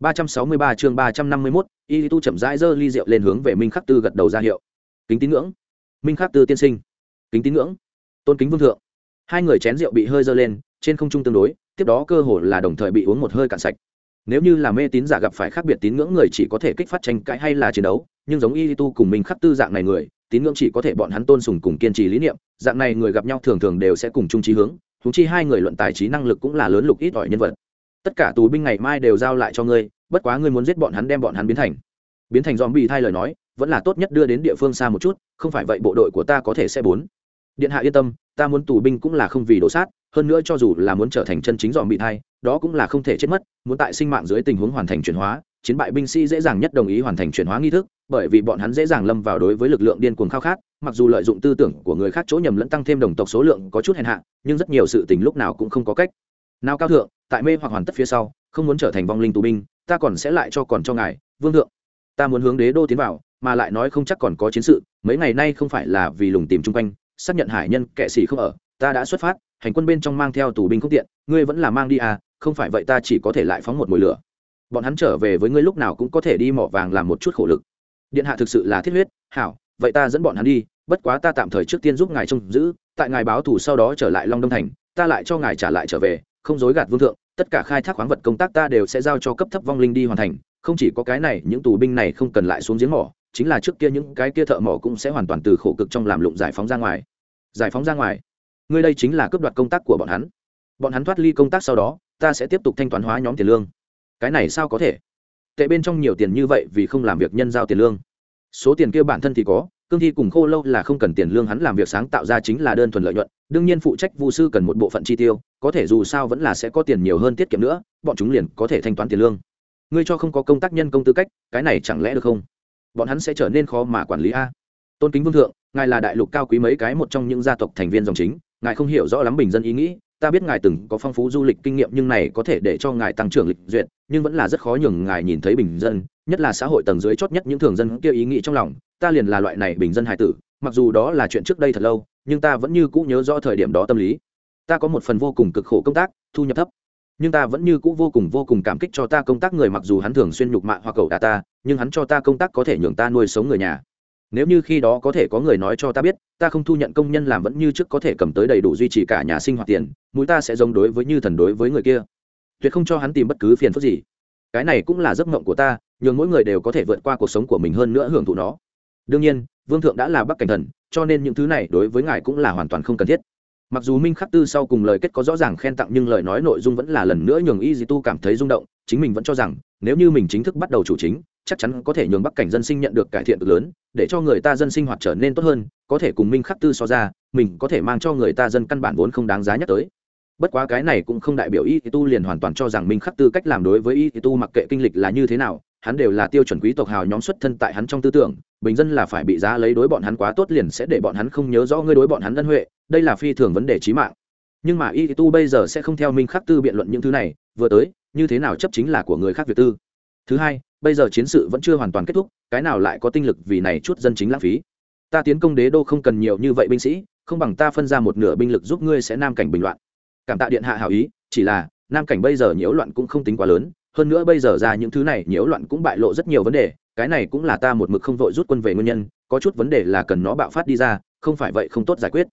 363 chương 351, Y Tu chậm rãi giơ ly rượu lên hướng về Minh Khắc Tư gật đầu ra hiệu. Kính tín ngưỡng. Minh Khắc Tư tiên sinh. Kính tín ngưỡng. Tôn kính vương thượng. Hai người chén rượu bị hơi dơ lên, trên không trung tương đối, tiếp đó cơ hồ là đồng thời bị uống một hơi cạn sạch. Nếu như là mê tín giả gặp phải khác biệt tín ngưỡng người chỉ có thể kích phát tranh cãi hay là chiến đấu, nhưng giống Y Tu cùng Minh Khắc Tư dạng này người, tín ngưỡng chỉ có thể bọn hắn tôn sùng cùng kiên trì lý niệm, dạng này người gặp nhau thường thường đều sẽ cùng chung chí hướng, huống chi hai người luận tài trí năng lực cũng là lớn lục ít ỏi nhân vật. Tất cả tù binh ngày mai đều giao lại cho ngươi, bất quá ngươi muốn giết bọn hắn đem bọn hắn biến thành. Biến thành dòm bị thay lời nói vẫn là tốt nhất đưa đến địa phương xa một chút không phải vậy bộ đội của ta có thể sẽ bốn. Điện hạ yên tâm ta muốn tù binh cũng là không vì đổ sát hơn nữa cho dù là muốn trở thành chân chính dòm bị thay đó cũng là không thể chết mất muốn tại sinh mạng dưới tình huống hoàn thành chuyển hóa chiến bại binh sĩ dễ dàng nhất đồng ý hoàn thành chuyển hóa nghi thức bởi vì bọn hắn dễ dàng lâm vào đối với lực lượng điên cuồng khao khát mặc dù lợi dụng tư tưởng của người khác chỗ nhầm lẫn tăng thêm đồng tộc số lượng có chút hèn hạ nhưng rất nhiều sự tình lúc nào cũng không có cách. Nào cao thượng tại mê hoặc hoàn tất phía sau, không muốn trở thành vong linh tù binh, ta còn sẽ lại cho còn cho ngài, vương thượng. Ta muốn hướng đế đô tiến vào, mà lại nói không chắc còn có chiến sự, mấy ngày nay không phải là vì lùng tìm chung quanh, xác nhận hải nhân kệ sĩ không ở, ta đã xuất phát, hành quân bên trong mang theo tù binh không tiện, ngươi vẫn là mang đi à không phải vậy ta chỉ có thể lại phóng một mùi lửa. Bọn hắn trở về với ngươi lúc nào cũng có thể đi mỏ vàng làm một chút khổ lực. Điện hạ thực sự là thiết huyết, hảo, vậy ta dẫn bọn hắn đi, bất quá ta tạm thời trước tiên giúp ngài trông giữ, tại ngài báo thù sau đó trở lại long đông thành, ta lại cho ngài trả lại trở về không dối gạt vương thượng, tất cả khai thác khoáng vật công tác ta đều sẽ giao cho cấp thấp vong linh đi hoàn thành, không chỉ có cái này, những tù binh này không cần lại xuống giếng mỏ, chính là trước kia những cái kia thợ mỏ cũng sẽ hoàn toàn từ khổ cực trong làm lụng giải phóng ra ngoài. Giải phóng ra ngoài. Ngươi đây chính là cướp đoạt công tác của bọn hắn. Bọn hắn thoát ly công tác sau đó, ta sẽ tiếp tục thanh toán hóa nhóm tiền lương. Cái này sao có thể? Tệ bên trong nhiều tiền như vậy vì không làm việc nhân giao tiền lương. Số tiền kia bản thân thì có cương thi cùng khô lâu là không cần tiền lương, hắn làm việc sáng tạo ra chính là đơn thuần lợi nhuận. Đương nhiên phụ trách vu sư cần một bộ phận chi tiêu, có thể dù sao vẫn là sẽ có tiền nhiều hơn tiết kiệm nữa, bọn chúng liền có thể thanh toán tiền lương. Ngươi cho không có công tác nhân công tư cách, cái này chẳng lẽ được không? Bọn hắn sẽ trở nên khó mà quản lý a. Tôn kính vương thượng, ngài là đại lục cao quý mấy cái một trong những gia tộc thành viên dòng chính, ngài không hiểu rõ lắm bình dân ý nghĩ, ta biết ngài từng có phong phú du lịch kinh nghiệm nhưng này có thể để cho ngài tăng trưởng lịch duyệt, nhưng vẫn là rất khó nhường ngài nhìn thấy bình dân nhất là xã hội tầng dưới chót nhất những thường dân kia ý nghĩ trong lòng, ta liền là loại này bình dân hải tử, mặc dù đó là chuyện trước đây thật lâu, nhưng ta vẫn như cũ nhớ rõ thời điểm đó tâm lý. Ta có một phần vô cùng cực khổ công tác, thu nhập thấp, nhưng ta vẫn như cũ vô cùng vô cùng cảm kích cho ta công tác người mặc dù hắn thường xuyên nhục mạ hoặc cầu đà ta, nhưng hắn cho ta công tác có thể nhường ta nuôi sống người nhà. Nếu như khi đó có thể có người nói cho ta biết, ta không thu nhận công nhân làm vẫn như trước có thể cầm tới đầy đủ duy trì cả nhà sinh hoạt tiền, mũi ta sẽ giống đối với như thần đối với người kia. Tuyệt không cho hắn tìm bất cứ phiền phức gì. Cái này cũng là giấc mộng của ta nhường mỗi người đều có thể vượt qua cuộc sống của mình hơn nữa hưởng thụ nó. Đương nhiên, vương thượng đã là bắc cảnh thần, cho nên những thứ này đối với ngài cũng là hoàn toàn không cần thiết. Mặc dù minh khắc tư sau cùng lời kết có rõ ràng khen tặng nhưng lời nói nội dung vẫn là lần nữa nhường y di tu cảm thấy rung động, chính mình vẫn cho rằng, nếu như mình chính thức bắt đầu chủ chính, chắc chắn có thể nhường bắc cảnh dân sinh nhận được cải thiện cực lớn, để cho người ta dân sinh hoạt trở nên tốt hơn, có thể cùng minh khắc tư so ra, mình có thể mang cho người ta dân căn bản vốn không đáng giá nhắc tới. Bất quá cái này cũng không đại biểu y tu liền hoàn toàn cho rằng minh khắc tư cách làm đối với y tu mặc kệ kinh lịch là như thế nào hắn đều là tiêu chuẩn quý tộc hào nhóm xuất thân tại hắn trong tư tưởng, bình dân là phải bị giá lấy đối bọn hắn quá tốt liền sẽ để bọn hắn không nhớ rõ ngươi đối bọn hắn ân huệ, đây là phi thường vấn đề trí mạng. Nhưng mà y tu bây giờ sẽ không theo minh khắc tư biện luận những thứ này, vừa tới, như thế nào chấp chính là của người khác việc tư. Thứ hai, bây giờ chiến sự vẫn chưa hoàn toàn kết thúc, cái nào lại có tinh lực vì này chút dân chính lãng phí? Ta tiến công đế đô không cần nhiều như vậy binh sĩ, không bằng ta phân ra một nửa binh lực giúp ngươi sẽ nam cảnh bình loạn. Cảm tạ điện hạ hảo ý, chỉ là, nam cảnh bây giờ nhiễu loạn cũng không tính quá lớn hơn nữa bây giờ ra những thứ này nhiễu loạn cũng bại lộ rất nhiều vấn đề, cái này cũng là ta một mực không vội rút quân về nguyên nhân, có chút vấn đề là cần nó bạo phát đi ra, không phải vậy không tốt giải quyết.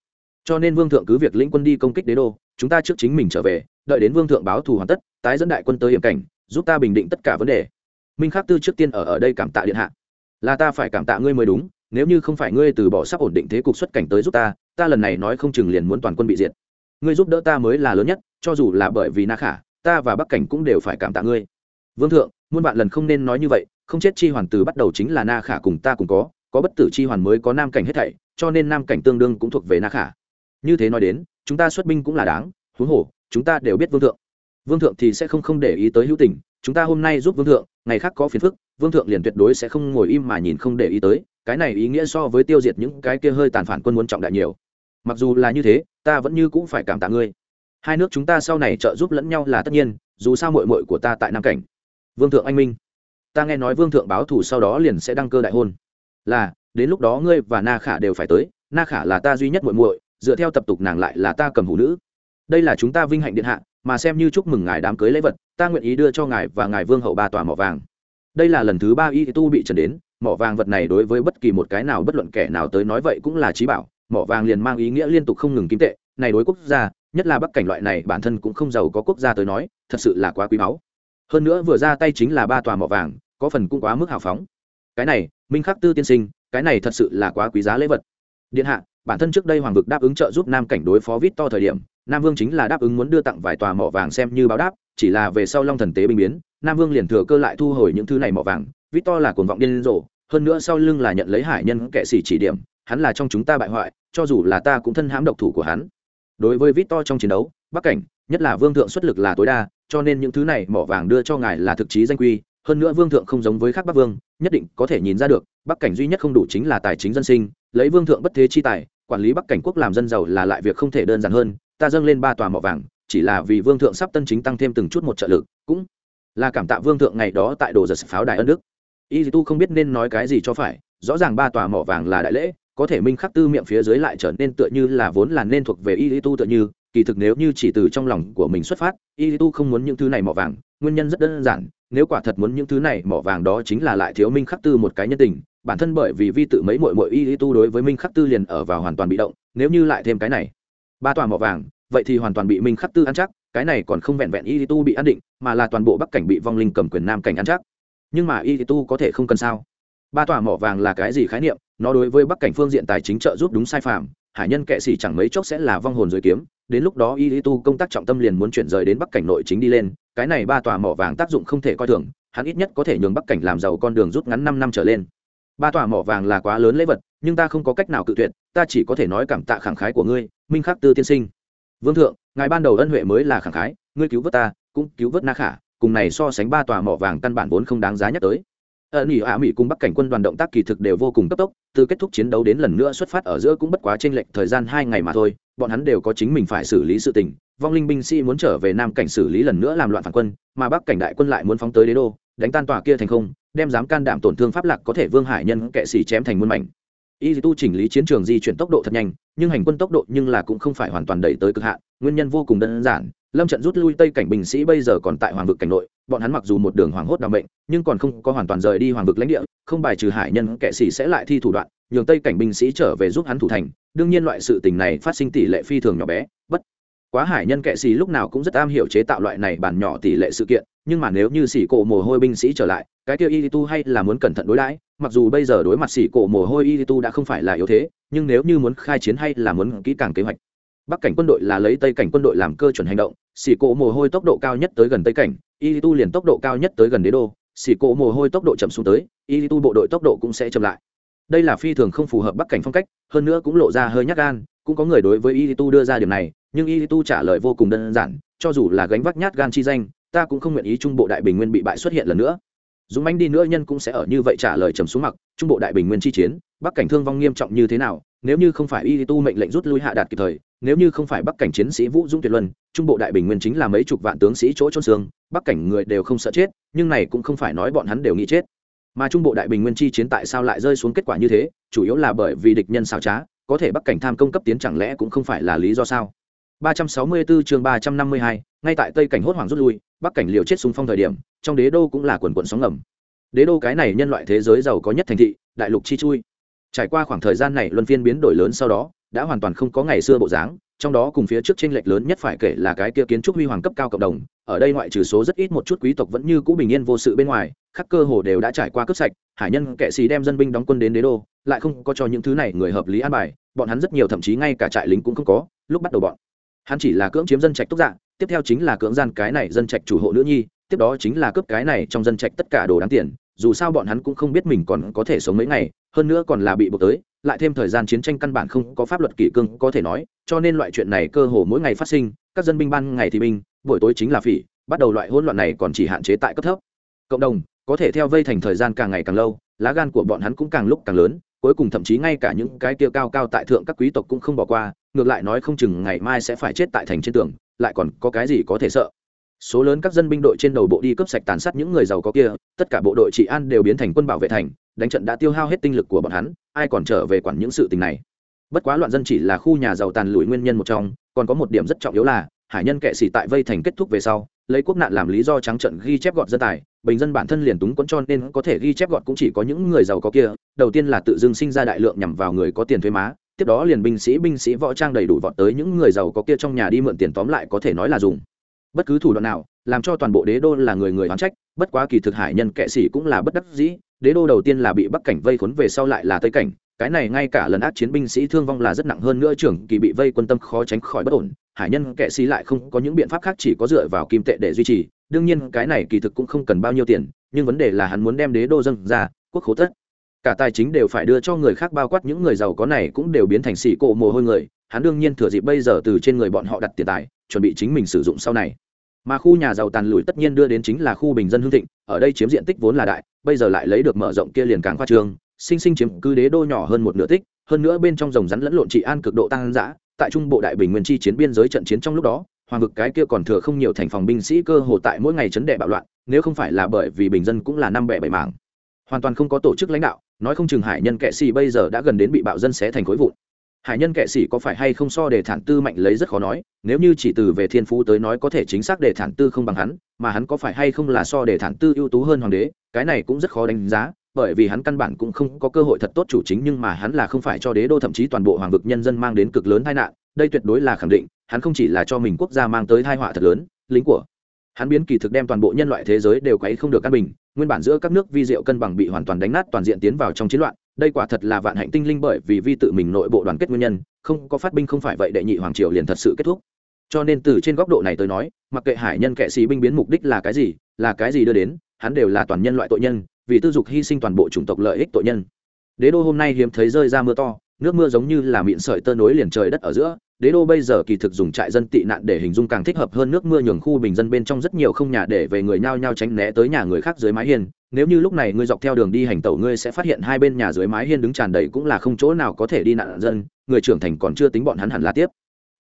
Cho nên vương thượng cứ việc lĩnh quân đi công kích đế đô, chúng ta trước chính mình trở về, đợi đến vương thượng báo thù hoàn tất, tái dẫn đại quân tới hiểm cảnh, giúp ta bình định tất cả vấn đề. Minh khắc tư trước tiên ở ở đây cảm tạ điện hạ. Là ta phải cảm tạ ngươi mới đúng, nếu như không phải ngươi từ bỏ sắp ổn định thế cục xuất cảnh tới giúp ta ta lần này nói không chừng liền muốn toàn quân bị diệt. Ngươi giúp đỡ ta mới là lớn nhất, cho dù là bởi vì na khả ta và bắc cảnh cũng đều phải cảm tạ ngươi. Vương thượng, muôn vạn lần không nên nói như vậy, không chết chi hoàn từ bắt đầu chính là na khả cùng ta cùng có có bất tử chi hoàn mới có nam cảnh hết thảy, cho nên nam cảnh tương đương cũng thuộc về na khả. Như thế nói đến, chúng ta xuất binh cũng là đáng, huống hồ, chúng ta đều biết vương thượng. Vương thượng thì sẽ không không để ý tới hữu tình, chúng ta hôm nay giúp vương thượng, ngày khác có phiền phức, vương thượng liền tuyệt đối sẽ không ngồi im mà nhìn không để ý tới, cái này ý nghĩa so với tiêu diệt những cái kia hơi tàn phản quân muốn trọng đại nhiều. Mặc dù là như thế, ta vẫn như cũng phải cảm tạ ngươi hai nước chúng ta sau này trợ giúp lẫn nhau là tất nhiên, dù sao mội mội của ta tại nam cảnh. Vương thượng anh minh. Ta nghe nói vương thượng báo thù sau đó liền sẽ đăng cơ đại hôn. Là, đến lúc đó ngươi và na khả đều phải tới, na khả là ta duy nhất muội muội, dựa theo tập tục nàng lại là ta cầm hủ nữ. Đây là chúng ta vinh hạnh điện hạ, mà xem như chúc mừng ngài đám cưới lễ vật, ta nguyện ý đưa cho ngài và ngài vương hậu ba tòa mỏ vàng. Đây là lần thứ ba y tu bị trần đến, mỏ vàng vật này đối với bất kỳ một cái nào bất luận kẻ nào tới nói vậy cũng là trí bảo, mỏ vàng liền mang ý nghĩa liên tục không ngừng kim tệ, này đối quốc gia nhất là bắc cảnh loại này bản thân cũng không giàu có quốc gia tới nói, thật sự là quá quý báu. Hơn nữa vừa ra tay chính là ba tòa mỏ vàng, có phần cũng quá mức hào phóng. Cái này, minh khắc tư tiên sinh, cái này thật sự là quá quý giá lễ vật. Điện hạ, bản thân trước đây hoàng vực đáp ứng trợ giúp nam cảnh đối phó vít to thời điểm, nam vương chính là đáp ứng muốn đưa tặng vài tòa mỏ vàng xem như báo đáp, chỉ là về sau long thần tế binh biến, nam vương liền thừa cơ lại thu hồi những thứ này mỏ vàng. Vít to là cuồng vọng điên rồ, hơn nữa sau lưng là nhận lấy hải nhân kệ sĩ chỉ điểm, hắn là trong chúng ta bại hoại, cho dù là ta cũng thân hãm độc thủ của hắn đối với vít to trong chiến đấu, bắc cảnh, nhất là vương thượng xuất lực là tối đa, cho nên những thứ này mỏ vàng đưa cho ngài là thực chí danh quy. Hơn nữa vương thượng không giống với khác bắc vương, nhất định có thể nhìn ra được, bắc cảnh duy nhất không đủ chính là tài chính dân sinh, lấy vương thượng bất thế chi tài, quản lý bắc cảnh quốc làm dân giàu là lại việc không thể đơn giản hơn. Ta dâng lên ba tòa mỏ vàng, chỉ là vì vương thượng sắp tân chính tăng thêm từng chút một trợ lực, cũng là cảm tạ vương thượng ngày đó tại đồ giật pháo đài ân đức. Y tu không biết nên nói cái gì cho phải, rõ ràng ba tòa mỏ vàng là đại lễ có thể minh khắc tư miệng phía dưới lại trở nên tựa như là vốn là nên thuộc về y tu tựa như, kỳ thực nếu như chỉ từ trong lòng của mình xuất phát, y tu không muốn những thứ này mỏ vàng, nguyên nhân rất đơn giản, nếu quả thật muốn những thứ này mỏ vàng đó chính là lại thiếu minh khắc tư một cái nhân tình, bản thân bởi vì vi tự mấy mội mội y tu đối với minh khắc tư liền ở vào hoàn toàn bị động, nếu như lại thêm cái này, ba tòa mỏ vàng, vậy thì hoàn toàn bị minh khắc tư ăn chắc, cái này còn không vẹn vẹn y tu bị ăn định, mà là toàn bộ bắc cảnh bị vong linh cầm quyền nam cảnh ăn chắc. Nhưng mà y tu có thể không cần sao? Ba tòa mỏ vàng là cái gì khái niệm? Nó đối với bắc cảnh phương diện tài chính trợ giúp đúng sai phạm, hải nhân kệ sĩ chẳng mấy chốc sẽ là vong hồn dưới kiếm, đến lúc đó y tu công tác trọng tâm liền muốn chuyển rời đến bắc cảnh nội chính đi lên, cái này ba tòa mỏ vàng tác dụng không thể coi thường, hắn ít nhất có thể nhường bắc cảnh làm giàu con đường rút ngắn năm năm trở lên. Ba tòa mỏ vàng là quá lớn lễ vật, nhưng ta không có cách nào cự tuyệt, ta chỉ có thể nói cảm tạ khẳng khái của ngươi, minh khắc tư tiên sinh. Vương thượng, ngài ban đầu ân huệ mới là khẳng khái, ngươi cứu vớt ta, cũng cứu vớt na khả, cùng này so sánh ba tòa mỏ vàng căn bản vốn không đáng giá nhắc tới ẩn ỉ ạ mỹ cùng bắc cảnh quân đoàn động tác kỳ thực đều vô cùng cấp tốc, từ kết thúc chiến đấu đến lần nữa xuất phát ở giữa cũng bất quá trên lệch thời gian hai ngày mà thôi, bọn hắn đều có chính mình phải xử lý sự tình, vong linh binh sĩ muốn trở về nam cảnh xử lý lần nữa làm loạn phản quân, mà bắc cảnh đại quân lại muốn phóng tới đế đô, đánh tan tòa kia thành không, đem dám can đảm tổn thương pháp lạc có thể vương hải nhân kệ sĩ chém thành muôn mảnh. Y tu chỉnh lý chiến trường di chuyển tốc độ thật nhanh, nhưng hành quân tốc độ nhưng là cũng không phải hoàn toàn đẩy tới cực hạn nguyên nhân vô cùng đơn giản, lâm trận rút lui tây cảnh binh sĩ bây giờ còn tại hoàng vực cảnh nội, bọn hắn mặc dù một đường hoàng hốt đ bệnh, nhưng còn không có hoàn toàn rời đi hoàng vực lãnh địa, không bài trừ hải nhân Kẻ sĩ sẽ lại thi thủ đoạn, nhường tây cảnh binh sĩ trở về giúp hắn thủ thành. Đương nhiên loại sự tình này phát sinh tỷ lệ phi thường nhỏ bé, bất quá hải nhân kệ xì lúc nào cũng rất am hiểu chế tạo loại này bản nhỏ tỷ lệ sự kiện, nhưng mà nếu như xì cổ mồ hôi binh sĩ trở lại, cái kia y tu hay là muốn cẩn thận đối đãi, mặc dù bây giờ đối mặt xì cổ mồ hôi y tu đã không phải là yếu thế, nhưng nếu như muốn khai chiến hay là muốn kỹ càng kế hoạch bắc cảnh quân đội là lấy tây cảnh quân đội làm cơ chuẩn hành động, xỉ cộ mồ hôi tốc độ cao nhất tới gần tây cảnh, y tu liền tốc độ cao nhất tới gần đế đô, xỉ cộ mồ hôi tốc độ chậm xuống tới, y tu bộ đội tốc độ cũng sẽ chậm lại. Đây là phi thường không phù hợp bắc cảnh phong cách, hơn nữa cũng lộ ra hơi nhát gan, cũng có người đối với y tu đưa ra điều này, nhưng y tu trả lời vô cùng đơn giản, cho dù là gánh vác nhát gan chi danh, ta cũng không nguyện ý trung bộ đại bình nguyên bị bại xuất hiện lần nữa. Dũng manh đi nữa nhân cũng sẽ ở như vậy trả lời trầm xuống mặc trung bộ đại bình nguyên chi chiến, bắc cảnh thương vong nghiêm trọng như thế nào nếu như không phải y tu mệnh lệnh rút lui hạ đạt kịp thời nếu như không phải bắc cảnh chiến sĩ vũ dũng tuyệt luân trung bộ đại bình nguyên chính là mấy chục vạn tướng sĩ chỗ trôn xương bắc cảnh người đều không sợ chết nhưng này cũng không phải nói bọn hắn đều nghĩ chết. Mà trung bộ đại bình nguyên chi chiến tại sao lại rơi xuống kết quả như thế? Chủ yếu là bởi vì địch nhân xảo trá có thể bắc cảnh tham công cấp tiến chẳng lẽ cũng không phải là lý do sao? 364 chương 352, ngay tại tây cảnh hốt hoảng rút lui bắc cảnh liều chết xung phong thời điểm trong đế đô cũng là quần quần sóng ngầm. Đế đô cái này nhân loại thế giới giàu có nhất thành thị đại lục chi chui trải qua khoảng thời gian này luân phiên biến đổi lớn sau đó, đã hoàn toàn không có ngày xưa bộ dáng, trong đó cùng phía trước tranh lệch lớn nhất phải kể là cái kia kiến trúc huy hoàng cấp cao cộng đồng, ở đây ngoại trừ số rất ít một chút quý tộc vẫn như cũ bình yên vô sự bên ngoài khắc cơ hồ đều đã trải qua cướp sạch, hải nhân kệ xì đem dân binh đóng quân đến đế đô, lại không có cho những thứ này người hợp lý an bài, bọn hắn rất nhiều thậm chí ngay cả trại lính cũng không có, lúc bắt đầu bọn hắn chỉ là cưỡng chiếm dân trạch túc dạng, tiếp theo chính là cưỡng gian cái này dân trạch chủ hộ nữ nhi, tiếp đó chính là cướp cái này trong dân trạch tất cả đồ đáng tiền, dù sao bọn hắn cũng không biết mình còn có thể sống mấy ngày hơn nữa còn là bị buộc tới, lại thêm thời gian chiến tranh căn bản không có pháp luật kỷ cương có thể nói, cho nên loại chuyện này cơ hồ mỗi ngày phát sinh, các dân binh ban ngày thì binh, buổi tối chính là phỉ, bắt đầu loại hỗn loạn này còn chỉ hạn chế tại cấp thấp. Cộng đồng, có thể theo vây thành thời gian càng ngày càng lâu, lá gan của bọn hắn cũng càng lúc càng lớn, cuối cùng thậm chí ngay cả những cái kia cao cao tại thượng các quý tộc cũng không bỏ qua, ngược lại nói không chừng ngày mai sẽ phải chết tại thành trên tường, lại còn có cái gì có thể sợ. Số lớn các dân binh đội trên đầu bộ đi cướp sạch tàn sát những người giàu có kia, tất cả bộ đội trị an đều biến thành quân bảo vệ thành đánh trận đã tiêu hao hết tinh lực của bọn hắn, ai còn trở về quản những sự tình này. Bất quá loạn dân chỉ là khu nhà giàu tàn lụi nguyên nhân một trong, còn có một điểm rất trọng yếu là, hải nhân kệ sĩ tại vây thành kết thúc về sau, lấy quốc nạn làm lý do trắng trận ghi chép gọn dân tài, bình dân bản thân liền túng quẫn cho nên có thể ghi chép gọn cũng chỉ có những người giàu có kia, đầu tiên là tự dưng sinh ra đại lượng nhằm vào người có tiền thuế má, tiếp đó liền binh sĩ binh sĩ võ trang đầy đủ vọt tới những người giàu có kia trong nhà đi mượn tiền tóm lại có thể nói là dùng. Bất cứ thủ đoạn nào, làm cho toàn bộ đế đô là người người oán trách, bất quá kỳ thực hải nhân kệ sĩ cũng là bất đắc dĩ đế đô đầu tiên là bị bắc cảnh vây khốn về sau lại là tây cảnh, cái này ngay cả lần át chiến binh sĩ thương vong là rất nặng hơn nữa, trưởng kỳ bị vây quân tâm khó tránh khỏi bất ổn, hải nhân kệ sĩ lại không có những biện pháp khác, chỉ có dựa vào kim tệ để duy trì. Đương nhiên, cái này kỳ thực cũng không cần bao nhiêu tiền, nhưng vấn đề là hắn muốn đem đế đô dâng ra, quốc khố tất. Cả tài chính đều phải đưa cho người khác bao quát những người giàu có này cũng đều biến thành xỉ cộ mồ hôi người, hắn đương nhiên thừa dịp bây giờ từ trên người bọn họ đặt tiền tài, chuẩn bị chính mình sử dụng sau này mà khu nhà giàu tàn lụi tất nhiên đưa đến chính là khu bình dân hương thịnh, ở đây chiếm diện tích vốn là đại, bây giờ lại lấy được mở rộng kia liền càng khoa trương, sinh sinh chiếm cứ đế đô nhỏ hơn một nửa tích, hơn nữa bên trong rồng rắn lẫn lộn trị an cực độ tăng dã, tại trung bộ đại bình nguyên chi chiến biên giới trận chiến trong lúc đó, hoàng vực cái kia còn thừa không nhiều thành phòng binh sĩ cơ hồ tại mỗi ngày chấn đệ bạo loạn, nếu không phải là bởi vì bình dân cũng là năm bẻ bảy mảng. Hoàn toàn không có tổ chức lãnh đạo, nói không chừng hải nhân kệ sĩ bây giờ đã gần đến bị bạo dân xé thành khối vụn hải nhân kệ sĩ có phải hay không so để thản tư mạnh lấy rất khó nói, nếu như chỉ từ về thiên phú tới nói có thể chính xác để thản tư không bằng hắn, mà hắn có phải hay không là so để thản tư ưu tú hơn hoàng đế, cái này cũng rất khó đánh giá, bởi vì hắn căn bản cũng không có cơ hội thật tốt chủ chính nhưng mà hắn là không phải cho đế đô thậm chí toàn bộ hoàng vực nhân dân mang đến cực lớn tai nạn, đây tuyệt đối là khẳng định, hắn không chỉ là cho mình quốc gia mang tới tai họa thật lớn, lính của hắn biến kỳ thực đem toàn bộ nhân loại thế giới đều quấy không được căn bình, nguyên bản giữa các nước vi diệu cân bằng bị hoàn toàn đánh nát toàn diện tiến vào trong chiến loạn đây quả thật là vạn hạnh tinh linh bởi vì vi tự mình nội bộ đoàn kết nguyên nhân, không có phát binh không phải vậy đệ nhị hoàng triều liền thật sự kết thúc. Cho nên từ trên góc độ này tôi nói, mặc kệ hải nhân kệ sĩ binh biến mục đích là cái gì, là cái gì đưa đến, hắn đều là toàn nhân loại tội nhân, vì tư dục hy sinh toàn bộ chủng tộc lợi ích tội nhân. Đế đô hôm nay hiếm thấy rơi ra mưa to, nước mưa giống như là miệng sợi tơ nối liền trời đất ở giữa đế đô bây giờ kỳ thực dùng trại dân tị nạn để hình dung càng thích hợp hơn nước mưa nhường khu bình dân bên trong rất nhiều không nhà để về người nhao nhao tránh né tới nhà người khác dưới mái hiên. Nếu như lúc này ngươi dọc theo đường đi hành tẩu ngươi sẽ phát hiện hai bên nhà dưới mái hiên đứng tràn đầy cũng là không chỗ nào có thể đi nạn dân, người trưởng thành còn chưa tính bọn hắn hẳn là tiếp.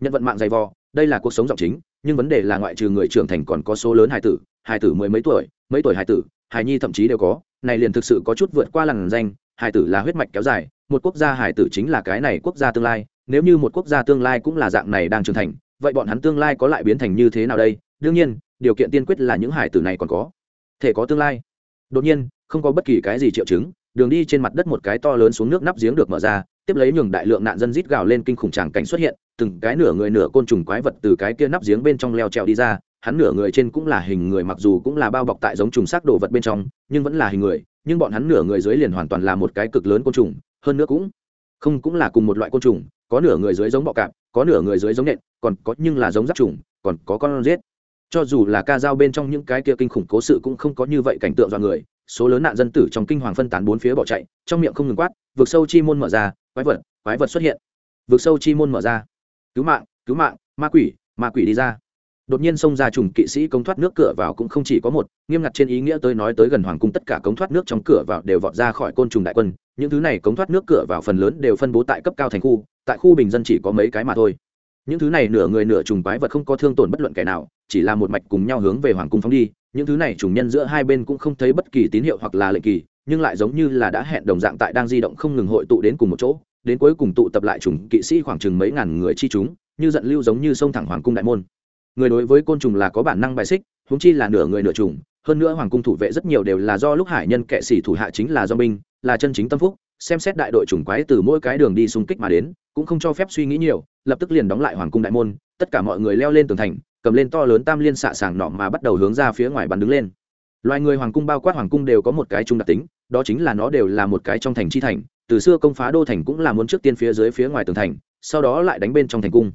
Nhận vận mạng dày vò, đây là cuộc sống giọng chính, nhưng vấn đề là ngoại trừ người trưởng thành còn có số lớn hài tử hài tử mười mấy tuổi mấy tuổi hài tử, hài nhi thậm chí đều có, này liền thực sự có chút vượt qua làn danh, hài tử là huyết mạch kéo dài, một quốc gia hài tử chính là cái này quốc gia tương lai nếu như một quốc gia tương lai cũng là dạng này đang trưởng thành, vậy bọn hắn tương lai có lại biến thành như thế nào đây? Đương nhiên, điều kiện tiên quyết là những hải tử này còn có. Thể có tương lai. Đột nhiên, không có bất kỳ cái gì triệu chứng, đường đi trên mặt đất một cái to lớn xuống nước nắp giếng được mở ra, tiếp lấy nhường đại lượng nạn dân rít gào lên kinh khủng tràng cảnh xuất hiện, từng cái nửa người nửa côn trùng quái vật từ cái kia nắp giếng bên trong leo trèo đi ra, hắn nửa người trên cũng là hình người mặc dù cũng là bao bọc tại giống trùng xác đồ vật bên trong, nhưng vẫn là hình người, nhưng bọn hắn nửa người dưới liền hoàn toàn là một cái cực lớn côn trùng, hơn nữa cũng không cũng là cùng một loại côn trùng có nửa người dưới giống bọ cạp, có nửa người dưới giống nện, còn có nhưng là giống giáp trùng, còn có con rết. cho dù là ca dao bên trong những cái kia kinh khủng cố sự cũng không có như vậy cảnh tượng dọa người, số lớn nạn dân tử trong kinh hoàng phân tán bốn phía bỏ chạy, trong miệng không ngừng quát vượt sâu chi môn mở ra, quái vật quái vật xuất hiện. Vượt sâu chi môn mở ra. Cứu mạng cứu mạng, ma quỷ ma quỷ đi ra. Đột nhiên xông ra trùng kỵ sĩ cống thoát nước cửa vào cũng không chỉ có một, nghiêm ngặt trên ý nghĩa tới nói tới gần hoàng cung tất cả cống thoát nước trong cửa vào đều vọt ra khỏi côn trùng đại quân những thứ này cống thoát nước cửa vào phần lớn đều phân bố tại cấp cao thành khu, tại khu bình dân chỉ có mấy cái mà thôi. Những thứ này nửa người nửa trùng quái vật không có thương tổn bất luận kẻ nào, chỉ là một mạch cùng nhau hướng về hoàng cung phóng đi. Những thứ này trùng nhân giữa hai bên cũng không thấy bất kỳ tín hiệu hoặc là lệnh kỳ, nhưng lại giống như là đã hẹn đồng dạng tại đang di động không ngừng hội tụ đến cùng một chỗ, đến cuối cùng tụ tập lại trùng kỵ sĩ khoảng chừng mấy ngàn người chi chúng, như giận lưu giống như sông thẳng hoàng cung đại môn. Người đối với côn trùng là có bản năng bài xích húng chi là nửa người nửa trùng, hơn nữa hoàng cung thủ vệ rất nhiều đều là do lúc hải nhân kệ sĩ thủ hạ chính là do binh là chân chính tâm phúc, xem xét đại đội chủng quái từ mỗi cái đường đi xung kích mà đến, cũng không cho phép suy nghĩ nhiều, lập tức liền đóng lại hoàng cung đại môn, tất cả mọi người leo lên tường thành, cầm lên to lớn tam liên xạ sàng nọ mà bắt đầu hướng ra phía ngoài bắn đứng lên. Loài người hoàng cung bao quát hoàng cung đều có một cái chung đặc tính, đó chính là nó đều là một cái trong thành chi thành, từ xưa công phá đô thành cũng là muốn trước tiên phía dưới phía ngoài tường thành, sau đó lại đánh bên trong thành cung.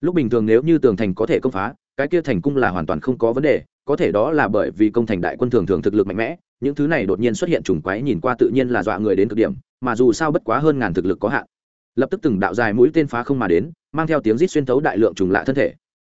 Lúc bình thường nếu như tường thành có thể công phá, cái kia thành cung là hoàn toàn không có vấn đề, có thể đó là bởi vì công thành đại quân thường thường thực lực mạnh mẽ những thứ này đột nhiên xuất hiện trùng quái nhìn qua tự nhiên là dọa người đến cực điểm, mà dù sao bất quá hơn ngàn thực lực có hạn. Lập tức từng đạo dài mũi tên phá không mà đến, mang theo tiếng rít xuyên thấu đại lượng trùng lạ thân thể.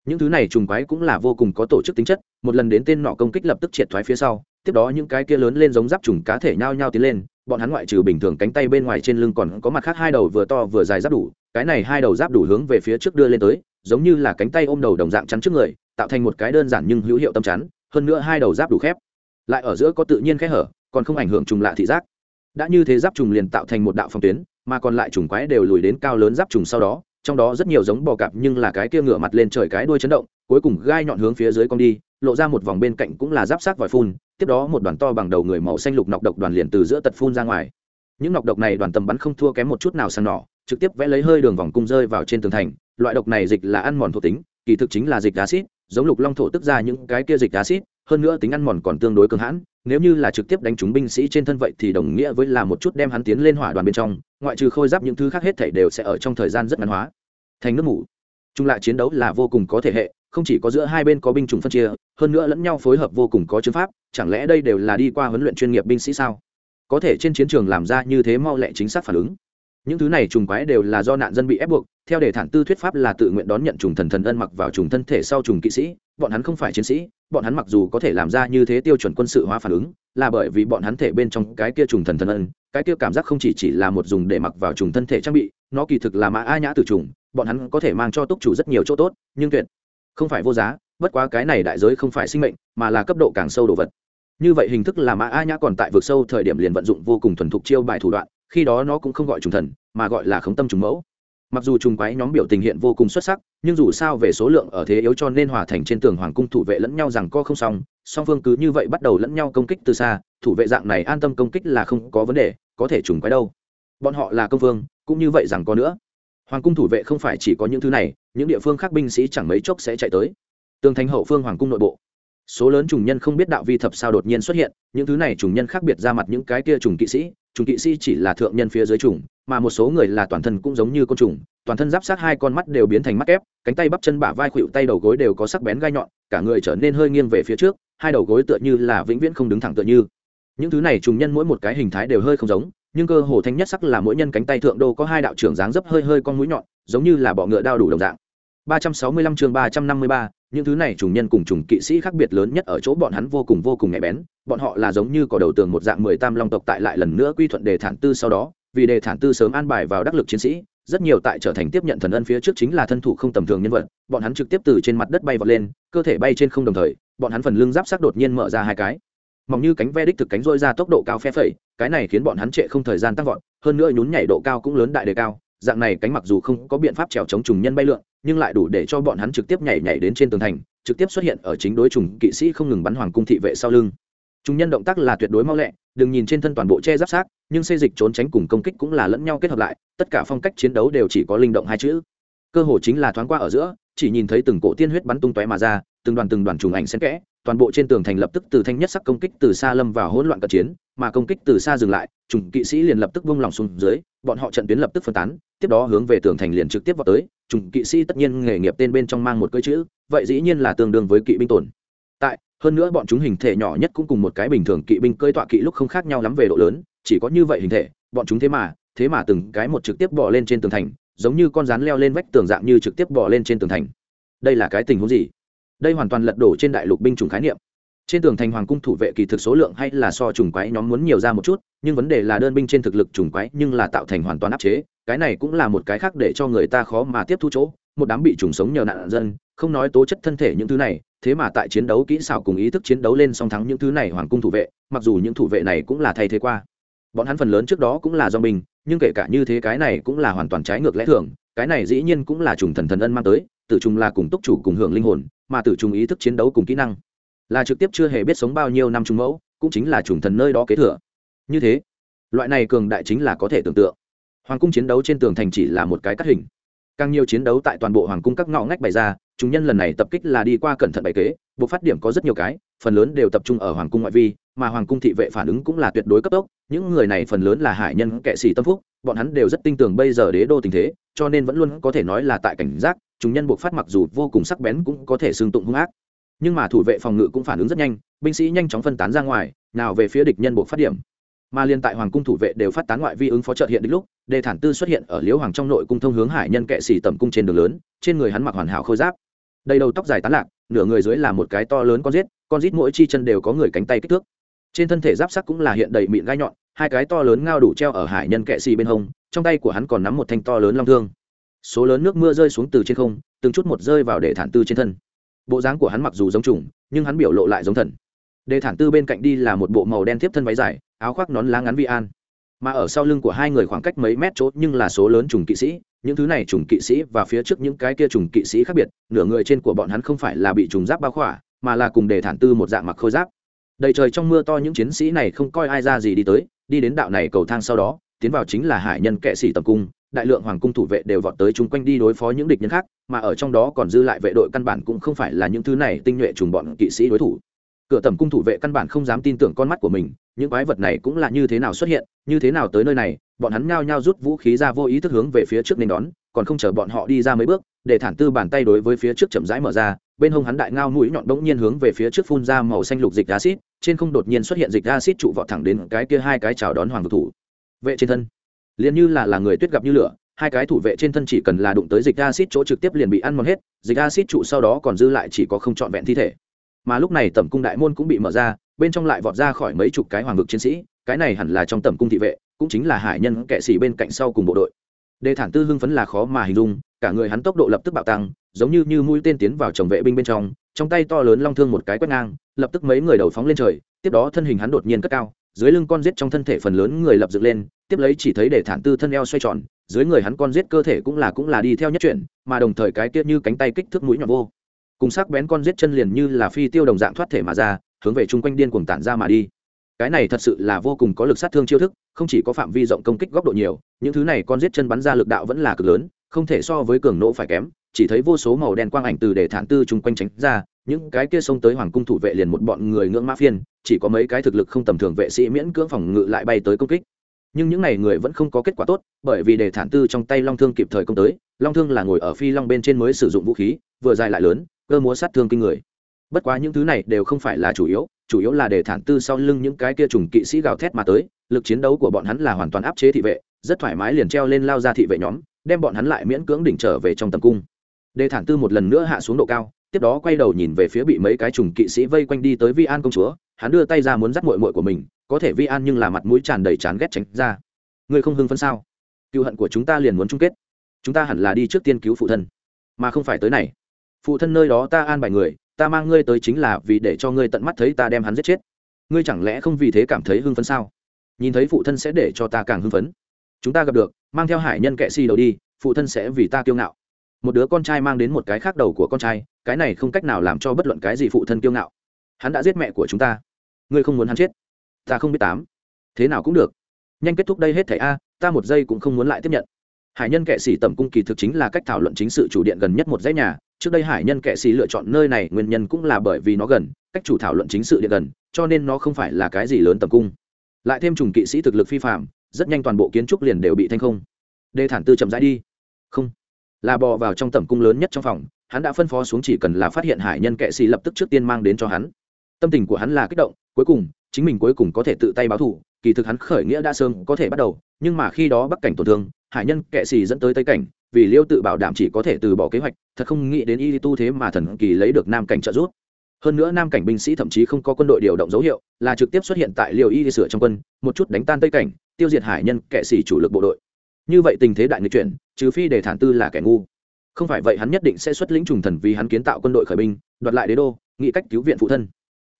Những thứ này trùng quái cũng là vô cùng có tổ chức tính chất, một lần đến tên nọ công kích lập tức triệt thoái phía sau, tiếp đó những cái kia lớn lên giống giáp trùng cá thể nhao nhao tiến lên, bọn hắn ngoại trừ bình thường cánh tay bên ngoài trên lưng còn có mặt khác hai đầu vừa to vừa dài giáp đủ, cái này hai đầu giáp đủ hướng về phía trước đưa lên tới, giống như là cánh tay ôm đầu đồng dạng chắn trước người, tạo thành một cái đơn giản nhưng hữu hiệu tâm chắn, hơn nữa hai đầu giáp đủ khép lại ở giữa có tự nhiên khe hở, còn không ảnh hưởng trùng lạ thị giác. Đã như thế giáp trùng liền tạo thành một đạo phòng tuyến, mà còn lại trùng quái đều lùi đến cao lớn giáp trùng sau đó, trong đó rất nhiều giống bò cạp nhưng là cái kia ngửa mặt lên trời cái đuôi chấn động, cuối cùng gai nhọn hướng phía dưới con đi, lộ ra một vòng bên cạnh cũng là giáp sát vòi phun, tiếp đó một đoàn to bằng đầu người màu xanh lục nọc độc đoàn liền từ giữa tật phun ra ngoài. Những nọc độc này đoàn tầm bắn không thua kém một chút nào sang nỏ, trực tiếp vẽ lấy hơi đường vòng cung rơi vào trên tường thành, loại độc này dịch là ăn mòn thuộc tính, kỳ thực chính là dịch acid giống lục long thổ tức ra những cái kia dịch acid hơn nữa tính ăn mòn còn tương đối cường hãn, nếu như là trực tiếp đánh trúng binh sĩ trên thân vậy thì đồng nghĩa với là một chút đem hắn tiến lên hỏa đoàn bên trong, ngoại trừ khôi giáp những thứ khác hết thảy đều sẽ ở trong thời gian rất ngắn hóa. Thành nước mủ. Trung lại chiến đấu là vô cùng có thể hệ, không chỉ có giữa hai bên có binh chủng phân chia, hơn nữa lẫn nhau phối hợp vô cùng có chứng pháp, chẳng lẽ đây đều là đi qua huấn luyện chuyên nghiệp binh sĩ sao? Có thể trên chiến trường làm ra như thế mau lẹ chính xác phản ứng những thứ này trùng quái đều là do nạn dân bị ép buộc, theo đề thản tư thuyết pháp là tự nguyện đón nhận trùng thần thần ân mặc vào trùng thân thể sau trùng kỵ sĩ, bọn hắn không phải chiến sĩ, bọn hắn mặc dù có thể làm ra như thế tiêu chuẩn quân sự hóa phản ứng, là bởi vì bọn hắn thể bên trong cái kia trùng thần thần ân, cái kia cảm giác không chỉ chỉ là một dùng để mặc vào trùng thân thể trang bị, nó kỳ thực là mã a nhã từ trùng, bọn hắn có thể mang cho túc chủ rất nhiều chỗ tốt, nhưng tuyệt không phải vô giá, bất quá cái này đại giới không phải sinh mệnh, mà là cấp độ càng sâu đồ vật. Như vậy hình thức là mã a nhã còn tại vực sâu thời điểm liền vận dụng vô cùng thuần thục chiêu bài thủ đoạn khi đó nó cũng không gọi trùng thần, mà gọi là khống tâm trùng mẫu. Mặc dù trùng quái nhóm biểu tình hiện vô cùng xuất sắc, nhưng dù sao về số lượng ở thế yếu cho nên hòa thành trên tường hoàng cung thủ vệ lẫn nhau rằng co không xong, song phương cứ như vậy bắt đầu lẫn nhau công kích từ xa, thủ vệ dạng này an tâm công kích là không có vấn đề, có thể trùng quái đâu. Bọn họ là công vương, cũng như vậy rằng có nữa. Hoàng cung thủ vệ không phải chỉ có những thứ này, những địa phương khác binh sĩ chẳng mấy chốc sẽ chạy tới. Tường thành hậu phương hoàng cung nội bộ số lớn trùng nhân không biết đạo vi thập sao đột nhiên xuất hiện những thứ này trùng nhân khác biệt ra mặt những cái kia trùng kỵ sĩ trùng kỵ sĩ chỉ là thượng nhân phía dưới trùng mà một số người là toàn thân cũng giống như côn trùng toàn thân giáp sát hai con mắt đều biến thành mắt ép cánh tay bắp chân bả vai khuỵu tay đầu gối đều có sắc bén gai nhọn cả người trở nên hơi nghiêng về phía trước hai đầu gối tựa như là vĩnh viễn không đứng thẳng tựa như. Những thứ này trùng nhân mỗi một cái hình thái đều hơi không giống nhưng cơ hồ thanh nhất sắc là mỗi nhân cánh tay thượng đô có hai đạo trưởng dáng dấp hơi hơi con mũi nhọn giống như là bọ ngựa đao đủ đồng dạng. 365 chương 353, những thứ này trùng nhân cùng trùng kỵ sĩ khác biệt lớn nhất ở chỗ bọn hắn vô cùng vô cùng nhạy bén, bọn họ là giống như cỏ đầu tường một dạng mười tam long tộc tại lại lần nữa quy thuận đề thản tư sau đó, vì đề thản tư sớm an bài vào đắc lực chiến sĩ, rất nhiều tại trở thành tiếp nhận thần ân phía trước chính là thân thủ không tầm thường nhân vật, bọn hắn trực tiếp từ trên mặt đất bay vọt lên, cơ thể bay trên không đồng thời, bọn hắn phần lưng giáp sắc đột nhiên mở ra hai cái, mỏng như cánh ve đích thực cánh rôi ra tốc độ cao phe phẩy, cái này khiến bọn hắn trệ không thời gian tăng vọt, hơn nữa nhún nhảy độ cao cũng lớn đại đề cao, dạng này cánh mặc dù không có biện pháp trèo chống trùng nhân bay lượn, nhưng lại đủ để cho bọn hắn trực tiếp nhảy nhảy đến trên tường thành, trực tiếp xuất hiện ở chính đối trùng kỵ sĩ không ngừng bắn hoàng cung thị vệ sau lưng. Trùng nhân động tác là tuyệt đối mau lẹ, đừng nhìn trên thân toàn bộ che giáp sát nhưng xây dịch trốn tránh cùng công kích cũng là lẫn nhau kết hợp lại, tất cả phong cách chiến đấu đều chỉ có linh động hai chữ. Cơ hồ chính là thoáng qua ở giữa, chỉ nhìn thấy từng cổ tiên huyết bắn tung tóe mà ra, từng đoàn từng đoàn trùng ảnh xen kẽ, toàn bộ trên tường thành lập tức từ thanh nhất sắc công kích từ xa lâm vào hỗn loạn cận chiến, mà công kích từ xa dừng lại, trùng kỵ sĩ liền lập tức vung lòng xuống dưới bọn họ trận tuyến lập tức phân tán, tiếp đó hướng về tường thành liền trực tiếp vào tới, trùng kỵ sĩ tất nhiên nghề nghiệp tên bên trong mang một cơ chữ, vậy dĩ nhiên là tương đương với kỵ binh tồn tại, hơn nữa bọn chúng hình thể nhỏ nhất cũng cùng một cái bình thường kỵ binh cơi tọa kỵ lúc không khác nhau lắm về độ lớn, chỉ có như vậy hình thể, bọn chúng thế mà thế mà từng cái một trực tiếp bỏ lên trên tường thành, giống như con rắn leo lên vách tường dạng như trực tiếp bỏ lên trên tường thành. Đây là cái tình huống gì? Đây hoàn toàn lật đổ trên đại lục binh chủng khái niệm trên tường thành hoàng cung thủ vệ kỳ thực số lượng hay là so trùng quái nhóm muốn nhiều ra một chút, nhưng vấn đề là đơn binh trên thực lực trùng quái nhưng là tạo thành hoàn toàn áp chế, cái này cũng là một cái khác để cho người ta khó mà tiếp thu chỗ, một đám bị trùng sống nhờ nạn dân, không nói tố chất thân thể những thứ này, thế mà tại chiến đấu kỹ xảo cùng ý thức chiến đấu lên song thắng những thứ này hoàng cung thủ vệ, mặc dù những thủ vệ này cũng là thay thế qua. Bọn hắn phần lớn trước đó cũng là do mình nhưng kể cả như thế cái này cũng là hoàn toàn trái ngược lẽ thường, cái này dĩ nhiên cũng là trùng thần thần ân mang tới, tử trùng là cùng túc chủ cùng hưởng linh hồn, mà tử trùng ý thức chiến đấu cùng kỹ năng là trực tiếp chưa hề biết sống bao nhiêu năm trùng mẫu, cũng chính là trùng thần nơi đó kế thừa. Như thế, loại này cường đại chính là có thể tưởng tượng. Hoàng cung chiến đấu trên tường thành chỉ là một cái cắt hình. Càng nhiều chiến đấu tại toàn bộ hoàng cung các ngõ ngách bày ra, chúng nhân lần này tập kích là đi qua cẩn thận bày kế, buộc phát điểm có rất nhiều cái, phần lớn đều tập trung ở hoàng cung ngoại vi, mà hoàng cung thị vệ phản ứng cũng là tuyệt đối cấp tốc, những người này phần lớn là hải nhân kệ sĩ tâm phúc, bọn hắn đều rất tin tưởng bây giờ đế đô tình thế, cho nên vẫn luôn có thể nói là tại cảnh giác, chúng nhân buộc phát mặc dù vô cùng sắc bén cũng có thể xương tụng hung ác nhưng mà thủ vệ phòng ngự cũng phản ứng rất nhanh, binh sĩ nhanh chóng phân tán ra ngoài, nào về phía địch nhân buộc phát điểm. Mà liên tại hoàng cung thủ vệ đều phát tán ngoại vi ứng phó trợ hiện đích lúc, đề thản tư xuất hiện ở liễu hoàng trong nội cung thông hướng hải nhân kệ xỉ tầm cung trên đường lớn, trên người hắn mặc hoàn hảo khôi giáp. Đầy đầu tóc dài tán lạc, nửa người dưới là một cái to lớn con rết con rít mỗi chi chân đều có người cánh tay kích thước. Trên thân thể giáp sắc cũng là hiện đầy mịn gai nhọn, hai cái to lớn ngao đủ treo ở hải nhân kệ xì bên hông, trong tay của hắn còn nắm một thanh to lớn long thương. Số lớn nước mưa rơi xuống từ trên không, từng chút một rơi vào để thản tư trên thân bộ dáng của hắn mặc dù giống trùng, nhưng hắn biểu lộ lại giống thần. Đề thản tư bên cạnh đi là một bộ màu đen tiếp thân váy dài, áo khoác nón lá ngắn vi an. Mà ở sau lưng của hai người khoảng cách mấy mét chốt nhưng là số lớn trùng kỵ sĩ, những thứ này trùng kỵ sĩ và phía trước những cái kia trùng kỵ sĩ khác biệt, nửa người trên của bọn hắn không phải là bị trùng giáp bao khỏa, mà là cùng Đề thản tư một dạng mặc khôi giáp. Đầy trời trong mưa to những chiến sĩ này không coi ai ra gì đi tới, đi đến đạo này cầu thang sau đó, tiến vào chính là hải nhân kệ sĩ tập cung đại lượng hoàng cung thủ vệ đều vọt tới chung quanh đi đối phó những địch nhân khác, mà ở trong đó còn dư lại vệ đội căn bản cũng không phải là những thứ này tinh nhuệ trùng bọn kỵ sĩ đối thủ. Cửa tầm cung thủ vệ căn bản không dám tin tưởng con mắt của mình, những quái vật này cũng là như thế nào xuất hiện, như thế nào tới nơi này, bọn hắn nhao nhao rút vũ khí ra vô ý thức hướng về phía trước nên đón, còn không chờ bọn họ đi ra mấy bước, để thản tư bàn tay đối với phía trước chậm rãi mở ra, bên hông hắn đại ngao mũi nhọn bỗng nhiên hướng về phía trước phun ra màu xanh lục dịch acid, trên không đột nhiên xuất hiện dịch acid trụ vọt thẳng đến cái kia hai cái chào đón hoàng vực thủ. Vệ trên thân liền như là là người tuyết gặp như lửa, hai cái thủ vệ trên thân chỉ cần là đụng tới dịch acid chỗ trực tiếp liền bị ăn mòn hết, dịch acid trụ sau đó còn dư lại chỉ có không trọn vẹn thi thể. Mà lúc này tẩm cung đại môn cũng bị mở ra, bên trong lại vọt ra khỏi mấy chục cái hoàng vực chiến sĩ, cái này hẳn là trong tẩm cung thị vệ, cũng chính là hải nhân kệ sĩ bên cạnh sau cùng bộ đội. Đề thản tư hưng phấn là khó mà hình dung, cả người hắn tốc độ lập tức bạo tăng, giống như như mũi tên tiến vào chồng vệ binh bên trong trong tay to lớn long thương một cái quét ngang, lập tức mấy người đầu phóng lên trời, tiếp đó thân hình hắn đột nhiên cất cao, dưới lưng con giết trong thân thể phần lớn người lập dựng lên tiếp lấy chỉ thấy để thản tư thân eo xoay tròn, dưới người hắn con giết cơ thể cũng là cũng là đi theo nhất chuyển, mà đồng thời cái tiết như cánh tay kích thước mũi nhọn vô. Cùng sắc bén con giết chân liền như là phi tiêu đồng dạng thoát thể mà ra, hướng về chung quanh điên cuồng tản ra mà đi. Cái này thật sự là vô cùng có lực sát thương chiêu thức, không chỉ có phạm vi rộng công kích góc độ nhiều, những thứ này con giết chân bắn ra lực đạo vẫn là cực lớn, không thể so với cường nỗ phải kém, chỉ thấy vô số màu đen quang ảnh từ để thản tư chung quanh tránh ra, những cái kia xông tới hoàng cung thủ vệ liền một bọn người ngưỡng mã phiên, chỉ có mấy cái thực lực không tầm thường vệ sĩ miễn cưỡng phòng ngự lại bay tới công kích nhưng những n à y người vẫn không có kết quả tốt, bởi vì để thản tư trong tay long thương kịp thời công tới, long thương là ngồi ở phi long bên trên mới sử dụng vũ khí, vừa dài lại lớn, cơ múa sát thương kinh người. Bất quá những thứ này đều không phải là chủ yếu chủ yếu là để thản tư sau lưng những cái kia trùng kỵ sĩ gào thét mà tới, lực chiến đấu của bọn hắn là hoàn toàn áp chế thị vệ, rất thoải mái liền treo lên lao ra thị vệ nhóm, đem bọn hắn lại miễn cưỡng đỉnh trở về trong tầm cung. Đề thản tư một lần nữa hạ xuống độ cao, tiếp đó quay đầu nhìn về phía bị mấy cái trùng kỵ sĩ vây quanh đi tới vi an công chúa hắn đưa tay ra muốn dắt mội mội của mình, có thể vi an nhưng là mặt mũi tràn đầy chán ghét tránh ra. Ngươi không hưng phấn sao? Cựu hận của chúng ta liền muốn chung kết. Chúng ta hẳn là đi trước tiên cứu phụ thân, mà không phải tới này. Phụ thân nơi đó ta an bài người, ta mang ngươi tới chính là vì để cho ngươi tận mắt thấy ta đem hắn giết chết. Ngươi chẳng lẽ không vì thế cảm thấy hưng phấn sao? Nhìn thấy phụ thân sẽ để cho ta càng hưng phấn. Chúng ta gặp được, mang theo hải nhân kệ si đầu đi, phụ thân sẽ vì ta kiêu ngạo. Một đứa con trai mang đến một cái khác đầu của con trai, cái này không cách nào làm cho bất luận cái gì phụ thân kiêu ngạo hắn đã giết mẹ của chúng ta. Ngươi không muốn hắn chết? Ta không biết tám. Thế nào cũng được. Nhanh kết thúc đây hết thảy a, ta một giây cũng không muốn lại tiếp nhận. Hải nhân kệ sĩ tầm cung kỳ thực chính là cách thảo luận chính sự chủ điện gần nhất một dãy nhà. Trước đây hải nhân kệ sĩ lựa chọn nơi này nguyên nhân cũng là bởi vì nó gần, cách chủ thảo luận chính sự điện gần, cho nên nó không phải là cái gì lớn tầm cung. Lại thêm trùng kỵ sĩ thực lực phi phạm rất nhanh toàn bộ kiến trúc liền đều bị thanh không. Đê thản tư chậm rãi đi. Không. Là bò vào trong tầm cung lớn nhất trong phòng, hắn đã phân phó xuống chỉ cần là phát hiện hải nhân kệ sĩ lập tức trước tiên mang đến cho hắn tâm tình của hắn là kích động, cuối cùng, chính mình cuối cùng có thể tự tay báo thù, kỳ thực hắn khởi nghĩa đã sớm có thể bắt đầu, nhưng mà khi đó bắc cảnh tổn thương, hải nhân kệ xì dẫn tới tây cảnh, vì liêu tự bảo đảm chỉ có thể từ bỏ kế hoạch, thật không nghĩ đến y tu thế mà thần kỳ lấy được nam cảnh trợ giúp. Hơn nữa nam cảnh binh sĩ thậm chí không có quân đội điều động dấu hiệu, là trực tiếp xuất hiện tại liều y sửa trong quân, một chút đánh tan tây cảnh, tiêu diệt hải nhân kệ xì chủ lực bộ đội. Như vậy tình thế đại nghịch chuyển, trừ phi để thản tư là kẻ ngu. Không phải vậy hắn nhất định sẽ xuất lĩnh trùng thần vì hắn kiến tạo quân đội khởi binh, đoạt lại đế đô, nghị cách cứu viện phụ thân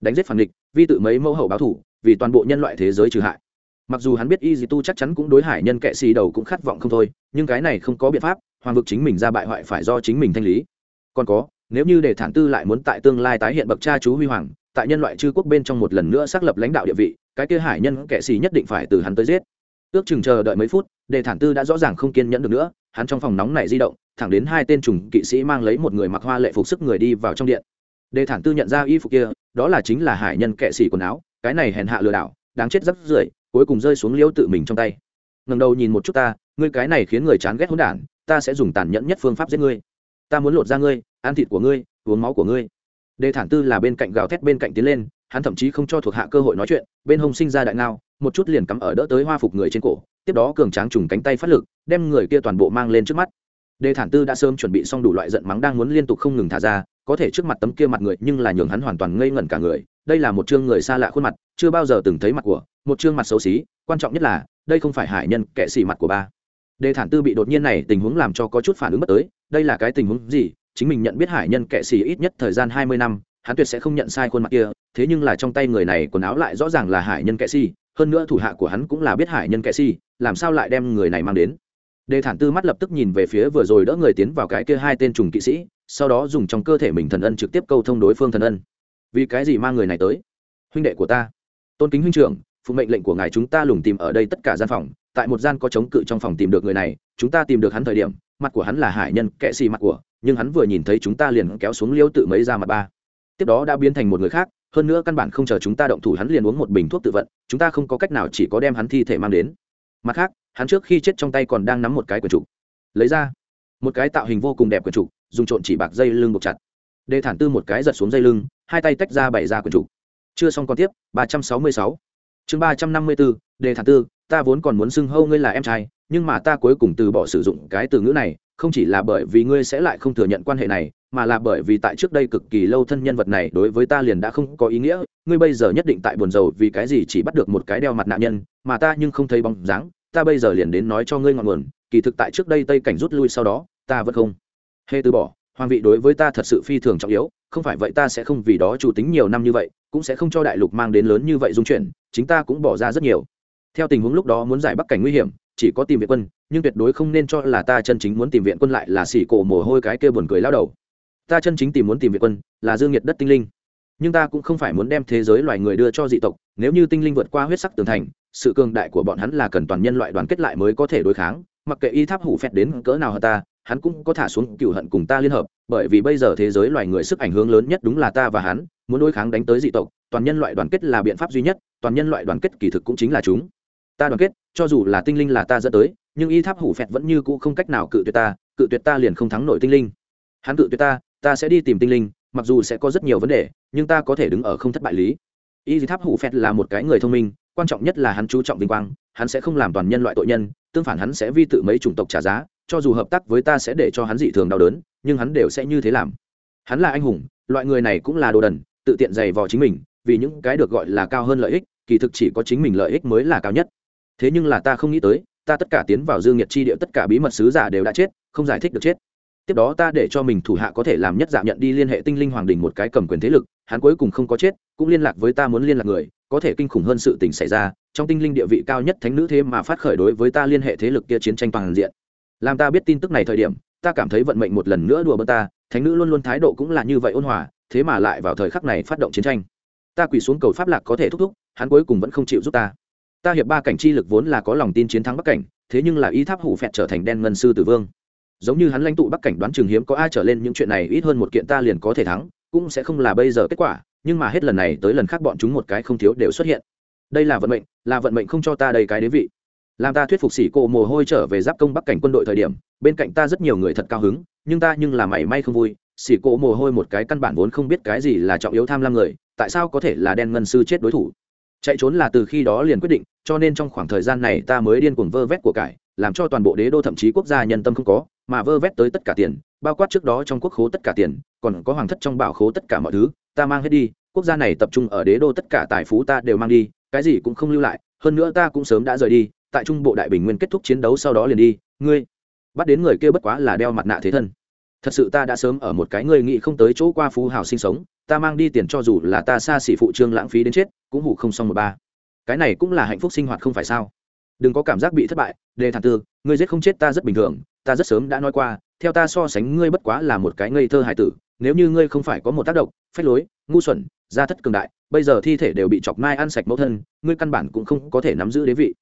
đánh giết phản địch, vi tự mấy mẫu hậu báo thủ, vì toàn bộ nhân loại thế giới trừ hại. Mặc dù hắn biết y dì tu chắc chắn cũng đối hải nhân kệ xì đầu cũng khát vọng không thôi, nhưng cái này không có biện pháp, hoàng vực chính mình ra bại hoại phải do chính mình thanh lý. Còn có, nếu như để thản tư lại muốn tại tương lai tái hiện bậc cha chú huy hoàng, tại nhân loại chư quốc bên trong một lần nữa xác lập lãnh đạo địa vị, cái kia hải nhân kệ xì nhất định phải từ hắn tới giết. Ước chừng chờ đợi mấy phút để thản tư đã rõ ràng không kiên nhẫn được nữa, hắn trong phòng nóng này di động, thẳng đến hai tên trùng kỵ sĩ mang lấy một người mặc hoa lệ phục sức người đi vào trong điện. Đề thản tư nhận ra y phục kia đó là chính là hải nhân kệ xì quần áo, cái này hèn hạ lừa đảo, đáng chết rất rưởi, cuối cùng rơi xuống liêu tự mình trong tay. Ngẩng đầu nhìn một chút ta, ngươi cái này khiến người chán ghét hỗn đản, ta sẽ dùng tàn nhẫn nhất phương pháp giết ngươi. Ta muốn lột ra ngươi, ăn thịt của ngươi, uống máu của ngươi. Đề thản tư là bên cạnh gào thét bên cạnh tiến lên, hắn thậm chí không cho thuộc hạ cơ hội nói chuyện, bên hông sinh ra đại ngao, một chút liền cắm ở đỡ tới hoa phục người trên cổ, tiếp đó cường tráng trùng cánh tay phát lực, đem người kia toàn bộ mang lên trước mắt. Đề thản tư đã sớm chuẩn bị xong đủ loại giận mắng đang muốn liên tục không ngừng thả ra có thể trước mặt tấm kia mặt người nhưng là nhường hắn hoàn toàn ngây ngẩn cả người, đây là một chương người xa lạ khuôn mặt, chưa bao giờ từng thấy mặt của, một chương mặt xấu xí, quan trọng nhất là, đây không phải hải nhân kệ xỉ mặt của ba. Đề thản tư bị đột nhiên này tình huống làm cho có chút phản ứng bất tới, đây là cái tình huống gì, chính mình nhận biết hải nhân kệ xỉ ít nhất thời gian hai mươi năm, hắn tuyệt sẽ không nhận sai khuôn mặt kia, thế nhưng là trong tay người này quần áo lại rõ ràng là hải nhân kệ xỉ, hơn nữa thủ hạ của hắn cũng là biết hải nhân kệ xỉ, làm sao lại đem người này mang đến? Đề thản tư mắt lập tức nhìn về phía vừa rồi đỡ người tiến vào cái kia hai tên trùng kỵ sĩ, sau đó dùng trong cơ thể mình thần ân trực tiếp câu thông đối phương thần ân. Vì cái gì mang người này tới? Huynh đệ của ta. Tôn kính huynh trưởng, phụ mệnh lệnh của ngài chúng ta lùng tìm ở đây tất cả gian phòng, tại một gian có chống cự trong phòng tìm được người này, chúng ta tìm được hắn thời điểm, mặt của hắn là hải nhân kệ xì mặt của, nhưng hắn vừa nhìn thấy chúng ta liền kéo xuống liêu tự mấy ra mặt ba. Tiếp đó đã biến thành một người khác, hơn nữa căn bản không chờ chúng ta động thủ hắn liền uống một bình thuốc tự vận, chúng ta không có cách nào chỉ có đem hắn thi thể mang đến mặt khác, hắn trước khi chết trong tay còn đang nắm một cái quyển trục. Lấy ra. Một cái tạo hình vô cùng đẹp quyển trục, dùng trộn chỉ bạc dây lưng buộc chặt. Đề thản tư một cái giật xuống dây lưng, hai tay tách ra bày ra quyển trục. Chưa xong còn tiếp, ba trăm sáu mươi sáu. Chương ba trăm năm mươi bốn đề thản tư, ta vốn còn muốn xưng hâu ngươi là em trai, nhưng mà ta cuối cùng từ bỏ sử dụng cái từ ngữ này, không chỉ là bởi vì ngươi sẽ lại không thừa nhận quan hệ này, mà là bởi vì tại trước đây cực kỳ lâu thân nhân vật này đối với ta liền đã không có ý nghĩa, ngươi bây giờ nhất định tại buồn rầu vì cái gì chỉ bắt được một cái đeo mặt nạn nhân, mà ta nhưng không thấy bóng dáng ta bây giờ liền đến nói cho ngươi ngọn nguồn, kỳ thực tại trước đây tây cảnh rút lui sau đó, ta vẫn không hề từ bỏ. Hoàng vị đối với ta thật sự phi thường trọng yếu, không phải vậy ta sẽ không vì đó chủ tính nhiều năm như vậy, cũng sẽ không cho đại lục mang đến lớn như vậy dung chuyển, chính ta cũng bỏ ra rất nhiều. Theo tình huống lúc đó muốn giải bắc cảnh nguy hiểm, chỉ có tìm viện quân, nhưng tuyệt đối không nên cho là ta chân chính muốn tìm viện quân lại là xỉ cổ mồ hôi cái kia buồn cười lao đầu. Ta chân chính tìm muốn tìm viện quân là dương nhiệt đất tinh linh. Nhưng ta cũng không phải muốn đem thế giới loài người đưa cho dị tộc, nếu như tinh linh vượt qua huyết sắc tường thành sự cường đại của bọn hắn là cần toàn nhân loại đoàn kết lại mới có thể đối kháng, mặc kệ y tháp hủ phẹt đến cỡ nào hơn ta, hắn cũng có thả xuống cựu hận cùng ta liên hợp, bởi vì bây giờ thế giới loài người sức ảnh hưởng lớn nhất đúng là ta và hắn, muốn đối kháng đánh tới dị tộc, toàn nhân loại đoàn kết là biện pháp duy nhất, toàn nhân loại đoàn kết kỳ thực cũng chính là chúng. Ta đoàn kết, cho dù là tinh linh là ta dẫn tới, nhưng y tháp hủ phẹt vẫn như cũ không cách nào cự tuyệt ta, cự tuyệt ta liền không thắng nổi tinh linh. Hắn cự tuyệt ta ta sẽ đi tìm tinh linh, mặc dù sẽ có rất nhiều vấn đề, nhưng ta có thể đứng ở không thất bại lý. Y tháp hủ phẹt là một cái người thông minh quan trọng nhất là hắn chú trọng vinh quang, hắn sẽ không làm toàn nhân loại tội nhân, tương phản hắn sẽ vi tự mấy chủng tộc trả giá, cho dù hợp tác với ta sẽ để cho hắn dị thường đau đớn, nhưng hắn đều sẽ như thế làm. Hắn là anh hùng, loại người này cũng là đồ đần, tự tiện giày vò chính mình, vì những cái được gọi là cao hơn lợi ích, kỳ thực chỉ có chính mình lợi ích mới là cao nhất. Thế nhưng là ta không nghĩ tới, ta tất cả tiến vào dương nhiệt chi địa tất cả bí mật sứ giả đều đã chết, không giải thích được chết tiếp đó ta để cho mình thủ hạ có thể làm nhất giả nhận đi liên hệ tinh linh hoàng đình một cái cầm quyền thế lực, hắn cuối cùng không có chết, cũng liên lạc với ta muốn liên lạc người, có thể kinh khủng hơn sự tình xảy ra, trong tinh linh địa vị cao nhất thánh nữ thế mà phát khởi đối với ta liên hệ thế lực kia chiến tranh toàn diện. Làm ta biết tin tức này thời điểm, ta cảm thấy vận mệnh một lần nữa đùa bơ ta, thánh nữ luôn luôn thái độ cũng là như vậy ôn hòa, thế mà lại vào thời khắc này phát động chiến tranh. Ta quỳ xuống cầu pháp lạc có thể thúc thúc, hắn cuối cùng vẫn không chịu giúp ta. Ta hiệp ba cảnh chi lực vốn là có lòng tin chiến thắng bắc cảnh, thế nhưng là ý tháp hủ phẹt trở thành đen ngân sư tử vương giống như hắn lãnh tụ bắc cảnh đoán trường hiếm có ai trở lên những chuyện này, ít hơn một kiện ta liền có thể thắng, cũng sẽ không là bây giờ kết quả, nhưng mà hết lần này tới lần khác bọn chúng một cái không thiếu đều xuất hiện. Đây là vận mệnh, là vận mệnh không cho ta đầy cái đế vị. Làm ta thuyết phục sĩ cổ mồ hôi trở về giáp công bắc cảnh quân đội thời điểm, bên cạnh ta rất nhiều người thật cao hứng, nhưng ta nhưng là mảy may không vui. Sĩ cổ mồ hôi một cái căn bản vốn không biết cái gì là trọng yếu tham lam người, tại sao có thể là đen ngân sư chết đối thủ? Chạy trốn là từ khi đó liền quyết định, cho nên trong khoảng thời gian này ta mới điên cuồng vơ vét của cải, làm cho toàn bộ đế đô thậm chí quốc gia nhân tâm không có mà vơ vét tới tất cả tiền, bao quát trước đó trong quốc khố tất cả tiền, còn có hoàng thất trong bảo khố tất cả mọi thứ, ta mang hết đi, quốc gia này tập trung ở đế đô tất cả tài phú ta đều mang đi, cái gì cũng không lưu lại, hơn nữa ta cũng sớm đã rời đi, tại trung bộ đại bình nguyên kết thúc chiến đấu sau đó liền đi, ngươi, bắt đến người kia bất quá là đeo mặt nạ thế thân. Thật sự ta đã sớm ở một cái người nghĩ không tới chỗ qua phú hào sinh sống, ta mang đi tiền cho dù là ta xa xỉ phụ trương lãng phí đến chết, cũng hủ không xong một ba. Cái này cũng là hạnh phúc sinh hoạt không phải sao? Đừng có cảm giác bị thất bại, đề thản tư, ngươi giết không chết ta rất bình thường, ta rất sớm đã nói qua, theo ta so sánh ngươi bất quá là một cái ngây thơ hài tử, nếu như ngươi không phải có một tác động, phách lối, ngu xuẩn, gia thất cường đại, bây giờ thi thể đều bị chọc mai ăn sạch mẫu thân, ngươi căn bản cũng không có thể nắm giữ đế vị.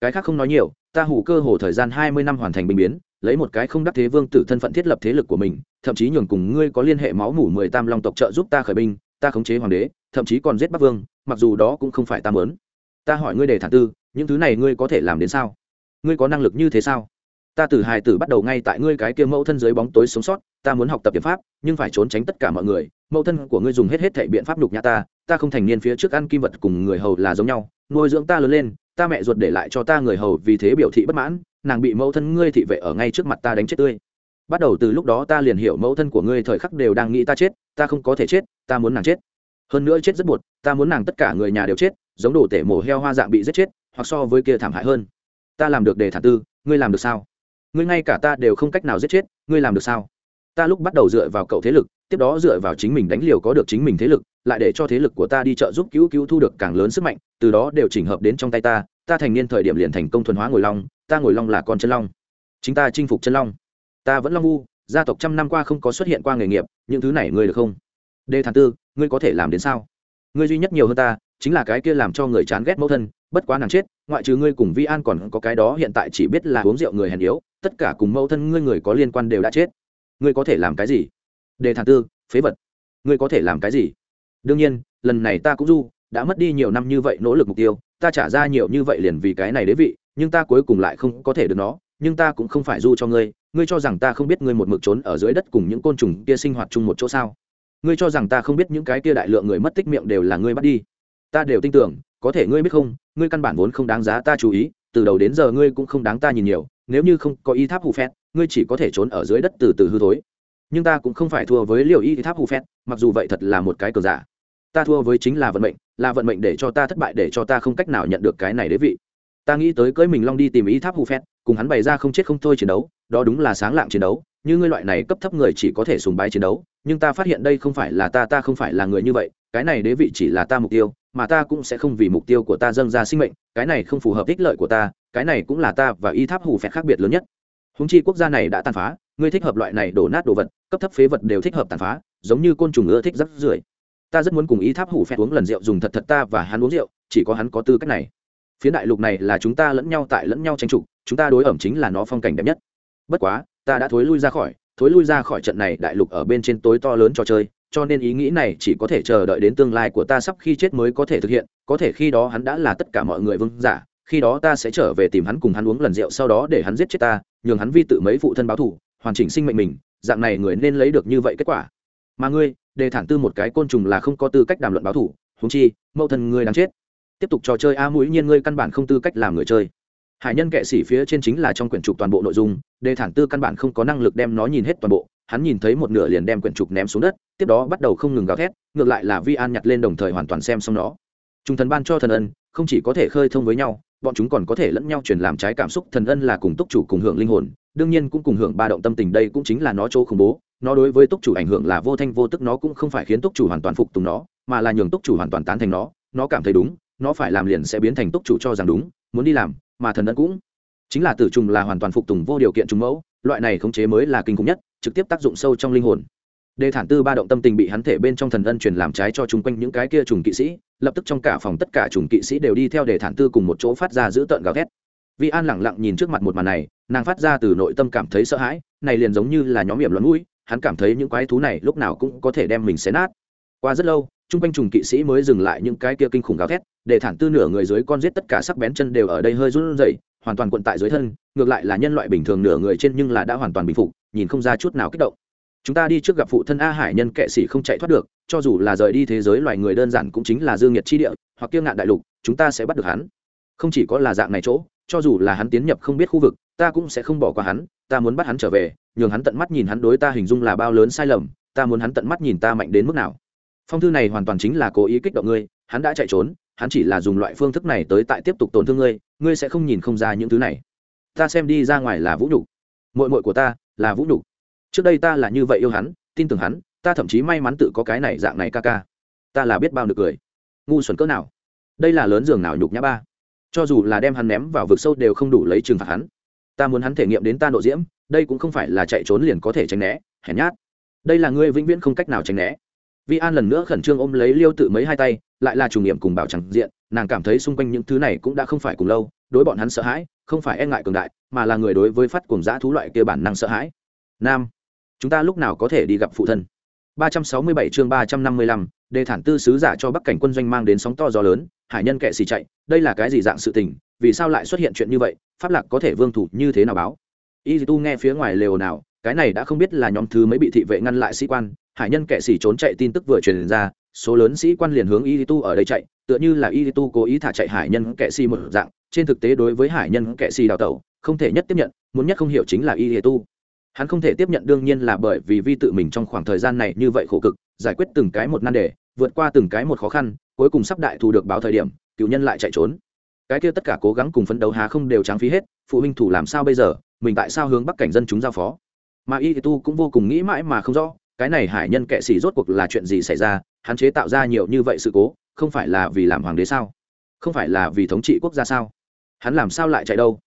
Cái khác không nói nhiều, ta hủ cơ hồ thời gian hai mươi năm hoàn thành bình biến, lấy một cái không đắc thế vương tử thân phận thiết lập thế lực của mình, thậm chí nhường cùng ngươi có liên hệ máu mủ mười tam long tộc trợ giúp ta khởi binh, ta khống chế hoàng đế, thậm chí còn giết bắc vương, mặc dù đó cũng không phải ta mớn ta hỏi ngươi đề thản tư những thứ này ngươi có thể làm đến sao? Ngươi có năng lực như thế sao? Ta từ hài tử bắt đầu ngay tại ngươi cái kia mẫu thân dưới bóng tối sống sót, ta muốn học tập biện pháp, nhưng phải trốn tránh tất cả mọi người. Mẫu thân của ngươi dùng hết hết thể biện pháp nhục nhã ta ta không thành niên phía trước ăn kim vật cùng người hầu là giống nhau. Nuôi dưỡng ta lớn lên, ta mẹ ruột để lại cho ta người hầu vì thế biểu thị bất mãn, nàng bị mẫu thân ngươi thị vệ ở ngay trước mặt ta đánh chết tươi. Bắt đầu từ lúc đó ta liền hiểu mẫu thân của ngươi thời khắc đều đang nghĩ ta chết, ta không có thể chết, ta muốn nàng chết. Hơn nữa chết rất buồn, ta muốn nàng tất cả người nhà đều chết, giống đồ tể mổ heo hoa dạng bị giết chết hoặc so với kia thảm hại hơn. Ta làm được đề thả tư, ngươi làm được sao? Ngươi ngay cả ta đều không cách nào giết chết, ngươi làm được sao? Ta lúc bắt đầu dựa vào cậu thế lực, tiếp đó dựa vào chính mình đánh liều có được chính mình thế lực, lại để cho thế lực của ta đi trợ giúp cứu cứu thu được càng lớn sức mạnh, từ đó đều chỉnh hợp đến trong tay ta ta thành niên thời điểm liền thành công thuần hóa ngồi long, ta ngồi long là con chân long. Chính ta chinh phục chân long. Ta vẫn long u gia tộc trăm năm qua không có xuất hiện qua nghề nghiệp, những thứ này ngươi được không? Đề thản tư, ngươi có thể làm đến sao? Ngươi duy nhất nhiều hơn ta chính là cái kia làm cho người chán ghét mẫu thân, bất quá nàng chết, ngoại trừ ngươi cùng vi an còn có cái đó, hiện tại chỉ biết là uống rượu người hèn yếu, tất cả cùng mẫu thân ngươi người có liên quan đều đã chết. Ngươi có thể làm cái gì? Đề thản tư, phế vật. Ngươi có thể làm cái gì? Đương nhiên, lần này ta cũng du, đã mất đi nhiều năm như vậy nỗ lực mục tiêu, ta trả ra nhiều như vậy liền vì cái này đế vị, nhưng ta cuối cùng lại không có thể được nó, nhưng ta cũng không phải du cho ngươi ngươi cho rằng ta không biết ngươi một mực trốn ở dưới đất cùng những côn trùng kia sinh hoạt chung một chỗ sao? Ngươi cho rằng ta không biết những cái kia đại lượng người mất tích miệng đều là ngươi bắt đi ta đều tin tưởng, có thể ngươi biết không, ngươi căn bản vốn không đáng giá ta chú ý, từ đầu đến giờ ngươi cũng không đáng ta nhìn nhiều, nếu như không có y tháp hù phét, ngươi chỉ có thể trốn ở dưới đất từ từ hư thối. Nhưng ta cũng không phải thua với liều y tháp hù phét, mặc dù vậy thật là một cái cờ giả. Ta thua với chính là vận mệnh, là vận mệnh để cho ta thất bại, để cho ta không cách nào nhận được cái này đế vị. Ta nghĩ tới cưới mình long đi tìm Y tháp hù phét, cùng hắn bày ra không chết không thôi chiến đấu, đó đúng là sáng lạng chiến đấu như ngươi loại này cấp thấp người chỉ có thể sùng bái chiến đấu, nhưng ta phát hiện đây không phải là ta ta không phải là người như vậy, cái này đế vị chỉ là ta mục tiêu, mà ta cũng sẽ không vì mục tiêu của ta dâng ra sinh mệnh, cái này không phù hợp ích lợi của ta, cái này cũng là ta và y tháp hù phẹt khác biệt lớn nhất. Húng chi quốc gia này đã tàn phá, ngươi thích hợp loại này đổ nát đồ vật, cấp thấp phế vật đều thích hợp tàn phá, giống như côn trùng ưa thích rắc rưởi. Ta rất muốn cùng y tháp hủ phẹt uống lần rượu dùng thật thật ta và hắn uống rượu, chỉ có hắn có tư cách này. Phía đại lục này là chúng ta lẫn nhau tại lẫn nhau tranh trục chúng ta đối ẩm chính là nó phong cảnh đẹp nhất. Bất quá ta đã thối lui ra khỏi, thối lui ra khỏi trận này đại lục ở bên trên tối to lớn trò chơi, cho nên ý nghĩ này chỉ có thể chờ đợi đến tương lai của ta sắp khi chết mới có thể thực hiện, có thể khi đó hắn đã là tất cả mọi người vương giả, khi đó ta sẽ trở về tìm hắn cùng hắn uống lần rượu sau đó để hắn giết chết ta, nhường hắn vi tự mấy phụ thân báo thù, hoàn chỉnh sinh mệnh mình, dạng này người nên lấy được như vậy kết quả. Mà ngươi, đề thản tư một cái côn trùng là không có tư cách đàm luận báo thù húng chi, mẫu thân ngươi đang chết. Tiếp tục trò chơi a mũi nhiên ngươi căn bản không tư cách làm người chơi hải nhân kệ sĩ phía trên chính là trong quyển trục toàn bộ nội dung, đề thản tư căn bản không có năng lực đem nó nhìn hết toàn bộ, hắn nhìn thấy một nửa liền đem quyển trục ném xuống đất, tiếp đó bắt đầu không ngừng gào thét, ngược lại là vi an nhặt lên đồng thời hoàn toàn xem xong nó. Chúng thần ban cho thần ân, không chỉ có thể khơi thông với nhau, bọn chúng còn có thể lẫn nhau truyền làm trái cảm xúc, thần ân là cùng túc chủ cùng hưởng linh hồn, đương nhiên cũng cùng hưởng ba động tâm tình, đây cũng chính là nó chỗ khủng bố, nó đối với túc chủ ảnh hưởng là vô thanh vô tức, nó cũng không phải khiến túc chủ hoàn toàn phục tùng nó, mà là nhường túc chủ hoàn toàn tán thành nó nó cảm thấy đúng, nó phải làm liền sẽ biến thành túc chủ cho rằng đúng, muốn đi làm mà thần ân cũng. Chính là tử trùng là hoàn toàn phục tùng vô điều kiện trùng mẫu, loại này khống chế mới là kinh khủng nhất, trực tiếp tác dụng sâu trong linh hồn. Đề thản tư ba động tâm tình bị hắn thể bên trong thần ân truyền làm trái cho chung quanh những cái kia trùng kỵ sĩ, lập tức trong cả phòng tất cả trùng kỵ sĩ đều đi theo đề thản tư cùng một chỗ phát ra giữ tợn gào thét. Vi an lẳng lặng nhìn trước mặt một màn này, nàng phát ra từ nội tâm cảm thấy sợ hãi, này liền giống như là nhóm hiểm luận mũi, hắn cảm thấy những quái thú này lúc nào cũng có thể đem mình xé nát. Qua rất lâu chung quanh trùng kỵ sĩ mới dừng lại những cái kia kinh khủng gào thét, để thản tư nửa người dưới con giết tất cả sắc bén chân đều ở đây hơi run rẩy, hoàn toàn cuộn tại dưới thân, ngược lại là nhân loại bình thường nửa người trên nhưng là đã hoàn toàn bình phục, nhìn không ra chút nào kích động. Chúng ta đi trước gặp phụ thân a hải nhân kệ sĩ không chạy thoát được, cho dù là rời đi thế giới loài người đơn giản cũng chính là dương nhiệt chi địa, hoặc kiêng ngạn đại lục, chúng ta sẽ bắt được hắn. Không chỉ có là dạng này chỗ, cho dù là hắn tiến nhập không biết khu vực, ta cũng sẽ không bỏ qua hắn, ta muốn bắt hắn trở về, nhường hắn tận mắt nhìn hắn đối ta hình dung là bao lớn sai lầm, ta muốn hắn tận mắt nhìn ta mạnh đến mức nào phong thư này hoàn toàn chính là cố ý kích động ngươi, hắn đã chạy trốn, hắn chỉ là dùng loại phương thức này tới tại tiếp tục tổn thương ngươi ngươi sẽ không nhìn không ra những thứ này. Ta xem đi ra ngoài là vũ nhục. Mội mội của ta là vũ nhục. Trước đây ta là như vậy yêu hắn, tin tưởng hắn, ta thậm chí may mắn tự có cái này dạng này ca ca. Ta là biết bao được cười. Ngu xuẩn cỡ nào. Đây là lớn giường nào nhục nhã ba. Cho dù là đem hắn ném vào vực sâu đều không đủ lấy trừng phạt hắn. Ta muốn hắn thể nghiệm đến ta nội diễm, đây cũng không phải là chạy trốn liền có thể tránh né, hèn nhát. Đây là ngươi vĩnh viễn không cách nào tránh né vi an lần nữa khẩn trương ôm lấy liêu tự mấy hai tay lại là chủ nghiệm cùng bảo chẳng diện nàng cảm thấy xung quanh những thứ này cũng đã không phải cùng lâu đối bọn hắn sợ hãi không phải e ngại cường đại mà là người đối với phát cùng giã thú loại kia bản năng sợ hãi. Nam chúng ta lúc nào có thể đi gặp phụ thân? 367 chương 355, đề thản tư sứ giả cho bắc cảnh quân doanh mang đến sóng to gió lớn hải nhân kệ xì chạy đây là cái gì dạng sự tình vì sao lại xuất hiện chuyện như vậy pháp lạc có thể vương thủ như thế nào báo? Y tu nghe phía ngoài lều nào cái này đã không biết là nhóm thứ mấy bị thị vệ ngăn lại sĩ quan, hải nhân kẻ xỉ trốn chạy tin tức vừa truyền ra, số lớn sĩ quan liền hướng y tu ở đây chạy, tựa như là y tu cố ý thả chạy hải nhân kẻ xỉ một dạng, trên thực tế đối với hải nhân kẻ xỉ đào tẩu, không thể nhất tiếp nhận, muốn nhất không hiểu chính là y tu hắn không thể tiếp nhận đương nhiên là bởi vì vi tự mình trong khoảng thời gian này như vậy khổ cực, giải quyết từng cái một nan đề, vượt qua từng cái một khó khăn, cuối cùng sắp đại thù được báo thời điểm, cựu nhân lại chạy trốn. Cái kia tất cả cố gắng cùng phấn đấu há không đều trắng phí hết, phụ huynh thủ làm sao bây giờ, mình tại sao hướng bắc cảnh dân chúng giao phó? Mà y tu cũng vô cùng nghĩ mãi mà không rõ, cái này hải nhân kệ sĩ rốt cuộc là chuyện gì xảy ra, hắn chế tạo ra nhiều như vậy sự cố, không phải là vì làm hoàng đế sao? Không phải là vì thống trị quốc gia sao? Hắn làm sao lại chạy đâu?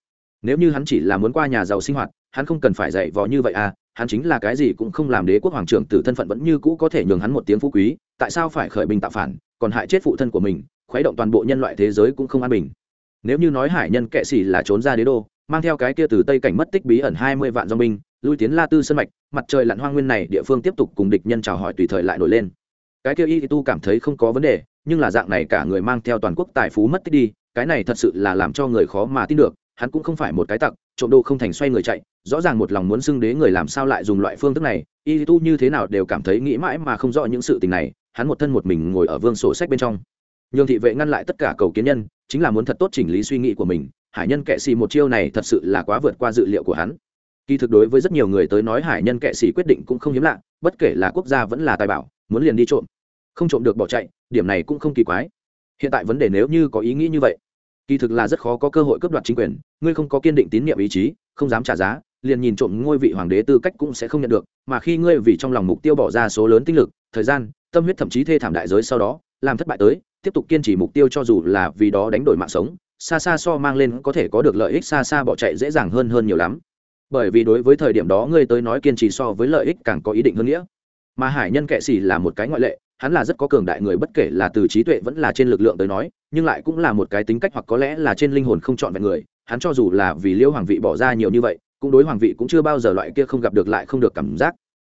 Nếu như hắn chỉ là muốn qua nhà giàu sinh hoạt, hắn không cần phải dạy vò như vậy à hắn chính là cái gì cũng không làm đế quốc hoàng trưởng từ thân phận vẫn như cũ có thể nhường hắn một tiếng phú quý, tại sao phải khởi binh tạo phản, còn hại chết phụ thân của mình, khuấy động toàn bộ nhân loại thế giới cũng không an bình. Nếu như nói hải nhân kệ xỉ là trốn ra đế đô, mang theo cái kia từ tây cảnh mất tích bí ẩn hai mươi vạn dòng binh lui tiến la tư sân mạch, mặt trời lặn hoang nguyên này địa phương tiếp tục cùng địch nhân chào hỏi tùy thời lại nổi lên. Cái kia y tu cảm thấy không có vấn đề, nhưng là dạng này cả người mang theo toàn quốc tài phú mất tích đi, cái này thật sự là làm cho người khó mà tin được, hắn cũng không phải một cái tặc, trộm đồ không thành xoay người chạy, rõ ràng một lòng muốn xưng đế người làm sao lại dùng loại phương thức này, y tu như thế nào đều cảm thấy nghĩ mãi mà không rõ những sự tình này, hắn một thân một mình ngồi ở vương sổ sách bên trong. Nhường thị vệ ngăn lại tất cả cầu kiến nhân, chính là muốn thật tốt chỉnh lý suy nghĩ của mình, hải nhân kệ xì một chiêu này thật sự là quá vượt qua dự liệu của hắn kỳ thực đối với rất nhiều người tới nói hải nhân kệ sĩ quyết định cũng không hiếm lạ, bất kể là quốc gia vẫn là tài bảo, muốn liền đi trộm. Không trộm được bỏ chạy, điểm này cũng không kỳ quái. Hiện tại vấn đề nếu như có ý nghĩ như vậy, kỳ thực là rất khó có cơ hội cướp đoạt chính quyền, ngươi không có kiên định tín nhiệm ý chí, không dám trả giá, liền nhìn trộm ngôi vị hoàng đế tư cách cũng sẽ không nhận được, mà khi ngươi vì trong lòng mục tiêu bỏ ra số lớn tinh lực, thời gian, tâm huyết thậm chí thê thảm đại giới sau đó, làm thất bại tới, tiếp tục kiên trì mục tiêu cho dù là vì đó đánh đổi mạng sống, xa xa so mang lên có thể có được lợi ích, xa xa bỏ chạy dễ dàng hơn hơn nhiều lắm bởi vì đối với thời điểm đó ngươi tới nói kiên trì so với lợi ích càng có ý định hơn nghĩa. Mà hải nhân kệ xì là một cái ngoại lệ, hắn là rất có cường đại người bất kể là từ trí tuệ vẫn là trên lực lượng tới nói, nhưng lại cũng là một cái tính cách hoặc có lẽ là trên linh hồn không chọn vẹn người. Hắn cho dù là vì liêu hoàng vị bỏ ra nhiều như vậy, cũng đối hoàng vị cũng chưa bao giờ loại kia không gặp được lại không được cảm giác.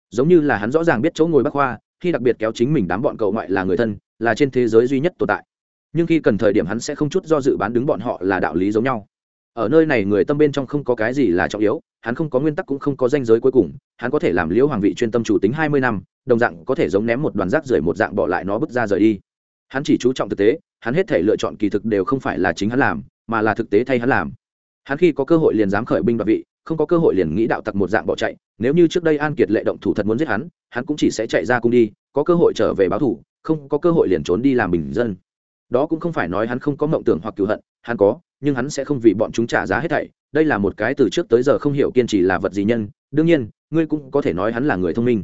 Giống như là hắn rõ ràng biết chỗ ngồi bắc hoa, khi đặc biệt kéo chính mình đám bọn cậu ngoại là người thân, là trên thế giới duy nhất tồn tại. Nhưng khi cần thời điểm hắn sẽ không chút do dự bán đứng bọn họ là đạo lý giống nhau. Ở nơi này người tâm bên trong không có cái gì là trọng yếu hắn không có nguyên tắc cũng không có danh giới cuối cùng, hắn có thể làm liễu hoàng vị chuyên tâm chủ tính hai mươi năm, đồng dạng có thể giống ném một đoàn rác rưởi một dạng bỏ lại nó bước ra rời đi. Hắn chỉ chú trọng thực tế, hắn hết thể lựa chọn kỳ thực đều không phải là chính hắn làm, mà là thực tế thay hắn làm. Hắn khi có cơ hội liền dám khởi binh đoạt vị, không có cơ hội liền nghĩ đạo tặc một dạng bỏ chạy, nếu như trước đây an kiệt lệ động thủ thật muốn giết hắn hắn cũng chỉ sẽ chạy ra cung đi, có cơ hội trở về báo thủ, không có cơ hội liền trốn đi làm bình dân. Đó cũng không phải nói hắn không có mộng tưởng hoặc cựu hận, hắn có, nhưng hắn sẽ không vì bọn chúng trả giá hết thảy đây là một cái từ trước tới giờ không hiểu kiên trì là vật gì nhân, đương nhiên, ngươi cũng có thể nói hắn là người thông minh.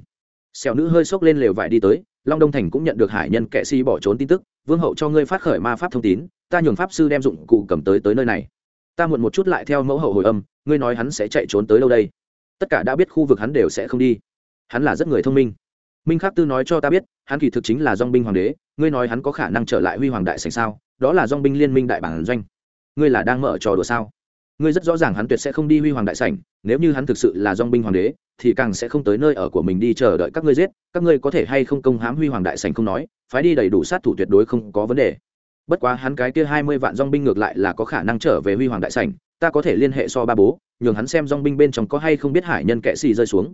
Xẻo nữ hơi sốc lên lều vải đi tới, long đông thành cũng nhận được hải nhân kệ si bỏ trốn tin tức, vương hậu cho ngươi phát khởi ma pháp thông tín, ta nhường pháp sư đem dụng cụ cầm tới tới nơi này. Ta muộn một chút lại theo mẫu hậu hồi âm, ngươi nói hắn sẽ chạy trốn tới đâu đây? Tất cả đã biết khu vực hắn đều sẽ không đi. Hắn là rất người thông minh. Minh khắc tư nói cho ta biết, hắn kỳ thực chính là dong binh hoàng đế, ngươi nói hắn có khả năng trở lại huy hoàng đại sành sao? Đó là dong binh liên minh đại bản doanh. Ngươi là đang mở trò đùa sao? Ngươi rất rõ ràng hắn tuyệt sẽ không đi huy hoàng đại sảnh, nếu như hắn thực sự là dong binh hoàng đế, thì càng sẽ không tới nơi ở của mình đi chờ đợi các ngươi giết. Các ngươi có thể hay không công hãm huy hoàng đại sảnh không nói, phái đi đầy đủ sát thủ tuyệt đối không có vấn đề. Bất quá hắn cái kia hai mươi vạn dong binh ngược lại là có khả năng trở về huy hoàng đại sảnh, ta có thể liên hệ so ba bố, nhường hắn xem dong binh bên trong có hay không biết hải nhân kệ xì rơi xuống.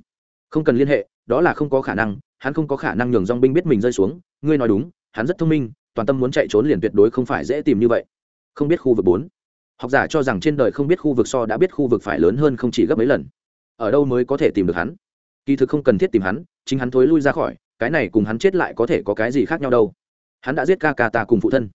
Không cần liên hệ, đó là không có khả năng, hắn không có khả năng nhường dong binh biết mình rơi xuống, ngươi nói đúng, hắn rất thông minh, toàn tâm muốn chạy trốn liền tuyệt đối không phải dễ tìm như vậy. Không biết khu vực bốn học giả cho rằng trên đời không biết khu vực so đã biết khu vực phải lớn hơn không chỉ gấp mấy lần. Ở đâu mới có thể tìm được hắn? Kỳ thực không cần thiết tìm hắn, chính hắn thối lui ra khỏi, cái này cùng hắn chết lại có thể có cái gì khác nhau đâu. Hắn đã giết ca ca ta cùng phụ thân.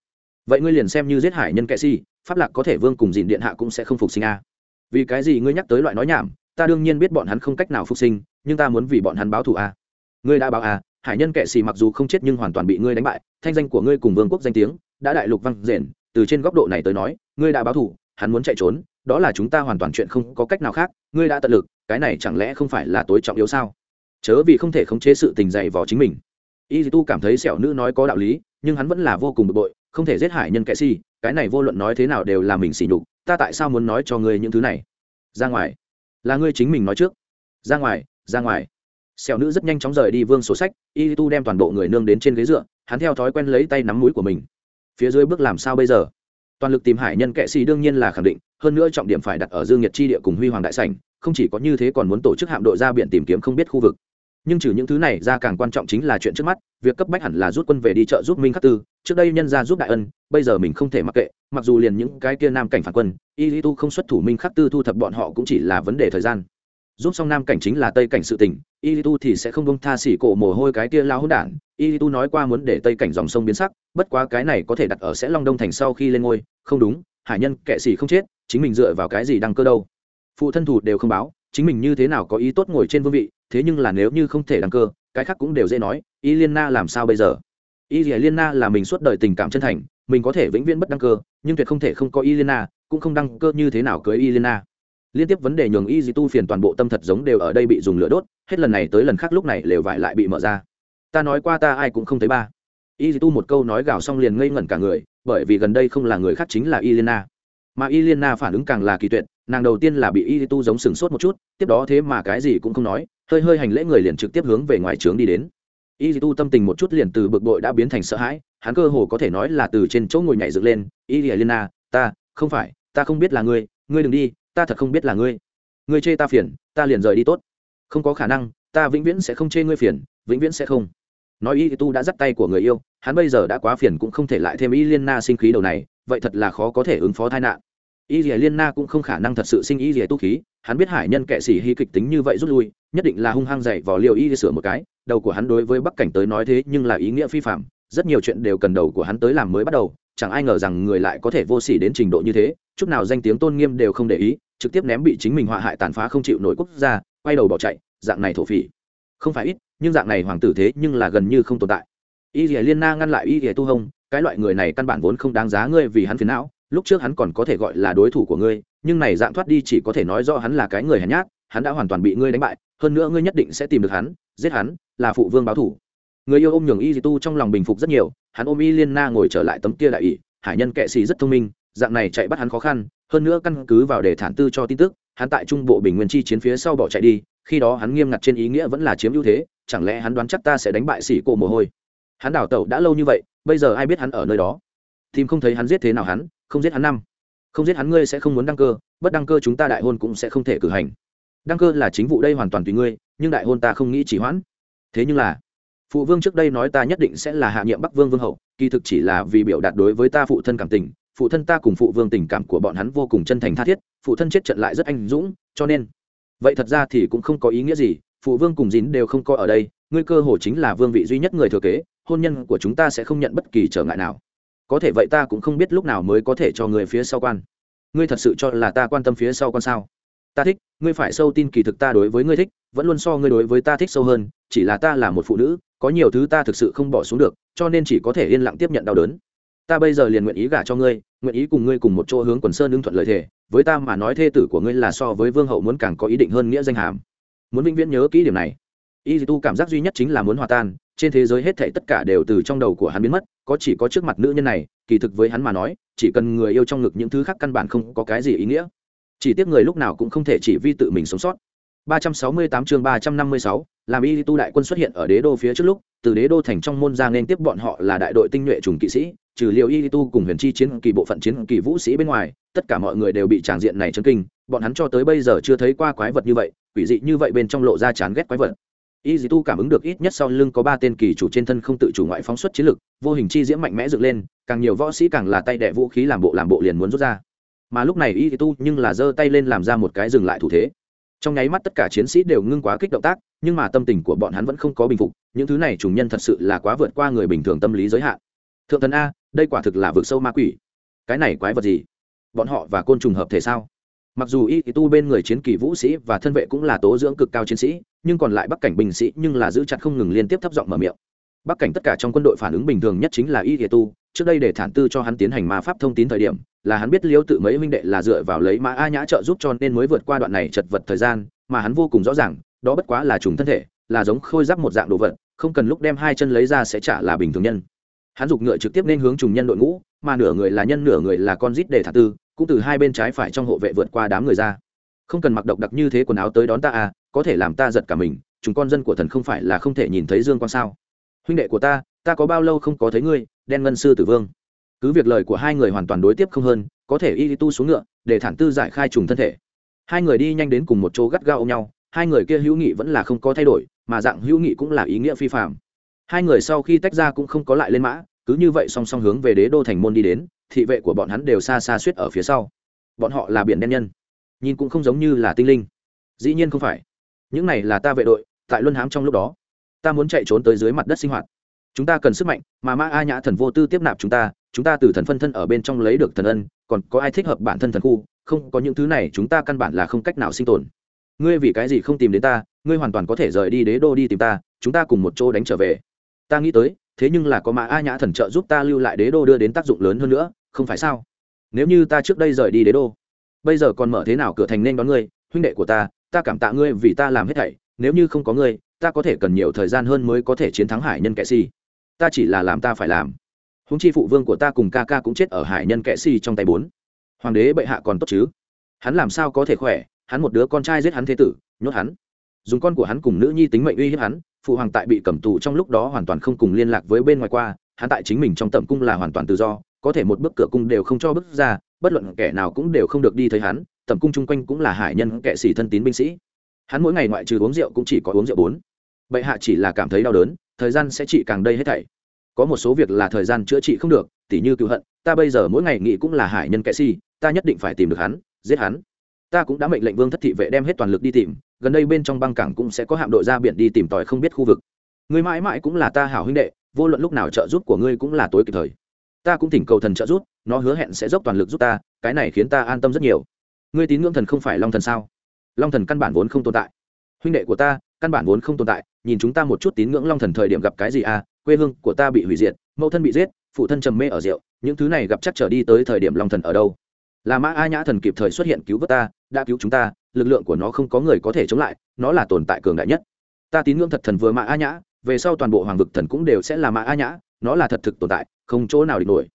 Vậy ngươi liền xem như giết hải nhân kệ si, pháp lạc có thể vương cùng dìn điện hạ cũng sẽ không phục sinh a. Vì cái gì ngươi nhắc tới loại nói nhảm, ta đương nhiên biết bọn hắn không cách nào phục sinh, nhưng ta muốn vì bọn hắn báo thù a. Ngươi đã báo a, hải nhân kệ si mặc dù không chết nhưng hoàn toàn bị ngươi đánh bại, thanh danh của ngươi cùng vương quốc danh tiếng, đã đại lục văng rền từ trên góc độ này tới nói ngươi đã báo thù hắn muốn chạy trốn, đó là chúng ta hoàn toàn chuyện không có cách nào khác, ngươi đã tận lực, cái này chẳng lẽ không phải là tối trọng yếu sao? Chớ vì không thể khống chế sự tình dày vò chính mình. Y tu cảm thấy sẹo nữ nói có đạo lý, nhưng hắn vẫn là vô cùng bực bội, không thể giết hại nhân kệ si, cái này vô luận nói thế nào đều là mình xỉ nhục, ta tại sao muốn nói cho ngươi những thứ này? Ra ngoài. Là ngươi chính mình nói trước. Ra ngoài ra ngoài. Sẹo nữ rất nhanh chóng rời đi vương sổ sách, y tu đem toàn bộ người nương đến trên ghế dựa, hắn theo thói quen lấy tay nắm mũi của mình. Phía dưới bước làm sao bây giờ? Toàn lực tìm hải nhân kệ sĩ đương nhiên là khẳng định, hơn nữa trọng điểm phải đặt ở dương nhiệt chi địa cùng huy hoàng đại sảnh, không chỉ có như thế còn muốn tổ chức hạm đội ra biển tìm kiếm không biết khu vực. Nhưng trừ những thứ này ra càng quan trọng chính là chuyện trước mắt, việc cấp bách hẳn là rút quân về đi chợ giúp minh khắc tư, trước đây nhân ra giúp đại ân, bây giờ mình không thể mặc kệ, mặc dù liền những cái kia nam cảnh phản quân, y lý tu không xuất thủ minh khắc tư thu thập bọn họ cũng chỉ là vấn đề thời gian giúp xong nam cảnh chính là tây cảnh sự tình y tu thì sẽ không bông tha xỉ cổ mồ hôi cái kia lao hôn đản. Y tu nói qua muốn để tây cảnh dòng sông biến sắc, bất quá cái này có thể đặt ở sẽ long đông thành sau khi lên ngôi. Không đúng, hải nhân kệ xỉ không chết, chính mình dựa vào cái gì đăng cơ đâu? Phụ thân thủ đều không báo, chính mình như thế nào có ý tốt ngồi trên vương vị, thế nhưng là nếu như không thể đăng cơ, cái khác cũng đều dễ nói y liên na làm sao bây giờ? Y liên na là mình suốt đời tình cảm chân thành, mình có thể vĩnh viễn bất đăng cơ, nhưng tuyệt không thể không có y liên na cũng không đăng cơ như thế nào cưới y liên na liên tiếp vấn đề nhường y di tu phiền toàn bộ tâm thật giống đều ở đây bị dùng lửa đốt, hết lần này tới lần khác lúc này lều vải lại bị mở ra. Ta nói qua ta ai cũng không thấy ba. Y di tu một câu nói gào xong liền ngây ngẩn cả người, bởi vì gần đây không là người khác chính là y liên mà y liên phản ứng càng là kỳ tuyệt, nàng đầu tiên là bị y tu giống sừng sốt một chút, tiếp đó thế mà cái gì cũng không nói, hơi hơi hành lễ người liền trực tiếp hướng về ngoài trướng đi đến. Y tu tâm tình một chút liền từ bực bội đã biến thành sợ hãi, hắn cơ hồ có thể nói là từ trên chỗ ngồi nhảy dựng lên, y liên ta, không phải, ta không biết là ngươi ngươi đừng đi ta thật không biết là ngươi. Ngươi chê ta phiền, ta liền rời đi tốt. Không có khả năng, ta vĩnh viễn sẽ không chê ngươi phiền, vĩnh viễn sẽ không. Nói y tu đã dắt tay của người yêu, hắn bây giờ đã quá phiền cũng không thể lại thêm y liên na sinh khí đầu này, vậy thật là khó có thể ứng phó tai nạn. Y dì liên na cũng không khả năng thật sự sinh y dì tu khí, hắn biết hải nhân kệ sĩ hy kịch tính như vậy rút lui, nhất định là hung hăng dậy vào liều y sửa một cái, đầu của hắn đối với bắc cảnh tới nói thế nhưng là ý nghĩa phi phạm, rất nhiều chuyện đều cần đầu của hắn tới làm mới bắt đầu, chẳng ai ngờ rằng người lại có thể vô sỉ đến trình độ như thế, chút nào danh tiếng tôn nghiêm đều không để ý trực tiếp ném bị chính mình họa hại tàn phá không chịu nổi quốc gia, quay đầu bỏ chạy, dạng này thổ phỉ. Không phải ít, nhưng dạng này hoàng tử thế nhưng là gần như không tồn tại. Y dì liên na ngăn lại y dì tu hông, cái loại người này căn bản vốn không đáng giá ngươi vì hắn phiền não, lúc trước hắn còn có thể gọi là đối thủ của ngươi, nhưng này dạng thoát đi chỉ có thể nói do hắn là cái người hèn nhát, hắn đã hoàn toàn bị ngươi đánh bại, hơn nữa ngươi nhất định sẽ tìm được hắn, giết hắn, là phụ vương báo thủ. Người yêu ôm nhường y di tu trong lòng bình phục rất nhiều, hắn ôm y liên na ngồi trở lại tấm kia đại ỵ hải nhân kệ xì rất thông minh, dạng này chạy bắt hắn khó khăn hơn nữa căn cứ vào để thản tư cho tin tức, hắn tại trung bộ bình nguyên chi chiến phía sau bỏ chạy đi, khi đó hắn nghiêm ngặt trên ý nghĩa vẫn là chiếm ưu thế, chẳng lẽ hắn đoán chắc ta sẽ đánh bại xỉ cổ mồ hôi? Hắn đảo tẩu đã lâu như vậy, bây giờ ai biết hắn ở nơi đó? Tìm không thấy hắn giết thế nào hắn, không giết hắn năm. Không giết hắn ngươi sẽ không muốn đăng cơ, bất đăng cơ chúng ta đại hôn cũng sẽ không thể cử hành. Đăng cơ là chính vụ đây hoàn toàn tùy ngươi, nhưng đại hôn ta không nghĩ chỉ hoãn. Thế nhưng là, phụ vương trước đây nói ta nhất định sẽ là hạ nhiệm bắc vương vương hậu, kỳ thực chỉ là vì biểu đạt đối với ta phụ thân cảm tình phụ thân ta cùng phụ vương tình cảm của bọn hắn vô cùng chân thành tha thiết, phụ thân chết trận lại rất anh dũng, cho nên, vậy thật ra thì cũng không có ý nghĩa gì, phụ vương cùng dín đều không có ở đây, ngươi cơ hồ chính là vương vị duy nhất người thừa kế, hôn nhân của chúng ta sẽ không nhận bất kỳ trở ngại nào. Có thể vậy ta cũng không biết lúc nào mới có thể cho người phía sau quan. Ngươi thật sự cho là ta quan tâm phía sau con sao? Ta thích, ngươi phải sâu tin kỳ thực ta đối với ngươi thích, vẫn luôn so ngươi đối với ta thích sâu hơn, chỉ là ta là một phụ nữ, có nhiều thứ ta thực sự không bỏ xuống được, cho nên chỉ có thể yên lặng tiếp nhận đau đớn. Ta bây giờ liền nguyện ý gả cho ngươi nguyện ý cùng ngươi cùng một chỗ hướng quần sơn ưng thuận lợi thể với ta mà nói thê tử của ngươi là so với vương hậu muốn càng có ý định hơn nghĩa danh hàm. Muốn vĩnh viễn nhớ kỹ điểm này. Y tu cảm giác duy nhất chính là muốn hòa tan, trên thế giới hết thảy tất cả đều từ trong đầu của hắn biến mất, có chỉ có trước mặt nữ nhân này, kỳ thực với hắn mà nói, chỉ cần người yêu trong ngực những thứ khác căn bản không có cái gì ý nghĩa. Chỉ tiếc người lúc nào cũng không thể chỉ vi tự mình sống sót. 368 chương 356, làm y tu đại quân xuất hiện ở đế đô phía trước lúc từ đế đô thành trong môn ra nên tiếp bọn họ là đại đội tinh nhuệ trùng kỵ sĩ trừ liệu y tu cùng huyền chi chiến kỳ bộ phận chiến kỳ vũ sĩ bên ngoài tất cả mọi người đều bị tràng diện này chấn kinh bọn hắn cho tới bây giờ chưa thấy qua quái vật như vậy quỷ dị như vậy bên trong lộ ra chán ghét quái vật. Y tu cảm ứng được ít nhất sau lưng có ba tên kỳ chủ trên thân không tự chủ ngoại phóng xuất chiến lực vô hình chi diễm mạnh mẽ dựng lên càng nhiều võ sĩ càng là tay đè vũ khí làm bộ làm bộ liền muốn rút ra. Mà lúc này y tu nhưng là giơ tay lên làm ra một cái dừng lại thủ thế trong nháy mắt tất cả chiến sĩ đều ngưng quá kích động tác, nhưng mà tâm tình của bọn hắn vẫn không có bình phục, những thứ này trùng nhân thật sự là quá vượt qua người bình thường tâm lý giới hạn. Thượng thần a, đây quả thực là vượt sâu ma quỷ. Cái này quái vật gì? Bọn họ và côn trùng hợp thể sao? Mặc dù y tu bên người chiến kỳ vũ sĩ và thân vệ cũng là tố dưỡng cực cao chiến sĩ, nhưng còn lại bắc cảnh binh sĩ nhưng là giữ chặt không ngừng liên tiếp thấp giọng mở miệng. Bắc cảnh tất cả trong quân đội phản ứng bình thường nhất chính là y tu, trước đây để thản tư cho hắn tiến hành ma pháp thông tín thời điểm là hắn biết liêu tự mấy huynh đệ là dựa vào lấy mã a nhã trợ giúp cho nên mới vượt qua đoạn này chật vật thời gian, mà hắn vô cùng rõ ràng, đó bất quá là trùng thân thể, là giống khôi giáp một dạng đồ vật, không cần lúc đem hai chân lấy ra sẽ trả là bình thường nhân. Hắn giục ngựa trực tiếp nên hướng trùng nhân đội ngũ, mà nửa người là nhân, nửa người là con rít để thả tư, cũng từ hai bên trái phải trong hộ vệ vượt qua đám người ra. Không cần mặc độc đặc như thế quần áo tới đón ta à có thể làm ta giật cả mình, chúng con dân của thần không phải là không thể nhìn thấy dương quan sao. Huynh đệ của ta ta có bao lâu không có thấy ngươi, đen ngân sư tử vương cứ việc lời của hai người hoàn toàn đối tiếp không hơn, có thể y tu xuống ngựa, để thản tư giải khai trùng thân thể. Hai người đi nhanh đến cùng một chỗ gắt gao ôm nhau, hai người kia hữu nghị vẫn là không có thay đổi, mà dạng hữu nghị cũng là ý nghĩa phi phạm hai người sau khi tách ra cũng không có lại lên mã, cứ như vậy song song hướng về đế đô thành môn đi đến, thị vệ của bọn hắn đều xa xa suýt ở phía sau. Bọn họ là biển đen nhân, nhìn cũng không giống như là tinh linh. Dĩ nhiên không phải. Những này là ta vệ đội, tại luân hám trong lúc đó. Ta muốn chạy trốn tới dưới mặt đất sinh hoạt. Chúng ta cần sức mạnh, mà ma a nhã thần vô tư tiếp nạp chúng ta chúng ta từ thần phân thân ở bên trong lấy được thần ân, còn có ai thích hợp bản thân thần khu, không có những thứ này, chúng ta căn bản là không cách nào sinh tồn. Ngươi vì cái gì không tìm đến ta, ngươi hoàn toàn có thể rời đi đế đô đi tìm ta, chúng ta cùng một chỗ đánh trở về. Ta nghĩ tới, thế nhưng là có mã a nhã thần trợ giúp ta lưu lại đế đô đưa đến tác dụng lớn hơn nữa, không phải sao? Nếu như ta trước đây rời đi đế đô, bây giờ còn mở thế nào cửa thành nên đón ngươi, huynh đệ của ta ta cảm tạ ngươi vì ta làm hết thảy, nếu như không có ngươi, ta có thể cần nhiều thời gian hơn mới có thể chiến thắng hải nhân kệ si. Ta chỉ là làm ta phải làm húng chi phụ vương của ta cùng ca ca cũng chết ở hải nhân kệ si trong tay bốn. Hoàng đế bệ hạ còn tốt chứ? Hắn làm sao có thể khỏe? Hắn một đứa con trai giết hắn thế tử, nhốt hắn. Dùng con của hắn cùng nữ nhi tính mệnh uy hiếp hắn, phụ hoàng tại bị cầm tù trong lúc đó hoàn toàn không cùng liên lạc với bên ngoài qua, hắn tại chính mình trong tầm cung là hoàn toàn tự do, có thể một bước cửa cung đều không cho bước ra, bất luận kẻ nào cũng đều không được đi thấy hắn tầm cung chung quanh cũng là hải nhân kệ sĩ thân tín binh sĩ. Hắn mỗi ngày ngoại trừ uống rượu cũng chỉ có uống rượu bốn. Bệ hạ chỉ là cảm thấy đau đớn, thời gian sẽ chỉ càng đây hết thảy có một số việc là thời gian chữa trị không được, tỉ như cựu hận, ta bây giờ mỗi ngày nghĩ cũng là hải nhân kệ si, ta nhất định phải tìm được hắn, giết hắn. Ta cũng đã mệnh lệnh vương thất thị vệ đem hết toàn lực đi tìm, gần đây bên trong băng cảng cũng sẽ có hạm đội ra biển đi tìm tòi không biết khu vực. Ngươi mãi mãi cũng là ta hảo huynh đệ, vô luận lúc nào trợ giúp của ngươi cũng là tối kịp thời. Ta cũng thỉnh cầu thần trợ giúp, nó hứa hẹn sẽ dốc toàn lực giúp ta, cái này khiến ta an tâm rất nhiều. Ngươi tín ngưỡng thần không phải long thần sao? Long thần căn bản vốn không tồn tại. Huynh đệ của ta, căn bản vốn không tồn tại nhìn chúng ta một chút tín ngưỡng long thần thời điểm gặp cái gì à quê hương của ta bị hủy diệt, mẫu thân bị giết, phụ thân trầm mê ở rượu, những thứ này gặp chắc trở đi tới thời điểm long thần ở đâu? Là mã a nhã thần kịp thời xuất hiện cứu vớt ta, đã cứu chúng ta, lực lượng của nó không có người có thể chống lại, nó là tồn tại cường đại nhất. Ta tín ngưỡng thật thần vừa mã a nhã, về sau toàn bộ hoàng vực thần cũng đều sẽ là mã a nhã, nó là thật thực tồn tại, không chỗ nào địch nổi.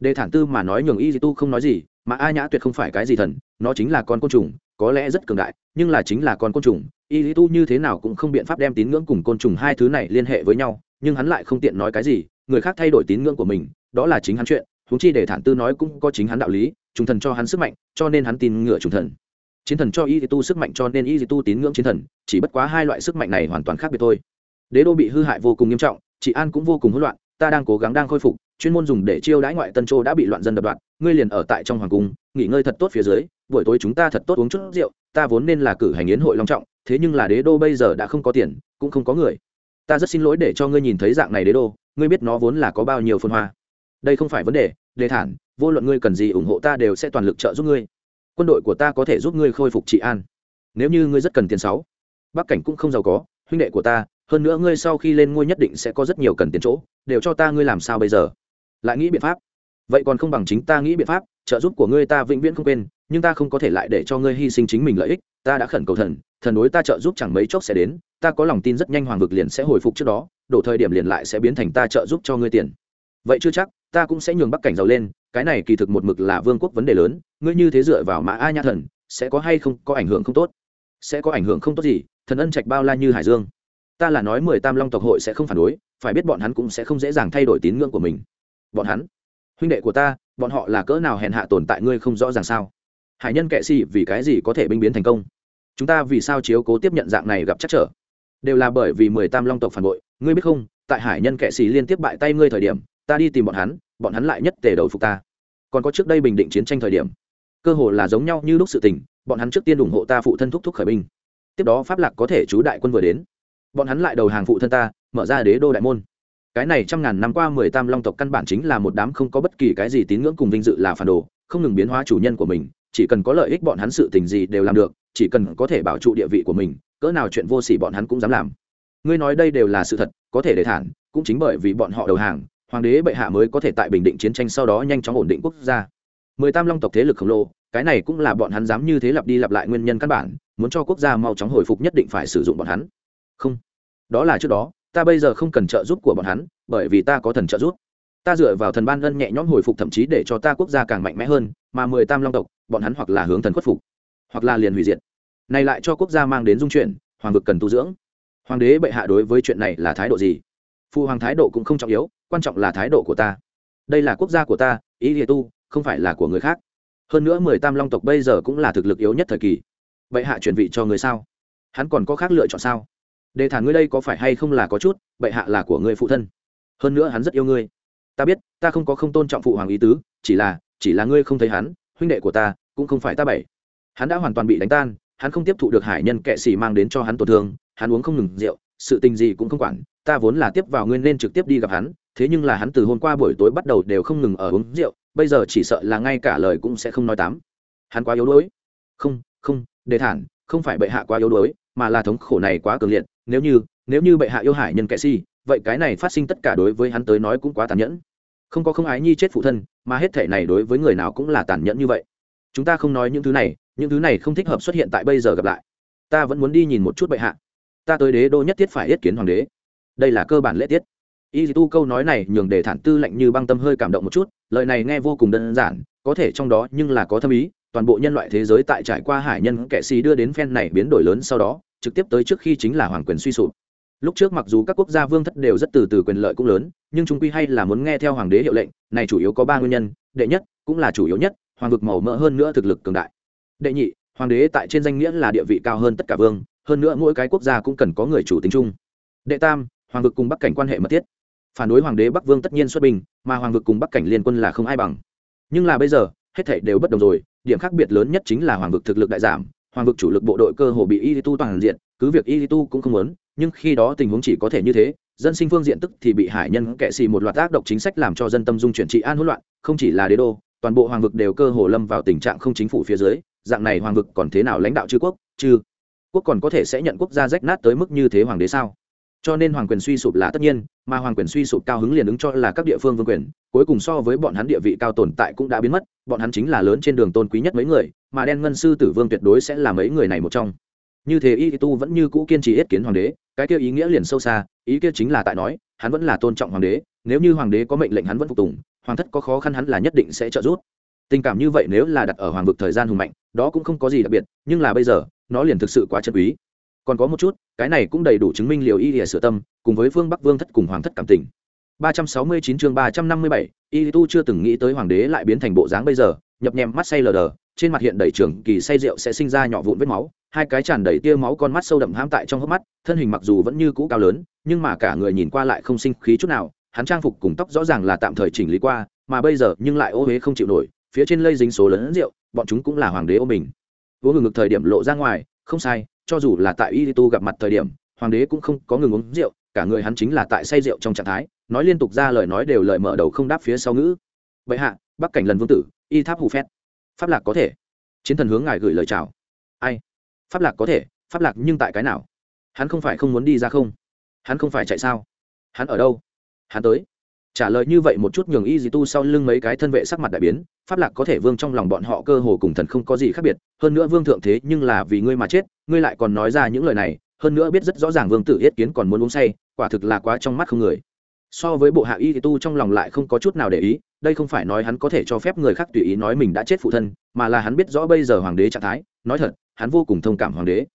Đề thản tư mà nói nhường y di tu không nói gì mà a nhã tuyệt không phải cái gì thần, nó chính là con côn trùng, có lẽ rất cường đại, nhưng là chính là con côn trùng y lý tu như thế nào cũng không biện pháp đem tín ngưỡng cùng côn trùng hai thứ này liên hệ với nhau, nhưng hắn lại không tiện nói cái gì, người khác thay đổi tín ngưỡng của mình, đó là chính hắn chuyện húng chi để thản tư nói cũng có chính hắn đạo lý trùng thần cho hắn sức mạnh, cho nên hắn tin ngựa trùng thần. Chiến thần cho y tu sức mạnh cho nên y tu tín ngưỡng chiến thần, chỉ bất quá hai loại sức mạnh này hoàn toàn khác biệt thôi. Đế đô bị hư hại vô cùng nghiêm trọng, chị an cũng vô cùng hỗn loạn, ta đang cố gắng đang khôi phục, chuyên môn dùng để chiêu đãi ngoại tân châu đã bị loạn dân đập đoạn, ngươi liền ở tại trong hoàng cung, nghỉ ngơi thật tốt phía dưới, buổi tối chúng ta thật tốt uống chút rượu, ta vốn nên là cử hành yến hội long trọng thế nhưng là đế đô bây giờ đã không có tiền, cũng không có người. Ta rất xin lỗi để cho ngươi nhìn thấy dạng này đế đô, ngươi biết nó vốn là có bao nhiêu phân hoa. Đây không phải vấn đề đề thản, vô luận ngươi cần gì ủng hộ ta đều sẽ toàn lực trợ giúp ngươi. Quân đội của ta có thể giúp ngươi khôi phục trị an. Nếu như ngươi rất cần tiền sáu, bắc cảnh cũng không giàu có, huynh đệ của ta, hơn nữa ngươi sau khi lên ngôi nhất định sẽ có rất nhiều cần tiền chỗ, đều cho ta ngươi làm sao bây giờ? Lại nghĩ biện pháp. Vậy còn không bằng chính ta nghĩ biện pháp, trợ giúp của ngươi ta vĩnh viễn không quên, nhưng ta không có thể lại để cho ngươi hy sinh chính mình lợi ích ta đã khẩn cầu thần thần đối ta trợ giúp chẳng mấy chốc sẽ đến, ta có lòng tin rất nhanh hoàng vực liền sẽ hồi phục trước đó, đổ thời điểm liền lại sẽ biến thành ta trợ giúp cho ngươi tiền. Vậy chưa chắc, ta cũng sẽ nhường bắc cảnh giàu lên, cái này kỳ thực một mực là vương quốc vấn đề lớn, ngươi như thế dựa vào mã a nhã thần, sẽ có hay không, có ảnh hưởng không tốt? Sẽ có ảnh hưởng không tốt gì, thần ân trạch bao la như hải dương. Ta là nói mười tam long tộc hội sẽ không phản đối, phải biết bọn hắn cũng sẽ không dễ dàng thay đổi tín ngưỡng của mình. Bọn hắn, huynh đệ của ta, bọn họ là cỡ nào hèn hạ tồn tại ngươi không rõ ràng sao? Hải nhân kệ xì vì cái gì có thể binh biến thành công? Chúng ta vì sao chiếu cố tiếp nhận dạng này gặp chắc trở? Đều là bởi vì mười tam long tộc phản bội. Ngươi biết không, tại hải nhân kệ xì liên tiếp bại tay ngươi thời điểm, ta đi tìm bọn hắn bọn hắn lại nhất tề đầu phục ta. Còn có trước đây bình định chiến tranh thời điểm, cơ hồ là giống nhau như lúc sự tình, bọn hắn trước tiên ủng hộ ta phụ thân thúc thúc khởi binh. Tiếp đó pháp lạc có thể chú đại quân vừa đến. Bọn hắn lại đầu hàng phụ thân ta, mở ra đế đô đại môn. Cái này trăm ngàn năm qua mười tam long tộc căn bản chính là một đám không có bất kỳ cái gì tín ngưỡng cùng vinh dự là phản đồ, không ngừng biến hóa chủ nhân của mình chỉ cần có lợi ích bọn hắn sự tình gì đều làm được, chỉ cần có thể bảo trụ địa vị của mình, cỡ nào chuyện vô s ỉ bọn hắn cũng dám làm. Ngươi nói đây đều là sự thật, có thể để thản, cũng chính bởi vì bọn họ đầu hàng, hoàng đế bệ hạ mới có thể tại bình định chiến tranh sau đó nhanh chóng ổn định quốc gia. Mười tam long tộc thế lực khổng lồ, cái này cũng là bọn hắn dám như thế lặp đi lặp lại nguyên nhân căn bản, muốn cho quốc gia mau chóng hồi phục nhất định phải sử dụng bọn hắn. Không. Đó là trước đó, ta bây giờ không cần trợ giúp của bọn hắn, bởi vì ta có thần trợ giúp ta dựa vào thần ban ân nhẹ nhõm hồi phục thậm chí để cho ta quốc gia càng mạnh mẽ hơn, mà mười tam long tộc, bọn hắn hoặc là hướng thần khuất phục, hoặc là liền hủy diệt. Này lại cho quốc gia mang đến dung chuyển, hoàng vực cần tu dưỡng. Hoàng đế bệ hạ đối với chuyện này là thái độ gì? Phụ hoàng thái độ cũng không trọng yếu, quan trọng là thái độ của ta. Đây là quốc gia của ta, ý địa tu, không phải là của người khác. Hơn nữa mười tam long tộc bây giờ cũng là thực lực yếu nhất thời kỳ. Bệ hạ chuyển vị cho người sao? Hắn còn có khác lựa chọn sao? Đề thản ngươi đây có phải hay không là có chút, bệ hạ là của người phụ thân. Hơn nữa hắn rất yêu ngươi ta biết, ta không có không tôn trọng phụ hoàng ý tứ, chỉ là chỉ là ngươi không thấy hắn, huynh đệ của ta cũng không phải ta bảy. Hắn đã hoàn toàn bị đánh tan, hắn không tiếp thụ được hải nhân kệ xì mang đến cho hắn tổn thương, hắn uống không ngừng rượu, sự tình gì cũng không quản, ta vốn là tiếp vào nguyên nên trực tiếp đi gặp hắn, thế nhưng là hắn từ hôm qua buổi tối bắt đầu đều không ngừng ở uống rượu, bây giờ chỉ sợ là ngay cả lời cũng sẽ không nói tám hắn quá yếu đuối. Không không, đề thản, không phải bệ hạ quá yếu đuối, mà là thống khổ này quá cường liệt, nếu như nếu như bệ hạ yêu hải nhân kệ si vậy cái này phát sinh tất cả đối với hắn tới nói cũng quá tàn nhẫn không có không ái nhi chết phụ thân, mà hết thể này đối với người nào cũng là tàn nhẫn như vậy. Chúng ta không nói những thứ này, những thứ này không thích hợp xuất hiện tại bây giờ gặp lại. Ta vẫn muốn đi nhìn một chút bệ hạ. Ta tới đế đô nhất thiết phải yết kiến hoàng đế. Đây là cơ bản lễ tiết. Y tu câu nói này nhường để thản tư lạnh như băng tâm hơi cảm động một chút, lời này nghe vô cùng đơn giản, có thể trong đó nhưng là có thâm ý, toàn bộ nhân loại thế giới tại trải qua hải nhân kệ xì đưa đến phen này biến đổi lớn sau đó, trực tiếp tới trước khi chính là hoàng quyền suy sụp. Lúc trước mặc dù các quốc gia vương thất đều rất từ từ quyền lợi cũng lớn nhưng chúng quy hay là muốn nghe theo hoàng đế hiệu lệnh, này chủ yếu có ba nguyên nhân, đệ nhất cũng là chủ yếu nhất, hoàng vực màu mỡ hơn nữa thực lực cường đại. Đệ nhị, hoàng đế tại trên danh nghĩa là địa vị cao hơn tất cả vương, hơn nữa mỗi cái quốc gia cũng cần có người chủ tính chung. Đệ tam, hoàng vực cùng bắc cảnh quan hệ mật thiết. Phản đối hoàng đế bắc vương tất nhiên xuất binh, mà hoàng vực cùng bắc cảnh liên quân là không ai bằng. Nhưng là bây giờ, hết thảy đều bất đồng rồi, điểm khác biệt lớn nhất chính là hoàng vực thực lực đại giảm, hoàng vực chủ lực bộ đội cơ hồ bị y tu toàn diện, cứ việc y tu cũng không muốn, nhưng khi đó tình huống chỉ có thể như thế dân sinh phương diện tức thì bị hải nhân kệ xì một loạt tác động chính sách làm cho dân tâm dung chuyển trị an hỗn loạn, không chỉ là đế đô, toàn bộ hoàng vực đều cơ hồ lâm vào tình trạng không chính phủ phía dưới, dạng này hoàng vực còn thế nào lãnh đạo chư quốc chư quốc còn có thể sẽ nhận quốc gia rách nát tới mức như thế hoàng đế sao? Cho nên hoàng quyền suy sụp là tất nhiên, mà hoàng quyền suy sụp cao hứng liền ứng cho là các địa phương vương quyền, cuối cùng so với bọn hắn địa vị cao tồn tại cũng đã biến mất, bọn hắn chính là lớn trên đường tôn quý nhất mấy người, mà đen ngân sư tử vương tuyệt đối sẽ là mấy người này một trong như thế y tu vẫn như cũ kiên trì yết kiến hoàng đế cái kia ý nghĩa liền sâu xa ý kia chính là tại nói hắn vẫn là tôn trọng hoàng đế nếu như hoàng đế có mệnh lệnh hắn vẫn phục tùng hoàng thất có khó khăn hắn là nhất định sẽ trợ giúp. Tình cảm như vậy nếu là đặt ở hoàng vực thời gian hùng mạnh đó cũng không có gì đặc biệt nhưng là bây giờ nó liền thực sự quá chân quý. Còn có một chút cái này cũng đầy đủ chứng minh liều y lìa sửa tâm cùng với phương bắc vương thất cùng hoàng thất cảm tình. 369 chương 357, y tu chưa từng nghĩ tới hoàng đế lại biến thành bộ dáng bây giờ nhập nhèm mắt say lờ đờ trên mặt hiện đầy trường kỳ say rượu sẽ sinh ra nhỏ vụn vết máu, hai cái tràn đầy tia máu con mắt sâu đậm hãm tại trong hốc mắt, thân hình mặc dù vẫn như cũ cao lớn, nhưng mà cả người nhìn qua lại không sinh khí chút nào, hắn trang phục cùng tóc rõ ràng là tạm thời chỉnh lý qua, mà bây giờ nhưng lại ô huế không chịu nổi, phía trên lây dính số lớn rượu, bọn chúng cũng là hoàng đế ô mình. Uống ngừng ngực thời điểm lộ ra ngoài, không sai, cho dù là tại y tu gặp mặt thời điểm, hoàng đế cũng không có ngừng uống rượu, cả người hắn chính là tại say rượu trong trạng thái, nói liên tục ra lời nói đều lời mở đầu không đáp phía sau ngữ. Vậy hạ, bắc cảnh lần vương tử, y tháp hù phét pháp lạc có thể. Chiến thần hướng ngài gửi lời chào. Ai? Pháp lạc có thể, pháp lạc nhưng tại cái nào? Hắn không phải không muốn đi ra không? Hắn không phải chạy sao? Hắn ở đâu? Hắn tới. Trả lời như vậy một chút nhường y dì tu sau lưng mấy cái thân vệ sắc mặt đại biến, pháp lạc có thể vương trong lòng bọn họ cơ hồ cùng thần không có gì khác biệt, hơn nữa vương thượng thế nhưng là vì ngươi mà chết, ngươi lại còn nói ra những lời này, hơn nữa biết rất rõ ràng vương tử yết kiến còn muốn uống say, quả thực là quá trong mắt không người. So với bộ hạ y thì tu trong lòng lại không có chút nào để ý đây không phải nói hắn có thể cho phép người khác tùy ý nói mình đã chết phụ thân, mà là hắn biết rõ bây giờ hoàng đế trạng thái, nói thật, hắn vô cùng thông cảm hoàng đế.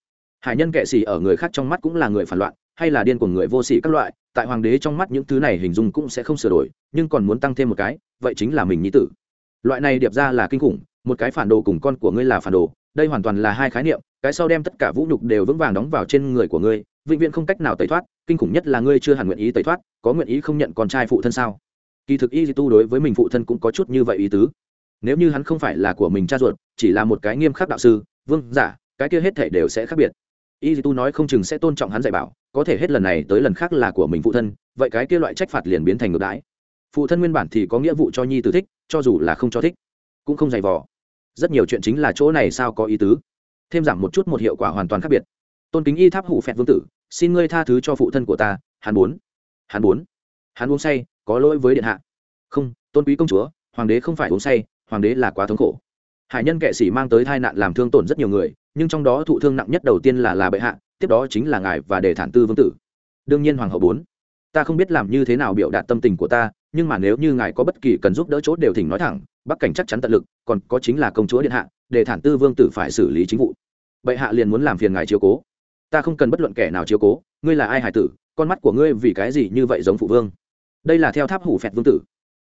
Hải nhân kệ xì ở người khác trong mắt cũng là người phản loạn, hay là điên của người vô sĩ các loại, tại hoàng đế trong mắt những thứ này hình dung cũng sẽ không sửa đổi, nhưng còn muốn tăng thêm một cái, vậy chính là mình nhí tử. Loại này điệp ra là kinh khủng, một cái phản đồ cùng con của ngươi là phản đồ, đây hoàn toàn là hai khái niệm, cái sau đem tất cả vũ nhục đều vững vàng đóng vào trên người của ngươi, vĩnh viễn không cách nào tẩy thoát, kinh khủng nhất là ngươi chưa hẳn nguyện ý tẩy thoát, có nguyện ý không nhận con trai phụ thân sao? Kỳ thực y Di tu đối với mình phụ thân cũng có chút như vậy ý tứ. Nếu như hắn không phải là của mình cha ruột, chỉ là một cái nghiêm khắc đạo sư, vương giả, cái kia hết thể đều sẽ khác biệt. Y Di tu nói không chừng sẽ tôn trọng hắn dạy bảo, có thể hết lần này tới lần khác là của mình phụ thân, vậy cái kia loại trách phạt liền biến thành ngược đãi. Phụ thân nguyên bản thì có nghĩa vụ cho nhi tử thích, cho dù là không cho thích, cũng không dày vò. Rất nhiều chuyện chính là chỗ này sao có ý tứ. Thêm giảm một chút một hiệu quả hoàn toàn khác biệt. Tôn kính y tháp hủ phẹt vương tử, xin ngươi tha thứ cho phụ thân của ta hắn bốn. Hắn bốn hắn uống say, có lỗi với điện hạ. Không, tôn quý công chúa, hoàng đế không phải uống say, hoàng đế là quá thống khổ. Hải nhân kệ sĩ mang tới tai nạn làm thương tổn rất nhiều người, nhưng trong đó thụ thương nặng nhất đầu tiên là là bệ hạ, tiếp đó chính là ngài và đề thản tư vương tử. Đương nhiên hoàng hậu bốn, ta không biết làm như thế nào biểu đạt tâm tình của ta, nhưng mà nếu như ngài có bất kỳ cần giúp đỡ chốt đều thỉnh nói thẳng, bắc cảnh chắc chắn tận lực, còn có chính là công chúa điện hạ để thản tư vương tử phải xử lý chính vụ. Bệ hạ liền muốn làm phiền ngài chiếu cố. Ta không cần bất luận kẻ nào chiếu cố, ngươi là ai hải tử, con mắt của ngươi vì cái gì như vậy giống phụ vương? Đây là theo tháp hủ phẹt vương tử.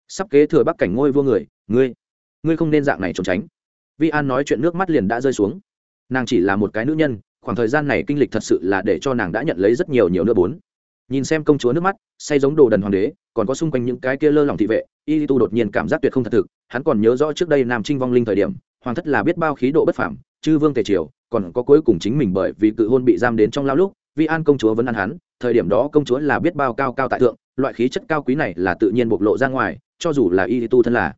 Sắp kế thừa bắc cảnh ngôi vua người, ngươi ngươi không nên dạng này trốn tránh. Vi an nói chuyện nước mắt liền đã rơi xuống. Nàng chỉ là một cái nữ nhân, khoảng thời gian này kinh lịch thật sự là để cho nàng đã nhận lấy rất nhiều nhiều nữa bốn. Nhìn xem công chúa nước mắt, say giống đồ đần hoàng đế, còn có xung quanh những cái kia lơ lỏng thị vệ, y tu đột nhiên cảm giác tuyệt không thật thực, hắn còn nhớ rõ trước đây nam trinh vong linh thời điểm, hoàng thất là biết bao khí độ bất phảm chư vương tề triều, còn có cuối cùng chính mình bởi vì cự hôn bị giam đến trong lao lúc, vi an công chúa vẫn ăn hắn, thời điểm đó công chúa là biết bao cao cao tại thượng loại khí chất cao quý này là tự nhiên bộc lộ ra ngoài, cho dù là y tu thân là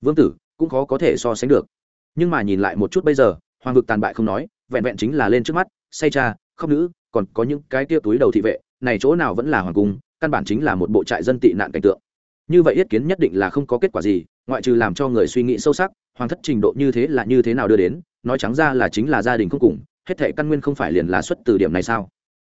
vương tử, cũng khó có thể so sánh được. Nhưng mà nhìn lại một chút bây giờ, hoàng vực tàn bại không nói, vẹn vẹn chính là lên trước mắt, say cha, khóc nữ, còn có những cái tia túi đầu thị vệ, này chỗ nào vẫn là hoàng cung, căn bản chính là một bộ trại dân tị nạn cảnh tượng. Như vậy yết kiến nhất định là không có kết quả gì, ngoại trừ làm cho người suy nghĩ sâu sắc, hoàng thất trình độ như thế là như thế nào đưa đến, nói trắng ra là chính là gia đình không cùng, hết thể căn nguyên không phải liền là xuất từ điểm này sao?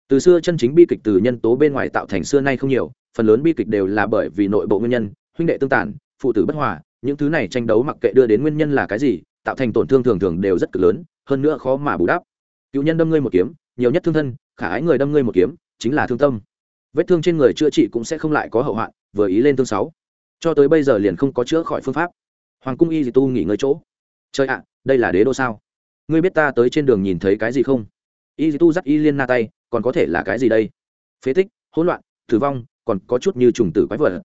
Từ xưa chân chính bi kịch từ nhân tố bên ngoài tạo thành xưa nay không nhiều, phần lớn bi kịch đều là bởi vì nội bộ nguyên nhân, huynh đệ tương tàn, phụ tử bất hòa, những thứ này tranh đấu mặc kệ đưa đến nguyên nhân là cái gì, tạo thành tổn thương thường thường đều rất cực lớn, hơn nữa khó mà bù đắp. Cựu nhân đâm ngươi một kiếm, nhiều nhất thương thân, khả ái người đâm ngươi một kiếm, chính là thương tâm. Vết thương trên người chữa trị cũng sẽ không lại có hậu hoạn, vừa ý lên thương sáu. Cho tới bây giờ liền không có chữa khỏi phương pháp. Hoàng cung y dì tu nghỉ ngơi chỗ. Trời ạ, đây là đế đô sao? Ngươi biết ta tới trên đường nhìn thấy cái gì không? Y dì tu dắt y liên na tay còn có thể là cái gì đây? Phế tích, hỗn loạn, tử vong, còn có chút như trùng tử quái vật.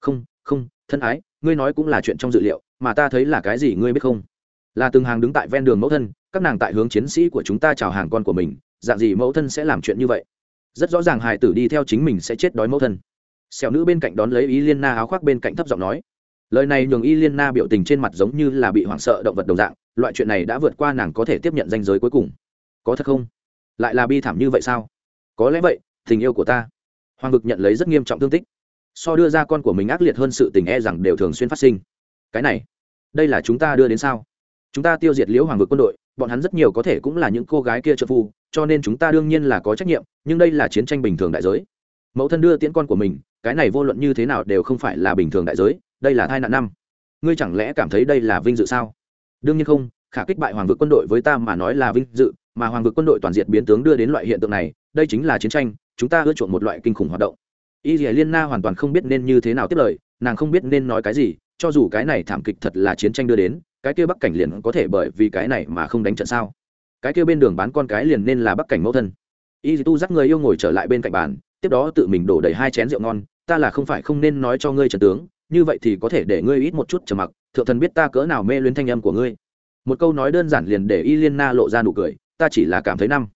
Không không, thân ái, ngươi nói cũng là chuyện trong dự liệu, mà ta thấy là cái gì ngươi biết không? Là từng hàng đứng tại ven đường mẫu thân, các nàng tại hướng chiến sĩ của chúng ta chào hàng con của mình, dạng gì mẫu thân sẽ làm chuyện như vậy? Rất rõ ràng hài tử đi theo chính mình sẽ chết đói mẫu thân. Xẻo nữ bên cạnh đón lấy ý liên na áo khoác bên cạnh thấp giọng nói. Lời này nhường y liên na biểu tình trên mặt giống như là bị hoảng sợ động vật đồng dạng, loại chuyện này đã vượt qua nàng có thể tiếp nhận danh giới cuối cùng. Có thật không? Lại là bi thảm như vậy sao? Có lẽ vậy, tình yêu của ta. Hoàng vực nhận lấy rất nghiêm trọng thương tích. So đưa ra con của mình ác liệt hơn sự tình e rằng đều thường xuyên phát sinh. Cái này, đây là chúng ta đưa đến sao? Chúng ta tiêu diệt liễu hoàng vực quân đội, bọn hắn rất nhiều có thể cũng là những cô gái kia trợ phu, cho nên chúng ta đương nhiên là có trách nhiệm, nhưng đây là chiến tranh bình thường đại giới. Mẫu thân đưa tiễn con của mình, cái này vô luận như thế nào đều không phải là bình thường đại giới, đây là tai nạn năm. Ngươi chẳng lẽ cảm thấy đây là vinh dự sao? Đương nhiên không, khả kích bại hoàng vực quân đội với ta mà nói là vinh dự, mà hoàng vực quân đội toàn diện biến tướng đưa đến loại hiện tượng này đây chính là chiến tranh, chúng ta ưa chuộng một loại kinh khủng hoạt động. Y dì liên na hoàn toàn không biết nên như thế nào tiếp lời, nàng không biết nên nói cái gì, cho dù cái này thảm kịch thật là chiến tranh đưa đến, cái kia bắc cảnh liền có thể bởi vì cái này mà không đánh trận sao? Cái kia bên đường bán con cái liền nên là bắc cảnh mẫu thân. Y tu dắt người yêu ngồi trở lại bên cạnh bàn, tiếp đó tự mình đổ đầy hai chén rượu ngon, ta là không phải không nên nói cho ngươi trần tướng, như vậy thì có thể để ngươi ít một chút trầm mặc, thượng thần biết ta cỡ nào mê luyến thanh âm của ngươi. Một câu nói đơn giản liền để y liên na lộ ra nụ cười, ta chỉ là cảm thấy năm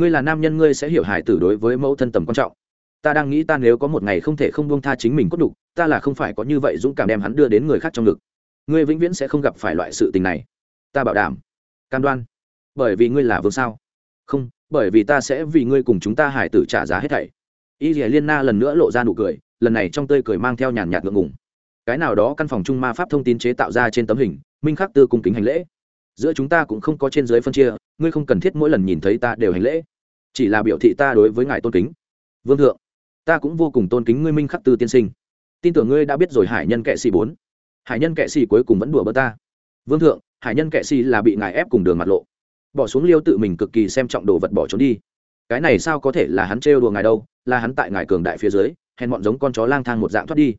ngươi là nam nhân, ngươi sẽ hiểu hải tử đối với mẫu thân tầm quan trọng. Ta đang nghĩ ta nếu có một ngày không thể không buông tha chính mình cốt đục ta là không phải có như vậy dũng cảm đem hắn đưa đến người khác trong ngực. Ngươi vĩnh viễn sẽ không gặp phải loại sự tình này. Ta bảo đảm. Cam đoan. Bởi vì ngươi là vương sao? Không, bởi vì ta sẽ vì ngươi cùng chúng ta hải tử trả giá hết thảy. Y dì liên na lần nữa lộ ra nụ cười, lần này trong tơi cười mang theo nhàn nhạt ngượng ngùng. Cái nào đó căn phòng trung ma pháp thông tin chế tạo ra trên tấm hình, minh khắc tư cung kính hành lễ. Giữa chúng ta cũng không có trên dưới phân chia, ngươi không cần thiết mỗi lần nhìn thấy ta đều hành lễ chỉ là biểu thị ta đối với ngài tôn kính. Vương thượng, ta cũng vô cùng tôn kính ngươi minh khắc tư tiên sinh. Tin tưởng ngươi đã biết rồi hải nhân kệ sĩ bốn. Hải nhân kệ sĩ cuối cùng vẫn đùa bơ ta. Vương thượng, hải nhân kệ sĩ là bị ngài ép cùng đường mặt lộ. Bỏ xuống liêu tự mình cực kỳ xem trọng đồ vật bỏ trốn đi. Cái này sao có thể là hắn trêu đùa ngài đâu, là hắn tại ngài cường đại phía dưới, hèn bọn giống con chó lang thang một dạng thoát đi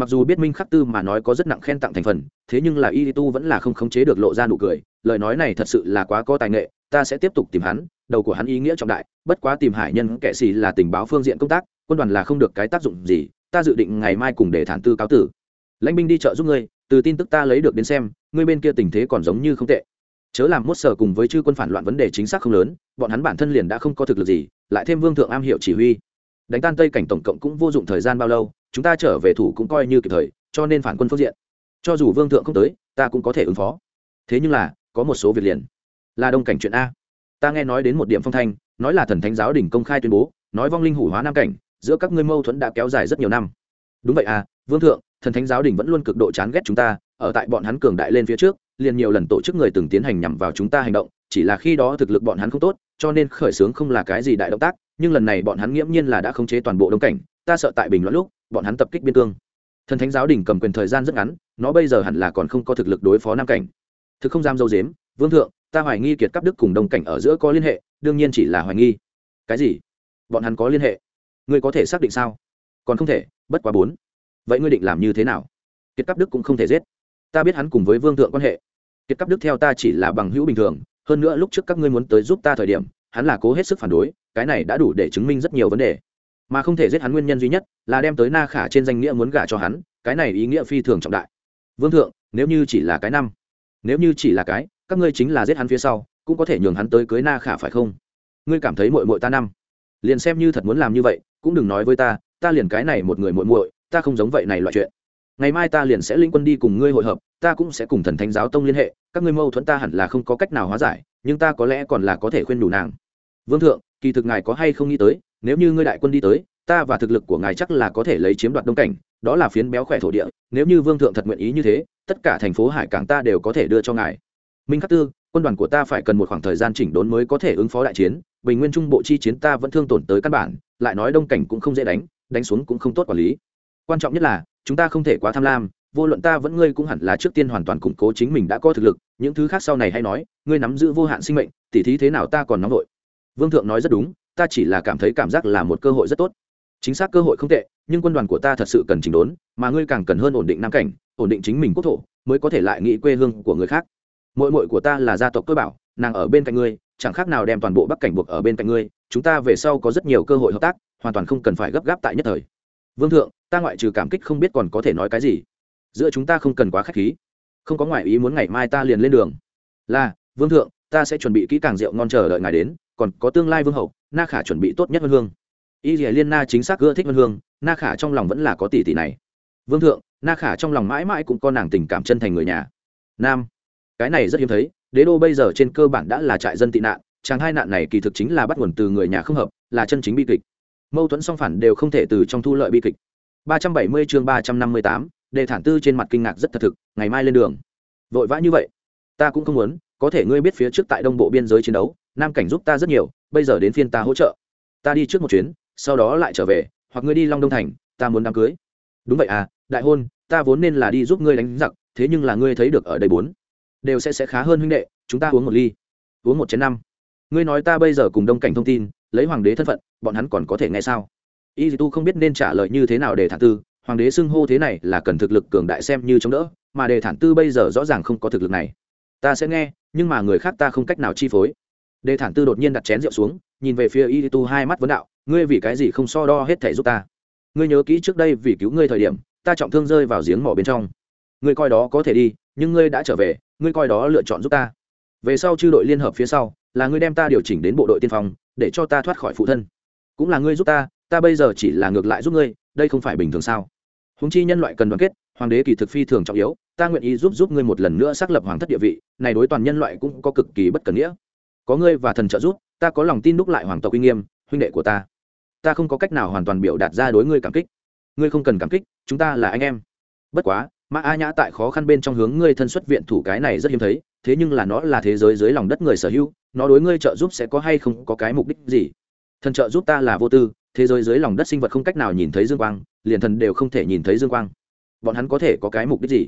mặc dù biết minh khắc tư mà nói có rất nặng khen tặng thành phần, thế nhưng là y tu vẫn là không khống chế được lộ ra nụ cười. Lời nói này thật sự là quá có tài nghệ, ta sẽ tiếp tục tìm hắn, đầu của hắn ý nghĩa trọng đại, bất quá tìm hải nhân kệ xì là tình báo phương diện công tác, quân đoàn là không được cái tác dụng gì, ta dự định ngày mai cùng để thản tư cáo tử. Lãnh binh đi chợ giúp ngươi, từ tin tức ta lấy được đến xem, ngươi bên kia tình thế còn giống như không tệ. Chớ làm mốt sở cùng với chư quân phản loạn vấn đề chính xác không lớn, bọn hắn bản thân liền đã không có thực lực gì, lại thêm vương thượng am hiệu chỉ huy. Đánh tan tây cảnh tổng cộng cũng vô dụng thời gian bao lâu chúng ta trở về thủ cũng coi như kịp thời, cho nên phản quân phương diện. Cho dù vương thượng không tới, ta cũng có thể ứng phó. Thế nhưng là, có một số việc liền. Là đông cảnh chuyện a. Ta nghe nói đến một điểm phong thanh, nói là thần thánh giáo đỉnh công khai tuyên bố, nói vong linh hủ hóa nam cảnh, giữa các ngươi mâu thuẫn đã kéo dài rất nhiều năm. Đúng vậy à vương thượng, thần thánh giáo đình vẫn luôn cực độ chán ghét chúng ta, ở tại bọn hắn cường đại lên phía trước, liền nhiều lần tổ chức người từng tiến hành nhằm vào chúng ta hành động, chỉ là khi đó thực lực bọn hắn không tốt, cho nên khởi xướng không là cái gì đại động tác nhưng lần này bọn hắn nghiễm nhiên là đã khống chế toàn bộ đông cảnh, ta sợ tại bình luận lúc, bọn hắn tập kích biên cương. Thần thánh giáo đình cầm quyền thời gian rất ngắn, nó bây giờ hẳn là còn không có thực lực đối phó nam cảnh. Thực không dám dâu dếm, vương thượng, ta hoài nghi kiệt cấp đức cùng đông cảnh ở giữa có liên hệ, đương nhiên chỉ là hoài nghi. Cái gì? Bọn hắn có liên hệ? Ngươi có thể xác định sao? Còn không thể, bất quá bốn. Vậy ngươi định làm như thế nào? Kiệt cấp đức cũng không thể giết. Ta biết hắn cùng với vương thượng quan hệ. Kiệt cấp đức theo ta chỉ là bằng hữu bình thường, hơn nữa lúc trước các ngươi muốn tới giúp ta thời điểm hắn là cố hết sức phản đối, cái này đã đủ để chứng minh rất nhiều vấn đề. Mà không thể giết hắn nguyên nhân duy nhất là đem tới na khả trên danh nghĩa muốn gả cho hắn, cái này ý nghĩa phi thường trọng đại. Vương thượng, nếu như chỉ là cái năm, nếu như chỉ là cái, các ngươi chính là giết hắn phía sau, cũng có thể nhường hắn tới cưới na khả phải không? Ngươi cảm thấy mội mội ta năm. Liền xem như thật muốn làm như vậy, cũng đừng nói với ta ta liền cái này một người muội muội, ta không giống vậy này loại chuyện. Ngày mai ta liền sẽ linh quân đi cùng ngươi hội hợp, ta cũng sẽ cùng thần thánh giáo tông liên hệ, các ngươi mâu thuẫn ta hẳn là không có cách nào hóa giải, nhưng ta có lẽ còn là có thể khuyên đủ nàng vương thượng, kỳ thực ngài có hay không nghĩ tới, nếu như ngươi đại quân đi tới, ta và thực lực của ngài chắc là có thể lấy chiếm đoạt đông cảnh, đó là phiến béo khỏe thổ địa, nếu như vương thượng thật nguyện ý như thế, tất cả thành phố hải cảng ta đều có thể đưa cho ngài. Minh khắc tư, quân đoàn của ta phải cần một khoảng thời gian chỉnh đốn mới có thể ứng phó đại chiến, bình nguyên trung bộ chi chiến ta vẫn thương tổn tới căn bản, lại nói đông cảnh cũng không dễ đánh đánh xuống cũng không tốt quản lý. Quan trọng nhất là, chúng ta không thể quá tham lam, vô luận ta vẫn ngươi cũng hẳn là trước tiên hoàn toàn củng cố chính mình đã có thực lực, những thứ khác sau này hay nói, ngươi nắm giữ vô hạn sinh mệnh, tỉ thí thế nào ta còn nóng vội vương thượng nói rất đúng, ta chỉ là cảm thấy cảm giác là một cơ hội rất tốt. Chính xác cơ hội không tệ, nhưng quân đoàn của ta thật sự cần chỉnh đốn, mà ngươi càng cần hơn ổn định nam cảnh, ổn định chính mình quốc thổ, mới có thể lại nghĩ quê hương của người khác. Mội mội của ta là gia tộc tôi bảo, nàng ở bên cạnh ngươi, chẳng khác nào đem toàn bộ bắc cảnh buộc ở bên cạnh ngươi, chúng ta về sau có rất nhiều cơ hội hợp tác, hoàn toàn không cần phải gấp gáp tại nhất thời. Vương thượng, ta ngoại trừ cảm kích không biết còn có thể nói cái gì. Giữa chúng ta không cần quá k h á c h khí. Không có ngoại ý muốn ngày mai ta liền lên đường. Là, vương thượng, ta sẽ chuẩn bị kỹ càng rượu ngon chờ đợi ngài đến còn có tương lai vương hậu na khả chuẩn bị tốt nhất vân hương. Y dì liên na chính xác ưa thích vân hương na khả trong lòng vẫn là có tỷ tỷ này. Vương thượng na khả trong lòng mãi mãi cũng có nàng tình cảm chân thành người nhà. Nam cái này rất hiếm thấy đế đô bây giờ trên cơ bản đã là trại dân tị nạn chàng hai nạn này kỳ thực chính là bắt nguồn từ người nhà không hợp là chân chính bi kịch. Mâu thuẫn song phản đều không thể từ trong thu lợi bi kịch. 370 chương 358, đề thản tư trên mặt kinh ngạc rất thật thực ngày mai lên đường. Vội vã như vậy. Ta cũng không muốn có thể ngươi biết phía trước tại đông bộ biên giới chiến đấu nam cảnh giúp ta rất nhiều, bây giờ đến phiên ta hỗ trợ. Ta đi trước một chuyến, sau đó lại trở về, hoặc ngươi đi long đông thành, ta muốn đám cưới. Đúng vậy à đại hôn, ta vốn nên là đi giúp ngươi đánh giặc, thế nhưng là ngươi thấy được ở đây bốn. Đều sẽ sẽ khá hơn huynh đệ, chúng ta uống một ly. Uống một chén năm. Ngươi nói ta bây giờ cùng đông cảnh thông tin, lấy hoàng đế thân phận, bọn hắn còn có thể nghe sao? Y tu không biết nên trả lời như thế nào để thản tư, hoàng đế xưng hô thế này là cần thực lực cường đại xem như chống đỡ, mà đề thản tư bây giờ rõ ràng không có thực lực này. Ta sẽ nghe, nhưng mà người khác ta không cách nào chi phối đề thản tư đột nhiên đặt chén rượu xuống, nhìn về phía y tu hai mắt vấn đạo, ngươi vì cái gì không so đo hết thể giúp ta? Ngươi nhớ kỹ trước đây vì cứu ngươi thời điểm, ta trọng thương rơi vào giếng mỏ bên trong. Ngươi coi đó có thể đi, nhưng ngươi đã trở về, ngươi coi đó lựa chọn giúp ta. Về sau chư đội liên hợp phía sau, là ngươi đem ta điều chỉnh đến bộ đội tiên phong, để cho ta thoát khỏi phụ thân. Cũng là ngươi giúp ta ta bây giờ chỉ là ngược lại giúp ngươi, đây không phải bình thường sao? Húng chi nhân loại cần đoàn kết, hoàng đế kỳ thực phi thường trọng yếu, ta nguyện ý giúp giúp ngươi một lần nữa xác lập hoàng thất địa vị, này đối toàn nhân loại cũng có cực kỳ bất cần nghĩa có ngươi và thần trợ giúp, ta có lòng tin đúc lại hoàng tộc uy nghiêm, huynh đệ của ta. Ta không có cách nào hoàn toàn biểu đạt ra đối ngươi cảm kích. Ngươi không cần cảm kích, chúng ta là anh em. Bất quá mã a nhã tại khó khăn bên trong hướng ngươi thân xuất viện thủ cái này rất hiếm thấy, thế nhưng là nó là thế giới dưới lòng đất người sở hữu, nó đối ngươi trợ giúp sẽ có hay không có cái mục đích gì? Thần trợ giúp ta là vô tư, thế giới dưới lòng đất sinh vật không cách nào nhìn thấy dương quang, liền thần đều không thể nhìn thấy dương quang. Bọn hắn có thể có cái mục đích gì?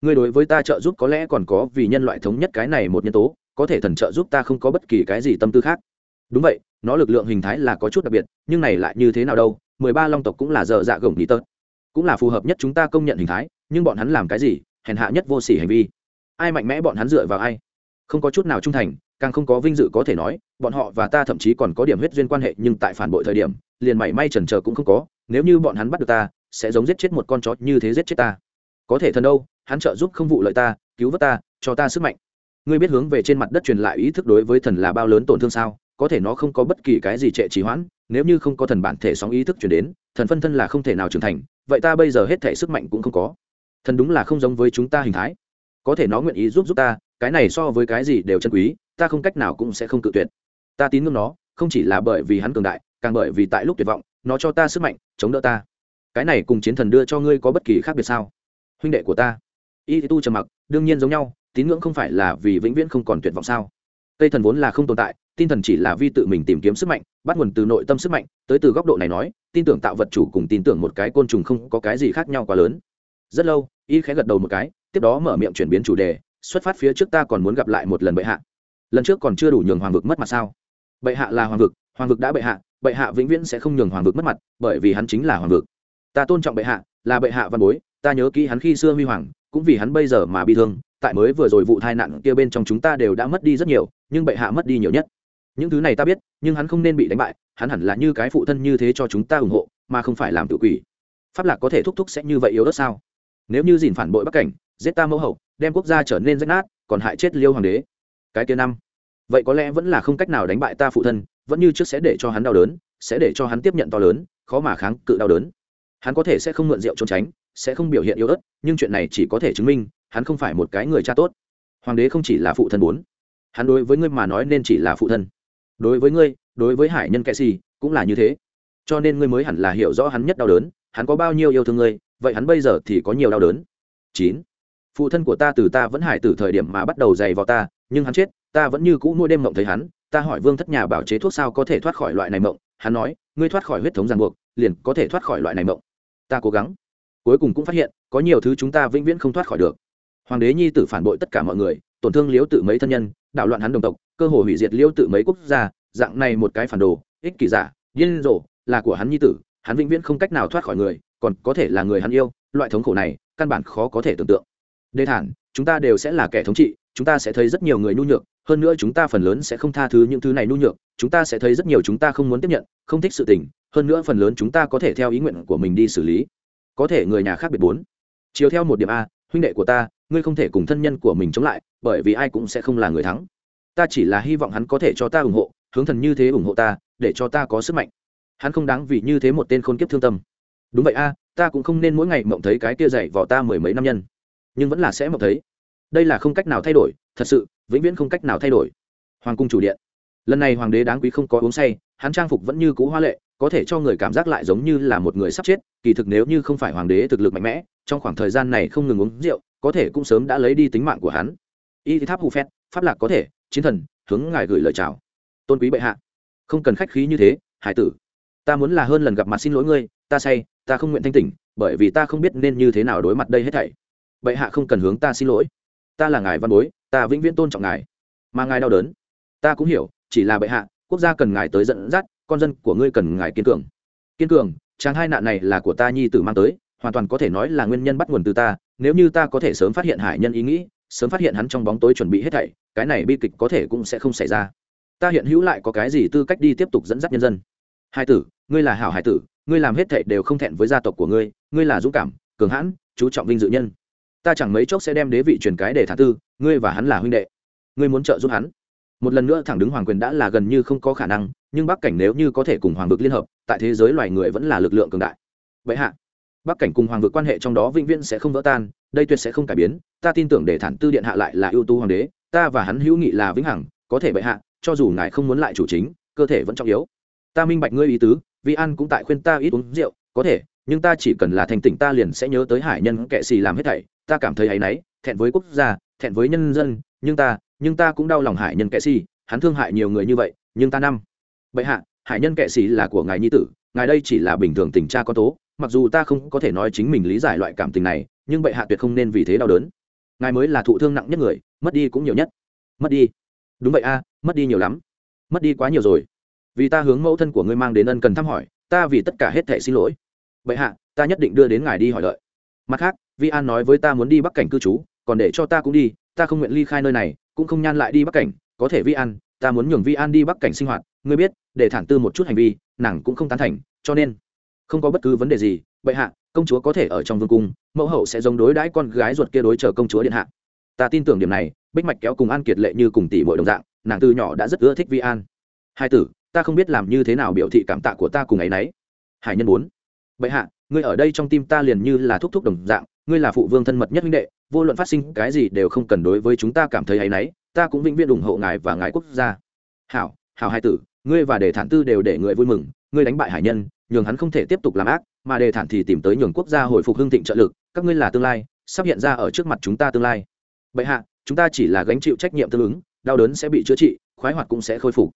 Ngươi đối với ta trợ giúp có lẽ còn có vì nhân loại thống nhất cái này một nhân tố có thể thần trợ giúp ta không có bất kỳ cái gì tâm tư khác. Đúng vậy, nó lực lượng hình thái là có chút đặc biệt, nhưng này lại như thế nào đâu, mười ba long tộc cũng là dở dạ gồng đi tớt. Cũng là phù hợp nhất chúng ta công nhận hình thái, nhưng bọn hắn làm cái gì, hèn hạ nhất vô sỉ hành vi. Ai mạnh mẽ bọn hắn dựa vào ai? Không có chút nào trung thành, càng không có vinh dự có thể nói, bọn họ và ta thậm chí còn có điểm huyết duyên quan hệ, nhưng tại phản bội thời điểm, liền mảy may chần chờ cũng không có, nếu như bọn hắn bắt được ta, sẽ giống giết chết một con chó như thế giết chết ta. Có thể thần đâu, hắn trợ giúp không vụ lợi ta, cứu vớt ta, cho ta sức mạnh ngươi biết hướng về trên mặt đất truyền lại ý thức đối với thần là bao lớn tổn thương sao? Có thể nó không có bất kỳ cái gì trệ trì hoãn, nếu như không có thần bản thể sóng ý thức chuyển đến, thần phân thân là không thể nào trưởng thành, vậy ta bây giờ hết thể sức mạnh cũng không có. Thần đúng là không giống với chúng ta hình thái. Có thể nó nguyện ý giúp giúp ta, cái này so với cái gì đều chân quý, ta không cách nào cũng sẽ không cự tuyệt. Ta tín ngưỡng nó, không chỉ là bởi vì hắn cường đại, càng bởi vì tại lúc tuyệt vọng, nó cho ta sức mạnh, chống đỡ ta. Cái này cùng chiến thần đưa cho ngươi có bất kỳ khác biệt sao? Huynh đệ của ta. Y tu trầm mặc, đương nhiên giống nhau tín ngưỡng không phải là vì vĩnh viễn không còn tuyệt vọng sao? Tây thần vốn là không tồn tại, tin thần chỉ là vi tự mình tìm kiếm sức mạnh, bắt nguồn từ nội tâm sức mạnh, tới từ góc độ này nói, tin tưởng tạo vật chủ cùng tin tưởng một cái côn trùng không có cái gì khác nhau quá lớn. Rất lâu, y khẽ gật đầu một cái, tiếp đó mở miệng chuyển biến chủ đề, xuất phát phía trước ta còn muốn gặp lại một lần bệ hạ. Lần trước còn chưa đủ nhường hoàng vực mất mặt sao? Bệ hạ là hoàng vực hoàng vực đã bệ hạ bệ hạ vĩnh viễn sẽ không nhường hoàng vực mất mặt, bởi vì hắn chính là hoàng vực. Ta tôn trọng bệ hạ, là bệ hạ văn bối, ta nhớ kỹ hắn khi xưa huy hoàng, cũng vì hắn bây giờ mà bị thương tại mới vừa rồi vụ tai nạn kia bên trong chúng ta đều đã mất đi rất nhiều, nhưng bệ hạ mất đi nhiều nhất. Những thứ này ta biết, nhưng hắn không nên bị đánh bại, hắn hẳn là như cái phụ thân như thế cho chúng ta ủng hộ, mà không phải làm tự quỷ. Pháp lạc có thể thúc thúc sẽ như vậy yếu đất sao? Nếu như dìn phản bội bắc cảnh, giết ta mẫu hậu, đem quốc gia trở nên rách nát, còn hại chết liêu hoàng đế. Cái kia năm. Vậy có lẽ vẫn là không cách nào đánh bại ta phụ thân, vẫn như trước sẽ để cho hắn đau đớn, sẽ để cho hắn tiếp nhận to lớn, khó mà kháng cự đau đớn. Hắn có thể sẽ không mượn rượu trốn tránh, sẽ không biểu hiện yếu ớt, nhưng chuyện này chỉ có thể chứng minh hắn không phải một cái người cha tốt. Hoàng đế không chỉ là phụ thân bốn. Hắn đối với ngươi mà nói nên chỉ là phụ thân. Đối với ngươi, đối với hải nhân kệ xì, cũng là như thế. Cho nên ngươi mới hẳn là hiểu rõ hắn nhất đau đớn, hắn có bao nhiêu yêu thương ngươi, vậy hắn bây giờ thì có nhiều đau đớn. Chín. Phụ thân của ta từ ta vẫn hải từ thời điểm mà bắt đầu dày vào ta, nhưng hắn chết, ta vẫn như cũ nuôi đêm mộng thấy hắn. Ta hỏi vương thất nhà bảo chế thuốc sao có thể thoát khỏi loại này mộng? Hắn nói, ngươi thoát khỏi huyết thống ràng buộc, liền có thể thoát khỏi loại này mộng. Ta cố gắng. Cuối cùng cũng phát hiện, có nhiều thứ chúng ta vĩnh viễn không thoát khỏi được hoàng đế nhi tử phản bội tất cả mọi người, tổn thương liễu tự mấy thân nhân đảo loạn hắn đồng tộc, cơ hồ hủy diệt liễu tự mấy quốc gia, dạng này một cái phản đồ, ích kỷ giả, điên rồ, là của hắn nhi tử, hắn vĩnh viễn không cách nào thoát khỏi người, còn có thể là người hắn yêu, loại thống khổ này, căn bản khó có thể tưởng tượng. Đề thản, chúng ta đều sẽ là kẻ thống trị, chúng ta sẽ thấy rất nhiều người nhu nhược, hơn nữa chúng ta phần lớn sẽ không tha thứ những thứ này nhu nhược, chúng ta sẽ thấy rất nhiều chúng ta không muốn tiếp nhận, không thích sự tình, hơn nữa phần lớn chúng ta có thể theo ý nguyện của mình đi xử lý. Có thể người nhà khác biệt bốn. Chiều theo một điểm a, huynh đệ của ta ngươi không thể cùng thân nhân của mình chống lại, bởi vì ai cũng sẽ không là người thắng. Ta chỉ là hy vọng hắn có thể cho ta ủng hộ, hướng thần như thế ủng hộ ta, để cho ta có sức mạnh. Hắn không đáng vì như thế một tên khôn kiếp thương tâm. Đúng vậy a, ta cũng không nên mỗi ngày mộng thấy cái kia dạy vỏ ta mười mấy năm nhân. Nhưng vẫn là sẽ mộng thấy. Đây là không cách nào thay đổi, thật sự, vĩnh viễn không cách nào thay đổi. Hoàng cung chủ điện. Lần này hoàng đế đáng quý không có uống say, hắn trang phục vẫn như cũ hoa lệ, có thể cho người cảm giác lại giống như là một người sắp chết, kỳ thực nếu như không phải hoàng đế thực lực mạnh mẽ, trong khoảng thời gian này không ngừng uống rượu có thể cũng sớm đã lấy đi tính mạng của hắn. Y tháp hù phét, pháp lạc có thể, chiến thần, hướng ngài gửi lời chào. Tôn quý bệ hạ, không cần khách khí như thế, hải tử. Ta muốn là hơn lần gặp mặt xin lỗi ngươi, ta say, ta không nguyện thanh tỉnh, bởi vì ta không biết nên như thế nào đối mặt đây hết thảy. Bệ hạ không cần hướng ta xin lỗi. Ta là ngài văn bối, ta vĩnh viễn tôn trọng ngài. Mà ngài đau đớn. Ta cũng hiểu, chỉ là bệ hạ, quốc gia cần ngài tới dẫn dắt, con dân của ngươi cần ngài kiên cường. Kiên cường, chàng hai nạn này là của ta nhi tử mang tới hoàn toàn có thể nói là nguyên nhân bắt nguồn từ ta, nếu như ta có thể sớm phát hiện hải nhân ý nghĩ, sớm phát hiện hắn trong bóng tối chuẩn bị hết thảy, cái này bi kịch có thể cũng sẽ không xảy ra. Ta hiện hữu lại có cái gì tư cách đi tiếp tục dẫn dắt nhân dân? Hai tử, ngươi là hảo hải tử, ngươi làm hết thảy đều không thẹn với gia tộc của ngươi ngươi là dũng cảm, cường hãn, chú trọng vinh dự nhân. Ta chẳng mấy chốc sẽ đem đế vị truyền cái để thả tư, ngươi và hắn là huynh đệ. Ngươi muốn trợ giúp hắn. Một lần nữa thẳng đứng hoàng quyền đã là gần như không có khả năng, nhưng bắc cảnh nếu như có thể cùng hoàng vực liên hợp, tại thế giới loài người vẫn là lực lượng cường đại. Vậy hạ bắc cảnh cùng hoàng vực quan hệ trong đó vĩnh viễn sẽ không vỡ tan, đây tuyệt sẽ không cải biến. Ta tin tưởng để thản tư điện hạ lại là ưu tú hoàng đế, ta và hắn hữu nghị là vĩnh hằng, có thể bệ hạ, cho dù ngài không muốn lại chủ chính, cơ thể vẫn trọng yếu. Ta minh bạch ngươi ý tứ vi an cũng tại khuyên ta ít uống rượu, có thể, nhưng ta chỉ cần là thành tỉnh ta liền sẽ nhớ tới hải nhân kệ xì làm hết thảy. Ta cảm thấy áy náy, thẹn với quốc gia, thẹn với nhân dân, nhưng ta nhưng ta cũng đau lòng hải nhân kệ xì, hắn thương hại nhiều người như vậy, nhưng ta năm. Bệ hạ, hải nhân kệ xì là của ngài nhi tử ngài đây chỉ là bình thường tình cha có tố, mặc dù ta không có thể nói chính mình lý giải loại cảm tình này, nhưng bệ hạ tuyệt không nên vì thế đau đớn. Ngài mới là thụ thương nặng nhất người, mất đi cũng nhiều nhất. Mất đi. Đúng vậy a, mất đi nhiều lắm. Mất đi quá nhiều rồi. Vì ta hướng mẫu thân của ngươi mang đến ân cần thăm hỏi, ta vì tất cả hết thể xin lỗi. Bệ hạ, ta nhất định đưa đến ngài đi hỏi lợi. Mặt khác, vi an nói với ta muốn đi bắc cảnh cư trú, còn để cho ta cũng đi, ta không nguyện ly khai nơi này, cũng không nhan lại đi bắc cảnh. Có thể vi an, ta muốn nhường vi an đi bắc cảnh sinh hoạt ngươi biết, để thản tư một chút hành vi, nàng cũng không tán thành, cho nên, không có bất cứ vấn đề gì. Bệ hạ, công chúa có thể ở trong vương cung, mẫu hậu sẽ giống đối đãi con gái ruột kia đối chờ công chúa điện hạ. Ta tin tưởng điểm này, bích mạch kéo cùng an kiệt lệ như cùng tỷ mọi đồng dạng, nàng từ nhỏ đã rất ưa thích vi an. Hai tử, ta không biết làm như thế nào biểu thị cảm tạ của ta cùng ấ y n ấ y hải nhân bốn, bệ hạ, ngươi ở đây trong tim ta liền như là thúc thúc đồng dạng, ngươi là phụ vương thân mật nhất minh đệ, vô luận phát sinh cái gì đều không cần đối với chúng ta cảm thấy áy náy ta cũng vĩnh viễn ủng hộ ngài và ngài quốc gia. Hảo hảo hai tử ngươi và đề thản tư đều để người vui mừng, ngươi đánh bại hải nhân, nhường hắn không thể tiếp tục làm ác, mà đề thản thì tìm tới nhường quốc gia hồi phục hương thịnh trợ lực, các ngươi là tương lai, sắp hiện ra ở trước mặt chúng ta tương lai. Bệ hạ, chúng ta chỉ là gánh chịu trách nhiệm tương ứng, đau đớn sẽ bị chữa trị, khoái hoạt cũng sẽ khôi phục.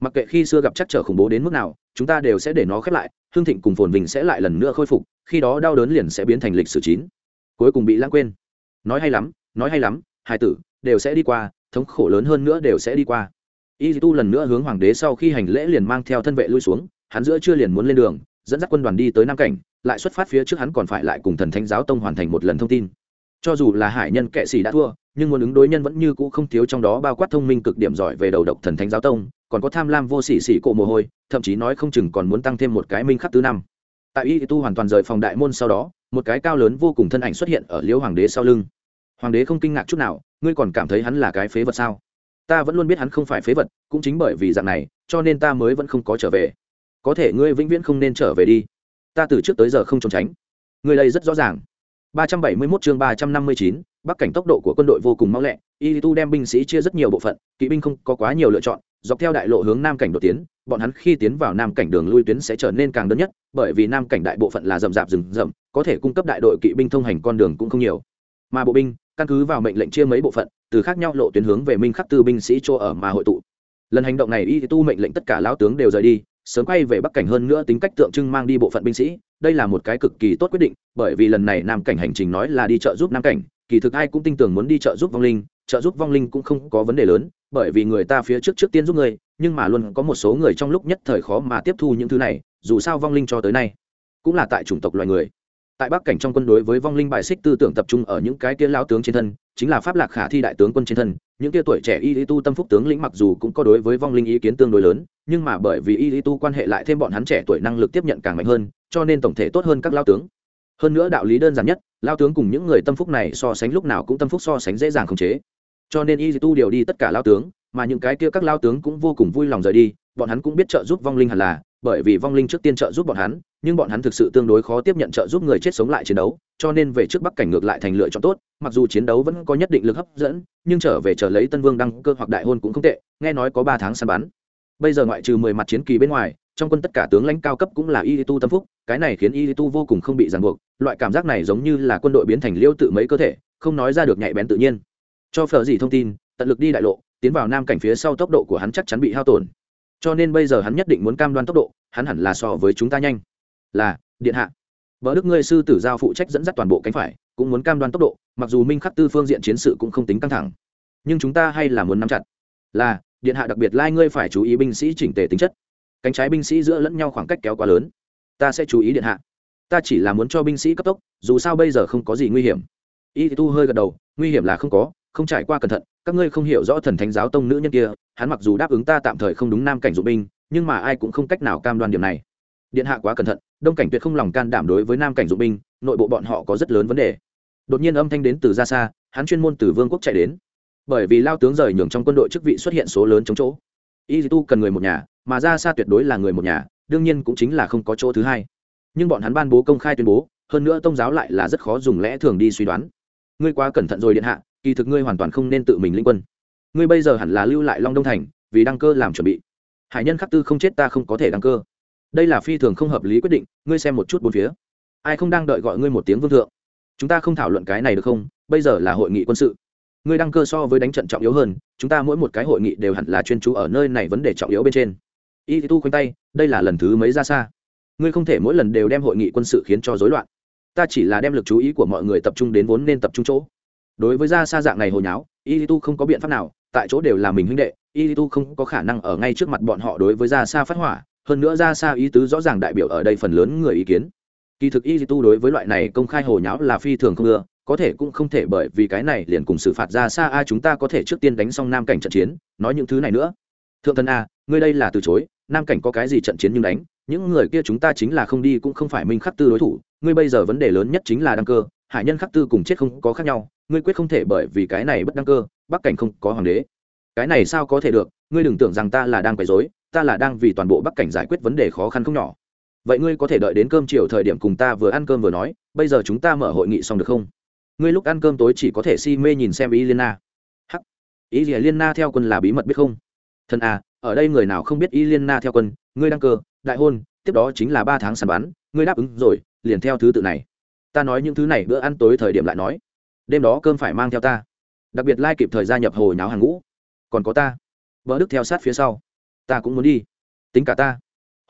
Mặc kệ khi xưa gặp chắc trở khủng bố đến mức nào, chúng ta đều sẽ để nó khép lại hương thịnh cùng phồn vinh sẽ lại lần nữa khôi phục, khi đó đau đớn liền sẽ biến thành lịch sử chín. Cuối cùng bị lãng quên. Nói hay lắm, nói hay lắm hai tử, đều sẽ đi qua, thống khổ lớn hơn nữa đều sẽ đi qua y tu lần nữa hướng hoàng đế sau khi hành lễ liền mang theo thân vệ lui xuống, hắn giữa chưa liền muốn lên đường, dẫn dắt quân đoàn đi tới nam cảnh, lại xuất phát phía trước hắn còn phải lại cùng thần thánh giáo tông hoàn thành một lần thông tin. Cho dù là hải nhân kệ sĩ đã thua, nhưng muốn ứng đối nhân vẫn như cũ không thiếu trong đó bao quát thông minh cực điểm giỏi về đầu độc thần thánh giáo tông, còn có tham lam vô sỉ sỉ cộ mồ hôi, thậm chí nói không chừng còn muốn tăng thêm một cái minh khắc thứ năm. Tại y tu hoàn toàn rời phòng đại môn sau đó, một cái cao lớn vô cùng thân ảnh xuất hiện ở liễu hoàng đế sau lưng. Hoàng đế không kinh ngạc chút nào, ngươi còn cảm thấy hắn là cái phế vật sao? Ta vẫn luôn biết hắn không phải phế vật cũng chính bởi vì dạng này cho nên ta mới vẫn không có trở về. Có thể ngươi vĩnh viễn không nên trở về đi. Ta từ trước tới giờ không trốn tránh. Ngươi đây rất rõ ràng. 371 chương 359, bắc cảnh tốc độ của quân đội vô cùng mau lẹ. Y tu đem binh sĩ chia rất nhiều bộ phận kỵ binh không có quá nhiều lựa chọn. Dọc theo đại lộ hướng nam cảnh đột tiến bọn hắn khi tiến vào nam cảnh đường lui tuyến sẽ trở nên càng đơn nhất bởi vì nam cảnh đại bộ phận là rậm rạp rừng rậm có thể cung cấp đại đội kỵ binh thông hành con đường cũng không nhiều. Mà bộ binh căn cứ vào mệnh lệnh chia mấy bộ phận từ khác nhau lộ tuyến hướng về minh khắc tư binh sĩ chỗ ở mà hội tụ. Lần hành động này y tu mệnh lệnh tất cả lão tướng đều rời đi, sớm quay về bắc cảnh hơn nữa tính cách tượng trưng mang đi bộ phận binh sĩ, đây là một cái cực kỳ tốt quyết định, bởi vì lần này nam cảnh hành trình nói là đi trợ giúp nam cảnh, kỳ thực ai cũng tin tưởng muốn đi trợ giúp vong linh, trợ giúp vong linh cũng không có vấn đề lớn, bởi vì người ta phía trước trước tiên giúp người, nhưng mà luôn có một số người trong lúc nhất thời khó mà tiếp thu những thứ này, dù sao vong linh cho tới nay cũng là tại chủng tộc loài người. Tại bắc cảnh trong quân đối với vong linh bài xích tư tưởng tập trung ở những cái kia lao tướng trên thân chính là pháp lạc khả thi đại tướng quân trên thân, những kia tuổi trẻ y lý tu tâm phúc tướng lĩnh mặc dù cũng có đối với vong linh ý kiến tương đối lớn, nhưng mà bởi vì y lý tu quan hệ lại thêm bọn hắn trẻ tuổi năng lực tiếp nhận càng mạnh hơn, cho nên tổng thể tốt hơn các lao tướng. Hơn nữa đạo lý đơn giản nhất, lao tướng cùng những người tâm phúc này so sánh lúc nào cũng tâm phúc so sánh dễ dàng khống chế. Cho nên y tu điều đi tất cả lao tướng, mà những cái kia các lao tướng cũng vô cùng vui lòng rời đi, bọn hắn cũng biết trợ giúp vong linh hẳn là, bởi vì vong linh trước tiên trợ giúp bọn hắn nhưng bọn hắn thực sự tương đối khó tiếp nhận trợ giúp người chết sống lại chiến đấu, cho nên về trước bắc cảnh ngược lại thành lựa chọn tốt, mặc dù chiến đấu vẫn có nhất định lực hấp dẫn, nhưng trở về chờ lấy tân vương đăng cơ hoặc đại hôn cũng không tệ, nghe nói có ba tháng săn bắn. Bây giờ ngoại trừ mười mặt chiến kỳ bên ngoài, trong quân tất cả tướng lãnh cao cấp cũng là y tu tâm phúc, cái này khiến y tu vô cùng không bị ràng buộc, loại cảm giác này giống như là quân đội biến thành liêu tự mấy cơ thể, không nói ra được nhạy bén tự nhiên. Cho phở gì thông tin, tận lực đi đại lộ, tiến vào nam cảnh phía sau tốc độ của hắn chắc chắn bị hao tổn. Cho nên bây giờ hắn nhất định muốn cam đoan tốc độ, hắn hẳn là so với chúng ta nhanh là, điện hạ. Vợ đức ngươi sư tử giao phụ trách dẫn dắt toàn bộ cánh phải, cũng muốn cam đoan tốc độ, mặc dù minh khắc tư phương diện chiến sự cũng không tính căng thẳng. Nhưng chúng ta hay là muốn nắm chặt. Là, điện hạ đặc biệt lai ngươi phải chú ý binh sĩ chỉnh tề tính chất. Cánh trái binh sĩ giữa lẫn nhau khoảng cách kéo quá lớn. Ta sẽ chú ý điện hạ. Ta chỉ là muốn cho binh sĩ cấp tốc, dù sao bây giờ không có gì nguy hiểm. Y tu hơi gật đầu, nguy hiểm là không có, không trải qua cẩn thận, các ngươi không hiểu rõ thần thánh giáo tông nữ nhân kia, hắn mặc dù đáp ứng ta tạm thời không đúng nam cảnh dụng binh, nhưng mà ai cũng không cách nào cam đoan điểm này điện hạ quá cẩn thận, đông cảnh tuyệt không lòng can đảm đối với nam cảnh dụng binh, nội bộ bọn họ có rất lớn vấn đề. Đột nhiên âm thanh đến từ ra xa, hắn chuyên môn từ vương quốc chạy đến. Bởi vì lao tướng rời nhường trong quân đội chức vị xuất hiện số lớn chống chỗ. Y tu cần người một nhà, mà ra xa tuyệt đối là người một nhà, đương nhiên cũng chính là không có chỗ thứ hai. Nhưng bọn hắn ban bố công khai tuyên bố, hơn nữa tôn giáo lại là rất khó dùng lẽ thường đi suy đoán. Ngươi quá cẩn thận rồi điện hạ, kỳ thực ngươi hoàn toàn không nên tự mình linh quân. Ngươi bây giờ hẳn là lưu lại long đông thành, vì đăng cơ làm chuẩn bị. Hải nhân khắc tư không chết ta không có thể đăng cơ đây là phi thường không hợp lý quyết định, ngươi xem một chút bốn phía. Ai không đang đợi gọi ngươi một tiếng vương thượng? Chúng ta không thảo luận cái này được không? Bây giờ là hội nghị quân sự. Ngươi đăng cơ so với đánh trận trọng yếu hơn, chúng ta mỗi một cái hội nghị đều hẳn là chuyên chú ở nơi này vấn đề trọng yếu bên trên. Y tu khoanh tay, đây là lần thứ mấy ra xa? Ngươi không thể mỗi lần đều đem hội nghị quân sự khiến cho rối loạn. Ta chỉ là đem lực chú ý của mọi người tập trung đến vốn nên tập trung chỗ. Đối với ra xa dạng này hồi nháo, y tu không có biện pháp nào, tại chỗ đều là mình huynh đệ, y tu không có khả năng ở ngay trước mặt bọn họ đối với ra xa phát hỏa hơn nữa ra xa ý tứ rõ ràng đại biểu ở đây phần lớn người ý kiến. Kỳ thực y tu đối với loại này công khai hồ nháo là phi thường không ưa, có thể cũng không thể bởi vì cái này liền cùng xử phạt ra xa a chúng ta có thể trước tiên đánh xong nam cảnh trận chiến, nói những thứ này nữa. Thượng thần a, ngươi đây là từ chối, nam cảnh có cái gì trận chiến nhưng đánh, những người kia chúng ta chính là không đi cũng không phải minh khắc tư đối thủ, ngươi bây giờ vấn đề lớn nhất chính là đăng cơ, hải nhân khắc tư cùng chết không có khác nhau, ngươi quyết không thể bởi vì cái này bất đăng cơ, bắc cảnh không có hoàng đế. Cái này sao có thể được, ngươi đừng tưởng rằng ta là đang quấy dối ta là đang vì toàn bộ bắc cảnh giải quyết vấn đề khó khăn không nhỏ. Vậy ngươi có thể đợi đến cơm chiều thời điểm cùng ta vừa ăn cơm vừa nói, bây giờ chúng ta mở hội nghị xong được không? Ngươi lúc ăn cơm tối chỉ có thể si mê nhìn xem ý liên na hắc. Ý gì liên na theo quân là bí mật biết không? Thần à ở đây người nào không biết ý liên na theo quân? Ngươi đăng cơ, đại hôn, tiếp đó chính là ba tháng sàn bắn, ngươi đáp ứng rồi, liền theo thứ tự này. Ta nói những thứ này bữa ăn tối thời điểm lại nói. Đêm đó cơm phải mang theo ta. Đặc biệt lai kịp thời gia nhập hồi náo hàng ngũ. Còn có ta. Vợ đức theo sát phía sau ta cũng muốn đi. Tính cả ta.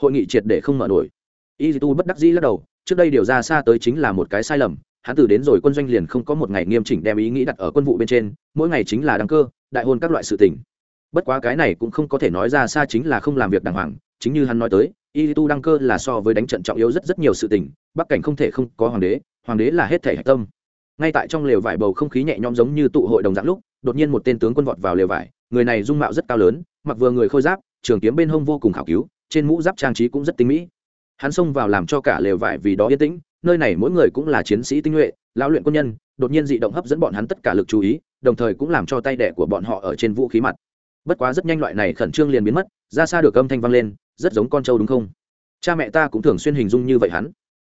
Hội nghị triệt để không mở nổi. Y tu bất đắc dĩ lắc đầu, trước đây điều ra xa tới chính là một cái sai lầm, hắn từ đến rồi quân doanh liền không có một ngày nghiêm chỉnh đem ý nghĩ đặt ở quân vụ bên trên, mỗi ngày chính là đăng cơ, đại hôn các loại sự tình. Bất quá cái này cũng không có thể nói ra xa chính là không làm việc đàng hoàng, chính như hắn nói tới y tu đăng cơ là so với đánh trận trọng yếu rất rất nhiều sự tình, bắc cảnh không thể không có hoàng đế hoàng đế là hết thể hạch tâm. Ngay tại trong lều vải bầu không khí nhẹ nhõm giống như tụ hội đồng dạng lúc, đột nhiên một tên tướng quân vọt vào lều vải, người này dung mạo rất cao lớn, mặc vừa người khôi giáp trường kiếm bên hông vô cùng khảo cứu, trên mũ giáp trang trí cũng rất tinh mỹ. Hắn xông vào làm cho cả lều vải vì đó yên tĩnh, nơi này mỗi người cũng là chiến sĩ tinh nhuệ, lão luyện quân nhân, đột nhiên dị động hấp dẫn bọn hắn tất cả lực chú ý, đồng thời cũng làm cho tay đẻ của bọn họ ở trên vũ khí mặt. Bất quá rất nhanh loại này khẩn trương liền biến mất, ra xa được âm thanh vang lên, rất giống con trâu đúng không? Cha mẹ ta cũng thường xuyên hình dung như vậy hắn.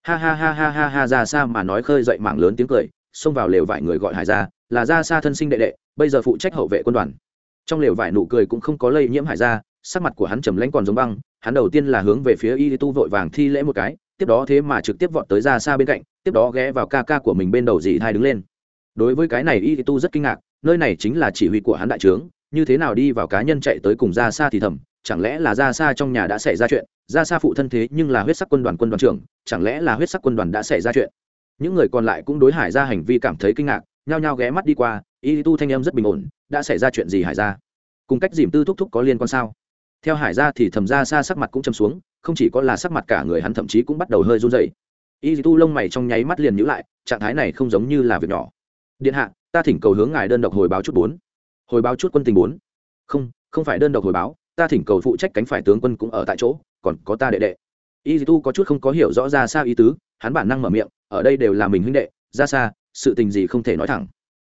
Ha ha ha ha ha ha, ra xa mà nói khơi dậy mảng lớn tiếng cười, xông vào lều vải người gọi hải ra là ra xa thân sinh đệ đệ, bây giờ phụ trách hậu vệ quân đoàn. Trong lều vải nụ cười cũng không có lây nhiễm hải ra sắc mặt của hắn trầm lãnh còn giống băng, hắn đầu tiên là hướng về phía y tu vội vàng thi lễ một cái, tiếp đó thế mà trực tiếp vọt tới ra xa bên cạnh, tiếp đó ghé vào ca ca của mình bên đầu dì thai đứng lên. Đối với cái này y tu rất kinh ngạc, nơi này chính là chỉ huy của hắn đại trướng, như thế nào đi vào cá nhân chạy tới cùng ra xa thì thầm, chẳng lẽ là ra xa trong nhà đã xảy ra chuyện, ra xa phụ thân thế nhưng là huyết sắc quân đoàn quân đoàn trưởng, chẳng lẽ là huyết sắc quân đoàn đã xảy ra chuyện? Những người còn lại cũng đối hải ra hành vi cảm thấy kinh ngạc, nhao nhao ghé mắt đi qua, y tu thanh em rất bình ổn, đã xảy ra chuyện gì hải ra cùng cách dìm tư thúc thúc có liên quan sao? Theo hải ra thì thầm ra xa sắc mặt cũng châm xuống, không chỉ có là sắc mặt cả người hắn thậm chí cũng bắt đầu hơi run dậy y tu lông mày trong nháy mắt liền nhữ lại, trạng thái này không giống như là việc nhỏ. Điện hạ, ta thỉnh cầu hướng ngài đơn độc hồi báo chút bốn. Hồi báo chút quân tình bốn? Không không phải đơn độc hồi báo, ta thỉnh cầu phụ trách cánh phải tướng quân cũng ở tại chỗ, còn có ta đệ đệ. Y tu có chút không có hiểu rõ ra sao ý tứ, hắn bản năng mở miệng, ở đây đều là mình huynh đệ, ra xa, sự tình gì không thể nói thẳng.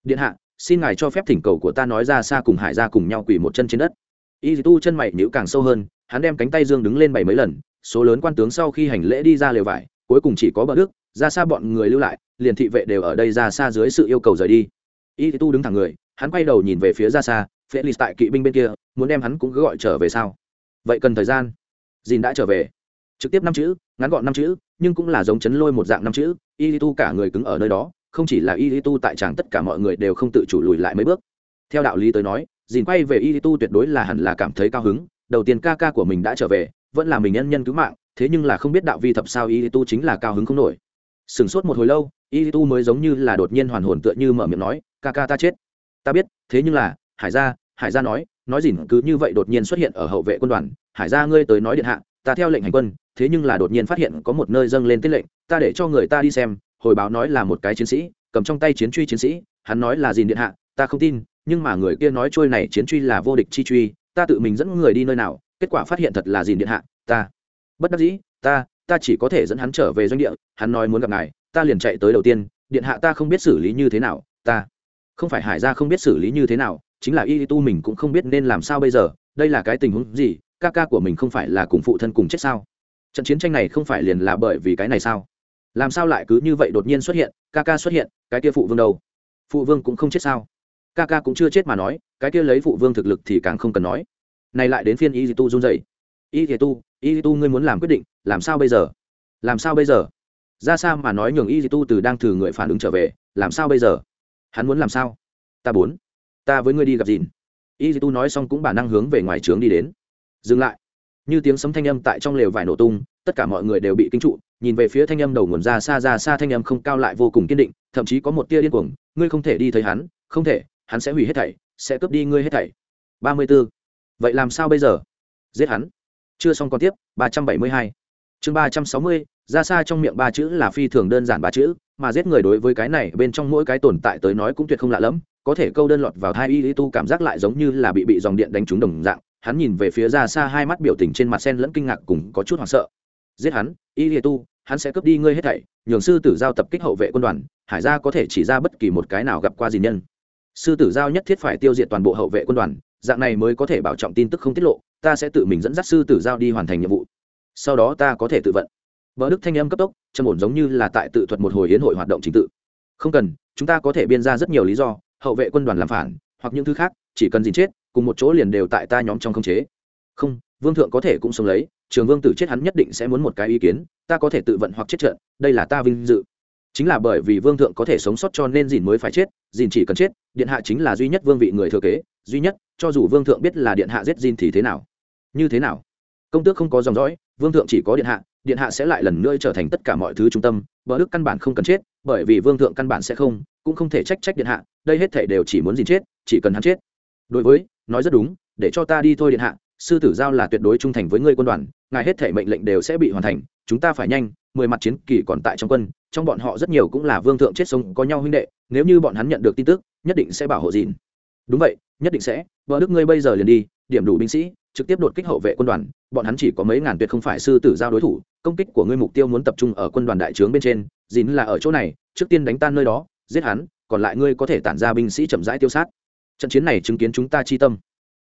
Điện hạ, xin ngài cho phép thỉnh cầu của ta nói ra xa cùng hải ra cùng nhau quỳ một chân trên đất y tu chân mày nhữ càng sâu hơn, hắn đem cánh tay dương đứng lên bảy mấy lần, số lớn quan tướng sau khi hành lễ đi ra lều vải, cuối cùng chỉ có bờ đức, ra xa bọn người lưu lại, liền thị vệ đều ở đây ra xa dưới sự yêu cầu rời đi. Y tu đứng thẳng người, hắn quay đầu nhìn về phía ra xa lì tại kỵ binh bên kia, muốn đem hắn cũng cứ gọi trở về sao? Vậy cần thời gian. Dìn đã trở về. Trực tiếp năm chữ, ngắn gọn năm chữ, nhưng cũng là giống chấn lôi một dạng năm chữ, y tu cả người cứng ở nơi đó, không chỉ là y tu tại tràng tất cả mọi người đều không tự chủ lùi lại mấy bước. Theo đạo lý tới nói dìn quay về y tu tuyệt đối là hẳn là cảm thấy cao hứng, đầu tiên ca ca của mình đã trở về, vẫn là mình nhân nhân cứu mạng, thế nhưng là không biết đạo vi thập sao y tu chính là cao hứng không nổi. Sửng sốt một hồi lâu, y tu mới giống như là đột nhiên hoàn hồn tựa như mở miệng nói, ca ca ta chết. Ta biết, thế nhưng là, hải gia hải gia nói nói dìn cứ như vậy đột nhiên xuất hiện ở hậu vệ quân đoàn, hải gia ngươi tới nói điện hạ, ta theo lệnh hành quân, thế nhưng là đột nhiên phát hiện có một nơi dâng lên tiết lệnh, ta để cho người ta đi xem, hồi báo nói là một cái chiến sĩ, cầm trong tay chiến truy chiến sĩ, hắn nói là dìn điện hạ, ta không tin nhưng mà người kia nói trôi này chiến truy là vô địch chi truy, ta tự mình dẫn người đi nơi nào, kết quả phát hiện thật là dìn điện hạ, ta. Bất đắc dĩ, ta ta chỉ có thể dẫn hắn trở về doanh địa, hắn nói muốn gặp ngài, ta liền chạy tới đầu tiên, điện hạ ta không biết xử lý như thế nào, ta. Không phải hải gia không biết xử lý như thế nào, chính là y tu mình cũng không biết nên làm sao bây giờ, đây là cái tình huống gì, ca ca của mình không phải là cùng phụ thân cùng chết sao? Trận chiến tranh này không phải liền là bởi vì cái này sao? Làm sao lại cứ như vậy đột nhiên xuất hiện, ca ca xuất hiện, cái kia phụ vương đâu? Phụ vương cũng không chết sao? Ca ca cũng chưa chết mà nói, cái kia lấy phụ vương thực lực thì càng không cần nói. Này lại đến phiên y tu run dậy y tu y tu ngươi muốn làm quyết định, làm sao bây giờ? Làm sao bây giờ? Ra sao mà nói nhường y tu từ đang thử người phản ứng trở về, làm sao bây giờ? Hắn muốn làm sao? Ta bốn. Ta với ngươi đi gặp dìn y tu nói xong cũng bản năng hướng về ngoài trướng đi đến. Dừng lại. Như tiếng sấm thanh âm tại trong lều vải nổ tung, tất cả mọi người đều bị kinh trụ, nhìn về phía thanh âm đầu nguồn ra xa ra xa thanh âm không cao lại vô cùng kiên định, thậm chí có một tia điên cuồng, ngươi không thể đi thấy hắn, không thể hắn sẽ hủy hết thảy, sẽ cướp đi ngươi hết thảy. Ba mươi b ố vậy làm sao bây giờ? Giết hắn. Chưa xong còn tiếp, ba trăm bảy mươi hai. Chương ba trăm sáu mươi, ra xa trong miệng ba chữ là phi thường đơn giản ba chữ, mà giết người đối với cái này, bên trong mỗi cái tồn tại tới nói cũng tuyệt không lạ lẫm. Có thể câu đơn lọt vào hai y tu cảm giác lại giống như là bị bị dòng điện đánh trúng đồng dạng. Hắn nhìn về phía ra xa hai mắt biểu tình trên mặt sen lẫn kinh ngạc cùng có chút hoảng sợ. Giết hắn, y tu, hắn sẽ cướp đi ngươi hết thảy. Nhường sư tử giao tập kích hậu vệ quân đoàn, hải gia có thể chỉ ra bất kỳ một cái nào gặp qua gì nhân sư tử giao nhất thiết phải tiêu diệt toàn bộ hậu vệ quân đoàn, dạng này mới có thể bảo trọng tin tức không tiết lộ, ta sẽ tự mình dẫn dắt sư tử giao đi hoàn thành nhiệm vụ. Sau đó ta có thể tự vận. Vợ đức thanh âm cấp tốc, trầm ổn giống như là tại tự thuật một hồi hiến hội hoạt động chính tự. Không cần, chúng ta có thể biên ra rất nhiều lý do, hậu vệ quân đoàn làm phản, hoặc những thứ khác, chỉ cần gì chết, cùng một chỗ liền đều tại ta nhóm trong không chế. Không, vương thượng có thể cũng sống lấy, trường vương tử chết hắn nhất định sẽ muốn một cái ý kiến, ta có thể tự vận hoặc chết trận, đây là ta vinh dự chính là bởi vì vương thượng có thể sống sót cho nên dìn mới phải chết, dìn chỉ cần chết, điện hạ chính là duy nhất vương vị người thừa kế, duy nhất, cho dù vương thượng biết là điện hạ giết dìn thì thế nào? Như thế nào? Công tước không có dòng dõi, vương thượng chỉ có điện hạ điện hạ sẽ lại lần nữa trở thành tất cả mọi thứ trung tâm, bờ đức căn bản không cần chết, bởi vì vương thượng căn bản sẽ không, cũng không thể trách trách điện hạ, đây hết thể đều chỉ muốn dìn chết, chỉ cần hắn chết. Đối với, nói rất đúng, để cho ta đi thôi điện hạ sư tử giao là tuyệt đối trung thành với ngươi quân đoàn, ngài hết thể mệnh lệnh đều sẽ bị hoàn thành, chúng ta phải nhanh, mười mặt chiến kỳ còn tại trong quân, trong bọn họ rất nhiều cũng là vương thượng chết sống, có nhau huynh đệ, nếu như bọn hắn nhận được tin tức, nhất định sẽ bảo hộ dìn đúng vậy, nhất định sẽ, vợ đức ngươi bây giờ liền đi, điểm đủ binh sĩ, trực tiếp đột kích hậu vệ quân đoàn, bọn hắn chỉ có mấy ngàn tuyệt không phải sư tử giao đối thủ, công kích của ngươi mục tiêu muốn tập trung ở quân đoàn đại trướng bên trên dìn là ở chỗ này, trước tiên đánh tan nơi đó, giết hắn, còn lại ngươi có thể tản ra binh sĩ chậm rãi tiêu sát. Trận chiến này chứng kiến chúng ta chi tâm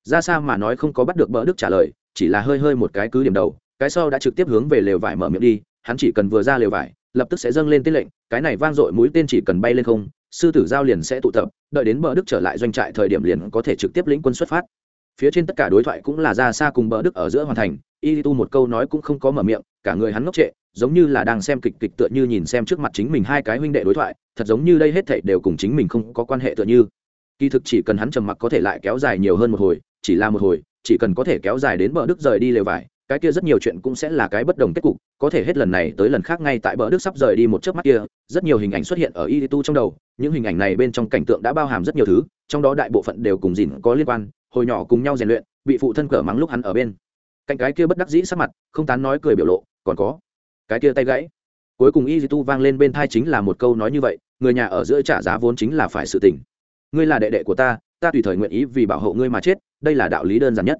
ra xa mà nói không có bắt được bỡ đức trả lời, chỉ là hơi hơi một cái cứ điểm đầu, cái sau đã trực tiếp hướng về lều vải mở miệng đi, hắn chỉ cần vừa ra lều vải, lập tức sẽ dâng lên tên lệnh, cái này vang dội mũi tên chỉ cần bay lên không, sư tử giao liền sẽ tụ tập, đợi đến bờ đức trở lại doanh trại thời điểm liền có thể trực tiếp lĩnh quân xuất phát. Phía trên tất cả đối thoại cũng là ra xa cùng bờ đức ở giữa hoàn thành y tu một câu nói cũng không có mở miệng, cả người hắn ngốc trệ, giống như là đang xem kịch kịch tựa như nhìn xem trước mặt chính mình hai cái huynh đệ đối thoại, thật giống như đây hết thảy đều cùng chính mình không có quan hệ tựa như. Kỳ thực chỉ cần hắn trầm mặc có thể lại kéo dài nhiều hơn một hồi chỉ là một hồi, chỉ cần có thể kéo dài đến bờ đức rời đi lều vải, cái kia rất nhiều chuyện cũng sẽ là cái bất đồng kết cục, có thể hết lần này tới lần khác ngay tại bờ đức sắp rời đi một chớp mắt kia, rất nhiều hình ảnh xuất hiện ở y tu trong đầu, những hình ảnh này bên trong cảnh tượng đã bao hàm rất nhiều thứ, trong đó đại bộ phận đều cùng dìn có liên quan, hồi nhỏ cùng nhau rèn luyện, bị phụ thân cờ mắng lúc hắn ở bên. Cạnh cái kia bất đắc dĩ sắc mặt, không tán nói cười biểu lộ, còn có, cái kia tay gãy. Cuối cùng y tu vang lên bên thai chính là một câu nói như vậy, người nhà ở giữa trả giá vốn chính là phải sự tình. Ngươi là đệ đệ của ta ta tùy thời nguyện ý vì bảo hộ ngươi mà chết, đây là đạo lý đơn giản nhất.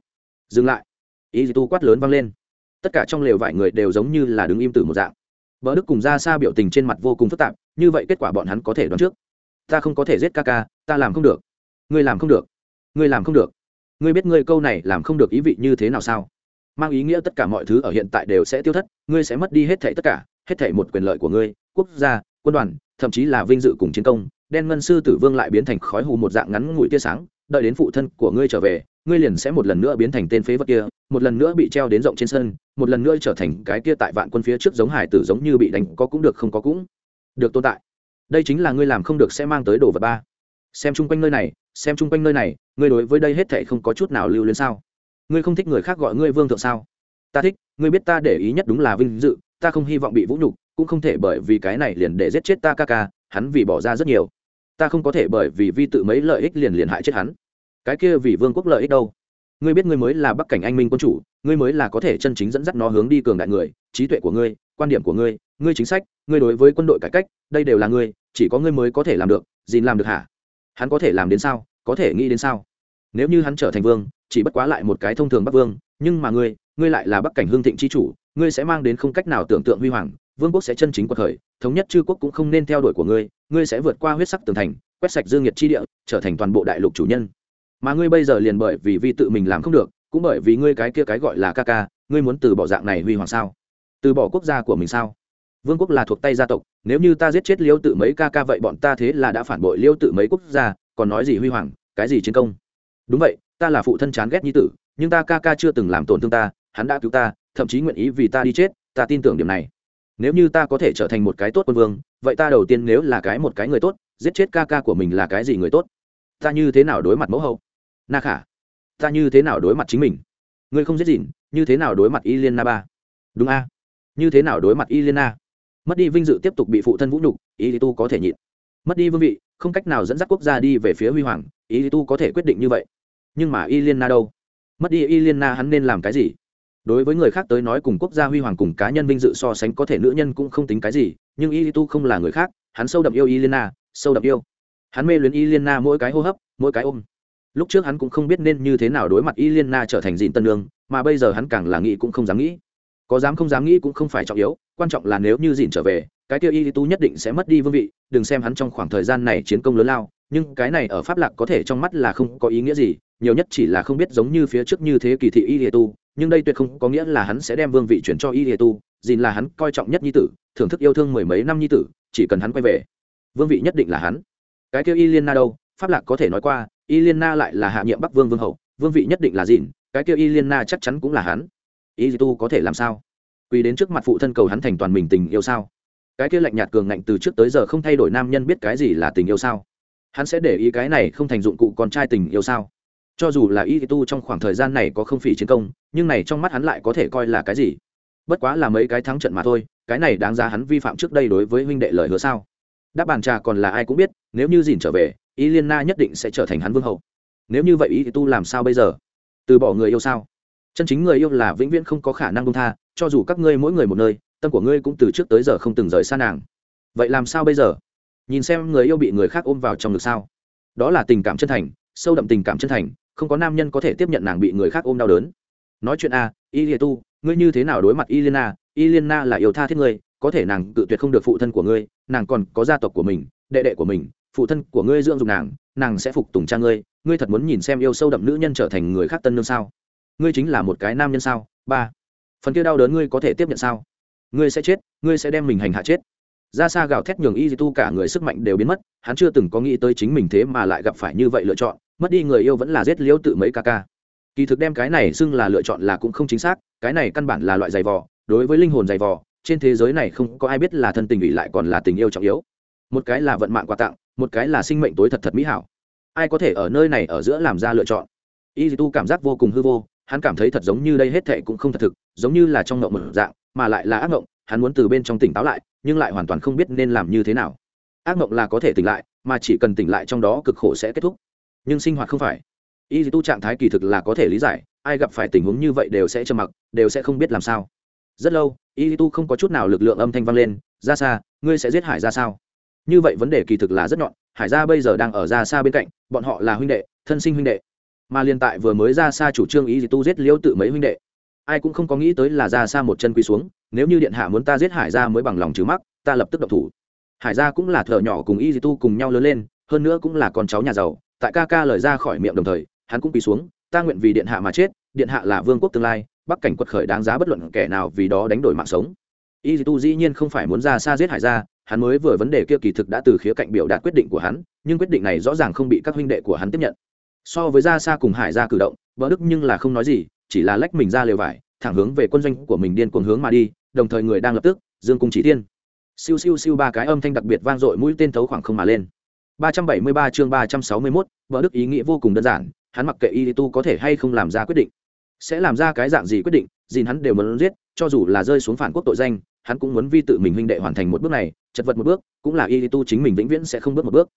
Dừng lại. Y tu quát lớn vang lên. Tất cả trong lều vải người đều giống như là đứng im từ một dạng. Vợ đức cùng ra xa biểu tình trên mặt vô cùng phức tạp, như vậy kết quả bọn hắn có thể đoán trước. Ta không có thể giết ca ca, ta làm không được. Ngươi làm không được. Ngươi làm không được. Ngươi biết ngươi câu này làm không được ý vị như thế nào sao? Mang ý nghĩa tất cả mọi thứ ở hiện tại đều sẽ tiêu thất, ngươi sẽ mất đi hết thảy tất cả, hết thảy một quyền lợi của ngươi, quốc gia, quân đoàn, thậm chí là vinh dự cùng chiến công đen ngân sư tử vương lại biến thành khói hù một dạng ngắn ngủi tia sáng, đợi đến phụ thân của ngươi trở về, ngươi liền sẽ một lần nữa biến thành tên phế vật kia, một lần nữa bị treo đến rộng trên sân, một lần nữa trở thành cái kia tại vạn quân phía trước giống hải tử giống như bị đánh, có cũng được không có cũng được tồn tại. Đây chính là ngươi làm không được sẽ mang tới đồ vật ba. Xem chung quanh nơi này, xem chung quanh nơi này, ngươi đối với đây hết thảy không có chút nào lưu luyến sao? Ngươi không thích người khác gọi ngươi vương thượng sao? Ta thích, ngươi biết ta để ý nhất đúng là vinh dự, ta không hy vọng bị vũ nhục, cũng không thể bởi vì cái này liền để giết chết ta ca ca, hắn vì bỏ ra rất nhiều ta không có thể bởi vì vi tự mấy lợi ích liền liền hại chết hắn. Cái kia vì vương quốc lợi ích đâu? Ngươi biết ngươi mới là bắc cảnh anh minh quân chủ, ngươi mới là có thể chân chính dẫn dắt nó hướng đi cường đại người, trí tuệ của ngươi, quan điểm của ngươi ngươi chính sách, ngươi đối với quân đội cải cách, đây đều là ngươi, chỉ có ngươi mới có thể làm được dìn làm được hả? Hắn có thể làm đến sao? Có thể nghĩ đến sao? Nếu như hắn trở thành vương, chỉ bất quá lại một cái thông thường bắc vương, nhưng mà ngươi ngươi lại là bắc cảnh hương thịnh c h i chủ, ngươi sẽ mang đến không cách nào tưởng tượng huy hoàng vương quốc sẽ chân chính cuộc khởi, thống nhất chư quốc cũng không nên theo đuổi của ngươi ngươi sẽ vượt qua huyết sắc tường thành, quét sạch dương nhiệt chi địa, trở thành toàn bộ đại lục chủ nhân. Mà ngươi bây giờ liền bởi vì vi tự mình làm không được, cũng bởi vì ngươi cái kia cái gọi là ca ca, ngươi muốn từ bỏ dạng này huy hoàng sao? Từ bỏ quốc gia của mình sao? Vương quốc là thuộc tay gia tộc, nếu như ta giết chết liêu tự mấy ca ca vậy bọn ta thế là đã phản bội liêu tự mấy quốc gia, còn nói gì huy hoàng, cái gì chiến công? Đúng vậy, ta là phụ thân chán ghét nhi tử, nhưng ta ca ca chưa từng làm tổn thương ta, hắn đã cứu ta, thậm chí nguyện ý vì ta đi chết, ta tin tưởng điểm này nếu như ta có thể trở thành một cái tốt quân vương, vậy ta đầu tiên nếu là cái một cái người tốt, giết chết ca ca của mình là cái gì người tốt? Ta như thế nào đối mặt mẫu hậu? Na khả, ta như thế nào đối mặt chính mình? Ngươi không giết gìn, như thế nào đối mặt y liên na ba? Đúng a. Như thế nào đối mặt y liên na mất đi vinh dự tiếp tục bị phụ thân vũ nhục y tu có thể nhịn. Mất đi vương vị, không cách nào dẫn dắt quốc gia đi về phía huy hoàng y tu có thể quyết định như vậy. Nhưng mà y liên na đâu? Mất đi y liên na hắn nên làm cái gì? Đối với người khác tới nói cùng quốc gia huy hoàng cùng cá nhân vinh dự so sánh có thể nữ nhân cũng không tính cái gì, nhưng y tu không là người khác, hắn sâu đậm yêu y liên na, sâu đậm yêu. Hắn mê luyến y liên na mỗi cái hô hấp, mỗi cái ôm. Lúc trước hắn cũng không biết nên như thế nào đối mặt y liên na trở thành dịn tân lương, mà bây giờ hắn càng là nghĩ cũng không dám nghĩ. Có dám không dám nghĩ cũng không phải trọng yếu, quan trọng là nếu như dịn trở về, cái tiêu y tu nhất định sẽ mất đi vương vị, đừng xem hắn trong khoảng thời gian này chiến công lớn lao, nhưng cái này ở pháp lạc có thể trong mắt là không có ý nghĩa gì, nhiều nhất chỉ là không biết giống như phía trước như thế kỳ thị y tu nhưng đây tuyệt không có nghĩa là hắn sẽ đem vương vị chuyển cho y tu, dìn là hắn coi trọng nhất nhi tử, thưởng thức yêu thương mười mấy năm nhi tử, chỉ cần hắn quay về. Vương vị nhất định là hắn. Cái kêu y liên na đâu? Pháp lạc có thể nói qua, y liên na lại là hạ nhiệm bắc vương vương hậu, vương vị nhất định là dìn, cái kêu y liên na chắc chắn cũng là hắn. Y tu có thể làm sao? Quỳ đến trước mặt phụ thân cầu hắn thành toàn mình tình yêu sao? Cái kia lạnh nhạt cường ngạnh từ trước tới giờ không thay đổi nam nhân biết cái gì là tình yêu sao? Hắn sẽ để ý cái này không thành dụng cụ con trai tình yêu sao? Cho dù là y tu trong khoảng thời gian này có không phỉ chiến công, nhưng này trong mắt hắn lại có thể coi là cái gì? Bất quá là mấy cái thắng trận mà thôi, cái này đáng ra hắn vi phạm trước đây đối với huynh đệ lời hứa sao? Đáp bàn trà còn là ai cũng biết, nếu như dìn trở về, y liên na nhất định sẽ trở thành hắn vương hậu. Nếu như vậy y tu làm sao bây giờ? Từ bỏ người yêu sao? Chân chính người yêu là vĩnh viễn không có khả năng công tha, cho dù các ngươi mỗi người một nơi, tâm của ngươi cũng từ trước tới giờ không từng rời xa nàng. Vậy làm sao bây giờ? Nhìn xem người yêu bị người khác ôm vào trong ngực sao? Đó là tình cảm chân thành, sâu đậm tình cảm chân thành không có nam nhân có thể tiếp nhận nàng bị người khác ôm đau đớn. Nói chuyện a y lìa tu ngươi như thế nào đối mặt y liên y liên là yêu tha thiết ngươi, có thể nàng tự tuyệt không được phụ thân của ngươi, nàng còn có gia tộc của mình, đệ đệ của mình, phụ thân của ngươi dưỡng dục nàng nàng sẽ phục tùng cha ngươi. Ngươi thật muốn nhìn xem yêu sâu đậm nữ nhân trở thành người khác tân nương sao? Ngươi chính là một cái nam nhân sao? Ba, phần kia đau đớn ngươi có thể tiếp nhận sao? Ngươi sẽ chết, ngươi sẽ đem mình hành hạ chết ra xa gào thét nhường y tu cả người sức mạnh đều biến mất, hắn chưa từng có nghĩ tới chính mình thế mà lại gặp phải như vậy lựa chọn, mất đi người yêu vẫn là giết liễu tự mấy ca ca. Kỳ thực đem cái này xưng là lựa chọn là cũng không chính xác, cái này căn bản là loại giày vò, đối với linh hồn giày vò, trên thế giới này không có ai biết là thân tình ủy lại còn là tình yêu trọng yếu. Một cái là vận mạng quà tặng, một cái là sinh mệnh tối thật thật mỹ hảo. Ai có thể ở nơi này ở giữa làm ra lựa chọn? Y tu cảm giác vô cùng hư vô, hắn cảm thấy thật giống như đây hết thệ cũng không thật thực, giống như là trong ngộng một dạng, mà lại là ác ngộng hắn muốn từ bên trong tỉnh táo lại, nhưng lại hoàn toàn không biết nên làm như thế nào. Ác mộng là có thể tỉnh lại, mà chỉ cần tỉnh lại trong đó cực khổ sẽ kết thúc. Nhưng sinh hoạt không phải. Y tu trạng thái kỳ thực là có thể lý giải, ai gặp phải tình huống như vậy đều sẽ trầm mặc, đều sẽ không biết làm sao. Rất lâu, y tu không có chút nào lực lượng âm thanh vang lên, ra xa, ngươi sẽ giết hải ra sao? Như vậy vấn đề kỳ thực là rất nhọn, hải gia bây giờ đang ở ra xa bên cạnh, bọn họ là huynh đệ, thân sinh huynh đệ. Mà liên tại vừa mới ra xa chủ trương ý tu giết liễu tự mấy huynh đệ, ai cũng không có nghĩ tới là ra xa một chân quỳ xuống nếu như điện hạ muốn ta giết hải gia mới bằng lòng trừ mắc, ta lập tức độc thủ. Hải gia cũng là thợ nhỏ cùng y di tu cùng nhau lớn lên, hơn nữa cũng là con cháu nhà giàu. Tại ca ca lời ra khỏi miệng đồng thời, hắn cũng quỳ xuống, ta nguyện vì điện hạ mà chết, điện hạ là vương quốc tương lai, bắc cảnh quật khởi đáng giá bất luận kẻ nào vì đó đánh đổi mạng sống. Y di tu dĩ nhiên không phải muốn ra xa giết hải gia, hắn mới vừa vấn đề kia kỳ thực đã từ khía cạnh biểu đạt quyết định của hắn, nhưng quyết định này rõ ràng không bị các huynh đệ của hắn tiếp nhận. So với ra xa cùng hải ra cử động, vợ đức nhưng là không nói gì, chỉ là lách mình ra lều vải, thẳng hướng về quân doanh của mình điên cuồng hướng mà đi đồng thời người đang lập tức dương cung chỉ thiên. Siêu siêu siêu ba cái âm thanh đặc biệt vang dội mũi tên thấu khoảng không mà lên. 373 chương 361, vợ đức ý nghĩa vô cùng đơn giản hắn mặc kệ y tu có thể hay không làm ra quyết định. Sẽ làm ra cái dạng gì quyết định gì hắn đều muốn giết cho dù là rơi xuống phản quốc tội danh hắn cũng muốn vi tự mình huynh đệ hoàn thành một bước này chật vật một bước cũng là y tu chính mình vĩnh viễn sẽ không bước một bước.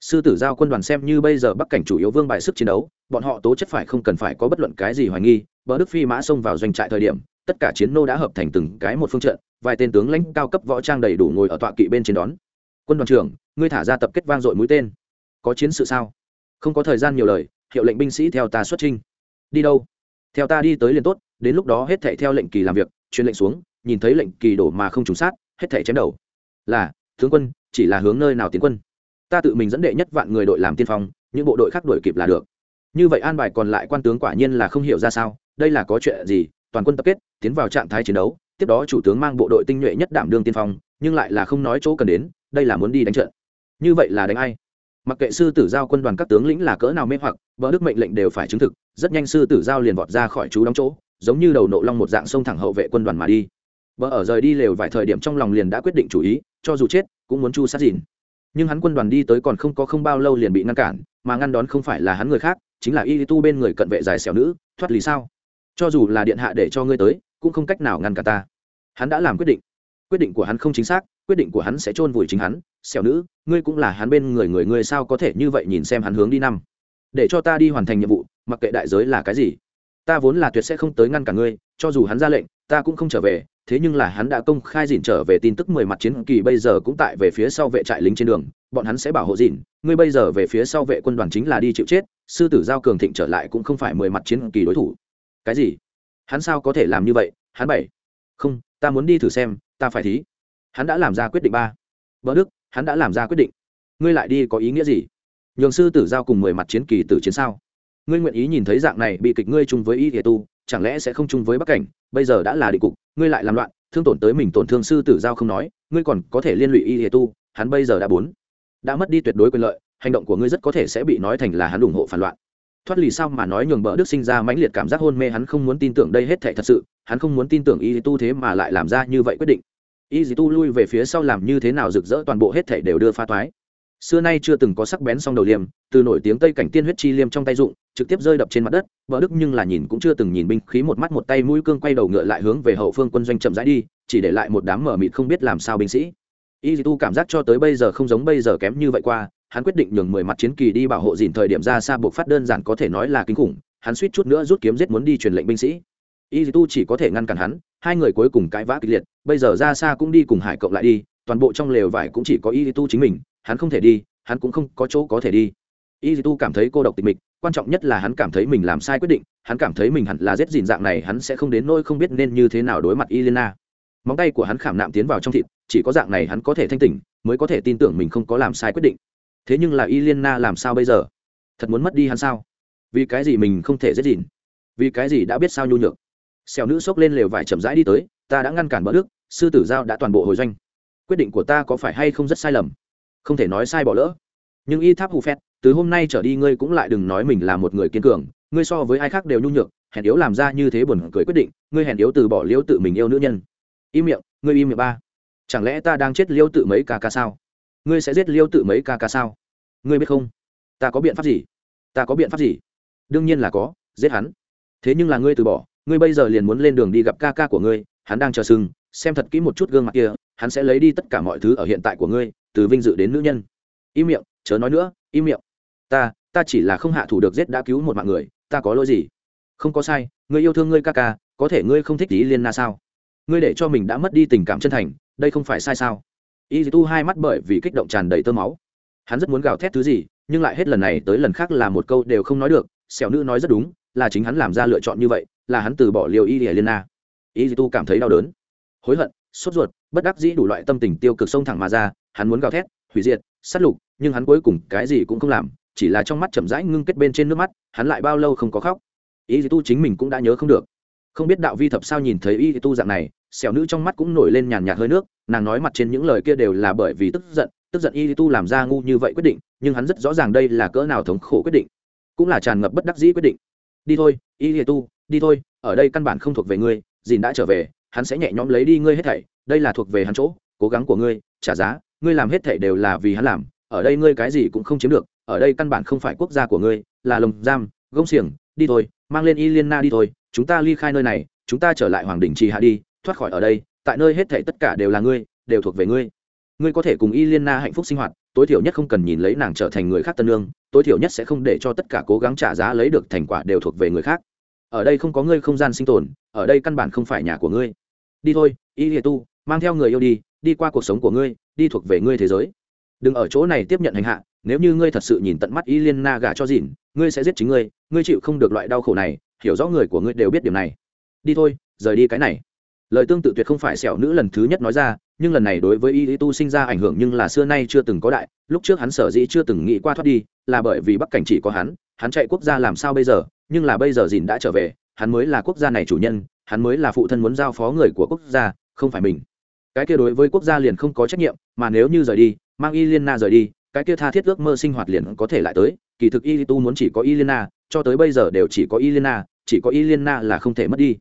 Sư tử giao quân đoàn xem như bây giờ bắc cảnh chủ yếu vương bài sức chiến đấu bọn họ tố chất phải không cần phải có bất luận cái gì hoài nghi bờ đức phi mã xông vào doanh trại thời điểm tất cả chiến nô đã hợp thành từng cái một phương trận, vài tên tướng lãnh cao cấp võ trang đầy đủ ngồi ở tọa kỵ bên trên đón. Quân đoàn trưởng, ngươi thả ra tập kết vang dội mũi tên. Có chiến sự sao? Không có thời gian nhiều lời, hiệu lệnh binh sĩ theo ta xuất trinh đi đâu? Theo ta đi tới liền tốt, đến lúc đó hết thảy theo lệnh kỳ làm việc, truyền lệnh xuống, nhìn thấy lệnh kỳ đổ mà không trùng sát, hết thảy chém đầu. Là, tướng quân, chỉ là hướng nơi nào tiến quân? Ta tự mình dẫn đệ nhất vạn người đội làm tiên phong, những bộ đội khác đuổi kịp là được. Như vậy an bài còn lại quan tướng quả nhiên là không hiểu ra sao, đây là có chuyện gì toàn quân tập kết, tiến vào trạng thái chiến đấu, tiếp đó chủ tướng mang bộ đội tinh nhuệ nhất đảm đương tiên phong, nhưng lại là không nói chỗ cần đến, đây là muốn đi đánh trận. Như vậy là đánh ai? Mặc kệ sư tử giao quân đoàn các tướng lĩnh là cỡ nào mê hoặc, vợ đức mệnh lệnh đều phải chứng thực, rất nhanh sư tử giao liền vọt ra khỏi chú đóng chỗ, giống như đầu nộ long một dạng sông thẳng hậu vệ quân đoàn mà đi. Vợ ở rời đi lều vài thời điểm trong lòng liền đã quyết định chủ ý, cho dù chết, cũng muốn chu sát dìn nhưng hắn quân đoàn đi tới còn không có không bao lâu liền bị ngăn cản, mà ngăn đón không phải là hắn người khác, chính là y tu bên người cận vệ dài xẻo nữ, thoát lý sao? Cho dù là điện hạ để cho ngươi tới, cũng không cách nào ngăn cả ta. Hắn đã làm quyết định. Quyết định của hắn không chính xác, quyết định của hắn sẽ chôn vùi chính hắn. Xẻo nữ, ngươi cũng là hắn bên người người, ngươi sao có thể như vậy nhìn xem hắn hướng đi năm? Để cho ta đi hoàn thành nhiệm vụ, mặc kệ đại giới là cái gì. Ta vốn là tuyệt sẽ không tới ngăn cả ngươi, cho dù hắn ra lệnh, ta cũng không trở về. Thế nhưng là hắn đã công khai dìn trở về tin tức mười mặt chiến kỳ bây giờ cũng tại về phía sau vệ trại lính trên đường. Bọn hắn sẽ bảo hộ dìn ngươi bây giờ về phía sau vệ quân đoàn chính là đi chịu chết, sư tử giao cường thịnh trở lại cũng không phải mười mặt chiến kỳ đối thủ cái gì? Hắn sao có thể làm như vậy? Hắn bảy. Không, ta muốn đi thử xem, ta phải thí. Hắn đã làm ra quyết định ba. Vợ đức, hắn đã làm ra quyết định. Ngươi lại đi có ý nghĩa gì? Nhường sư tử giao cùng mười mặt chiến kỳ tử chiến sao? Ngươi nguyện ý nhìn thấy dạng này bị kịch ngươi chung với y thể tu, chẳng lẽ sẽ không chung với bắc cảnh? Bây giờ đã là định cục, ngươi lại làm loạn, thương tổn tới mình tổn thương sư tử giao không nói, ngươi còn có thể liên lụy y hệ tu, hắn bây giờ đã bốn. Đã mất đi tuyệt đối quyền lợi, hành động của ngươi rất có thể sẽ bị nói thành là hắn ủng hộ phản loạn thoát lì sao mà nói nhường bỡ đức sinh ra mãnh liệt cảm giác hôn mê, hắn không muốn tin tưởng đây hết thể thật sự, hắn không muốn tin tưởng y tu thế mà lại làm ra như vậy quyết định. Y tu lui về phía sau làm như thế nào rực rỡ toàn bộ hết thể đều đưa pha toái. Xưa nay chưa từng có sắc bén song đầu liềm, từ nổi tiếng tây cảnh tiên huyết chi liêm trong tay dụng, trực tiếp rơi đập trên mặt đất vợ đức nhưng là nhìn cũng chưa từng nhìn binh khí một mắt một tay mũi cương quay đầu ngựa lại hướng về hậu phương quân doanh chậm rãi đi, chỉ để lại một đám mở mịt không biết làm sao binh sĩ. Y tu cảm giác cho tới bây giờ không giống bây giờ kém như vậy qua hắn quyết định nhường mười mặt chiến kỳ đi bảo hộ dìn thời điểm ra xa buộc phát đơn giản có thể nói là kinh khủng hắn suýt chút nữa rút kiếm giết muốn đi truyền lệnh binh sĩ y tu chỉ có thể ngăn cản hắn hai người cuối cùng cãi vã kịch liệt bây giờ ra xa cũng đi cùng hải cộng lại đi toàn bộ trong lều vải cũng chỉ có y tu chính mình hắn không thể đi hắn cũng không có chỗ có thể đi y tu cảm thấy cô độc tịch mịch quan trọng nhất là hắn cảm thấy mình làm sai quyết định hắn cảm thấy mình hẳn là giết dìn dạng này hắn sẽ không đến nỗi không biết nên như thế nào đối mặt Elena. Móng tay của hắn khảm nạm tiến vào trong thịt, chỉ có dạng này hắn có thể thanh tỉnh, mới có thể tin tưởng mình không có làm sai quyết định. Thế nhưng là Ilena làm sao bây giờ? Thật muốn mất đi hắn sao? Vì cái gì mình không thể giết gìn Vì cái gì đã biết sao nhu nhược? xẻo nữ sốc lên lều vải chậm rãi đi tới, ta đã ngăn cản bỡ đức, sư tử giao đã toàn bộ hồi doanh quyết định của ta có phải hay không rất sai lầm không thể nói sai bỏ lỡ nhưng y tháp hù phét từ hôm nay trở đi ngươi cũng lại đừng nói mình là một người kiên cường ngươi so với ai khác đều nhu nhược hèn yếu làm ra như thế buồn cười quyết định ngươi hèn yếu từ bỏ liễu tự mình yêu nữ nhân im miệng ngươi im miệng ba chẳng lẽ ta đang chết liêu tự mấy ca ca sao ngươi sẽ giết liêu tự mấy ca ca sao? Ngươi biết không? Ta có biện pháp gì? Ta có biện pháp gì? Đương nhiên là có, giết hắn. Thế nhưng là ngươi từ bỏ, ngươi bây giờ liền muốn lên đường đi gặp ca ca của ngươi, hắn đang chờ sưng xem thật kỹ một chút gương mặt kia, hắn sẽ lấy đi tất cả mọi thứ ở hiện tại của ngươi, từ vinh dự đến nữ nhân. Im miệng, chớ nói nữa, im miệng. Ta ta chỉ là không hạ thủ được giết đã cứu một mạng người, ta có lỗi gì? Không có sai, ngươi yêu thương ngươi ca ca, có thể ngươi không thích ý liên na sao? Ngươi để cho mình đã mất đi tình cảm chân thành, đây không phải sai sao? Y tu hai mắt bởi vì kích động tràn đầy tơ máu. Hắn rất muốn gào thét thứ gì, nhưng lại hết lần này tới lần khác là một câu đều không nói được xẻo nữ nói rất đúng, là chính hắn làm ra lựa chọn như vậy, là hắn từ bỏ liều y liên na. Y tu cảm thấy đau đớn, hối hận, sốt ruột, bất đắc dĩ đủ loại tâm tình tiêu cực xông thẳng mà ra, hắn muốn gào thét, hủy diệt, sát lục, nhưng hắn cuối cùng cái gì cũng không làm, chỉ là trong mắt chậm rãi ngưng kết bên trên nước mắt, hắn lại bao lâu không có khóc. Y tu chính mình cũng đã nhớ không được không biết đạo vi thập sao nhìn thấy y tu dạng này xẻo nữ trong mắt cũng nổi lên nhàn nhạt hơi nước, nàng nói mặt trên những lời kia đều là bởi vì tức giận tức giận y tu làm ra ngu như vậy quyết định, nhưng hắn rất rõ ràng đây là cỡ nào thống khổ quyết định, cũng là tràn ngập bất đắc dĩ quyết định. Đi thôi y tu, đi thôi, ở đây căn bản không thuộc về ngươi, dìn đã trở về, hắn sẽ nhẹ nhõm lấy đi ngươi hết thảy, đây là thuộc về hắn chỗ, cố gắng của ngươi, trả giá, ngươi làm hết thảy đều là vì hắn làm, ở đây ngươi cái gì cũng không chiếm được, ở đây căn bản không phải quốc gia của ngươi, là lồng giam, gông xiềng, đi thôi mang lên y liên na đi thôi, chúng ta ly khai nơi này, chúng ta trở lại hoàng đình trì hạ đi, thoát khỏi ở đây, tại nơi hết thảy tất cả đều là ngươi, đều thuộc về ngươi. Ngươi có thể cùng y liên na hạnh phúc sinh hoạt, tối thiểu nhất không cần nhìn lấy nàng trở thành người khác tân lương, tối thiểu nhất sẽ không để cho tất cả cố gắng trả giá lấy được thành quả đều thuộc về người khác. Ở đây không có ngươi không gian sinh tồn, ở đây căn bản không phải nhà của ngươi. Đi thôi y tu mang theo người yêu đi đi qua cuộc sống của ngươi, đi thuộc về ngươi thế giới. Đừng ở chỗ này tiếp nhận hành hạ, nếu như ngươi thật sự nhìn tận mắt y liên na gả cho dìn ngươi sẽ giết chính ngươi ngươi chịu không được loại đau khổ này, hiểu rõ người của ngươi đều biết điều này. Đi thôi, rời đi cái này. Lời tương tự tuyệt không phải sẹo nữ lần thứ nhất nói ra, nhưng lần này đối với y tu sinh ra ảnh hưởng nhưng là xưa nay chưa từng có đại, lúc trước hắn sở dĩ chưa từng nghĩ qua thoát đi, là bởi vì bắc cảnh chỉ có hắn hắn chạy quốc gia làm sao bây giờ, nhưng là bây giờ dìn đã trở về, hắn mới là quốc gia này chủ nhân, hắn mới là phụ thân muốn giao phó người của quốc gia, không phải mình. Cái kia đối với quốc gia liền không có trách nhiệm, mà nếu như rời đi, mang y liên na rời đi, cái kia tha thiết ước mơ sinh hoạt liền có thể lại tới, kỳ thực y tu muốn chỉ có y liên na cho tới bây giờ đều chỉ có y chỉ có y là không thể mất đi.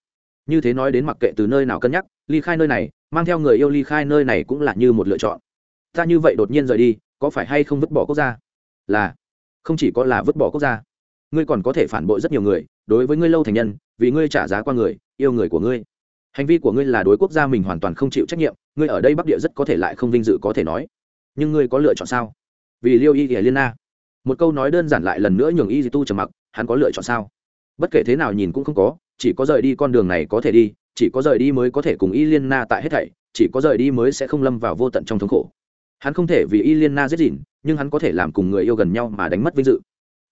Như thế nói đến mặc kệ từ nơi nào cân nhắc, ly khai nơi này, mang theo người yêu ly khai nơi này cũng là như một lựa chọn. Ta như vậy đột nhiên rời đi, có phải hay không vứt bỏ quốc gia? Là. Không chỉ có là vứt bỏ quốc gia. Ngươi còn có thể phản bội rất nhiều người, đối với ngươi lâu thành nhân, vì ngươi trả giá qua người, yêu người của ngươi. Hành vi của ngươi là đối quốc gia mình hoàn toàn không chịu trách nhiệm, ngươi ở đây bắc địa rất có thể lại không vinh dự có thể nói. Nhưng ngươi có lựa chọn sao? Vì liêu y liên na. Một câu nói đơn giản lại lần nữa nhường y tu trầm mặc hắn có lựa chọn sao? Bất kể thế nào nhìn cũng không có, chỉ có rời đi con đường này có thể đi, chỉ có rời đi mới có thể cùng y liên na tại hết thảy, chỉ có rời đi mới sẽ không lâm vào vô tận trong thống khổ. Hắn không thể vì y liên na giết dịn nhưng hắn có thể làm cùng người yêu gần nhau mà đánh mất vinh dự.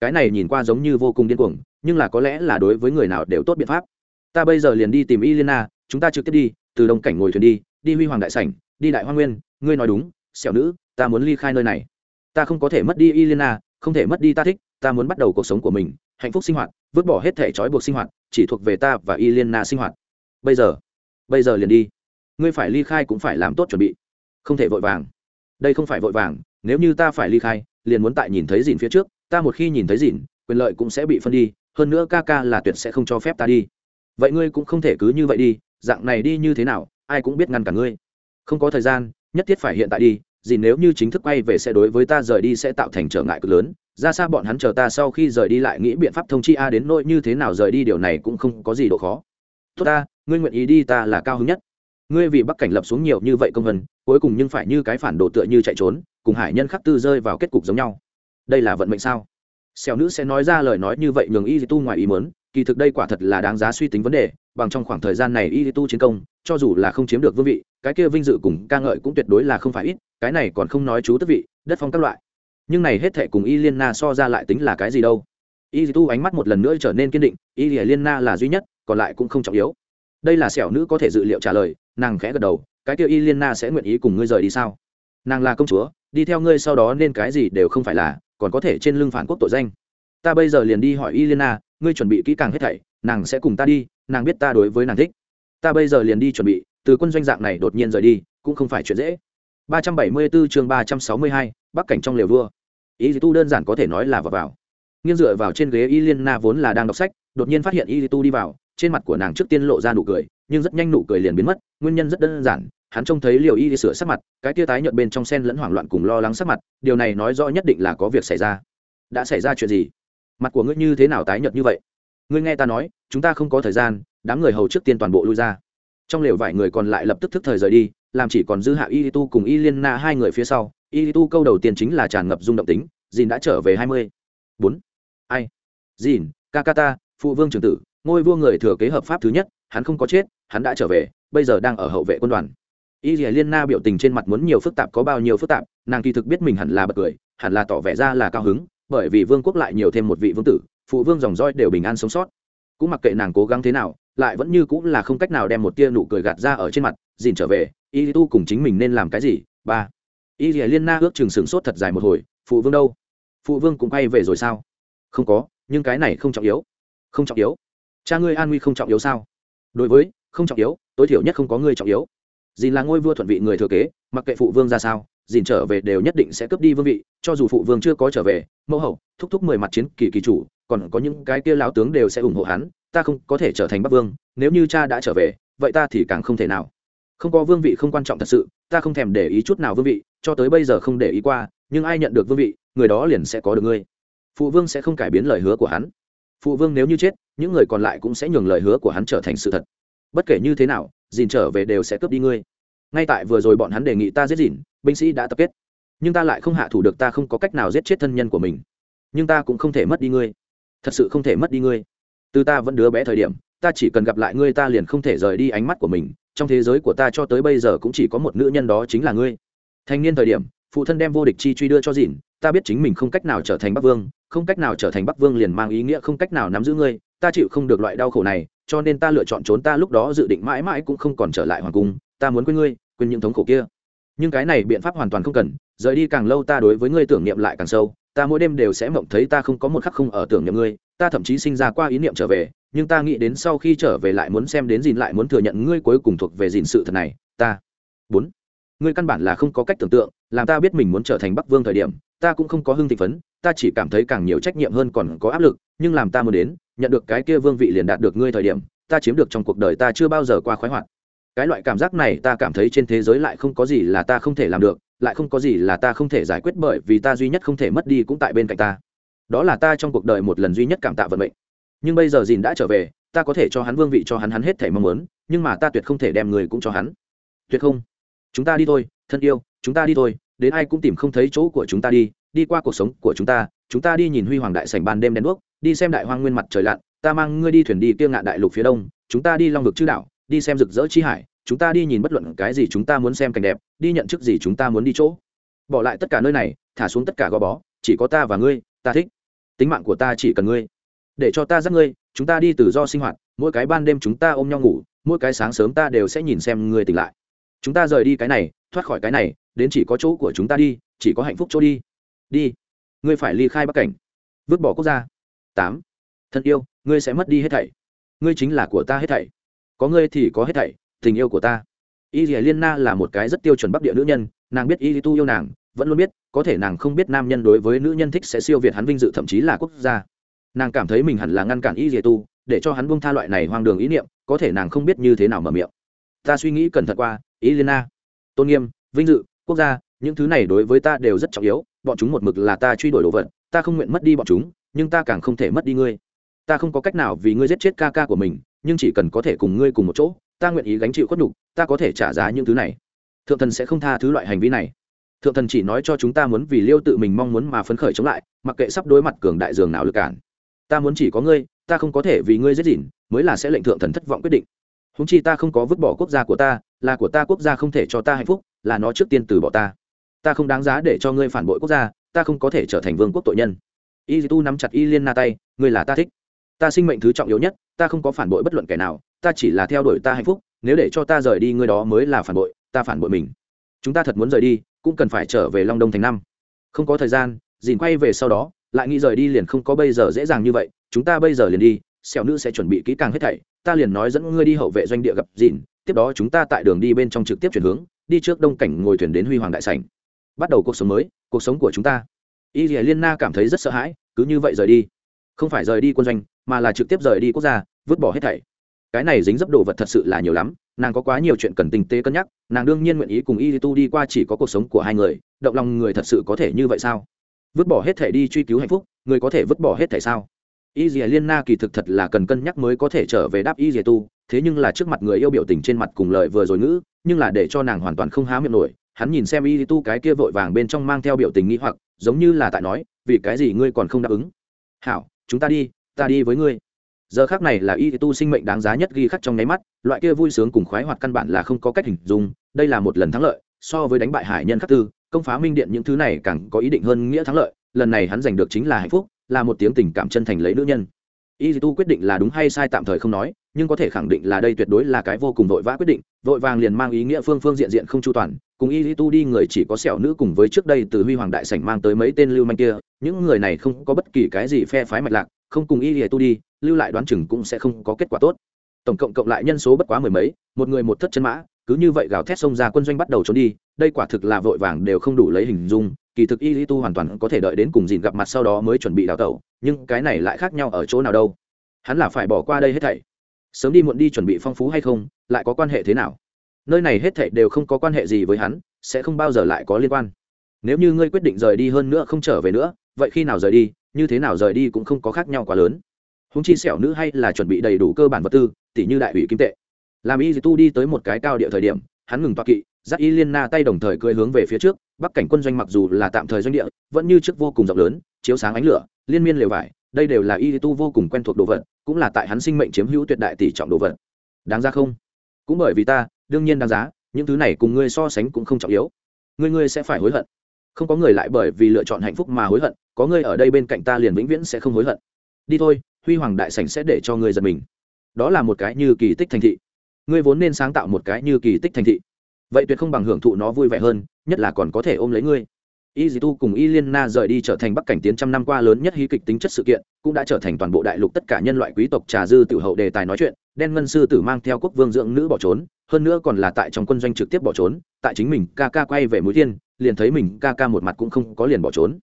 Cái này nhìn qua giống như vô cùng điên cuồng, nhưng là có lẽ là đối với người nào đều tốt biện pháp. Ta bây giờ liền đi tìm y liên na chúng ta trực tiếp đi, từ đông cảnh ngồi thuyền đi đi huy hoàng đại sảnh, đi đại hoa nguyên, ngươi nói đúng, xẻo nữ, ta muốn ly khai nơi này. Ta không có thể mất đi y liên na không thể mất đi ta thích, ta muốn bắt đầu cuộc sống của mình hạnh phúc sinh hoạt, vứt bỏ hết thể trói buộc sinh hoạt, chỉ thuộc về ta và y liên na sinh hoạt. Bây giờ bây giờ liền đi. Ngươi phải ly khai cũng phải làm tốt chuẩn bị. Không thể vội vàng. Đây không phải vội vàng, nếu như ta phải ly khai, liền muốn tại nhìn thấy dìn phía trước, ta một khi nhìn thấy dìn, quyền lợi cũng sẽ bị phân đi, hơn nữa ca ca là tuyệt sẽ không cho phép ta đi. Vậy ngươi cũng không thể cứ như vậy đi, dạng này đi như thế nào, ai cũng biết ngăn cả ngươi. Không có thời gian, nhất thiết phải hiện tại đi, dìn nếu như chính thức quay về sẽ đối với ta rời đi sẽ tạo thành trở ngại cực lớn ra xa bọn hắn chờ ta sau khi rời đi lại nghĩ biện pháp thông chi a đến nỗi như thế nào rời đi điều này cũng không có gì độ khó. Tốt ta, ngươi nguyện ý đi ta là cao hứng nhất. Ngươi vì bắc cảnh lập xuống nhiều như vậy công vân cuối cùng nhưng phải như cái phản đồ tựa như chạy trốn, cùng hải nhân khắc tư rơi vào kết cục giống nhau. Đây là vận mệnh sao? Xẻo nữ sẽ nói ra lời nói như vậy nhường y tu ngoài ý mớn kỳ thực đây quả thật là đáng giá suy tính vấn đề, bằng trong khoảng thời gian này y tu chiến công, cho dù là không chiếm được vương vị, cái kia vinh dự cùng ca ngợi cũng tuyệt đối là không phải ít, cái này còn không nói chú tức vị, đất phong các loại nhưng này hết thệ cùng y liên na so ra lại tính là cái gì đâu. Y tu ánh mắt một lần nữa trở nên kiên định y liên na là duy nhất còn lại cũng không trọng yếu. Đây là sẹo nữ có thể dự liệu trả lời nàng khẽ gật đầu cái kia y liên na sẽ nguyện ý cùng ngươi rời đi sao? Nàng là công chúa đi theo ngươi sau đó nên cái gì đều không phải là còn có thể trên lưng phản quốc tội danh. Ta bây giờ liền đi hỏi y liên na ngươi chuẩn bị kỹ càng hết thảy nàng sẽ cùng ta đi nàng biết ta đối với nàng thích. Ta bây giờ liền đi chuẩn bị từ quân doanh dạng này đột nhiên rời đi cũng không phải chuyện dễ. 374 chương 362, bắc cảnh trong lều vua. Ý tu đơn giản có thể nói là vào vào. Nghiêng dựa vào trên ghế Iliana vốn là đang đọc sách, đột nhiên phát hiện Y tu đi vào, trên mặt của nàng trước tiên lộ ra nụ cười, nhưng rất nhanh nụ cười liền biến mất, nguyên nhân rất đơn giản, hắn trông thấy Liều Y sửa sắc mặt, cái tia tái nhợt bên trong sen lẫn hoảng loạn cùng lo lắng sắc mặt, điều này nói rõ nhất định là có việc xảy ra. Đã xảy ra chuyện gì? Mặt của ngươi như thế nào tái nhợt như vậy? Ngươi nghe ta nói, chúng ta không có thời gian, đám người hầu trước tiên toàn bộ lui ra. Trong lều vài người còn lại lập tức thức thời rời đi, làm chỉ còn dư hạ y tu cùng y liên na hai người phía sau y tu câu đầu tiên chính là tràn ngập rung động tính dìn đã trở về hai mươi. Bốn. Ai? Dìn kakata, phụ vương trưởng tử, ngôi vua người thừa kế hợp pháp thứ nhất, hắn không có chết, hắn đã trở về, bây giờ đang ở hậu vệ quân đoàn. Y liên na biểu tình trên mặt muốn nhiều phức tạp có bao nhiêu phức tạp, nàng kỳ thực biết mình hẳn là bật cười, hẳn là tỏ vẻ ra là cao hứng, bởi vì vương quốc lại nhiều thêm một vị vương tử, phụ vương dòng roi đều bình an sống sót. Cũng mặc kệ nàng cố gắng thế nào, lại vẫn như cũng là không cách nào đem một tia nụ cười gạt ra ở trên mặt dìn trở về y tu cùng chính mình nên làm cái gì? Ba y dì liên na ước chừng sửng sốt thật dài một hồi, phụ vương đâu? Phụ vương cũng quay về rồi sao? Không có, nhưng cái này không trọng yếu. Không trọng yếu? Cha ngươi an nguy không trọng yếu sao? Đối với, không trọng yếu, tối thiểu nhất không có ngươi trọng yếu. Dìn là ngôi vua thuận vị người thừa kế, mặc kệ phụ vương ra sao, dìn trở về đều nhất định sẽ cướp đi vương vị, cho dù phụ vương chưa có trở về, mẫu hậu, thúc thúc mười mặt chiến kỳ kỳ chủ, còn có những cái kia lão tướng đều sẽ ủng hộ hắn, ta không có thể trở thành bắc vương, nếu như cha đã trở về, vậy ta thì càng không thể nào. Không có vương vị không quan trọng thật sự, ta không thèm để ý chút nào vương vị cho tới bây giờ không để ý qua, nhưng ai nhận được vương vị, người đó liền sẽ có được ngươi. Phụ vương sẽ không cải biến lời hứa của hắn. Phụ vương nếu như chết, những người còn lại cũng sẽ nhường lời hứa của hắn trở thành sự thật. Bất kể như thế nào, dìn trở về đều sẽ cướp đi ngươi. Ngay tại vừa rồi bọn hắn đề nghị ta giết dìn, binh sĩ đã tập kết. Nhưng ta lại không hạ thủ được, ta không có cách nào giết chết thân nhân của mình. Nhưng ta cũng không thể mất đi ngươi. Thật sự không thể mất đi ngươi. Từ ta vẫn đứa bé thời điểm, ta chỉ cần gặp lại ngươi, ta liền không thể rời đi ánh mắt của mình. Trong thế giới của ta cho tới bây giờ cũng chỉ có một nữ nhân đó chính là ngươi thanh niên thời điểm, phụ thân đem vô địch chi truy đưa cho dìn, ta biết chính mình không cách nào trở thành bắc vương, không cách nào trở thành bắc vương liền mang ý nghĩa không cách nào nắm giữ ngươi, ta chịu không được loại đau khổ này, cho nên ta lựa chọn trốn ta lúc đó dự định mãi mãi cũng không còn trở lại hoàng cung, ta muốn quên ngươi, quên những thống khổ kia. Nhưng cái này biện pháp hoàn toàn không cần, rời đi càng lâu ta đối với ngươi tưởng niệm lại càng sâu, ta mỗi đêm đều sẽ mộng thấy ta không có một khắc không ở tưởng niệm ngươi, ta thậm chí sinh ra qua ý niệm trở về, nhưng ta nghĩ đến sau khi trở về lại muốn xem đến dìn lại muốn thừa nhận ngươi cuối cùng thuộc về dìn sự thật này, ta. Bốn ngươi căn bản là không có cách tưởng tượng, làm ta biết mình muốn trở thành bắc vương thời điểm, ta cũng không có hưng thị phấn, ta chỉ cảm thấy càng nhiều trách nhiệm hơn còn có áp lực, nhưng làm ta muốn đến, nhận được cái kia vương vị liền đạt được ngươi thời điểm, ta chiếm được trong cuộc đời ta chưa bao giờ qua khoái hoạt. Cái loại cảm giác này ta cảm thấy trên thế giới lại không có gì là ta không thể làm được, lại không có gì là ta không thể giải quyết bởi vì ta duy nhất không thể mất đi cũng tại bên cạnh ta. Đó là ta trong cuộc đời một lần duy nhất cảm tạ vận mệnh. Nhưng bây giờ dìn đã trở về, ta có thể cho hắn vương vị cho hắn hắn hết thể mong muốn, nhưng mà ta tuyệt không thể đem người cũng cho hắn. Tuyệt không chúng ta đi thôi, thân yêu, chúng ta đi thôi, đến ai cũng tìm không thấy chỗ của chúng ta đi đi qua cuộc sống của chúng ta chúng ta đi nhìn huy hoàng đại sảnh ban đêm đen đuốc, đi xem đại hoang nguyên mặt trời lặn, ta mang ngươi đi thuyền đi kia ngạn đại lục phía đông, chúng ta đi long vực chư đảo, đi xem rực rỡ chi hải, chúng ta đi nhìn bất luận cái gì chúng ta muốn xem cảnh đẹp, đi nhận chức gì chúng ta muốn đi chỗ. Bỏ lại tất cả nơi này, thả xuống tất cả gò bó, chỉ có ta và ngươi, ta thích. Tính mạng của ta chỉ cần ngươi. Để cho ta dắt ngươi, chúng ta đi tự do sinh hoạt, mỗi cái ban đêm chúng ta ôm nhau ngủ, mỗi cái sáng sớm ta đều sẽ nhìn xem ngươi tỉnh lại chúng ta rời đi cái này, thoát khỏi cái này, đến chỉ có chỗ của chúng ta đi, chỉ có hạnh phúc chỗ đi. Đi. Ngươi phải ly khai bắc cảnh. Vứt bỏ quốc gia. Tám. Thân yêu, ngươi sẽ mất đi hết thảy. Ngươi chính là của ta hết thảy. Có ngươi thì có hết thảy, tình yêu của ta. Y dì liên na là một cái rất tiêu chuẩn bắc địa nữ nhân, nàng biết y tu yêu nàng, vẫn luôn biết, có thể nàng không biết nam nhân đối với nữ nhân thích sẽ siêu việt hắn vinh dự thậm chí là quốc gia. Nàng cảm thấy mình hẳn là ngăn cản y dì tu, để cho hắn buông tha loại này hoang đường ý niệm, có thể nàng không biết như thế nào mở miệng. Ta suy nghĩ cẩn thận qua ý liên a tôn nghiêm, vinh dự, quốc gia, những thứ này đối với ta đều rất trọng yếu, bọn chúng một mực là ta truy đuổi đồ vật, ta không nguyện mất đi bọn chúng, nhưng ta càng không thể mất đi ngươi. Ta không có cách nào vì ngươi giết chết ca ca của mình, nhưng chỉ cần có thể cùng ngươi cùng một chỗ, ta nguyện ý gánh chịu khuất nhục, ta có thể trả giá những thứ này. Thượng thần sẽ không tha thứ loại hành vi này. Thượng thần chỉ nói cho chúng ta muốn vì liêu tự mình mong muốn mà phấn khởi chống lại, mặc kệ sắp đối mặt cường đại dường nào lực cản. Ta muốn chỉ có ngươi, ta không có thể vì ngươi giết gìn, mới là sẽ lệnh thượng thần thất vọng quyết định. Húng chi ta không có vứt bỏ quốc gia của ta là của ta quốc gia không thể cho ta hạnh phúc, là nó trước tiên từ bỏ ta. Ta không đáng giá để cho ngươi phản bội quốc gia, ta không có thể trở thành vương quốc tội nhân. Y tu nắm chặt y liên na tay, ngươi là ta thích. Ta sinh mệnh thứ trọng yếu nhất, ta không có phản bội bất luận kẻ nào, ta chỉ là theo đuổi ta hạnh phúc, nếu để cho ta rời đi ngươi đó mới là phản bội, ta phản bội mình. Chúng ta thật muốn rời đi, cũng cần phải trở về long đông thành năm. Không có thời gian, dìn quay về sau đó, lại nghĩ rời đi liền không có bây giờ dễ dàng như vậy, chúng ta bây giờ liền đi xẻo nữ sẽ chuẩn bị kỹ càng hết thảy, ta liền nói dẫn ngươi đi hậu vệ doanh địa gặp dìn tiếp đó chúng ta tại đường đi bên trong trực tiếp chuyển hướng, đi trước đông cảnh ngồi thuyền đến huy hoàng đại sảnh. Bắt đầu cuộc sống mới, cuộc sống của chúng ta. Y liên na cảm thấy rất sợ hãi, cứ như vậy rời đi. Không phải rời đi quân doanh, mà là trực tiếp rời đi quốc gia, vứt bỏ hết thảy. Cái này dính dấp đồ vật thật sự là nhiều lắm, nàng có quá nhiều chuyện cần tinh tế cân nhắc, nàng đương nhiên nguyện ý cùng y tu đi qua chỉ có cuộc sống của hai người, động lòng người thật sự có thể như vậy sao? Vứt bỏ hết thảy đi truy cứu hạnh phúc, người có thể vứt bỏ hết thảy sao? Y dìa liên na kỳ thực thật là cần cân nhắc mới có thể trở về đáp y dìa tu thế nhưng là trước mặt người yêu biểu tình trên mặt cùng lời vừa rồi ngữ, nhưng là để cho nàng hoàn toàn không há miệng nổi. Hắn nhìn xem y tu cái kia vội vàng bên trong mang theo biểu tình nghĩ hoặc, giống như là tại nói, vì cái gì ngươi còn không đáp ứng? Hảo, chúng ta đi ta đi với ngươi. Giờ khác này là y tu sinh mệnh đáng giá nhất ghi khắc trong nháy mắt, loại kia vui sướng cùng khoái hoạt căn bản là không có cách hình dung, đây là một lần thắng lợi, so với đánh bại hải nhân khắc tư, công phá minh điện những thứ này càng có ý định hơn nghĩa thắng lợi, lần này hắn giành được chính là hạnh phúc, là một tiếng tình cảm chân thành lấy nữ nhân y tu quyết định là đúng hay sai tạm thời không nói, nhưng có thể khẳng định là đây tuyệt đối là cái vô cùng vội vã quyết định, vội vàng liền mang ý nghĩa phương phương diện diện không chu toàn. Cùng y tu đi người chỉ có sẹo nữ cùng với trước đây từ huy hoàng đại sảnh mang tới mấy tên lưu manh kia, những người này không có bất kỳ cái gì phe phái mạch lạc, không cùng y tu đi, lưu lại đoán chừng cũng sẽ không có kết quả tốt. Tổng cộng cộng lại nhân số bất quá mười mấy, một người một thất chân mã, cứ như vậy gào thét xông ra quân doanh bắt đầu trốn đi, đây quả thực là vội vàng đều không đủ lấy hình dung kỳ thực y lý tu hoàn toàn có thể đợi đến cùng dìn gặp mặt sau đó mới chuẩn bị đào tẩu, nhưng cái này lại khác nhau ở chỗ nào đâu. Hắn là phải bỏ qua đây hết thảy. Sớm đi muộn đi chuẩn bị phong phú hay không, lại có quan hệ thế nào? Nơi này hết thảy đều không có quan hệ gì với hắn, sẽ không bao giờ lại có liên quan. Nếu như ngươi quyết định rời đi hơn nữa không trở về nữa, vậy khi nào rời đi, như thế nào rời đi cũng không có khác nhau quá lớn. Húng chi xẻo nữ hay là chuẩn bị đầy đủ cơ bản vật tư, tỉ như đại ủy kim tệ. Làm y tu đi tới một cái cao địa thời điểm, hắn ngừng toa kỵ dắt y liên na tay đồng thời cưỡi hướng về phía trước, bắc cảnh quân doanh mặc dù là tạm thời doanh địa, vẫn như trước vô cùng rộng lớn, chiếu sáng ánh lửa, liên miên lều vải, đây đều là y tu vô cùng quen thuộc đồ vật, cũng là tại hắn sinh mệnh chiếm hữu tuyệt đại tỷ trọng đồ vật. Đáng ra không? Cũng bởi vì ta, đương nhiên đáng giá, những thứ này cùng ngươi so sánh cũng không trọng yếu. Ngươi ngươi sẽ phải hối hận. Không có người lại bởi vì lựa chọn hạnh phúc mà hối hận, có ngươi ở đây bên cạnh ta liền vĩnh viễn sẽ không hối hận. Đi thôi, huy hoàng đại sảnh sẽ để cho ngươi giật mình. Đó là một cái như kỳ tích thành thị. Ngươi vốn nên sáng tạo một cái như kỳ tích thành thị vậy tuyệt không bằng hưởng thụ nó vui vẻ hơn, nhất là còn có thể ôm lấy ngươi. Y dì tu cùng y liên na rời đi trở thành bắc cảnh tiến trăm năm qua lớn nhất hí kịch tính chất sự kiện, cũng đã trở thành toàn bộ đại lục tất cả nhân loại quý tộc trà dư tiểu hậu đề tài nói chuyện, đen ngân sư tử mang theo quốc vương dưỡng nữ bỏ trốn, hơn nữa còn là tại trong quân doanh trực tiếp bỏ trốn, tại chính mình ca ca quay về mũi thiên liền thấy mình ca ca một mặt cũng không có liền bỏ trốn.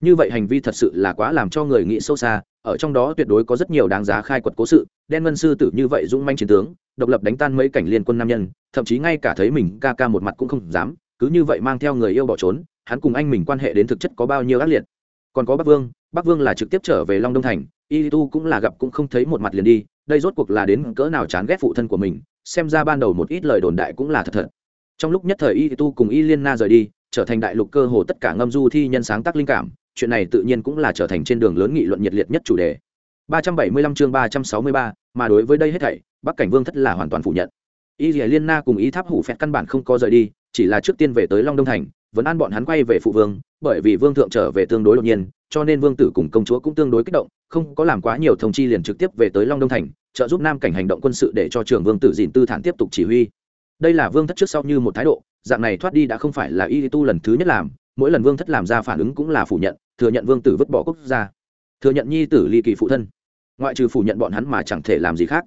Như vậy hành vi thật sự là quá làm cho người nghĩ sâu xa, ở trong đó tuyệt đối có rất nhiều đáng giá khai quật cố sự, đen ngân sư tử như vậy dũng manh chiến tướng độc lập đánh tan mấy cảnh liên quân nam nhân, thậm chí ngay cả thấy mình ca ca một mặt cũng không dám, cứ như vậy mang theo người yêu bỏ trốn, hắn cùng anh mình quan hệ đến thực chất có bao nhiêu ác liệt. Còn có bắc vương bắc vương là trực tiếp trở về long đông thành, y tu cũng là gặp cũng không thấy một mặt liền đi, đây rốt cuộc là đến cỡ nào chán ghét phụ thân của mình, xem ra ban đầu một ít lời đồn đại cũng là thật thật. Trong lúc nhất thời y tu cùng y liên na rời đi, trở thành đại lục cơ hồ tất cả ngâm du thi nhân sáng tác linh cảm, chuyện này tự nhiên cũng là trở thành trên đường lớn nghị luận nhiệt liệt nhất chủ đề. 375 chương 363, mà đối với đây hết thảy bắc cảnh vương thất là hoàn toàn phủ nhận. Y dìa liên na cùng ý tháp hủ phẹt căn bản không có rời đi chỉ là trước tiên về tới long đông thành vẫn an bọn hắn quay về phụ vương bởi vì vương thượng trở về tương đối đột nhiên cho nên vương tử cùng công chúa cũng tương đối kích động không có làm quá nhiều thông chi liền trực tiếp về tới long đông thành trợ giúp nam cảnh hành động quân sự để cho trường vương tử dìn tư thản tiếp tục chỉ huy. Đây là vương thất trước sau như một thái độ dạng này thoát đi đã không phải là y tu lần thứ nhất làm mỗi lần vương thất làm ra phản ứng cũng là phủ nhận thừa nhận vương tử vứt bỏ quốc gia thừa nhận nhi tử ly kỳ phụ thân. Ngoại trừ phủ nhận bọn hắn mà chẳng thể làm gì khác.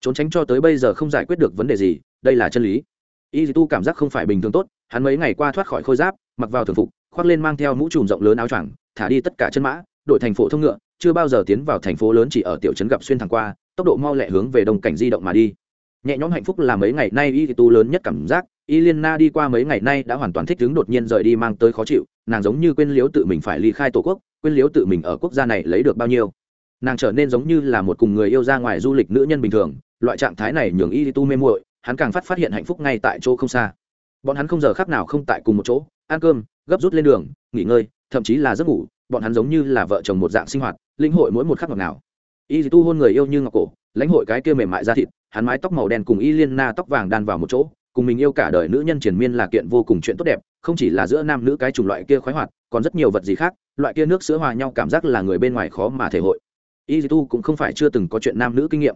Trốn tránh cho tới bây giờ không giải quyết được vấn đề gì, đây là chân lý. Y tu cảm giác không phải bình thường tốt, hắn mấy ngày qua thoát khỏi khôi giáp, mặc vào thường phục, khoác lên mang theo mũ trùm rộng lớn áo choàng, thả đi tất cả chân mã đội thành phố thông ngựa, chưa bao giờ tiến vào thành phố lớn chỉ ở tiểu trấn gặp xuyên thẳng qua, tốc độ mau lẹ hướng về đông cảnh di động mà đi nhẹ nhõm hạnh phúc là mấy ngày nay y tu lớn nhất cảm giác. Y liên na đi qua mấy ngày nay đã hoàn toàn thích ứng đột nhiên rời đi mang tới khó chịu. Nàng giống như quên liếu tự mình phải ly khai tổ quốc, quên liếu tự mình ở quốc gia này lấy được bao nhiêu. Nàng trở nên giống như là một cùng người yêu ra ngoài du lịch nữ nhân bình thường. Loại trạng thái này nhường y tu mê muội, hắn càng phát phát hiện hạnh phúc ngay tại chỗ không xa. Bọn hắn không giờ khác nào không tại cùng một chỗ, ăn cơm, gấp rút lên đường, nghỉ ngơi, thậm chí là giấc ngủ. Bọn hắn giống như là vợ chồng một dạng sinh hoạt, linh hội mỗi một khắc ngọt nào y tu hôn người yêu như ngọc cổ, lãnh hội cái kia mềm mại ra thịt hắn mái tóc màu đen cùng y liên na tóc vàng đan vào một chỗ, cùng mình yêu cả đời nữ nhân triền miên là kiện vô cùng chuyện tốt đẹp, không chỉ là giữa nam nữ cái chủng loại kia khoái hoạt, còn rất nhiều vật gì khác, loại kia nước sữa hòa nhau cảm giác là người bên ngoài khó mà thể hội. Y tu cũng không phải chưa từng có chuyện nam nữ kinh nghiệm.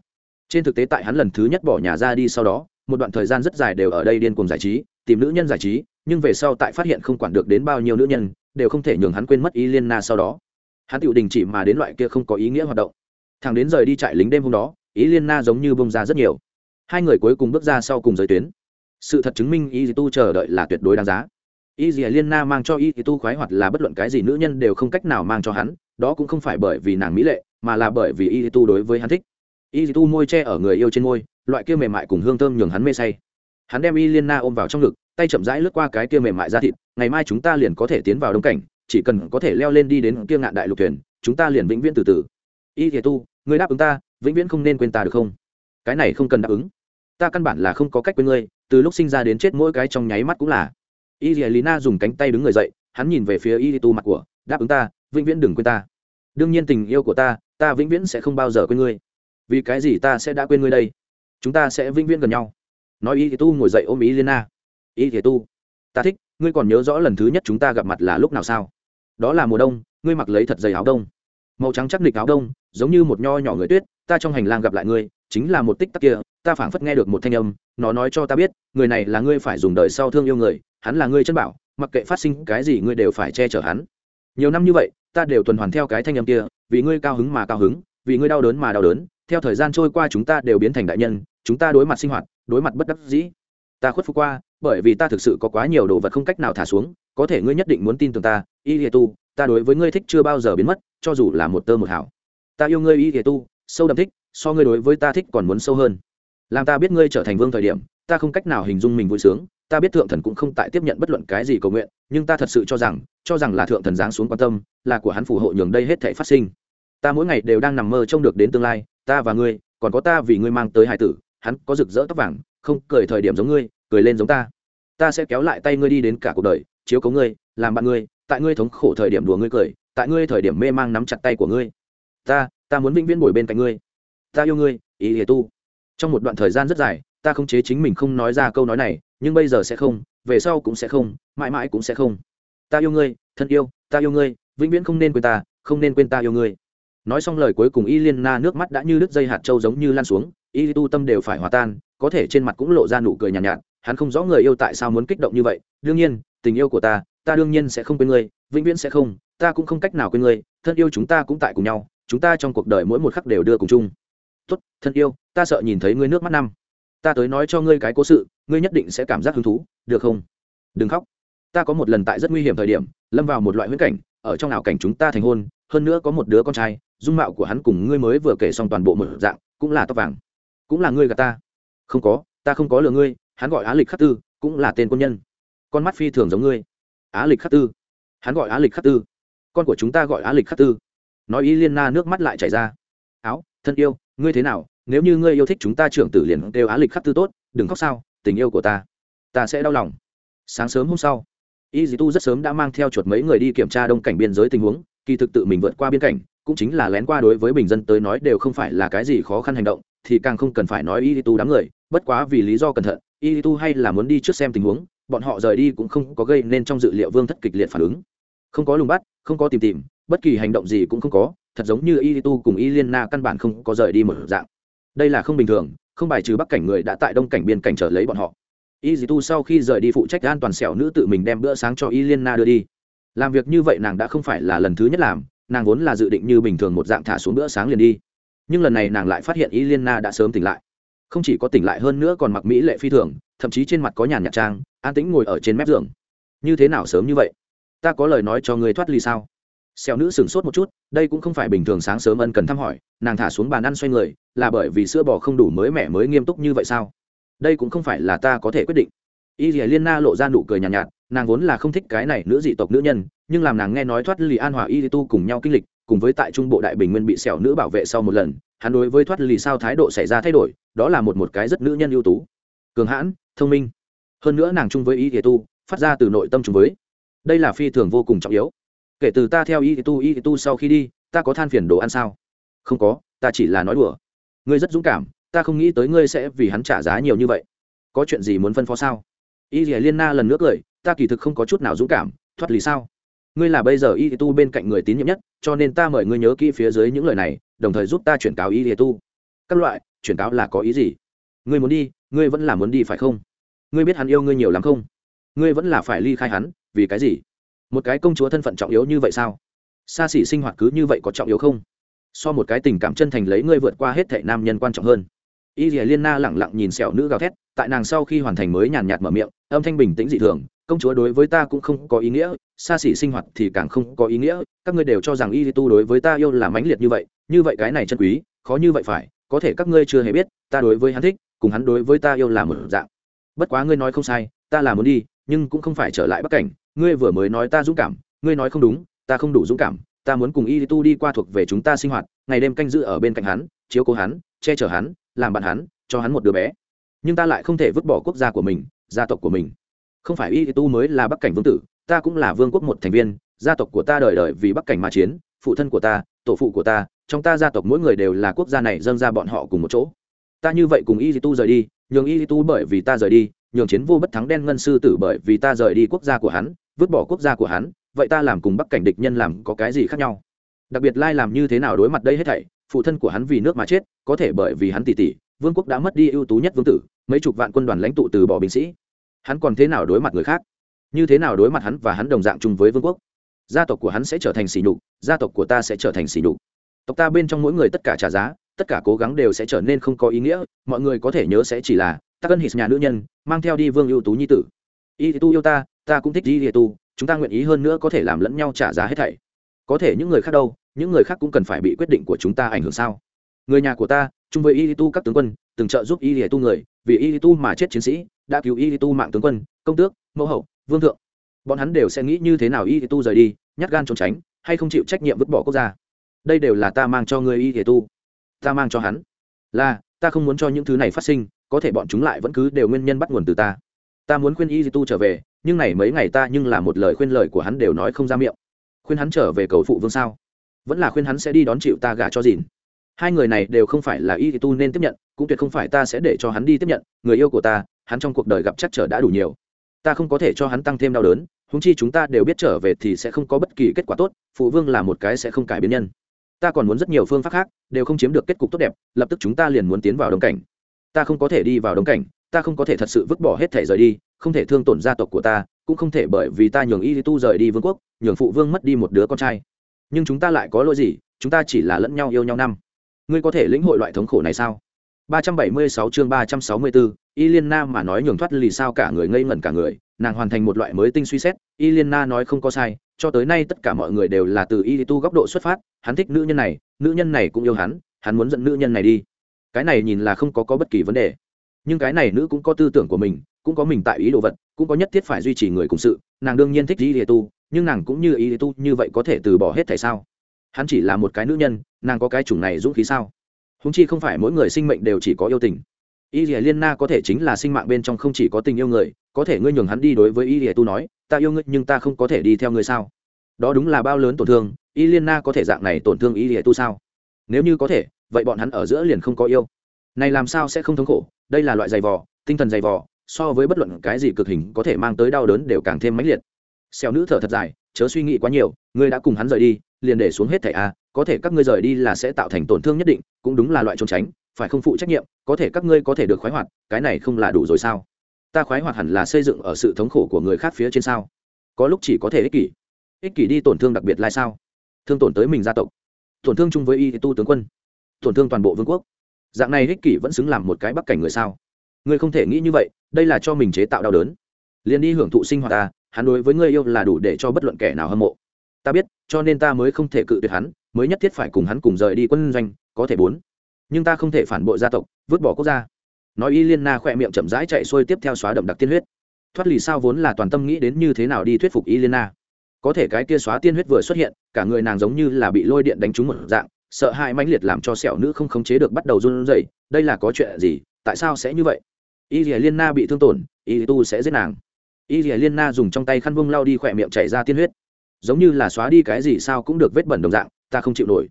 Trên thực tế tại hắn lần thứ nhất bỏ nhà ra đi sau đó, một đoạn thời gian rất dài đều ở đây điên cùng giải trí, tìm nữ nhân giải trí, nhưng về sau tại phát hiện không quản được đến bao nhiêu nữ nhân, đều không thể nhường hắn quên mất y liên na sau đó. Hắn tự đình chỉ mà đến loại kia không có ý nghĩa hoạt động. Thằng đến rời đi trại lính đêm hôm đó ý liên na giống như bông ra rất nhiều. Hai người cuối cùng bước ra sau cùng giới tuyến. Sự thật chứng minh y tu chờ đợi là tuyệt đối đáng giá. Y dì liên na mang cho y tu khoái hoạt là bất luận cái gì nữ nhân đều không cách nào mang cho hắn, đó cũng không phải bởi vì nàng mỹ lệ, mà là bởi vì y tu đối với hắn thích. Y tu môi che ở người yêu trên môi, loại kia mềm mại cùng hương thơm nhường hắn mê say. Hắn đem y liên na ôm vào trong ngực, tay chậm rãi lướt qua cái kia mềm mại ra thịt, ngày mai chúng ta liền có thể tiến vào đông cảnh, chỉ cần có thể leo lên đi đến kia ngạn đại lục thuyền, chúng ta liền vĩnh viễn từ từ. Y thì tu người đáp ứng ta vĩnh viễn không nên quên ta được không? Cái này không cần đáp ứng. Ta căn bản là không có cách quên ngươi, từ lúc sinh ra đến chết mỗi cái trong nháy mắt cũng là. Y thì lina dùng cánh tay đứng người dậy, hắn nhìn về phía y tu mặt của, đáp ứng ta, vĩnh viễn đừng quên ta. Đương nhiên tình yêu của ta ta vĩnh viễn sẽ không bao giờ quên ngươi. Vì cái gì ta sẽ đã quên ngươi đây? Chúng ta sẽ vĩnh viễn gần nhau. Nói y tu ngồi dậy ôm ý lina y tu, ta thích, ngươi còn nhớ rõ lần thứ nhất chúng ta gặp mặt là lúc nào sao? Đó là mùa đông, ngươi mặc lấy thật dày áo đông. Màu trắng chắc nịch áo đông, giống như một nho nhỏ người tuyết ta trong hành lang gặp lại ngươi, chính là một tích tắc kia, ta phảng phất nghe được một thanh âm, nó nói cho ta biết, người này là ngươi phải dùng đời sau thương yêu người, hắn là ngươi chân bảo, mặc kệ phát sinh cái gì ngươi đều phải che chở hắn. Nhiều năm như vậy, ta đều tuần hoàn theo cái thanh âm kia, vì ngươi cao hứng mà cao hứng, vì ngươi đau đớn mà đau đớn, theo thời gian trôi qua chúng ta đều biến thành đại nhân, chúng ta đối mặt sinh hoạt, đối mặt bất đắc dĩ. Ta khuất phục qua, bởi vì ta thực sự có quá nhiều đồ vật không cách nào thả xuống, có thể ngươi nhất định muốn tin tưởng ta, y hiệ tu, ta đối với ngươi thích chưa bao giờ biến mất, cho dù là một tơ một hảo ta yêu ngươi, y hiệ tu sâu đậm thích, so ngươi đối với ta thích còn muốn sâu hơn. Làm ta biết ngươi trở thành vương thời điểm, ta không cách nào hình dung mình vui sướng, ta biết thượng thần cũng không tại tiếp nhận bất luận cái gì cầu nguyện, nhưng ta thật sự cho rằng cho rằng là thượng thần giáng xuống quan tâm, là của hắn phù hộ nhường đây hết thể phát sinh. Ta mỗi ngày đều đang nằm mơ trông được đến tương lai, ta và ngươi, còn có ta vì ngươi mang tới hải tử, hắn có rực rỡ tóc vàng, không cười thời điểm giống ngươi, cười lên giống ta. Ta sẽ kéo lại tay ngươi đi đến cả cuộc đời, chiếu cố ngươi, làm bạn ngươi, tại ngươi thống khổ thời điểm đùa ngươi cười, tại ngươi thời điểm mê mang nắm chặt tay của ngươi. Ta ta muốn vĩnh viễn bồi bên cạnh ngươi. Ta yêu ngươi ý hề tu. Trong một đoạn thời gian rất dài ta không chế chính mình không nói ra câu nói này nhưng bây giờ sẽ không về sau cũng sẽ không mãi mãi cũng sẽ không. Ta yêu ngươi thân yêu ta yêu ngươi vĩnh viễn không nên quên ta không nên quên ta yêu ngươi. Nói xong lời cuối cùng y liên na nước mắt đã như đứt dây hạt trâu giống như lan xuống y tu tâm đều phải hòa tan có thể trên mặt cũng lộ ra nụ cười nhàn nhạt, nhạt hắn không rõ người yêu tại sao muốn kích động như vậy đương nhiên tình yêu của ta ta đương nhiên sẽ không quên ngươi vĩnh viễn sẽ không ta cũng không cách nào quên ngươi thân yêu chúng ta cũng tại cùng nhau chúng ta trong cuộc đời mỗi một khắc đều đưa cùng chung. Tốt, thân yêu, ta sợ nhìn thấy ngươi nước mắt năm. Ta tới nói cho ngươi cái cố sự, ngươi nhất định sẽ cảm giác hứng thú, được không? Đừng khóc. Ta có một lần tại rất nguy hiểm thời điểm, lâm vào một loại huyễn cảnh, ở trong ảo cảnh chúng ta thành hôn, hơn nữa có một đứa con trai, dung mạo của hắn cùng ngươi mới vừa kể xong toàn bộ một dạng, cũng là tóc vàng. Cũng là ngươi gà ta. Không có, ta không có lừa ngươi, hắn gọi á lịch khắc tư, cũng là tên quân nhân. Con mắt phi thường giống ngươi. Á lịch khắc tư. Hắn gọi á lịch khắc tư. Con của chúng ta gọi á lịch khắc tư nói ý liên na nước mắt lại chảy ra. Áo, thân yêu, ngươi thế nào? Nếu như ngươi yêu thích chúng ta trưởng tử liền đều á lịch khắc tư tốt, đừng khóc sao, tình yêu của ta ta sẽ đau lòng. Sáng sớm hôm sau y dì tu rất sớm đã mang theo chuột mấy người đi kiểm tra đông cảnh biên giới tình huống, kỳ thực tự mình vượt qua biên cảnh, cũng chính là lén qua đối với bình dân tới nói đều không phải là cái gì khó khăn hành động, thì càng không cần phải nói y tu đám người, bất quá vì lý do cẩn thận y tu hay là muốn đi trước xem tình huống, bọn họ rời đi cũng không có gây nên trong dự liệu vương thất kịch liệt phản ứng. Không có lùng bắt, không có tìm tìm bất kỳ hành động gì cũng không có, thật giống như y tu cùng y liên na căn bản không có rời đi một dạng. Đây là không bình thường, không bài trừ bắc cảnh người đã tại đông cảnh biên cảnh trở lấy bọn họ. Y dì tu sau khi rời đi phụ trách an toàn xẻo nữ tự mình đem bữa sáng cho y liên na đưa đi. Làm việc như vậy nàng đã không phải là lần thứ nhất làm, nàng vốn là dự định như bình thường một dạng thả xuống bữa sáng liền đi. Nhưng lần này nàng lại phát hiện y liên na đã sớm tỉnh lại. Không chỉ có tỉnh lại hơn nữa còn mặc mỹ lệ phi thường, thậm chí trên mặt có nhàn nhạt trang, an tĩnh ngồi ở trên mép giường. Như thế nào sớm như vậy? Ta có lời nói cho người thoát ly sao? Xèo nữ sửng sốt một chút đây cũng không phải bình thường sáng sớm ân cần thăm hỏi nàng thả xuống bàn ăn xoay người là bởi vì sữa bò không đủ mới mẻ mới nghiêm túc như vậy sao? Đây cũng không phải là ta có thể quyết định. Y dìa liên na lộ ra nụ cười nhàn nhạt, nhạt nàng vốn là không thích cái này nữ dị tộc nữ nhân nhưng làm nàng nghe nói thoát Lì an hòa y tu cùng nhau kinh lịch cùng với tại trung bộ đại bình nguyên bị xẻo nữ bảo vệ sau một lần hắn đối với thoát Lì sao thái độ xảy ra thay đổi đó là một một cái rất nữ nhân ưu tú. Cường hãn thông minh. Hơn nữa nàng chung với y tu phát ra từ nội tâm chung với. Đây là phi thường vô cùng trọng yếu kể từ ta theo y tu y tu sau khi đi, ta có than phiền đồ ăn sao? Không có, ta chỉ là nói đùa. Ngươi rất dũng cảm, ta không nghĩ tới ngươi sẽ vì hắn trả giá nhiều như vậy. Có chuyện gì muốn phân phó sao? Y dì liên na lần nữa cười, ta kỳ thực không có chút nào dũng cảm, thoát lý sao? Ngươi là bây giờ y tu bên cạnh người tín nhiệm nhất, cho nên ta mời ngươi nhớ kỹ phía dưới những lời này, đồng thời giúp ta chuyển cáo y tu. Các loại, chuyển cáo là có ý gì? Ngươi muốn đi, ngươi vẫn là muốn đi phải không? Ngươi biết hắn yêu ngươi nhiều lắm không? Ngươi vẫn là phải ly khai hắn, vì cái gì? Một cái công chúa thân phận trọng yếu như vậy sao? Xa xỉ sinh hoạt cứ như vậy có trọng yếu không? So một cái tình cảm chân thành lấy ngươi vượt qua hết thệ nam nhân quan trọng hơn. Y dìa liên na lẳng lặng nhìn sẹo nữ gào thét, tại nàng sau khi hoàn thành mới nhàn nhạt mở miệng, âm thanh bình tĩnh dị thường, công chúa đối với ta cũng không có ý nghĩa xa xỉ sinh hoạt thì càng không có ý nghĩa, các ngươi đều cho rằng y tu đối với ta yêu là mãnh liệt như vậy như vậy cái này chân quý, khó như vậy phải, có thể các ngươi chưa hề biết, ta đối với hắn thích, cùng hắn đối với ta yêu là một dạng. Bất quá ngươi nói không sai, ta là muốn đi, nhưng cũng không phải trở lại bắc cảnh ngươi vừa mới nói ta dũng cảm, ngươi nói không đúng, ta không đủ dũng cảm, ta muốn cùng y tu đi qua thuộc về chúng ta sinh hoạt, ngày đêm canh giữ ở bên cạnh hắn, chiếu cố hắn, che chở hắn, làm bạn hắn, cho hắn một đứa bé. Nhưng ta lại không thể vứt bỏ quốc gia của mình, gia tộc của mình. Không phải y tu mới là bắc cảnh vương tử, ta cũng là vương quốc một thành viên, gia tộc của ta đời đời vì bắc cảnh mà chiến, phụ thân của ta, tổ phụ của ta, trong ta gia tộc mỗi người đều là quốc gia này dâng ra bọn họ cùng một chỗ. Ta như vậy cùng y tu rời đi, nhường y tu bởi vì ta rời đi, nhường chiến vô bất thắng đen ngân sư tử bởi vì ta rời đi quốc gia của hắn vứt bỏ quốc gia của hắn, vậy ta làm cùng bắc cảnh địch nhân làm có cái gì khác nhau? Đặc biệt lai làm như thế nào đối mặt đây hết thảy, phụ thân của hắn vì nước mà chết, có thể bởi vì hắn tỷ tỷ vương quốc đã mất đi ưu tú nhất vương tử, mấy chục vạn quân đoàn lãnh tụ từ bỏ binh sĩ. Hắn còn thế nào đối mặt người khác? Như thế nào đối mặt hắn và hắn đồng dạng chung với vương quốc? Gia tộc của hắn sẽ trở thành xỉ nhục, gia tộc của ta sẽ trở thành xỉ nhục. Tộc ta bên trong mỗi người tất cả trả giá, tất cả cố gắng đều sẽ trở nên không có ý nghĩa, mọi người có thể nhớ sẽ chỉ là ta cân hít nhà nữ nhân, mang theo đi vương ưu tú nhi tử. Y tu yêu ta ta cũng thích y tu, chúng ta nguyện ý hơn nữa có thể làm lẫn nhau trả giá hết thảy. Có thể những người khác đâu, những người khác cũng cần phải bị quyết định của chúng ta ảnh hưởng sao? Người nhà của ta, chung với y tu các tướng quân, từng trợ giúp y tu người, vì y tu mà chết chiến sĩ, đã cứu y tu mạng tướng quân, công tước, mẫu hậu, vương thượng. Bọn hắn đều sẽ nghĩ như thế nào y tu rời đi, nhát gan trốn tránh, hay không chịu trách nhiệm vứt bỏ quốc gia. Đây đều là ta mang cho người y tu. Ta mang cho hắn. Là, ta không muốn cho những thứ này phát sinh, có thể bọn chúng lại vẫn cứ đều nguyên nhân bắt nguồn từ ta. Ta muốn khuyên y tu trở về nhưng này mấy ngày ta nhưng là một lời khuyên lời của hắn đều nói không ra miệng. Khuyên hắn trở về cầu phụ vương sao? Vẫn là khuyên hắn sẽ đi đón chịu ta gả cho dìn. Hai người này đều không phải là y tu nên tiếp nhận, cũng tuyệt không phải ta sẽ để cho hắn đi tiếp nhận. Người yêu của ta, hắn trong cuộc đời gặp chắc trở đã đủ nhiều. Ta không có thể cho hắn tăng thêm đau đớn húng chi chúng ta đều biết trở về thì sẽ không có bất kỳ kết quả tốt, phụ vương là một cái sẽ không cải biến nhân. Ta còn muốn rất nhiều phương pháp khác, đều không chiếm được kết cục tốt đẹp, lập tức chúng ta liền muốn tiến vào đồng cảnh. Ta không có thể đi vào đồng cảnh, ta không có thể thật sự vứt bỏ hết thể rời đi không thể thương tổn gia tộc của ta cũng không thể bởi vì ta nhường y tu rời đi vương quốc nhường phụ vương mất đi một đứa con trai nhưng chúng ta lại có lỗi gì chúng ta chỉ là lẫn nhau yêu nhau năm ngươi có thể lĩnh hội loại thống khổ này sao 376 chương 364, Y Liên Na mà nói nhường thoát lì sao cả người ngây ngẩn cả người, nàng hoàn thành một loại mới tinh suy xét, Y Liên Na nói không có sai, cho tới nay tất cả mọi người đều là từ Y Tu góc độ xuất phát, hắn thích nữ nhân này, nữ nhân này cũng yêu hắn, hắn muốn dẫn nữ nhân này đi. Cái này nhìn là không có có bất kỳ vấn đề. Nhưng cái này nữ cũng có tư tưởng của mình, cũng có mình tại ý đồ vật, cũng có nhất thiết phải duy trì người cùng sự, nàng đương nhiên thích Y Tu, nhưng nàng cũng như Y Tu như vậy có thể từ bỏ hết tại sao? Hắn chỉ là một cái nữ nhân, nàng có cái chủng này dũng khí sao? húng chi không phải mỗi người sinh mệnh đều chỉ có yêu tình. Y dìa liên na có thể chính là sinh mạng bên trong không chỉ có tình yêu người có thể ngươi nhường hắn đi đối với y dìa tu nói ta yêu ngươi nhưng ta không có thể đi theo ngươi sao? Đó đúng là bao lớn tổn thương y liên na có thể dạng này tổn thương y dìa tu sao? Nếu như có thể vậy bọn hắn ở giữa liền không có yêu. Này làm sao sẽ không thống khổ? Đây là loại giày vò tinh thần giày vò so với bất luận cái gì cực hình có thể mang tới đau đớn đều càng thêm mãnh liệt. Xèo nữ thở thật dài, chớ suy nghĩ quá nhiều, ngươi đã cùng hắn rời đi, liền để xuống hết thẻ a à, có thể các ngươi rời đi là sẽ tạo thành tổn thương nhất định, cũng đúng là loại trốn tránh, phải không phụ trách nhiệm, có thể các ngươi có thể được khoái hoạt, cái này không là đủ rồi sao? Ta khoái hoạt hẳn là xây dựng ở sự thống khổ của người khác phía trên sao? Có lúc chỉ có thể ích kỷ. Ích kỷ đi tổn thương đặc biệt lai sao? Thương tổn tới mình gia tộc. Tổn thương chung với y tu tướng quân. Tổn thương toàn bộ vương quốc. Dạng này ích kỷ vẫn xứng làm một cái bắc cảnh người sao? Ngươi không thể nghĩ như vậy, đây là cho mình chế tạo đau đớn. Liền đi hưởng thụ sinh hoạt ta, hắn đối với ngươi yêu là đủ để cho bất luận kẻ nào hâm mộ. Ta biết, cho nên ta mới không thể cự tuyệt hắn, mới nhất thiết phải cùng hắn cùng rời đi quân doanh, có thể bốn. Nhưng ta không thể phản bội gia tộc, vứt bỏ quốc gia. Nói y liên na khỏe miệng chậm rãi chạy xuôi tiếp theo xóa đậm đặc tiên huyết. Thoát lì sao vốn là toàn tâm nghĩ đến như thế nào đi thuyết phục y liên na. Có thể cái kia xóa tiên huyết vừa xuất hiện, cả người nàng giống như là bị lôi điện đánh trúng một dạng, sợ hãi mãnh liệt làm cho sẹo nữ không khống chế được bắt đầu run rẩy. Đây là có chuyện gì? Tại sao sẽ như vậy? Y liên na bị thương tổn, y tu sẽ giết nàng. y liên na dùng trong tay khăn vung lau đi khỏe miệng chảy ra tiên huyết. giống như là xóa đi cái gì sao cũng được vết bẩn đồng dạng, ta không chịu nổi.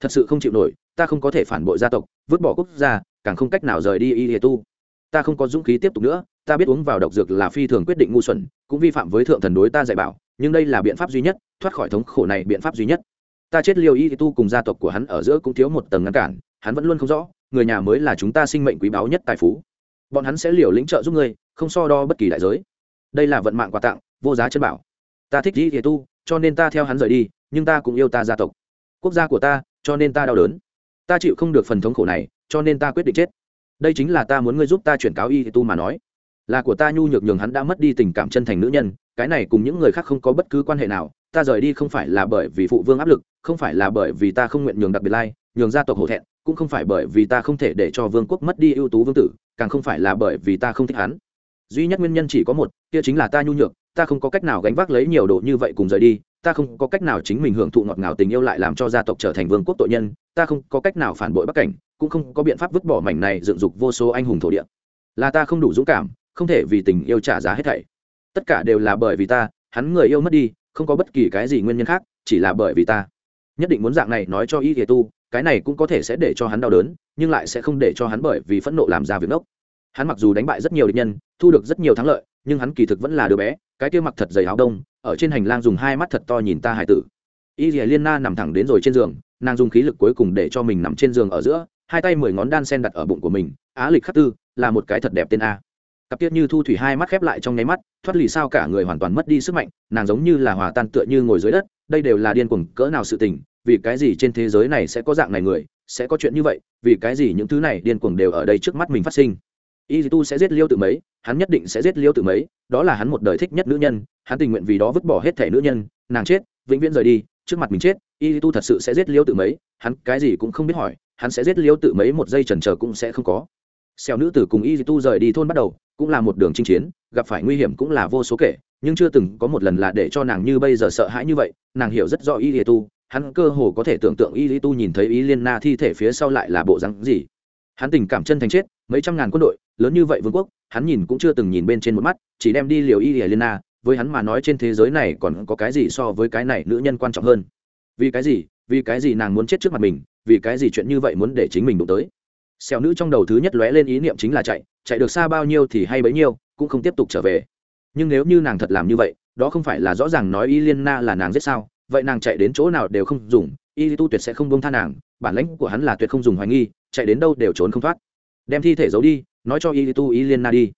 thật sự không chịu nổi, ta không có thể phản bội gia tộc, vứt bỏ quốc gia, càng không cách nào rời đi y hệ tu. ta không có dũng khí tiếp tục nữa, ta biết uống vào độc dược là phi thường quyết định ngu xuẩn, cũng vi phạm với thượng thần đối ta dạy bảo, nhưng đây là biện pháp duy nhất, thoát khỏi thống khổ này biện pháp duy nhất. ta chết liều y tu cùng gia tộc của hắn ở giữa cũng thiếu một tầng ngăn cản, hắn vẫn luôn không rõ, người nhà mới là chúng ta sinh mệnh quý báu nhất tài phú bọn hắn sẽ liều lĩnh trợ giúp ngươi, không so đo bất kỳ đại giới. Đây là vận mạng quà tặng, vô giá chân bảo. Ta thích y tu, cho nên ta theo hắn rời đi, nhưng ta cũng yêu ta gia tộc. Quốc gia của ta, cho nên ta đau đớn. Ta chịu không được phần thống khổ này, cho nên ta quyết định chết. Đây chính là ta muốn ngươi giúp ta chuyển cáo y tu mà nói. Là của ta nhu nhược nhường hắn đã mất đi tình cảm chân thành nữ nhân, cái này cùng những người khác không có bất cứ quan hệ nào, ta rời đi không phải là bởi vì phụ vương áp lực, không phải là bởi vì ta không nguyện nhường đặc biệt lai nhường gia tộc hổ thẹn, cũng không phải bởi vì ta không thể để cho vương quốc mất đi ưu tú vương tử, càng không phải là bởi vì ta không thích hắn. Duy nhất nguyên nhân chỉ có một, kia chính là ta nhu nhược, ta không có cách nào gánh vác lấy nhiều đồ như vậy cùng rời đi, ta không có cách nào chính mình hưởng thụ ngọt ngào tình yêu lại làm cho gia tộc trở thành vương quốc tội nhân, ta không có cách nào phản bội bắc cảnh, cũng không có biện pháp vứt bỏ mảnh này dựng dục vô số anh hùng thổ địa. Là ta không đủ dũng cảm, không thể vì tình yêu trả giá hết thảy. Tất cả đều là bởi vì ta, hắn người yêu mất đi, không có bất kỳ cái gì nguyên nhân khác, chỉ là bởi vì ta. Nhất định muốn dạng này nói cho y thìa tu cái này cũng có thể sẽ để cho hắn đau đớn, nhưng lại sẽ không để cho hắn bởi vì phẫn nộ làm ra việc ngốc. Hắn mặc dù đánh bại rất nhiều địch nhân, thu được rất nhiều thắng lợi, nhưng hắn kỳ thực vẫn là đứa bé, cái kia mặc thật dày áo đông, ở trên hành lang dùng hai mắt thật to nhìn ta hải tử. Y dì liên na nằm thẳng đến rồi trên giường, nàng dùng khí lực cuối cùng để cho mình nằm trên giường ở giữa, hai tay mười ngón đan sen đặt ở bụng của mình, á lịch khắc tư, là một cái thật đẹp tên a. Cặp tiết như thu thủy hai mắt khép lại trong nháy mắt, thoát lì sao cả người hoàn toàn mất đi sức mạnh, nàng giống như là hòa tan tựa như ngồi dưới đất, đây đều là điên cuồng, cỡ nào sự tình vì cái gì trên thế giới này sẽ có dạng này người, sẽ có chuyện như vậy, vì cái gì những thứ này điên cuồng đều ở đây trước mắt mình phát sinh. Y tu sẽ giết liêu tự mấy, hắn nhất định sẽ giết liêu tự mấy, đó là hắn một đời thích nhất nữ nhân, hắn tình nguyện vì đó vứt bỏ hết thể nữ nhân, nàng chết, vĩnh viễn rời đi, trước mặt mình chết y tu thật sự sẽ giết liêu tự mấy, hắn cái gì cũng không biết hỏi, hắn sẽ giết liêu tự mấy một giây trần trờ cũng sẽ không có. Xeo nữ tử cùng y tu rời đi thôn bắt đầu, cũng là một đường chinh chiến, gặp phải nguy hiểm cũng là vô số kể, nhưng chưa từng có một lần là để cho nàng như bây giờ sợ hãi như vậy, nàng hiểu rất rõ y tu hắn cơ hồ có thể tưởng tượng y tu nhìn thấy y liên na thi thể phía sau lại là bộ rắn gì. Hắn tình cảm chân thành chết, mấy trăm ngàn quân đội, lớn như vậy vương quốc, hắn nhìn cũng chưa từng nhìn bên trên một mắt, chỉ đem đi liều y liên na, với hắn mà nói trên thế giới này còn có cái gì so với cái này nữ nhân quan trọng hơn. Vì cái gì? Vì cái gì nàng muốn chết trước mặt mình? Vì cái gì chuyện như vậy muốn để chính mình đụng tới? Xẻo nữ trong đầu thứ nhất lóe lên ý niệm chính là chạy chạy được xa bao nhiêu thì hay bấy nhiêu, cũng không tiếp tục trở về. Nhưng nếu như nàng thật làm như vậy, đó không phải là rõ ràng nói y liên na là nàng giết sao? Vậy nàng chạy đến chỗ nào đều không dùng, y tu tuyệt sẽ không bông tha nàng, bản lãnh của hắn là tuyệt không dùng hoài nghi, chạy đến đâu đều trốn không thoát. Đem thi thể giấu đi, nói cho y tu y liên na đi.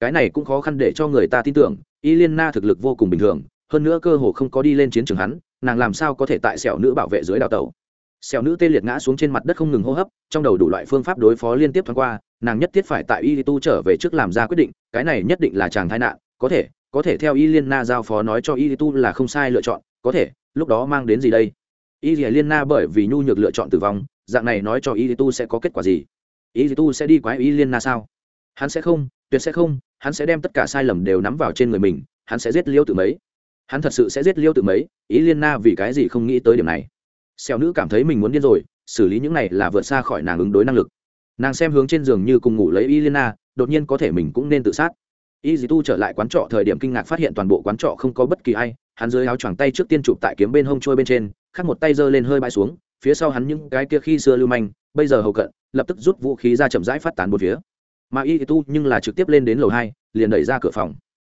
Cái này cũng khó khăn để cho người ta tin tưởng, y liên na thực lực vô cùng bình thường, hơn nữa cơ hồ không có đi lên chiến trường hắn, nàng làm sao có thể tại sẹo nữ bảo vệ dưới đào tàu sẹo nữ tê liệt ngã xuống trên mặt đất không ngừng hô hấp, trong đầu đủ loại phương pháp đối phó liên tiếp thoáng qua, nàng nhất thiết phải tại y tu trở về trước làm ra quyết định, cái này nhất định là chàng thái nạn, có thể có thể theo y liên na giao phó nói cho y tu là không sai lựa chọn, có thể lúc đó mang đến gì đây? Y liên na bởi vì nhu nhược lựa chọn tử vong, dạng này nói cho y tu sẽ có kết quả gì? Y tu sẽ đi quái y liên na sao? Hắn sẽ không, tuyệt sẽ không, hắn sẽ đem tất cả sai lầm đều nắm vào trên người mình, hắn sẽ giết liêu tự mấy. Hắn thật sự sẽ giết liêu tự mấy ý liên na vì cái gì không nghĩ tới điểm này? Xẻo nữ cảm thấy mình muốn điên rồi, xử lý những này là vượt xa khỏi nàng ứng đối năng lực. Nàng xem hướng trên giường như cùng ngủ lấy y liên na, đột nhiên có thể mình cũng nên tự sát y dì tu trở lại quán trọ thời điểm kinh ngạc phát hiện toàn bộ quán trọ không có bất kỳ ai, hắn dưới áo choàng tay trước tiên chụp tại kiếm bên hông trôi bên trên, khác một tay giơ lên hơi bãi xuống, phía sau hắn những cái kia khi xưa lưu manh, bây giờ hầu cận, lập tức rút vũ khí ra chậm rãi phát tán một phía. Mà y tu nhưng là trực tiếp lên đến lầu hai, liền đẩy ra cửa phòng.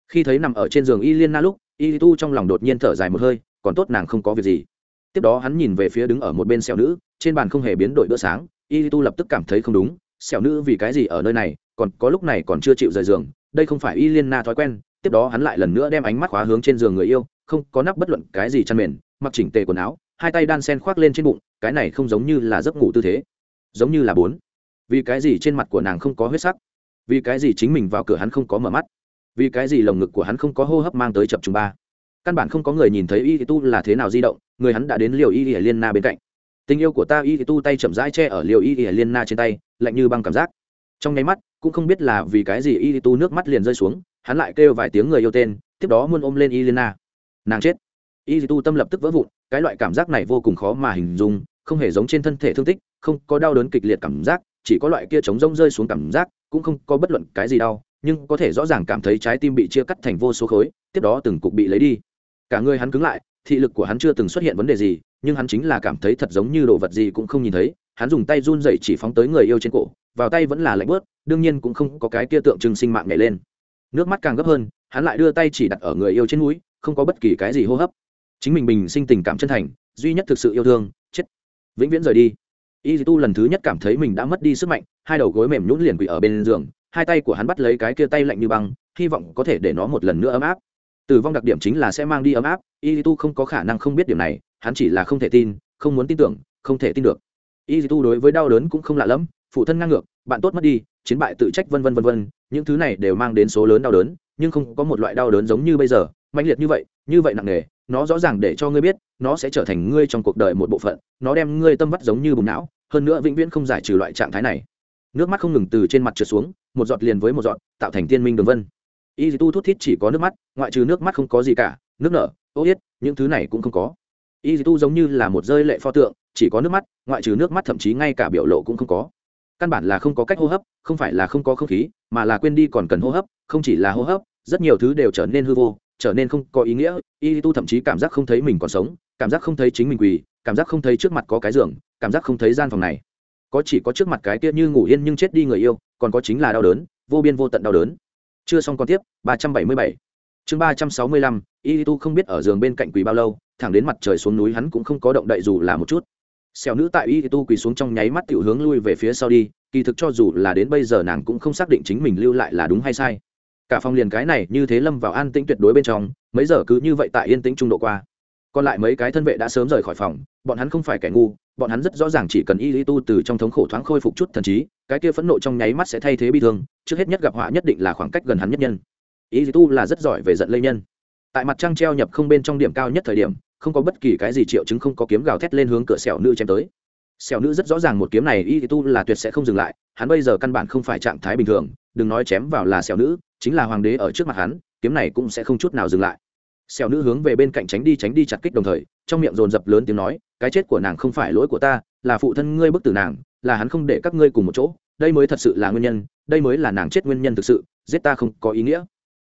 Khi thấy nằm ở trên giường y liên na lúc, y tu trong lòng đột nhiên thở dài một hơi, còn tốt nàng không có việc gì. Tiếp đó hắn nhìn về phía đứng ở một bên xẻo nữ, trên bàn không hề biến đổi bữa sáng, y tu lập tức cảm thấy không đúng xẻo nữ vì cái gì ở nơi này, còn có lúc này còn chưa chịu rời giường đây không phải y liên na thói quen, tiếp đó hắn lại lần nữa đem ánh mắt khóa hướng trên giường người yêu, không có nắp bất luận cái gì chăn mền, mặc chỉnh tề quần áo, hai tay đan sen khoác lên trên bụng, cái này không giống như là giấc ngủ tư thế, giống như là bốn. Vì cái gì trên mặt của nàng không có huyết sắc? Vì cái gì chính mình vào cửa hắn không có mở mắt? Vì cái gì lồng ngực của hắn không có hô hấp mang tới chập chúng ba? Căn bản không có người nhìn thấy y thì tu là thế nào di động, người hắn đã đến liều y liên na bên cạnh. Tình yêu của ta y thì tu tay chậm rãi che ở liều y liên na trên tay, lạnh như băng cảm giác. Trong nháy mắt cũng không biết là vì cái gì y tu nước mắt liền rơi xuống, hắn lại kêu vài tiếng người yêu tên, tiếp đó muôn ôm lên Elena. nàng chết. Y tu tâm lập tức vỡ vụn, cái loại cảm giác này vô cùng khó mà hình dung, không hề giống trên thân thể thương tích, không có đau đớn kịch liệt cảm giác, chỉ có loại kia trống rông rơi xuống cảm giác, cũng không có bất luận cái gì đau, nhưng có thể rõ ràng cảm thấy trái tim bị chia cắt thành vô số khối, tiếp đó từng cục bị lấy đi. Cả người hắn cứng lại, thị lực của hắn chưa từng xuất hiện vấn đề gì, nhưng hắn chính là cảm thấy thật giống như đồ vật gì cũng không nhìn thấy hắn dùng tay run dậy chỉ phóng tới người yêu trên cổ, vào tay vẫn là lạnh bớt, đương nhiên cũng không có cái kia tượng trưng sinh mạng nhảy lên. Nước mắt càng gấp hơn, hắn lại đưa tay chỉ đặt ở người yêu trên núi không có bất kỳ cái gì hô hấp. Chính mình bình sinh tình cảm chân thành, duy nhất thực sự yêu thương, chết. Vĩnh viễn rời đi. Y tu lần thứ nhất cảm thấy mình đã mất đi sức mạnh, hai đầu gối mềm nhũn liền quỳ ở bên giường, hai tay của hắn bắt lấy cái kia tay lạnh như băng, hy vọng có thể để nó một lần nữa ấm áp. Tử vong đặc điểm chính là sẽ mang đi ấm áp, y tu không có khả năng không biết điểm này, hắn chỉ là không thể tin, không muốn tin tưởng, không thể tin được y tu đối với đau đớn cũng không lạ lẫm, phụ thân ngang ngược, bạn tốt mất đi, chiến bại tự trách vân vân vân vân, những thứ này đều mang đến số lớn đau đớn, nhưng không có một loại đau đớn giống như bây giờ, mãnh liệt như vậy như vậy nặng nề, nó rõ ràng để cho ngươi biết, nó sẽ trở thành ngươi trong cuộc đời một bộ phận, nó đem ngươi tâm vắt giống như bùng não, hơn nữa vĩnh viễn không giải trừ loại trạng thái này. Nước mắt không ngừng từ trên mặt trượt xuống, một giọt liền với một giọt, tạo thành tiên minh đường vân. Y tu thút thít chỉ có nước mắt, ngoại trừ nước mắt không có gì cả, nước nở, ô yết, những thứ này cũng không có y dì tu giống như là một rơi lệ pho tượng chỉ có nước mắt ngoại trừ nước mắt thậm chí ngay cả biểu lộ cũng không có. Căn bản là không có cách hô hấp không phải là không có không khí mà là quên đi còn cần hô hấp không chỉ là hô hấp rất nhiều thứ đều trở nên hư vô trở nên không có ý nghĩa. Y tu thậm chí cảm giác không thấy mình còn sống cảm giác không thấy chính mình quỳ cảm giác không thấy trước mặt có cái giường cảm giác không thấy gian phòng này. Có chỉ có trước mặt cái kia như ngủ yên nhưng chết đi người yêu còn có chính là đau đớn vô biên vô tận đau đớn. Chưa xong còn tiếp 377. chương 365, y tu không biết ở giường bên cạnh quỳ bao lâu, thẳng đến mặt trời xuống núi hắn cũng không có động đậy dù là một chút. Xẻo nữ tại y tu quỳ xuống trong nháy mắt tiểu hướng lui về phía sau đi, kỳ thực cho dù là đến bây giờ nàng cũng không xác định chính mình lưu lại là đúng hay sai. Cả phòng liền cái này, như thế lâm vào an tĩnh tuyệt đối bên trong, mấy giờ cứ như vậy tại yên tĩnh trung độ qua. Còn lại mấy cái thân vệ đã sớm rời khỏi phòng, bọn hắn không phải kẻ ngu, bọn hắn rất rõ ràng chỉ cần y lý tu từ trong thống khổ thoáng khôi phục chút thần trí, cái kia phẫn nộ trong nháy mắt sẽ thay thế bi thương, trước hết nhất gặp họa nhất định là khoảng cách gần hắn nhất nhân. Y lý tu là rất giỏi về giận lây nhân tại mặt trăng treo nhập không bên trong điểm cao nhất thời điểm, không có bất kỳ cái gì triệu chứng không có kiếm gào thét lên hướng cửa sẹo nữ chém tới. Sẹo nữ rất rõ ràng một kiếm này y tu là tuyệt sẽ không dừng lại, hắn bây giờ căn bản không phải trạng thái bình thường, đừng nói chém vào là sẹo nữ, chính là hoàng đế ở trước mặt hắn, kiếm này cũng sẽ không chút nào dừng lại. Sẹo nữ hướng về bên cạnh tránh đi tránh đi chặt kích đồng thời, trong miệng dồn dập lớn tiếng nói, cái chết của nàng không phải lỗi của ta, là phụ thân ngươi bức tử nàng, là hắn không để các ngươi cùng một chỗ, đây mới thật sự là nguyên nhân, đây mới là nàng chết nguyên nhân thực sự, giết ta không có ý nghĩa.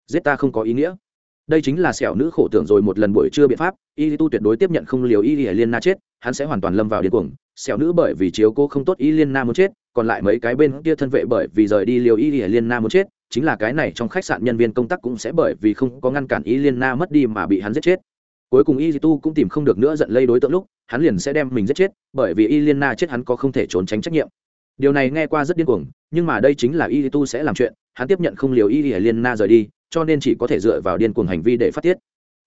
Giết ta không có ý nghĩa đây chính là sẹo nữ khổ tưởng rồi một lần buổi trưa biện pháp, y tu tuyệt đối tiếp nhận không liều y liên na chết, hắn sẽ hoàn toàn lâm vào điên cuồng. Sẹo nữ bởi vì chiếu cô không tốt y liên na muốn chết, còn lại mấy cái bên kia thân vệ bởi vì rời đi liều y liên na muốn chết, chính là cái này trong khách sạn nhân viên công tác cũng sẽ bởi vì không có ngăn cản y liên na mất đi mà bị hắn giết chết. Cuối cùng y tu cũng tìm không được nữa giận lây đối tượng lúc, hắn liền sẽ đem mình giết chết, bởi vì y liên na chết hắn có không thể trốn tránh trách nhiệm. Điều này nghe qua rất điên cuồng, nhưng mà đây chính là y tu sẽ làm chuyện, hắn tiếp nhận không liều y liên na rời đi cho nên chỉ có thể dựa vào điên cuồng hành vi để phát tiết.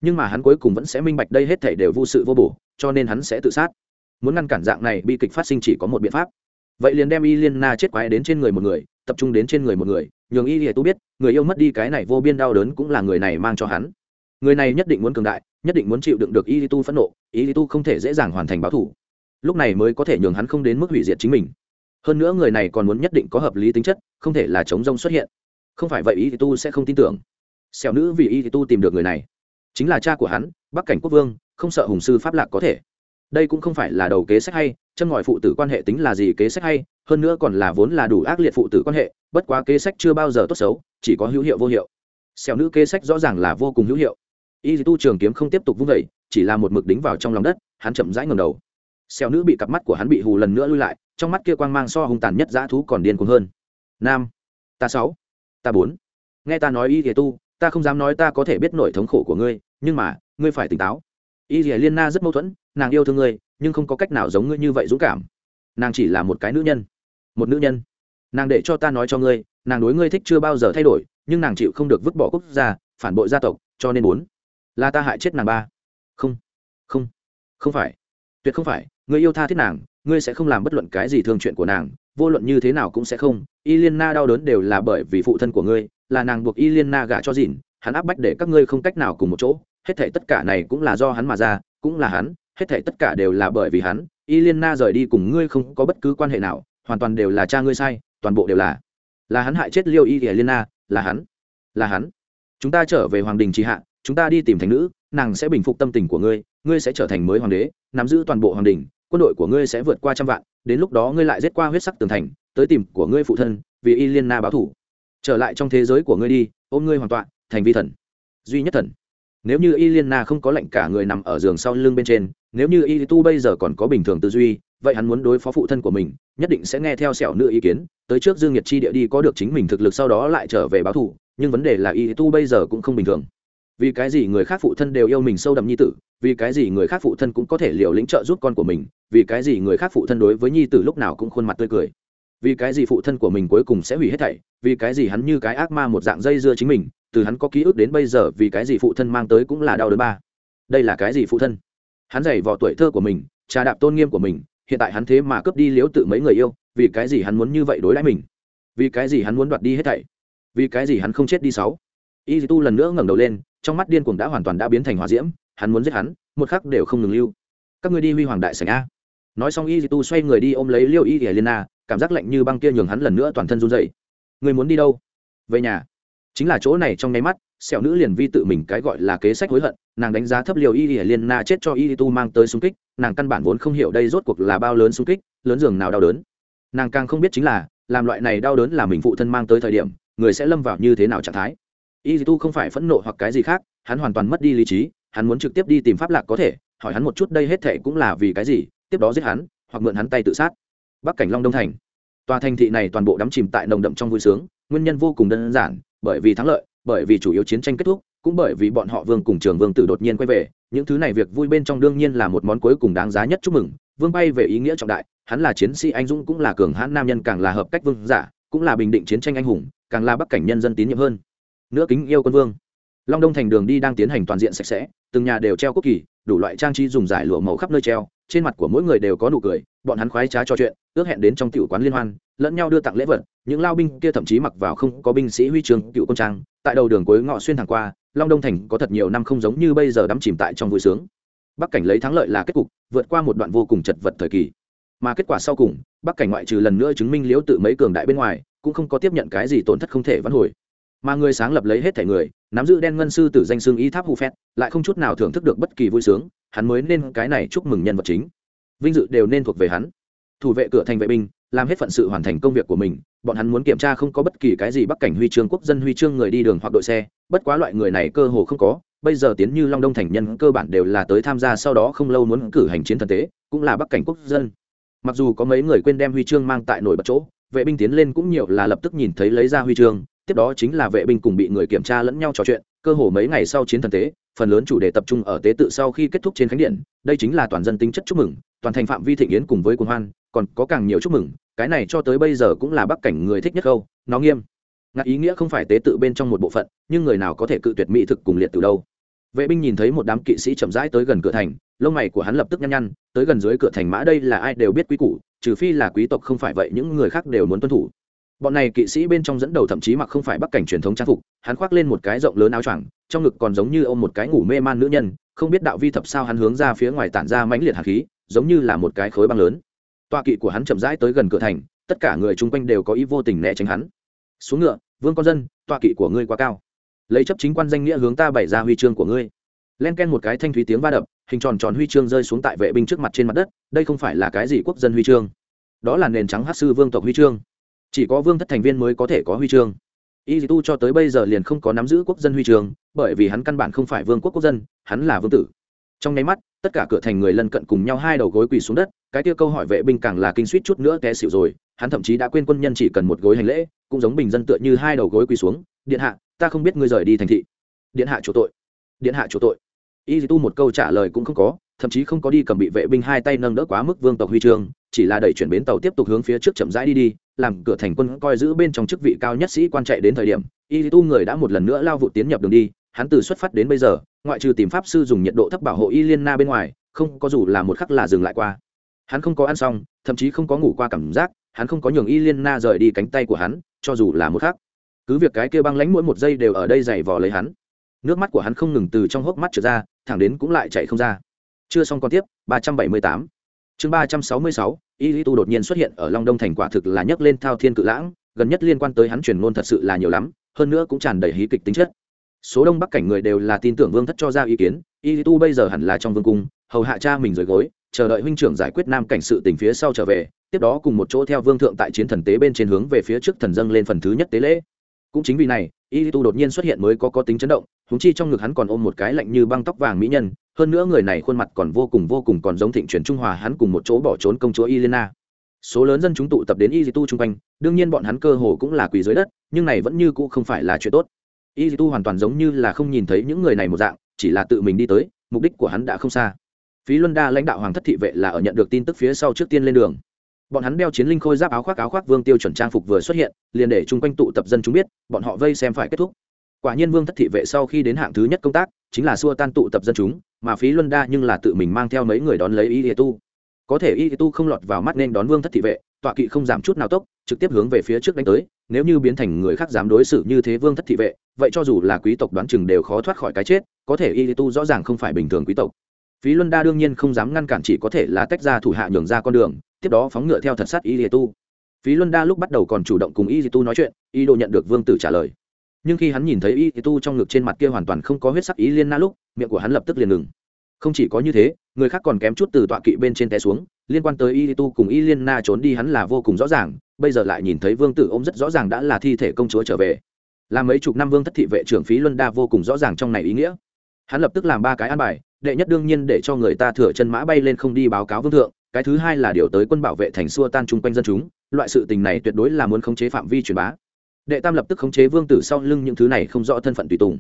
Nhưng mà hắn cuối cùng vẫn sẽ minh bạch đây hết thể đều vô sự vô bổ, cho nên hắn sẽ tự sát. Muốn ngăn cản dạng này bi kịch phát sinh chỉ có một biện pháp. Vậy liền đem y liên na chết quái đến trên người một người, tập trung đến trên người một người, nhường y lìa tu biết, người yêu mất đi cái này vô biên đau đớn cũng là người này mang cho hắn. Người này nhất định muốn cường đại, nhất định muốn chịu đựng được y tu phẫn nộ, y tu không thể dễ dàng hoàn thành báo thủ lúc này mới có thể nhường hắn không đến mức hủy diệt chính mình. Hơn nữa người này còn muốn nhất định có hợp lý tính chất, không thể là chống rông xuất hiện. Không phải vậy y tu sẽ không tin tưởng xẻo nữ vì y tu tìm được người này. Chính là cha của hắn, bắc cảnh quốc vương, không sợ hùng sư pháp lạc có thể. Đây cũng không phải là đầu kế sách hay châm ngòi phụ tử quan hệ tính là gì kế sách hay, hơn nữa còn là vốn là đủ ác liệt phụ tử quan hệ, bất quá kế sách chưa bao giờ tốt xấu, chỉ có hữu hiệu vô hiệu. Xẻo nữ kế sách rõ ràng là vô cùng hữu hiệu. Y tu trường kiếm không tiếp tục vung vẩy chỉ là một mực đính vào trong lòng đất, hắn chậm rãi ngầm đầu. Xẻo nữ bị cặp mắt của hắn bị hù lần nữa lui lại, trong mắt kia quang mang so hung tàn nhất dã thú còn điên cuồng hơn. Nam, ta sáu, ta bốn. Nghe ta nói y thì tu ta không dám nói ta có thể biết nổi thống khổ của ngươi, nhưng mà, ngươi phải tỉnh táo. Y dìa liên na rất mâu thuẫn, nàng yêu thương ngươi, nhưng không có cách nào giống ngươi như vậy dũng cảm. Nàng chỉ là một cái nữ nhân. Một nữ nhân. Nàng để cho ta nói cho ngươi, nàng đối ngươi thích chưa bao giờ thay đổi, nhưng nàng chịu không được vứt bỏ quốc gia, phản bội gia tộc, cho nên muốn là ta hại chết nàng ba. Không. Không. Không phải. Tuyệt không phải, ngươi yêu tha thiết nàng, ngươi sẽ không làm bất luận cái gì thương chuyện của nàng, vô luận như thế nào cũng sẽ không. Y liên na đau đớn đều là bởi vì phụ thân của ngươi là nàng buộc y liên na gả cho dìn hắn áp bách để các ngươi không cách nào cùng một chỗ, hết thể tất cả này cũng là do hắn mà ra, cũng là hắn, hết thể tất cả đều là bởi vì hắn. Y liên na rời đi cùng ngươi không có bất cứ quan hệ nào, hoàn toàn đều là cha ngươi sai, toàn bộ đều là. Là hắn hại chết liêu y thì liên na là hắn là hắn. Chúng ta trở về hoàng đình trì hạ, chúng ta đi tìm thành nữ, nàng sẽ bình phục tâm tình của ngươi ngươi sẽ trở thành mới hoàng đế, nắm giữ toàn bộ hoàng đình, quân đội của ngươi sẽ vượt qua trăm vạn, đến lúc đó ngươi lại giết qua huyết sắc tường thành, tới tìm của ngươi phụ thân, vì y liên na báo thủ trở lại trong thế giới của ngươi đi, ôm ngươi hoàn toàn, thành vi thần. Duy nhất thần. Nếu như y liên na không có lệnh cả người nằm ở giường sau lưng bên trên, nếu như y tu bây giờ còn có bình thường tư duy, vậy hắn muốn đối phó phụ thân của mình, nhất định sẽ nghe theo sẹo nữ ý kiến, tới trước dương nhiệt chi địa đi có được chính mình thực lực sau đó lại trở về báo thù, nhưng vấn đề là y tu bây giờ cũng không bình thường. Vì cái gì người khác phụ thân đều yêu mình sâu đậm nhi tử, vì cái gì người khác phụ thân cũng có thể liều lĩnh trợ giúp con của mình, vì cái gì người khác phụ thân đối với nhi tử lúc nào cũng khuôn mặt tươi cười vì cái gì phụ thân của mình cuối cùng sẽ hủy hết thảy, vì cái gì hắn như cái ác ma một dạng dây dưa chính mình, từ hắn có ký ức đến bây giờ vì cái gì phụ thân mang tới cũng là đau đớn ba. Đây là cái gì phụ thân? Hắn giày vò tuổi thơ của mình, trà đạp tôn nghiêm của mình, hiện tại hắn thế mà cướp đi liếu tự mấy người yêu, vì cái gì hắn muốn như vậy đối đãi mình? Vì cái gì hắn muốn đoạt đi hết thảy? Vì cái gì hắn không chết đi sáu? Y tu lần nữa ngẩng đầu lên, trong mắt điên cuồng đã hoàn toàn đã biến thành hỏa diễm, hắn muốn giết hắn, một khắc đều không ngừng lưu. Các ngươi đi huy hoàng đại sảnh a. Nói xong y tu xoay người đi ôm lấy liêu y helena cảm giác lạnh như băng kia nhường hắn lần nữa toàn thân run dậy người muốn đi đâu? Về nhà. Chính là chỗ này trong nháy mắt, sẹo nữ liền vi tự mình cái gọi là kế sách hối hận, nàng đánh giá thấp liều y helena chết cho y tu mang tới xung kích, nàng căn bản vốn không hiểu đây rốt cuộc là bao lớn xung kích, lớn giường nào đau đớn. Nàng càng không biết chính là, làm loại này đau đớn là mình phụ thân mang tới thời điểm, người sẽ lâm vào như thế nào trạng thái. Y tu không phải phẫn nộ hoặc cái gì khác, hắn hoàn toàn mất đi lý trí, hắn muốn trực tiếp đi tìm pháp lạc có thể, hỏi hắn một chút đây hết thệ cũng là vì cái gì, tiếp đó giết hắn, hoặc mượn hắn tay tự sát bắc cảnh long đông thành. Tòa thành thị này toàn bộ đắm chìm tại nồng đậm trong vui sướng, nguyên nhân vô cùng đơn giản, bởi vì thắng lợi, bởi vì chủ yếu chiến tranh kết thúc, cũng bởi vì bọn họ vương cùng trường vương tử đột nhiên quay về, những thứ này việc vui bên trong đương nhiên là một món cuối cùng đáng giá nhất chúc mừng, vương bay về ý nghĩa trọng đại, hắn là chiến sĩ anh dũng cũng là cường hãn nam nhân càng là hợp cách vương giả, cũng là bình định chiến tranh anh hùng, càng là bắc cảnh nhân dân tín nhiệm hơn. Nữa kính yêu quân vương. Long đông thành đường đi đang tiến hành toàn diện sạch sẽ, từng nhà đều treo quốc kỳ đủ loại trang trí dùng giải lụa màu khắp nơi treo, trên mặt của mỗi người đều có nụ cười, bọn hắn khoái trá trò chuyện, ước hẹn đến trong tiểu quán liên hoan, lẫn nhau đưa tặng lễ vật, những lao binh kia thậm chí mặc vào không có binh sĩ huy trường cựu công trang, tại đầu đường cuối ngọ xuyên thẳng qua, long đông thành có thật nhiều năm không giống như bây giờ đắm chìm tại trong vui sướng. Bắc cảnh lấy thắng lợi là kết cục, vượt qua một đoạn vô cùng chật vật thời kỳ. Mà kết quả sau cùng, bắc cảnh ngoại trừ lần nữa chứng minh liễu tự mấy cường đại bên ngoài, cũng không có tiếp nhận cái gì tổn thất không thể vãn hồi mà người sáng lập lấy hết thể người, nắm giữ đen ngân sư tử danh xương y tháp hù phét, lại không chút nào thưởng thức được bất kỳ vui sướng, hắn mới nên cái này chúc mừng nhân vật chính. Vinh dự đều nên thuộc về hắn. Thủ vệ cửa thành vệ binh, làm hết phận sự hoàn thành công việc của mình, bọn hắn muốn kiểm tra không có bất kỳ cái gì bắc cảnh huy chương quốc dân huy chương người đi đường hoặc đội xe, bất quá loại người này cơ hồ không có, bây giờ tiến như long đông thành nhân cơ bản đều là tới tham gia sau đó không lâu muốn cử hành chiến thần tế, cũng là bắc cảnh quốc dân. Mặc dù có mấy người quên đem huy chương mang tại nổi bật chỗ, vệ binh tiến lên cũng nhiều là lập tức nhìn thấy lấy ra huy chương tiếp đó chính là vệ binh cùng bị người kiểm tra lẫn nhau trò chuyện, cơ hồ mấy ngày sau chiến thần tế, phần lớn chủ đề tập trung ở tế tự sau khi kết thúc trên khánh điện, đây chính là toàn dân tính chất chúc mừng, toàn thành phạm vi thịnh yến cùng với quân hoan, còn có càng nhiều chúc mừng, cái này cho tới bây giờ cũng là bắc cảnh người thích nhất câu, nó nghiêm. Ngặt ý nghĩa không phải tế tự bên trong một bộ phận, nhưng người nào có thể cự tuyệt mỹ thực cùng liệt từ đâu. Vệ binh nhìn thấy một đám kỵ sĩ chậm rãi tới gần cửa thành, lông mày của hắn lập tức nhăn nhăn, tới gần dưới cửa thành mã đây là ai đều biết quý củ, trừ phi là quý tộc không phải vậy, những người khác đều muốn tuân thủ bọn này kỵ sĩ bên trong dẫn đầu thậm chí mặc không phải bắc cảnh truyền thống trang phục, hắn khoác lên một cái rộng lớn áo choàng, trong ngực còn giống như ôm một cái ngủ mê man nữ nhân, không biết đạo vi thập sao hắn hướng ra phía ngoài tản ra mãnh liệt hạt khí, giống như là một cái khối băng lớn. Toa kỵ của hắn chậm rãi tới gần cửa thành, tất cả người chung quanh đều có ý vô tình né tránh hắn. Xuống ngựa, vương con dân toa kỵ của ngươi quá cao. Lấy chấp chính quan danh nghĩa hướng ta bày ra huy chương của ngươi. Len ken một cái thanh thúy tiếng va đập, hình tròn tròn huy chương rơi xuống tại vệ binh trước mặt trên mặt đất, đây không phải là cái gì quốc dân huy chương? Đó là nền trắng hát sư vương tộc huy chương chỉ có vương thất thành viên mới có thể có huy chương. Y tu cho tới bây giờ liền không có nắm giữ quốc dân huy chương, bởi vì hắn căn bản không phải vương quốc quốc dân, hắn là vương tử. Trong nháy mắt, tất cả cửa thành người lân cận cùng nhau hai đầu gối quỳ xuống đất, cái tiêu câu hỏi vệ binh càng là kinh suýt chút nữa té xỉu rồi, hắn thậm chí đã quên quân nhân chỉ cần một gối hành lễ, cũng giống bình dân tựa như hai đầu gối quỳ xuống, điện hạ, ta không biết ngươi rời đi thành thị. Điện hạ chủ tội. Điện hạ chủ tội. Y tu một câu trả lời cũng không có, thậm chí không có đi cầm bị vệ binh hai tay nâng đỡ quá mức vương tộc huy chương, chỉ là đẩy chuyển bến tàu tiếp tục hướng phía trước chậm rãi đi đi làm cửa thành quân coi giữ bên trong chức vị cao nhất sĩ quan chạy đến thời điểm y tu người đã một lần nữa lao vụ tiến nhập đường đi hắn từ xuất phát đến bây giờ ngoại trừ tìm pháp sư dùng nhiệt độ thấp bảo hộ y liên na bên ngoài không có dù là một khắc là dừng lại qua. Hắn không có ăn xong thậm chí không có ngủ qua cảm giác hắn không có nhường y liên na rời đi cánh tay của hắn cho dù là một khắc. Cứ việc cái kia băng lánh mỗi một giây đều ở đây dày vò lấy hắn. Nước mắt của hắn không ngừng từ trong hốc mắt trở ra thẳng đến cũng lại chạy không ra. Chưa xong còn tiếp 378. chương 366, y lý tu đột nhiên xuất hiện ở long đông thành quả thực là nhấc lên thao thiên cự lãng, gần nhất liên quan tới hắn truyền ngôn thật sự là nhiều lắm, hơn nữa cũng tràn đầy hí kịch tính chất. Số đông bắc cảnh người đều là tin tưởng vương thất cho ra ý kiến, y lý tu bây giờ hẳn là trong vương cung, hầu hạ cha mình rồi gối, chờ đợi huynh trưởng giải quyết nam cảnh sự tình phía sau trở về, tiếp đó cùng một chỗ theo vương thượng tại chiến thần tế bên trên hướng về phía trước thần dâng lên phần thứ nhất tế lễ. Cũng chính vì này, y tu đột nhiên xuất hiện mới có có tính chấn động húng chi trong ngực hắn còn ôm một cái lạnh như băng tóc vàng mỹ nhân hơn nữa người này khuôn mặt còn vô cùng vô cùng còn giống thịnh truyền trung hòa hắn cùng một chỗ bỏ trốn công chúa Elena. Số lớn dân chúng tụ tập đến Yitu trung quanh, đương nhiên bọn hắn cơ hồ cũng là quỳ dưới đất, nhưng này vẫn như cũ không phải là chuyện tốt. Yitu hoàn toàn giống như là không nhìn thấy những người này một dạng, chỉ là tự mình đi tới, mục đích của hắn đã không xa. Phí Luân Đa lãnh đạo hoàng thất thị vệ là ở nhận được tin tức phía sau trước tiên lên đường. Bọn hắn đeo chiến linh khôi giáp áo khoác áo khoác vương tiêu chuẩn trang phục vừa xuất hiện, liền để chung quanh tụ tập dân chúng biết, bọn họ vây xem phải kết thúc quả nhiên vương thất thị vệ sau khi đến hạng thứ nhất công tác chính là xua tan tụ tập dân chúng mà phí luân đa nhưng là tự mình mang theo mấy người đón lấy y tu. Có thể y tu không lọt vào mắt nên đón vương thất thị vệ, tọa kỵ không giảm chút nào tốc, trực tiếp hướng về phía trước đánh tới. Nếu như biến thành người khác dám đối xử như thế vương thất thị vệ, vậy cho dù là quý tộc đoán chừng đều khó thoát khỏi cái chết, có thể y tu rõ ràng không phải bình thường quý tộc. Phí luân đa đương nhiên không dám ngăn cản chỉ có thể là tách ra thủ hạ nhường ra con đường, tiếp đó phóng ngựa theo thật sát y tu. Phí luân đa lúc bắt đầu còn chủ động cùng y tu nói chuyện, y đồ nhận được vương tử trả lời nhưng khi hắn nhìn thấy y tu trong ngực trên mặt kia hoàn toàn không có huyết sắc ý liên na lúc, miệng của hắn lập tức liền ngừng. Không chỉ có như thế, người khác còn kém chút từ tọa kỵ bên trên té xuống, liên quan tới y tu cùng y liên na trốn đi hắn là vô cùng rõ ràng, bây giờ lại nhìn thấy vương tử ôm rất rõ ràng đã là thi thể công chúa trở về. Là mấy chục năm vương thất thị vệ trưởng phí luân đa vô cùng rõ ràng trong này ý nghĩa. Hắn lập tức làm ba cái an bài, đệ nhất đương nhiên để cho người ta thừa chân mã bay lên không đi báo cáo vương thượng, cái thứ hai là điều tới quân bảo vệ thành xua tan chung quanh dân chúng, loại sự tình này tuyệt đối là muốn khống chế phạm vi truyền bá đệ tam lập tức khống chế vương tử sau lưng những thứ này không rõ thân phận tùy tùng.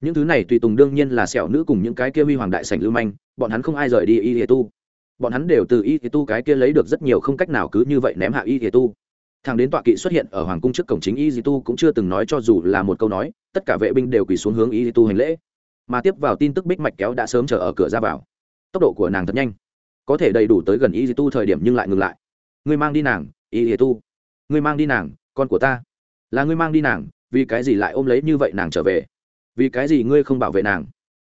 Những thứ này tùy tùng đương nhiên là sẹo nữ cùng những cái kia huy hoàng đại sảnh lưu manh, bọn hắn không ai rời đi y tu. Bọn hắn đều từ y tu cái kia lấy được rất nhiều không cách nào cứ như vậy ném hạ y tu. Thằng đến tọa kỵ xuất hiện ở hoàng cung trước cổng chính y tu cũng chưa từng nói cho dù là một câu nói, tất cả vệ binh đều quỳ xuống hướng y tu hành lễ. Mà tiếp vào tin tức bích mạch kéo đã sớm chờ ở cửa ra vào. Tốc độ của nàng thật nhanh. Có thể đầy đủ tới gần y tu thời điểm nhưng lại ngừng lại. Ngươi mang đi nàng, y tu. Ngươi mang đi nàng, con của ta là ngươi mang đi nàng, vì cái gì lại ôm lấy như vậy nàng trở về? Vì cái gì ngươi không bảo vệ nàng?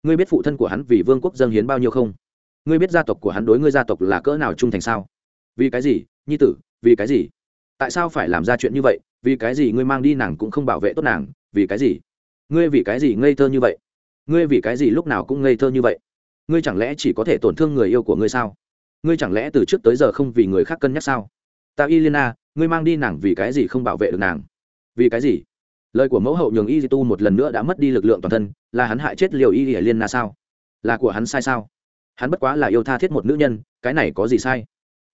Ngươi biết phụ thân của hắn vì vương quốc dâng hiến bao nhiêu không? Ngươi biết gia tộc của hắn đối ngươi gia tộc là cỡ nào trung thành sao? Vì cái gì, nhi tử, vì cái gì? Tại sao phải làm ra chuyện như vậy? Vì cái gì ngươi mang đi nàng cũng không bảo vệ tốt nàng? Vì cái gì? Ngươi vì cái gì ngây thơ như vậy? Ngươi vì cái gì lúc nào cũng ngây thơ như vậy? Ngươi chẳng lẽ chỉ có thể tổn thương người yêu của ngươi sao? Ngươi chẳng lẽ từ trước tới giờ không vì người khác cân nhắc sao? Ta y liên ngươi mang đi nàng vì cái gì không bảo vệ được nàng? Vì cái gì? Lời của mẫu hậu nhường y tu một lần nữa đã mất đi lực lượng toàn thân, là hắn hại chết liều y hiển liên na sao? Là của hắn sai sao? Hắn bất quá là yêu tha thiết một nữ nhân, cái này có gì sai?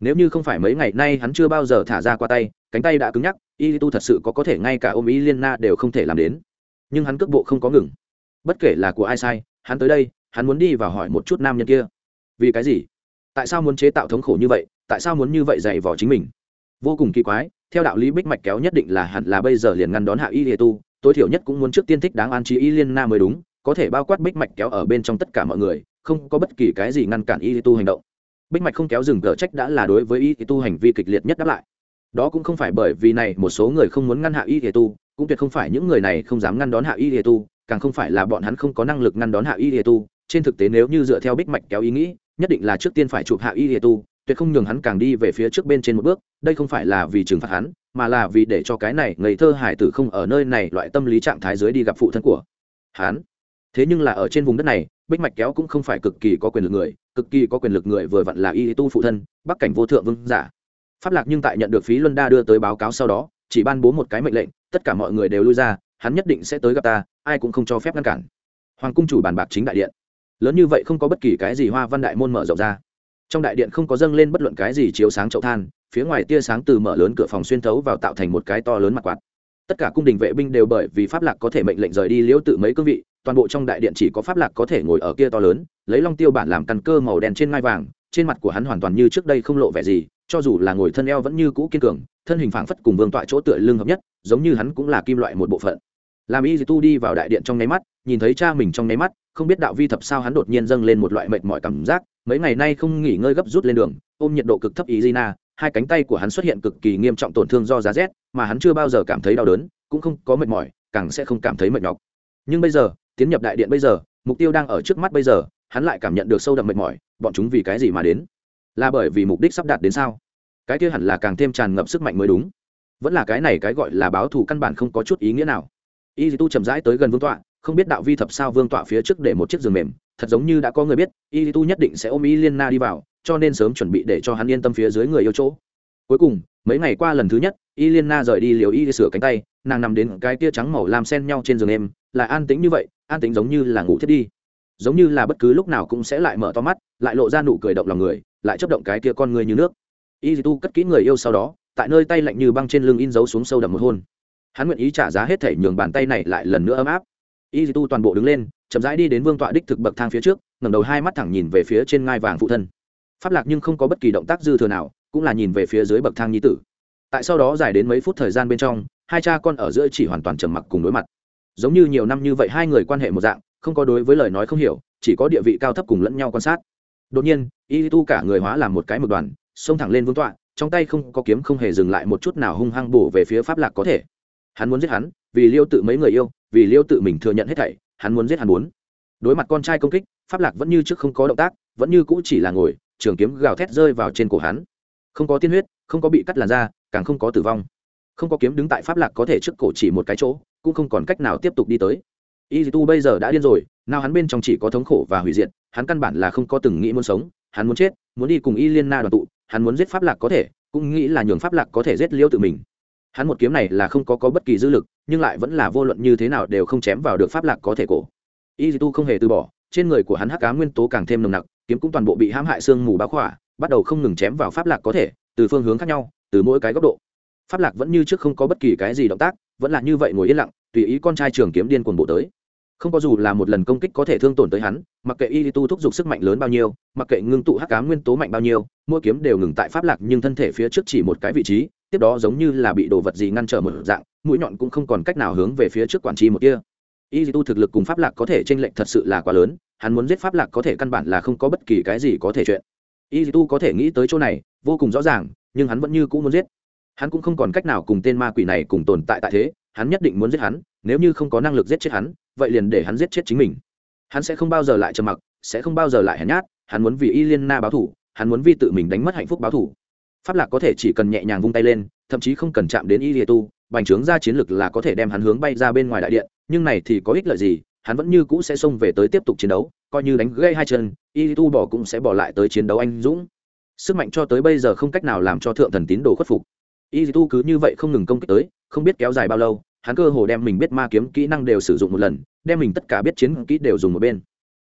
Nếu như không phải mấy ngày nay hắn chưa bao giờ thả ra qua tay, cánh tay đã cứng nhắc, y tu thật sự có có thể ngay cả ôm y liên na đều không thể làm đến. Nhưng hắn cước bộ không có ngừng. Bất kể là của ai sai, hắn tới đây, hắn muốn đi và hỏi một chút nam nhân kia. Vì cái gì? Tại sao muốn chế tạo thống khổ như vậy? Tại sao muốn như vậy dạy vỏ chính mình? Vô cùng kỳ quái, theo đạo lý bích mạch kéo nhất định là hẳn là bây giờ liền ngăn đón hạ y lìa tu, tối thiểu nhất cũng muốn trước tiên thích đáng an trí y liên na mới đúng, có thể bao quát bích mạch kéo ở bên trong tất cả mọi người, không có bất kỳ cái gì ngăn cản y tu hành động. Bích mạch không kéo dừng cờ trách đã là đối với y tu hành vi kịch liệt nhất đáp lại. Đó cũng không phải bởi vì này một số người không muốn ngăn hạ y tu, cũng tuyệt không phải những người này không dám ngăn đón hạ y tu, càng không phải là bọn hắn không có năng lực ngăn đón hạ y tu. Trên thực tế nếu như dựa theo bích mạch kéo ý nghĩ, nhất định là trước tiên phải chụp hạ y tu tuyệt không nhường hắn càng đi về phía trước bên trên một bước, đây không phải là vì trừng phạt hắn, mà là vì để cho cái này ngây thơ hải tử không ở nơi này loại tâm lý trạng thái dưới đi gặp phụ thân của hắn. Thế nhưng là ở trên vùng đất này, bích mạch kéo cũng không phải cực kỳ có quyền lực người, cực kỳ có quyền lực người vừa vặn là y tu phụ thân, bắc cảnh vô thượng vương giả. Pháp lạc nhưng tại nhận được phí luân đa đưa tới báo cáo sau đó, chỉ ban bố một cái mệnh lệnh, tất cả mọi người đều lui ra, hắn nhất định sẽ tới gặp ta, ai cũng không cho phép ngăn cản. Hoàng cung chủ bàn bạc chính đại điện. Lớn như vậy không có bất kỳ cái gì hoa văn đại môn mở rộng ra trong đại điện không có dâng lên bất luận cái gì chiếu sáng chậu than, phía ngoài tia sáng từ mở lớn cửa phòng xuyên thấu vào tạo thành một cái to lớn mặt quạt. Tất cả cung đình vệ binh đều bởi vì pháp lạc có thể mệnh lệnh rời đi liễu tự mấy cương vị, toàn bộ trong đại điện chỉ có pháp lạc có thể ngồi ở kia to lớn, lấy long tiêu bản làm căn cơ màu đen trên ngai vàng, trên mặt của hắn hoàn toàn như trước đây không lộ vẻ gì, cho dù là ngồi thân eo vẫn như cũ kiên cường, thân hình phảng phất cùng vương tọa chỗ tựa lưng hợp nhất, giống như hắn cũng là kim loại một bộ phận. Làm y tu đi vào đại điện trong nháy mắt, nhìn thấy cha mình trong nháy mắt, không biết đạo vi thập sao hắn đột nhiên dâng lên một loại mệt mỏi cảm giác mấy ngày nay không nghỉ ngơi gấp rút lên đường, ôm nhiệt độ cực thấp ý gina hai cánh tay của hắn xuất hiện cực kỳ nghiêm trọng tổn thương do giá rét, mà hắn chưa bao giờ cảm thấy đau đớn, cũng không có mệt mỏi, càng sẽ không cảm thấy mệt nhọc. Nhưng bây giờ, tiến nhập đại điện bây giờ, mục tiêu đang ở trước mắt bây giờ, hắn lại cảm nhận được sâu đậm mệt mỏi, bọn chúng vì cái gì mà đến? Là bởi vì mục đích sắp đạt đến sao? Cái kia hẳn là càng thêm tràn ngập sức mạnh mới đúng. Vẫn là cái này cái gọi là báo thù căn bản không có chút ý nghĩa nào. Y tu chậm rãi tới gần vương tọa không biết đạo vi thập sao vương tọa phía trước để một chiếc giường mềm, thật giống như đã có người biết y tu nhất định sẽ ôm y liên na đi vào, cho nên sớm chuẩn bị để cho hắn yên tâm phía dưới người yêu chỗ. Cuối cùng, mấy ngày qua lần thứ nhất y liên na rời đi liều y sửa cánh tay, nàng nằm đến cái tia trắng màu làm sen nhau trên giường em, là an tĩnh như vậy, an tĩnh giống như là ngủ thiết đi. Giống như là bất cứ lúc nào cũng sẽ lại mở to mắt, lại lộ ra nụ cười động lòng người, lại chấp động cái tia con người như nước. Y tu cất kỹ người yêu sau đó, tại nơi tay lạnh như băng trên lưng in dấu xuống sâu đậm một hôn. Hắn nguyện ý trả giá hết thể nhường bàn tay này lại lần nữa ấm áp y tu toàn bộ đứng lên, chậm rãi đi đến vương tọa đích thực bậc thang phía trước, ngẩng đầu hai mắt thẳng nhìn về phía trên ngai vàng phụ thân. Pháp lạc nhưng không có bất kỳ động tác dư thừa nào, cũng là nhìn về phía dưới bậc thang nhi tử. Tại sau đó dài đến mấy phút thời gian bên trong, hai cha con ở giữa chỉ hoàn toàn trầm mặc cùng đối mặt. Giống như nhiều năm như vậy hai người quan hệ một dạng, không có đối với lời nói không hiểu, chỉ có địa vị cao thấp cùng lẫn nhau quan sát. Đột nhiên y tu cả người hóa làm một cái một đoàn, xông thẳng lên vương tọa, trong tay không có kiếm không hề dừng lại một chút nào hung hăng bổ về phía pháp lạc có thể. Hắn muốn giết hắn, vì liêu tự mấy người yêu vì liêu tự mình thừa nhận hết thảy hắn muốn giết hắn muốn. Đối mặt con trai công kích pháp lạc vẫn như trước không có động tác vẫn như cũ chỉ là ngồi trường kiếm gào thét rơi vào trên cổ hắn. Không có tiên huyết không có bị cắt làn da càng không có tử vong. Không có kiếm đứng tại pháp lạc có thể trước cổ chỉ một cái chỗ cũng không còn cách nào tiếp tục đi tới. Y tu bây giờ đã điên rồi nào hắn bên trong chỉ có thống khổ và hủy diệt hắn căn bản là không có từng nghĩ muốn sống hắn muốn chết muốn đi cùng y liên na đoàn tụ hắn muốn giết pháp lạc có thể cũng nghĩ là nhường pháp lạc có thể giết liêu tự mình. Hắn một kiếm này là không có, có bất kỳ dư lực nhưng lại vẫn là vô luận như thế nào đều không chém vào được pháp lạc có thể cổ. Y tu không hề từ bỏ, trên người của hắn hắc cá nguyên tố càng thêm nồng nặc, kiếm cũng toàn bộ bị hãm hại xương mù báo khỏa, bắt đầu không ngừng chém vào pháp lạc có thể, từ phương hướng khác nhau, từ mỗi cái góc độ. Pháp lạc vẫn như trước không có bất kỳ cái gì động tác, vẫn là như vậy ngồi yên lặng, tùy ý con trai trường kiếm điên cuồng bộ tới. Không có dù là một lần công kích có thể thương tổn tới hắn, mặc kệ y tu thúc giục sức mạnh lớn bao nhiêu, mặc kệ ngưng tụ hắc cá nguyên tố mạnh bao nhiêu, mỗi kiếm đều ngừng tại pháp lạc nhưng thân thể phía trước chỉ một cái vị trí tiếp đó giống như là bị đồ vật gì ngăn trở một dạng, mũi nhọn cũng không còn cách nào hướng về phía trước quản tri một kia. Y tu thực lực cùng pháp lạc có thể t r ê n lệch thật sự là quá lớn, hắn muốn giết pháp lạc có thể căn bản là không có bất kỳ cái gì có thể chuyện. Y tu có thể nghĩ tới chỗ này, vô cùng rõ ràng, nhưng hắn vẫn như cũ muốn giết. Hắn cũng không còn cách nào cùng tên ma quỷ này cùng tồn tại tại thế, hắn nhất định muốn giết hắn, nếu như không có năng lực giết chết hắn, vậy liền để hắn giết chết chính mình. Hắn sẽ không bao giờ lại trầm mặc, sẽ không bao giờ lại hèn nhát, hắn muốn vì y liên na báo thủ, hắn muốn vì tự mình đánh mất hạnh phúc báo thủ pháp lạc có thể chỉ cần nhẹ nhàng vung tay lên, thậm chí không cần chạm đến y lìa tu, bành trướng ra chiến lực là có thể đem hắn hướng bay ra bên ngoài đại điện, nhưng này thì có ích lợi gì, hắn vẫn như cũ sẽ xông về tới tiếp tục chiến đấu, coi như đánh gây hai chân, y tu bỏ cũng sẽ bỏ lại tới chiến đấu anh dũng. Sức mạnh cho tới bây giờ không cách nào làm cho thượng thần tín đồ khuất phục. Y tu cứ như vậy không ngừng công kích tới, không biết kéo dài bao lâu, hắn cơ hồ đem mình biết ma kiếm kỹ năng đều sử dụng một lần, đem mình tất cả biết chiến kỹ đều dùng một bên.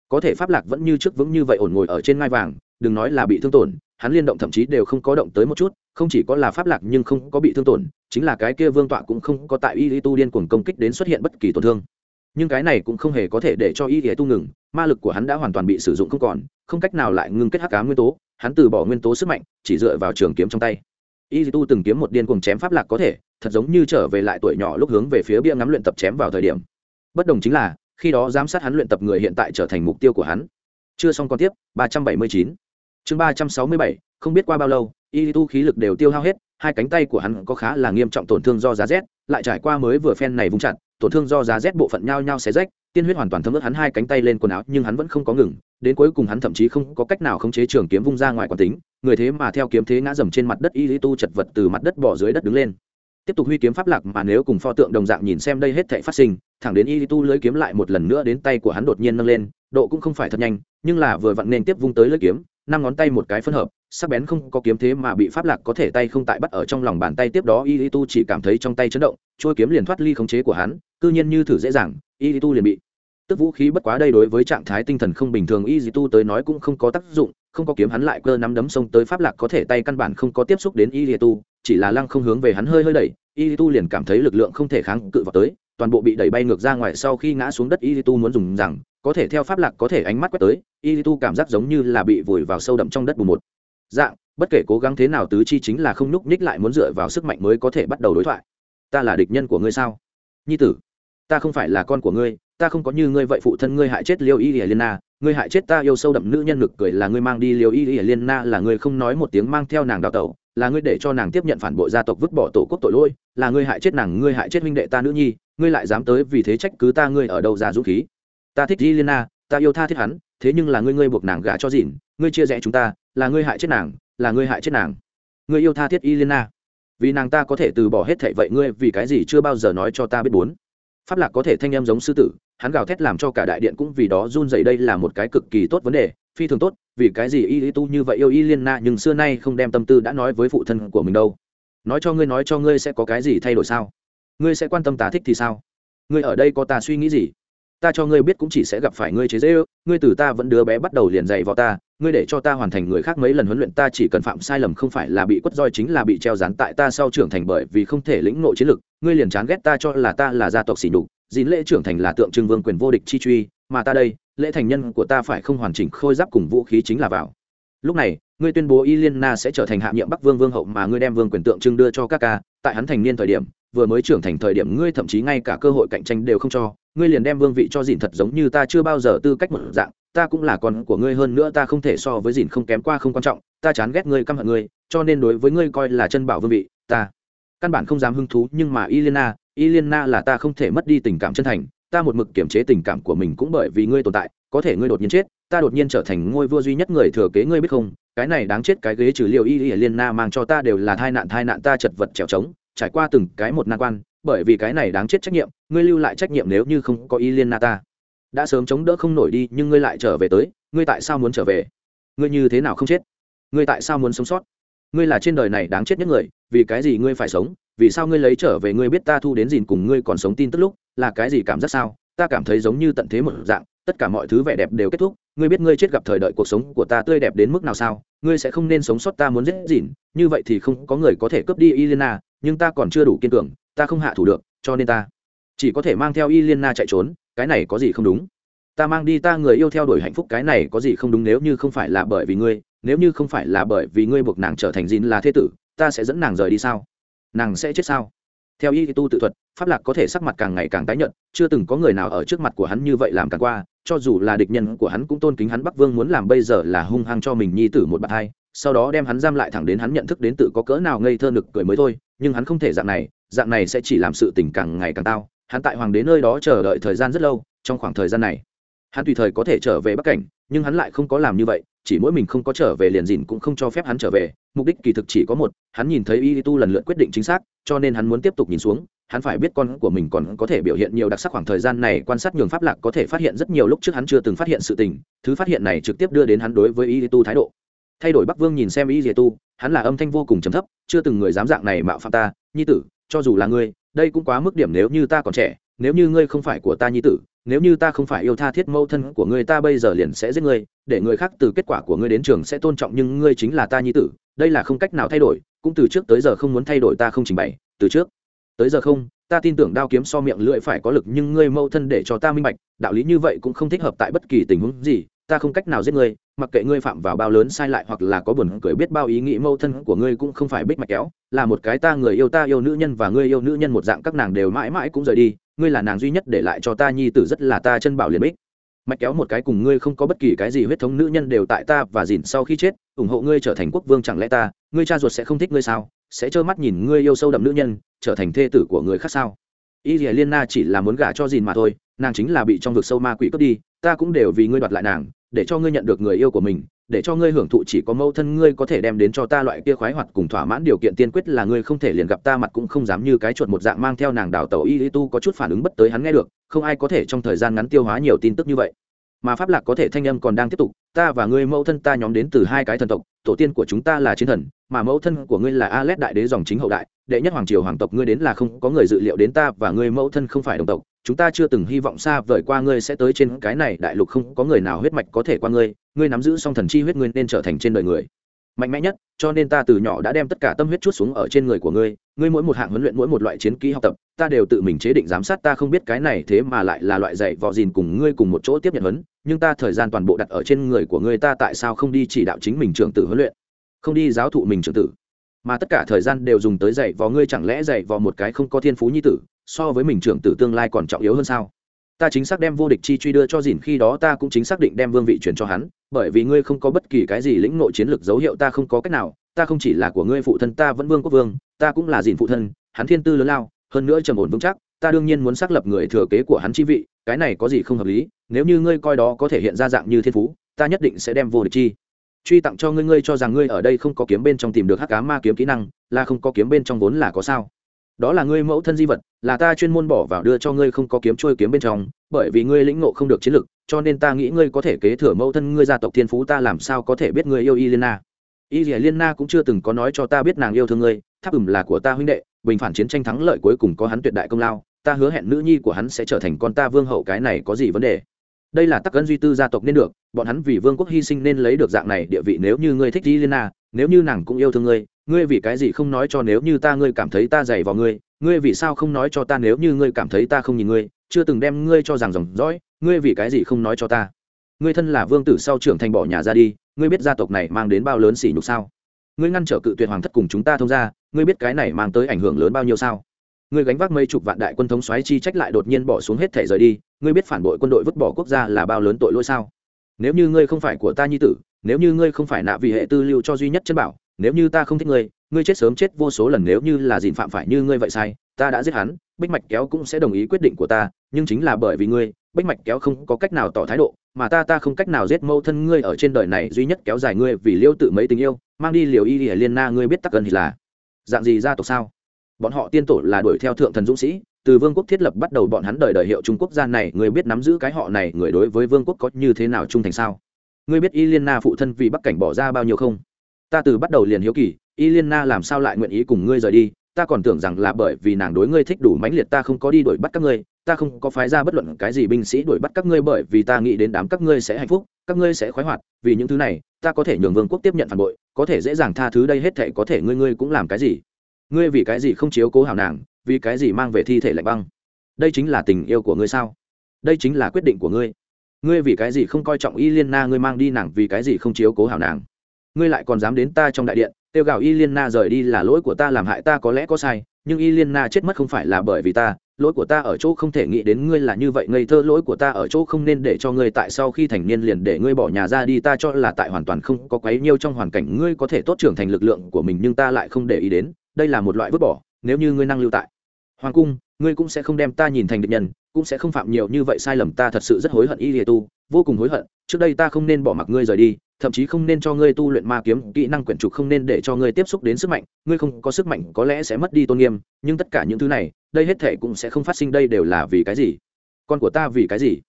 Có thể pháp lạc vẫn như trước vững như vậy ổn ngồi ở trên ngai vàng, đừng nói là bị thương tổn hắn liên động thậm chí đều không có động tới một chút, không chỉ có là pháp lạc nhưng không có bị thương tổn, chính là cái kia vương tọa cũng không có tại y lý tu điên cuồng công kích đến xuất hiện bất kỳ tổn thương. Nhưng cái này cũng không hề có thể để cho y lý tu ngừng, ma lực của hắn đã hoàn toàn bị sử dụng không còn, không cách nào lại ngưng kết hắc cá nguyên tố, hắn từ bỏ nguyên tố sức mạnh, chỉ dựa vào trường kiếm trong tay. Y lý tu từng kiếm một điên cuồng chém pháp lạc có thể, thật giống như trở về lại tuổi nhỏ lúc hướng về phía bia ngắm luyện tập chém vào thời điểm. Bất đồng chính là, khi đó giám sát hắn luyện tập người hiện tại trở thành mục tiêu của hắn. Chưa xong còn tiếp, ba trăm bảy mươi chín chương ba trăm sáu mươi bảy, không biết qua bao lâu, y tu khí lực đều tiêu hao hết, hai cánh tay của hắn có khá là nghiêm trọng tổn thương do giá rét, lại trải qua mới vừa phen này vung chặt, tổn thương do giá rét bộ phận nhao nhao xé rách, tiên huyết hoàn toàn thấm ướt hắn hai cánh tay lên quần áo, nhưng hắn vẫn không có ngừng, đến cuối cùng hắn thậm chí không có cách nào khống chế trường kiếm vung ra ngoài quán tính, người thế mà theo kiếm thế ngã dầm trên mặt đất y tu chật vật từ mặt đất bỏ dưới đất đứng lên. Tiếp tục huy kiếm pháp lạc mà nếu cùng pho tượng đồng dạng nhìn xem đây hết thảy phát sinh, thẳng đến y tu lưới kiếm lại một lần nữa đến tay của hắn đột nhiên nâng lên, độ cũng không phải thật nhanh, nhưng là vừa vặn nên tiếp vung tới lưới kiếm năm ngón tay một cái phân hợp, sắc bén không có kiếm thế mà bị pháp lạc có thể tay không tại bắt ở trong lòng bàn tay tiếp đó y tu chỉ cảm thấy trong tay chấn động trôi kiếm liền thoát ly khống chế của hắn, cư nhiên như thử dễ dàng, y tu liền bị. Tức vũ khí bất quá đây đối với trạng thái tinh thần không bình thường y tu tới nói cũng không có tác dụng, không có kiếm hắn lại cơ nắm đấm xông tới pháp lạc có thể tay căn bản không có tiếp xúc đến y tu, chỉ là lăng không hướng về hắn hơi hơi đẩy y tu liền cảm thấy lực lượng không thể kháng cự vào tới toàn bộ bị đẩy bay ngược ra ngoài sau khi ngã xuống đất y tu muốn dùng rằng, có thể theo pháp lạc có thể ánh mắt quét tới y tu cảm giác giống như là bị vùi vào sâu đậm trong đất bùn một. Dạng, bất kể cố gắng thế nào tứ chi chính là không nhúc nhích lại muốn dựa vào sức mạnh mới có thể bắt đầu đối thoại. Ta là địch nhân của ngươi sao? Nhi tử ta không phải là con của ngươi, ta không có như ngươi vậy phụ thân ngươi hại chết liêu y hiền liên na. Ngươi hại chết ta yêu sâu đậm nữ nhân lực cười là ngươi mang đi liêu y hiền liên na là ngươi không nói một tiếng mang theo nàng đào tẩu, là ngươi để cho nàng tiếp nhận phản bội gia tộc vứt bỏ tổ quốc tội lỗi, là ngươi hại chết nàng, ngươi hại chết huynh đệ ta nữ nhi, ngươi lại dám tới vì thế trách cứ ta ngươi ở đâu ra dũng khí. Ta thích y liên na, ta yêu tha thiết hắn, thế nhưng là ngươi ngươi buộc nàng gả cho dịn ngươi chia rẽ chúng ta, là ngươi hại chết nàng, là ngươi hại chết nàng. Ngươi yêu tha thiết y liên na. Vì nàng ta có thể từ bỏ hết thệ vậy ngươi vì cái gì chưa bao giờ nói cho ta biết bốn? Pháp lạc có thể thanh em giống sư tử, hắn gào thét làm cho cả đại điện cũng vì đó run dậy đây là một cái cực kỳ tốt vấn đề, phi thường tốt, vì cái gì y Y tu như vậy yêu y liên na nhưng xưa nay không đem tâm tư đã nói với phụ thân của mình đâu. Nói cho ngươi, nói cho ngươi sẽ có cái gì thay đổi sao? Ngươi sẽ quan tâm ta thích thì sao? Ngươi ở đây có ta suy nghĩ gì? Ta cho ngươi biết cũng chỉ sẽ gặp phải ngươi chế dễ ư ngươi từ ta vẫn đứa bé bắt đầu liền dạy vào ta, ngươi để cho ta hoàn thành người khác mấy lần huấn luyện ta chỉ cần phạm sai lầm không phải là bị quất roi chính là bị treo dán tại ta sau trưởng thành bởi vì không thể lĩnh ngộ chiến lực, ngươi liền chán ghét ta cho là ta là gia tộc xỉ nhục dín lễ trưởng thành là tượng trưng vương quyền vô địch chi truy, mà ta đây, lễ thành nhân của ta phải không hoàn chỉnh khôi giáp cùng vũ khí chính là vào. Lúc này ngươi tuyên bố y liên na sẽ trở thành hạ nhiệm bắc vương vương hậu mà ngươi đem vương quyền tượng trưng đưa cho các ca tại hắn thành niên thời điểm vừa mới trưởng thành thời điểm ngươi thậm chí ngay cả cơ hội cạnh tranh đều không cho ngươi liền đem vương vị cho dìn thật giống như ta chưa bao giờ tư cách một dạng ta cũng là con của ngươi hơn nữa ta không thể so với dìn không kém qua không quan trọng ta chán ghét ngươi căm hận ngươi cho nên đối với ngươi coi là chân bảo vương vị ta căn bản không dám hứng thú nhưng mà Ilena, Ilena là ta không thể mất đi tình cảm chân thành ta một mực kiểm chế tình cảm của mình cũng bởi vì ngươi tồn tại có thể ngươi đột nhiên chết ta đột nhiên trở thành ngôi vua duy nhất người thừa kế ngươi biết không cái này đáng chết cái ghế trừ liều na mang cho ta đều là thai nạn thai nạn ta chật vật trèo trống, trải qua từng cái một nan quan, bởi vì cái này đáng chết trách nhiệm, ngươi lưu lại trách nhiệm nếu như không có y liên na ta. Đã sớm chống đỡ không nổi đi, nhưng ngươi lại trở về tới, ngươi tại sao muốn trở về? Ngươi như thế nào không chết? Ngươi tại sao muốn sống sót? Ngươi là trên đời này đáng chết nhất người, vì cái gì ngươi phải sống? Vì sao ngươi lấy trở về ngươi biết ta thu đến gìn cùng ngươi còn sống tin tức lúc, là cái gì cảm giác sao? Ta cảm thấy giống như tận thế một dạng, tất cả mọi thứ vẻ đẹp đều kết thúc ngươi biết ngươi chết gặp thời đợi cuộc sống của ta tươi đẹp đến mức nào sao? Ngươi sẽ không nên sống sót ta muốn giết gìn. Như vậy thì không có người có thể cướp đi Ilena, nhưng ta còn chưa đủ kiên cường ta không hạ thủ được cho nên ta chỉ có thể mang theo Ilena chạy trốn cái này có gì không đúng? Ta mang đi ta người yêu theo đuổi hạnh phúc cái này có gì không đúng? Nếu như không phải là bởi vì ngươi nếu như không phải là bởi vì ngươi buộc nàng trở thành dìn là thế tử ta sẽ dẫn nàng rời đi sao? Nàng sẽ chết sao? Theo y tu tự thuật, pháp lạc có thể sắc mặt càng ngày càng tái nhợt, chưa từng có người nào ở trước mặt của hắn như vậy làm càng qua, cho dù là địch nhân của hắn cũng tôn kính hắn bắc vương muốn làm bây giờ là hung hăng cho mình nhi tử một bạn hai, sau đó đem hắn giam lại thẳng đến hắn nhận thức đến tự có cỡ nào ngây thơ nực cười mới thôi, nhưng hắn không thể dạng này dạng này sẽ chỉ làm sự tình càng ngày càng tao. Hắn tại hoàng đế nơi đó chờ đợi thời gian rất lâu, trong khoảng thời gian này, hắn tùy thời có thể trở về bắc cảnh, nhưng hắn lại không có làm như vậy chỉ mỗi mình không có trở về liền dìn cũng không cho phép hắn trở về, mục đích kỳ thực chỉ có một, hắn nhìn thấy y tu lần lượt quyết định chính xác, cho nên hắn muốn tiếp tục nhìn xuống, hắn phải biết con của mình còn có thể biểu hiện nhiều đặc sắc khoảng thời gian này, quan sát nhường pháp lạc có thể phát hiện rất nhiều lúc trước hắn chưa từng phát hiện sự tình, thứ phát hiện này trực tiếp đưa đến hắn đối với y tu thái độ. Thay đổi bắc vương nhìn xem y tu, hắn là âm thanh vô cùng trầm thấp, chưa từng người dám dạng này mạo phạm ta, nhi tử, cho dù là ngươi, đây cũng quá mức điểm nếu như ta còn trẻ, nếu như ngươi không phải của ta nhi tử nếu như ta không phải yêu tha thiết mâu thân của ngươi, ta bây giờ liền sẽ giết ngươi, để người khác từ kết quả của ngươi đến trường sẽ tôn trọng, nhưng ngươi chính là ta nhi tử, đây là không cách nào thay đổi, cũng từ trước tới giờ không muốn thay đổi ta không trình bày, từ trước tới giờ không, ta tin tưởng đao kiếm so miệng lưỡi phải có lực, nhưng ngươi mâu thân để cho ta minh bạch, đạo lý như vậy cũng không thích hợp tại bất kỳ tình huống gì, ta không cách nào giết ngươi, mặc kệ ngươi phạm vào bao lớn sai lại hoặc là có buồn cười biết bao ý nghĩ mâu thân của ngươi cũng không phải bích mạch kéo, là một cái ta, người yêu ta, yêu nữ nhân và ngươi yêu nữ nhân, một dạng các nàng đều mãi mãi cũng rời đi ngươi là nàng duy nhất để lại cho ta nhi tử rất là ta chân bảo liền bích. Mạch kéo một cái cùng ngươi không có bất kỳ cái gì huyết thống nữ nhân đều tại ta và dìn sau khi chết, ủng hộ ngươi trở thành quốc vương chẳng lẽ ta, ngươi cha ruột sẽ không thích ngươi sao? Sẽ trơ mắt nhìn ngươi yêu sâu đậm nữ nhân, trở thành thê tử của người khác sao? Y dìa liên na chỉ là muốn gả cho dìn mà thôi, nàng chính là bị trong vực sâu ma quỷ cướp đi, ta cũng đều vì ngươi đoạt lại nàng, để cho ngươi nhận được người yêu của mình để cho ngươi hưởng thụ chỉ có mẫu thân ngươi có thể đem đến cho ta loại kia khoái hoạt cùng thỏa mãn điều kiện tiên quyết là ngươi không thể liền gặp ta mặt cũng không dám như cái chuột một dạng mang theo nàng đào tẩu y tu có chút phản ứng bất tới hắn nghe được, không ai có thể trong thời gian ngắn tiêu hóa nhiều tin tức như vậy. Mà pháp lạc có thể thanh âm còn đang tiếp tục, ta và ngươi mẫu thân ta nhóm đến từ hai cái thần tộc, tổ tiên của chúng ta là chiến thần, mà mẫu thân của ngươi là Alet đại đế dòng chính hậu đại, đệ nhất hoàng triều hoàng tộc ngươi đến là không có người dự liệu đến ta và ngươi mẫu thân không phải đồng tộc chúng ta chưa từng hy vọng xa vời qua ngươi sẽ tới trên cái này, đại lục không có người nào huyết mạch có thể qua ngươi ngươi nắm giữ song thần chi huyết ngươi nên trở thành trên đời người. Mạnh mẽ nhất, cho nên ta từ nhỏ đã đem tất cả tâm huyết chút xuống ở trên người của ngươi ngươi mỗi một hạng huấn luyện, mỗi một loại chiến kỹ học tập, ta đều tự mình chế định giám sát, ta không biết cái này thế mà lại là loại dạy vò dìn cùng ngươi cùng một chỗ tiếp nhận huấn, nhưng ta thời gian toàn bộ đặt ở trên người của ngươi, ta tại sao không đi chỉ đạo chính mình trưởng tử huấn luyện? Không đi giáo thụ mình trưởng tử. Mà tất cả thời gian đều dùng tới dạy vò ngươi, chẳng lẽ dạy vò một cái không có thiên phú nhi tử so với mình trưởng tử tương lai còn trọng yếu hơn sao? Ta chính xác đem vô địch chi truy đưa cho dìn, khi đó ta cũng chính xác định đem vương vị chuyển cho hắn, bởi vì ngươi không có bất kỳ cái gì lĩnh nội chiến lược dấu hiệu, ta không có cách nào, ta không chỉ là của ngươi phụ thân, ta vẫn vương quốc vương, ta cũng là dìn phụ thân, hắn thiên tư lớn lao, hơn nữa trầm ổn vững chắc, ta đương nhiên muốn xác lập người thừa kế của hắn chi vị, cái này có gì không hợp lý, nếu như ngươi coi đó có thể hiện ra dạng như thiên phú, ta nhất định sẽ đem vô địch chi truy tặng cho ngươi ngươi cho rằng ngươi ở đây không có kiếm bên trong tìm được hắc cá ma kiếm kỹ năng, là không có kiếm bên trong vốn là có sao? Đó là ngươi mẫu thân di vật là ta chuyên môn bỏ vào đưa cho ngươi không có kiếm trôi kiếm bên trong bởi vì ngươi lĩnh ngộ không được chiến lực cho nên ta nghĩ ngươi có thể kế thừa mẫu thân ngươi gia tộc thiên phú ta làm sao có thể biết ngươi yêu Ilena. Ilena cũng chưa từng có nói cho ta biết nàng yêu thương ngươi, tháp ửng là của ta huynh đệ, bình phản chiến tranh thắng lợi cuối cùng có hắn tuyệt đại công lao, ta hứa hẹn nữ nhi của hắn sẽ trở thành con ta vương hậu cái này có gì vấn đề? Đây là tắc cân duy tư gia tộc nên được, bọn hắn vì vương quốc hy sinh nên lấy được dạng này địa vị nếu như ngươi thích Ilena, nếu như nàng cũng yêu thương ngươi, ngươi vì cái gì không nói cho nếu như ta ngươi cảm thấy ta dày vào ngươi ngươi vì sao không nói cho ta nếu như ngươi cảm thấy ta không nhìn ngươi chưa từng đem ngươi cho rằng dòng dõi ngươi vì cái gì không nói cho ta? Ngươi thân là vương tử sau trưởng thành bỏ nhà ra đi ngươi biết gia tộc này mang đến bao lớn sỉ nhục sao? Ngươi ngăn trở cự tuyệt hoàng thất cùng chúng ta thông ra ngươi biết cái này mang tới ảnh hưởng lớn bao nhiêu sao? Ngươi gánh vác mấy chục vạn đại quân thống xoáy chi trách lại đột nhiên bỏ xuống hết thể rời đi ngươi biết phản bội quân đội vứt bỏ quốc gia là bao lớn tội lỗi sao? Nếu như ngươi không phải của ta nhi tử, nếu như ngươi không phải nạ vì hệ tư lưu cho duy nhất chân bảo, nếu như ta không thích ngươi ngươi chết sớm chết vô số lần nếu như là dìn phạm phải như ngươi vậy sai, ta đã giết hắn, bích mạch kéo cũng sẽ đồng ý quyết định của ta, nhưng chính là bởi vì ngươi, bích mạch kéo không có cách nào tỏ thái độ, mà ta ta không cách nào giết mâu thân ngươi ở trên đời này, duy nhất kéo dài ngươi vì liêu tự mấy tình yêu, mang đi liều y y liên na ngươi biết tắc cần thì là dạng gì gia tộc sao? Bọn họ tiên tổ là đuổi theo thượng thần dũng sĩ từ vương quốc thiết lập bắt đầu bọn hắn đời đời hiệu trung quốc gia này, người biết nắm giữ cái họ này, người đối với vương quốc có như thế nào trung thành sao? Ngươi biết y liên na phụ thân vì bắc cảnh bỏ ra bao nhiêu không? Ta từ bắt đầu liền hiếu kỳ, y liên na làm sao lại nguyện ý cùng ngươi rời đi? Ta còn tưởng rằng là bởi vì nàng đối ngươi thích đủ mãnh liệt, ta không có đi đuổi bắt các ngươi, ta không có phái ra bất luận cái gì binh sĩ đuổi bắt các ngươi bởi vì ta nghĩ đến đám các ngươi sẽ hạnh phúc, các ngươi sẽ khoái hoạt, vì những thứ này, ta có thể nhường vương quốc tiếp nhận phản bội, có thể dễ dàng tha thứ đây hết thể có thể ngươi ngươi cũng làm cái gì? Ngươi vì cái gì không chiếu cố hảo nàng vì cái gì mang về thi thể lạnh băng? Đây chính là tình yêu của ngươi sao? Đây chính là quyết định của ngươi. Ngươi vì cái gì không coi trọng y liên na, ngươi mang đi nàng vì cái gì không chiếu cố hảo nàng? Ngươi lại còn dám đến ta trong đại điện tiêu gạo y liên na rời đi là lỗi của ta, làm hại ta có lẽ có sai, nhưng y liên na chết mất không phải là bởi vì ta, lỗi của ta ở chỗ không thể nghĩ đến ngươi là như vậy ngây thơ, lỗi của ta ở chỗ không nên để cho ngươi, tại sau khi thành niên liền để ngươi bỏ nhà ra đi, ta cho là tại hoàn toàn không có quấy nhiêu trong hoàn cảnh, ngươi có thể tốt trưởng thành lực lượng của mình nhưng ta lại không để ý đến, đây là một loại vứt bỏ, nếu như ngươi năng lưu tại hoàng cung, ngươi cũng sẽ không đem ta nhìn thành địch nhân, cũng sẽ không phạm nhiều như vậy sai lầm, ta thật sự rất hối hận y lìa tu, vô cùng hối hận. Trước đây ta không nên bỏ mặc ngươi rời đi, thậm chí không nên cho ngươi tu luyện ma kiếm, kỹ năng quyển trục không nên để cho ngươi tiếp xúc đến sức mạnh. Ngươi không có sức mạnh, có lẽ sẽ mất đi tôn nghiêm, nhưng tất cả những thứ này, đây hết thể cũng sẽ không phát sinh, đây đều là vì cái gì? Con của ta vì cái gì?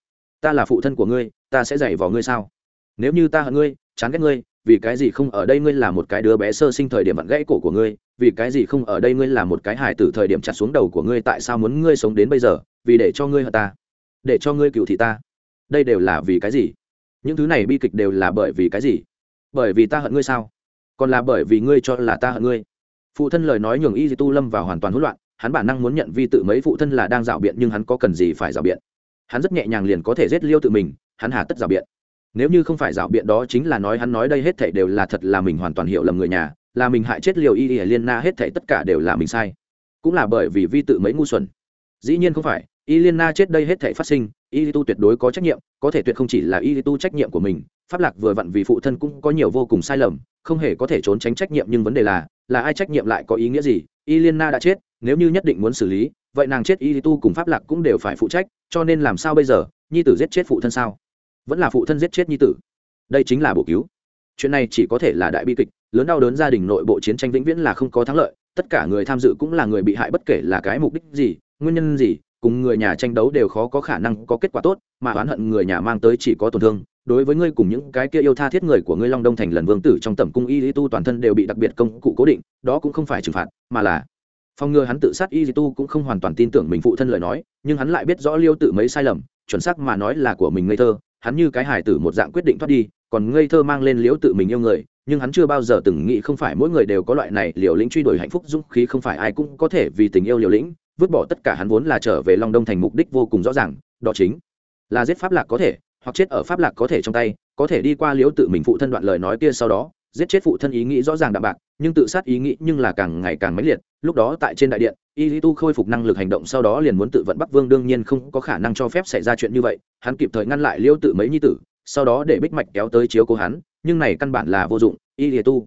Ta là phụ thân của ngươi, ta sẽ dạy vào ngươi sao? Nếu như ta hận ngươi, chán ghét ngươi vì cái gì không ở đây ngươi là một cái đứa bé sơ sinh thời điểm vặn gãy cổ của ngươi, vì cái gì không ở đây ngươi là một cái hài tử thời điểm chặt xuống đầu của ngươi, tại sao muốn ngươi sống đến bây giờ, vì để cho ngươi hận ta, để cho ngươi cựu thị ta? Đây đều là vì cái gì? Những thứ này bi kịch đều là bởi vì cái gì? Bởi vì ta hận ngươi sao? Còn là bởi vì ngươi cho là ta hận ngươi? Phụ thân lời nói nhường y tu lâm vào hoàn toàn hỗn loạn, hắn bản năng muốn nhận vi tự mấy phụ thân là đang rảo biện nhưng hắn có cần gì phải rảo biện? Hắn rất nhẹ nhàng liền có thể giết liêu tự mình, hắn hà tất rảo biện nếu như không phải rảo biện đó chính là nói hắn nói đây hết thảy đều là thật là mình hoàn toàn hiểu lầm người nhà, là mình hại chết liều y y liên na hết thảy tất cả đều là mình sai. Cũng là bởi vì vi tự mấy ngu xuẩn. Dĩ nhiên không phải, y liên na chết đây hết thảy phát sinh, y tu tuyệt đối có trách nhiệm, có thể tuyệt không chỉ là y tu trách nhiệm của mình, pháp lạc vừa vặn vì phụ thân cũng có nhiều vô cùng sai lầm, không hề có thể trốn tránh trách nhiệm nhưng vấn đề là là ai trách nhiệm lại có ý nghĩa gì, y liên na đã chết, nếu như nhất định muốn xử lý, vậy nàng chết y tu cùng pháp lạc cũng đều phải phụ trách, cho nên làm sao bây giờ, nhi tử giết chết phụ thân sao? Vẫn là phụ thân giết chết nhi tử. Đây chính là bổ cứu. Chuyện này chỉ có thể là đại bi kịch, lớn đau đớn gia đình nội bộ chiến tranh vĩnh viễn là không có thắng lợi, tất cả người tham dự cũng là người bị hại bất kể là cái mục đích gì, nguyên nhân gì, cùng người nhà tranh đấu đều khó có khả năng có kết quả tốt, mà oán hận người nhà mang tới chỉ có tổn thương. Đối với ngươi cùng những cái kia yêu tha thiết người của ngươi long đông thành lần vương tử trong tầm cung y di tu toàn thân đều bị đặc biệt công cụ cố định, đó cũng không phải trừng phạt, mà là phòng ngừa hắn tự sát y di tu cũng không hoàn toàn tin tưởng mình phụ thân lời nói, nhưng hắn lại biết rõ liêu tự mấy sai lầm, chuẩn xác mà nói là của mình ngây thơ hắn như cái hài tử một dạng quyết định thoát đi, còn ngây thơ mang lên liễu tự mình yêu người, nhưng hắn chưa bao giờ từng nghĩ không phải mỗi người đều có loại này liều lĩnh truy đuổi hạnh phúc dũng khí không phải ai cũng có thể vì tình yêu liều lĩnh, vứt bỏ tất cả hắn vốn là trở về long đông thành mục đích vô cùng rõ ràng, đó chính là giết pháp lạc có thể, hoặc chết ở pháp lạc có thể trong tay, có thể đi qua liễu tự mình phụ thân đoạn lời nói kia sau đó, giết chết phụ thân ý nghĩ rõ ràng đạm bạc nhưng tự sát ý nghĩ nhưng là càng ngày càng mãnh liệt, lúc đó tại trên đại điện y lý tu khôi phục năng lực hành động sau đó liền muốn tự vận bắc vương đương nhiên không có khả năng cho phép xảy ra chuyện như vậy, hắn kịp thời ngăn lại liêu tự mấy nhi tử, sau đó để bích mạch kéo tới chiếu cố hắn, nhưng này căn bản là vô dụng y lý tu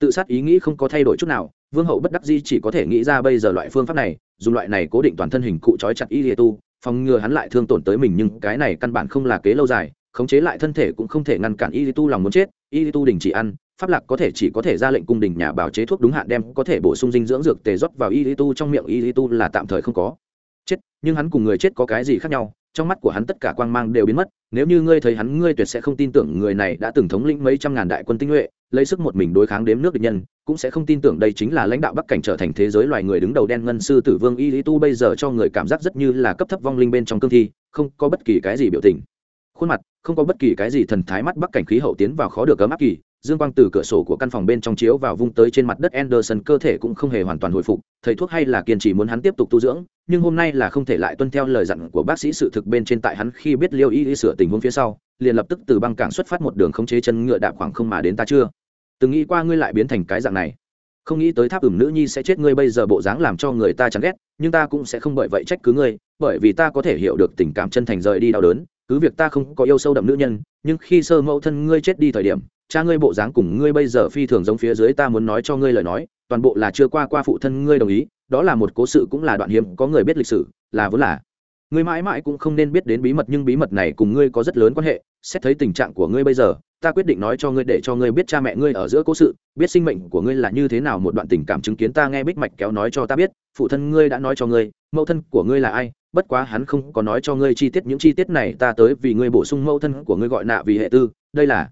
tự sát ý nghĩ không có thay đổi chút nào, vương hậu bất đắc di chỉ có thể nghĩ ra bây giờ loại phương pháp này, dùng loại này cố định toàn thân hình cụ trói chặt y lý tu phòng ngừa hắn lại thương tổn tới mình nhưng cái này căn bản không là kế lâu dài, khống chế lại thân thể cũng không thể ngăn cản y lý tu lòng muốn chết y lý tu đình chỉ ăn pháp lạc có thể chỉ có thể ra lệnh cung đình nhà bào chế thuốc đúng hạn đem có thể bổ sung dinh dưỡng dược tề rót vào y lý tu trong miệng y lý tu là tạm thời không có. Chết, nhưng hắn cùng người chết có cái gì khác nhau? Trong mắt của hắn tất cả quang mang đều biến mất, nếu như ngươi thấy hắn, ngươi tuyệt sẽ không tin tưởng người này đã từng thống lĩnh mấy trăm ngàn đại quân tinh nhuệ, lấy sức một mình đối kháng đếm nước địch nhân, cũng sẽ không tin tưởng đây chính là lãnh đạo bắc cảnh trở thành thế giới loài người đứng đầu đen ngân sư tử vương y lý tu bây giờ cho người cảm giác rất như là cấp thấp vong linh bên trong cương thi, không có bất kỳ cái gì biểu tình. Khuôn mặt, không có bất kỳ cái gì thần thái mắt bắc cảnh khí hậu tiến vào khó được ấm áp kỳ dương quang từ cửa sổ của căn phòng bên trong chiếu vào vung tới trên mặt đất Anderson cơ thể cũng không hề hoàn toàn hồi phục, thầy thuốc hay là kiên trì muốn hắn tiếp tục tu dưỡng, nhưng hôm nay là không thể lại tuân theo lời dặn của bác sĩ sự thực bên trên tại hắn khi biết Liêu Y sửa tình huống phía sau, liền lập tức từ băng cảng xuất phát một đường khống chế chân ngựa đạp khoảng không mà đến ta chưa. Từng nghĩ qua ngươi lại biến thành cái dạng này. Không nghĩ tới tháp ửng nữ nhi sẽ chết ngươi bây giờ bộ dáng làm cho người ta chán ghét, nhưng ta cũng sẽ không bởi vậy trách cứ ngươi, bởi vì ta có thể hiểu được tình cảm chân thành rời đi đau đớn, cứ việc ta không có yêu sâu đậm nữ nhân nhưng khi sơ mẫu thân ngươi chết đi thời điểm cha ngươi bộ dáng cùng ngươi bây giờ phi thường giống phía dưới ta muốn nói cho ngươi lời nói, toàn bộ là chưa qua qua phụ thân ngươi đồng ý, đó là một cố sự cũng là đoạn hiếm, có người biết lịch sử, là vốn là. Ngươi mãi mãi cũng không nên biết đến bí mật, nhưng bí mật này cùng ngươi có rất lớn quan hệ, xét thấy tình trạng của ngươi bây giờ, ta quyết định nói cho ngươi để cho ngươi biết cha mẹ ngươi ở giữa cố sự, biết sinh mệnh của ngươi là như thế nào, một đoạn tình cảm chứng kiến ta nghe bích mạch kéo nói cho ta biết, phụ thân ngươi đã nói cho ngươi, mẫu thân của ngươi là ai, bất quá hắn không có nói cho ngươi chi tiết, những chi tiết này ta tới vì ngươi bổ sung mẫu thân của ngươi gọi nạ vì hệ tư, đây là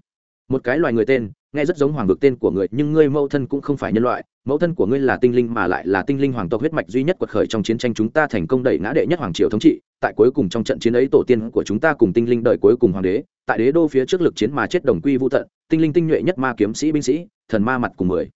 một cái loài người tên, nghe rất giống hoàng vực tên của người, nhưng ngươi mẫu thân cũng không phải nhân loại, mẫu thân của ngươi là tinh linh mà lại là tinh linh hoàng tộc huyết mạch duy nhất quật khởi trong chiến tranh chúng ta thành công đẩy ngã đệ nhất hoàng triều thống trị, tại cuối cùng trong trận chiến ấy tổ tiên của chúng ta cùng tinh linh đợi cuối cùng hoàng đế, tại đế đô phía trước lực chiến mà chết đồng quy vô tận, tinh linh tinh nhuệ nhất ma kiếm sĩ binh sĩ, thần ma mặt cùng mười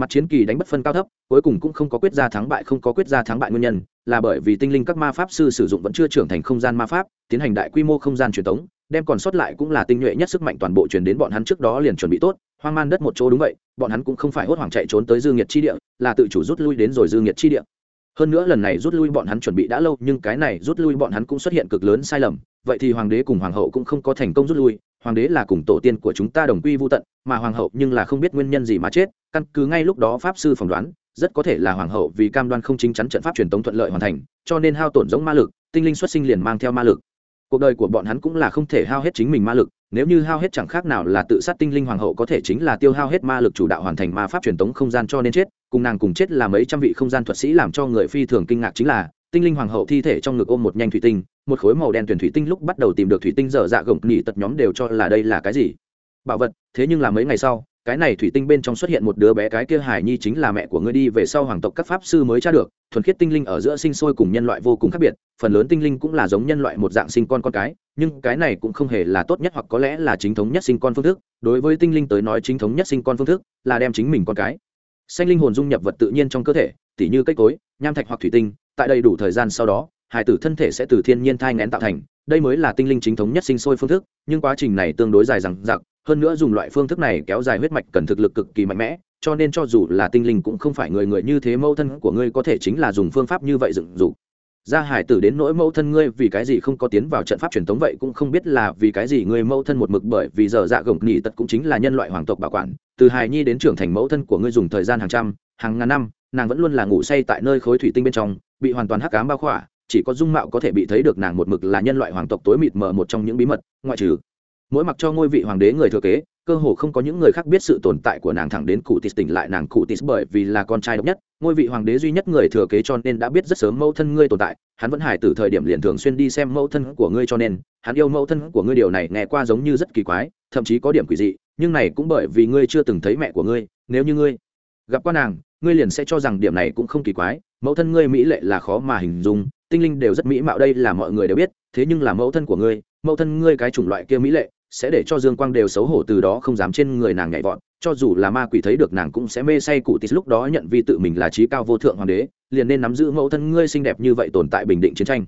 mặt chiến kỳ đánh bất phân cao thấp, cuối cùng cũng không có quyết ra thắng bại, không có quyết ra thắng bại nguyên nhân, là bởi vì tinh linh các ma pháp sư sử dụng vẫn chưa trưởng thành không gian ma pháp, tiến hành đại quy mô không gian truyền thống đem còn sót lại cũng là tinh nhuệ nhất sức mạnh toàn bộ truyền đến bọn hắn trước đó liền chuẩn bị tốt. Hoang man đất một chỗ đúng vậy, bọn hắn cũng không phải hốt hoảng chạy trốn tới dương nhiệt chi địa, là tự chủ rút lui đến rồi dương nhiệt chi địa. Hơn nữa lần này rút lui bọn hắn chuẩn bị đã lâu, nhưng cái này rút lui bọn hắn cũng xuất hiện cực lớn sai lầm, vậy thì hoàng đế cùng hoàng hậu cũng không có thành công rút lui hoàng đế là cùng tổ tiên của chúng ta đồng quy vô tận, mà hoàng hậu nhưng là không biết nguyên nhân gì mà chết, căn cứ ngay lúc đó pháp sư phỏng đoán, rất có thể là hoàng hậu vì cam đoan không chính chắn trận pháp truyền tống thuận lợi hoàn thành, cho nên hao tổn giống ma lực, tinh linh xuất sinh liền mang theo ma lực. Cuộc đời của bọn hắn cũng là không thể hao hết chính mình ma lực, nếu như hao hết chẳng khác nào là tự sát tinh linh hoàng hậu có thể chính là tiêu hao hết ma lực chủ đạo hoàn thành ma pháp truyền tống không gian cho nên chết, cùng nàng cùng chết là mấy trăm vị không gian thuật sĩ làm cho người phi thường kinh ngạc chính là, tinh linh hoàng hậu thi thể trong ngực ôm một nhanh thủy tinh một khối màu đen tuyển thủy tinh lúc bắt đầu tìm được thủy tinh dở dạ gồng nghỉ tật nhóm đều cho là đây là cái gì. Bảo vật, thế nhưng là mấy ngày sau, cái này thủy tinh bên trong xuất hiện một đứa bé cái kia hải nhi chính là mẹ của ngươi đi về sau hoàng tộc các pháp sư mới tra được, thuần khiết tinh linh ở giữa sinh sôi cùng nhân loại vô cùng khác biệt, phần lớn tinh linh cũng là giống nhân loại một dạng sinh con con cái, nhưng cái này cũng không hề là tốt nhất hoặc có lẽ là chính thống nhất sinh con phương thức, đối với tinh linh tới nói chính thống nhất sinh con phương thức là đem chính mình con cái. Xanh linh hồn dung nhập vật tự nhiên trong cơ thể, tỉ như cây cối, nham thạch hoặc thủy tinh, tại đầy đủ thời gian sau đó hải tử thân thể sẽ từ thiên nhiên thai ngén tạo thành, đây mới là tinh linh chính thống nhất sinh sôi phương thức, nhưng quá trình này tương đối dài dằng dặc, hơn nữa dùng loại phương thức này kéo dài huyết mạch cần thực lực cực kỳ mạnh mẽ, cho nên cho dù là tinh linh cũng không phải người người như thế mẫu thân của ngươi có thể chính là dùng phương pháp như vậy dựng dục. Ra hải tử đến nỗi mẫu thân ngươi vì cái gì không có tiến vào trận pháp truyền thống vậy cũng không biết là vì cái gì ngươi mẫu thân một mực bởi vì giờ dạ gồng nghỉ tật cũng chính là nhân loại hoàng tộc bảo quản, từ hài nhi đến trưởng thành mẫu thân của ngươi dùng thời gian hàng trăm, hàng ngàn năm, nàng vẫn luôn là ngủ say tại nơi khối thủy tinh bên trong, bị hoàn toàn hắc cám bao khỏa chỉ có dung mạo có thể bị thấy được nàng một mực là nhân loại hoàng tộc tối mịt mờ một trong những bí mật, ngoại trừ. Mỗi mặc cho ngôi vị hoàng đế người thừa kế, cơ hồ không có những người khác biết sự tồn tại của nàng thẳng đến cụ tis tỉnh lại nàng cụ tis bởi vì là con trai độc nhất. Ngôi vị hoàng đế duy nhất người thừa kế cho nên đã biết rất sớm mẫu thân ngươi tồn tại, hắn vẫn hải từ thời điểm liền thường xuyên đi xem mẫu thân của ngươi cho nên, hắn yêu mẫu thân của ngươi điều này nghe qua giống như rất kỳ quái, thậm chí có điểm quỷ dị, nhưng này cũng bởi vì ngươi chưa từng thấy mẹ của ngươi, nếu như ngươi gặp qua nàng, ngươi liền sẽ cho rằng điểm này cũng không kỳ quái, mẫu thân ngươi mỹ lệ là khó mà hình dung tinh linh đều rất mỹ mạo, đây là mọi người đều biết, thế nhưng là mẫu thân của ngươi, mẫu thân ngươi cái chủng loại kia mỹ lệ, sẽ để cho dương quang đều xấu hổ từ đó không dám trên người nàng nhảy vọt, cho dù là ma quỷ thấy được nàng cũng sẽ mê say cụ tít lúc đó nhận vi tự mình là trí cao vô thượng hoàng đế, liền nên nắm giữ mẫu thân ngươi xinh đẹp như vậy tồn tại bình định chiến tranh.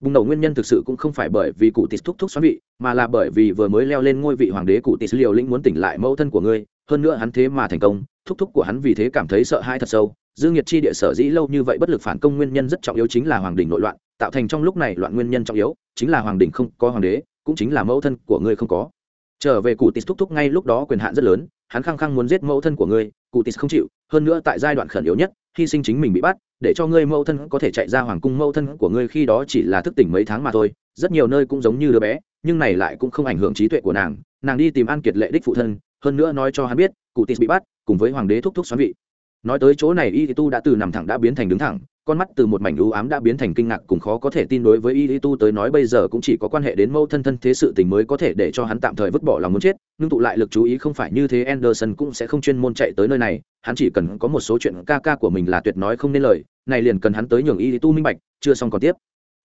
Bùng nổ nguyên nhân thực sự cũng không phải bởi vì cụ tít thúc thúc xoắn vị, mà là bởi vì vừa mới leo lên ngôi vị hoàng đế cụ tít liều lĩnh muốn tỉnh lại mẫu thân của ngươi, hơn nữa hắn thế mà thành công thúc thúc của hắn vì thế cảm thấy sợ hãi thật sâu. Dương nhiệt chi địa sở dĩ lâu như vậy bất lực phản công nguyên nhân rất trọng yếu chính là hoàng đình nội loạn, tạo thành trong lúc này loạn nguyên nhân trọng yếu, chính là hoàng đình không có hoàng đế, cũng chính là mẫu thân của ngươi không có. Trở về cụ tis thúc thúc ngay lúc đó quyền hạn rất lớn, hắn khăng khăng muốn giết mẫu thân của ngươi, cụ tis không chịu, hơn nữa tại giai đoạn khẩn yếu nhất, hy sinh chính mình bị bắt, để cho ngươi mẫu thân có thể chạy ra hoàng cung, mẫu thân của ngươi khi đó chỉ là thức tỉnh mấy tháng mà thôi, rất nhiều nơi cũng giống như đứa bé, nhưng này lại cũng không ảnh hưởng trí tuệ của nàng nàng đi tìm an kiệt lệ đích phụ thân hơn nữa nói cho hắn biết cụ tis bị bắt cùng với hoàng đế thúc thúc xoắn vị. Nói tới chỗ này y tu đã từ nằm thẳng đã biến thành đứng thẳng con mắt từ một mảnh u ám đã biến thành kinh ngạc cùng khó có thể tin đối với y tu tới nói bây giờ cũng chỉ có quan hệ đến mâu thân thân thế sự tình mới có thể để cho hắn tạm thời vứt bỏ lòng muốn chết nhưng tụ lại lực chú ý không phải như thế anderson cũng sẽ không chuyên môn chạy tới nơi này hắn chỉ cần có một số chuyện ca ca của mình là tuyệt nói không nên lời này liền cần hắn tới nhường y tu minh bạch chưa xong còn tiếp.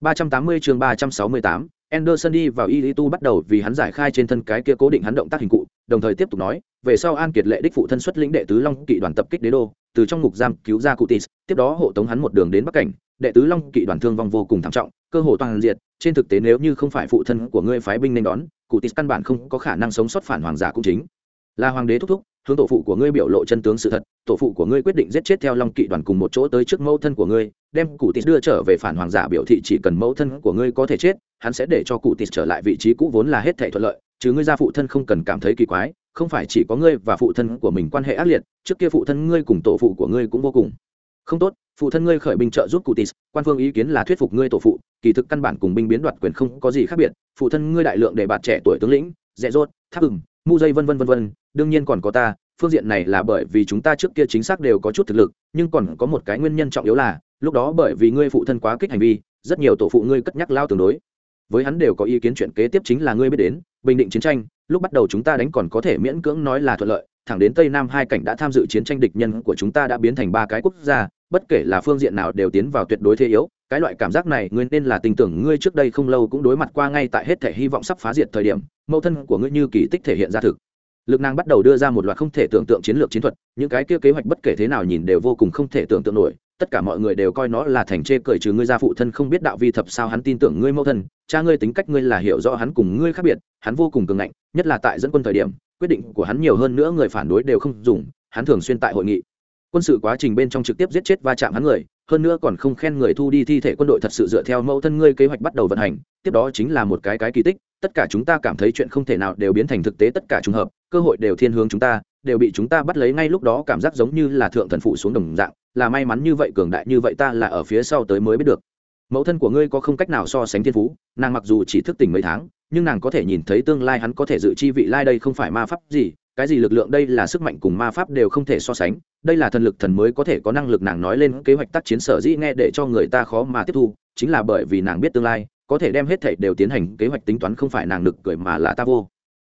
380 chương 368, Anderson đi vào y tu bắt đầu vì hắn giải khai trên thân cái kia cố định hắn động tác hình cụ đồng thời tiếp tục nói về sau an kiệt lệ đích phụ thân xuất lĩnh đệ tứ long kỵ đoàn tập kích đế đô từ trong ngục giam cứu ra Cutis, tiếp đó hộ tống hắn một đường đến bắc cảnh. Đệ tứ long kỵ đoàn thương vong vô cùng thảm trọng cơ hồ toàn diệt trên thực tế nếu như không phải phụ thân của ngươi phái binh nên đón Cutis căn bản không có khả năng sống sót phản hoàng giả cũng chính là hoàng đế thúc thúc hướng tổ phụ của ngươi biểu lộ chân tướng sự thật tổ phụ của ngươi quyết định giết chết theo long kỵ đoàn cùng một chỗ tới trước mẫu thân của ngươi đem cụ tis đưa trở về phản hoàng giả biểu thị chỉ cần mẫu thân của ngươi có thể chết hắn sẽ để cho cụ tis trở lại vị trí cũ vốn là hết thể thuận lợi chứ ngươi gia phụ thân không cần cảm thấy kỳ quái không phải chỉ có ngươi và phụ thân của mình quan hệ ác liệt trước kia phụ thân ngươi cùng tổ phụ của ngươi cũng vô cùng. Không tốt phụ thân ngươi khởi binh trợ giúp cụtis, quan phương ý kiến là thuyết phục ngươi tổ phụ kỳ thực căn bản cùng binh biến đoạt quyền không có gì khác biệt phụ thân ngươi đại lượng để bạt trẻ tuổi tướng lĩnh dẹ dốt tháp ừng mu dây vân vân vân vân đương nhiên còn có ta, phương diện này là bởi vì chúng ta trước kia chính xác đều có chút thực lực, nhưng còn có một cái nguyên nhân trọng yếu là, lúc đó bởi vì ngươi phụ thân quá kích hành vi, rất nhiều tổ phụ ngươi cất nhắc lao tương đối. Với hắn đều có ý kiến chuyện kế tiếp chính là ngươi biết đến, bình định chiến tranh, lúc bắt đầu chúng ta đánh còn có thể miễn cưỡng nói là thuận lợi, thẳng đến tây nam hai cảnh đã tham dự chiến tranh địch nhân của chúng ta đã biến thành ba cái quốc gia, bất kể là phương diện nào đều tiến vào tuyệt đối thế yếu, cái loại cảm giác này ngươi nên là tình tưởng ngươi trước đây không lâu cũng đối mặt qua ngay tại hết thể hy vọng sắp phá diệt thời điểm, mẫu thân của ngươi như kỳ tích thể hiện ra thực lực nàng bắt đầu đưa ra một loạt không thể tưởng tượng chiến lược chiến thuật, những cái kia kế hoạch bất kể thế nào nhìn đều vô cùng không thể tưởng tượng nổi, tất cả mọi người đều coi nó là thành chê cười trừ ngươi ra phụ thân không biết đạo vi thập sao hắn tin tưởng ngươi mẫu thân, cha ngươi tính cách ngươi là hiểu rõ hắn cùng ngươi khác biệt, hắn vô cùng cường ngạnh, nhất là tại dẫn quân thời điểm, quyết định của hắn nhiều hơn nữa người phản đối đều không dùng, hắn thường xuyên tại hội nghị. Quân sự quá trình bên trong trực tiếp giết chết va chạm hắn người hơn nữa còn không khen người thu đi thi thể quân đội thật sự dựa theo mẫu thân ngươi kế hoạch bắt đầu vận hành, tiếp đó chính là một cái cái kỳ tích, tất cả chúng ta cảm thấy chuyện không thể nào đều biến thành thực tế, tất cả trùng hợp, cơ hội đều thiên hướng chúng ta, đều bị chúng ta bắt lấy ngay lúc đó cảm giác giống như là thượng thần phụ xuống đồng dạng, là may mắn như vậy, cường đại như vậy ta là ở phía sau tới mới biết được. Mẫu thân của ngươi có không cách nào so sánh thiên phú, nàng mặc dù chỉ thức tỉnh mấy tháng, nhưng nàng có thể nhìn thấy tương lai hắn có thể dự chi vị lai đây không phải ma pháp gì cái gì lực lượng đây là sức mạnh cùng ma pháp đều không thể so sánh, đây là thần lực thần mới có thể có năng lực nàng nói lên kế hoạch tác chiến sở dĩ nghe để cho người ta khó mà tiếp thu, chính là bởi vì nàng biết tương lai, có thể đem hết thảy đều tiến hành kế hoạch tính toán không phải nàng lực cười mà là ta vô.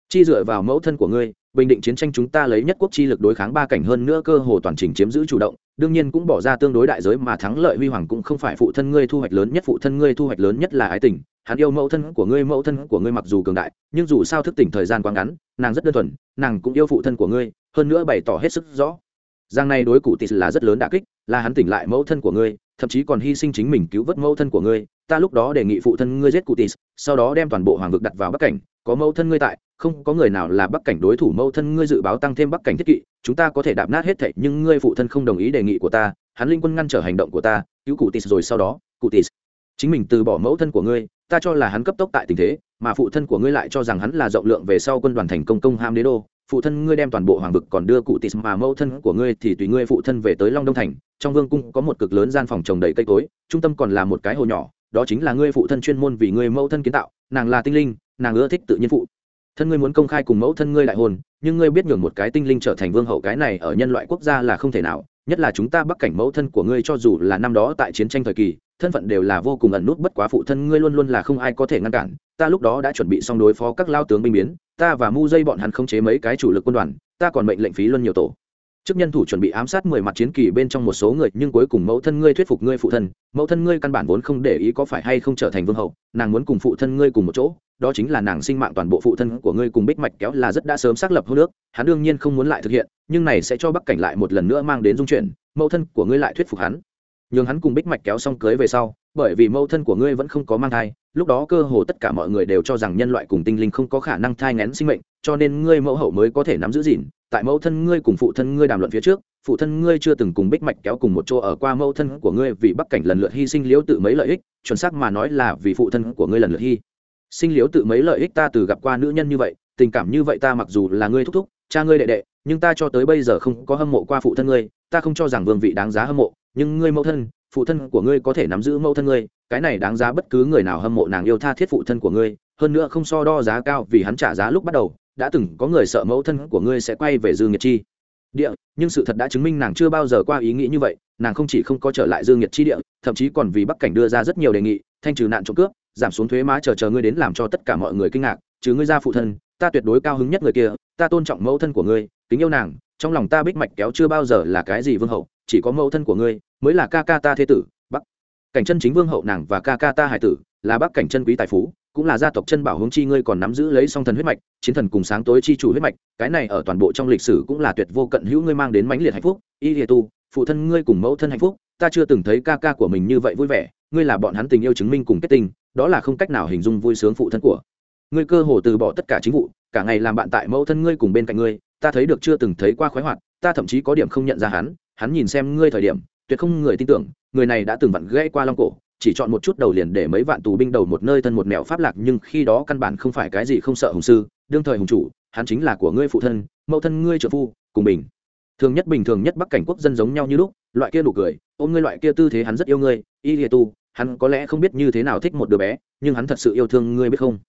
Chi dựa vào mẫu thân của ngươi, bình định chiến tranh chúng ta lấy nhất quốc chi lực đối kháng ba cảnh hơn nữa cơ hồ toàn trình chiếm giữ chủ động, đương nhiên cũng bỏ ra tương đối đại giới mà thắng lợi huy hoàng cũng không phải phụ thân ngươi thu hoạch lớn nhất, phụ thân ngươi thu hoạch lớn nhất là ái tình. Hắn yêu mẫu thân của ngươi, mẫu thân của ngươi mặc dù cường đại, nhưng dù sao thức tỉnh thời gian quá ngắn nàng rất đơn thuần, nàng cũng yêu phụ thân của ngươi, hơn nữa bày tỏ hết sức rõ. Giang này đối cụ tịt là rất lớn đả kích, là hắn tỉnh lại mẫu thân của ngươi, thậm chí còn hy sinh chính mình cứu vớt mẫu thân của ngươi. Ta lúc đó đề nghị phụ thân ngươi giết cụ tịt, sau đó đem toàn bộ hoàng vực đặt vào bắc cảnh, có mẫu thân ngươi tại, không có người nào là bắc cảnh đối thủ mẫu thân ngươi dự báo tăng thêm bắc cảnh thiết kỵ, chúng ta có thể đạp nát hết thảy, nhưng ngươi phụ thân không đồng ý đề nghị của ta, hắn linh quân ngăn trở hành động của ta, cứu cụ tịt rồi sau đó, cụ tịt, chính mình từ bỏ mẫu thân của ngươi, ta cho là hắn cấp tốc tại tình thế mà phụ thân của ngươi lại cho rằng hắn là rộng lượng về sau quân đoàn thành công công ham đế đô. Phụ thân ngươi đem toàn bộ hoàng vực còn đưa cụ tis mà mẫu thân của ngươi thì tùy ngươi phụ thân về tới long đông thành. Trong vương cung có một cực lớn gian phòng trồng đầy cây cối, trung tâm còn là một cái hồ nhỏ, đó chính là ngươi phụ thân chuyên môn vì ngươi mẫu thân kiến tạo, nàng là tinh linh, nàng ưa thích tự nhiên phụ. Thân ngươi muốn công khai cùng mẫu thân ngươi đại hôn, nhưng ngươi biết nhường một cái tinh linh trở thành vương hậu cái này ở nhân loại quốc gia là không thể nào, nhất là chúng ta bắc cảnh mẫu thân của ngươi cho dù là năm đó tại chiến tranh thời kỳ thân phận đều là vô cùng ẩn nút, bất quá phụ thân ngươi luôn luôn là không ai có thể ngăn cản. Ta lúc đó đã chuẩn bị xong đối phó các lao tướng binh biến, ta và mu dây bọn hắn không chế mấy cái chủ lực quân đoàn, ta còn mệnh lệnh phí luân nhiều tổ. Trước nhân thủ chuẩn bị ám sát mười mặt chiến kỳ bên trong một số người, nhưng cuối cùng mẫu thân ngươi thuyết phục ngươi phụ thân, mẫu thân ngươi căn bản vốn không để ý có phải hay không trở thành vương hậu, nàng muốn cùng phụ thân ngươi cùng một chỗ, đó chính là nàng sinh mạng toàn bộ phụ thân của ngươi cùng bích mạch kéo là rất đã sớm xác lập hô nước hắn đương nhiên không muốn lại thực hiện, nhưng này sẽ cho bắc cảnh lại một lần nữa mang đến dung chuyển, mẫu thân của ngươi lại thuyết phục hắn nhường hắn cùng bích mạch kéo xong cưới về sau, bởi vì mẫu thân của ngươi vẫn không có mang thai, lúc đó cơ hồ tất cả mọi người đều cho rằng nhân loại cùng tinh linh không có khả năng thai ngén sinh mệnh, cho nên ngươi mẫu hậu mới có thể nắm giữ gìn. Tại mẫu thân ngươi cùng phụ thân ngươi đàm luận phía trước, phụ thân ngươi chưa từng cùng bích mạch kéo cùng một chỗ ở qua mẫu thân của ngươi vì bắc cảnh lần lượt hy sinh liễu tự mấy lợi ích, chuẩn xác mà nói là vì phụ thân của ngươi lần lượt hy sinh liễu tự mấy lợi ích ta từ gặp qua nữ nhân như vậy, tình cảm như vậy ta mặc dù là ngươi thúc thúc, cha ngươi đệ đệ, nhưng ta cho tới bây giờ không có hâm mộ qua phụ thân ngươi, ta không cho rằng vương vị đáng giá hâm mộ nhưng ngươi mẫu thân, phụ thân của ngươi có thể nắm giữ mẫu thân ngươi, cái này đáng giá bất cứ người nào hâm mộ nàng yêu tha thiết phụ thân của ngươi, hơn nữa không so đo giá cao vì hắn trả giá lúc bắt đầu, đã từng có người sợ mẫu thân của ngươi sẽ quay về dư nghiệt chi. Địa, nhưng sự thật đã chứng minh nàng chưa bao giờ qua ý nghĩ như vậy, nàng không chỉ không có trở lại dư nghiệt chi địa, thậm chí còn vì bắc cảnh đưa ra rất nhiều đề nghị, thanh trừ nạn trộm cướp, giảm xuống thuế má chờ chờ ngươi đến làm cho tất cả mọi người kinh ngạc chứ ngươi ra phụ thân, ta tuyệt đối cao hứng nhất người kia, ta tôn trọng mẫu thân của ngươi, kính yêu nàng, trong lòng ta bích mạch kéo chưa bao giờ là cái gì vương hậu chỉ có mẫu thân của ngươi mới là ca ca ta thế tử, bắc. Cảnh chân chính vương hậu nàng và ca ca ta hải tử là bắc cảnh chân quý tài phú, cũng là gia tộc chân bảo hướng chi ngươi còn nắm giữ lấy song thần huyết mạch, chiến thần cùng sáng tối chi chủ huyết mạch, cái này ở toàn bộ trong lịch sử cũng là tuyệt vô cận hữu ngươi mang đến mãnh liệt hạnh phúc. Y liệt tu, phụ thân ngươi cùng mẫu thân hạnh phúc, ta chưa từng thấy ca ca của mình như vậy vui vẻ, ngươi là bọn hắn tình yêu chứng minh cùng kết tình đó là không cách nào hình dung vui sướng phụ thân của. Ngươi cơ hồ từ bỏ tất cả chính vụ, cả ngày làm bạn tại mẫu thân ngươi cùng bên cạnh ngươi, ta thấy được chưa từng thấy qua khoái hoạt, ta thậm chí có điểm không nhận ra hắn hắn nhìn xem ngươi thời điểm tuyệt không người tin tưởng người này đã từng vặn gãy qua long cổ chỉ chọn một chút đầu liền để mấy vạn tù binh đầu một nơi thân một mẹo pháp lạc nhưng khi đó căn bản không phải cái gì không sợ hùng sư đương thời hùng chủ hắn chính là của ngươi phụ thân mẫu thân ngươi trợ phu cùng bình, thường nhất bình thường nhất bắc cảnh quốc dân giống nhau như lúc loại kia nụ cười ôm ngươi loại kia tư thế hắn rất yêu ngươi y lìa tu hắn có lẽ không biết như thế nào thích một đứa bé nhưng hắn thật sự yêu thương ngươi biết không?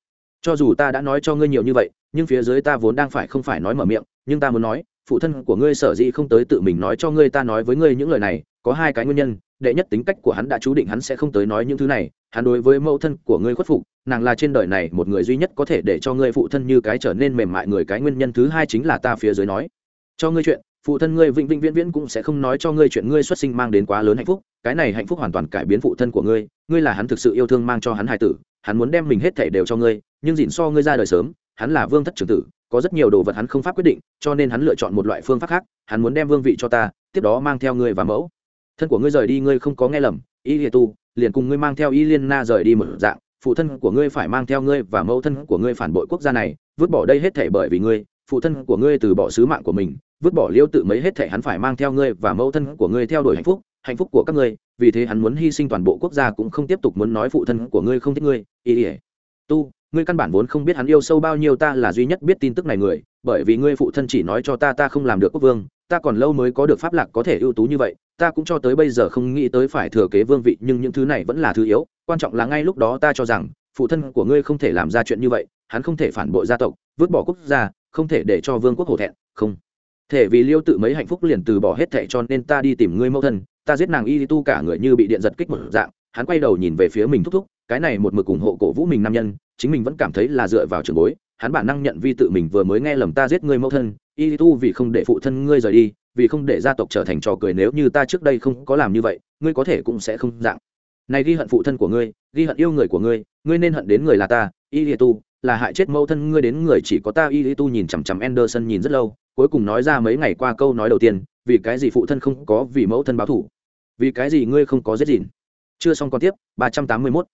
Cho dù ta đã nói cho ngươi nhiều như vậy nhưng phía dưới ta vốn đang phải không phải nói mở miệng nhưng ta muốn nói phụ thân của ngươi sở dĩ không tới tự mình nói cho ngươi ta nói với ngươi những lời này, có hai cái nguyên nhân, đệ nhất tính cách của hắn đã chú định hắn sẽ không tới nói những thứ này, hắn đối với mẫu thân của ngươi khuất phục, nàng là trên đời này một người duy nhất có thể để cho ngươi phụ thân như cái trở nên mềm mại người cái nguyên nhân thứ hai chính là ta phía dưới nói. Cho ngươi chuyện, phụ thân ngươi vĩnh vĩnh viễn viễn cũng sẽ không nói cho ngươi chuyện ngươi xuất sinh mang đến quá lớn hạnh phúc, cái này hạnh phúc hoàn toàn cải biến phụ thân của ngươi ngươi là hắn thực sự yêu thương mang cho hắn hài tử, hắn muốn đem mình hết thể đều cho ngươi, nhưng dịn so ngươi ra đời sớm, hắn là vương thất trưởng tử có rất nhiều đồ vật hắn không pháp quyết định, cho nên hắn lựa chọn một loại phương pháp khác, hắn muốn đem vương vị cho ta, tiếp đó mang theo ngươi và mẫu. Thân của ngươi rời đi, ngươi không có nghe lầm, y liệt tu, liền cùng ngươi mang theo y liên na rời đi một dạng, phụ thân của ngươi phải mang theo ngươi và mẫu thân của ngươi phản bội quốc gia này, vứt bỏ đây hết thể bởi vì ngươi, phụ thân của ngươi từ bỏ sứ mạng của mình, vứt bỏ liêu tự mấy hết thể hắn phải mang theo ngươi và mẫu thân của ngươi theo đuổi hạnh phúc hạnh phúc của các ngươi, vì thế hắn muốn hy sinh toàn bộ quốc gia cũng không tiếp tục muốn nói phụ thân của ngươi không thích ngươi, y ỉa tu ngươi căn bản vốn không biết hắn yêu sâu bao nhiêu, ta là duy nhất biết tin tức này người, bởi vì ngươi phụ thân chỉ nói cho ta ta không làm được quốc vương, ta còn lâu mới có được pháp lạc có thể ưu tú như vậy, ta cũng cho tới bây giờ không nghĩ tới phải thừa kế vương vị, nhưng những thứ này vẫn là thứ yếu, quan trọng là ngay lúc đó ta cho rằng, phụ thân của ngươi không thể làm ra chuyện như vậy, hắn không thể phản bội gia tộc, vứt bỏ quốc gia, không thể để cho vương quốc hổ thẹn, không. Thể vì liêu tự mấy hạnh phúc liền từ bỏ hết thệ cho nên ta đi tìm ngươi mẫu thân, ta giết nàng y tu cả người như bị điện giật kích một dạng, hắn quay đầu nhìn về phía mình thúc thúc, cái này một mực ủng hộ cổ vũ mình nam nhân chính mình vẫn cảm thấy là dựa vào trường bối, hắn bản năng nhận vi tự mình vừa mới nghe lầm ta giết ngươi mẫu thân, y tu vì không để phụ thân ngươi rời đi, vì không để gia tộc trở thành trò cười nếu như ta trước đây không có làm như vậy, ngươi có thể cũng sẽ không dạng. Này ghi hận phụ thân của ngươi, ghi hận yêu người của ngươi ngươi nên hận đến người là ta, y tu, là hại chết mẫu thân ngươi đến người chỉ có ta, y tu nhìn chằm chằm anderson nhìn rất lâu, cuối cùng nói ra mấy ngày qua câu nói đầu tiên, vì cái gì phụ thân không có vì mẫu thân báo thủ vì cái gì ngươi không có giết gìn. Chưa xong còn tiếp, ba trăm tám mươi 381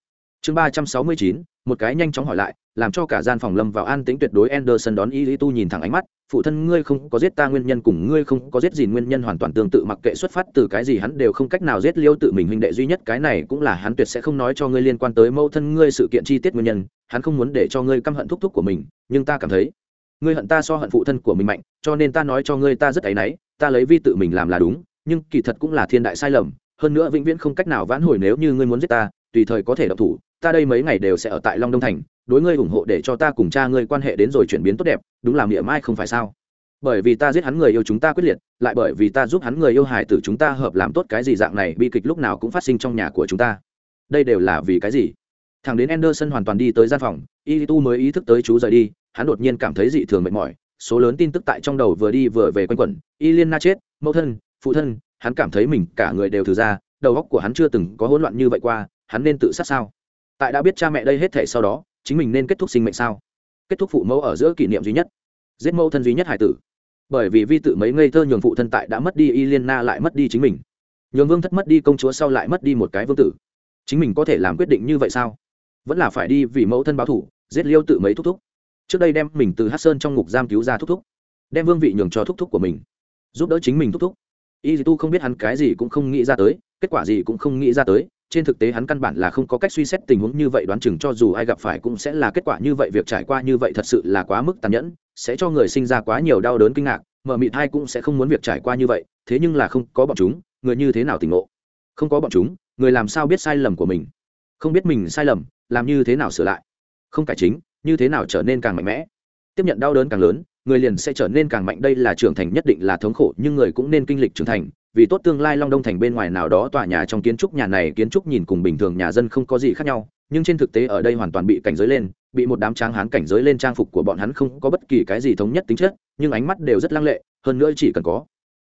chương ba trăm sáu mươi chín, một cái nhanh chóng hỏi lại, làm cho cả gian phòng lâm vào an tĩnh tuyệt đối anderson đón y tu nhìn thẳng ánh mắt, phụ thân ngươi không có giết ta nguyên nhân cùng ngươi không có giết gì nguyên nhân hoàn toàn tương tự mặc kệ xuất phát từ cái gì hắn đều không cách nào giết liêu tự mình huynh đệ duy nhất, cái này cũng là hắn tuyệt sẽ không nói cho ngươi liên quan tới mẫu thân ngươi sự kiện chi tiết nguyên nhân, hắn không muốn để cho ngươi căm hận thúc thúc của mình, nhưng ta cảm thấy, ngươi hận ta so hận phụ thân của mình mạnh, cho nên ta nói cho ngươi ta rất áy náy, ta lấy vi tự mình làm là đúng, nhưng kỳ thật cũng là thiên đại sai lầm, hơn nữa vĩnh viễn không cách nào vãn hồi nếu như ngươi muốn giết ta tùy thời có thể động thủ, ta đây mấy ngày đều sẽ ở tại long đông thành, đối ngươi ủng hộ để cho ta cùng cha ngươi quan hệ đến rồi chuyển biến tốt đẹp, đúng là miệng mai không phải sao? Bởi vì ta giết hắn người yêu chúng ta quyết liệt, lại bởi vì ta giúp hắn người yêu hài tử chúng ta hợp làm tốt cái gì dạng này, bi kịch lúc nào cũng phát sinh trong nhà của chúng ta. Đây đều là vì cái gì? Thằng đến anderson hoàn toàn đi tới gian phòng y tu mới ý thức tới chú rời đi, hắn đột nhiên cảm thấy dị thường mệt mỏi, số lớn tin tức tại trong đầu vừa đi vừa về quanh quẩn y liên na chết, mẫu thân, phụ thân, hắn cảm thấy mình cả người đều thử ra, đầu óc của hắn chưa từng có hỗn loạn như vậy qua hắn nên tự sát sao? Tại đã biết cha mẹ đây hết thể sau đó, chính mình nên kết thúc sinh mệnh sao? Kết thúc phụ mẫu ở giữa kỷ niệm duy nhất, giết mẫu thân duy nhất hải tử. Bởi vì vi tự mấy ngây thơ nhường phụ thân tại đã mất đi y liên na lại mất đi chính mình. Nhường vương thất mất đi công chúa sau lại mất đi một cái vương tử. Chính mình có thể làm quyết định như vậy sao? Vẫn là phải đi vì mẫu thân báo thủ giết liêu tự mấy thúc thúc. Trước đây đem mình từ hát sơn trong ngục giam cứu ra thúc thúc. Đem vương vị nhường cho thúc thúc của mình. Giúp đỡ chính mình thúc thúc. Y tu không biết hắn cái gì cũng không nghĩ ra tới, kết quả gì cũng không nghĩ ra tới trên thực tế hắn căn bản là không có cách suy xét tình huống như vậy, đoán chừng cho dù ai gặp phải cũng sẽ là kết quả như vậy, việc trải qua như vậy thật sự là quá mức tàn nhẫn, sẽ cho người sinh ra quá nhiều đau đớn kinh ngạc mờ mịt hai cũng sẽ không muốn việc trải qua như vậy, thế nhưng là không có bọn chúng, người như thế nào tỉnh ngộ? Không có bọn chúng, người làm sao biết sai lầm của mình? Không biết mình sai lầm, làm như thế nào sửa lại? Không cải chính, như thế nào trở nên càng mạnh mẽ? Tiếp nhận đau đớn càng lớn, người liền sẽ trở nên càng mạnh. Đây là trưởng thành nhất định là thống khổ, nhưng người cũng nên kinh lịch trưởng thành vì tốt tương lai long đông thành bên ngoài nào đó tòa nhà trong kiến trúc nhà này kiến trúc nhìn cùng bình thường nhà dân không có gì khác nhau, nhưng trên thực tế ở đây hoàn toàn bị cảnh giới lên, bị một đám tráng hán cảnh giới lên trang phục của bọn hắn không có bất kỳ cái gì thống nhất tính chất, nhưng ánh mắt đều rất lăng lệ, hơn nữa chỉ cần có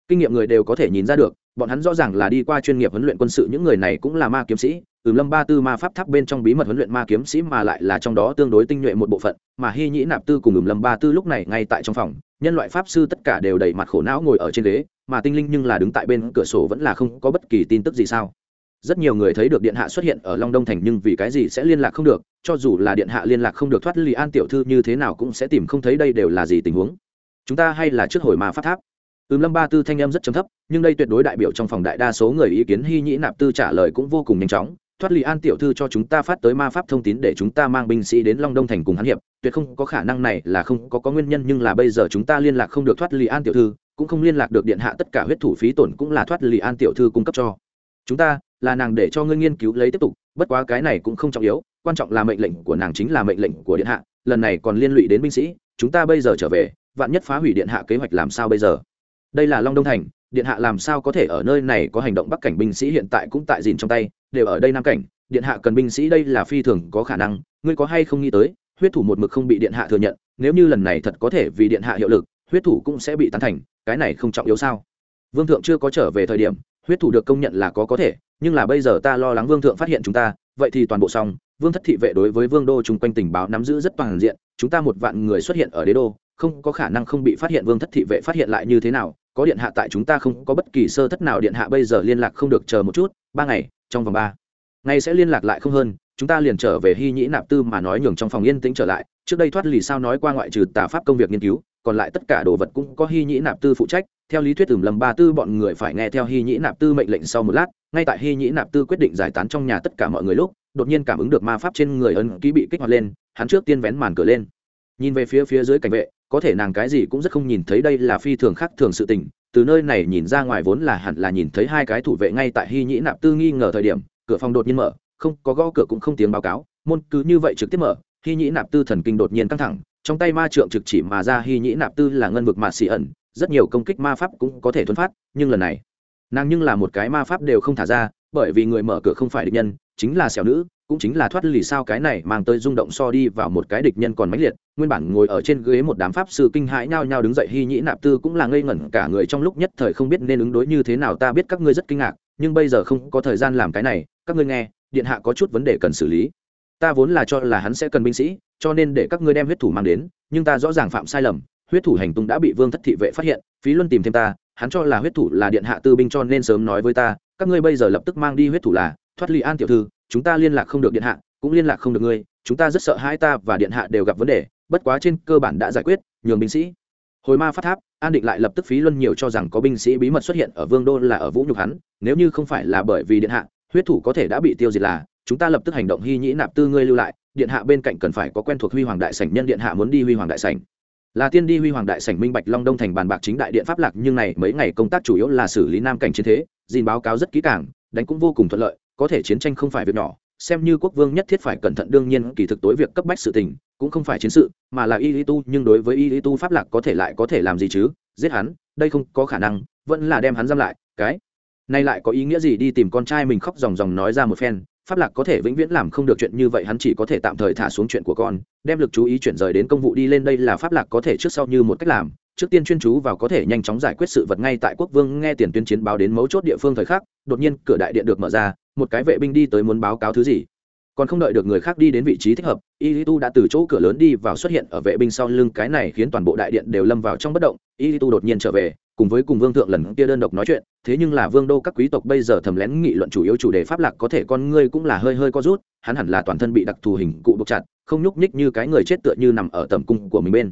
kinh nghiệm người đều có thể nhìn ra được bọn hắn rõ ràng là đi qua chuyên nghiệp huấn luyện quân sự, những người này cũng là ma kiếm sĩ. Ừm, lâm ba tư ma pháp tháp bên trong bí mật huấn luyện ma kiếm sĩ mà lại là trong đó tương đối tinh nhuệ một bộ phận, mà hy nhĩ nạp tư cùng ừm lâm ba tư lúc này ngay tại trong phòng. Nhân loại pháp sư tất cả đều đầy mặt khổ não ngồi ở trên ghế, mà tinh linh nhưng là đứng tại bên cửa sổ vẫn là không có bất kỳ tin tức gì sao. Rất nhiều người thấy được điện hạ xuất hiện ở long đông thành nhưng vì cái gì sẽ liên lạc không được, cho dù là điện hạ liên lạc không được thoát ly an tiểu thư như thế nào cũng sẽ tìm không thấy đây đều là gì tình huống. Chúng ta hay là trước hồi ma pháp tháp ừm lâm ba tư thanh em rất chấm thấp, nhưng đây tuyệt đối đại biểu trong phòng đại đa số người ý kiến hy nhĩ nạp tư trả lời cũng vô cùng nhanh chóng. Thoát ly an tiểu thư cho chúng ta phát tới ma pháp thông tín để chúng ta mang binh sĩ đến long đông thành cùng hắn hiệp, tuyệt không có khả năng này là không có có nguyên nhân nhưng là bây giờ chúng ta liên lạc không được thoát ly an tiểu thư, cũng không liên lạc được điện hạ tất cả huyết thủ phí tổn cũng là thoát ly an tiểu thư cung cấp cho. Chúng ta là nàng để cho ngươi nghiên cứu lấy tiếp tục, bất quá cái này cũng không trọng yếu, quan trọng là mệnh lệnh của nàng chính là mệnh lệnh của điện hạ, lần này còn liên lụy đến binh sĩ, chúng ta bây giờ trở về, vạn nhất phá hủy điện hạ kế hoạch làm sao bây giờ? Đây là long đông thành, điện hạ làm sao có thể ở nơi này có hành động bắc cảnh binh sĩ hiện tại cũng tại dìn trong tay, đều ở đây nam cảnh, điện hạ cần binh sĩ đây là phi thường có khả năng, ngươi có hay không nghĩ tới, huyết thủ một mực không bị điện hạ thừa nhận, nếu như lần này thật có thể vì điện hạ hiệu lực, huyết thủ cũng sẽ bị tán thành, cái này không trọng yếu sao? Vương thượng chưa có trở về thời điểm, huyết thủ được công nhận là có có thể, nhưng là bây giờ ta lo lắng vương thượng phát hiện chúng ta, vậy thì toàn bộ xong, vương thất thị vệ đối với vương đô chung quanh tình báo nắm giữ rất toàn diện, chúng ta một vạn người xuất hiện ở đế đô không có khả năng không bị phát hiện vương thất thị vệ phát hiện lại như thế nào, có điện hạ tại chúng ta không có bất kỳ sơ thất nào điện hạ bây giờ liên lạc không được chờ một chút, ba ngày, trong vòng ba. Ngày sẽ liên lạc lại không hơn, chúng ta liền trở về hy nhĩ nạp tư mà nói nhường trong phòng yên tĩnh trở lại, trước đây thoát lì sao nói qua ngoại trừ tà pháp công việc nghiên cứu, còn lại tất cả đồ vật cũng có hy nhĩ nạp tư phụ trách, theo lý thuyết ửm lầm ba tư bọn người phải nghe theo hy nhĩ nạp tư mệnh lệnh sau một lát, ngay tại hy nhĩ nạp tư quyết định giải tán trong nhà tất cả mọi người lúc, đột nhiên cảm ứng được ma pháp trên người ấn ký bị kích hoạt lên, hắn trước tiên vén màn cửa lên. Nhìn về phía phía dưới cảnh vệ có thể nàng cái gì cũng rất không nhìn thấy đây là phi thường khác thường sự tình, từ nơi này nhìn ra ngoài vốn là hẳn là nhìn thấy hai cái thủ vệ ngay tại hy nhĩ nạp tư nghi ngờ thời điểm, cửa phòng đột nhiên mở, không, có gõ cửa cũng không tiếng báo cáo, môn cứ như vậy trực tiếp mở, hy nhĩ nạp tư thần kinh đột nhiên căng thẳng, trong tay ma trượng trực chỉ mà ra hy nhĩ nạp tư là ngân vực mạ xì ẩn, rất nhiều công kích ma pháp cũng có thể thuấn phát, nhưng lần này, nàng nhưng là một cái ma pháp đều không thả ra, bởi vì người mở cửa không phải địch nhân, chính là xẻo nữ cũng chính là thoát lì sao cái này mang tới rung động so đi vào một cái địch nhân còn mãnh liệt, nguyên bản ngồi ở trên ghế một đám pháp sư kinh hãi nhao nhao đứng dậy hy nhĩ nạp tư cũng là ngây ngẩn cả người trong lúc nhất thời không biết nên ứng đối như thế nào, ta biết các ngươi rất kinh ngạc, nhưng bây giờ không có thời gian làm cái này, các ngươi nghe, điện hạ có chút vấn đề cần xử lý. Ta vốn là cho là hắn sẽ cần binh sĩ, cho nên để các ngươi đem huyết thủ mang đến, nhưng ta rõ ràng phạm sai lầm, huyết thủ hành tung đã bị vương thất thị vệ phát hiện, phí luân tìm thêm ta, hắn cho là huyết thủ là điện hạ tư binh cho nên sớm nói với ta, các ngươi bây giờ lập tức mang đi huyết thủ là thoát ly an tiểu thư chúng ta liên lạc không được điện hạ, cũng liên lạc không được ngươi, chúng ta rất sợ hai ta và điện hạ đều gặp vấn đề, bất quá trên cơ bản đã giải quyết, nhường binh sĩ. Hồi ma phát tháp, an định lại lập tức phí luân nhiều cho rằng có binh sĩ bí mật xuất hiện ở vương đô là ở vũ nhục hắn, nếu như không phải là bởi vì điện hạ, huyết thủ có thể đã bị tiêu diệt là, chúng ta lập tức hành động hy nhĩ nạp tư ngươi lưu lại, điện hạ bên cạnh cần phải có quen thuộc huy hoàng đại sảnh nhân điện hạ muốn đi huy hoàng đại sảnh. Là tiên đi huy hoàng đại sảnh minh bạch long đông thành bàn bạc chính đại điện pháp lạc, nhưng này mấy ngày công tác chủ yếu là xử lý nam cảnh chiến thế dìn báo cáo rất kỹ càng, đánh cũng vô cùng thuận lợi có thể chiến tranh không phải việc nhỏ, xem như quốc vương nhất thiết phải cẩn thận đương nhiên kỳ thực tối việc cấp bách sự tình, cũng không phải chiến sự, mà là y lý tu, nhưng đối với y lý tu pháp lạc có thể lại có thể làm gì chứ? Giết hắn, đây không có khả năng, vẫn là đem hắn giam lại, cái. Nay lại có ý nghĩa gì đi tìm con trai mình khóc ròng ròng nói ra một phen, pháp lạc có thể vĩnh viễn làm không được chuyện như vậy, hắn chỉ có thể tạm thời thả xuống chuyện của con, đem lực chú ý chuyển rời đến công vụ đi lên, đây là pháp lạc có thể trước sau như một cách làm, trước tiên chuyên chú vào có thể nhanh chóng giải quyết sự vật ngay tại quốc vương nghe tiền tuyên chiến báo đến mấu chốt địa phương thời khắc, đột nhiên cửa đại điện được mở ra một cái vệ binh đi tới muốn báo cáo thứ gì. Còn không đợi được người khác đi đến vị trí thích hợp y lý tu đã từ chỗ cửa lớn đi vào xuất hiện ở vệ binh sau lưng. Cái này khiến toàn bộ đại điện đều lâm vào trong bất động. Y lý tu đột nhiên trở về, cùng với cùng vương thượng lần kia đơn độc nói chuyện. Thế nhưng là vương đô các quý tộc bây giờ thầm lén nghị luận chủ yếu chủ đề pháp lạc, có thể con ngươi cũng là hơi hơi co rút. Hắn hẳn là toàn thân bị đặc thù hình cụ buộc chặt, không nhúc nhích như cái người chết tựa như nằm ở tầm cung của mình bên.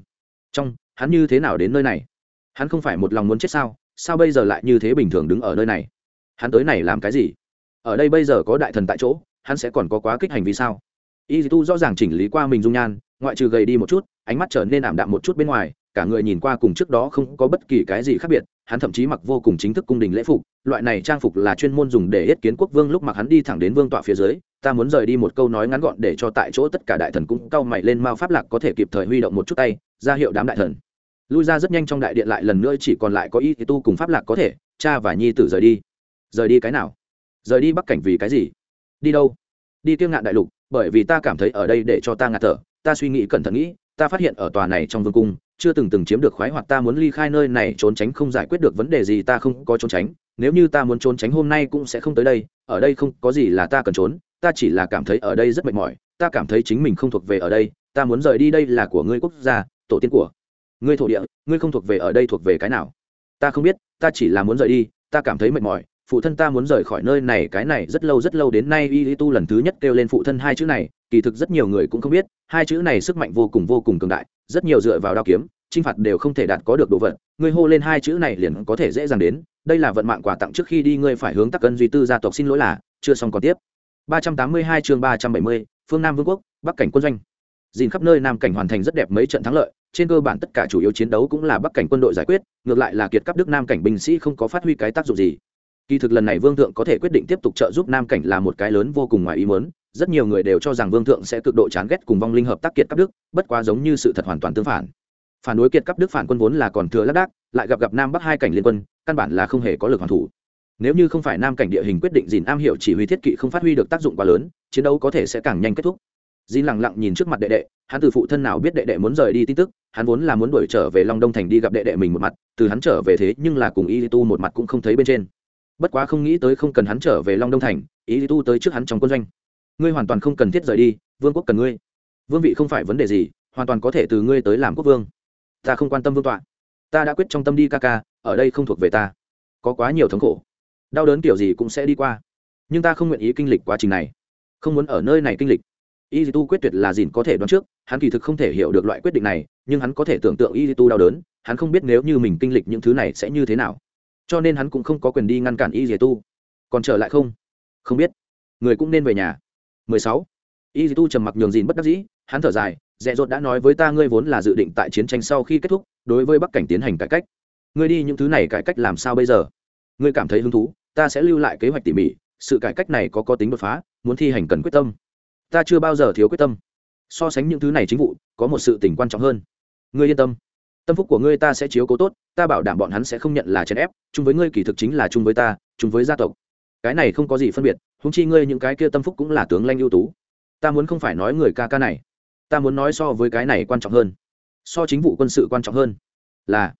Trong, hắn như thế nào đến nơi này? Hắn không phải một lòng muốn chết sao? Sao bây giờ lại như thế bình thường đứng ở nơi này? Hắn tới này làm cái gì? Ở đây bây giờ có đại thần tại chỗ, hắn sẽ còn có quá kích hành vi sao? Y tu rõ ràng chỉnh lý qua mình dung nhan, ngoại trừ gầy đi một chút, ánh mắt trở nên ảm đạm một chút bên ngoài, cả người nhìn qua cùng trước đó không có bất kỳ cái gì khác biệt, hắn thậm chí mặc vô cùng chính thức cung đình lễ phục, loại này trang phục là chuyên môn dùng để yết kiến quốc vương lúc mặc hắn đi thẳng đến vương tọa phía dưới, ta muốn rời đi một câu nói ngắn gọn để cho tại chỗ tất cả đại thần cũng cau mày lên mao pháp lạc có thể kịp thời huy động một chút tay, ra hiệu đám đại thần. Lui ra rất nhanh trong đại điện lại lần nữa chỉ còn lại có y tu cùng pháp lạc có thể, cha và nhi tử rời đi. Rời đi cái nào? Rời đi bắc cảnh vì cái gì? Đi đâu? Đi kiêng ngạn đại lục, bởi vì ta cảm thấy ở đây để cho ta ngạt thở. Ta suy nghĩ cẩn thận nghĩ, ta phát hiện ở tòa này trong vương cung, chưa từng từng chiếm được khoái hoặc ta muốn ly khai nơi này trốn tránh không giải quyết được vấn đề gì, ta không có trốn tránh. Nếu như ta muốn trốn tránh hôm nay cũng sẽ không tới đây, ở đây không có gì là ta cần trốn, ta chỉ là cảm thấy ở đây rất mệt mỏi, ta cảm thấy chính mình không thuộc về ở đây, ta muốn rời đi đây là của ngươi quốc gia, tổ tiên của ngươi thổ địa, ngươi không thuộc về ở đây thuộc về cái nào? Ta không biết, ta chỉ là muốn rời đi, ta cảm thấy mệt mỏi phụ thân ta muốn rời khỏi nơi này cái này rất lâu rất lâu đến nay y tu lần thứ nhất kêu lên phụ thân hai chữ này kỳ thực rất nhiều người cũng không biết hai chữ này sức mạnh vô cùng vô cùng cường đại rất nhiều dựa vào đao kiếm chinh phạt đều không thể đạt có được đồ vật ngươi hô lên hai chữ này liền có thể dễ dàng đến đây là vận mạng quà tặng trước khi đi ngươi phải hướng tắc cân duy tư gia tộc xin lỗi là chưa xong còn tiếp 382 chương 370, phương Nam Vương quốc, Bắc cảnh quân doanh. Dìn khắp nơi Nam cảnh hoàn thành rất đẹp mấy trận thắng lợi, trên cơ bản tất cả chủ yếu chiến đấu cũng là Bắc cảnh quân đội giải quyết, ngược lại là kiệt cấp Đức Nam cảnh binh sĩ không có phát huy cái tác dụng gì. Kỳ thực lần này Vương thượng có thể quyết định tiếp tục trợ giúp Nam cảnh là một cái lớn vô cùng ngoài ý muốn, rất nhiều người đều cho rằng Vương thượng sẽ cực độ chán ghét cùng vong linh hợp tác kiệt cấp Đức, bất quá giống như sự thật hoàn toàn tương phản. Phản đối kiệt cấp Đức phản quân vốn là còn thừa lác đác, lại gặp gặp Nam Bắc hai cảnh liên quân, căn bản là không hề có lực hoàn thủ. Nếu như không phải nam cảnh địa hình quyết định dìn am hiểu chỉ huy thiết kỵ không phát huy được tác dụng quá lớn chiến đấu có thể sẽ càng nhanh kết thúc. Dìn lẳng lặng nhìn trước mặt đệ đệ hắn từ phụ thân nào biết đệ đệ muốn rời đi tin tức hắn vốn là muốn đuổi trở về long đông thành đi gặp đệ đệ mình một mặt từ hắn trở về thế nhưng là cùng y tu một mặt cũng không thấy bên trên bất quá không nghĩ tới không cần hắn trở về long đông thành, ý tu tới trước hắn trong quân doanh. Ngươi hoàn toàn không cần thiết rời đi, vương quốc cần ngươi. Vương vị không phải vấn đề gì, hoàn toàn có thể từ ngươi tới làm quốc vương. Ta không quan tâm vương tọa. Ta đã quyết trong tâm đi ca ca, ở đây không thuộc về ta. Có quá nhiều thống khổ. Đau đớn kiểu gì cũng sẽ đi qua. Nhưng ta không nguyện ý kinh lịch quá trình này. Không muốn ở nơi này kinh lịch. Y tu quyết tuyệt là dìn có thể đoán trước, hắn kỳ thực không thể hiểu được loại quyết định này, nhưng hắn có thể tưởng tượng y tu đau đớn, hắn không biết nếu như mình kinh lịch những thứ này sẽ như thế nào cho nên hắn cũng không có quyền đi ngăn cản y tu. Còn trở lại không? Không biết. Người cũng nên về nhà. 16. y tu trầm mặc nhường dìn bất đắc dĩ, hắn thở dài dẹ dột đã nói với ta ngươi vốn là dự định tại chiến tranh sau khi kết thúc, đối với bắc cảnh tiến hành cải cách. Ngươi đi những thứ này cải cách làm sao bây giờ? Ngươi cảm thấy hứng thú, ta sẽ lưu lại kế hoạch tỉ mỉ, sự cải cách này có có tính đột phá, muốn thi hành cần quyết tâm. Ta chưa bao giờ thiếu quyết tâm. So sánh những thứ này chính vụ, có một sự tỉnh quan trọng hơn. Ngươi yên tâm tâm phúc của ngươi ta sẽ chiếu cố tốt, ta bảo đảm bọn hắn sẽ không nhận là chèn ép, chung với ngươi kỳ thực chính là chung với ta, chung với gia tộc. Cái này không có gì phân biệt húng chi ngươi những cái kia tâm phúc cũng là tướng lanh ưu tú. Ta muốn không phải nói người ca ca này, ta muốn nói so với cái này quan trọng hơn, so chính vụ quân sự quan trọng hơn. Là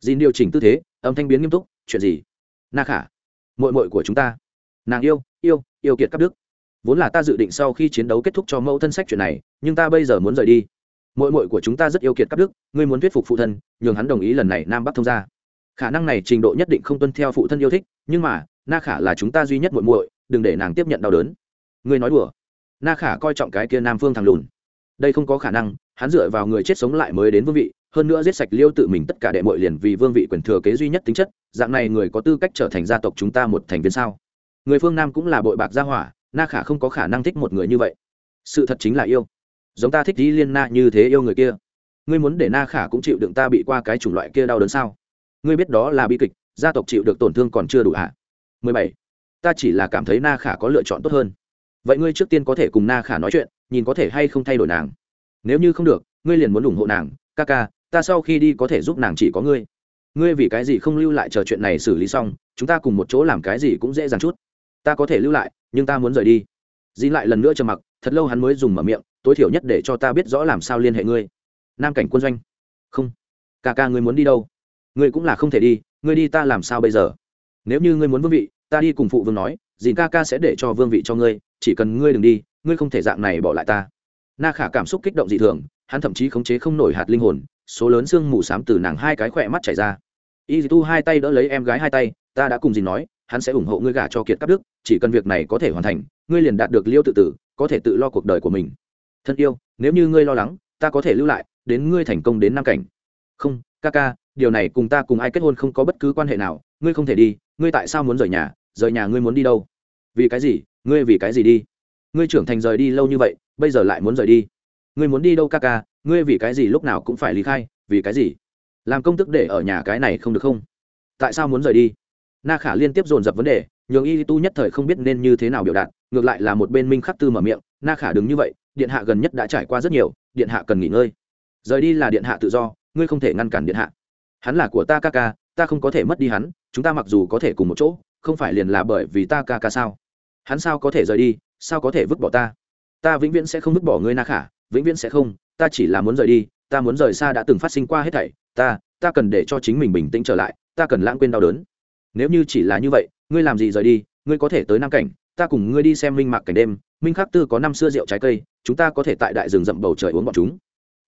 dìn điều chỉnh tư thế, âm thanh biến nghiêm túc, chuyện gì? Na khả mội mội của chúng ta. Nàng yêu yêu yêu kiệt cấp đức. Vốn là ta dự định sau khi chiến đấu kết thúc cho mẫu thân sách chuyện này, nhưng ta bây giờ muốn rời đi mội mội của chúng ta rất yêu kiệt cấp đức, ngươi muốn thuyết phục phụ thân, nhường hắn đồng ý lần này nam bắc thông ra khả năng này trình độ nhất định không tuân theo phụ thân yêu thích, nhưng mà, na khả là chúng ta duy nhất muội muội, đừng để nàng tiếp nhận đau đớn. Ngươi nói đùa. Na khả coi trọng cái kia nam phương thằng lùn. Đây không có khả năng, hắn dựa vào người chết sống lại mới đến vương vị, hơn nữa giết sạch liêu tự mình tất cả đệ mội liền vì vương vị quyền thừa kế duy nhất tính chất, dạng này người có tư cách trở thành gia tộc chúng ta một thành viên sao? Người phương nam cũng là bội bạc gia hỏa, na khả không có khả năng thích một người như vậy. Sự thật chính là yêu giống ta thích đi liên na như thế yêu người kia. Ngươi muốn để na khả cũng chịu đựng ta bị qua cái chủng loại kia đau đớn sao? Ngươi biết đó là bi kịch, gia tộc chịu được tổn thương còn chưa đủ hả? Mười bảy. Ta chỉ là cảm thấy na khả có lựa chọn tốt hơn. Vậy ngươi trước tiên có thể cùng na khả nói chuyện, nhìn có thể hay không thay đổi nàng. Nếu như không được, ngươi liền muốn ủng hộ nàng. Ca ca, ta sau khi đi có thể giúp nàng chỉ có ngươi. Ngươi vì cái gì không lưu lại chờ chuyện này xử lý xong, chúng ta cùng một chỗ làm cái gì cũng dễ dàng chút. Ta có thể lưu lại, nhưng ta muốn rời đi. Dĩ lại lần nữa trầm mặc, thật lâu hắn mới dùng mở miệng tối thiểu nhất để cho ta biết rõ làm sao liên hệ ngươi. Nam cảnh quân doanh. Không. Ca ca ngươi muốn đi đâu? Ngươi cũng là không thể đi, ngươi đi ta làm sao bây giờ? Nếu như ngươi muốn vương vị, ta đi cùng phụ vương nói dìn ca ca sẽ để cho vương vị cho ngươi, chỉ cần ngươi đừng đi, ngươi không thể dạng này bỏ lại ta. Na khả cảm xúc kích động dị thường, hắn thậm chí khống chế không nổi hạt linh hồn, số lớn xương mù xám từ nàng hai cái khỏe mắt chảy ra. Y tu hai tay đỡ lấy em gái hai tay, ta đã cùng dì nói, hắn sẽ ủng hộ ngươi gả cho kiệt cắp đức, chỉ cần việc này có thể hoàn thành, ngươi liền đạt được liêu tự tử, có thể tự lo cuộc đời của mình thân yêu, nếu như ngươi lo lắng, ta có thể lưu lại, đến ngươi thành công đến nam cảnh. Không, ca ca, điều này cùng ta cùng ai kết hôn không có bất cứ quan hệ nào, ngươi không thể đi, ngươi tại sao muốn rời nhà rời nhà ngươi muốn đi đâu? Vì cái gì, ngươi vì cái gì đi? Ngươi trưởng thành rời đi lâu như vậy, bây giờ lại muốn rời đi. Ngươi muốn đi đâu ca ca, ngươi vì cái gì lúc nào cũng phải lý khai, vì cái gì? Làm công tức để ở nhà cái này không được không? Tại sao muốn rời đi? Na khả liên tiếp dồn dập vấn đề, nhường y tu nhất thời không biết nên như thế nào biểu đạt, ngược lại là một bên minh khắc tư mở miệng, na khả đứng như vậy điện hạ gần nhất đã trải qua rất nhiều, điện hạ cần nghỉ ngơi. Rời đi là điện hạ tự do, ngươi không thể ngăn cản điện hạ. Hắn là của ta ca ca, ta không có thể mất đi hắn, chúng ta mặc dù có thể cùng một chỗ, không phải liền là bởi vì ta ca ca sao? Hắn sao có thể rời đi, sao có thể vứt bỏ ta? Ta vĩnh viễn sẽ không vứt bỏ ngươi na khả, vĩnh viễn sẽ không, ta chỉ là muốn rời đi, ta muốn rời xa đã từng phát sinh qua hết thảy. Ta ta cần để cho chính mình bình tĩnh trở lại, ta cần lãng quên đau đớn. Nếu như chỉ là như vậy, ngươi làm gì rời đi, ngươi có thể tới nam cảnh, ta cùng ngươi đi xem minh mạc cảnh đêm minh khắc tư có năm xưa rượu trái cây, chúng ta có thể tại đại rừng rậm bầu trời uống bọn chúng.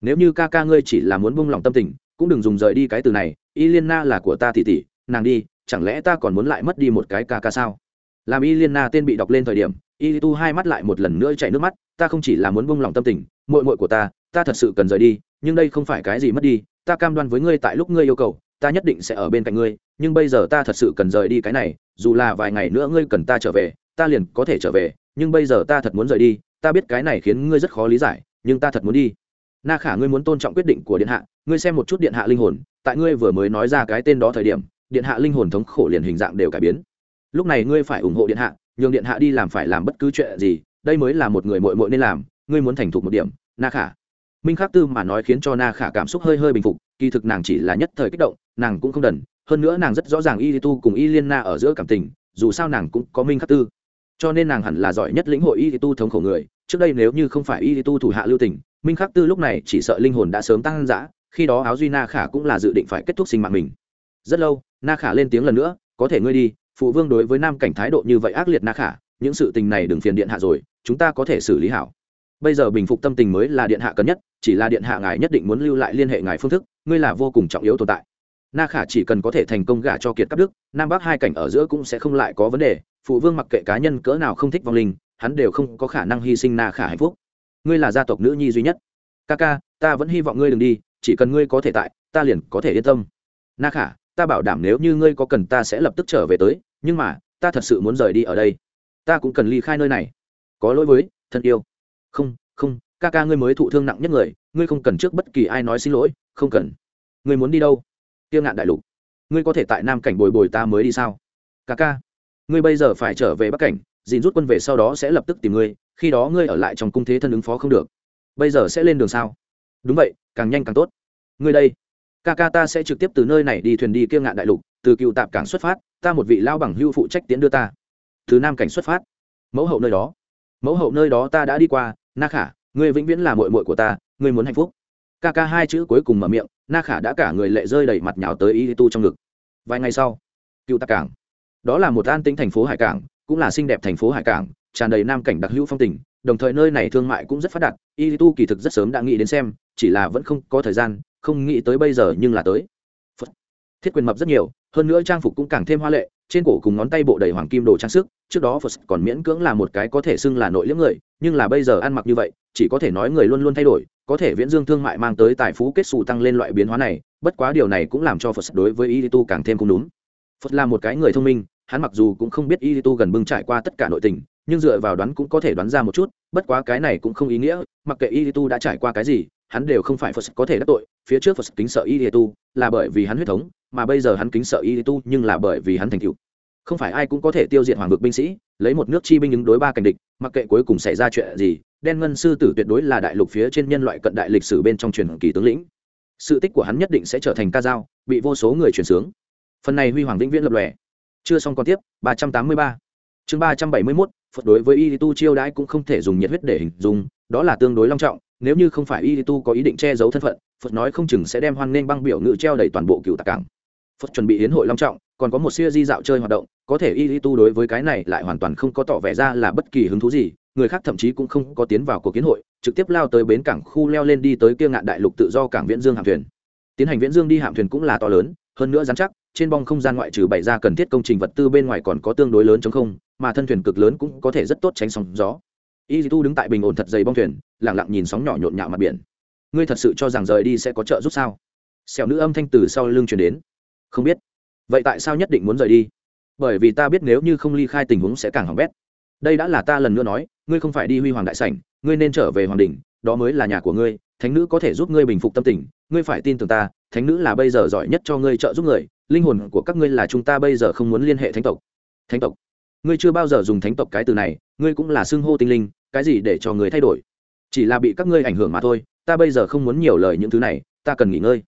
Nếu như ca ca ngươi chỉ là muốn buông lòng tâm tình, cũng đừng dùng rời đi cái từ này, y liên na là của ta tỉ tỉ, nàng đi, chẳng lẽ ta còn muốn lại mất đi một cái ca ca sao? Làm y liên na tên bị đọc lên thời điểm, y tu hai mắt lại một lần nữa chạy nước mắt, ta không chỉ là muốn buông lòng tâm tình, muội muội của ta ta thật sự cần rời đi, nhưng đây không phải cái gì mất đi, ta cam đoan với ngươi tại lúc ngươi yêu cầu, ta nhất định sẽ ở bên cạnh ngươi, nhưng bây giờ ta thật sự cần rời đi cái này, dù là vài ngày nữa ngươi cần ta trở về, ta liền có thể trở về nhưng bây giờ ta thật muốn rời đi, ta biết cái này khiến ngươi rất khó lý giải, nhưng ta thật muốn đi. Na khả, ngươi muốn tôn trọng quyết định của điện hạ, ngươi xem một chút điện hạ linh hồn, tại ngươi vừa mới nói ra cái tên đó thời điểm, điện hạ linh hồn thống khổ liền hình dạng đều cải biến. Lúc này ngươi phải ủng hộ điện hạ, nhường điện hạ đi làm phải làm bất cứ chuyện gì, đây mới là một người mội mội nên làm, ngươi muốn thành thục một điểm, na khả. Minh khắc tư mà nói khiến cho na khả cảm xúc hơi hơi bình phục, kỳ thực nàng chỉ là nhất thời kích động, nàng cũng không đần, hơn nữa nàng rất rõ ràng y tu cùng y liên na ở giữa cảm tình, dù sao nàng cũng có minh khắc tư cho nên nàng hẳn là giỏi nhất lĩnh hội y tu thống khổ người, trước đây nếu như không phải y tu thủ hạ lưu tình, minh khắc tư lúc này chỉ sợ linh hồn đã sớm tăng dã, khi đó áo duy na khả cũng là dự định phải kết thúc sinh mạng mình. Rất lâu, na khả lên tiếng lần nữa, có thể ngươi đi, phụ vương đối với nam cảnh thái độ như vậy ác liệt na khả, những sự tình này đừng phiền điện hạ rồi, chúng ta có thể xử lý hảo. Bây giờ bình phục tâm tình mới là điện hạ cần nhất, chỉ là điện hạ ngài nhất định muốn lưu lại liên hệ ngài phương thức, ngươi là vô cùng trọng yếu tồn tại. Na khả chỉ cần có thể thành công gả cho kiệt cắp đức, nam bắc hai cảnh ở giữa cũng sẽ không lại có vấn đề phụ vương mặc kệ cá nhân cỡ nào không thích vong linh, hắn đều không có khả năng hy sinh na khả hạnh phúc. Ngươi là gia tộc nữ nhi duy nhất. Ca ca, ta vẫn hy vọng ngươi đừng đi, chỉ cần ngươi có thể tại, ta liền có thể yên tâm. Na khả, ta bảo đảm nếu như ngươi có cần ta sẽ lập tức trở về tới, nhưng mà, ta thật sự muốn rời đi ở đây. Ta cũng cần ly khai nơi này. Có lỗi với, thân yêu. Không không, ca ca ngươi mới thụ thương nặng nhất người, ngươi không cần trước bất kỳ ai nói xin lỗi, không cần. Ngươi muốn đi đâu? Tiêu ngạn đại lục. Ngươi có thể tại nam cảnh bồi bồi ta mới đi sao? Ca ca ngươi bây giờ phải trở về bắc cảnh dìn rút quân về sau đó sẽ lập tức tìm ngươi, khi đó ngươi ở lại trong cung thế thân ứng phó không được. Bây giờ sẽ lên đường sao? Đúng vậy, càng nhanh càng tốt. Ngươi đây ca ca ta sẽ trực tiếp từ nơi này đi thuyền đi kiêng ngạn đại lục, từ cựu tạp cảng xuất phát, ta một vị lao bằng hưu phụ trách tiến đưa ta. Từ nam cảnh xuất phát. Mẫu hậu nơi đó. Mẫu hậu nơi đó ta đã đi qua, na khả, ngươi vĩnh viễn là mội mội của ta, ngươi muốn hạnh phúc. Ca ca hai chữ cuối cùng mở miệng, na khả đã cả người lệ rơi đầy mặt nhào tới y tu trong ngực. Vài ngày sau, cựu tạp cảng đó là một an tĩnh thành phố hải cảng, cũng là xinh đẹp thành phố hải cảng, tràn đầy nam cảnh đặc hữu phong tình, đồng thời nơi này thương mại cũng rất phát đạt y tu kỳ thực rất sớm đã nghĩ đến xem, chỉ là vẫn không có thời gian, không nghĩ tới bây giờ nhưng là tới Phật. thiết quyền mập rất nhiều, hơn nữa trang phục cũng càng thêm hoa lệ, trên cổ cùng ngón tay bộ đầy hoàng kim đồ trang sức, trước đó Phật còn miễn cưỡng là một cái có thể xưng là nội liễm người, nhưng là bây giờ ăn mặc như vậy, chỉ có thể nói người luôn luôn thay đổi, có thể viễn dương thương mại mang tới tài phú kết xù tăng lên loại biến hóa này, bất quá điều này cũng làm cho Phật đối với y tu càng thêm không đúng Phật là một cái người thông minh hắn mặc dù cũng không biết y tu gần bưng trải qua tất cả nội tình, nhưng dựa vào đoán cũng có thể đoán ra một chút, bất quá cái này cũng không ý nghĩa, mặc kệ y tu đã trải qua cái gì, hắn đều không phải phật có thể đắc tội, phía trước phật kính sợ y tu là bởi vì hắn huyết thống, mà bây giờ hắn kính sợ y tu nhưng là bởi vì hắn thành cựu không phải ai cũng có thể tiêu diệt hoàng vực binh sĩ, lấy một nước chi binh ứng đối ba cảnh địch, mặc kệ cuối cùng xảy ra chuyện gì, đen ngân sư tử tuyệt đối là đại lục phía trên nhân loại cận đại lịch sử bên trong truyền kỳ tướng lĩnh. Sự tích của hắn nhất định sẽ trở thành ca dao, bị vô số người truyền sướng. Phần này huy hoàng vĩnh viễn lập lòe chưa xong còn tiếp, ba trăm tám mươi ba. Chương ba trăm bảy mươi mốt, phật đối với y tu chiêu đãi cũng không thể dùng nhiệt huyết để hình dung, đó là tương đối long trọng, nếu như không phải y tu có ý định che giấu thân phận, phật nói không chừng sẽ đem hoan nghênh băng biểu ngự treo đầy toàn bộ cựu tạc cảng. Phật chuẩn bị hiến hội long trọng, còn có một siêu di dạo chơi hoạt động, có thể y tu đối với cái này lại hoàn toàn không có tỏ vẻ ra là bất kỳ hứng thú gì, người khác thậm chí cũng không có tiến vào cuộc kiến hội, trực tiếp lao tới bến cảng khu leo lên đi tới kia ngạn đại lục tự do cảng viễn dương hạm thuyền. Tiến hành viễn dương đi hạm thuyền cũng là to lớn hơn nữa dán chắc, trên bong không gian ngoại trừ bày ra cần thiết công trình vật tư bên ngoài còn có tương đối lớn chống không, mà thân thuyền cực lớn cũng có thể rất tốt tránh sóng gió. Y tu đứng tại bình ổn thật dày bong thuyền lẳng lặng nhìn sóng nhỏ nhộn nhạo mặt biển. Ngươi thật sự cho rằng rời đi sẽ có trợ giúp sao? Xẻo nữ âm thanh từ sau lưng chuyển đến. Không biết. Vậy tại sao nhất định muốn rời đi? Bởi vì ta biết nếu như không ly khai tình huống sẽ càng hỏng bét. Đây đã là ta lần nữa nói, ngươi không phải đi huy hoàng đại sảnh, ngươi nên trở về hoàng đình đó mới là nhà của ngươi, thánh nữ có thể giúp ngươi bình phục tâm tình, ngươi phải tin tưởng ta thánh nữ là bây giờ giỏi nhất cho ngươi trợ giúp người, linh hồn của các ngươi là chúng ta bây giờ không muốn liên hệ thánh tộc. Thánh tộc. Ngươi chưa bao giờ dùng thánh tộc cái từ này, ngươi cũng là xưng hô tinh linh, cái gì để cho người thay đổi? Chỉ là bị các ngươi ảnh hưởng mà thôi, ta bây giờ không muốn nhiều lời những thứ này, ta cần nghỉ ngơi.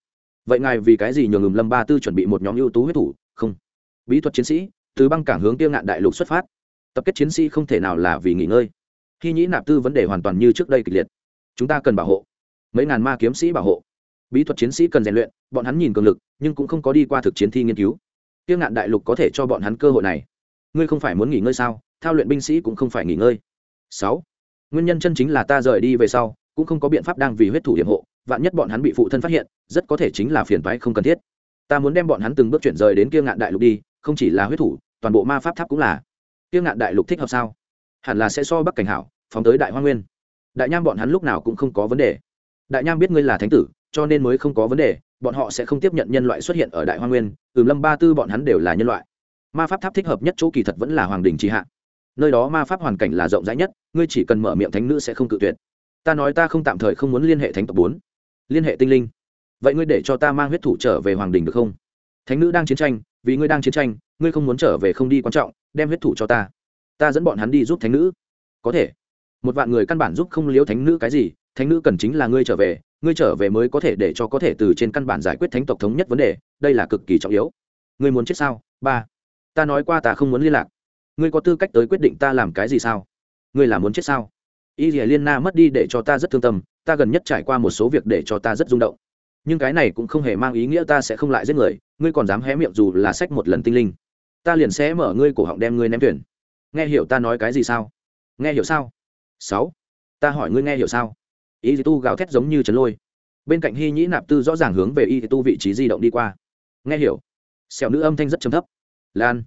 Vậy ngài vì cái gì nhường ngừng lâm ba tư chuẩn bị một nhóm ưu tú huyết thủ? Không. Bí thuật chiến sĩ, từ băng cảng hướng tiêu ngạn đại lục xuất phát. Tập kết chiến sĩ không thể nào là vì nghỉ ngơi. Khi nhĩ nạp tư vấn đề hoàn toàn như trước đây kịch liệt. Chúng ta cần bảo hộ. Mấy ngàn ma kiếm sĩ bảo hộ bí thuật chiến sĩ cần rèn luyện, bọn hắn nhìn cường lực, nhưng cũng không có đi qua thực chiến thi nghiên cứu. Tiêu ngạn đại lục có thể cho bọn hắn cơ hội này. Ngươi không phải muốn nghỉ ngơi sao? Thao luyện binh sĩ cũng không phải nghỉ ngơi. Sáu. Nguyên nhân chân chính là ta rời đi về sau, cũng không có biện pháp đang vì huyết thủ điểm hộ, vạn nhất bọn hắn bị phụ thân phát hiện, rất có thể chính là phiền toái không cần thiết. Ta muốn đem bọn hắn từng bước chuyển rời đến kia ngạn đại lục đi, không chỉ là huyết thủ, toàn bộ ma pháp tháp cũng là. Kia ngạn đại lục thích hợp sao? Hẳn là sẽ so bắc cảnh hảo, phóng tới đại hoa nguyên. Đại nham bọn hắn lúc nào cũng không có vấn đề. Đại nham biết ngươi là thánh tử cho nên mới không có vấn đề, bọn họ sẽ không tiếp nhận nhân loại xuất hiện ở đại hoa nguyên, ừm, lâm ba tư bọn hắn đều là nhân loại. Ma pháp tháp thích hợp nhất chỗ kỳ thật vẫn là hoàng đình tri hạ. Nơi đó ma pháp hoàn cảnh là rộng rãi nhất, ngươi chỉ cần mở miệng thánh nữ sẽ không cự tuyệt. Ta nói ta không tạm thời không muốn liên hệ thánh tộc bốn. Liên hệ tinh linh. Vậy ngươi để cho ta mang huyết thủ trở về hoàng đình được không? Thánh nữ đang chiến tranh, vì ngươi đang chiến tranh, ngươi không muốn trở về không đi quan trọng, đem huyết thủ cho ta. Ta dẫn bọn hắn đi giúp thánh nữ. Có thể. Một vạn người căn bản giúp không liếu thánh nữ cái gì, thánh nữ cần chính là ngươi trở về ngươi trở về mới có thể để cho có thể từ trên căn bản giải quyết thánh tộc thống nhất vấn đề, đây là cực kỳ trọng yếu. Ngươi muốn chết sao? Ba. Ta nói qua ta không muốn liên lạc. Ngươi có tư cách tới quyết định ta làm cái gì sao? Ngươi là muốn chết sao? Y dìa liên na mất đi để cho ta rất thương tâm, ta gần nhất trải qua một số việc để cho ta rất rung động. Nhưng cái này cũng không hề mang ý nghĩa ta sẽ không lại giết người, ngươi còn dám hé miệng dù là sách một lần tinh linh. Ta liền sẽ mở ngươi cổ họng đem ngươi ném tuyển nghe hiểu ta nói cái gì sao? Nghe hiểu sao? Sáu. Ta hỏi ngươi nghe hiểu sao? Y tu gào thét giống như trấn lôi. Bên cạnh hy nhĩ nạp tư rõ ràng hướng về y tu vị trí di động đi qua. Nghe hiểu? Xẻo nữ âm thanh rất trầm thấp. Lan.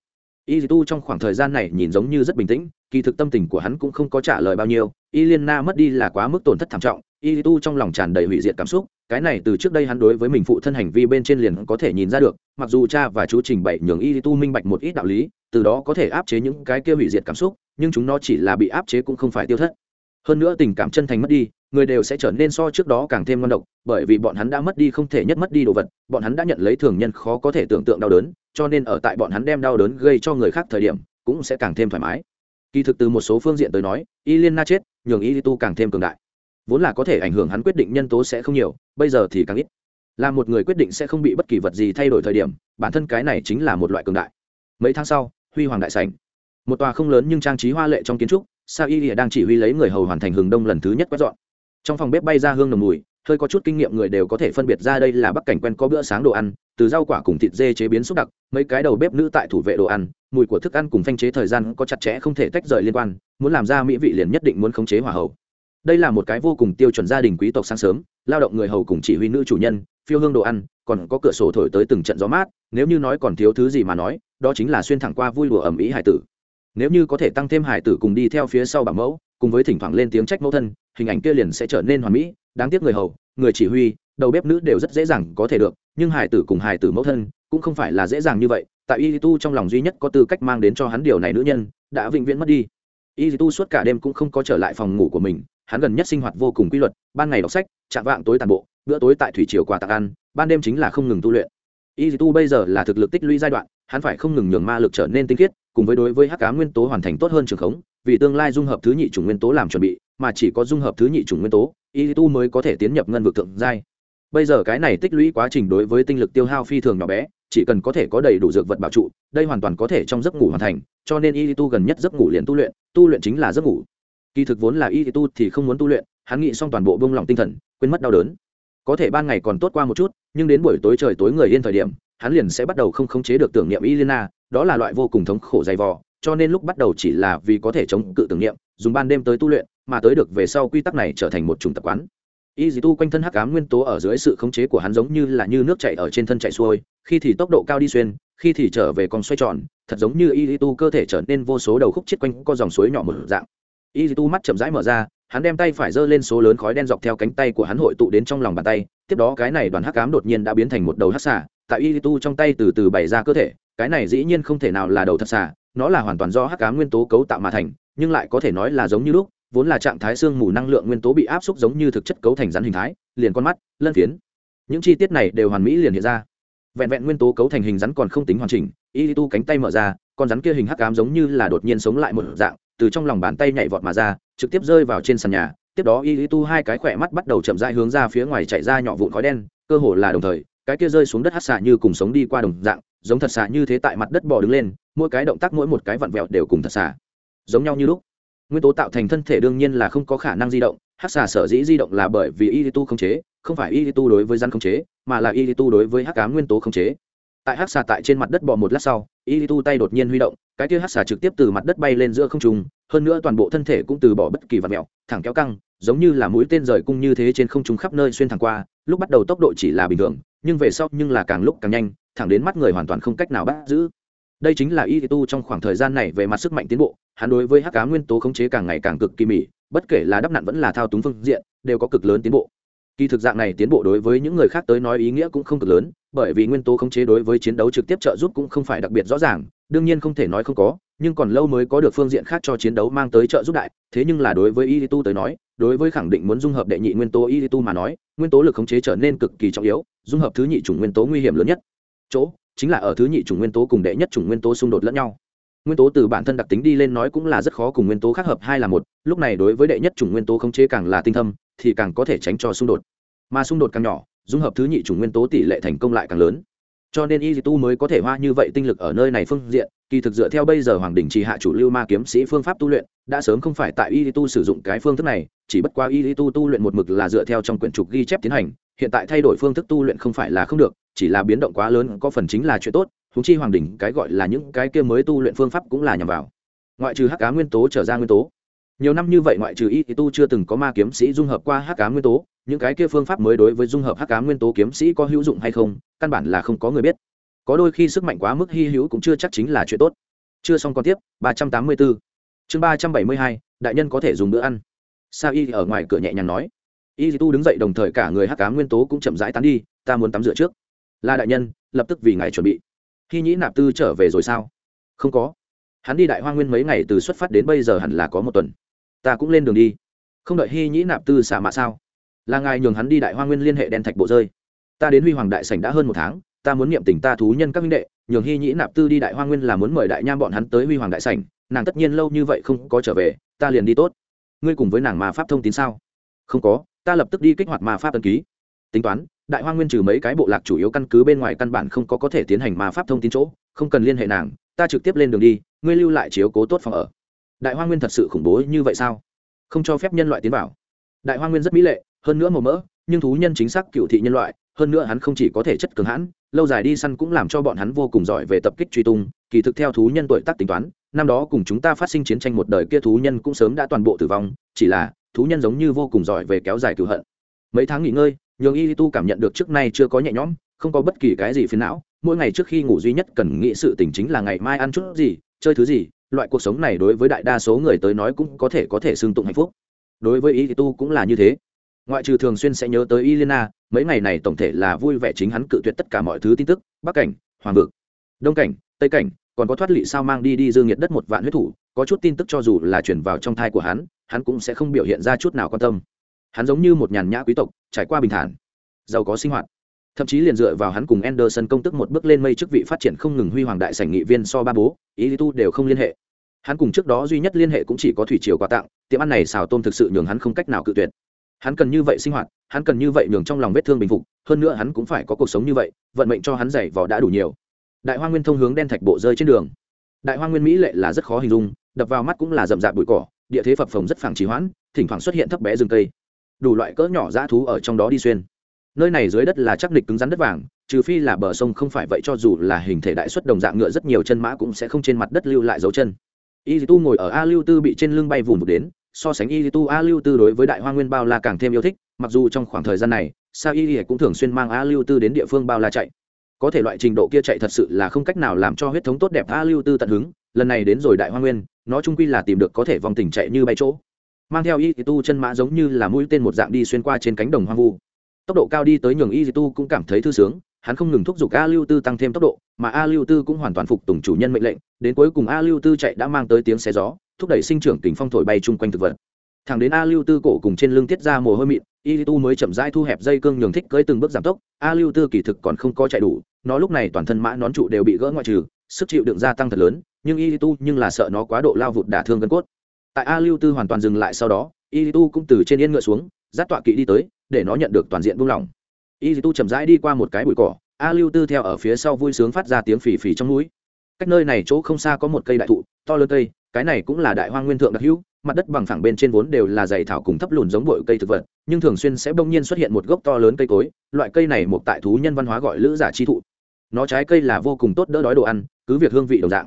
Y tu trong khoảng thời gian này nhìn giống như rất bình tĩnh, kỳ thực tâm tình của hắn cũng không có trả lời bao nhiêu. Y liên na mất đi là quá mức tổn thất thảm trọng y tu trong lòng tràn đầy hủy diệt cảm xúc, cái này từ trước đây hắn đối với mình phụ thân hành vi bên trên liền có thể nhìn ra được, mặc dù cha và chú trình bày nhường y tu minh bạch một ít đạo lý, từ đó có thể áp chế những cái kia hủy diệt cảm xúc, nhưng chúng nó chỉ là bị áp chế cũng không phải tiêu thất. Hơn nữa tình cảm chân thành mất đi người đều sẽ trở nên so trước đó càng thêm ngon độc, bởi vì bọn hắn đã mất đi không thể nhất mất đi đồ vật, bọn hắn đã nhận lấy thường nhân khó có thể tưởng tượng đau đớn, cho nên ở tại bọn hắn đem đau đớn gây cho người khác thời điểm, cũng sẽ càng thêm thoải mái. Kỳ thực từ một số phương diện tới nói, y liên na chết, nhường y tu càng thêm cường đại. Vốn là có thể ảnh hưởng hắn quyết định nhân tố sẽ không nhiều, bây giờ thì càng ít. Là một người quyết định sẽ không bị bất kỳ vật gì thay đổi thời điểm, bản thân cái này chính là một loại cường đại. Mấy tháng sau, huy hoàng đại sảnh. Một tòa không lớn nhưng trang trí hoa lệ trong kiến trúc sao y đang chỉ huy lấy người hầu hoàn thành hừng đông lần thứ nhất quét dọn trong phòng bếp bay ra hương nồng mùi, hơi có chút kinh nghiệm người đều có thể phân biệt ra đây là bắc cảnh quen có bữa sáng đồ ăn, từ rau quả cùng thịt dê chế biến xúc đặc, mấy cái đầu bếp nữ tại thủ vệ đồ ăn, mùi của thức ăn cùng phanh chế thời gian có chặt chẽ không thể tách rời liên quan, muốn làm ra mỹ vị liền nhất định muốn khống chế hỏa hậu. đây là một cái vô cùng tiêu chuẩn gia đình quý tộc sáng sớm, lao động người hầu cùng chỉ huy nữ chủ nhân, phiêu hương đồ ăn, còn có cửa sổ thổi tới từng trận gió mát, nếu như nói còn thiếu thứ gì mà nói, đó chính là xuyên thẳng qua vui đùa ẩm ý hải tử nếu như có thể tăng thêm hải tử cùng đi theo phía sau bảo mẫu cùng với thỉnh thoảng lên tiếng trách mẫu thân, hình ảnh kia liền sẽ trở nên hoàn mỹ, đáng tiếc người hầu, người chỉ huy, đầu bếp nữ đều rất dễ dàng có thể được, nhưng hải tử cùng hải tử mẫu thân cũng không phải là dễ dàng như vậy. Tại y tu trong lòng duy nhất có tư cách mang đến cho hắn điều này nữ nhân, đã vĩnh viễn mất đi. Y tu suốt cả đêm cũng không có trở lại phòng ngủ của mình, hắn gần nhất sinh hoạt vô cùng quy luật, ban ngày đọc sách, chạm vạng tối tàn bộ, bữa tối tại thủy triều quà tạc ăn, ban đêm chính là không ngừng tu luyện. Y tu bây giờ là thực lực tích lũy giai đoạn, hắn phải không ngừng nhường ma lực trở nên tinh khiết, cùng với đối với hắc cá nguyên tố hoàn thành tốt hơn trường khống vì tương lai dung hợp thứ nhị chủng nguyên tố làm chuẩn bị, mà chỉ có dung hợp thứ nhị chủng nguyên tố, y tu mới có thể tiến nhập ngân vực thượng giai. Bây giờ cái này tích lũy quá trình đối với tinh lực tiêu hao phi thường nhỏ bé, chỉ cần có thể có đầy đủ dược vật bảo trụ, đây hoàn toàn có thể trong giấc ngủ hoàn thành, cho nên y tu gần nhất giấc ngủ liền tu luyện tu luyện chính là giấc ngủ. Kỳ thực vốn là y tu thì không muốn tu luyện, hắn nghĩ xong toàn bộ bông lòng tinh thần, quên mất đau đớn. Có thể ban ngày còn tốt qua một chút, nhưng đến buổi tối trời tối người yên thời điểm, hắn liền sẽ bắt đầu không khống chế được tưởng niệm y đó là loại vô cùng thống khổ dày vò cho nên lúc bắt đầu chỉ là vì có thể chống cự tưởng niệm, dùng ban đêm tới tu luyện, mà tới được về sau quy tắc này trở thành một chủng tập quán. Y dì tu quanh thân hắc ám nguyên tố ở dưới sự khống chế của hắn giống như là như nước chảy ở trên thân chạy xuôi, khi thì tốc độ cao đi xuyên, khi thì trở về con xoay tròn, thật giống như y dì tu cơ thể trở nên vô số đầu khúc chết quanh có dòng suối nhỏ một dạng. Y dì tu mắt chậm rãi mở ra, hắn đem tay phải giơ lên số lớn khói đen dọc theo cánh tay của hắn hội tụ đến trong lòng bàn tay, tiếp đó cái này đoàn hắc ám đột nhiên đã biến thành một đầu hắc xả tại y tu trong tay từ từ bày ra cơ thể, cái này dĩ nhiên không thể nào là đầu thật xả nó là hoàn toàn do hắc ám nguyên tố cấu tạo mà thành, nhưng lại có thể nói là giống như lúc, vốn là trạng thái xương mù năng lượng nguyên tố bị áp xúc giống như thực chất cấu thành rắn hình thái, liền con mắt, lân phiến. Những chi tiết này đều hoàn mỹ liền hiện ra. Vẹn vẹn nguyên tố cấu thành hình rắn còn không tính hoàn chỉnh, y tu cánh tay mở ra, con rắn kia hình hắc ám giống như là đột nhiên sống lại một dạng, từ trong lòng bàn tay nhảy vọt mà ra, trực tiếp rơi vào trên sàn nhà, tiếp đó y tu hai cái khỏe mắt bắt đầu chậm rãi hướng ra phía ngoài chạy ra nhỏ vụn khói đen, cơ hồ là đồng thời, cái kia rơi xuống đất hắc xạ như cùng sống đi qua đồng dạng, giống thật xạ như thế tại mặt đất bò đứng lên mỗi cái động tác mỗi một cái vặn vẹo đều cùng thật xạ giống nhau như lúc, nguyên tố tạo thành thân thể đương nhiên là không có khả năng di động, hát xà sở dĩ di động là bởi vì y tu không chế, không phải y tu đối với rắn không chế, mà là y tu đối với hắc cá nguyên tố không chế. Tại hát xà tại trên mặt đất bò một lát sau, y tu tay đột nhiên huy động, cái kia hát xà trực tiếp từ mặt đất bay lên giữa không trung, hơn nữa toàn bộ thân thể cũng từ bỏ bất kỳ vật mẹo thẳng kéo căng, giống như là mũi tên rời cung như thế trên không trung khắp nơi xuyên thẳng qua, lúc bắt đầu tốc độ chỉ là bình thường, nhưng về sau nhưng là càng lúc càng nhanh, thẳng đến mắt người hoàn toàn không cách nào bắt giữ đây chính là y tu trong khoảng thời gian này về mặt sức mạnh tiến bộ, hắn đối với hắc cá nguyên tố khống chế càng ngày càng cực kỳ mỉ, bất kể là đắp nặn vẫn là thao túng phương diện, đều có cực lớn tiến bộ. Kỳ thực dạng này tiến bộ đối với những người khác tới nói ý nghĩa cũng không cực lớn, bởi vì nguyên tố khống chế đối với chiến đấu trực tiếp trợ giúp cũng không phải đặc biệt rõ ràng, đương nhiên không thể nói không có, nhưng còn lâu mới có được phương diện khác cho chiến đấu mang tới trợ giúp đại, thế nhưng là đối với y tu tới nói, đối với khẳng định muốn dung hợp đệ nhị nguyên tố y tu mà nói, nguyên tố lực khống chế trở nên cực kỳ trọng yếu, dung hợp thứ nhị chủng nguyên tố nguy hiểm lớn nhất. Chỗ chính là ở thứ nhị chủng nguyên tố cùng đệ nhất chủng nguyên tố xung đột lẫn nhau. Nguyên tố từ bản thân đặc tính đi lên nói cũng là rất khó cùng nguyên tố khác hợp hai là một, lúc này đối với đệ nhất chủng nguyên tố khống chế càng là tinh thâm, thì càng có thể tránh cho xung đột. Mà xung đột càng nhỏ, dung hợp thứ nhị chủng nguyên tố tỷ lệ thành công lại càng lớn cho nên y tu mới có thể hoa như vậy tinh lực ở nơi này phương diện. Kỳ thực dựa theo bây giờ hoàng đình trì hạ chủ lưu ma kiếm sĩ phương pháp tu luyện, đã sớm không phải tại y tu sử dụng cái phương thức này, chỉ bất qua y tu tu luyện một mực là dựa theo trong quyển trục ghi chép tiến hành, hiện tại thay đổi phương thức tu luyện không phải là không được, chỉ là biến động quá lớn có phần chính là chuyện tốt húng chi hoàng đình cái gọi là những cái kia mới tu luyện phương pháp cũng là nhằm vào. Ngoại trừ hắc cá nguyên tố trở ra nguyên tố nhiều năm như vậy ngoại trừ y tu chưa từng có ma kiếm sĩ dung hợp qua hắc cá nguyên tố, những cái kia phương pháp mới đối với dung hợp hắc cá nguyên tố kiếm sĩ có hữu dụng hay không, căn bản là không có người biết. Có đôi khi sức mạnh quá mức hy hữu cũng chưa chắc chính là chuyện tốt. Chưa xong còn tiếp, ba trăm tám mươi bốn chương ba trăm bảy mươi hai, đại nhân có thể dùng bữa ăn. Sao y ở ngoài cửa nhẹ nhàng nói. Y tu đứng dậy đồng thời cả người hắc cá nguyên tố cũng chậm rãi tán đi, ta muốn tắm rửa trước. Là đại nhân, lập tức vì ngài chuẩn bị. Khi nhĩ nạp tư trở về rồi sao? Không có. Hắn đi đại hoa nguyên mấy ngày từ xuất phát đến bây giờ hẳn là có một tuần ta cũng lên đường đi. Không đợi hy nhĩ nạp tư xả mạ sao? Là ngài nhường hắn đi đại hoa nguyên liên hệ đen thạch bộ rơi. Ta đến huy hoàng đại sảnh đã hơn một tháng, ta muốn niệm tình ta thú nhân các minh đệ, nhường hy nhĩ nạp tư đi đại hoa nguyên là muốn mời đại nham bọn hắn tới huy hoàng đại sảnh, nàng tất nhiên lâu như vậy không có trở về, ta liền đi tốt. Ngươi cùng với nàng mà pháp thông tin sao? Không có, ta lập tức đi kích hoạt ma pháp ấn ký. Tính toán, đại hoa nguyên trừ mấy cái bộ lạc chủ yếu căn cứ bên ngoài căn bản không có có thể tiến hành ma pháp thông tin chỗ, không cần liên hệ nàng, ta trực tiếp lên đường đi, ngươi lưu lại chiếu cố tốt phòng ở đại hoa nguyên thật sự khủng bố như vậy sao? Không cho phép nhân loại tiến vào. Đại hoa nguyên rất mỹ lệ, hơn nữa màu mỡ, nhưng thú nhân chính xác cựu thị nhân loại, hơn nữa hắn không chỉ có thể chất cường hãn, lâu dài đi săn cũng làm cho bọn hắn vô cùng giỏi về tập kích truy tung, kỳ thực theo thú nhân tuổi tác tính toán, năm đó cùng chúng ta phát sinh chiến tranh một đời kia thú nhân cũng sớm đã toàn bộ tử vong, chỉ là thú nhân giống như vô cùng giỏi về kéo dài cựu hận. Mấy tháng nghỉ ngơi, nhường y tu cảm nhận được trước nay chưa có nhẹ nhõm, không có bất kỳ cái gì phiền não, mỗi ngày trước khi ngủ duy nhất cần nghĩ sự tình chính là ngày mai ăn chút gì, chơi thứ gì loại cuộc sống này đối với đại đa số người tới nói cũng có thể có thể xưng tụng hạnh phúc đối với y tu cũng là như thế ngoại trừ thường xuyên sẽ nhớ tới Ilena, mấy ngày này tổng thể là vui vẻ chính hắn cự tuyệt tất cả mọi thứ tin tức, bắc cảnh, hoàng vực, đông cảnh, tây cảnh, còn có thoát lị sao mang đi đi dương nhiệt đất một vạn huyết thủ, có chút tin tức cho dù là chuyển vào trong thai của hắn, hắn cũng sẽ không biểu hiện ra chút nào quan tâm. Hắn giống như một nhàn nhã quý tộc, trải qua bình thản, giàu có sinh hoạt. Thậm chí liền dựa vào hắn cùng Anderson công tức một bước lên mây chức vị phát triển không ngừng huy hoàng đại sảnh nghị viên so ba bố, ý tu đều không liên hệ. Hắn cùng trước đó duy nhất liên hệ cũng chỉ có thủy triều quà tặng, tiệm ăn này xào tôm thực sự nhường hắn không cách nào cự tuyệt. Hắn cần như vậy sinh hoạt hắn cần như vậy nhường trong lòng vết thương bình phục hơn nữa hắn cũng phải có cuộc sống như vậy vận mệnh cho hắn dày vò đã đủ nhiều. Đại hoa nguyên thông hướng đen thạch bộ rơi trên đường. Đại hoa nguyên mỹ lệ là rất khó hình dung đập vào mắt cũng là rậm rạp bụi cỏ địa thế phập phồng rất phẳng trì hoãn thỉnh thoảng xuất hiện thấp bé rừng cây. Đủ loại cỡ nhỏ dã thú ở trong đó đi xuyên nơi này dưới đất là chắc địch cứng rắn đất vàng, trừ phi là bờ sông không phải vậy cho dù là hình thể đại xuất đồng dạng ngựa rất nhiều chân mã cũng sẽ không trên mặt đất lưu lại dấu chân. Y tu ngồi ở a lưu tư bị trên lưng bay vùng một đến, so sánh y tu, a lưu tư đối với đại hoa nguyên bao la càng thêm yêu thích, mặc dù trong khoảng thời gian này, sa y cũng thường xuyên mang a lưu tư đến địa phương bao la chạy. Có thể loại trình độ kia chạy thật sự là không cách nào làm cho huyết thống tốt đẹp a lưu tư tận hứng, lần này đến rồi đại hoa nguyên, nó trung quy là tìm được có thể vòng tình chạy như bay chỗ. Mang theo y tu chân mã giống như là mũi tên một dạng đi xuyên qua trên cánh đồng hoang vu tốc độ cao đi tới nhường y tu cũng cảm thấy thư sướng, hắn không ngừng thúc giục a lưu tư tăng thêm tốc độ, mà a lưu tư cũng hoàn toàn phục tùng chủ nhân mệnh lệnh, đến cuối cùng a lưu tư chạy đã mang tới tiếng xe gió, thúc đẩy sinh trưởng kính phong thổi bay chung quanh thực vật. Thẳng đến a lưu tư cổ cùng trên lưng tiết ra mồ hôi mịn, y tu mới chậm rãi thu hẹp dây cương nhường thích cưới từng bước giảm tốc, a lưu tư kỳ thực còn không có chạy đủ, nó lúc này toàn thân mã nón trụ đều bị gỡ ngoại trừ, sức chịu đựng gia tăng thật lớn, nhưng y tu nhưng là sợ nó quá độ lao vụt đả thương gân cốt. Tại a lưu tư hoàn toàn dừng lại sau đó, y tu cũng từ trên yên ngựa xuống dắt tọa kỵ đi tới để nó nhận được toàn diện buông lỏng. Y tu chậm rãi đi qua một cái bụi cỏ, a lưu tư theo ở phía sau vui sướng phát ra tiếng phì phì trong núi. Cách nơi này chỗ không xa có một cây đại thụ, to lớn cây, cái này cũng là đại hoang nguyên thượng đặc hữu, mặt đất bằng phẳng bên trên vốn đều là dày thảo cùng thấp lùn giống bội cây thực vật, nhưng thường xuyên sẽ bỗng nhiên xuất hiện một gốc to lớn cây cối, loại cây này một tại thú nhân văn hóa gọi lữ giả chi thụ. Nó trái cây là vô cùng tốt đỡ đói đồ ăn, cứ việc hương vị đồng dạng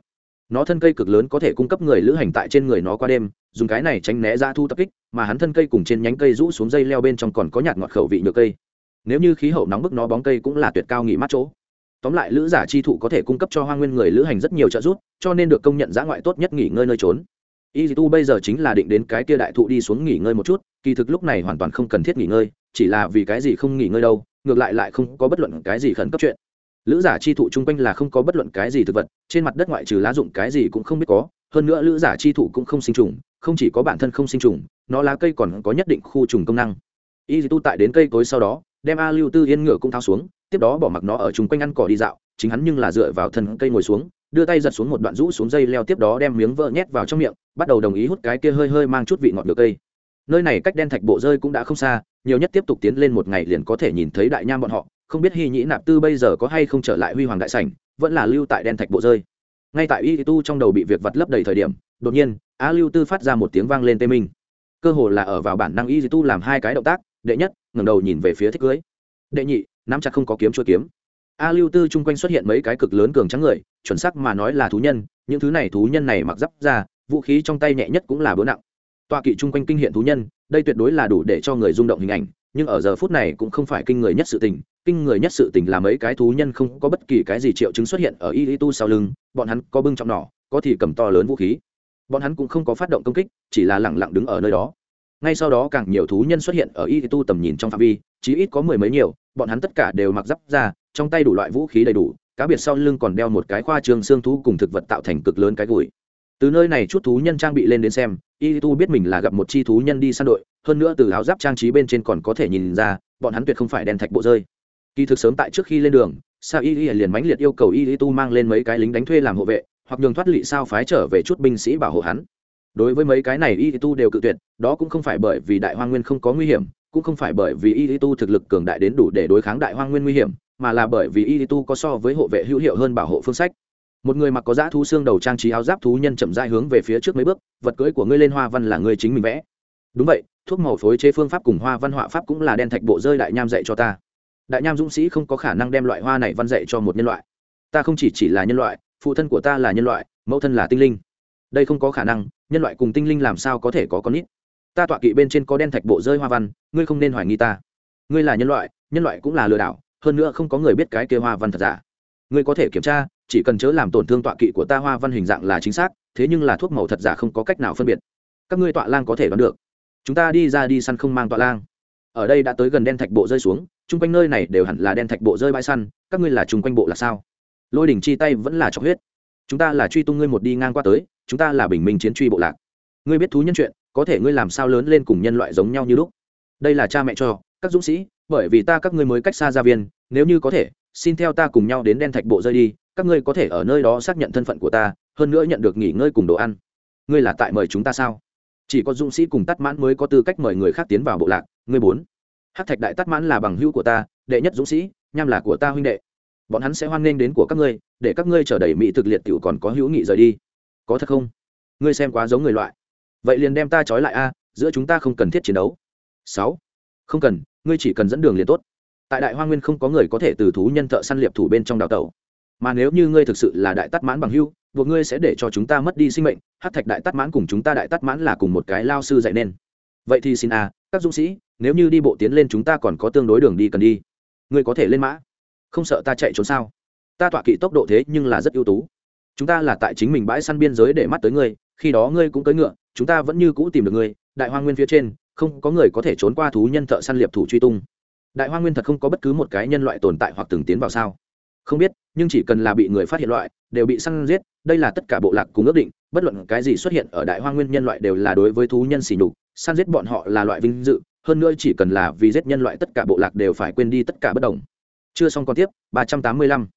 nó thân cây cực lớn có thể cung cấp người lữ hành tại trên người nó qua đêm, dùng cái này tránh né ra thu tập kích, mà hắn thân cây cùng trên nhánh cây rũ xuống dây leo bên trong còn có nhạt ngọt khẩu vị nhựa cây. Nếu như khí hậu nóng bức, nó bóng cây cũng là tuyệt cao nghỉ mát chỗ. Tóm lại, lữ giả chi thụ có thể cung cấp cho hoa nguyên người lữ hành rất nhiều trợ giúp, cho nên được công nhận giã ngoại tốt nhất nghỉ ngơi nơi trốn. Y tu bây giờ chính là định đến cái kia đại thụ đi xuống nghỉ ngơi một chút, kỳ thực lúc này hoàn toàn không cần thiết nghỉ ngơi, chỉ là vì cái gì không nghỉ ngơi đâu, ngược lại lại không có bất luận cái gì khẩn cấp chuyện lữ giả chi thụ chung quanh là không có bất luận cái gì thực vật, trên mặt đất ngoại trừ lá dụng cái gì cũng không biết có, hơn nữa lữ giả chi thụ cũng không sinh trùng, không chỉ có bản thân không sinh trùng, nó lá cây còn có nhất định khu trùng công năng. Y tu tại đến cây cối sau đó, đem a lưu tư yên ngựa cũng thao xuống, tiếp đó bỏ mặc nó ở chung quanh ăn cỏ đi dạo, chính hắn nhưng là dựa vào thân cây ngồi xuống, đưa tay giật xuống một đoạn rũ xuống dây leo tiếp đó đem miếng vỡ nhét vào trong miệng, bắt đầu đồng ý hút cái kia hơi hơi mang chút vị ngọt được cây. Nơi này cách đen thạch bộ rơi cũng đã không xa, nhiều nhất tiếp tục tiến lên một ngày liền có thể nhìn thấy đại nham bọn họ không biết hy nhĩ nạp tư bây giờ có hay không trở lại huy hoàng đại sảnh, vẫn là lưu tại đen thạch bộ rơi. Ngay tại y tu trong đầu bị việc vật lấp đầy thời điểm, đột nhiên a lưu tư phát ra một tiếng vang lên tê minh. Cơ hồ là ở vào bản năng y tu làm hai cái động tác, đệ nhất, ngẩng đầu nhìn về phía thích cưới. Đệ nhị, nắm chặt không có kiếm chuôi kiếm. A lưu tư chung quanh xuất hiện mấy cái cực lớn cường trắng người, chuẩn sắc mà nói là thú nhân, những thứ này thú nhân này mặc giáp ra, vũ khí trong tay nhẹ nhất cũng là bữa nặng. Tọa kỵ chung quanh kinh hiện thú nhân, đây tuyệt đối là đủ để cho người rung động hình ảnh nhưng ở giờ phút này cũng không phải kinh người nhất sự tình, kinh người nhất sự tình là mấy cái thú nhân không có bất kỳ cái gì triệu chứng xuất hiện ở y tu sau lưng, bọn hắn có bưng trọng nỏ, có thì cầm to lớn vũ khí. Bọn hắn cũng không có phát động công kích, chỉ là lẳng lặng đứng ở nơi đó. Ngay sau đó càng nhiều thú nhân xuất hiện ở y tu tầm nhìn trong phạm vi, chí ít có mười mấy nhiều, bọn hắn tất cả đều mặc giáp ra trong tay đủ loại vũ khí đầy đủ, cá biệt sau lưng còn đeo một cái khoa trương xương thú cùng thực vật tạo thành cực lớn cái gùi. Từ nơi này chút thú nhân trang bị lên đến xem y tu biết mình là gặp một chi thú nhân đi săn đội, hơn nữa từ áo giáp trang trí bên trên còn có thể nhìn ra, bọn hắn tuyệt không phải đen thạch bộ rơi. Kỳ thực sớm tại trước khi lên đường sao y liền mãnh liệt yêu cầu y tu mang lên mấy cái lính đánh thuê làm hộ vệ, hoặc nhường thoát lị sao phái trở về chút binh sĩ bảo hộ hắn. Đối với mấy cái này y tu đều cự tuyệt, đó cũng không phải bởi vì đại hoa nguyên không có nguy hiểm, cũng không phải bởi vì y tu thực lực cường đại đến đủ để đối kháng đại hoa nguyên nguy hiểm, mà là bởi vì y tu có so với hộ vệ hữu hiệu hơn bảo hộ phương sách một người mặc có dã thú xương đầu trang trí áo giáp thú nhân chậm dai hướng về phía trước mấy bước, vật cưỡi của ngươi lên hoa văn là ngươi chính mình vẽ. Đúng vậy, thuốc màu phối chế phương pháp cùng hoa văn họa pháp cũng là đen thạch bộ rơi đại nham dạy cho ta. Đại nham dũng sĩ không có khả năng đem loại hoa này văn dạy cho một nhân loại. Ta không chỉ chỉ là nhân loại, phụ thân của ta là nhân loại, mẫu thân là tinh linh. Đây không có khả năng, nhân loại cùng tinh linh làm sao có thể có con ít ta tọa kỵ bên trên có đen thạch bộ rơi hoa văn, ngươi không nên hoài nghi ta. Ngươi là nhân loại nhân loại cũng là lừa đảo, hơn nữa không có người biết cái kia hoa văn thật giả. Ngươi có thể kiểm tra chỉ cần chớ làm tổn thương tọa kỵ của ta hoa văn hình dạng là chính xác, thế nhưng là thuốc màu thật giả không có cách nào phân biệt. Các ngươi tọa lang có thể đoán được. Chúng ta đi ra đi săn không mang tọa lang. Ở đây đã tới gần đen thạch bộ rơi xuống, chung quanh nơi này đều hẳn là đen thạch bộ rơi bãi săn, các ngươi là chung quanh bộ là sao? Lôi đỉnh chi tay vẫn là chọc huyết. Chúng ta là truy tung ngươi một đi ngang qua tới, chúng ta là bình minh chiến truy bộ lạc. Ngươi biết thú nhân chuyện, có thể ngươi làm sao lớn lên cùng nhân loại giống nhau như lúc. Đây là cha mẹ cho, các dũng sĩ, bởi vì ta các ngươi mới cách xa gia viên, nếu như có thể, xin theo ta cùng nhau đến đen thạch bộ rơi đi các ngươi có thể ở nơi đó xác nhận thân phận của ta, hơn nữa nhận được nghỉ ngơi cùng đồ ăn. Ngươi là tại mời chúng ta sao? Chỉ có dũng sĩ cùng tắt mãn mới có tư cách mời người khác tiến vào bộ lạc, ngươi bốn. Hát thạch đại tắt mãn là bằng hữu của ta, đệ nhất dũng sĩ, nham là của ta huynh đệ. Bọn hắn sẽ hoan nghênh đến của các ngươi, để các ngươi trở đầy mỹ thực liệt t i ể u còn có hữu nghị rời đi. Có thật không? Ngươi xem quá giống người loại. Vậy liền đem ta trói lại a, giữa chúng ta không cần thiết chiến đấu. Sáu. Không cần, ngươi chỉ cần dẫn đường liền tốt. Tại đại hoa nguyên không có người có thể từ thú nhân thợ săn liệp thủ bên trong đào tẩu mà nếu như ngươi thực sự là đại tắt mãn bằng hưu buộc ngươi sẽ để cho chúng ta mất đi sinh mệnh hát thạch đại tắt mãn cùng chúng ta đại tắt mãn là cùng một cái lao sư dạy nên. Vậy thì xin à, các dũng sĩ nếu như đi bộ tiến lên chúng ta còn có tương đối đường đi cần đi. Ngươi có thể lên mã. Không sợ ta chạy trốn sao? Ta tọa kỵ tốc độ thế nhưng là rất ưu tú. Chúng ta là tại chính mình bãi săn biên giới để mắt tới ngươi khi đó ngươi cũng tới ngựa chúng ta vẫn như cũ tìm được ngươi. Đại hoa nguyên phía trên không có người có thể trốn qua thú nhân thợ săn liệp thủ truy tung. Đại hoa nguyên thật không có bất cứ một cái nhân loại tồn tại hoặc từng tiến vào sao? Không biết nhưng chỉ cần là bị người phát hiện loại, đều bị săn giết, đây là tất cả bộ lạc cùng ước định, bất luận cái gì xuất hiện ở đại hoa nguyên nhân loại đều là đối với thú nhân xỉ nhục, săn giết bọn họ là loại vinh dự, hơn nữa chỉ cần là vì giết nhân loại tất cả bộ lạc đều phải quên đi tất cả bất đồng. Chưa xong còn tiếp, ba trăm tám mươi lăm.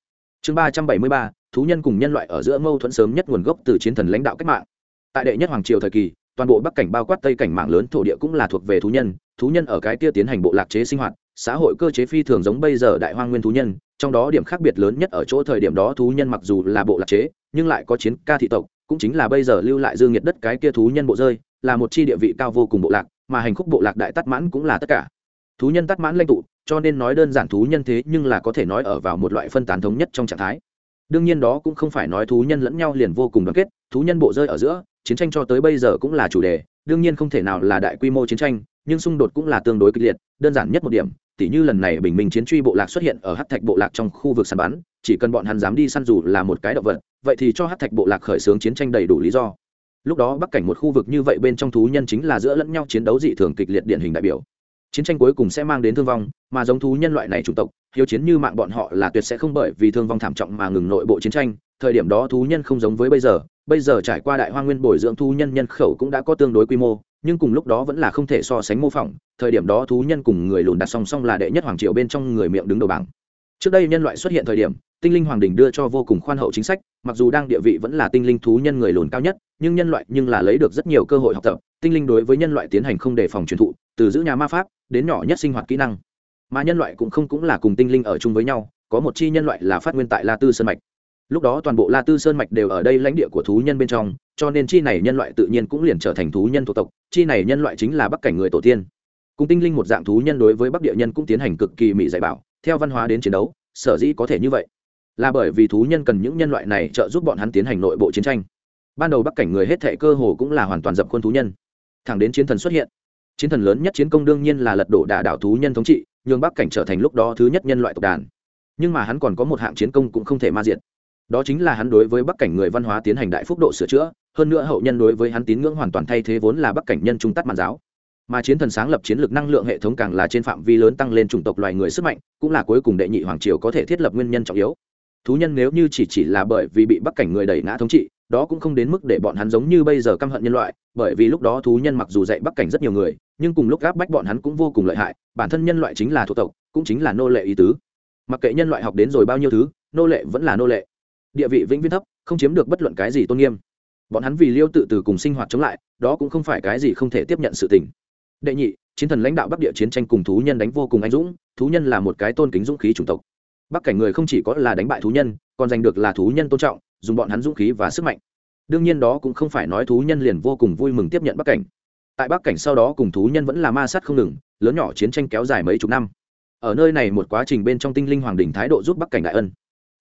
Chương ba trăm bảy mươi ba, thú nhân cùng nhân loại ở giữa mâu thuẫn sớm nhất nguồn gốc từ chiến thần lãnh đạo cách mạng. Tại đệ nhất hoàng triều thời kỳ, toàn bộ bắc cảnh bao quát tây cảnh mạng lớn thổ địa cũng là thuộc về thú nhân thú nhân ở cái kia tiến hành bộ lạc chế sinh hoạt xã hội cơ chế phi thường giống bây giờ đại hoang nguyên thú nhân, trong đó điểm khác biệt lớn nhất ở chỗ thời điểm đó thú nhân mặc dù là bộ lạc chế, nhưng lại có chiến ca thị tộc, cũng chính là bây giờ lưu lại dương nhiệt đất cái kia thú nhân bộ rơi, là một chi địa vị cao vô cùng bộ lạc, mà hành khúc bộ lạc đại tắt mãn cũng là tất cả. Thú nhân tắt mãn lãnh tụ, cho nên nói đơn giản thú nhân thế nhưng là có thể nói ở vào một loại phân tán thống nhất trong trạng thái. Đương nhiên đó cũng không phải nói thú nhân lẫn nhau liền vô cùng đoàn kết, thú nhân bộ rơi ở giữa, chiến tranh cho tới bây giờ cũng là chủ đề, đương nhiên không thể nào là đại quy mô chiến tranh, nhưng xung đột cũng là tương đối kịch liệt, đơn giản nhất một điểm tỉ như lần này bình minh chiến truy bộ lạc xuất hiện ở hát thạch bộ lạc trong khu vực săn bắn, chỉ cần bọn hắn dám đi săn dù là một cái động vật, vậy thì cho hát thạch bộ lạc khởi xướng chiến tranh đầy đủ lý do. Lúc đó bắc cảnh một khu vực như vậy bên trong thú nhân chính là giữa lẫn nhau chiến đấu dị thường kịch liệt điển hình đại biểu. Chiến tranh cuối cùng sẽ mang đến thương vong, mà giống thú nhân loại này chủng tộc, hiếu chiến như mạng bọn họ là tuyệt sẽ không bởi vì thương vong thảm trọng mà ngừng nội bộ chiến tranh. Thời điểm đó thú nhân không giống với bây giờ bây giờ trải qua đại hoa nguyên bồi dưỡng thú nhân nhân khẩu cũng đã có tương đối quy mô nhưng cùng lúc đó vẫn là không thể so sánh mô phỏng, thời điểm đó thú nhân cùng người lùn đặt song song là đệ nhất hoàng triều bên trong người miệng đứng đầu bảng. Trước đây nhân loại xuất hiện thời điểm, tinh linh hoàng đình đưa cho vô cùng khoan hậu chính sách, mặc dù đang địa vị vẫn là tinh linh thú nhân người lùn cao nhất, nhưng nhân loại nhưng là lấy được rất nhiều cơ hội học tập, tinh linh đối với nhân loại tiến hành không đề phòng truyền thụ, từ giữ nhà ma pháp đến nhỏ nhất sinh hoạt kỹ năng. Mà nhân loại cũng không cũng là cùng tinh linh ở chung với nhau, có một chi nhân loại là phát nguyên tại la tư sơn mạch. Lúc đó toàn bộ la tư sơn mạch đều ở đây lãnh địa của thú nhân bên trong cho nên chi này nhân loại tự nhiên cũng liền trở thành thú nhân thuộc tộc, chi này nhân loại chính là bắc cảnh người tổ tiên. Cùng tinh linh một dạng thú nhân đối với bắc địa nhân cũng tiến hành cực kỳ mỹ dạy bảo, theo văn hóa đến chiến đấu, sở dĩ có thể như vậy. Là bởi vì thú nhân cần những nhân loại này trợ giúp bọn hắn tiến hành nội bộ chiến tranh. Ban đầu bắc cảnh người hết thệ cơ hồ cũng là hoàn toàn dập khuôn thú nhân. Thẳng đến chiến thần xuất hiện, chiến thần lớn nhất chiến công đương nhiên là lật đổ đả đảo thú nhân thống trị, nhường bắc cảnh trở thành lúc đó thứ nhất nhân loại tộc đàn. Nhưng mà hắn còn có một hạng chiến công cũng không thể ma diệt. Đó chính là hắn đối với bắc cảnh người văn hóa tiến hành đại phúc độ sửa chữa hơn nữa hậu nhân đối với hắn tín ngưỡng hoàn toàn thay thế vốn là bắc cảnh nhân trung tắt mạn giáo. Mà chiến thần sáng lập chiến lược năng lượng hệ thống càng là trên phạm vi lớn tăng lên chủng tộc loài người sức mạnh, cũng là cuối cùng đệ nhị hoàng triều có thể thiết lập nguyên nhân trọng yếu. Thú nhân nếu như chỉ chỉ là bởi vì bị bắc cảnh người đẩy ngã thống trị, đó cũng không đến mức để bọn hắn giống như bây giờ căm hận nhân loại, bởi vì lúc đó thú nhân mặc dù dạy bắc cảnh rất nhiều người, nhưng cùng lúc gáp bách bọn hắn cũng vô cùng lợi hại, bản thân nhân loại chính là thuộc tộc, cũng chính là nô lệ ý tứ. Mặc kệ nhân loại học đến rồi bao nhiêu thứ, nô lệ vẫn là nô lệ. Địa vị vĩnh viễn thấp, không chiếm được bất luận cái gì tôn nghiêm bọn hắn vì liêu tự từ cùng sinh hoạt chống lại, đó cũng không phải cái gì không thể tiếp nhận sự tình. Đệ nhị, chiến thần lãnh đạo bắc địa chiến tranh cùng thú nhân đánh vô cùng anh dũng, thú nhân là một cái tôn kính dũng khí chủng tộc. Bắc cảnh người không chỉ có là đánh bại thú nhân, còn giành được là thú nhân tôn trọng, dùng bọn hắn dũng khí và sức mạnh. Đương nhiên đó cũng không phải nói thú nhân liền vô cùng vui mừng tiếp nhận bắc cảnh. Tại bắc cảnh sau đó cùng thú nhân vẫn là ma sát không ngừng, lớn nhỏ chiến tranh kéo dài mấy chục năm. Ở nơi này một quá trình bên trong tinh linh hoàng đình thái độ giúp bắc cảnh đại ân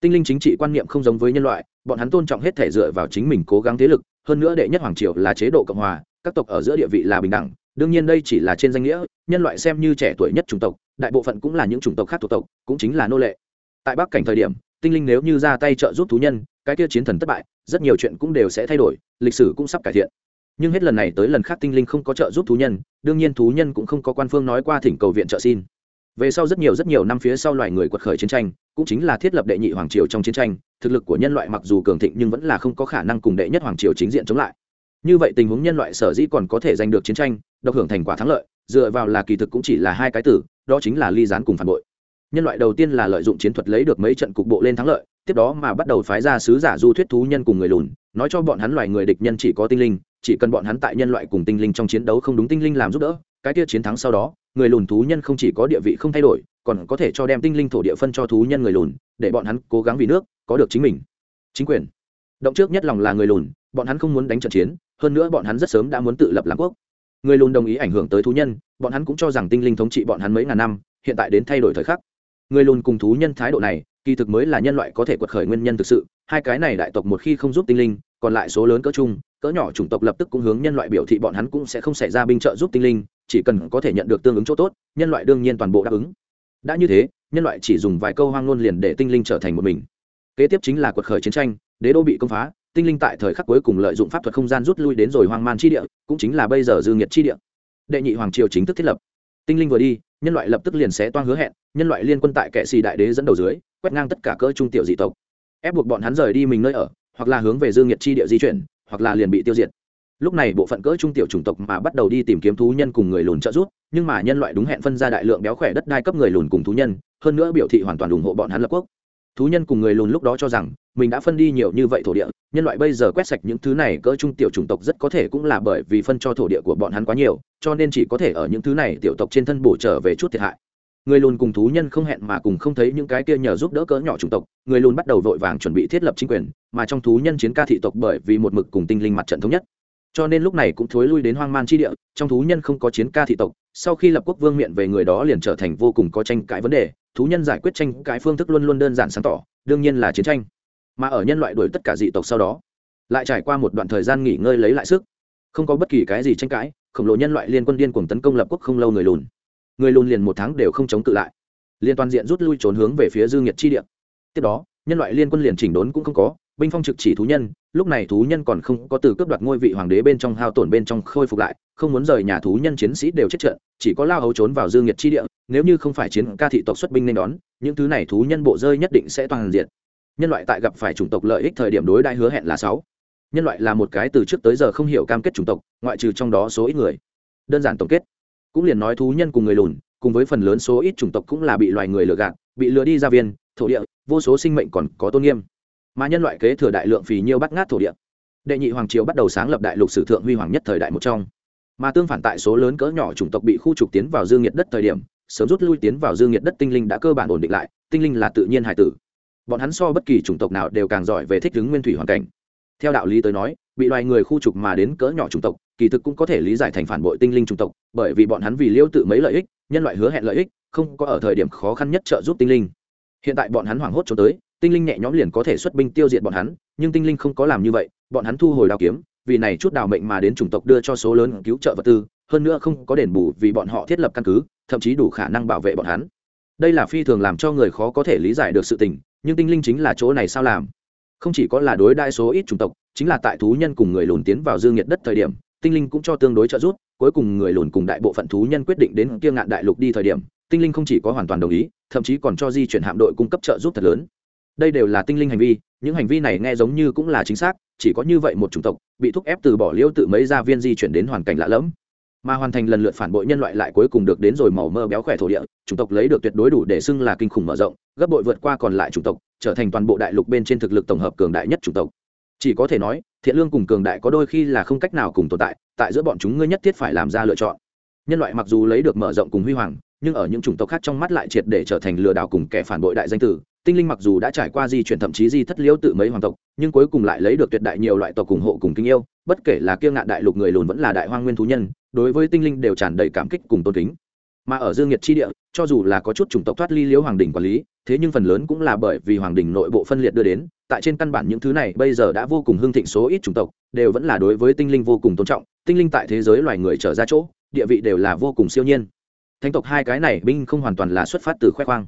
tinh linh chính trị quan niệm không giống với nhân loại, bọn hắn tôn trọng hết thể dựa vào chính mình cố gắng thế lực, hơn nữa đệ nhất hoàng triều là chế độ cộng hòa, các tộc ở giữa địa vị là bình đẳng, đương nhiên đây chỉ là trên danh nghĩa, nhân loại xem như trẻ tuổi nhất chủng tộc, đại bộ phận cũng là những chủng tộc khác thuộc tộc, cũng chính là nô lệ. Tại bắc cảnh thời điểm, tinh linh nếu như ra tay trợ giúp thú nhân, cái kia chiến thần thất bại, rất nhiều chuyện cũng đều sẽ thay đổi, lịch sử cũng sắp cải thiện. Nhưng hết lần này tới lần khác tinh linh không có trợ giúp thú nhân, đương nhiên thú nhân cũng không có quan phương nói qua thỉnh cầu viện trợ xin về sau rất nhiều rất nhiều năm phía sau loài người quật khởi chiến tranh, cũng chính là thiết lập đệ nhị hoàng triều trong chiến tranh, thực lực của nhân loại mặc dù cường thịnh nhưng vẫn là không có khả năng cùng đệ nhất hoàng triều chính diện chống lại. Như vậy tình huống nhân loại sở dĩ còn có thể giành được chiến tranh, độc hưởng thành quả thắng lợi, dựa vào là kỳ thực cũng chỉ là hai cái tử đó chính là ly gián cùng phản bội. Nhân loại đầu tiên là lợi dụng chiến thuật lấy được mấy trận cục bộ lên thắng lợi, tiếp đó mà bắt đầu phái ra sứ giả du thuyết thú nhân cùng người lùn, nói cho bọn hắn loài người địch nhân chỉ có tinh linh, chỉ cần bọn hắn tại nhân loại cùng tinh linh trong chiến đấu không đúng tinh linh làm giúp đỡ, cái kia chiến thắng sau đó người lùn thú nhân không chỉ có địa vị không thay đổi, còn có thể cho đem tinh linh thổ địa phân cho thú nhân người lùn, để bọn hắn cố gắng vì nước, có được chính mình. Chính quyền. Động trước nhất lòng là người lùn, bọn hắn không muốn đánh trận chiến, hơn nữa bọn hắn rất sớm đã muốn tự lập làm quốc. Người lùn đồng ý ảnh hưởng tới thú nhân, bọn hắn cũng cho rằng tinh linh thống trị bọn hắn mấy ngàn năm, hiện tại đến thay đổi thời khắc. Người lùn cùng thú nhân thái độ này, kỳ thực mới là nhân loại có thể quật khởi nguyên nhân thực sự, hai cái này đại tộc một khi không giúp tinh linh, còn lại số lớn cỡ chung cỡ nhỏ chủng tộc lập tức cũng hướng nhân loại biểu thị bọn hắn cũng sẽ không xảy ra binh trợ giúp tinh linh chỉ cần có thể nhận được tương ứng chỗ tốt, nhân loại đương nhiên toàn bộ đáp ứng. Đã như thế, nhân loại chỉ dùng vài câu hoang ngôn liền để tinh linh trở thành một mình. Kế tiếp chính là cuộc khởi chiến tranh, đế đô bị công phá, tinh linh tại thời khắc cuối cùng lợi dụng pháp thuật không gian rút lui đến rồi hoang man chi địa, cũng chính là bây giờ dư nghiệt chi địa. Đệ nhị hoàng triều chính thức thiết lập. Tinh linh vừa đi, nhân loại lập tức liền sẽ toan hứa hẹn, nhân loại liên quân tại kệ xì đại đế dẫn đầu dưới, quét ngang tất cả cỡ trung tiểu dị tộc. Ép buộc bọn hắn rời đi mình nơi ở, hoặc là hướng về dương nhiệt chi địa di chuyển, hoặc là liền bị tiêu diệt lúc này bộ phận cỡ trung tiểu chủng tộc mà bắt đầu đi tìm kiếm thú nhân cùng người lùn trợ giúp, nhưng mà nhân loại đúng hẹn phân ra đại lượng béo khỏe đất đai cấp người lùn cùng thú nhân, hơn nữa biểu thị hoàn toàn ủng hộ bọn hắn lập quốc. Thú nhân cùng người lùn lúc đó cho rằng, mình đã phân đi nhiều như vậy thổ địa, nhân loại bây giờ quét sạch những thứ này cỡ trung tiểu chủng tộc rất có thể cũng là bởi vì phân cho thổ địa của bọn hắn quá nhiều, cho nên chỉ có thể ở những thứ này tiểu tộc trên thân bổ trở về chút thiệt hại. Người lùn cùng thú nhân không hẹn mà cùng không thấy những cái kia nhờ giúp đỡ cỡ nhỏ chủng tộc, người lùn bắt đầu vội vàng chuẩn bị thiết lập chính quyền, mà trong thú nhân chiến ca thị tộc bởi vì một mực cùng tinh linh mặt trận thống nhất cho nên lúc này cũng thối lui đến hoang man chi địa, trong thú nhân không có chiến ca thị tộc, sau khi lập quốc vương miện về người đó liền trở thành vô cùng có tranh cãi vấn đề, thú nhân giải quyết tranh cãi phương thức luôn luôn đơn giản sáng tỏ, đương nhiên là chiến tranh. Mà ở nhân loại đuổi tất cả dị tộc sau đó, lại trải qua một đoạn thời gian nghỉ ngơi lấy lại sức, không có bất kỳ cái gì tranh cãi, khổng lồ nhân loại liên quân điên cuồng tấn công lập quốc không lâu người lùn. Người lùn liền một tháng đều không chống cự lại. Liên toàn diện rút lui trốn hướng về phía dư nghiệt chi địa. Tiếp đó, nhân loại liên quân liền chỉnh đốn cũng không có binh phong trực chỉ thú nhân, lúc này thú nhân còn không có từ cướp đoạt ngôi vị hoàng đế bên trong hao tổn bên trong khôi phục lại, không muốn rời nhà thú nhân chiến sĩ đều chết trận, chỉ có lao hấu trốn vào dương nhiệt chi địa, nếu như không phải chiến ca thị tộc xuất binh nên đón, những thứ này thú nhân bộ rơi nhất định sẽ toàn diện nhân loại tại gặp phải chủng tộc lợi ích thời điểm đối đại hứa hẹn là sáu. Nhân loại là một cái từ trước tới giờ không hiểu cam kết chủng tộc, ngoại trừ trong đó số ít người. Đơn giản tổng kết. Cũng liền nói thú nhân cùng người lùn, cùng với phần lớn số ít chủng tộc cũng là bị loài người lừa gạt, bị lừa đi ra viên, thổ địa, vô số sinh mệnh còn có tôn nghiêm mà nhân loại kế thừa đại lượng phì nhiêu bắt ngát thổ địa. Đệ nhị hoàng triều bắt đầu sáng lập đại lục sử thượng huy hoàng nhất thời đại một trong. Mà tương phản tại số lớn cỡ nhỏ chủng tộc bị khu trục tiến vào dương nhiệt đất thời điểm, sớm rút lui tiến vào dương nhiệt đất tinh linh đã cơ bản ổn định lại, tinh linh là tự nhiên hải tử. Bọn hắn so bất kỳ chủng tộc nào đều càng giỏi về thích ứng nguyên thủy hoàn cảnh. Theo đạo lý tới nói, bị loài người khu trục mà đến cỡ nhỏ chủng tộc, kỳ thực cũng có thể lý giải thành phản bội tinh linh chủng tộc, bởi vì bọn hắn vì liêu tự mấy lợi ích, nhân loại hứa hẹn lợi ích, không có ở thời điểm khó khăn nhất trợ giúp tinh linh. Hiện tại bọn hắn hoảng hốt cho tới tinh linh nhẹ nhõm liền có thể xuất binh tiêu diệt bọn hắn, nhưng tinh linh không có làm như vậy, bọn hắn thu hồi đao kiếm, vì này chút đào mệnh mà đến chủng tộc đưa cho số lớn cứu trợ vật tư, hơn nữa không có đền bù vì bọn họ thiết lập căn cứ, thậm chí đủ khả năng bảo vệ bọn hắn. Đây là phi thường làm cho người khó có thể lý giải được sự tình, nhưng tinh linh chính là chỗ này sao làm? Không chỉ có là đối đại số ít chủng tộc, chính là tại thú nhân cùng người lùn tiến vào dương nhiệt đất thời điểm, tinh linh cũng cho tương đối trợ giúp, cuối cùng người lùn cùng đại bộ phận thú nhân quyết định đến kia ngạn đại lục đi thời điểm, tinh linh không chỉ có hoàn toàn đồng ý, thậm chí còn cho di chuyển hạm đội cung cấp trợ giúp thật lớn đây đều là tinh linh hành vi, những hành vi này nghe giống như cũng là chính xác, chỉ có như vậy một chủng tộc bị thúc ép từ bỏ liêu tự mấy gia viên di chuyển đến hoàn cảnh lạ lẫm. Mà hoàn thành lần lượt phản bội nhân loại lại cuối cùng được đến rồi màu mơ béo khỏe thổ địa, chủng tộc lấy được tuyệt đối đủ để xưng là kinh khủng mở rộng, gấp bội vượt qua còn lại chủng tộc, trở thành toàn bộ đại lục bên trên thực lực tổng hợp cường đại nhất chủng tộc. Chỉ có thể nói, thiện lương cùng cường đại có đôi khi là không cách nào cùng tồn tại tại giữa bọn chúng ngươi nhất thiết phải làm ra lựa chọn. Nhân loại mặc dù lấy được mở rộng cùng huy hoàng, nhưng ở những chủng tộc khác trong mắt lại triệt để trở thành lừa đảo cùng kẻ phản bội đại danh tử tinh linh mặc dù đã trải qua di chuyển thậm chí di thất liễu tự mấy hoàng tộc, nhưng cuối cùng lại lấy được tuyệt đại nhiều loại tộc cùng hộ cùng kinh yêu, bất kể là kiêng ngạn đại lục người lùn vẫn là đại hoang nguyên thú nhân, đối với tinh linh đều tràn đầy cảm kích cùng tôn kính. Mà ở dương nhiệt chi địa, cho dù là có chút chủng tộc thoát ly liễu hoàng đình quản lý, thế nhưng phần lớn cũng là bởi vì hoàng đình nội bộ phân liệt đưa đến, tại trên căn bản những thứ này bây giờ đã vô cùng hưng thịnh số ít chủng tộc, đều vẫn là đối với tinh linh vô cùng tôn trọng, tinh linh tại thế giới loài người trở ra chỗ, địa vị đều là vô cùng siêu nhiên. Thánh tộc hai cái này binh không hoàn toàn là xuất phát từ khoe khoang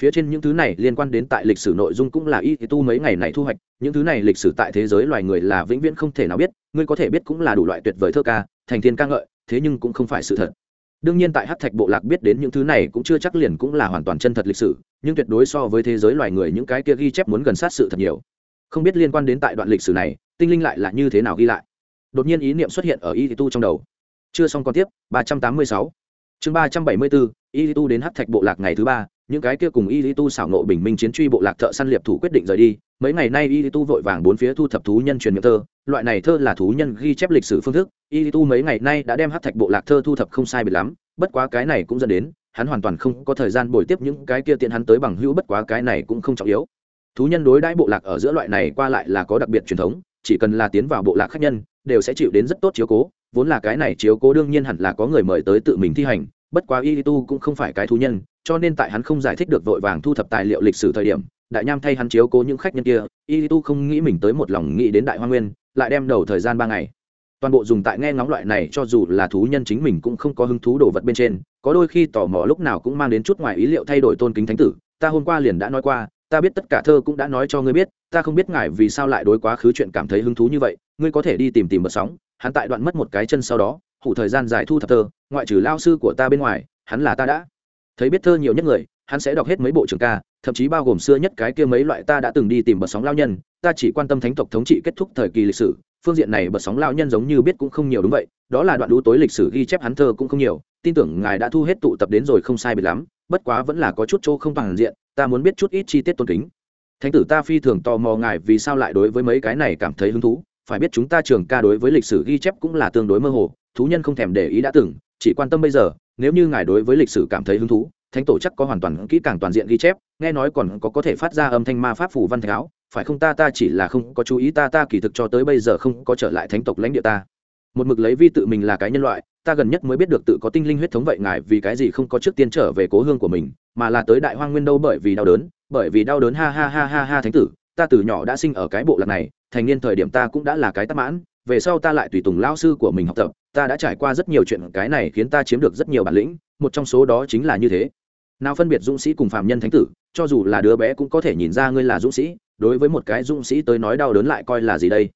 phía trên những thứ này liên quan đến tại lịch sử nội dung cũng là y tu mấy ngày này thu hoạch, những thứ này lịch sử tại thế giới loài người là vĩnh viễn không thể nào biết, ngươi có thể biết cũng là đủ loại tuyệt vời thơ ca, thành thiên ca ngợi, thế nhưng cũng không phải sự thật. Đương nhiên tại hát thạch bộ lạc biết đến những thứ này cũng chưa chắc liền cũng là hoàn toàn chân thật lịch sử, nhưng tuyệt đối so với thế giới loài người những cái kia ghi chép muốn gần sát sự thật nhiều. Không biết liên quan đến tại đoạn lịch sử này, tinh linh lại là như thế nào ghi lại. Đột nhiên ý niệm xuất hiện ở y tu trong đầu. Chưa xong còn tiếp, ba trăm tám mươi sáu. Chương ba trăm bảy mươi bốn y tu đến hát thạch bộ lạc ngày thứ ba những cái kia cùng y tu xảo nộ bình minh chiến truy bộ lạc thợ săn liệp thủ quyết định rời đi. Mấy ngày nay y tu vội vàng bốn phía thu thập thú nhân truyền miệng thơ. Loại này thơ là thú nhân ghi chép lịch sử phương thức. Y tu mấy ngày nay đã đem hát thạch bộ lạc thơ thu thập không sai bị lắm, bất quá cái này cũng dẫn đến, hắn hoàn toàn không có thời gian bồi tiếp những cái kia tiện hắn tới bằng hữu, bất quá cái này cũng không trọng yếu. Thú nhân đối đãi bộ lạc ở giữa loại này qua lại là có đặc biệt truyền thống, chỉ cần là tiến vào bộ lạc khác nhân, đều sẽ chịu đến rất tốt chiếu cố. Vốn là cái này chiếu cố đương nhiên hẳn là có người mời tới tự mình thi hành bất quá y tu cũng không phải cái thú nhân, cho nên tại hắn không giải thích được vội vàng thu thập tài liệu lịch sử thời điểm, đại nham thay hắn chiếu cố những khách nhân kia y tu không nghĩ mình tới một lòng nghĩ đến đại hoa nguyên, lại đem đầu thời gian ba ngày. Toàn bộ dùng tại nghe ngóng loại này cho dù là thú nhân chính mình cũng không có hứng thú đồ vật bên trên, có đôi khi tò mò lúc nào cũng mang đến chút ngoài ý liệu thay đổi tôn kính thánh tử, ta hôm qua liền đã nói qua, ta biết tất cả thơ cũng đã nói cho ngươi biết, ta không biết ngài vì sao lại đối quá khứ chuyện cảm thấy hứng thú như vậy, ngươi có thể đi tìm tìm bờ sóng. Hắn tại đoạn mất một cái chân sau đó hủ thời gian dài thu thập thơ, ngoại trừ lao sư của ta bên ngoài, hắn là ta đã thấy biết thơ nhiều nhất người, hắn sẽ đọc hết mấy bộ trường ca, thậm chí bao gồm xưa nhất cái kia mấy loại ta đã từng đi tìm bật sóng lao nhân. Ta chỉ quan tâm thánh tộc thống trị kết thúc thời kỳ lịch sử, phương diện này bật sóng lao nhân giống như biết cũng không nhiều đúng vậy, đó là đoạn đũ tối lịch sử ghi chép hắn thơ cũng không nhiều. Tin tưởng ngài đã thu hết tụ tập đến rồi không sai biệt lắm, bất quá vẫn là có chút chỗ không bằng diện, ta muốn biết chút ít chi tiết tôn kính. Thánh tử ta phi thường tò mò ngài vì sao lại đối với mấy cái này cảm thấy hứng thú, phải biết chúng ta trường ca đối với lịch sử ghi chép cũng là tương đối mơ hồ thú nhân không thèm để ý đã từng, chỉ quan tâm bây giờ, nếu như ngài đối với lịch sử cảm thấy hứng thú, thánh tổ chắc có hoàn toàn kỹ càng toàn diện ghi chép, nghe nói còn có có thể phát ra âm thanh ma pháp phủ văn thạch áo, phải không ta ta chỉ là không có chú ý ta ta kỳ thực cho tới bây giờ không có trở lại thánh tộc lãnh địa ta. Một mực lấy vi tự mình là cái nhân loại, ta gần nhất mới biết được tự có tinh linh huyết thống vậy ngài vì cái gì không có trước tiên trở về cố hương của mình, mà là tới đại hoang nguyên đâu bởi vì đau đớn, bởi vì đau đớn ha ha ha ha ha thánh tử, ta từ nhỏ đã sinh ở cái bộ lạc này, thành niên thời điểm ta cũng đã là cái tắc mãn về sau ta lại tùy tùng lao sư của mình học tập, ta đã trải qua rất nhiều chuyện, cái này khiến ta chiếm được rất nhiều bản lĩnh, một trong số đó chính là như thế. Nào phân biệt dũng sĩ cùng phạm nhân thánh tử, cho dù là đứa bé cũng có thể nhìn ra ngươi là dũng sĩ, đối với một cái dũng sĩ tới nói đau đớn lại coi là gì đây?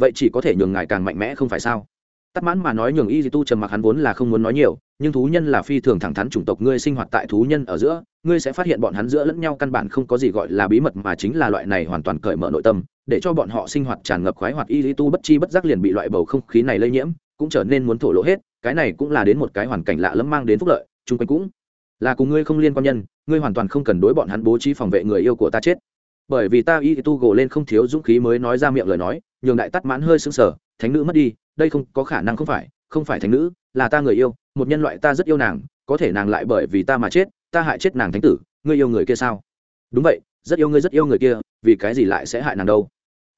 Vậy chỉ có thể nhường ngài càng mạnh mẽ không phải sao? Tắt mãn mà nói nhường y di tu trầm mặc hắn vốn là không muốn nói nhiều, nhưng thú nhân là phi thường thẳng thắn chủng tộc, ngươi sinh hoạt tại thú nhân ở giữa, ngươi sẽ phát hiện bọn hắn giữa lẫn nhau căn bản không có gì gọi là bí mật mà chính là loại này hoàn toàn cởi mở nội tâm để cho bọn họ sinh hoạt tràn ngập khoái hoạt y lý tu bất chi bất giác liền bị loại bầu không khí này lây nhiễm, cũng trở nên muốn thổ lộ hết, cái này cũng là đến một cái hoàn cảnh lạ lẫm mang đến phúc lợi, chung quanh cũng là cùng ngươi không liên quan nhân, ngươi hoàn toàn không cần đối bọn hắn bố trí phòng vệ người yêu của ta chết. Bởi vì ta y tu gồ lên không thiếu dũng khí mới nói ra miệng lời nói, nhường đại tắt mãn hơi sững sờ, thánh nữ mất đi, đây không có khả năng không phải không phải thánh nữ, là ta người yêu, một nhân loại ta rất yêu nàng, có thể nàng lại bởi vì ta mà chết, ta hại chết nàng thánh tử, ngươi yêu người kia sao? Đúng vậy, rất yêu ngươi rất yêu người kia, vì cái gì lại sẽ hại nàng đâu?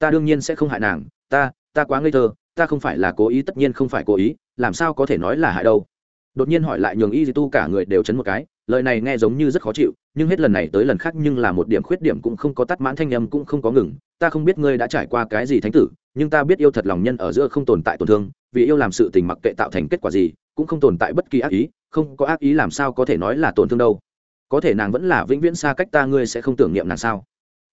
Ta đương nhiên sẽ không hại nàng, ta ta quá ngây thơ, ta không phải là cố ý, tất nhiên không phải cố ý, làm sao có thể nói là hại đâu. Đột nhiên hỏi lại nhường y tu cả người đều chấn một cái, lời này nghe giống như rất khó chịu, nhưng hết lần này tới lần khác nhưng là một điểm khuyết điểm cũng không có tắt mãn thanh âm cũng không có ngừng, ta không biết ngươi đã trải qua cái gì thánh tử, nhưng ta biết yêu thật lòng nhân ở giữa không tồn tại tổn thương, vì yêu làm sự tình mặc kệ tạo thành kết quả gì, cũng không tồn tại bất kỳ ác ý, không có ác ý làm sao có thể nói là tổn thương đâu. Có thể nàng vẫn là vĩnh viễn xa cách ta, ngươi sẽ không tưởng niệm nàng sao?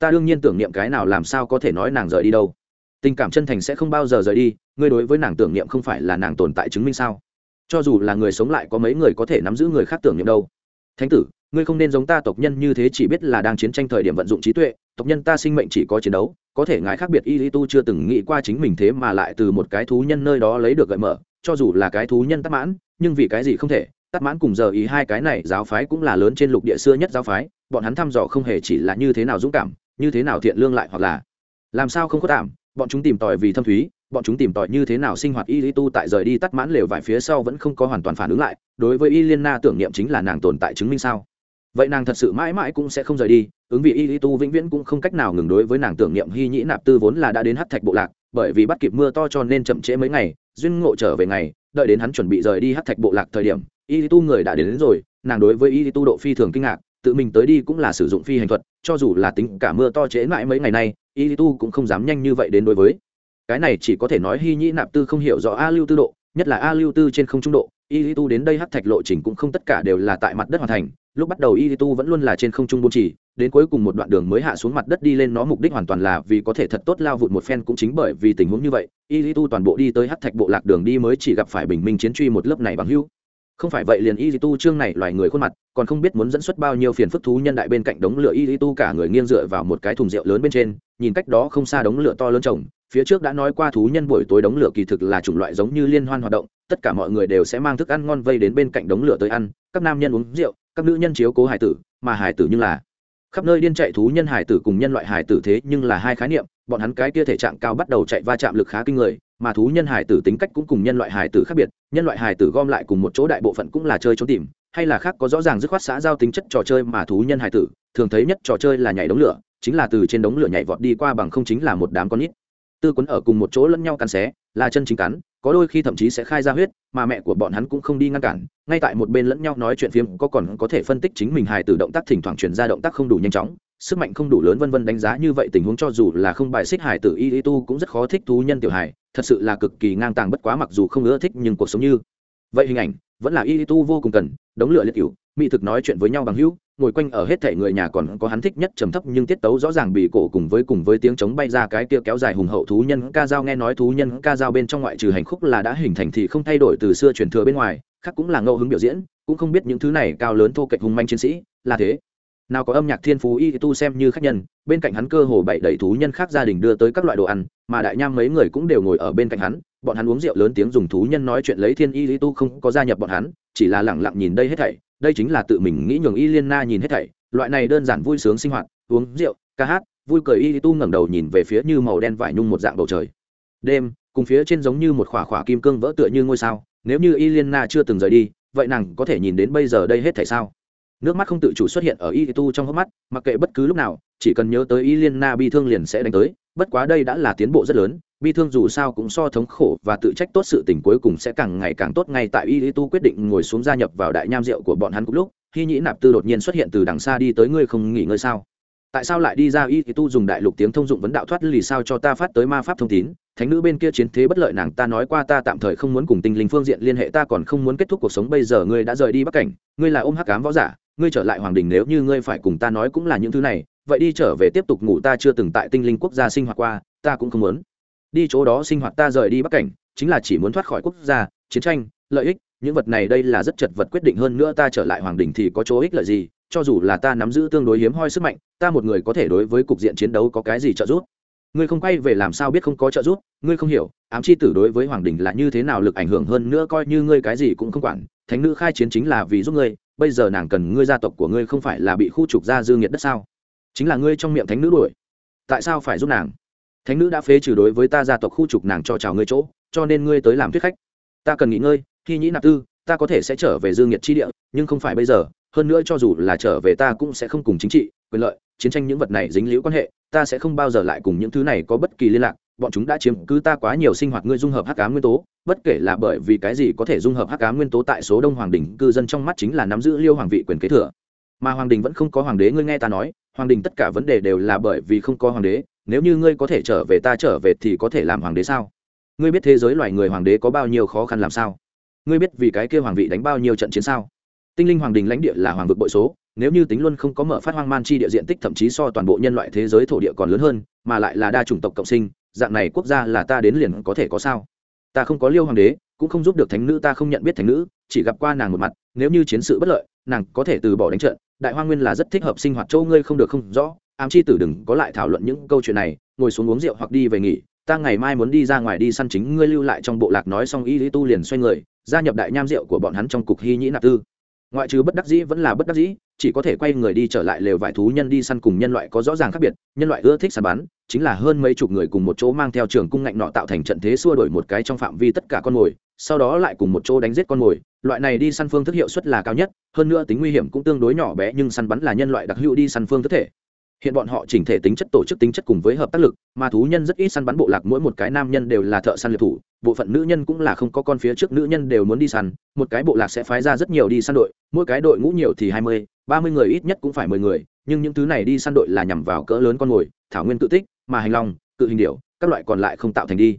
Ta đương nhiên tưởng niệm cái nào làm sao có thể nói nàng rời đi đâu. Tình cảm chân thành sẽ không bao giờ rời đi, ngươi đối với nàng tưởng niệm không phải là nàng tồn tại chứng minh sao? Cho dù là người sống lại có mấy người có thể nắm giữ người khác tưởng niệm đâu. Thánh tử, ngươi không nên giống ta tộc nhân như thế chỉ biết là đang chiến tranh thời điểm vận dụng trí tuệ, tộc nhân ta sinh mệnh chỉ có chiến đấu, có thể ngài khác biệt y lý tu chưa từng nghĩ qua chính mình thế mà lại từ một cái thú nhân nơi đó lấy được gợi mở, cho dù là cái thú nhân tắc mãn, nhưng vì cái gì không thể, tắc mãn cùng giờ ý hai cái này giáo phái cũng là lớn trên lục địa xưa nhất giáo phái, bọn hắn thăm dò không hề chỉ là như thế nào dũng cảm như thế nào thiện lương lại hoặc là làm sao không có tạm bọn chúng tìm tòi vì thâm thúy bọn chúng tìm tòi như thế nào sinh hoạt y lý tu tại rời đi tắt mãn lều vài phía sau vẫn không có hoàn toàn phản ứng lại đối với y liên na tưởng niệm chính là nàng tồn tại chứng minh sao? Vậy nàng thật sự mãi mãi cũng sẽ không rời đi ứng vì y lý tu vĩnh viễn cũng không cách nào ngừng đối với nàng tưởng niệm hy nhĩ nạp tư vốn là đã đến hát thạch bộ lạc bởi vì bắt kịp mưa to cho nên chậm trễ mấy ngày duyên ngộ trở về ngày đợi đến hắn chuẩn bị rời đi hát thạch bộ lạc thời điểm y lý tu người đã đến, đến rồi nàng đối với y lý tu độ phi thường kinh ngạc tự mình tới đi cũng là sử dụng phi hành thuật, cho dù là tính cả mưa to trễ mãi mấy ngày nay, y tu cũng không dám nhanh như vậy đến đối với. Cái này chỉ có thể nói hy nhĩ nạp tư không hiểu rõ a lưu tư độ, nhất là a lưu tư trên không trung độ, y tu đến đây hát thạch lộ trình cũng không tất cả đều là tại mặt đất hoàn thành, lúc bắt đầu y tu vẫn luôn là trên không trung bôn chỉ, đến cuối cùng một đoạn đường mới hạ xuống mặt đất đi lên nó mục đích hoàn toàn là vì có thể thật tốt lao vụt một phen cũng chính bởi vì tình huống như vậy, y tu toàn bộ đi tới hát thạch bộ lạc đường đi mới chỉ gặp phải bình minh chiến truy một lớp này bằng hưu không phải vậy liền y di tu chương này loài người khuôn mặt, còn không biết muốn dẫn xuất bao nhiêu phiền phức thú nhân đại bên cạnh đống lửa y di tu cả người nghiêng dựa vào một cái thùng rượu lớn bên trên, nhìn cách đó không xa đống lửa to lớn trồng, phía trước đã nói qua thú nhân buổi tối đống lửa kỳ thực là chủng loại giống như liên hoan hoạt động, tất cả mọi người đều sẽ mang thức ăn ngon vây đến bên cạnh đống lửa tới ăn, các nam nhân uống rượu, các nữ nhân chiếu cố hải tử, mà hải tử như là khắp nơi điên chạy thú nhân hải tử cùng nhân loại hải tử thế nhưng là hai khái niệm, bọn hắn cái kia thể trạng cao bắt đầu chạy va chạm lực khá kinh người mà thú nhân hải tử tính cách cũng cùng nhân loại hải tử khác biệt, nhân loại hải tử gom lại cùng một chỗ đại bộ phận cũng là chơi trốn tìm, hay là khác có rõ ràng dứt khoát xã giao tính chất trò chơi mà thú nhân hải tử, thường thấy nhất trò chơi là nhảy đống lửa, chính là từ trên đống lửa nhảy vọt đi qua bằng không chính là một đám con nít. Tư quấn ở cùng một chỗ lẫn nhau cắn xé, là chân chính cắn, có đôi khi thậm chí sẽ khai ra huyết, mà mẹ của bọn hắn cũng không đi ngăn cản, ngay tại một bên lẫn nhau nói chuyện phim có còn có thể phân tích chính mình hài từ động tác thỉnh thoảng chuyển ra động tác không đủ nhanh chóng sức mạnh không đủ lớn vân vân đánh giá như vậy tình huống cho dù là không bài xích hải tử y y tu cũng rất khó thích thú nhân tiểu hải thật sự là cực kỳ ngang tàng bất quá mặc dù không ưa thích nhưng cuộc sống như vậy hình ảnh vẫn là y y tu vô cùng cần, đống lửa liệt cựu mỹ thực nói chuyện với nhau bằng hữu, ngồi quanh ở hết thể người nhà còn có hắn thích nhất trầm thấp nhưng tiết tấu rõ ràng bị cổ cùng với cùng với tiếng trống bay ra cái kia kéo dài hùng hậu thú nhân ca dao nghe nói thú nhân ca dao bên trong ngoại trừ hành khúc là đã hình thành thì không thay đổi từ xưa truyền thừa bên ngoài, khác cũng là ngẫu hứng biểu diễn, cũng không biết những thứ này cao lớn thô kệch hùng manh chiến sĩ, là thế nào có âm nhạc thiên phú y tu xem như khách nhân, bên cạnh hắn cơ hồ bảy đẩy thú nhân khác gia đình đưa tới các loại đồ ăn, mà đại nham mấy người cũng đều ngồi ở bên cạnh hắn, bọn hắn uống rượu lớn tiếng dùng thú nhân nói chuyện lấy thiên y tu không có gia nhập bọn hắn, chỉ là lẳng lặng nhìn đây hết thảy, đây chính là tự mình nghĩ nhường y liên na nhìn hết thảy, loại này đơn giản vui sướng sinh hoạt, uống rượu, ca hát, vui cười y tu ngẩng đầu nhìn về phía như màu đen vải nhung một dạng bầu trời. Đêm, cùng phía trên giống như một khỏa khỏa kim cương vỡ tựa như ngôi sao, nếu như y liên na chưa từng rời đi, vậy nàng có thể nhìn đến bây giờ đây hết thảy sao? Nước mắt không tự chủ xuất hiện ở y tu trong hốc mắt, mặc kệ bất cứ lúc nào, chỉ cần nhớ tới y liên na bi thương liền sẽ đánh tới, bất quá đây đã là tiến bộ rất lớn, bi thương dù sao cũng so thống khổ và tự trách tốt sự tình cuối cùng sẽ càng ngày càng tốt ngay tại y tu quyết định ngồi xuống gia nhập vào đại nham rượu của bọn hắn cùng lúc khi nhĩ nạp tư đột nhiên xuất hiện từ đằng xa đi tới ngươi không nghỉ ngơi sao? Tại sao lại đi ra y tu dùng đại lục tiếng thông dụng vấn đạo thoát lì sao cho ta phát tới ma pháp thông tín? Thánh nữ bên kia chiến thế bất lợi nàng ta nói qua ta tạm thời không muốn cùng tinh linh phương diện liên hệ, ta còn không muốn kết thúc cuộc sống, bây giờ ngươi đã rời đi bắc cảnh, ngươi là ôm hắc cám võ giả ngươi trở lại hoàng đình nếu như ngươi phải cùng ta nói cũng là những thứ này, vậy đi trở về tiếp tục ngủ ta chưa từng tại tinh linh quốc gia sinh hoạt qua, ta cũng không muốn. Đi chỗ đó sinh hoạt ta rời đi bắc cảnh, chính là chỉ muốn thoát khỏi quốc gia, chiến tranh, lợi ích, những vật này đây là rất chật vật quyết định hơn nữa ta trở lại hoàng đình thì có chỗ ích lợi gì, cho dù là ta nắm giữ tương đối hiếm hoi sức mạnh, ta một người có thể đối với cục diện chiến đấu có cái gì trợ giúp? Ngươi không quay về làm sao biết không có trợ giúp, ngươi không hiểu, ám chi tử đối với hoàng đình là như thế nào lực ảnh hưởng hơn nữa coi như ngươi cái gì cũng không quản, thánh nữ khai chiến chính là vì giúp ngươi bây giờ nàng cần ngươi gia tộc của ngươi không phải là bị khu trục ra dư nghiệt đất sao? Chính là ngươi trong miệng thánh nữ đuổi. Tại sao phải giúp nàng? Thánh nữ đã phế trừ đối với ta gia tộc khu trục nàng cho chào ngươi chỗ, cho nên ngươi tới làm thuyết khách. Ta cần nghỉ ngơi, khi nhĩ nạp tư, ta có thể sẽ trở về dương nhiệt chi địa, nhưng không phải bây giờ. Hơn nữa cho dù là trở về ta cũng sẽ không cùng chính trị, quyền lợi, chiến tranh những vật này dính liễu quan hệ, ta sẽ không bao giờ lại cùng những thứ này có bất kỳ liên lạc bọn chúng đã chiếm cứ ta quá nhiều sinh hoạt ngươi dung hợp hắc ám nguyên tố, bất kể là bởi vì cái gì có thể dung hợp hắc ám nguyên tố tại số đông hoàng đình, cư dân trong mắt chính là nắm giữ liêu hoàng vị quyền kế thừa. Mà hoàng đình vẫn không có hoàng đế, ngươi nghe ta nói, hoàng đình tất cả vấn đề đều là bởi vì không có hoàng đế, nếu như ngươi có thể trở về ta trở về thì có thể làm hoàng đế sao? Ngươi biết thế giới loài người hoàng đế có bao nhiêu khó khăn làm sao? Ngươi biết vì cái kia hoàng vị đánh bao nhiêu trận chiến sao? Tinh linh hoàng đình lãnh địa là hoàng vực bội số, nếu như tính luôn không có mở phát hoang man chi địa diện tích thậm chí so toàn bộ nhân loại thế giới thổ địa còn lớn hơn, mà lại là đa chủng tộc cộng sinh dạng này quốc gia là ta đến liền có thể có sao? Ta không có liêu hoàng đế, cũng không giúp được thánh nữ, ta không nhận biết thánh nữ, chỉ gặp qua nàng một mặt. Nếu như chiến sự bất lợi, nàng có thể từ bỏ đánh trận. Đại hoa nguyên là rất thích hợp sinh hoạt, châu ngươi không được không rõ. Ám chi tử đừng có lại thảo luận những câu chuyện này. Ngồi xuống uống rượu hoặc đi về nghỉ. Ta ngày mai muốn đi ra ngoài đi săn chính ngươi lưu lại trong bộ lạc nói xong y lý tu liền xoay người, gia nhập đại nham rượu của bọn hắn trong cục hy nhĩ nạp tư ngoại trừ bất đắc dĩ vẫn là bất đắc dĩ, chỉ có thể quay người đi trở lại lều vải thú nhân đi săn cùng nhân loại có rõ ràng khác biệt. Nhân loại ưa thích săn bắn, chính là hơn mấy chục người cùng một chỗ mang theo trường cung ngạnh nọ tạo thành trận thế xua đổi một cái trong phạm vi tất cả con mồi, sau đó lại cùng một chỗ đánh giết con mồi. Loại này đi săn phương thức hiệu suất là cao nhất, hơn nữa tính nguy hiểm cũng tương đối nhỏ bé, nhưng săn bắn là nhân loại đặc hữu đi săn phương thức thể. Hiện bọn họ chỉnh thể tính chất, tổ chức tính chất cùng với hợp tác lực, mà thú nhân rất ít săn bắn bộ lạc, mỗi một cái nam nhân đều là thợ săn liệt thủ bộ phận nữ nhân cũng là không có con phía trước nữ nhân đều muốn đi săn, một cái bộ lạc sẽ phái ra rất nhiều đi săn đội, mỗi cái đội ngũ nhiều thì hai mươi, ba mươi người ít nhất cũng phải mười người, nhưng những thứ này đi săn đội là nhằm vào cỡ lớn con mồi, thảo nguyên tự tích, mà hành long, cự hình điệu các loại còn lại không tạo thành đi.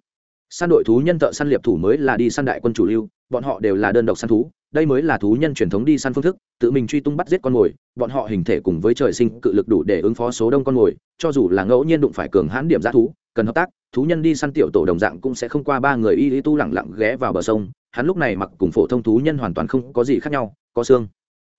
Săn đội thú nhân thợ săn liệp thủ mới là đi săn đại quân chủ lưu, bọn họ đều là đơn độc săn thú đây mới là thú nhân truyền thống đi săn phương thức, tự mình truy tung bắt giết con mồi, bọn họ hình thể cùng với trời sinh cự lực đủ để ứng phó số đông con mồi, cho dù là ngẫu nhiên đụng phải cường hãn điểm g thú, cần hợp tác, thú nhân đi săn tiểu tổ đồng dạng cũng sẽ không qua ba người y lý tu lẳng lặng ghé vào bờ sông, hắn lúc này mặc cùng phổ thông thú nhân hoàn toàn không có gì khác nhau, có xương.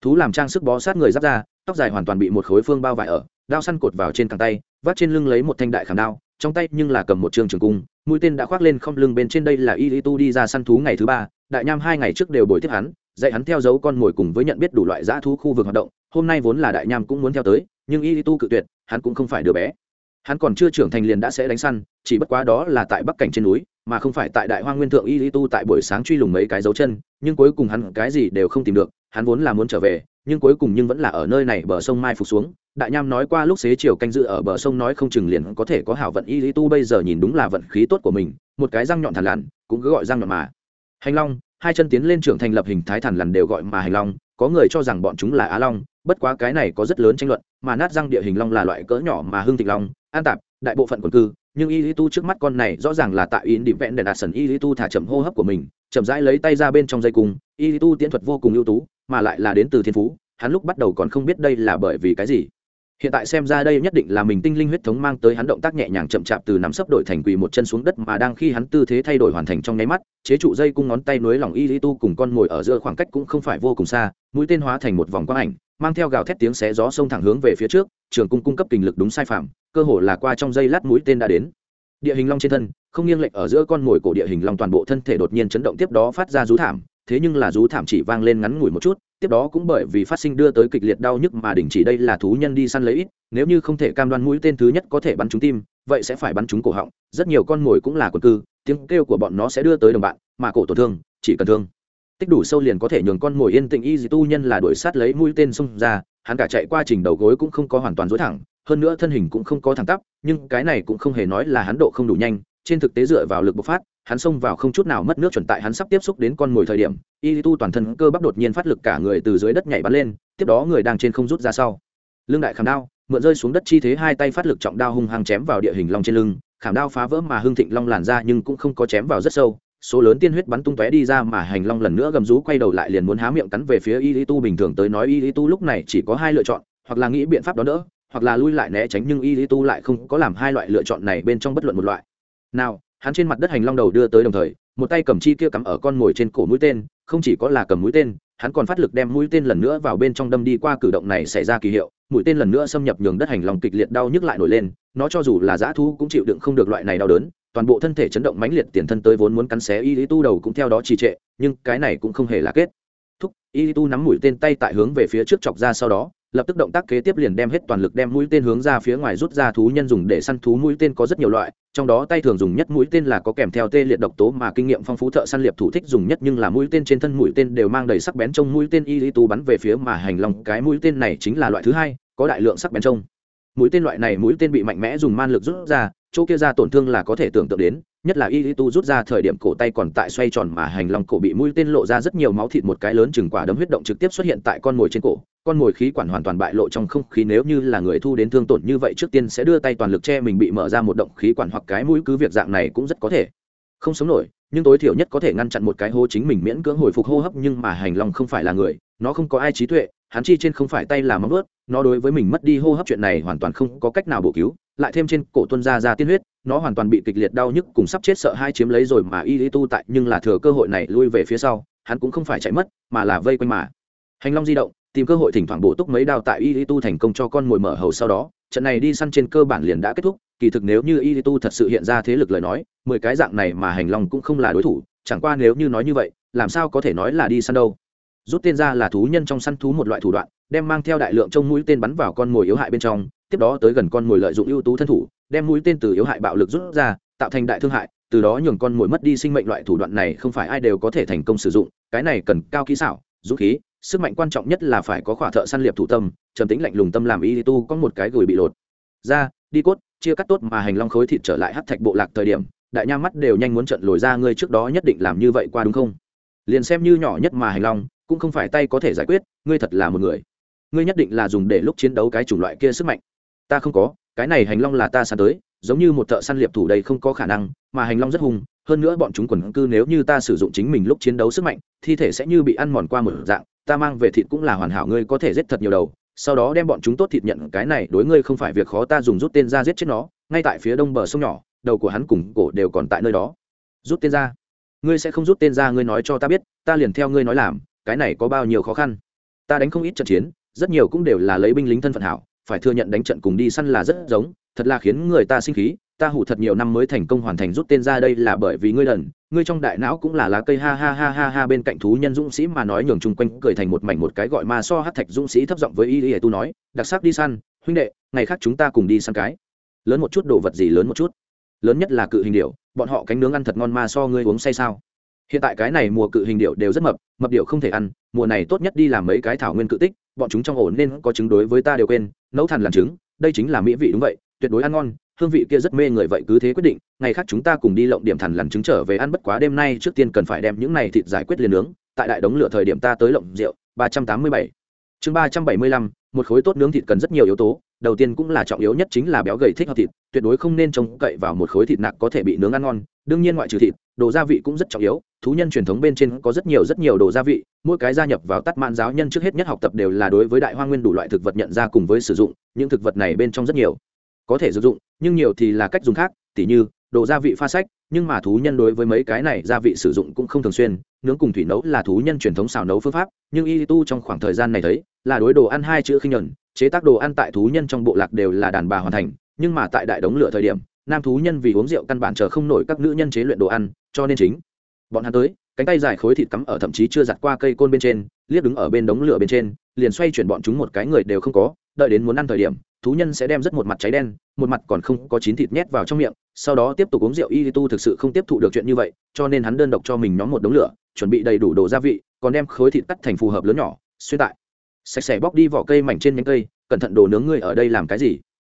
Thú làm trang sức bó sát người giáp ra tóc dài hoàn toàn bị một khối phương bao vải ở, đao săn cột vào trên cẳng tay, vác trên lưng lấy một thanh đại khảm đao, trong tay nhưng là cầm một trường trường cung, mũi tên đã khoác lên không lưng bên trên đây là y lý tu đi ra săn thú ngày thứ ba, đại nham hai ngày trước đều bồi tiếp hắn dạy hắn theo dấu con mồi cùng với nhận biết đủ loại dã thú khu vực hoạt động, hôm nay vốn là đại nham cũng muốn theo tới, nhưng y tu cự tuyệt, hắn cũng không phải đứa bé. Hắn còn chưa trưởng thành liền đã sẽ đánh săn, chỉ bất quá đó là tại bắc cảnh trên núi, mà không phải tại đại hoa nguyên thượng y tu tại buổi sáng truy lùng mấy cái dấu chân, nhưng cuối cùng hắn cái gì đều không tìm được, hắn vốn là muốn trở về, nhưng cuối cùng nhưng vẫn là ở nơi này bờ sông mai phục xuống. Đại nham nói qua lúc xế chiều canh dự ở bờ sông nói không chừng liền có thể có hảo vận y lý tu bây giờ nhìn đúng là vận khí tốt của mình, một cái răng nhọn thằn lằn, cũng cứ gọi răng nhọn mà. Hành long hai chân tiến lên trưởng thành lập hình thái thần lằn đều gọi mà hành long, có người cho rằng bọn chúng là á long, bất quá cái này có rất lớn tranh luận, mà nát răng địa hình long là loại cỡ nhỏ mà hưng thịnh long, an tạp, đại bộ phận quần cư, nhưng y lý tu trước mắt con này rõ ràng là tại in điểm vẹn đèn đạt sần y lý tu thả chậm hô hấp của mình, chậm rãi lấy tay ra bên trong dây cung, y lý tu tiễn thuật vô cùng ưu tú, mà lại là đến từ thiên phú, hắn lúc bắt đầu còn không biết đây là bởi vì cái gì hiện tại xem ra đây nhất định là mình tinh linh huyết thống mang tới hắn động tác nhẹ nhàng chậm chạp từ nắm sấp đổi thành quỳ một chân xuống đất mà đang khi hắn tư thế thay đổi hoàn thành trong nháy mắt, chế trụ dây cung ngón tay nối lòng y lý tu cùng con ngồi ở giữa khoảng cách cũng không phải vô cùng xa, mũi tên hóa thành một vòng quang ảnh, mang theo gào thét tiếng xé gió sông thẳng hướng về phía trước, trường cung cung cấp kinh lực đúng sai phạm, cơ hồ là qua trong dây lát mũi tên đã đến. Địa hình long trên thân, không nghiêng lệch ở giữa con ngồi cổ địa hình long toàn bộ thân thể đột nhiên chấn động tiếp đó phát ra rú thảm thế nhưng là rú thảm chỉ vang lên ngắn ngủi một chút, tiếp đó cũng bởi vì phát sinh đưa tới kịch liệt đau nhức mà đình chỉ đây là thú nhân đi săn lấy ít, nếu như không thể cam đoan mũi tên thứ nhất có thể bắn trúng tim, vậy sẽ phải bắn trúng cổ họng, rất nhiều con mồi cũng là quần cư, tiếng kêu của bọn nó sẽ đưa tới đồng bạn, mà cổ tổn thương, chỉ cần thương. Tích đủ sâu liền có thể nhường con mồi yên tĩnh, y dì tu nhân là đuổi sát lấy mũi tên xông ra, hắn cả chạy qua trình đầu gối cũng không có hoàn toàn dối thẳng, hơn nữa thân hình cũng không có thẳng tắp, nhưng cái này cũng không hề nói là hắn độ không đủ nhanh trên thực tế dựa vào lực bộc phát, hắn xông vào không chút nào mất nước chuẩn tại hắn sắp tiếp xúc đến con mồi thời điểm, y tu toàn thân cơ bắp đột nhiên phát lực cả người từ dưới đất nhảy bắn lên, tiếp đó người đang trên không rút ra sau. Lương đại khảm đao, mượn rơi xuống đất chi thế hai tay phát lực trọng đao hung hăng chém vào địa hình long trên lưng, khảm đao phá vỡ mà hưng thịnh long làn ra nhưng cũng không có chém vào rất sâu, số lớn tiên huyết bắn tung tóe đi ra mà hành long lần nữa gầm rú quay đầu lại liền muốn há miệng cắn về phía y tu bình thường tới nói y tu lúc này chỉ có hai lựa chọn, hoặc là nghĩ biện pháp đó đỡ, hoặc là lui lại né tránh nhưng y lý tu lại không có làm hai loại lựa chọn này bên trong bất luận một loại nào, hắn trên mặt đất hành long đầu đưa tới đồng thời, một tay cầm chi kia cắm ở con mồi trên cổ mũi tên, không chỉ có là cầm mũi tên, hắn còn phát lực đem mũi tên lần nữa vào bên trong đâm đi qua cử động này xảy ra kỳ hiệu, mũi tên lần nữa xâm nhập nhường đất hành long kịch liệt đau nhức lại nổi lên, nó cho dù là dã thu cũng chịu đựng không được loại này đau đớn, toàn bộ thân thể chấn động mãnh liệt tiền thân tới vốn muốn cắn xé y lý tu đầu cũng theo đó trì trệ, nhưng cái này cũng không hề là kết. Thúc, y lý tu nắm mũi tên tay tại hướng về phía trước chọc ra sau đó, lập tức động tác kế tiếp liền đem hết toàn lực đem mũi tên hướng ra phía ngoài rút ra thú nhân dùng để săn thú mũi tên có rất nhiều loại trong đó tay thường dùng nhất mũi tên là có kèm theo tê liệt độc tố mà kinh nghiệm phong phú thợ săn liệp thủ thích dùng nhất nhưng là mũi tên trên thân mũi tên đều mang đầy sắc bén trong mũi tên y lý tú bắn về phía mà hành lòng cái mũi tên này chính là loại thứ hai, có đại lượng sắc bén trông. Mũi tên loại này, mũi tên bị mạnh mẽ dùng man lực rút ra, chỗ kia ra tổn thương là có thể tưởng tượng đến nhất là y tu rút ra thời điểm cổ tay còn tại xoay tròn mà hành long cổ bị mũi tên lộ ra rất nhiều máu thịt một cái lớn chừng quả đấm huyết động trực tiếp xuất hiện tại con mồi trên cổ. Con mồi khí quản hoàn toàn bại lộ trong không khí, nếu như là người thu đến thương tổn như vậy trước tiên sẽ đưa tay toàn lực che mình bị mở ra một động khí quản hoặc cái mũi, cứ việc dạng này cũng rất có thể không sống nổi, nhưng tối thiểu nhất có thể ngăn chặn một cái hô chính mình miễn cưỡng hồi phục hô hấp, nhưng mà hành long không phải là người, nó không có ai trí tuệ, hắn chi trên không phải tay làm móng ướt nó đối với mình mất đi hô hấp chuyện này hoàn toàn không có cách nào bổ cứu, lại thêm trên cổ tuân ra ra tiên huyết nó hoàn toàn bị kịch liệt đau nhức cùng sắp chết sợ hai chiếm lấy rồi mà y lý tu tại nhưng là thừa cơ hội này lui về phía sau, hắn cũng không phải chạy mất, mà là vây quanh mà. Hành long di động, tìm cơ hội thỉnh thoảng bổ túc mấy đao tại y lý tu thành công cho con mồi mở hầu sau đó, trận này đi săn trên cơ bản liền đã kết thúc, kỳ thực nếu như y lý tu thật sự hiện ra thế lực lời nói, mười cái dạng này mà hành long cũng không là đối thủ, chẳng qua nếu như nói như vậy, làm sao có thể nói là đi săn đâu. Rút tên ra là thú nhân trong săn thú một loại thủ đoạn, đem mang theo đại lượng trong mũi tên bắn vào con mồi yếu hại bên trong tiếp đó tới gần con mồi lợi dụng ưu tú thân thủ, đem mũi tên từ yếu hại bạo lực rút ra, tạo thành đại thương hại, từ đó nhường con mồi mất đi sinh mệnh loại thủ đoạn này không phải ai đều có thể thành công sử dụng, cái này cần cao kỹ xảo, dũng khí, sức mạnh quan trọng nhất là phải có khỏa thợ săn liệp thủ tâm, trầm tính lạnh lùng tâm làm y tu có một cái gửi bị lột. Ra, đi cốt, chia cắt tốt mà hành long khối thịt trở lại hắt thạch bộ lạc thời điểm, đại nha mắt đều nhanh muốn trận lồi ra ngươi trước đó nhất định làm như vậy qua đúng không? Liền xem như nhỏ nhất mà hành long, cũng không phải tay có thể giải quyết, ngươi thật là một người. Ngươi nhất định là dùng để lúc chiến đấu cái chủng loại kia sức mạnh ta không có, cái này hành long là ta săn tới, giống như một thợ săn liệp thủ đây không có khả năng, mà hành long rất hung, hơn nữa bọn chúng quần cư nếu như ta sử dụng chính mình lúc chiến đấu sức mạnh, thi thể sẽ như bị ăn mòn qua một dạng, ta mang về thịt cũng là hoàn hảo, ngươi có thể giết thật nhiều đầu, sau đó đem bọn chúng tốt thịt nhận, cái này đối ngươi không phải việc khó, ta dùng rút tên ra giết chết nó, ngay tại phía đông bờ sông nhỏ, đầu của hắn cùng cổ đều còn tại nơi đó. Rút tên ra. Ngươi sẽ không rút tên ra, ngươi nói cho ta biết, ta liền theo ngươi nói làm, cái này có bao nhiêu khó khăn. Ta đánh không ít trận chiến, rất nhiều cũng đều là lấy binh lính thân phận hảo phải thừa nhận đánh trận cùng đi săn là rất giống thật là khiến người ta sinh khí ta hủ thật nhiều năm mới thành công hoàn thành rút tên ra đây là bởi vì ngươi đần ngươi trong đại não cũng là lá cây ha ha ha ha ha bên cạnh thú nhân dũng sĩ mà nói nhường chung quanh cười thành một mảnh một cái gọi ma so hát thạch dũng sĩ thấp giọng với y y tu nói đặc sắc đi săn huynh đệ ngày khác chúng ta cùng đi săn cái. Lớn một chút đồ vật gì lớn một chút? Lớn nhất là cự hình điệu bọn họ cánh nướng ăn thật ngon ma so ngươi uống say sao? Hiện tại cái này mùa cự hình điệu đều rất mập mập điệu không thể ăn mùa này tốt nhất đi làm mấy cái thảo nguyên cự tích bọn chúng trong ổ nên có trứng đối với ta đều quên nấu thằn làm trứng, đây chính là mỹ vị đúng vậy, tuyệt đối ăn ngon, hương vị kia rất mê người vậy cứ thế quyết định, ngày khác chúng ta cùng đi lộng điểm thằn làm trứng trở về ăn bất quá đêm nay trước tiên cần phải đem những này thịt giải quyết liền nướng, tại đại đống lửa thời điểm ta tới lộng rượu, ba trăm tám mươi bảy. Chương ba trăm bảy mươi lăm, một khối tốt nướng thịt cần rất nhiều yếu tố đầu tiên cũng là trọng yếu nhất chính là béo gầy thích hợp thịt, tuyệt đối không nên trông cậy vào một khối thịt nặng có thể bị nướng ăn ngon. Đương nhiên ngoại trừ thịt, đồ gia vị cũng rất trọng yếu. Thú nhân truyền thống bên trên có rất nhiều rất nhiều đồ gia vị, mỗi cái gia nhập vào tắt mạn giáo nhân trước hết nhất học tập đều là đối với đại hoa nguyên đủ loại thực vật nhận ra cùng với sử dụng, những thực vật này bên trong rất nhiều. Có thể sử dụng, nhưng nhiều thì là cách dùng khác, tỉ như, đồ gia vị pha sách, nhưng mà thú nhân đối với mấy cái này gia vị sử dụng cũng không thường xuyên. Nướng cùng thủy nấu là thú nhân truyền thống xào nấu phương pháp, nhưng y tu trong khoảng thời gian này thấy, là đối đồ ăn hai chữ khinh nhuận chế tác đồ ăn tại thú nhân trong bộ lạc đều là đàn bà hoàn thành, nhưng mà tại đại đống lửa thời điểm, nam thú nhân vì uống rượu căn bản chờ không nổi các nữ nhân chế luyện đồ ăn, cho nên chính bọn hắn tới, cánh tay dài khối thịt cắm ở thậm chí chưa giặt qua cây côn bên trên, liếc đứng ở bên đống lửa bên trên, liền xoay chuyển bọn chúng một cái người đều không có, đợi đến muốn ăn thời điểm, thú nhân sẽ đem rất một mặt cháy đen, một mặt còn không có chín thịt nhét vào trong miệng, sau đó tiếp tục uống rượu y tu thực sự không tiếp thụ được chuyện như vậy, cho nên hắn đơn độc cho mình nhóm một đống lửa, chuẩn bị đầy đủ đồ gia vị, còn đem khối thịt cắt thành phù hợp lớn nhỏ, xuyên tại sạch sẽ bóc đi vỏ cây mảnh trên nhánh cây, cẩn thận đồ nướng ngươi ở đây làm cái gì?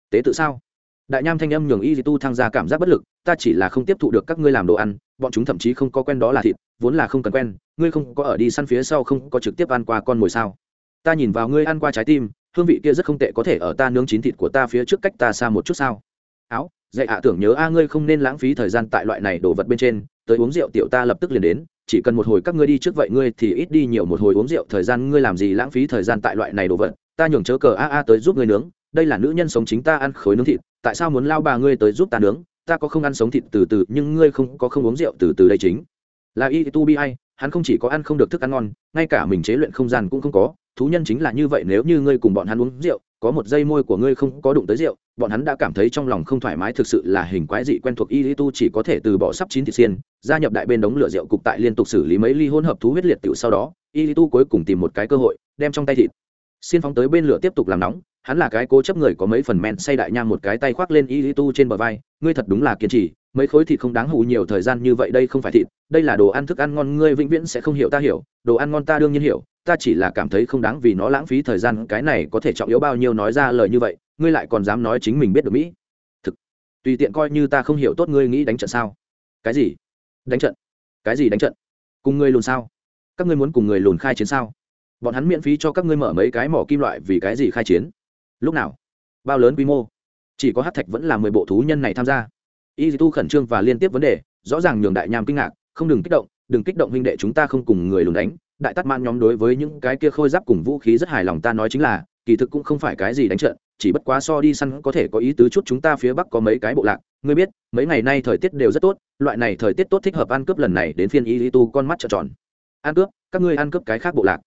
Tế tự sao? Đại nham thanh âm nhường y tu thăng ra cảm giác bất lực, ta chỉ là không tiếp thụ được các ngươi làm đồ ăn, bọn chúng thậm chí không có quen đó là thịt, vốn là không cần quen, ngươi không có ở đi săn phía sau không có trực tiếp ăn qua con mồi sao? Ta nhìn vào ngươi ăn qua trái tim, hương vị kia rất không tệ có thể ở ta nướng chín thịt của ta phía trước cách ta xa một chút sao? Áo dạy ạ, tưởng nhớ a, ngươi không nên lãng phí thời gian tại loại này đồ vật bên trên, tới uống rượu tiểu ta lập tức liền đến chỉ cần một hồi các ngươi đi trước vậy ngươi thì ít đi nhiều một hồi uống rượu, thời gian ngươi làm gì, lãng phí thời gian tại loại này đồ vật. Ta nhường chớ cờ a a tới giúp ngươi nướng. Đây là nữ nhân sống chính ta ăn khối nướng thịt. Tại sao muốn lao bà ngươi tới giúp ta nướng? Ta có không ăn sống thịt từ từ, nhưng ngươi không, có không uống rượu từ từ đây chính. Là y tu bi ai, hắn không chỉ có ăn không được thức ăn ngon, ngay cả mình chế luyện không gian cũng không có. Thú nhân chính là như vậy, nếu như ngươi cùng bọn hắn uống rượu, có một dây môi của ngươi không có đụng tới rượu bọn hắn đã cảm thấy trong lòng không thoải mái thực sự là hình quái dị quen thuộc y tu chỉ có thể từ bỏ sắp chín thịt xiên, gia nhập đại bên đống lửa rượu cục tại liên tục xử lý mấy ly hỗn hợp thú huyết liệt tiểu sau đó, y tu cuối cùng tìm một cái cơ hội, đem trong tay thịt. Xiên phóng tới bên lửa tiếp tục làm nóng, hắn là cái cố chấp người có mấy phần men say đại nham một cái tay khoác lên y tu trên bờ vai, ngươi thật đúng là kiên trì, mấy khối thịt không đáng hù nhiều thời gian như vậy đây không phải thịt, đây là đồ ăn thức ăn ngon, ngươi vĩnh viễn sẽ không hiểu ta hiểu, đồ ăn ngon ta đương nhiên hiểu ta chỉ là cảm thấy không đáng vì nó lãng phí thời gian, cái này có thể trọng yếu bao nhiêu nói ra lời như vậy, ngươi lại còn dám nói chính mình biết được mỹ. Thực, tùy tiện coi như ta không hiểu tốt ngươi nghĩ đánh trận sao? Cái gì? Đánh trận? Cái gì đánh trận? Cùng ngươi lùn sao? Các ngươi muốn cùng người lùn khai chiến sao? Bọn hắn miễn phí cho các ngươi mở mấy cái mỏ kim loại vì cái gì khai chiến? Lúc nào? Bao lớn quy mô? Chỉ có hát thạch vẫn là mười bộ thú nhân này tham gia. Y tu khẩn trương và liên tiếp vấn đề, rõ ràng nhường đại nham kinh ngạc, không đừng kích động, đừng kích động huynh đệ chúng ta không cùng người lùn đánh đại tắt man nhóm đối với những cái kia khôi giáp cùng vũ khí rất hài lòng ta nói chính là, kỳ thực cũng không phải cái gì đánh trận, chỉ bất quá so đi săn có thể có ý tứ chút chúng ta phía bắc có mấy cái bộ lạc, ngươi biết, mấy ngày nay thời tiết đều rất tốt, loại này thời tiết tốt thích hợp ăn cướp lần này đến phiên y tu con mắt trợn tròn. Ăn cướp, các ngươi ăn cướp cái khác bộ lạc.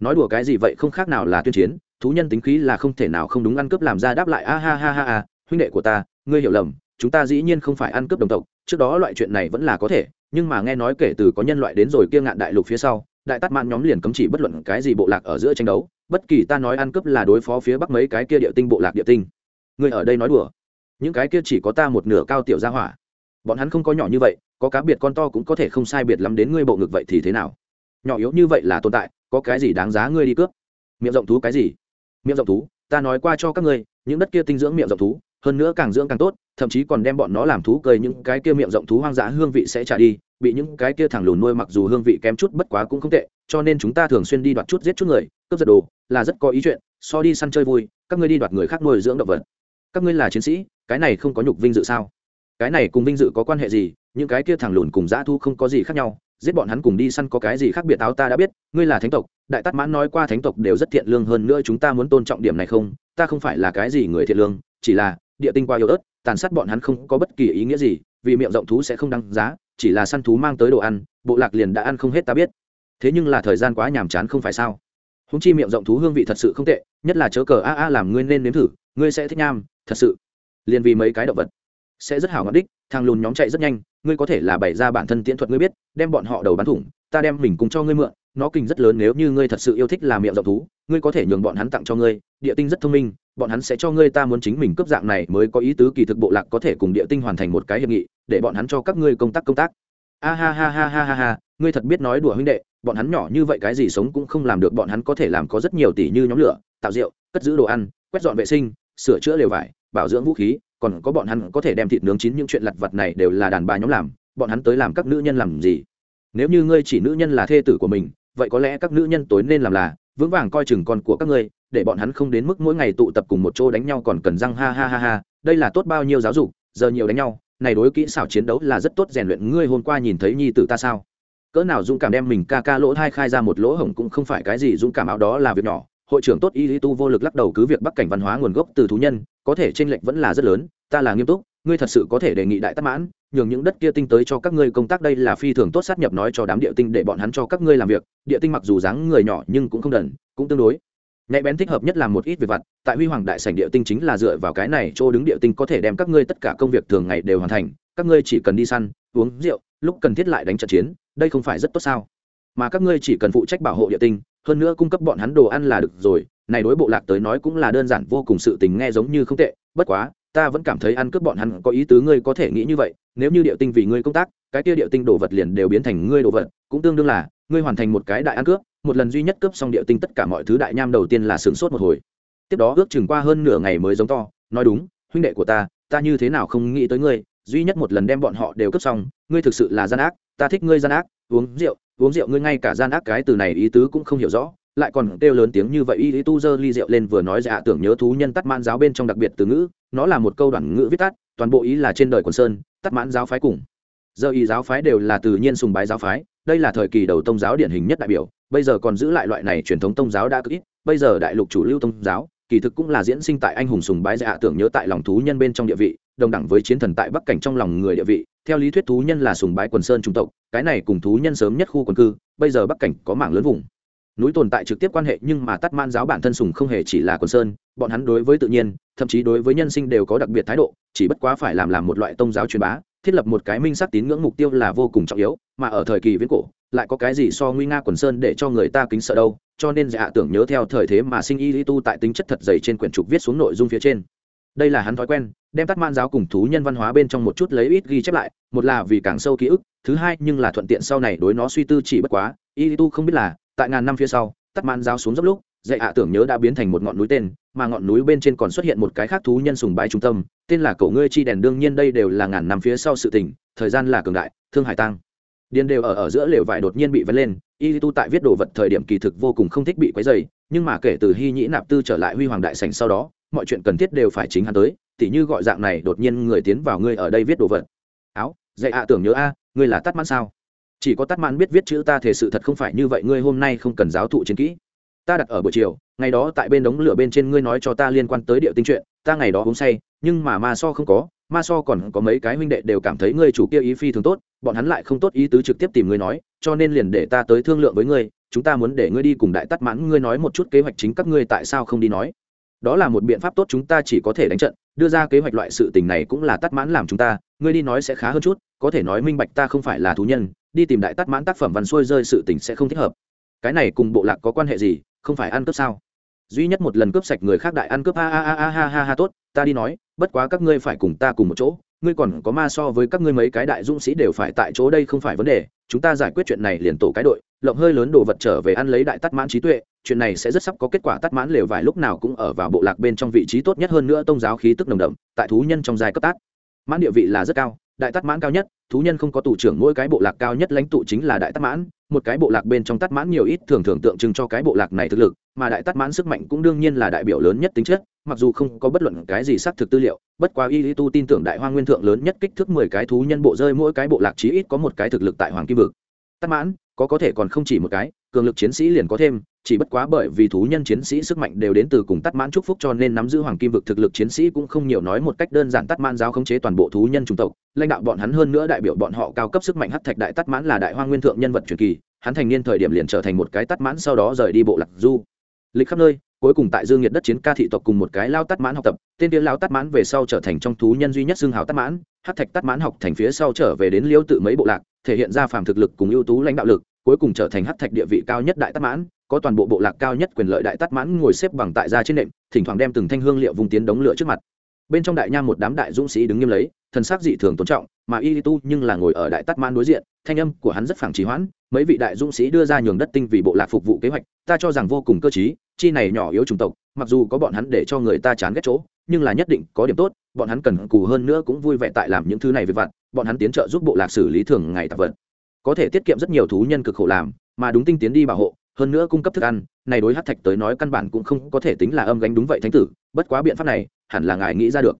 Nói đùa cái gì vậy không khác nào là tuyên chiến, thú nhân tính khí là không thể nào không đúng ăn cướp làm ra đáp lại, a ha ha ha ha, huynh đệ của ta, ngươi hiểu lầm, chúng ta dĩ nhiên không phải ăn cướp đồng tộc, trước đó loại chuyện này vẫn là có thể, nhưng mà nghe nói kể từ có nhân loại đến rồi kia ngạn đại lục phía sau đại tát mãn nhóm liền cấm chỉ bất luận cái gì bộ lạc ở giữa tranh đấu, bất kỳ ta nói ăn cướp là đối phó phía bắc mấy cái kia địa tinh bộ lạc địa tinh. Người ở đây nói đùa, những cái kia chỉ có ta một nửa cao tiểu gia hỏa. Bọn hắn không có nhỏ như vậy, có cá biệt con to cũng có thể không sai biệt lắm đến ngươi bộ ngực vậy thì thế nào? Nhỏ yếu như vậy là tồn tại, có cái gì đáng giá ngươi đi cướp? Miệng rộng thú cái gì? Miệng rộng thú, ta nói qua cho các ngươi, những đất kia tinh dưỡng miệng rộng thú, hơn nữa càng dưỡng càng tốt, thậm chí còn đem bọn nó làm thú cười, những cái kia miệng rộng thú hoang dã hương vị sẽ trả đi bị những cái kia thẳng lùn nuôi mặc dù hương vị kém chút bất quá cũng không tệ, cho nên chúng ta thường xuyên đi đoạt chút giết chút người, cướp giật đồ, là rất có ý chuyện, so đi săn chơi vui, các ngươi đi đoạt người khác nuôi dưỡng động vật. Các ngươi là chiến sĩ, cái này không có nhục vinh dự sao? Cái này cùng vinh dự có quan hệ gì? Những cái kia thẳng lùn cùng dã thu không có gì khác nhau, giết bọn hắn cùng đi săn có cái gì khác biệt áo ta đã biết, ngươi là thánh tộc, đại tát mãn nói qua thánh tộc đều rất thiện lương hơn nữa chúng ta muốn tôn trọng điểm này không? Ta không phải là cái gì người thiện lương, chỉ là địa tinh qua yếu ớt, tàn sát bọn hắn không có bất kỳ ý nghĩa gì, vì miệng rộng thú sẽ không đăng giá chỉ là săn thú mang tới đồ ăn, bộ lạc liền đã ăn không hết ta biết. Thế nhưng là thời gian quá nhàm chán không phải sao? Húng chi miệng rộng thú hương vị thật sự không tệ, nhất là chớ cờ a a làm ngươi nên nếm thử, ngươi sẽ thích nham, thật sự. Liền vì mấy cái động vật sẽ rất hảo ngọc đích, thằng lùn nhóm chạy rất nhanh, ngươi có thể là bày ra bản thân tiễn thuật ngươi biết, đem bọn họ đầu bắn thủng, ta đem mình cùng cho ngươi mượn, nó kinh rất lớn nếu như ngươi thật sự yêu thích làm miệng rộng thú, ngươi có thể nhường bọn hắn tặng cho ngươi, địa tinh rất thông minh bọn hắn sẽ cho ngươi ta muốn chính mình cấp dạng này mới có ý tứ kỳ thực bộ lạc có thể cùng địa tinh hoàn thành một cái hiệp nghị, để bọn hắn cho các ngươi công tác công tác. A ha ha ha ha ha ha, ngươi thật biết nói đùa huynh đệ, bọn hắn nhỏ như vậy cái gì sống cũng không làm được, bọn hắn có thể làm có rất nhiều tỷ như nhóm lửa, tạo rượu, cất giữ đồ ăn, quét dọn vệ sinh, sửa chữa lều vải, bảo dưỡng vũ khí, còn có bọn hắn có thể đem thịt nướng chín những chuyện lặt vặt này đều là đàn bà nhóm làm, bọn hắn tới làm các nữ nhân làm gì? Nếu như ngươi chỉ nữ nhân là thê tử của mình, vậy có lẽ các nữ nhân tối nên làm là, vững vàng coi chừng con của các ngươi để bọn hắn không đến mức mỗi ngày tụ tập cùng một chỗ đánh nhau còn cần răng ha ha ha ha, đây là tốt bao nhiêu giáo dục, giờ nhiều đánh nhau, này đối kỹ xảo chiến đấu là rất tốt rèn luyện, ngươi hôm qua nhìn thấy nhi tử ta sao? Cỡ nào dũng cảm đem mình ca ca lỗ thai khai ra một lỗ hổng cũng không phải cái gì dũng cảm áo đó là việc nhỏ. Hội trưởng tốt y tu vô lực lắc đầu cứ việc bắc cảnh văn hóa nguồn gốc từ thú nhân, có thể tranh lệch vẫn là rất lớn, ta là nghiêm túc, ngươi thật sự có thể đề nghị đại tắc mãn, nhường những đất kia tinh tới cho các ngươi công tác đây là phi thường tốt sát nhập nói cho đám địa tinh để bọn hắn cho các ngươi làm việc, địa tinh mặc dù dáng người nhỏ nhưng cũng không đần, cũng tương đối nhạy bén thích hợp nhất là một ít việc vặt, tại huy hoàng đại sảnh địa tinh chính là dựa vào cái này chỗ đứng địa tinh có thể đem các ngươi tất cả công việc thường ngày đều hoàn thành, các ngươi chỉ cần đi săn, uống rượu, lúc cần thiết lại đánh trận chiến, đây không phải rất tốt sao? Mà các ngươi chỉ cần phụ trách bảo hộ địa tinh, hơn nữa cung cấp bọn hắn đồ ăn là được rồi, này đối bộ lạc tới nói cũng là đơn giản vô cùng sự tình nghe giống như không tệ, bất quá, ta vẫn cảm thấy ăn cướp bọn hắn có ý tứ ngươi có thể nghĩ như vậy, nếu như địa tinh vì ngươi công tác, cái kia địa tinh đồ vật liền đều biến thành ngươi đồ vật, cũng tương đương là, ngươi hoàn thành một cái đại ăn cướp một lần duy nhất cướp xong địa tinh tất cả mọi thứ đại nham đầu tiên là sướng sốt một hồi. Tiếp đó ước chừng qua hơn nửa ngày mới giống to, nói đúng, huynh đệ của ta ta như thế nào không nghĩ tới ngươi, duy nhất một lần đem bọn họ đều cướp xong, ngươi thực sự là gian ác, ta thích ngươi gian ác, uống rượu uống rượu ngươi ngay cả gian ác cái từ này ý tứ cũng không hiểu rõ, lại còn kêu lớn tiếng như vậy, y lý tu dơ ly rượu lên vừa nói dạ tưởng nhớ thú nhân tắt mãn giáo bên trong đặc biệt từ ngữ, nó là một câu đoạn ngữ viết tắt, toàn bộ ý là trên đời quần sơn, tắt mãn giáo phái cùng. Giờ y giáo phái đều là tự nhiên sùng bái giáo phái, đây là thời kỳ đầu tông giáo điển hình nhất đại biểu bây giờ còn giữ lại loại này truyền thống tôn giáo đã cực ít, bây giờ đại lục chủ lưu tôn giáo, kỳ thực cũng là diễn sinh tại anh hùng sùng bái dạ tưởng nhớ tại lòng thú nhân bên trong địa vị, đồng đẳng với chiến thần tại bắc cảnh trong lòng người địa vị. Theo lý thuyết thú nhân là sùng bái quần sơn trung tộc, cái này cùng thú nhân sớm nhất khu quần cư, bây giờ bắc cảnh có mảng lớn vùng. Núi tồn tại trực tiếp quan hệ nhưng mà tắt man giáo bản thân sùng không hề chỉ là quần sơn bọn hắn đối với tự nhiên, thậm chí đối với nhân sinh đều có đặc biệt thái độ, chỉ bất quá phải làm làm một loại tôn giáo truyền bá, thiết lập một cái minh sắc tín ngưỡng mục tiêu là vô cùng trọng yếu, mà ở thời kỳ viễn cổ, lại có cái gì so nguy nga quần sơn để cho người ta kính sợ đâu, cho nên dạ tưởng nhớ theo thời thế mà sinh y lý tu tại tính chất thật dày trên quyển trục viết xuống nội dung phía trên. Đây là hắn thói quen, đem tắt man giáo cùng thú nhân văn hóa bên trong một chút lấy ít ghi chép lại, một là vì càng sâu ký ức, thứ hai nhưng là thuận tiện sau này đối nó suy tư chỉ bất quá, y lý tu không biết là, tại ngàn năm phía sau tắt man giáo xuống dốc lúc dạy ạ tưởng nhớ đã biến thành một ngọn núi tên, mà ngọn núi bên trên còn xuất hiện một cái khác thú nhân sùng bái trung tâm, tên là cổ ngươi chi đèn. Đương nhiên đây đều là ngàn năm phía sau sự tình, thời gian là cường đại, thương hải tăng điền đều ở ở giữa lều vải đột nhiên bị vấn lên, y tu tại viết đồ vật thời điểm kỳ thực vô cùng không thích bị quấy dày nhưng mà kể từ hy nhĩ nạp tư trở lại huy hoàng đại sảnh sau đó, mọi chuyện cần thiết đều phải chính hắn tới, tỉ như gọi dạng này đột nhiên người tiến vào ngươi ở đây viết đồ vật. Áo, dạy ạ tưởng nhớ a, ngươi là tắt mãn sao? Chỉ có tắt mãn biết viết chữ ta thể sự thật không phải như vậy, ngươi hôm nay không cần giáo thụ chiến kỹ ta đặt ở buổi chiều, ngày đó tại bên đống lửa bên trên ngươi nói cho ta liên quan tới địa tinh chuyện, ta ngày đó uống say, nhưng mà ma so không có, ma so còn có mấy cái huynh đệ đều cảm thấy ngươi chủ kia ý phi thường tốt, bọn hắn lại không tốt ý tứ trực tiếp tìm ngươi nói, cho nên liền để ta tới thương lượng với ngươi, chúng ta muốn để ngươi đi cùng đại tắt mãn ngươi nói một chút kế hoạch chính các ngươi tại sao không đi nói. Đó là một biện pháp tốt chúng ta chỉ có thể đánh trận, đưa ra kế hoạch loại sự tình này cũng là tắt mãn làm chúng ta, ngươi đi nói sẽ khá hơn chút, có thể nói minh bạch ta không phải là thú nhân, đi tìm đại tắt mãn tác phẩm văn xuôi rơi sự tình sẽ không thích hợp. Cái này cùng bộ lạc có quan hệ gì không phải ăn cướp sao? Duy nhất một lần cướp sạch người khác đại ăn cướp, a a a ha ha ha, tốt, ta đi nói, bất quá các ngươi phải cùng ta cùng một chỗ, ngươi còn có ma so với các ngươi mấy cái đại dũng sĩ đều phải tại chỗ đây không phải vấn đề, chúng ta giải quyết chuyện này liền tổ cái đội, lộng hơi lớn đồ vật trở về ăn lấy đại tắt mãn trí tuệ, chuyện này sẽ rất sắp có kết quả tắt mãn lều vài lúc nào cũng ở vào bộ lạc bên trong vị trí tốt nhất hơn nữa tôn giáo khí tức nồng đậm, tại thú nhân trong giai cấp tát. Mãn địa vị là rất cao, đại tắt mãn cao nhất, thú nhân không có tù trưởng mỗi cái bộ lạc cao nhất lãnh tụ chính là đại tắt mãn một cái bộ lạc bên trong tắt mãn nhiều ít thường thường tượng trưng cho cái bộ lạc này thực lực, mà đại tắt mãn sức mạnh cũng đương nhiên là đại biểu lớn nhất tính chất, mặc dù không có bất luận cái gì xác thực tư liệu, bất quá y tu tin tưởng đại hoa nguyên thượng lớn nhất kích thước mười cái thú nhân bộ rơi mỗi cái bộ lạc chí ít có một cái thực lực tại hoàng kim vực. Tắt mãn, có có thể còn không chỉ một cái, cường lực chiến sĩ liền có thêm chỉ bất quá bởi vì thú nhân chiến sĩ sức mạnh đều đến từ cùng tắt mãn chúc phúc cho nên nắm giữ hoàng kim vực thực lực chiến sĩ cũng không nhiều nói một cách đơn giản tắt mãn giáo khống chế toàn bộ thú nhân chủng tộc. Lãnh đạo bọn hắn hơn nữa đại biểu bọn họ cao cấp sức mạnh hắc thạch đại tắt mãn là đại hoa nguyên thượng nhân vật truyền kỳ, hắn thành niên thời điểm liền trở thành một cái tắt mãn sau đó rời đi bộ lạc du. Lịch khắp nơi, cuối cùng tại dương nhiệt đất chiến ca thị tộc cùng một cái lao tắt mãn học tập, tên tiếng lao tắt mãn về sau trở thành trong thú nhân duy nhất xương hào tắt mãn hát thạch tắt mãn học thành phía sau trở về đến liêu tự mấy bộ lạc, thể hiện ra phàm thực lực cùng ưu tú lãnh đạo lực cuối cùng trở thành hắc thạch địa vị cao nhất đại tát mãn, có toàn bộ bộ lạc cao nhất quyền lợi đại tát mãn ngồi xếp bằng tại ra trên nệm, thỉnh thoảng đem từng thanh hương liệu vùng tiến đống lửa trước mặt. Bên trong đại nham một đám đại dũng sĩ đứng nghiêm lấy, thần sắc dị thường tôn trọng, mà y tu nhưng là ngồi ở đại tát mãn đối diện, thanh âm của hắn rất phẳng trì hoãn, mấy vị đại dũng sĩ đưa ra nhường đất tinh vì bộ lạc phục vụ kế hoạch, ta cho rằng vô cùng cơ chí chi này nhỏ yếu chủng tộc, mặc dù có bọn hắn để cho người ta chán ghét chỗ, nhưng là nhất định có điểm tốt, bọn hắn cần cù hơn nữa cũng vui vẻ tại làm những thứ này về vặt, bọn hắn tiến trợ giúp bộ lạc xử lý thường ngày tạp vật có thể tiết kiệm rất nhiều thú nhân cực khổ làm, mà đúng tinh tiến đi bảo hộ, hơn nữa cung cấp thức ăn, này đối hát thạch tới nói căn bản cũng không có thể tính là âm gánh đúng vậy thánh tử, bất quá biện pháp này, hẳn là ngài nghĩ ra được.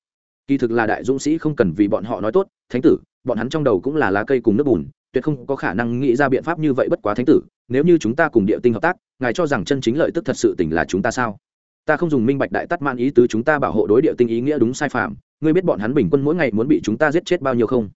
Kỳ thực là đại dũng sĩ không cần vì bọn họ nói tốt, thánh tử, bọn hắn trong đầu cũng là lá cây cùng nước bùn, tuyệt không có khả năng nghĩ ra biện pháp như vậy bất quá thánh tử, nếu như chúng ta cùng địa tinh hợp tác, ngài cho rằng chân chính lợi tức thật sự tỉnh là chúng ta sao? Ta không dùng minh bạch đại tắt man ý tứ chúng ta bảo hộ đối địa tinh ý nghĩa đúng sai phạm, ngươi biết bọn hắn bình quân mỗi ngày muốn bị chúng ta giết chết bao nhiêu không?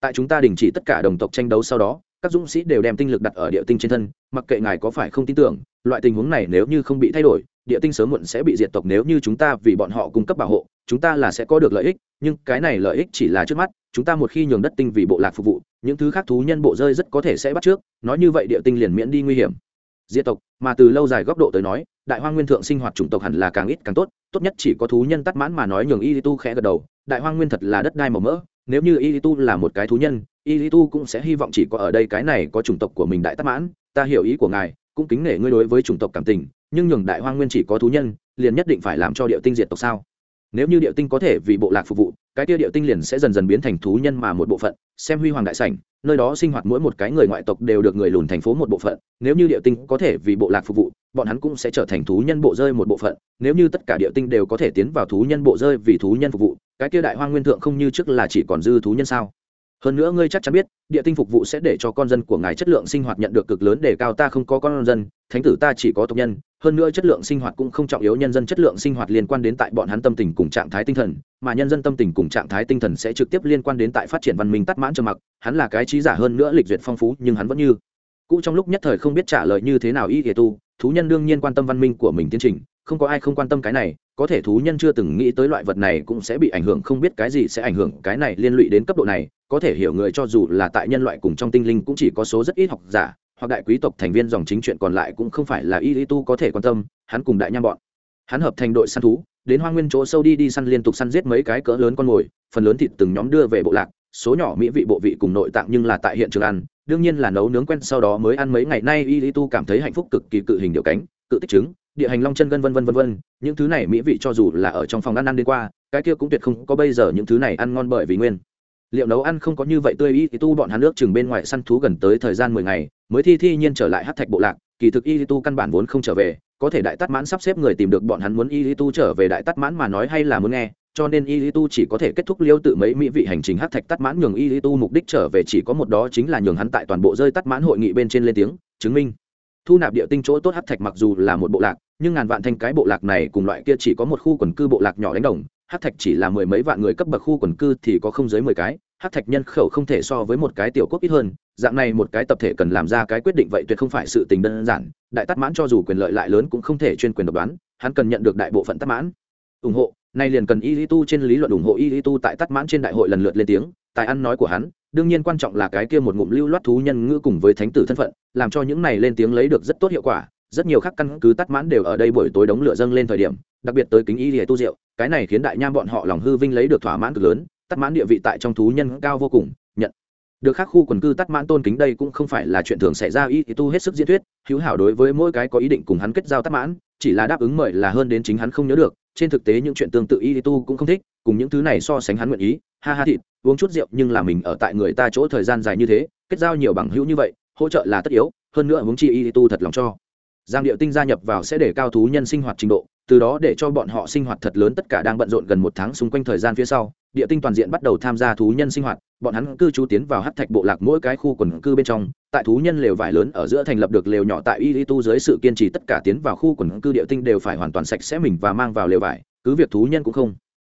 Tại chúng ta đình chỉ tất cả đồng tộc tranh đấu sau đó các dũng sĩ đều đem tinh lực đặt ở địa tinh trên thân, mặc kệ ngài có phải không tin tưởng, loại tình huống này nếu như không bị thay đổi, địa tinh sớm muộn sẽ bị diệt tộc nếu như chúng ta vì bọn họ cung cấp bảo hộ, chúng ta là sẽ có được lợi ích, nhưng cái này lợi ích chỉ là trước mắt, chúng ta một khi nhường đất tinh vì bộ lạc phục vụ, những thứ khác thú nhân bộ rơi rất có thể sẽ bắt trước, nói như vậy địa tinh liền miễn đi nguy hiểm. Diệt tộc, mà từ lâu dài góc độ tới nói, đại hoang nguyên thượng sinh hoạt chủng tộc hẳn là càng ít càng tốt tốt nhất chỉ có thú nhân tắt mãn mà nói nhường y tu khẽ gật đầu, đại hoang nguyên thật là đất đai màu mỡ, nếu như y tu là một cái thú nhân y tu cũng sẽ hy vọng chỉ có ở đây cái này có chủng tộc của mình đại tắc mãn, ta hiểu ý của ngài, cũng kính nể ngươi đối với chủng tộc cảm tình, nhưng nhường đại hoang nguyên chỉ có thú nhân, liền nhất định phải làm cho địa tinh diệt tộc sao? Nếu như địa tinh có thể vì bộ lạc phục vụ, cái tiêu địa tinh liền sẽ dần dần biến thành thú nhân mà một bộ phận, xem huy hoàng đại sảnh, nơi đó sinh hoạt mỗi một cái người ngoại tộc đều được người lùn thành phố một bộ phận, nếu như địa tinh có thể vì bộ lạc phục vụ, bọn hắn cũng sẽ trở thành thú nhân bộ rơi một bộ phận, nếu như tất cả địa tinh đều có thể tiến vào thú nhân bộ rơi vì thú nhân phục vụ, cái kia đại hoa nguyên thượng không như trước là chỉ còn dư thú nhân sao? Hơn nữa ngươi chắc chắn biết, địa tinh phục vụ sẽ để cho con dân của ngài chất lượng sinh hoạt nhận được cực lớn để cao, ta không có con dân, thánh tử ta chỉ có tộc nhân. Hơn nữa chất lượng sinh hoạt cũng không trọng yếu, nhân dân chất lượng sinh hoạt liên quan đến tại bọn hắn tâm tình cùng trạng thái tinh thần, mà nhân dân tâm tình cùng trạng thái tinh thần sẽ trực tiếp liên quan đến tại phát triển văn minh tắt mãn trầm mặc. Hắn là cái trí giả hơn nữa lịch duyệt phong phú, nhưng hắn vẫn như cũ trong lúc nhất thời không biết trả lời như thế nào y kể tu. Thú nhân đương nhiên quan tâm văn minh của mình tiến trình, không có ai không quan tâm cái này. Có thể thú nhân chưa từng nghĩ tới loại vật này cũng sẽ bị ảnh hưởng, không biết cái gì sẽ ảnh hưởng cái này liên lụy đến cấp độ này có thể hiểu người cho dù là tại nhân loại cùng trong tinh linh cũng chỉ có số rất ít học giả, hoặc đại quý tộc thành viên dòng chính chuyện còn lại cũng không phải là y lý tu có thể quan tâm, hắn cùng đại nham bọn. Hắn hợp thành đội săn thú, đến hoa nguyên chỗ sâu đi đi săn liên tục săn giết mấy cái cỡ lớn con mồi, phần lớn thịt từng nhóm đưa về bộ lạc, số nhỏ mỹ vị bộ vị cùng nội tạng nhưng là tại hiện trường ăn, đương nhiên là nấu nướng quen sau đó mới ăn mấy ngày nay y lý tu cảm thấy hạnh phúc cực kỳ cự hình điệu cánh, cự tích trứng, địa hành long chân gân vân vân vân vân, những thứ này mỹ vị cho dù là ở trong phòng ăn ăn đi qua, cái kia cũng tuyệt không có bây giờ những thứ này ăn ngon bởi vì nguyên liệu nấu ăn không có như vậy tươi y tu bọn hắn nước chừng bên ngoài săn thú gần tới thời gian mười ngày, mới thi thi nhiên trở lại hát thạch bộ lạc. Kỳ thực y tu căn bản vốn không trở về, có thể đại tắt mãn sắp xếp người tìm được bọn hắn muốn y tu trở về đại tắt mãn mà nói hay là muốn nghe, cho nên y tu chỉ có thể kết thúc liêu tự mấy mỹ vị hành trình hát thạch tắt mãn nhường y tu mục đích trở về chỉ có một đó chính là nhường hắn tại toàn bộ rơi tắt mãn hội nghị bên trên lên tiếng, chứng minh. Thu nạp địa tinh chỗ tốt hát thạch mặc dù là một bộ lạc, nhưng ngàn vạn thanh cái bộ lạc này cùng loại kia chỉ có một khu quần cư bộ lạc nhỏ đánh đồng hát thạch chỉ là mười mấy vạn người cấp bậc khu quần cư thì có không dưới mười cái, hát thạch nhân khẩu không thể so với một cái tiểu quốc ít hơn, dạng này một cái tập thể cần làm ra cái quyết định vậy tuyệt không phải sự tình đơn giản, đại tắt mãn cho dù quyền lợi lại lớn cũng không thể chuyên quyền độc đoán, hắn cần nhận được đại bộ phận tắt mãn ủng hộ, nay liền cần y lý tu trên lý luận ủng hộ y lý tu tại tắt mãn trên đại hội lần lượt lên tiếng, tài ăn nói của hắn, đương nhiên quan trọng là cái kia một ngụm lưu loát thú nhân ngữ cùng với thánh tử thân phận, làm cho những này lên tiếng lấy được rất tốt hiệu quả, rất nhiều khác căn cứ tắt mãn đều ở đây buổi tối đống lửa dâng lên thời điểm, đặc biệt tới kính y lìa tu rượu cái này khiến đại nham bọn họ lòng hư vinh lấy được thỏa mãn cực lớn, tắt mãn địa vị tại trong thú nhân cao vô cùng, nhận. Được các khu quần cư tắt mãn tôn kính đây cũng không phải là chuyện thường xảy ra, y tu hết sức diễn thuyết, hữu hảo đối với mỗi cái có ý định cùng hắn kết giao tắt mãn, chỉ là đáp ứng mời là hơn đến chính hắn không nhớ được, trên thực tế những chuyện tương tự y tu cũng không thích, cùng những thứ này so sánh hắn nguyện ý, ha ha thịt, uống chút rượu nhưng là mình ở tại người ta chỗ thời gian dài như thế, kết giao nhiều bằng hữu như vậy, hỗ trợ là tất yếu, hơn nữa uống chi y tu thật lòng cho. Giang điệu tinh gia nhập vào sẽ để cao thú nhân sinh hoạt trình độ từ đó để cho bọn họ sinh hoạt thật lớn, tất cả đang bận rộn gần một tháng xung quanh thời gian phía sau, địa tinh toàn diện bắt đầu tham gia thú nhân sinh hoạt. Bọn hắn cư trú tiến vào hát thạch bộ lạc mỗi cái khu quần cư bên trong, tại thú nhân lều vải lớn ở giữa thành lập được lều nhỏ, tại y tu dưới sự kiên trì, tất cả tiến vào khu quần cư địa tinh đều phải hoàn toàn sạch sẽ mình và mang vào lều vải, cứ việc thú nhân cũng không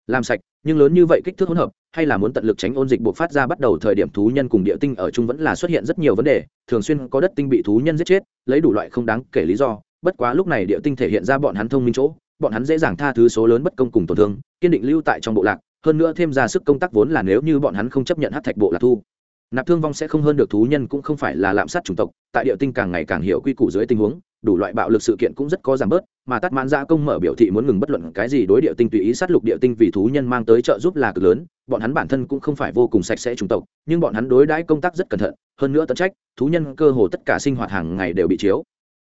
làm sạch, nhưng lớn như vậy kích thước hỗn hợp, hay là muốn tận lực tránh ôn dịch buộc phát ra bắt đầu thời điểm thú nhân cùng địa tinh ở chung vẫn là xuất hiện rất nhiều vấn đề, thường xuyên có đất tinh bị thú nhân giết chết, lấy đủ loại không đáng kể lý do bất quá lúc này địa tinh thể hiện ra bọn hắn thông minh chỗ, bọn hắn dễ dàng tha thứ số lớn bất công cùng tổn thương, kiên định lưu tại trong bộ lạc, hơn nữa thêm ra sức công tác vốn là nếu như bọn hắn không chấp nhận hát thạch bộ lạc thu. Nạp thương vong sẽ không hơn được thú nhân cũng không phải là lạm sát chủng tộc, tại địa tinh càng ngày càng hiểu quy củ dưới tình huống, đủ loại bạo lực sự kiện cũng rất có giảm bớt, mà tắt mãn gia công mở biểu thị muốn ngừng bất luận cái gì đối địa tinh tùy ý sát lục địa tinh vì thú nhân mang tới trợ giúp là cực lớn, bọn hắn bản thân cũng không phải vô cùng sạch sẽ chủng tộc, nhưng bọn hắn đối đãi công tác rất cẩn thận, hơn nữa tận trách, thú nhân cơ hồ tất cả sinh hoạt hàng ngày đều bị chiếu.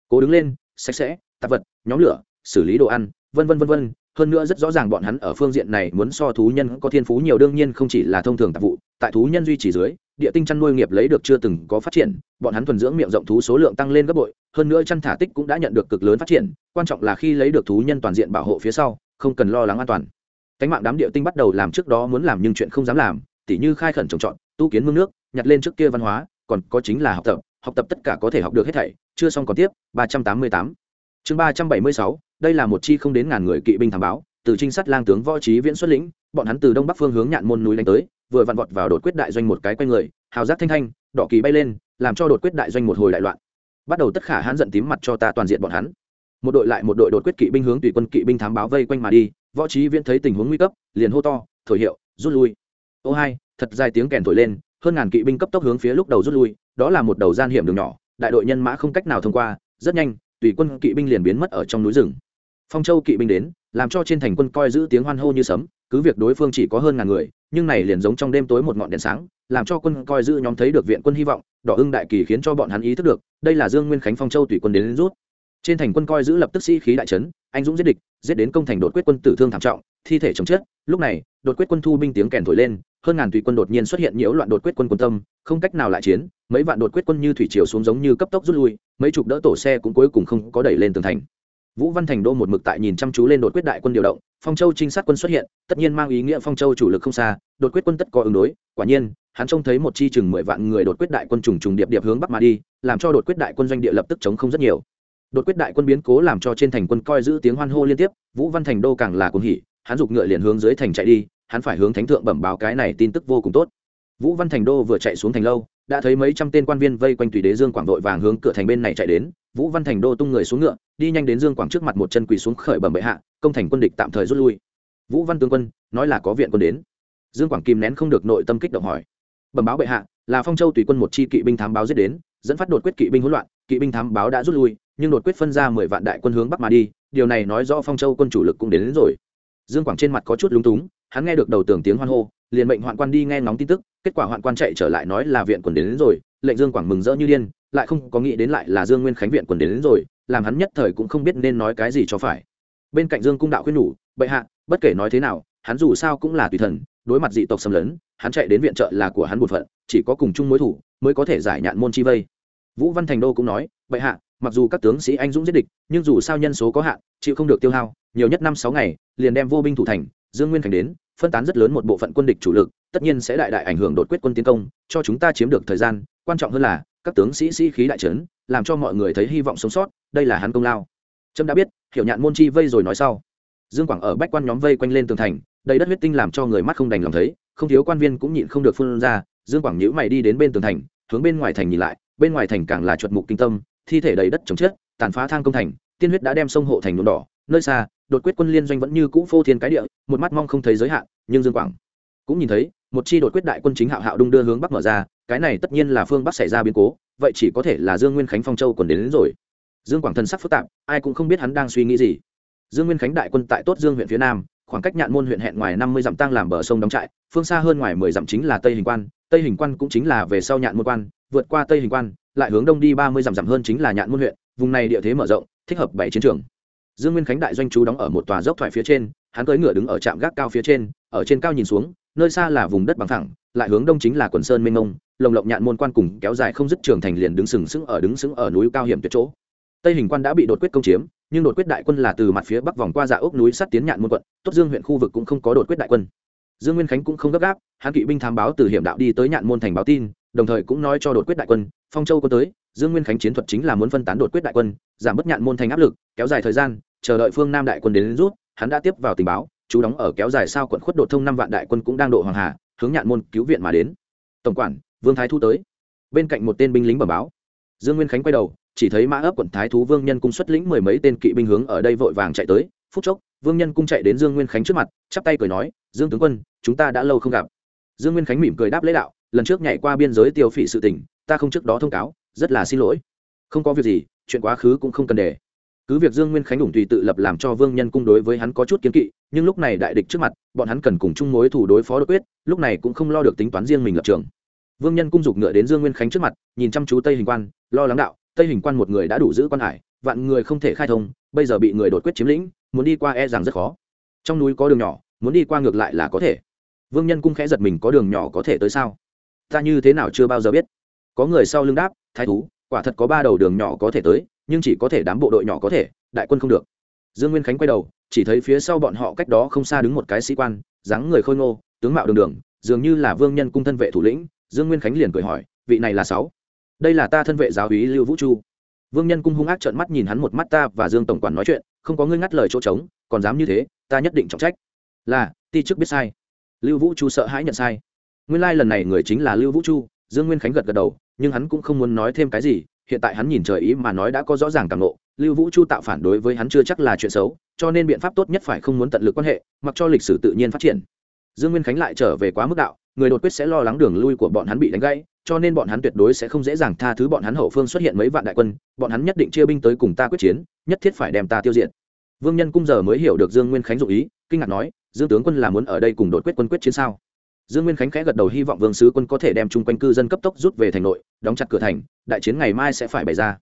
Cố đứng lên sạch sẽ, tạp vật, nhóm lửa, xử lý đồ ăn, vân vân vân vân. Hơn nữa rất rõ ràng bọn hắn ở phương diện này muốn so thú nhân có thiên phú nhiều, đương nhiên không chỉ là thông thường tạp vụ. Tại thú nhân duy trì dưới, địa tinh chăn nuôi nghiệp lấy được chưa từng có phát triển, bọn hắn thuần dưỡng miệng rộng thú số lượng tăng lên gấp bội, hơn nữa chăn thả tích cũng đã nhận được cực lớn phát triển, quan trọng là khi lấy được thú nhân toàn diện bảo hộ phía sau, không cần lo lắng an toàn. Cánh mạng đám địa tinh bắt đầu làm trước đó muốn làm nhưng chuyện không dám làm, tỉ như khai khẩn trồng trọt, tu kiến mương nước, nhặt lên trước kia văn hóa, còn có chính là học tập học tập tất cả có thể học được hết thảy, chưa xong còn tiếp, ba trăm tám mươi tám. Chương ba trăm bảy mươi sáu, đây là một chi không đến ngàn người kỵ binh thám báo, từ trinh sát lang tướng võ trí viễn xuất lĩnh, bọn hắn từ đông bắc phương hướng nhạn môn núi đánh tới, vừa vặn vọt vào đột quyết đại doanh một cái quanh người, hào giác thanh thanh, đỏ kỳ bay lên, làm cho đột quyết đại doanh một hồi đại loạn. Bắt đầu tất cả hắn giận tím mặt cho ta toàn diện bọn hắn. Một đội lại một đội đột quyết kỵ binh hướng tùy quân kỵ binh thám báo vây quanh mà đi, võ trí viễn thấy tình huống nguy cấp, liền hô to, thổi hiệu, rút lui. Ô hai, thật dài tiếng kèn thổi lên, hơn ngàn kỵ binh cấp tốc hướng phía lúc đầu rút lui đó là một đầu gian hiểm đường nhỏ đại đội nhân mã không cách nào thông qua rất nhanh tùy quân kỵ binh liền biến mất ở trong núi rừng. Phong châu kỵ binh đến làm cho trên thành quân coi giữ tiếng hoan hô như sấm cứ việc đối phương chỉ có hơn ngàn người nhưng này liền giống trong đêm tối một ngọn đèn sáng làm cho quân coi giữ nhóm thấy được viện quân hy vọng đỏ ưng đại kỳ khiến cho bọn hắn ý thức được đây là dương nguyên khánh phong châu tùy quân đến, đến rút. Trên thành quân coi giữ lập tức sĩ khí đại trấn anh dũng giết địch giết đến công thành đột quyết quân tử thương thảm trọng thi thể chồng chết. Lúc này đột quyết quân thu binh tiếng kèn thổi lên hơn ngàn tùy quân đột nhiên xuất hiện nhiễu loạn đột quyết quân quân tâm không cách nào lại chiến mấy vạn đột quyết quân như thủy triều xuống giống như cấp tốc rút lui, mấy chục đỡ tổ xe cũng cuối cùng không có đẩy lên tường thành. Vũ văn thành đô một mực tại nhìn chăm chú lên đột quyết đại quân điều động, phong châu trinh sát quân xuất hiện, tất nhiên mang ý nghĩa phong châu chủ lực không xa, đột quyết quân tất có ứng đối, quả nhiên, hắn trông thấy một chi chừng mười vạn người đột quyết đại quân trùng trùng điệp điệp hướng bắc mà đi, làm cho đột quyết đại quân doanh địa lập tức chống không rất nhiều. Đột quyết đại quân biến cố làm cho trên thành quân coi giữ tiếng hoan hô liên tiếp, vũ văn thành đô càng là cuồng hỉ, hắn giục ngựa liền hướng dưới thành chạy đi, hắn phải hướng thánh thượng bẩm báo cái này tin tức vô cùng tốt vũ văn thành đô vừa chạy xuống thành lâu đã thấy mấy trăm tên quan viên vây quanh tùy đế dương quảng vội vàng hướng cửa thành bên này chạy đến. Vũ văn thành đô tung người xuống ngựa đi nhanh đến dương quảng trước mặt một chân quỳ xuống khởi bẩm bệ hạ công thành quân địch tạm thời rút lui. Vũ văn tướng quân nói là có viện quân đến. Dương quảng kìm nén không được nội tâm kích động hỏi. Bẩm báo bệ hạ là phong châu tùy quân một chi kỵ binh thám báo giết đến dẫn phát đột quyết kỵ binh hỗn loạn kỵ binh thám báo đã rút lui nhưng đột quyết phân ra mười vạn đại quân hướng bắc mà đi điều này nói rõ phong châu quân chủ lực cũng đến, đến rồi. Dương quảng trên mặt có chút lúng túng hắn nghe được đầu tưởng tiếng hoan hô liền mệnh hoạn quan đi nghe ngóng tin tức kết quả hoạn quan chạy trở lại nói là viện quần đến, đến rồi lệnh dương quảng mừng rỡ như điên lại không có nghĩ đến lại là dương nguyên khánh viện quần đến, đến rồi làm hắn nhất thời cũng không biết nên nói cái gì cho phải. Bên cạnh dương cung đạo khuyên nhủ bệ hạ bất kể nói thế nào hắn dù sao cũng là tùy thần đối mặt dị tộc xâm lấn hắn chạy đến viện trợ là của hắn bột phận chỉ có cùng chung mối thủ mới có thể giải nhạn môn chi vây. Vũ văn thành đô cũng nói bệ hạ mặc dù các tướng sĩ anh dũng giết địch nhưng dù sao nhân số có hạn chịu không được tiêu hao nhiều nhất năm sáu ngày liền đem vô binh thủ thành dương nguyên thành đến phân tán rất lớn một bộ phận quân địch chủ lực, tất nhiên sẽ đại đại ảnh hưởng đột quyết quân tiến công, cho chúng ta chiếm được thời gian, quan trọng hơn là, các tướng sĩ sĩ khí đại trấn, làm cho mọi người thấy hy vọng sống sót, đây là hắn công lao. Trâm đã biết, hiểu nhạn môn chi vây rồi nói sau. Dương quảng ở bách quan nhóm vây quanh lên tường thành, đầy đất huyết tinh làm cho người mắt không đành lòng thấy, không thiếu quan viên cũng nhịn không được phun ra, dương quảng nhữ mày đi đến bên tường thành, hướng bên ngoài thành nhìn lại, bên ngoài thành càng là chuột mục kinh tâm, thi thể đầy đất chống chết, tàn phá thang công thành, tiên huyết đã đem sông hộ thành nhuộm đỏ, nơi xa đột quyết quân liên doanh vẫn như cũ phô thiên cái địa một mắt mong không thấy giới hạn nhưng dương quảng cũng nhìn thấy một chi đột quyết đại quân chính hạo hạo đung đưa hướng bắc mở ra cái này tất nhiên là phương bắc xảy ra biến cố vậy chỉ có thể là dương nguyên khánh phong châu còn đến, đến rồi. Dương quảng thần sắc phức tạp ai cũng không biết hắn đang suy nghĩ gì. Dương nguyên khánh đại quân tại tốt dương huyện phía nam khoảng cách nhạn môn huyện hẹn ngoài năm mươi dặm tăng làm bờ sông đóng trại phương xa hơn ngoài mười dặm chính là tây hình quan tây hình quan cũng chính là về sau nhạn môn quan vượt qua tây hình quan lại hướng đông đi ba mươi dặm dặm hơn chính là nhạn môn huyện vùng này địa thế mở rộng thích hợp bảy chiến trường dương nguyên khánh đại doanh chú đóng ở một tòa dốc thoại phía trên, hắn cưỡi ngựa đứng ở trạm gác cao phía trên, ở trên cao nhìn xuống, nơi xa là vùng đất bằng thẳng, lại hướng đông chính là quần sơn mênh mông, lồng lộng nhạn môn quan cùng kéo dài không dứt trường thành liền đứng sừng sững ở đứng sững ở núi cao hiểm tuyệt chỗ. Tây hình quan đã bị đột quyết công chiếm, nhưng đột quyết đại quân là từ mặt phía bắc vòng qua dạ ốc núi sắt tiến nhạn môn quận, tốt dương huyện khu vực cũng không có đột quyết đại quân. Dương nguyên khánh cũng không gấp gáp, hắn kỵ binh thám báo từ hiểm đạo đi tới nhạn môn thành báo tin, đồng thời cũng nói cho đột quyết đại quân, phong châu có tới, dương nguyên khánh chiến thuật chính là muốn phân tán đột quyết đại quân, giảm bớt nhạn môn thành áp lực, kéo dài thời gian chờ đợi phương nam đại quân đến, đến rút hắn đã tiếp vào tình báo chú đóng ở kéo dài sao quận khuất đột thông năm vạn đại quân cũng đang độ hoàng hà hướng nhạn môn cứu viện mà đến. Tổng quản vương thái thu tới. Bên cạnh một tên binh lính bẩm báo. Dương nguyên khánh quay đầu chỉ thấy mã ấp quận thái thú vương nhân cung xuất lĩnh mười mấy tên kỵ binh hướng ở đây vội vàng chạy tới. Phút chốc vương nhân cung chạy đến dương nguyên khánh trước mặt chắp tay cười nói dương tướng quân chúng ta đã lâu không gặp. Dương nguyên khánh mỉm cười đáp lễ đạo lần trước nhảy qua biên giới tiêu phỉ sự tình ta không trước đó thông cáo rất là xin lỗi. Không có việc gì chuyện quá khứ cũng không cần để cứ việc dương nguyên khánh ủng tùy tự lập làm cho vương nhân cung đối với hắn có chút kiến kỵ, nhưng lúc này đại địch trước mặt, bọn hắn cần cùng chung mối thủ đối phó đột quyết, lúc này cũng không lo được tính toán riêng mình lập trường. Vương nhân cung giục ngựa đến dương nguyên khánh trước mặt, nhìn chăm chú tây hình quan, lo lắng đạo, tây hình quan một người đã đủ giữ quan hải, vạn người không thể khai thông, bây giờ bị người đột quyết chiếm lĩnh, muốn đi qua e rằng rất khó. Trong núi có đường nhỏ, muốn đi qua ngược lại là có thể. Vương nhân cung khẽ giật mình, có đường nhỏ có thể tới sao? Ta như thế nào chưa bao giờ biết. Có người sau lưng đáp, thái thú, quả thật có ba đầu đường nhỏ có thể tới nhưng chỉ có thể đám bộ đội nhỏ có thể, đại quân không được. Dương nguyên khánh quay đầu, chỉ thấy phía sau bọn họ cách đó không xa đứng một cái sĩ quan, dáng người khôi ngô, tướng mạo đường đường, dường như là vương nhân cung thân vệ thủ lĩnh. Dương nguyên khánh liền cười hỏi, vị này là sáu? Đây là ta thân vệ giáo úy lưu vũ chu. Vương nhân cung hung ác trợn mắt nhìn hắn một mắt ta và dương tổng quản nói chuyện, không có ngươi ngắt lời chỗ trống, còn dám như thế, ta nhất định trọng trách. Là, ti chức biết sai. Lưu vũ chu sợ hãi nhận sai. Nguyên lai lần này người chính là lưu vũ chu, dương nguyên khánh gật gật đầu, nhưng hắn cũng không muốn nói thêm cái gì hiện tại hắn nhìn trời ý mà nói đã có rõ ràng càng ngộ, lưu vũ chu tạo phản đối với hắn chưa chắc là chuyện xấu, cho nên biện pháp tốt nhất phải không muốn tận lực quan hệ, mặc cho lịch sử tự nhiên phát triển. Dương nguyên khánh lại trở về quá mức đạo, người đột quyết sẽ lo lắng đường lui của bọn hắn bị đánh gãy, cho nên bọn hắn tuyệt đối sẽ không dễ dàng tha thứ bọn hắn hậu phương xuất hiện mấy vạn đại quân, bọn hắn nhất định chia binh tới cùng ta quyết chiến, nhất thiết phải đem ta tiêu diệt. Vương nhân cung giờ mới hiểu được dương nguyên khánh dụ ý, kinh ngạc nói, dương tướng quân là muốn ở đây cùng đột quyết quân quyết chiến sao? Dương nguyên khánh khẽ gật đầu, hy vọng vương sứ quân có thể đem chung quanh cư dân cấp tốc rút về thành nội, đóng chặt cửa thành, đại chiến ngày mai sẽ phải bày ra.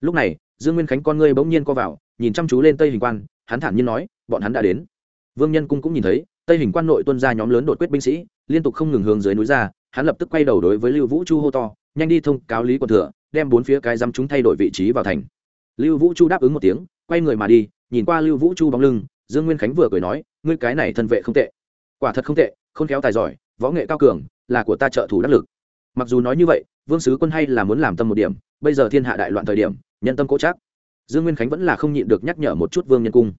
Lúc này, dương nguyên khánh con ngươi bỗng nhiên co vào, nhìn chăm chú lên tây hình quan, hắn thản nhiên nói, bọn hắn đã đến. Vương nhân cung cũng nhìn thấy, tây hình quan nội tuân ra nhóm lớn đột quyết binh sĩ, liên tục không ngừng hướng dưới núi ra, hắn lập tức quay đầu đối với lưu vũ chu hô to, nhanh đi thông cáo lý quận thừa, đem bốn phía cái dăm chúng thay đổi vị trí vào thành. Lưu vũ chu đáp ứng một tiếng, quay người mà đi, nhìn qua lưu vũ chu bóng lưng, dương nguyên khánh vừa cười nói, ngươi cái này thân vệ không tệ. Quả thật không tệ không khéo tài giỏi võ nghệ cao cường, là của ta trợ thủ đắc lực. Mặc dù nói như vậy, vương sứ quân hay là muốn làm tâm một điểm, bây giờ thiên hạ đại loạn thời điểm, nhân tâm cố chắc dương nguyên khánh vẫn là không nhịn được nhắc nhở một chút vương nhân cung.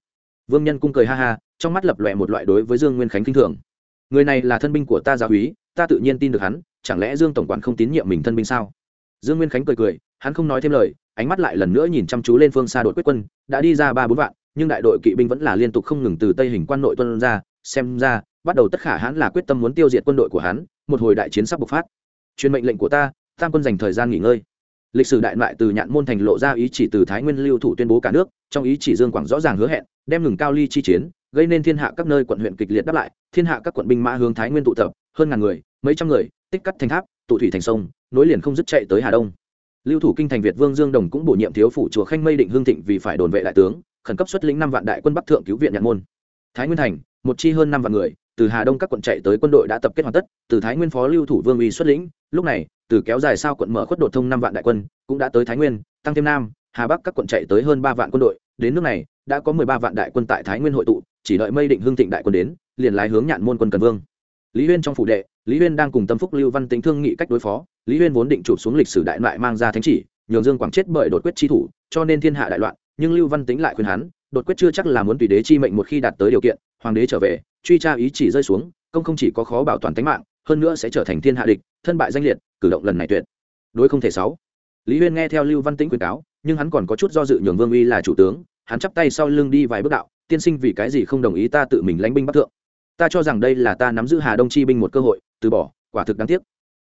Vương nhân cung cười ha ha, trong mắt lập lòe một loại đối với dương nguyên khánh kinh thường. Người này là thân binh của ta giáo úy, ta tự nhiên tin được hắn, chẳng lẽ dương tổng quản không tín nhiệm mình thân binh sao? Dương nguyên khánh cười cười, hắn không nói thêm lời, ánh mắt lại lần nữa nhìn chăm chú lên phương xa đội quyết quân, đã đi ra ba bốn vạn, nhưng đại đội kỵ binh vẫn là liên tục không ngừng từ tây hình quan nội tuân ra, xem ra bắt đầu tất cả hắn là quyết tâm muốn tiêu diệt quân đội của hắn, một hồi đại chiến sắp bộc phát. Truyền mệnh lệnh của ta, tam quân dành thời gian nghỉ ngơi. Lịch sử đại loại từ nhạn môn thành lộ ra ý chỉ từ thái nguyên lưu thủ tuyên bố cả nước, trong ý chỉ dương quảng rõ ràng hứa hẹn, đem ngừng cao ly chi chiến, gây nên thiên hạ các nơi quận huyện kịch liệt đáp lại, thiên hạ các quận binh mã hướng thái nguyên tụ tập, hơn ngàn người, mấy trăm người, tích cắt thành tháp, tụ thủy thành sông, nối liền không dứt chạy tới hà đông. Lưu thủ kinh thành việt vương dương đồng cũng bổ nhiệm thiếu phủ chùa khanh mây định hương thịnh vì phải đồn vệ đại tướng, khẩn cấp xuất lĩnh năm vạn đại quân bắc thượng cứu viện nhạn môn. Thái nguyên thành, một chi hơn năm vạn người từ hà đông các quận chạy tới quân đội đã tập kết hoàn tất, từ thái nguyên phó lưu thủ vương uy xuất lĩnh, lúc này, từ kéo dài sao quận mở khuất đột thông năm vạn đại quân, cũng đã tới thái nguyên, tăng thêm nam, hà bắc các quận chạy tới hơn ba vạn quân đội, đến nước này, đã có mười ba vạn đại quân tại thái nguyên hội tụ, chỉ đợi mây định hương thịnh đại quân đến, liền lái hướng nhạn môn quân cần vương. Lý huyên trong phủ đệ, lý huyên đang cùng tâm phúc lưu văn tính thương nghị cách đối phó, lý huyên vốn định chụp xuống lịch sử đại loại mang ra thánh chỉ, nhường dương quảng chết bởi đột quyết chi thủ, cho nên thiên hạ đại loạn, nhưng lưu văn tính lại khuyên hắn, đột quyết chưa chắc là muốn tùy đế chi mệnh một khi đạt tới điều kiện hoàng đế trở về, truy tra ý chỉ rơi xuống, công không chỉ có khó bảo toàn tính mạng, hơn nữa sẽ trở thành thiên hạ địch, thân bại danh liệt, cử động lần này tuyệt. Đối không thể sáu. Lý huyên nghe theo lưu văn tĩnh khuyên cáo, nhưng hắn còn có chút do dự nhường vương uy là chủ tướng, hắn chắp tay sau lưng đi vài bước đạo, tiên sinh vì cái gì không đồng ý ta tự mình lãnh binh bắc thượng? Ta cho rằng đây là ta nắm giữ hà đông chi binh một cơ hội, từ bỏ, quả thực đáng tiếc.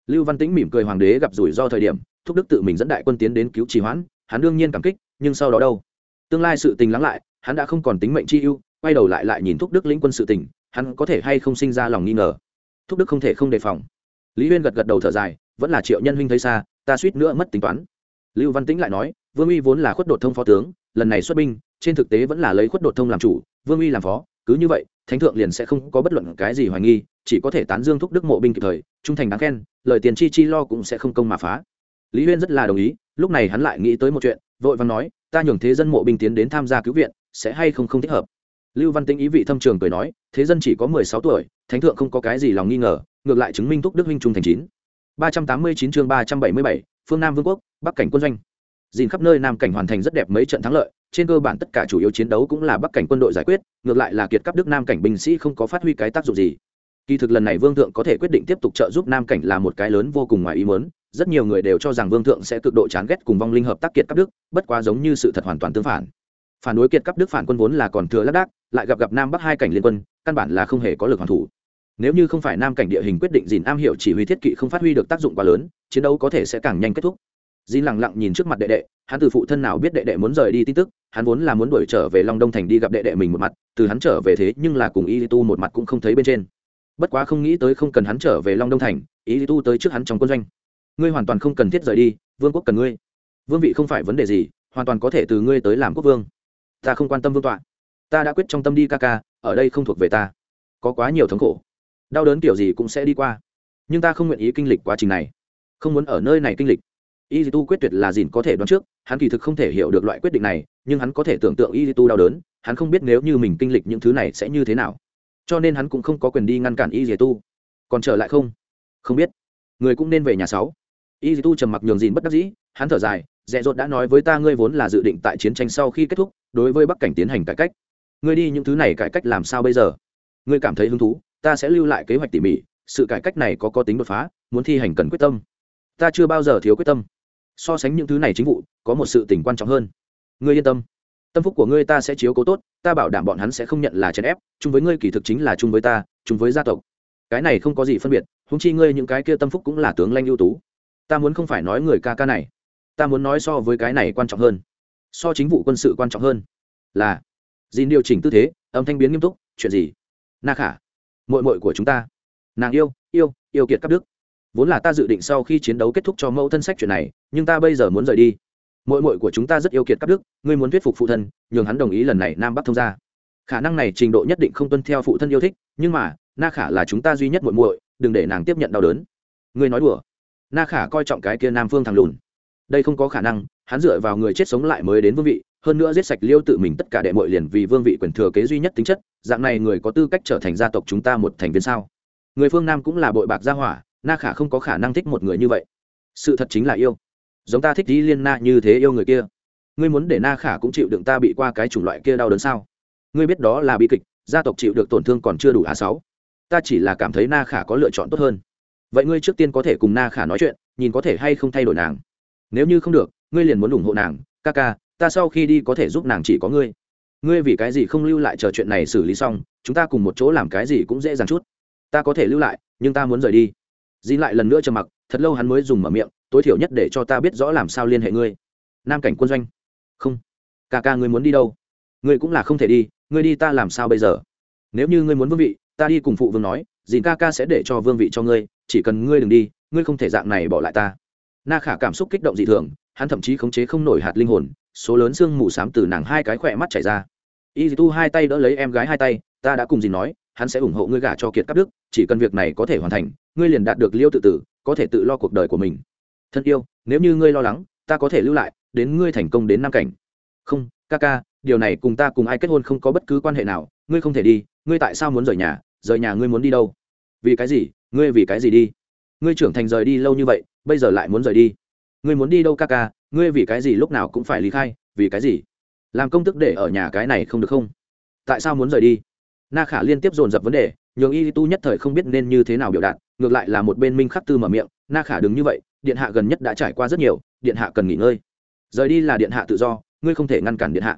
Lưu văn tĩnh mỉm cười hoàng đế gặp rủi ro thời điểm, thúc đức tự mình dẫn đại quân tiến đến cứu trì hoãn, hắn đương nhiên cảm kích, nhưng sau đó đâu? Tương lai sự tình lắng lại, hắn đã không còn tính mệnh chi ưu quay đầu lại lại nhìn thúc đức lĩnh quân sự tình, hắn có thể hay không sinh ra lòng nghi ngờ? Thúc đức không thể không đề phòng. Lý huyên gật gật đầu thở dài, vẫn là triệu nhân huynh thấy xa, ta suýt nữa mất tính toán. Lưu văn tĩnh lại nói, vương uy vốn là khuất đột thông phó tướng, lần này xuất binh, trên thực tế vẫn là lấy khuất đột thông làm chủ, vương uy làm phó, cứ như vậy, thánh thượng liền sẽ không có bất luận cái gì hoài nghi, chỉ có thể tán dương thúc đức mộ binh kịp thời, trung thành đáng khen, lời tiền chi chi lo cũng sẽ không công mà phá. Lý huyên rất là đồng ý, lúc này hắn lại nghĩ tới một chuyện, vội vàng nói, ta nhường thế dân mộ binh tiến đến tham gia cứu viện, sẽ hay không không thích hợp? Lưu văn tĩnh ý vị thâm trường cười nói, thế dân chỉ có mười sáu tuổi, thánh thượng không có cái gì lòng nghi ngờ, ngược lại chứng minh thúc đức huynh trung thành chín. Ba trăm tám mươi chín chương ba trăm bảy mươi bảy, phương nam vương quốc, bắc cảnh quân doanh. Dìn khắp nơi nam cảnh hoàn thành rất đẹp mấy trận thắng lợi, trên cơ bản tất cả chủ yếu chiến đấu cũng là bắc cảnh quân đội giải quyết, ngược lại là kiệt cấp đức nam cảnh binh sĩ không có phát huy cái tác dụng gì. Kỳ thực lần này vương thượng có thể quyết định tiếp tục trợ giúp nam cảnh là một cái lớn vô cùng ngoài ý muốn, rất nhiều người đều cho rằng vương thượng sẽ cực độ chán ghét cùng vong linh hợp tác kiệt cấp đức, bất quá giống như sự thật hoàn toàn tương phản phản đối kiệt cấp đức phản quân vốn là còn thừa lác đác, lại gặp gặp nam bắc hai cảnh liên quân, căn bản là không hề có lực hoàn thủ. Nếu như không phải nam cảnh địa hình quyết định dìn am hiểu chỉ huy thiết kỵ không phát huy được tác dụng quá lớn, chiến đấu có thể sẽ càng nhanh kết thúc. Dìn lặng lặng nhìn trước mặt đệ đệ, hắn từ phụ thân nào biết đệ đệ muốn rời đi tin tức, hắn vốn là muốn đuổi trở về long đông thành đi gặp đệ đệ mình một mặt, từ hắn trở về thế nhưng là cùng y tu một mặt cũng không thấy bên trên. Bất quá không nghĩ tới không cần hắn trở về long đông thành, y tu tới trước hắn trong quân doanh. Ngươi hoàn toàn không cần thiết rời đi, vương quốc cần ngươi. Vương vị không phải vấn đề gì, hoàn toàn có thể từ ngươi tới làm quốc vương ta không quan tâm vương tọa. Ta đã quyết trong tâm đi ca ca, ở đây không thuộc về ta. Có quá nhiều thống khổ. Đau đớn kiểu gì cũng sẽ đi qua. Nhưng ta không nguyện ý kinh lịch quá trình này. Không muốn ở nơi này kinh lịch. Y tu quyết tuyệt là dìn có thể đoán trước, hắn kỳ thực không thể hiểu được loại quyết định này, nhưng hắn có thể tưởng tượng y tu đau đớn, hắn không biết nếu như mình kinh lịch những thứ này sẽ như thế nào. Cho nên hắn cũng không có quyền đi ngăn cản y tu còn trở lại không? Không biết. Người cũng nên về nhà sáu. Y tu trầm mặc nhường dìn bất đắc dĩ, hắn thở dài dẹ dột đã nói với ta ngươi vốn là dự định tại chiến tranh sau khi kết thúc, đối với bắc cảnh tiến hành cải cách. Ngươi đi những thứ này cải cách làm sao bây giờ? Ngươi cảm thấy hứng thú, ta sẽ lưu lại kế hoạch tỉ mỉ, sự cải cách này có có tính đột phá, muốn thi hành cần quyết tâm. Ta chưa bao giờ thiếu quyết tâm. So sánh những thứ này chính vụ, có một sự tình quan trọng hơn. Ngươi yên tâm. Tâm phúc của ngươi ta sẽ chiếu cố tốt, ta bảo đảm bọn hắn sẽ không nhận là chèn ép, chung với ngươi kỳ thực chính là chung với ta, chung với gia tộc. Cái này không có gì phân biệt húng chi ngươi những cái kia tâm phúc cũng là tướng lanh ưu tú. Ta muốn không phải nói người ca ca này ta muốn nói so với cái này quan trọng hơn. So chính vụ quân sự quan trọng hơn. Là dìn điều chỉnh tư thế, âm thanh biến nghiêm túc, chuyện gì? Na khả mội mội của chúng ta. Nàng yêu yêu yêu kiệt các đức. Vốn là ta dự định sau khi chiến đấu kết thúc cho mẫu thân sách chuyện này, nhưng ta bây giờ muốn rời đi. Mội mội của chúng ta rất yêu kiệt các đức, ngươi muốn thuyết phục phụ thân, nhường hắn đồng ý lần này nam bắc thông ra khả năng này trình độ nhất định không tuân theo phụ thân yêu thích, nhưng mà, na khả là chúng ta duy nhất muội muội, đừng để nàng tiếp nhận đau đớn. Ngươi nói đùa. Na khả coi trọng cái kia nam phương thằng lùn đây không có khả năng, hắn dựa vào người chết sống lại mới đến vương vị, hơn nữa giết sạch liêu tự mình tất cả đệ mội liền vì vương vị quyền thừa kế duy nhất tính chất, dạng này người có tư cách trở thành gia tộc chúng ta một thành viên sao? Người phương nam cũng là bội bạc gia hỏa, na khả không có khả năng thích một người như vậy. Sự thật chính là yêu. Giống ta thích đi liên na như thế yêu người kia. Ngươi muốn để na khả cũng chịu đựng ta bị qua cái chủng loại kia đau đớn sao? Ngươi biết đó là bi kịch, gia tộc chịu được tổn thương còn chưa đủ a sáu. Ta chỉ là cảm thấy na khả có lựa chọn tốt hơn. Vậy ngươi trước tiên có thể cùng na khả nói chuyện, nhìn có thể hay không thay đổi nàng nếu như không được, ngươi liền muốn ủng hộ nàng, ca ca, ta sau khi đi có thể giúp nàng chỉ có ngươi. Ngươi vì cái gì không lưu lại chờ chuyện này xử lý xong, chúng ta cùng một chỗ làm cái gì cũng dễ dàng chút. Ta có thể lưu lại, nhưng ta muốn rời đi. Dĩ lại lần nữa trầm mặc, thật lâu hắn mới dùng mở miệng, tối thiểu nhất để cho ta biết rõ làm sao liên hệ ngươi. Nam cảnh quân doanh. Không. Ca ca ngươi muốn đi đâu? Ngươi cũng là không thể đi, ngươi đi ta làm sao bây giờ? Nếu như ngươi muốn vương vị, ta đi cùng phụ vương nói, dìn ca ca sẽ để cho vương vị cho ngươi, chỉ cần ngươi đừng đi, ngươi không thể dạng này bỏ lại ta na khả cảm xúc kích động dị thường, hắn thậm chí khống chế không nổi hạt linh hồn, số lớn xương mù s á m từ nàng hai cái khỏe mắt chảy ra. Y tu hai tay đỡ lấy em gái hai tay, ta đã cùng dì nói, hắn sẽ ủng hộ ngươi gả cho kiệt cắp đức, chỉ cần việc này có thể hoàn thành, ngươi liền đạt được liêu tự tử, có thể tự lo cuộc đời của mình. Thân yêu, nếu như ngươi lo lắng, ta có thể lưu lại, đến ngươi thành công đến nam cảnh. Không, ca ca, điều này cùng ta cùng ai kết hôn không có bất cứ quan hệ nào, ngươi không thể đi, ngươi tại sao muốn rời nhà rời nhà ngươi muốn đi đâu? Vì cái gì, ngươi vì cái gì đi? Ngươi trưởng thành rời đi lâu như vậy bây giờ lại muốn rời đi. Ngươi muốn đi đâu ca ca, ngươi vì cái gì lúc nào cũng phải lý khai, vì cái gì? Làm công thức để ở nhà cái này không được không? Tại sao muốn rời đi? Na khả liên tiếp dồn dập vấn đề, nhường y tu nhất thời không biết nên như thế nào biểu đạt, ngược lại là một bên minh khắc tư mở miệng, na khả đứng như vậy, điện hạ gần nhất đã trải qua rất nhiều, điện hạ cần nghỉ ngơi. Rời đi là điện hạ tự do, ngươi không thể ngăn cản điện hạ.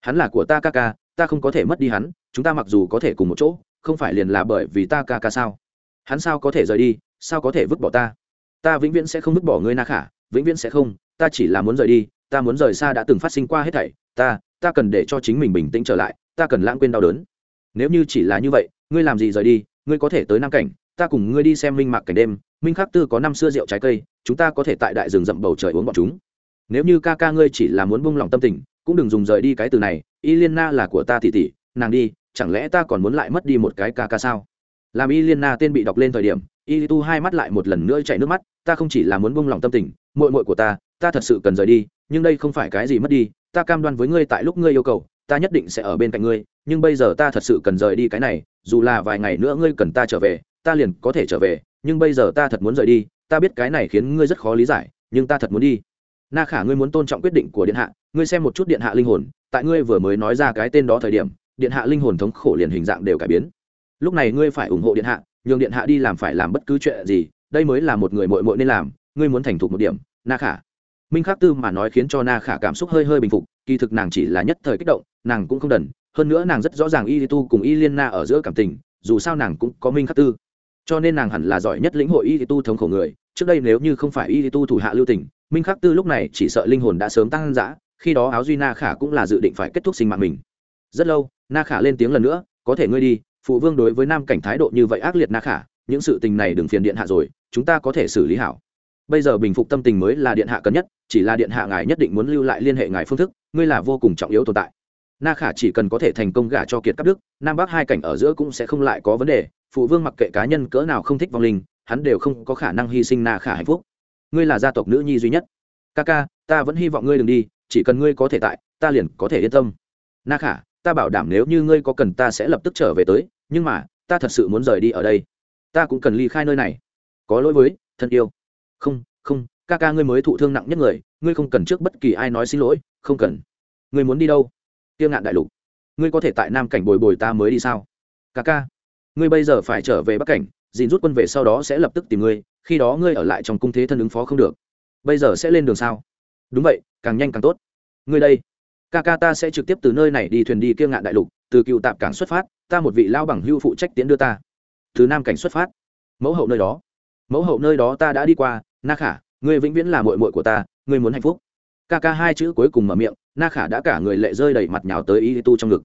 Hắn là của ta ca ca, ta không có thể mất đi hắn, chúng ta mặc dù có thể cùng một chỗ, không phải liền là bởi vì ta ca ca sao? Hắn sao có thể rời đi, sao có thể vứt bỏ ta? Ta vĩnh viễn sẽ không vứt bỏ ngươi na khả, vĩnh viễn sẽ không, ta chỉ là muốn rời đi, ta muốn rời xa đã từng phát sinh qua hết thảy, ta ta cần để cho chính mình bình tĩnh trở lại, ta cần lãng quên đau đớn. Nếu như chỉ là như vậy, ngươi làm gì rời đi, ngươi có thể tới nam cảnh, ta cùng ngươi đi xem minh mạc cảnh đêm, minh khắc tư có năm xưa rượu trái cây, chúng ta có thể tại đại rừng rậm bầu trời uống bọn chúng. Nếu như ca ca ngươi chỉ là muốn buông lòng tâm tình, cũng đừng dùng rời đi cái từ này, y liên na là của ta tỉ tỉ nàng đi, chẳng lẽ ta còn muốn lại mất đi một cái ca ca sao? Làm y liên na tên bị đọc lên thời điểm, y tu hai mắt lại một lần nữa chạy nước mắt, ta không chỉ là muốn buông lòng tâm tình mội mội của ta ta thật sự cần rời đi, nhưng đây không phải cái gì mất đi, ta cam đoan với ngươi tại lúc ngươi yêu cầu, ta nhất định sẽ ở bên cạnh ngươi, nhưng bây giờ ta thật sự cần rời đi cái này, dù là vài ngày nữa ngươi cần ta trở về, ta liền có thể trở về, nhưng bây giờ ta thật muốn rời đi, ta biết cái này khiến ngươi rất khó lý giải, nhưng ta thật muốn đi. Na khả, ngươi muốn tôn trọng quyết định của điện hạ, ngươi xem một chút điện hạ linh hồn, tại ngươi vừa mới nói ra cái tên đó thời điểm, điện hạ linh hồn thống khổ liền hình dạng đều cải biến lúc này ngươi phải ủng hộ điện hạ, nhường điện hạ đi làm phải làm bất cứ chuyện gì, đây mới là một người mội mội nên làm, ngươi muốn thành thục một điểm, na khả. Minh khắc tư mà nói khiến cho na khả cảm xúc hơi hơi bình phục, kỳ thực nàng chỉ là nhất thời kích động, nàng cũng không đần, hơn nữa nàng rất rõ ràng y tu cùng y liên na ở giữa cảm tình, dù sao nàng cũng có minh khắc tư. Cho nên nàng hẳn là giỏi nhất lĩnh hội y tu thống khổ người, trước đây nếu như không phải y tu thủ hạ lưu tình, minh khắc tư lúc này chỉ sợ linh hồn đã sớm tăng dã, khi đó áo duy na khả cũng là dự định phải kết thúc sinh mạng mình. Rất lâu, na khả lên tiếng lần nữa, có thể ngươi đi phụ vương đối với nam cảnh thái độ như vậy ác liệt na khả, những sự tình này đừng phiền điện hạ rồi, chúng ta có thể xử lý hảo. Bây giờ bình phục tâm tình mới là điện hạ cần nhất, chỉ là điện hạ ngài nhất định muốn lưu lại liên hệ ngài phương thức, ngươi là vô cùng trọng yếu tồn tại. Na khả chỉ cần có thể thành công gả cho kiệt các đức, nam bắc hai cảnh ở giữa cũng sẽ không lại có vấn đề, phụ vương mặc kệ cá nhân cỡ nào không thích vong linh, hắn đều không có khả năng hy sinh na khả hạnh phúc. Ngươi là gia tộc nữ nhi duy nhất. Ca ca ta vẫn hy vọng ngươi đừng đi, chỉ cần ngươi có thể tại, ta liền có thể yên tâm. Na khả ta bảo đảm nếu như ngươi có cần ta sẽ lập tức trở về tới, nhưng mà, ta thật sự muốn rời đi ở đây. Ta cũng cần ly khai nơi này. Có lỗi với, thân yêu. Không không, ca ca ngươi mới thụ thương nặng nhất người, ngươi không cần trước bất kỳ ai nói xin lỗi, không cần. Ngươi muốn đi đâu? Tiêu ngạn đại lục. Ngươi có thể tại nam cảnh bồi bồi ta mới đi sao? Ca ca, ngươi bây giờ phải trở về bắc cảnh dìn rút quân về sau đó sẽ lập tức tìm ngươi, khi đó ngươi ở lại trong cung thế thân ứng phó không được. Bây giờ sẽ lên đường sao? Đúng vậy, càng nhanh càng tốt. Ngươi đây ca ca ta sẽ trực tiếp từ nơi này đi thuyền đi kiêng ngạn đại lục, từ cựu tạp cảng xuất phát, ta một vị lao bằng hưu phụ trách tiến đưa ta. Từ nam cảnh xuất phát. Mẫu hậu nơi đó. Mẫu hậu nơi đó ta đã đi qua, na khả người vĩnh viễn là mội mội của ta người muốn hạnh phúc. Ca ca hai chữ cuối cùng mở miệng, na khả đã cả người lệ rơi đầy mặt nhào tới y tu trong ngực.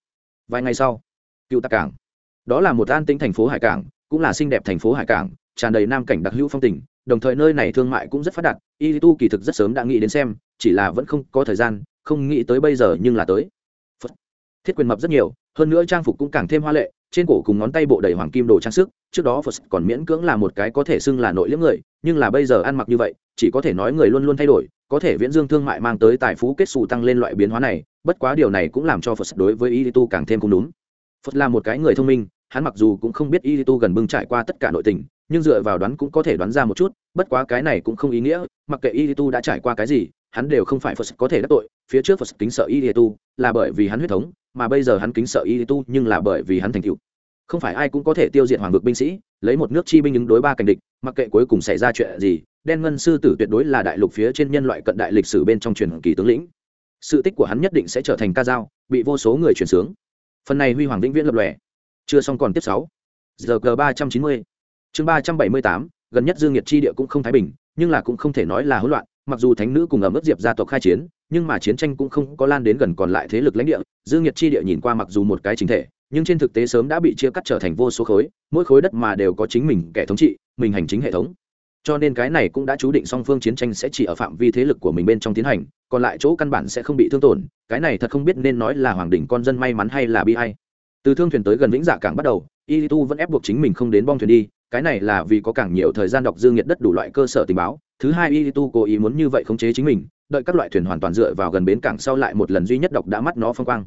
Vài ngày sau, cựu tạp cảng. Đó là một an tĩnh thành phố hải cảng, cũng là xinh đẹp thành phố hải cảng, tràn đầy nam cảnh đặc hữu phong tình, đồng thời nơi này thương mại cũng rất phát đạt y tu kỳ thực rất sớm đã nghĩ đến xem, chỉ là vẫn không có thời gian không nghĩ tới bây giờ nhưng là tới. Thiết quyền mập rất nhiều, hơn nữa trang phục cũng càng thêm hoa lệ, trên cổ cùng ngón tay bộ đầy hoàng kim đồ trang sức, trước đó phật còn miễn cưỡng là một cái có thể xưng là nội liếm người, nhưng là bây giờ ăn mặc như vậy, chỉ có thể nói người luôn luôn thay đổi, có thể viễn dương thương mại mang tới tài phú kết xù tăng lên loại biến hóa này, bất quá điều này cũng làm cho phật đối với y tu càng thêm không đúng. Phật là một cái người thông minh, hắn mặc dù cũng không biết y tu gần bưng trải qua tất cả nội tình, nhưng dựa vào đoán cũng có thể đoán ra một chút, bất quá cái này cũng không ý nghĩa, mặc kệ y tu đã trải qua cái gì, hắn đều không phải phật có thể đắc tội phía trước phật kính sợ y tu là bởi vì hắn huyết thống, mà bây giờ hắn kính sợ y tu nhưng là bởi vì hắn thành cựu không phải ai cũng có thể tiêu diệt hoàng vực binh sĩ, lấy một nước chi binh ứng đối ba cảnh địch, mặc kệ cuối cùng xảy ra chuyện gì, đen ngân sư tử tuyệt đối là đại lục phía trên nhân loại cận đại lịch sử bên trong truyền kỳ tướng lĩnh. Sự tích của hắn nhất định sẽ trở thành ca dao, bị vô số người truyền sướng. Phần này huy hoàng vĩnh viễn lập lòe. Chưa xong còn tiếp sáu. Giờ g ba trăm chín mươi. Chương ba trăm bảy mươi tám, gần nhất dương nhiệt chi địa cũng không thái bình, nhưng là cũng không thể nói là hỗn loạn mặc dù thánh nữ cùng ở mức diệp gia tộc khai chiến, nhưng mà chiến tranh cũng không có lan đến gần còn lại thế lực lãnh địa, dương nhiệt chi địa nhìn qua mặc dù một cái chính thể, nhưng trên thực tế sớm đã bị chia cắt trở thành vô số khối, mỗi khối đất mà đều có chính mình kẻ thống trị, mình hành chính hệ thống. Cho nên cái này cũng đã chú định song phương chiến tranh sẽ chỉ ở phạm vi thế lực của mình bên trong tiến hành, còn lại chỗ căn bản sẽ không bị thương tổn, cái này thật không biết nên nói là hoàng đỉnh con dân may mắn hay là bi hay từ thương thuyền tới gần vĩnh dạ cảng bắt đầu, y tu vẫn ép buộc chính mình không đến bong thuyền đi cái này là vì có càng nhiều thời gian đọc dương nhiệt đất đủ loại cơ sở tình báo, thứ hai y tu cố ý muốn như vậy khống chế chính mình, đợi các loại thuyền hoàn toàn dựa vào gần bến cảng sau lại một lần duy nhất đọc đã mắt nó phong quang.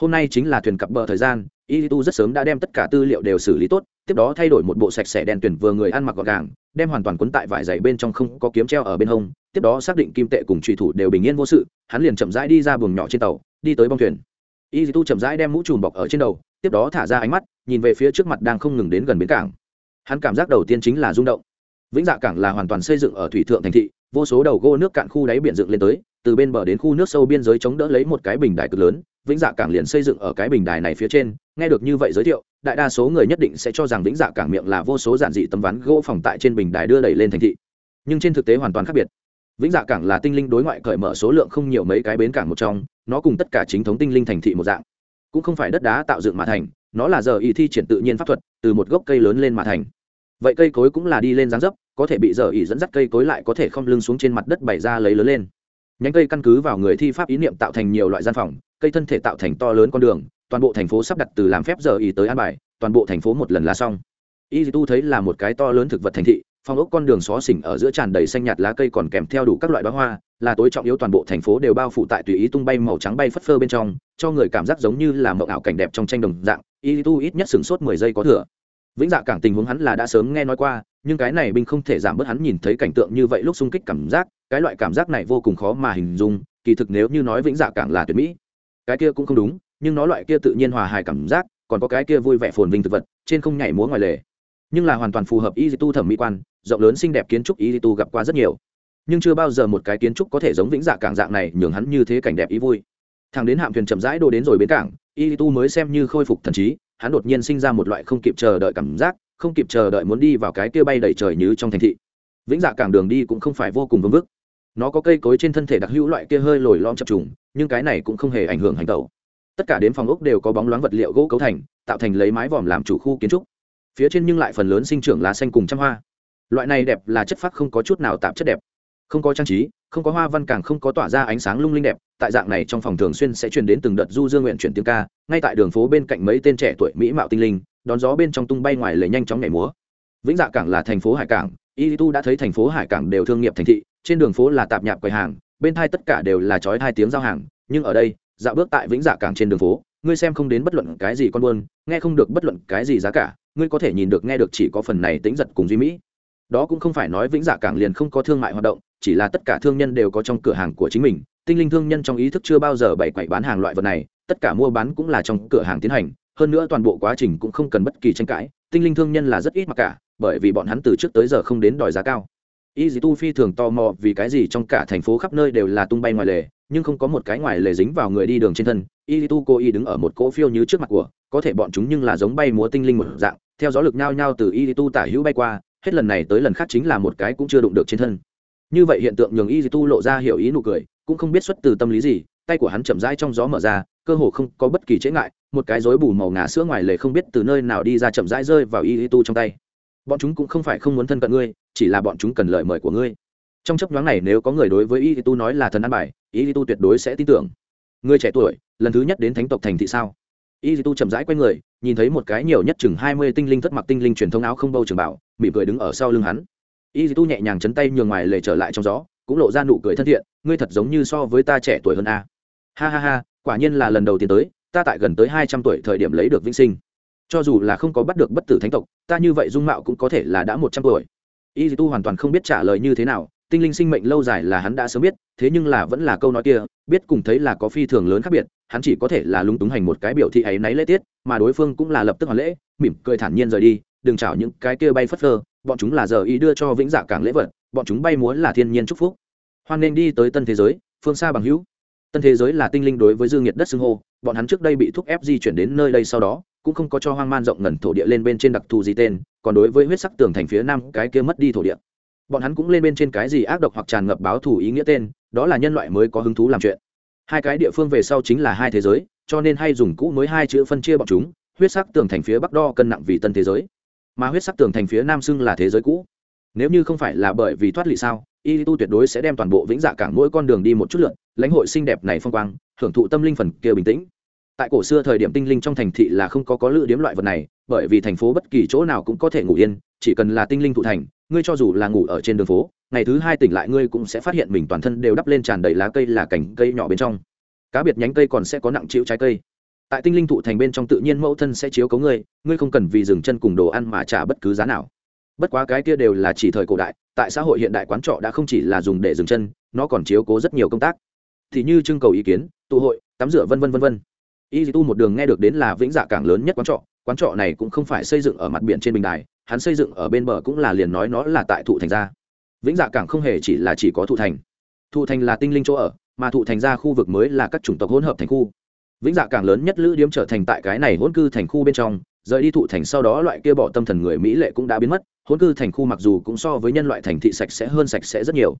Hôm nay chính là thuyền cặp bờ thời gian, y tu rất sớm đã đem tất cả tư liệu đều xử lý tốt, tiếp đó thay đổi một bộ sạch sẽ đen tuyển vừa người ăn mặc gọn gàng, đem hoàn toàn quấn tại vải dày bên trong không có kiếm treo ở bên hông, tiếp đó xác định kim tệ cùng trùy thủ đều bình yên vô sự, hắn liền chậm rãi đi ra buồng nhỏ trên tàu, đi tới bong thuyền. Y tu chậm rãi đem mũ trùm bọc ở trên đầu, tiếp đó thả ra ánh mắt, nhìn về phía trước mặt đang không ngừng đến gần bến cảng hắn cảm giác đầu tiên chính là rung động. Vĩnh dạ cảng là hoàn toàn xây dựng ở thủy thượng thành thị, vô số đầu gỗ nước cạn khu đáy biển dựng lên tới, từ bên bờ đến khu nước sâu biên giới chống đỡ lấy một cái bình đài cực lớn, vĩnh dạ cảng liền xây dựng ở cái bình đài này phía trên. Nghe được như vậy giới thiệu, đại đa số người nhất định sẽ cho rằng vĩnh dạ cảng miệng là vô số giản dị tấm ván gỗ phòng tại trên bình đài đưa đẩy lên thành thị. Nhưng trên thực tế hoàn toàn khác biệt. Vĩnh dạ cảng là tinh linh đối ngoại cởi mở số lượng không nhiều mấy cái bến cảng một trong, nó cùng tất cả chính thống tinh linh thành thị một dạng. Cũng không phải đất đá tạo dựng mà thành, nó là giờ ý thi triển tự nhiên pháp thuật, từ một gốc cây lớn lên mà thành vậy cây cối cũng là đi lên dáng dấp, có thể bị dở ỉ dẫn dắt cây cối lại có thể không lưng xuống trên mặt đất bày ra lấy lớn lên. Nhánh cây căn cứ vào người thi pháp ý niệm tạo thành nhiều loại gian phòng, cây thân thể tạo thành to lớn con đường, toàn bộ thành phố sắp đặt từ làm phép giờ ý tới an bài, toàn bộ thành phố một lần là xong. Y tu thấy là một cái to lớn thực vật thành thị phong ốc con đường xó xỉnh ở giữa tràn đầy xanh nhạt lá cây còn kèm theo đủ các loại bá hoa, là tối trọng yếu toàn bộ thành phố đều bao phủ tại tùy ý tung bay màu trắng bay phất phơ bên trong, cho người cảm giác giống như là mộng ảo cảnh đẹp trong tranh đồng dạng. Y tu ít nhất sửng sốt mười giây có thừa vĩnh dạ cảng tình huống hắn là đã sớm nghe nói qua, nhưng cái này binh không thể giảm bớt hắn nhìn thấy cảnh tượng như vậy lúc xung kích cảm giác, cái loại cảm giác này vô cùng khó mà hình dung, kỳ thực nếu như nói vĩnh dạ cảng là tuyệt mỹ, cái kia cũng không đúng, nhưng nó loại kia tự nhiên hòa hài cảm giác, còn có cái kia vui vẻ phồn vinh thực vật, trên không nhảy múa ngoài lề. Nhưng là hoàn toàn phù hợp y tu thẩm mỹ quan, rộng lớn xinh đẹp kiến trúc y tu gặp qua rất nhiều. Nhưng chưa bao giờ một cái kiến trúc có thể giống vĩnh dạ cảng dạng này nhường hắn như thế cảnh đẹp ý vui. Thằng đến hạm thuyền chậm rãi đổ đến rồi bến cảng, y tu mới xem như khôi phục thần trí hắn đột nhiên sinh ra một loại không kịp chờ đợi cảm giác, không kịp chờ đợi muốn đi vào cái kia bay đầy trời như trong thành thị. Vĩnh dạ cảng đường đi cũng không phải vô cùng vương vức. Nó có cây cối trên thân thể đặc hữu loại kia hơi lồi lom chập trùng, nhưng cái này cũng không hề ảnh hưởng hành tẩu. Tất cả đến phòng ốc đều có bóng loáng vật liệu gỗ cấu thành, tạo thành lấy mái vòm làm chủ khu kiến trúc. Phía trên nhưng lại phần lớn sinh trưởng lá xanh cùng trăm hoa. Loại này đẹp là chất phác không có chút nào tạp chất đẹp, không có trang trí không có hoa văn càng không có tỏa ra ánh sáng lung linh đẹp, tại dạng này trong phòng thường xuyên sẽ truyền đến từng đợt du dương nguyện chuyển tiếng ca, ngay tại đường phố bên cạnh mấy tên trẻ tuổi mỹ mạo tinh linh, đón gió bên trong tung bay ngoài lề nhanh chóng nhảy múa. Vĩnh dạ cảng là thành phố hải cảng y tu đã thấy thành phố hải cảng đều thương nghiệp thành thị, trên đường phố là tạp nhạp quầy hàng, bên thai tất cả đều là chói hai tiếng giao hàng, nhưng ở đây, dạo bước tại vĩnh dạ cảng trên đường phố, ngươi xem không đến bất luận cái gì con buôn, nghe không được bất luận cái gì giá cả, ngươi có thể nhìn được nghe được chỉ có phần này tính giật cùng duy mỹ. Đó cũng không phải nói vĩnh dạ cảng liền không có thương mại hoạt động chỉ là tất cả thương nhân đều có trong cửa hàng của chính mình, tinh linh thương nhân trong ý thức chưa bao giờ bày quậy bán hàng loại vật này, tất cả mua bán cũng là trong cửa hàng tiến hành, hơn nữa toàn bộ quá trình cũng không cần bất kỳ tranh cãi, tinh linh thương nhân là rất ít mặc cả, bởi vì bọn hắn từ trước tới giờ không đến đòi giá cao. Y dì tu phi thường tò mò vì cái gì trong cả thành phố khắp nơi đều là tung bay ngoài lề, nhưng không có một cái ngoài lề dính vào người đi đường trên thân. Y dì tu cô y đứng ở một cỗ phiêu như trước mặt của, có thể bọn chúng nhưng là giống bay múa tinh linh một dạng, theo gió lực nhao nhao từ y dì tu tả hữu bay qua, hết lần này tới lần khác chính là một cái cũng chưa đụng được trên thân như vậy hiện tượng nhường y dì tu lộ ra hiểu ý nụ cười, cũng không biết xuất từ tâm lý gì, tay của hắn chậm rãi trong gió mở ra, cơ hồ không có bất kỳ chế ngại, một cái rối bù màu ngà sữa ngoài lề không biết từ nơi nào đi ra chậm rãi rơi vào y tu trong tay. Bọn chúng cũng không phải không muốn thân cận ngươi, chỉ là bọn chúng cần lời mời của ngươi. Trong chấp nhoáng này nếu có người đối với y tu nói là thần ăn bài y tu tuyệt đối sẽ tin tưởng. Người trẻ tuổi, lần thứ nhất đến thánh tộc thành thị sao? Y tu chậm rãi q u a y người, nhìn thấy một cái nhiều nhất chừng hai mươi tinh linh thất mặc tinh linh truyền thông áo không bâu trường bảo, mỉm cười đứng ở sau lưng hắn y tu nhẹ nhàng chấn tay nhường ngoài lề trở lại trong gió, cũng lộ ra nụ cười thân thiện, ngươi thật giống như so với ta trẻ tuổi hơn a. Ha ha ha, quả nhiên là lần đầu tiên tới, ta tại gần tới hai trăm tuổi thời điểm lấy được vĩnh sinh. Cho dù là không có bắt được bất tử thánh tộc, ta như vậy dung mạo cũng có thể là đã một trăm tuổi. Y tu hoàn toàn không biết trả lời như thế nào, tinh linh sinh mệnh lâu dài là hắn đã sớm biết, thế nhưng là vẫn là câu nói kia, biết cùng thấy là có phi thường lớn khác biệt, hắn chỉ có thể là lúng túng hành một cái biểu thị ấy náy lễ tiết, mà đối phương cũng là lập tức hoàn lễ, mỉm cười thản nhiên rời đi đừng chảo những cái kia bay phất phơ, bọn chúng là giờ ý đưa cho vĩnh giả cảng lễ vật, bọn chúng bay muốn là thiên nhiên chúc phúc. Hoan nên đi tới tân thế giới, phương xa bằng hữu. Tân thế giới là tinh linh đối với dương nhiệt đất xưng hô, bọn hắn trước đây bị thúc ép di chuyển đến nơi đây sau đó, cũng không có cho hoang man rộng ngần thổ địa lên bên trên đặc thù gì tên, còn đối với huyết sắc tường thành phía nam cái kia mất đi thổ địa. Bọn hắn cũng lên bên trên cái gì ác độc hoặc tràn ngập báo thù ý nghĩa tên, đó là nhân loại mới có hứng thú làm chuyện. Hai cái địa phương về sau chính là hai thế giới, cho nên hay dùng cũ mới hai chữ phân chia bọn chúng, huyết sắc tường thành phía bắc đo cân nặng vì tân thế giới mà huyết sắc tường thành phía nam xưng là thế giới cũ. Nếu như không phải là bởi vì thoát lị sao, y tu tuyệt đối sẽ đem toàn bộ vĩnh dạ cảng mỗi con đường đi một chút lượn, lãnh hội xinh đẹp này phong quang, hưởng thụ tâm linh phần kia bình tĩnh. Tại cổ xưa thời điểm tinh linh trong thành thị là không có có lựa điếm loại vật này, bởi vì thành phố bất kỳ chỗ nào cũng có thể ngủ yên, chỉ cần là tinh linh thụ thành, ngươi cho dù là ngủ ở trên đường phố, ngày thứ hai tỉnh lại ngươi cũng sẽ phát hiện mình toàn thân đều đắp lên tràn đầy lá cây là cành cây nhỏ bên trong. Cá biệt nhánh cây còn sẽ có nặng chịu trái cây tại tinh linh thụ thành bên trong tự nhiên mẫu thân sẽ chiếu cấu ngươi ngươi không cần vì dừng chân cùng đồ ăn mà trả bất cứ giá nào. Bất quá cái kia đều là chỉ thời cổ đại, tại xã hội hiện đại quán trọ đã không chỉ là dùng để dừng chân, nó còn chiếu cố rất nhiều công tác. Thì như trưng cầu ý kiến, tụ hội, tắm rửa vân vân vân vân. Y tu một đường nghe được đến là vĩnh dạ cảng lớn nhất quán trọ quán trọ này cũng không phải xây dựng ở mặt biển trên bình đài, hắn xây dựng ở bên bờ cũng là liền nói nó là tại thụ thành gia. Vĩnh dạ cảng không hề chỉ là chỉ có thụ thành. Thụ thành là tinh linh chỗ ở, mà thụ thành ra khu vực mới là các chủng tộc hỗn hợp thành khu vĩnh dạ càng lớn nhất lữ điếm trở thành tại cái này hôn cư thành khu bên trong, rời đi thụ thành sau đó loại kia bỏ tâm thần người mỹ lệ cũng đã biến mất hôn cư thành khu mặc dù cũng so với nhân loại thành thị sạch sẽ hơn sạch sẽ rất nhiều,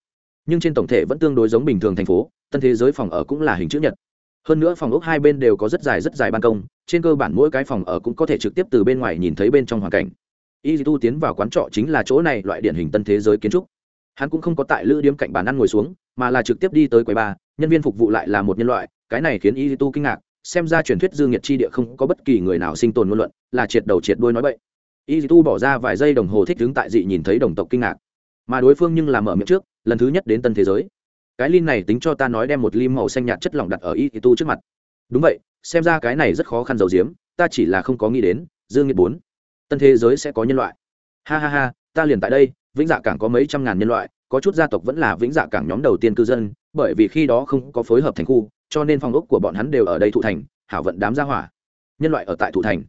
nhưng trên tổng thể vẫn tương đối giống bình thường thành phố, tân thế giới phòng ở cũng là hình chữ nhật. Hơn nữa phòng ốc hai bên đều có rất dài rất dài ban công, trên cơ bản mỗi cái phòng ở cũng có thể trực tiếp từ bên ngoài nhìn thấy bên trong hoàn cảnh. Y tu tiến vào quán trọ chính là chỗ này loại điển hình tân thế giới kiến trúc. Hắn cũng không có tại lữ điếm cạnh bàn ăn ngồi xuống, mà là trực tiếp đi tới quầy ba, nhân viên phục vụ lại là một nhân loại, cái này khiến y tu kinh ngạc xem ra truyền thuyết dương nhiệt chi địa không có bất kỳ người nào sinh tồn ngôn luận, là triệt đầu triệt đuôi nói bậy. Y tu bỏ ra vài giây đồng hồ thích đứng tại dị nhìn thấy đồng tộc kinh ngạc. Mà đối phương nhưng làm mở miệng trước, lần thứ nhất đến tân thế giới. Cái lin này tính cho ta nói đem một ly màu xanh nhạt chất lỏng đặt ở y tu trước mặt. Đúng vậy, xem ra cái này rất khó khăn dầu diếm ta chỉ là không có nghĩ đến dương nhiệt bốn. Tân thế giới sẽ có nhân loại. Ha ha ha, ta liền tại đây, vĩnh dạ cảng có mấy trăm ngàn nhân loại, có chút gia tộc vẫn là vĩnh dạ cảng nhóm đầu tiên cư dân, bởi vì khi đó không có phối hợp thành khu cho nên phòng ốc của bọn hắn đều ở đây thụ thành, hảo vận đám gia hỏa. Nhân loại ở tại thụ thành.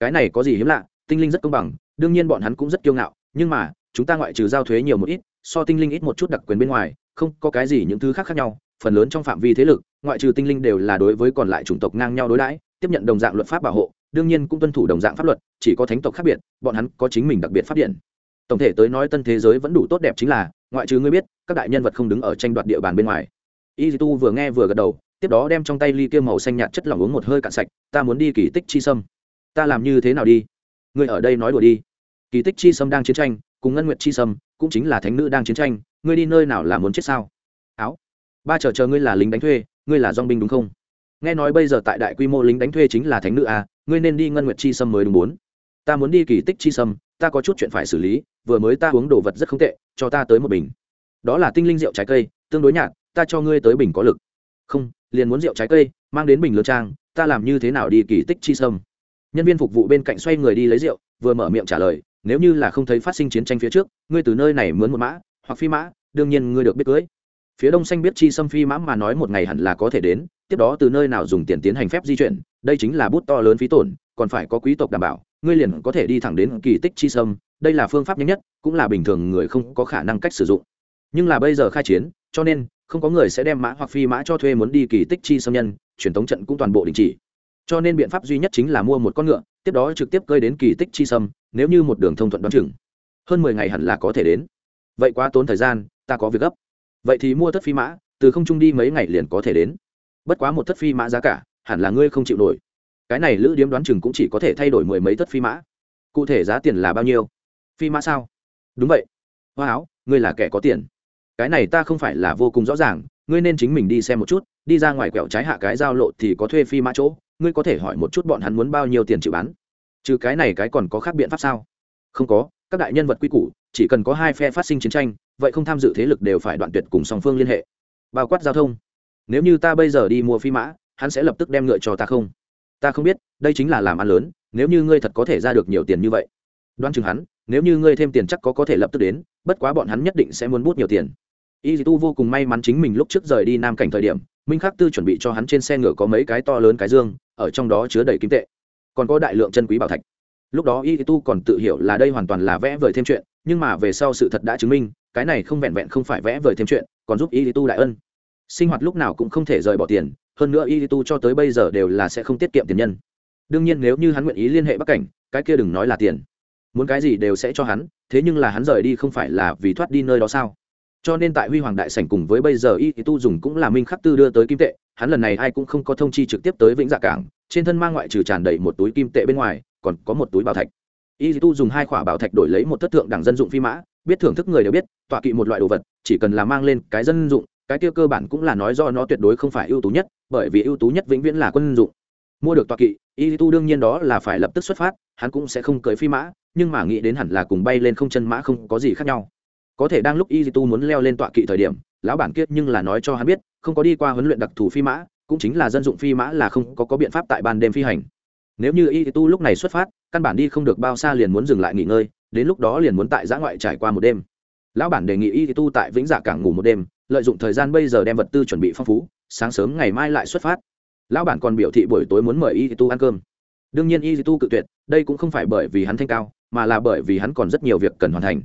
Cái này có gì hiếm lạ, tinh linh rất công bằng, đương nhiên bọn hắn cũng rất kiêu ngạo, nhưng mà, chúng ta ngoại trừ giao thuế nhiều một ít, so tinh linh ít một chút đặc quyền bên ngoài, không có cái gì những thứ khác khác nhau, phần lớn trong phạm vi thế lực, ngoại trừ tinh linh đều là đối với còn lại chủng tộc ngang nhau đối đãi, tiếp nhận đồng dạng luật pháp bảo hộ, đương nhiên cũng tuân thủ đồng dạng pháp luật, chỉ có thánh tộc khác biệt, bọn hắn có chính mình đặc biệt phát điện. Tổng thể tới nói tân thế giới vẫn đủ tốt đẹp chính là, ngoại trừ ngươi biết, các đại nhân vật không đứng ở tranh đoạt địa bàn bên ngoài. Y tu vừa nghe vừa gật đầu tiếp đó đem trong tay ly kia màu xanh nhạt chất lỏng uống một hơi cạn sạch, ta muốn đi kỳ tích chi sâm. Ta làm như thế nào đi? Ngươi ở đây nói đùa đi. Kỳ tích chi sâm đang chiến tranh, cùng ngân nguyệt chi sâm, cũng chính là thánh nữ đang chiến tranh, ngươi đi nơi nào là muốn chết sao? Áo, ba chờ chờ ngươi là lính đánh thuê, ngươi là dong binh đúng không? Nghe nói bây giờ tại đại quy mô lính đánh thuê chính là thánh nữ à ngươi nên đi ngân nguyệt chi sâm mới đúng bốn. Ta muốn đi kỳ tích chi sâm, ta có chút chuyện phải xử lý, vừa mới ta uống đồ vật rất không tệ, cho ta tới một bình. Đó là tinh linh rượu trái cây, tương đối nhạt, ta cho ngươi tới bình có lực. Không liền muốn rượu trái cây, mang đến bình lơ trang, ta làm như thế nào đi kỳ tích chi sâm? Nhân viên phục vụ bên cạnh xoay người đi lấy rượu, vừa mở miệng trả lời, nếu như là không thấy phát sinh chiến tranh phía trước, ngươi từ nơi này mướn một mã, hoặc phi mã, đương nhiên ngươi được biết cưới. Phía đông xanh biết chi sâm phi mã mà nói một ngày hẳn là có thể đến, tiếp đó từ nơi nào dùng tiền tiến hành phép di chuyển, đây chính là bút to lớn phí tổn, còn phải có quý tộc đảm bảo, ngươi liền có thể đi thẳng đến kỳ tích chi sâm, đây là phương pháp nhanh nhất, cũng là bình thường người không có khả năng cách sử dụng. Nhưng là bây giờ khai chiến, cho nên không có người sẽ đem mã hoặc phi mã cho thuê muốn đi kỳ tích chi sâm nhân, truyền thống trận cũng toàn bộ đình chỉ. Cho nên biện pháp duy nhất chính là mua một con ngựa, tiếp đó trực tiếp cơi đến kỳ tích chi sâm nếu như một đường thông thuận đoán chừng, hơn mười ngày hẳn là có thể đến. Vậy quá tốn thời gian, ta có việc gấp. Vậy thì mua thất phi mã, từ không trung đi mấy ngày liền có thể đến. Bất quá một thất phi mã giá cả, hẳn là ngươi không chịu nổi. Cái này lữ điếm đoán chừng cũng chỉ có thể thay đổi mười mấy thất phi mã. Cụ thể giá tiền là bao nhiêu? Phi mã sao? Đúng vậy. Hoa áo, ngươi là kẻ có tiền cái này ta không phải là vô cùng rõ ràng, ngươi nên chính mình đi xem một chút, đi ra ngoài quẹo trái hạ cái giao lộ thì có thuê phi mã chỗ, ngươi có thể hỏi một chút bọn hắn muốn bao nhiêu tiền chịu bán. Trừ cái này cái còn có khác biện pháp sao? Không có, các đại nhân vật quy củ, chỉ cần có hai phe phát sinh chiến tranh, vậy không tham dự thế lực đều phải đoạn tuyệt cùng song phương liên hệ. Bao quát giao thông. Nếu như ta bây giờ đi mua phi mã, hắn sẽ lập tức đem ngựa cho ta không? Ta không biết, đây chính là làm ăn lớn, nếu như ngươi thật có thể ra được nhiều tiền như vậy. Đoán chừng hắn, nếu như ngươi thêm tiền chắc có có thể lập tức đến, bất quá bọn hắn nhất định sẽ muốn bút nhiều tiền y tu vô cùng may mắn chính mình lúc trước rời đi nam cảnh thời điểm, minh khắc tư chuẩn bị cho hắn trên xe ngựa có mấy cái to lớn cái dương, ở trong đó chứa đầy kim tệ. Còn có đại lượng chân quý bảo thạch. Lúc đó y tu còn tự hiểu là đây hoàn toàn là vẽ vời thêm chuyện, nhưng mà về sau sự thật đã chứng minh, cái này không vẹn vẹn không phải vẽ vời thêm chuyện, còn giúp y tu đại ân. Sinh hoạt lúc nào cũng không thể rời bỏ tiền, hơn nữa y tu cho tới bây giờ đều là sẽ không tiết kiệm tiền nhân. Đương nhiên nếu như hắn nguyện ý liên hệ bắc cảnh, cái kia đừng nói là tiền. Muốn cái gì đều sẽ cho hắn, thế nhưng là hắn rời đi không phải là vì thoát đi nơi đó sao? Cho nên tại huy hoàng đại sảnh cùng với bây giờ y tu dùng cũng là minh khắc tư đưa tới kim tệ, hắn lần này ai cũng không có thông chi trực tiếp tới vĩnh dạ cảng, trên thân mang ngoại trừ tràn đầy một túi kim tệ bên ngoài, còn có một túi bảo thạch. Y tu dùng hai khỏa bảo thạch đổi lấy một thất thượng đẳng dân dụng phi mã, biết thưởng thức người đều biết, tọa kỵ một loại đồ vật, chỉ cần là mang lên cái dân dụng, cái tiêu cơ bản cũng là nói do nó tuyệt đối không phải ưu tú nhất, bởi vì ưu tú nhất vĩnh viễn là quân dụng. Mua được tọa kỵ, y tu đương nhiên đó là phải lập tức xuất phát, hắn cũng sẽ không cưới phi mã, nhưng mà nghĩ đến hẳn là cùng bay lên không chân mã không có gì khác nhau có thể đang lúc y tu muốn leo lên tọa kỵ thời điểm lão bản kiết nhưng là nói cho hắn biết không có đi qua huấn luyện đặc thù phi mã cũng chính là dân dụng phi mã là không có, có biện pháp tại ban đêm phi hành. Nếu như y tu lúc này xuất phát căn bản đi không được bao xa liền muốn dừng lại nghỉ ngơi đến lúc đó liền muốn tại giã ngoại trải qua một đêm. Lão bản đề nghị y tu tại vĩnh dạ cảng ngủ một đêm lợi dụng thời gian bây giờ đem vật tư chuẩn bị phong phú sáng sớm ngày mai lại xuất phát. Lão bản còn biểu thị buổi tối muốn mời y tu ăn cơm. Đương nhiên y tu cự tuyệt đây cũng không phải bởi vì hắn thanh cao mà là bởi vì hắn còn rất nhiều việc cần hoàn thành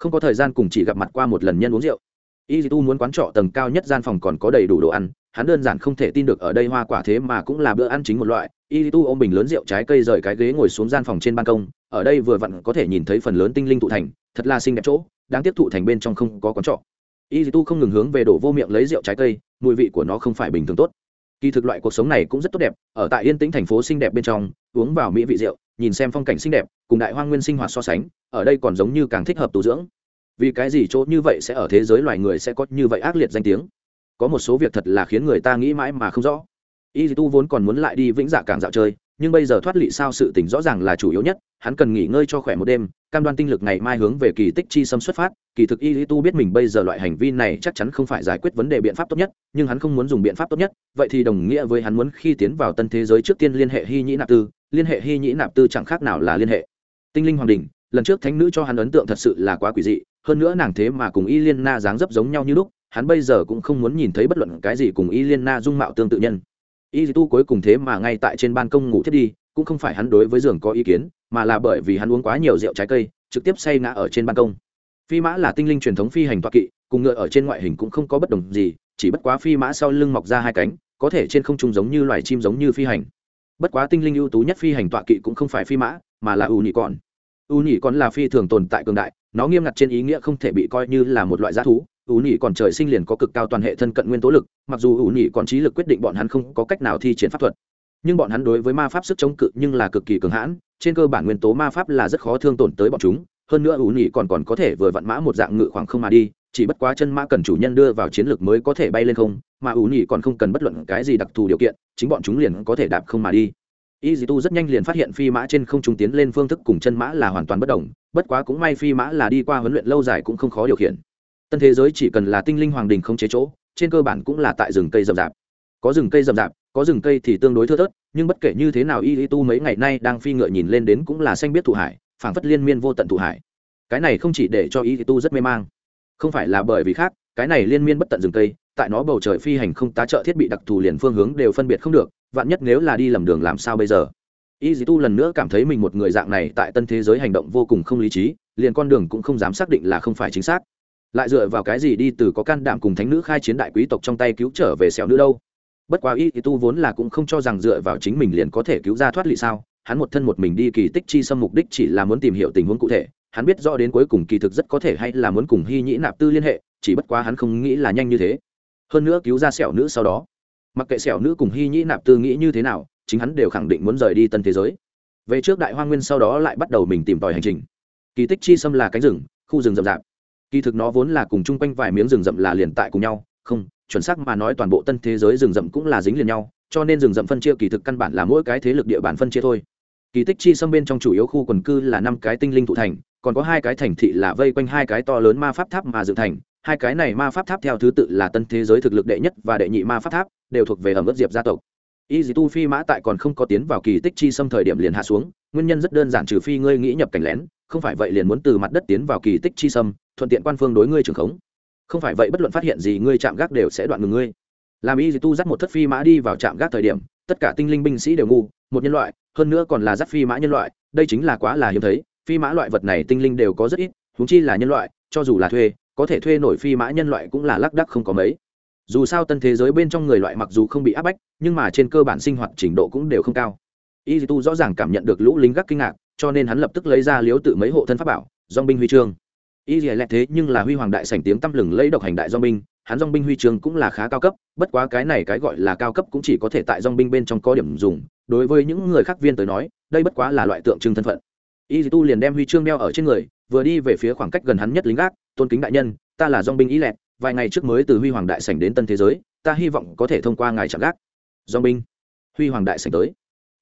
không có thời gian cùng chỉ gặp mặt qua một lần nhân uống rượu. Y tu muốn quán trọ tầng cao nhất gian phòng còn có đầy đủ đồ ăn, hắn đơn giản không thể tin được ở đây hoa quả thế mà cũng là bữa ăn chính một loại. Y tu ôm bình lớn rượu trái cây rời cái ghế ngồi xuống gian phòng trên ban công, ở đây vừa vặn có thể nhìn thấy phần lớn tinh linh thụ thành, thật là xinh đẹp chỗ, đáng tiếp thụ thành bên trong không có quán trọ. Y tu không ngừng hướng về đổ vô miệng lấy rượu trái cây, mùi vị của nó không phải bình thường tốt. Kỳ thực loại cuộc sống này cũng rất tốt đẹp, ở tại yên tĩnh thành phố xinh đẹp bên trong, uống vào mỹ vị rượu nhìn xem phong cảnh xinh đẹp, cùng đại hoa nguyên sinh hoạt so sánh, ở đây còn giống như càng thích hợp tu dưỡng. Vì cái gì chỗ như vậy sẽ ở thế giới loài người sẽ có như vậy ác liệt danh tiếng? Có một số việc thật là khiến người ta nghĩ mãi mà không rõ. Y tu vốn còn muốn lại đi vĩnh dạ càng dạo chơi, nhưng bây giờ thoát lị sao sự tỉnh rõ ràng là chủ yếu nhất, hắn cần nghỉ ngơi cho khỏe một đêm, cam đoan tinh lực ngày mai hướng về kỳ tích chi xâm xuất phát. Kỳ thực y tu biết mình bây giờ loại hành vi này chắc chắn không phải giải quyết vấn đề biện pháp tốt nhất, nhưng hắn không muốn dùng biện pháp tốt nhất, vậy thì đồng nghĩa với hắn muốn khi tiến vào tân thế giới trước tiên liên hệ hy nhĩ nạp tư liên hệ hy nhĩ nạp tư chẳng khác nào là liên hệ. Tinh linh hoàng đình, lần trước thánh nữ cho hắn ấn tượng thật sự là quá quỷ dị, hơn nữa nàng thế mà cùng y liên na dáng dấp giống nhau như lúc, hắn bây giờ cũng không muốn nhìn thấy bất luận cái gì cùng y liên na dung mạo tương tự nhân. Y tu cuối cùng thế mà ngay tại trên ban công ngủ thiết đi, cũng không phải hắn đối với giường có ý kiến, mà là bởi vì hắn uống quá nhiều rượu trái cây, trực tiếp say ngã ở trên ban công. Phi mã là tinh linh truyền thống phi hành toa kỵ, cùng ngựa ở trên ngoại hình cũng không có bất đồng gì, chỉ bất quá phi mã sau lưng mọc ra hai cánh, có thể trên không trung giống như loài chim giống như phi hành bất quá tinh linh ưu tú nhất phi hành tọa kỵ cũng không phải phi mã, mà là ưu nhị còn ưu nhị còn là phi thường tồn tại cường đại, nó nghiêm ngặt trên ý nghĩa không thể bị coi như là một loại g thú. Ưu nhị còn trời sinh liền có cực cao toàn hệ thân cận nguyên tố lực, mặc dù ưu nhị còn trí lực quyết định bọn hắn không có cách nào thi triển pháp thuật. Nhưng bọn hắn đối với ma pháp sức chống cự nhưng là cực kỳ cường hãn, trên cơ bản nguyên tố ma pháp là rất khó thương tổn tới bọn chúng. Hơn nữa ưu nhị còn còn có thể vừa vặn mã một dạng ngự khoảng không mà đi chỉ bất quá chân mã cần chủ nhân đưa vào chiến lược mới có thể bay lên không, mà ủ nhị còn không cần bất luận cái gì đặc thù điều kiện, chính bọn chúng liền có thể đạp không mà đi. Y dì tu rất nhanh liền phát hiện phi mã trên không trung tiến lên phương thức cùng chân mã là hoàn toàn bất đồng, bất quá cũng may phi mã là đi qua huấn luyện lâu dài cũng không khó điều khiển. Tân thế giới chỉ cần là tinh linh hoàng đình không chế chỗ, trên cơ bản cũng là tại rừng cây rậm rạp. Có rừng cây rậm rạp, có rừng cây thì tương đối thưa thớt, nhưng bất kể như thế nào y tu mấy ngày nay đang phi ngựa nhìn lên đến cũng là xanh biết thụ hải, phảng phất liên miên vô tận thụ hải. Cái này không chỉ để cho y tu rất mê mang không phải là bởi vì khác, cái này liên miên bất tận rừng cây, tại nó bầu trời phi hành không tá trợ thiết bị đặc thù liền phương hướng đều phân biệt không được, vạn nhất nếu là đi lầm đường làm sao bây giờ? Y dì tu lần nữa cảm thấy mình một người dạng này tại tân thế giới hành động vô cùng không lý trí, liền con đường cũng không dám xác định là không phải chính xác. Lại dựa vào cái gì đi từ có can đảm cùng thánh nữ khai chiến đại quý tộc trong tay cứu trở về xẻo nữ đâu? Bất quá y tu vốn là cũng không cho rằng dựa vào chính mình liền có thể cứu ra thoát lị sao, hắn một thân một mình đi kỳ tích chi xâm mục đích chỉ là muốn tìm hiểu tình huống cụ thể hắn biết rõ đến cuối cùng kỳ thực rất có thể hay là muốn cùng hy nhĩ nạp tư liên hệ, chỉ bất quá hắn không nghĩ là nhanh như thế. Hơn nữa cứu ra sẹo nữ sau đó, mặc kệ sẹo nữ cùng hy nhĩ nạp tư nghĩ như thế nào, chính hắn đều khẳng định muốn rời đi tân thế giới. Về trước đại hoa nguyên sau đó lại bắt đầu mình tìm tòi hành trình. Kỳ tích chi xâm là cánh rừng, khu rừng rậm rạp. Kỳ thực nó vốn là cùng chung quanh vài miếng rừng rậm là liền tại cùng nhau, không, chuẩn xác mà nói toàn bộ tân thế giới rừng rậm cũng là dính liền nhau, cho nên rừng rậm phân chia kỳ thực căn bản là mỗi cái thế lực địa bàn phân chia thôi. Kỳ tích chi xâm bên trong chủ yếu khu quần cư là năm cái tinh linh thụ thành còn có hai cái thành thị là vây quanh hai cái to lớn ma pháp tháp mà dựng thành. Hai cái này ma pháp tháp theo thứ tự là tân thế giới thực lực đệ nhất và đệ nhị ma pháp tháp, đều thuộc về ẩm ướt diệp gia tộc. Y dì tu phi mã tại còn không có tiến vào kỳ tích chi xâm thời điểm liền hạ xuống, nguyên nhân rất đơn giản trừ phi ngươi nghĩ nhập cảnh lén, không phải vậy liền muốn từ mặt đất tiến vào kỳ tích chi xâm, thuận tiện quan phương đối ngươi trường khống. Không phải vậy bất luận phát hiện gì ngươi chạm gác đều sẽ đoạn ngừng ngươi. Làm y tu dắt một thất phi mã đi vào trạm gác thời điểm, tất cả tinh linh binh sĩ đều ngu, một nhân loại, hơn nữa còn là dắt phi mã nhân loại, đây chính là quá là hiếm thấy phi mã loại vật này tinh linh đều có rất ít húng chi là nhân loại, cho dù là thuê, có thể thuê nổi phi mã nhân loại cũng là lác đắc không có mấy. Dù sao tân thế giới bên trong người loại mặc dù không bị áp bách, nhưng mà trên cơ bản sinh hoạt trình độ cũng đều không cao. Y tu rõ ràng cảm nhận được lũ lính gác kinh ngạc, cho nên hắn lập tức lấy ra liếu tự mấy hộ thân pháp bảo dong binh huy chương. Y lẹ thế nhưng là huy hoàng đại sảnh tiếng tăm lừng lấy độc hành đại dong binh, hắn dong binh huy chương cũng là khá cao cấp, bất quá cái này cái gọi là cao cấp cũng chỉ có thể tại dong binh bên trong có điểm dùng. Đối với những người khác viên tới nói, đây bất quá là loại tượng trưng thân phận y tu liền đem huy chương đeo ở trên người, vừa đi về phía khoảng cách gần hắn nhất lính gác, tôn kính đại nhân, ta là dong binh y lẹt, vài ngày trước mới từ huy hoàng đại sảnh đến tân thế giới, ta hy vọng có thể thông qua ngài chạm gác. Dong binh, huy hoàng đại sảnh tới.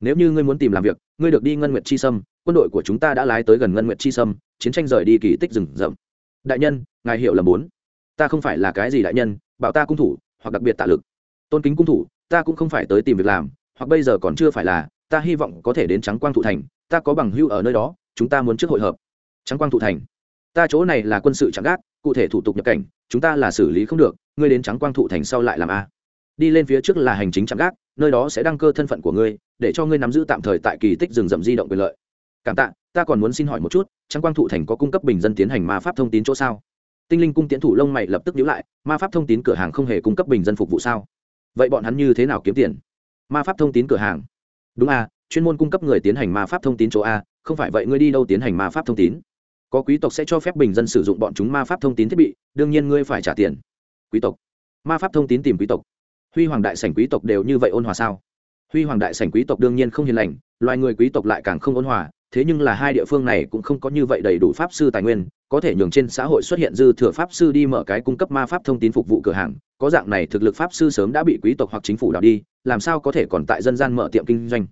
Nếu như ngươi muốn tìm làm việc, ngươi được đi ngân nguyệt chi sâm, quân đội của chúng ta đã lái tới gần ngân nguyệt chi sâm, chiến tranh rời đi kỳ tích rừng rậm. Đại nhân, ngài hiểu là bốn. Ta không phải là cái gì đại nhân, bảo ta cung thủ, hoặc đặc biệt tạ lực. Tôn kính cung thủ, ta cũng không phải tới tìm việc làm, hoặc bây giờ còn chưa phải là, ta hy vọng có thể đến trắng quang thụ thành ta có bằng hưu ở nơi đó, chúng ta muốn trước hội hợp. Trắng quang thụ thành. Ta chỗ này là quân sự chẳng gác, cụ thể thủ tục nhập cảnh, chúng ta là xử lý không được, ngươi đến trắng quang thụ thành sau lại làm a. Đi lên phía trước là hành chính chẳng gác, nơi đó sẽ đăng cơ thân phận của ngươi, để cho ngươi nắm giữ tạm thời tại kỳ tích rừng rậm di động quyền lợi. Cảm tạ, ta còn muốn xin hỏi một chút, trắng quang thụ thành có cung cấp bình dân tiến hành ma pháp thông tín chỗ sao? Tinh linh cung tiến thủ lông mày lập tức nhíu lại, ma pháp thông tín cửa hàng không hề cung cấp bình dân phục vụ sao? Vậy bọn hắn như thế nào kiếm tiền? Ma pháp thông tín cửa hàng. Đúng a chuyên môn cung cấp người tiến hành ma pháp thông tín chỗ a, không phải vậy ngươi đi đâu tiến hành ma pháp thông tín có quý tộc sẽ cho phép bình dân sử dụng bọn chúng ma pháp thông tín thiết bị, đương nhiên ngươi phải trả tiền. Quý tộc. Ma pháp thông tín tìm quý tộc. Huy hoàng đại sảnh quý tộc đều như vậy ôn hòa sao? Huy hoàng đại sảnh quý tộc đương nhiên không hiền lành, loài người quý tộc lại càng không ôn hòa, thế nhưng là hai địa phương này cũng không có như vậy đầy đủ pháp sư tài nguyên, có thể nhường trên xã hội xuất hiện dư thừa pháp sư đi mở cái cung cấp ma pháp thông tin phục vụ cửa hàng, có dạng này thực lực pháp sư sớm đã bị quý tộc hoặc chính phủ đào đi, làm sao có thể còn tại dân gian mở tiệm kinh doanh?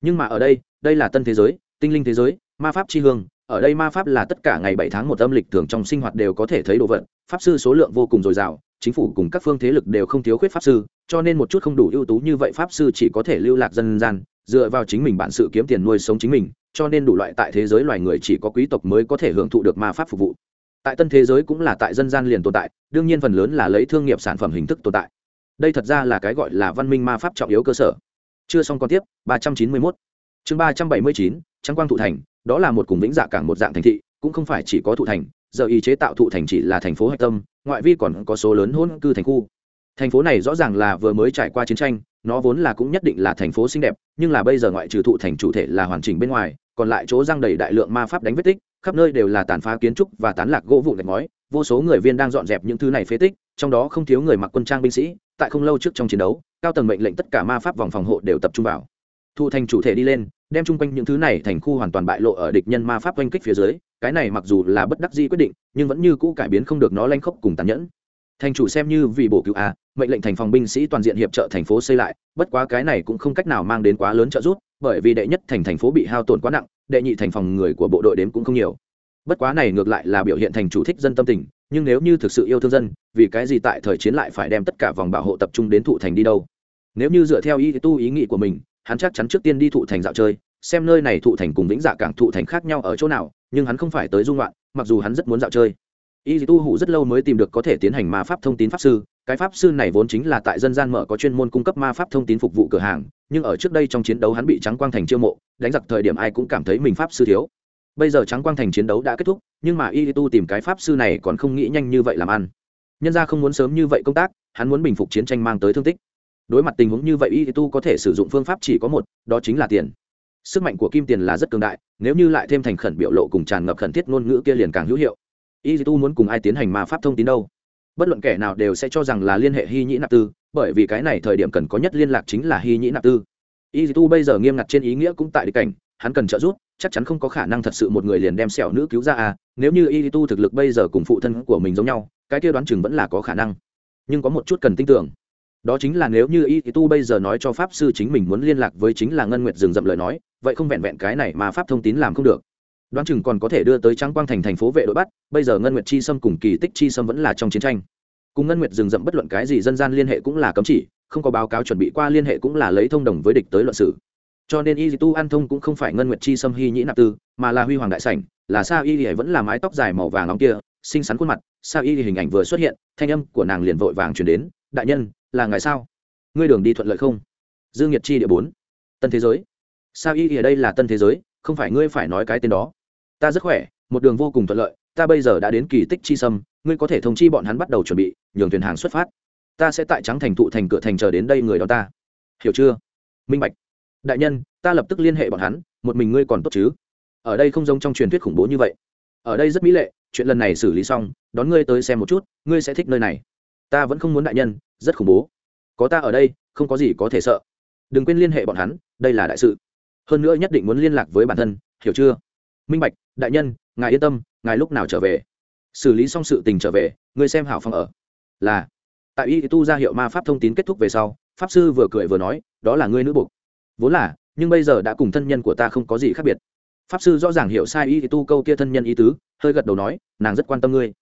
Nhưng mà ở đây đây là tân thế giới, tinh linh thế giới, ma pháp tri hương. Ở đây ma pháp là tất cả ngày bảy tháng một âm lịch thường trong sinh hoạt đều có thể thấy đồ vật. Pháp sư số lượng vô cùng dồi dào, chính phủ cùng các phương thế lực đều không thiếu khuyết pháp sư, cho nên một chút không đủ ưu tú như vậy pháp sư chỉ có thể lưu lạc dân gian, dựa vào chính mình bản sự kiếm tiền nuôi sống chính mình, cho nên đủ loại tại thế giới loài người chỉ có quý tộc mới có thể hưởng thụ được ma pháp phục vụ. Tại tân thế giới cũng là tại dân gian liền tồn tại, đương nhiên phần lớn là lấy thương nghiệp sản phẩm hình thức tồn tại. Đây thật ra là cái gọi là văn minh ma pháp trọng yếu cơ sở chưa xong còn tiếp, ba trăm chín mươi mốt. Chương ba trăm bảy mươi chín trắng quang thụ thành, đó là một cùng vĩnh dạ cảng một dạng thành thị, cũng không phải chỉ có thụ thành, giờ y chế tạo thụ thành chỉ là thành phố hạch tâm, ngoại vi còn có số lớn hôn cư thành khu. Thành phố này rõ ràng là vừa mới trải qua chiến tranh, nó vốn là cũng nhất định là thành phố xinh đẹp, nhưng là bây giờ ngoại trừ thụ thành chủ thể là hoàn chỉnh bên ngoài, còn lại chỗ răng đầy đại lượng ma pháp đánh vết tích, khắp nơi đều là tàn phá kiến trúc và tán lạc gỗ vụn gạch ngói, vô số người viên đang dọn dẹp những thứ này phế tích, trong đó không thiếu người mặc quân trang binh sĩ, tại không lâu trước trong chiến đấu cao tầng mệnh lệnh tất cả ma pháp vòng phòng hộ đều tập trung vào. Thụ thành chủ thể đi lên, đem chung quanh những thứ này thành khu hoàn toàn bại lộ ở địch nhân ma pháp oanh kích phía dưới, cái này mặc dù là bất đắc dĩ quyết định, nhưng vẫn như cũ cải biến không được nó lanh khốc cùng tàn nhẫn. Thành chủ xem như vì bổ cứu a, mệnh lệnh thành phòng binh sĩ toàn diện hiệp trợ thành phố xây lại, bất quá cái này cũng không cách nào mang đến quá lớn trợ giúp, bởi vì đệ nhất thành thành phố bị hao tổn quá nặng, đệ nhị thành phòng người của bộ đội đến cũng không nhiều. Bất quá này ngược lại là biểu hiện thành chủ thích dân tâm tình nhưng nếu như thực sự yêu thương dân, vì cái gì tại thời chiến lại phải đem tất cả vòng bảo hộ tập trung đến thụ thành đi đâu? Nếu như dựa theo ý tu ý nghĩ của mình, hắn chắc chắn trước tiên đi thụ thành dạo chơi, xem nơi này thụ thành cùng vĩnh dạ cảng thụ thành khác nhau ở chỗ nào, nhưng hắn không phải tới dung loạn mặc dù hắn rất muốn dạo chơi. Y tu hủ rất lâu mới tìm được có thể tiến hành ma pháp thông tín pháp sư, cái pháp sư này vốn chính là tại dân gian mở có chuyên môn cung cấp ma pháp thông tín phục vụ cửa hàng, nhưng ở trước đây trong chiến đấu hắn bị trắng quang thành chiêu mộ, đánh giặc thời điểm ai cũng cảm thấy mình pháp sư thiếu bây giờ trắng quang thành chiến đấu đã kết thúc, nhưng mà y tu tìm cái pháp sư này còn không nghĩ nhanh như vậy làm ăn. Nhân ra không muốn sớm như vậy công tác, hắn muốn bình phục chiến tranh mang tới thương tích. Đối mặt tình huống như vậy y tu có thể sử dụng phương pháp chỉ có một, đó chính là tiền. Sức mạnh của kim tiền là rất cường đại, nếu như lại thêm thành khẩn biểu lộ cùng tràn ngập khẩn thiết ngôn ngữ kia liền càng hữu hiệu. Y tu muốn cùng ai tiến hành mà pháp thông tin đâu? Bất luận kẻ nào đều sẽ cho rằng là liên hệ hy nhĩ nạp tư, bởi vì cái này thời điểm cần có nhất liên lạc chính là hy nhĩ nạp tư. Y tu bây giờ nghiêm ngặt trên ý nghĩa cũng tại địch cảnh, hắn cần trợ giúp chắc chắn không có khả năng thật sự một người liền đem sẹo nữ cứu ra à nếu như y tu thực lực bây giờ cùng phụ thân của mình giống nhau, cái kia đoán chừng vẫn là có khả năng. Nhưng có một chút cần tin tưởng. Đó chính là nếu như y tu bây giờ nói cho pháp sư chính mình muốn liên lạc với chính là ngân nguyệt rừng rậm lời nói, vậy không vẹn vẹn cái này mà pháp thông tín làm không được. Đoán chừng còn có thể đưa tới trắng quang thành thành phố vệ đội bắt, bây giờ ngân nguyệt chi sâm cùng kỳ tích chi sâm vẫn là trong chiến tranh. Cùng ngân nguyệt rừng rậm bất luận cái gì dân gian liên hệ cũng là cấm chỉ, không có báo cáo chuẩn bị qua liên hệ cũng là lấy thông đồng với địch tới luận sử cho nên y tu an thông cũng không phải ngân nguyệt chi sâm hy nhĩ nạp tư, mà là huy hoàng đại sảnh, là sao y vẫn là mái tóc dài màu vàng nóng kia, xinh xắn khuôn mặt sao y hình ảnh vừa xuất hiện, thanh âm của nàng liền vội vàng chuyển đến, đại nhân, là ngày sao? Ngươi đường đi thuận lợi không? Dương nhiệt chi địa bốn. Tân thế giới. Sao y ở đây là tân thế giới, không phải ngươi phải nói cái tên đó. Ta rất khỏe, một đường vô cùng thuận lợi, ta bây giờ đã đến kỳ tích chi sâm, ngươi có thể thông chi bọn hắn bắt đầu chuẩn bị, nhường thuyền hàng xuất phát. Ta sẽ tại trắng thành thụ thành cửa thành chờ đến đây người đó ta. Hiểu chưa? Minh bạch đại nhân, ta lập tức liên hệ bọn hắn, một mình ngươi còn tốt chứ? Ở đây không giống trong truyền thuyết khủng bố như vậy. Ở đây rất mỹ lệ, chuyện lần này xử lý xong, đón ngươi tới xem một chút, ngươi sẽ thích nơi này. Ta vẫn không muốn đại nhân, rất khủng bố. Có ta ở đây, không có gì có thể sợ. Đừng quên liên hệ bọn hắn, đây là đại sự. Hơn nữa nhất định muốn liên lạc với bản thân, hiểu chưa? Minh bạch, đại nhân, ngài yên tâm, ngài lúc nào trở về? Xử lý xong sự tình trở về, ngươi xem hảo phòng ở. Là. Tại y tu ra hiệu ma pháp thông tín kết thúc về sau, pháp sư vừa cười vừa nói, đó là ngươi nữ buộc vốn là, nhưng bây giờ đã cùng thân nhân của ta không có gì khác biệt. Pháp sư rõ ràng hiểu sai y tu câu kia thân nhân ý tứ, hơi gật đầu nói, nàng rất quan tâm ngươi.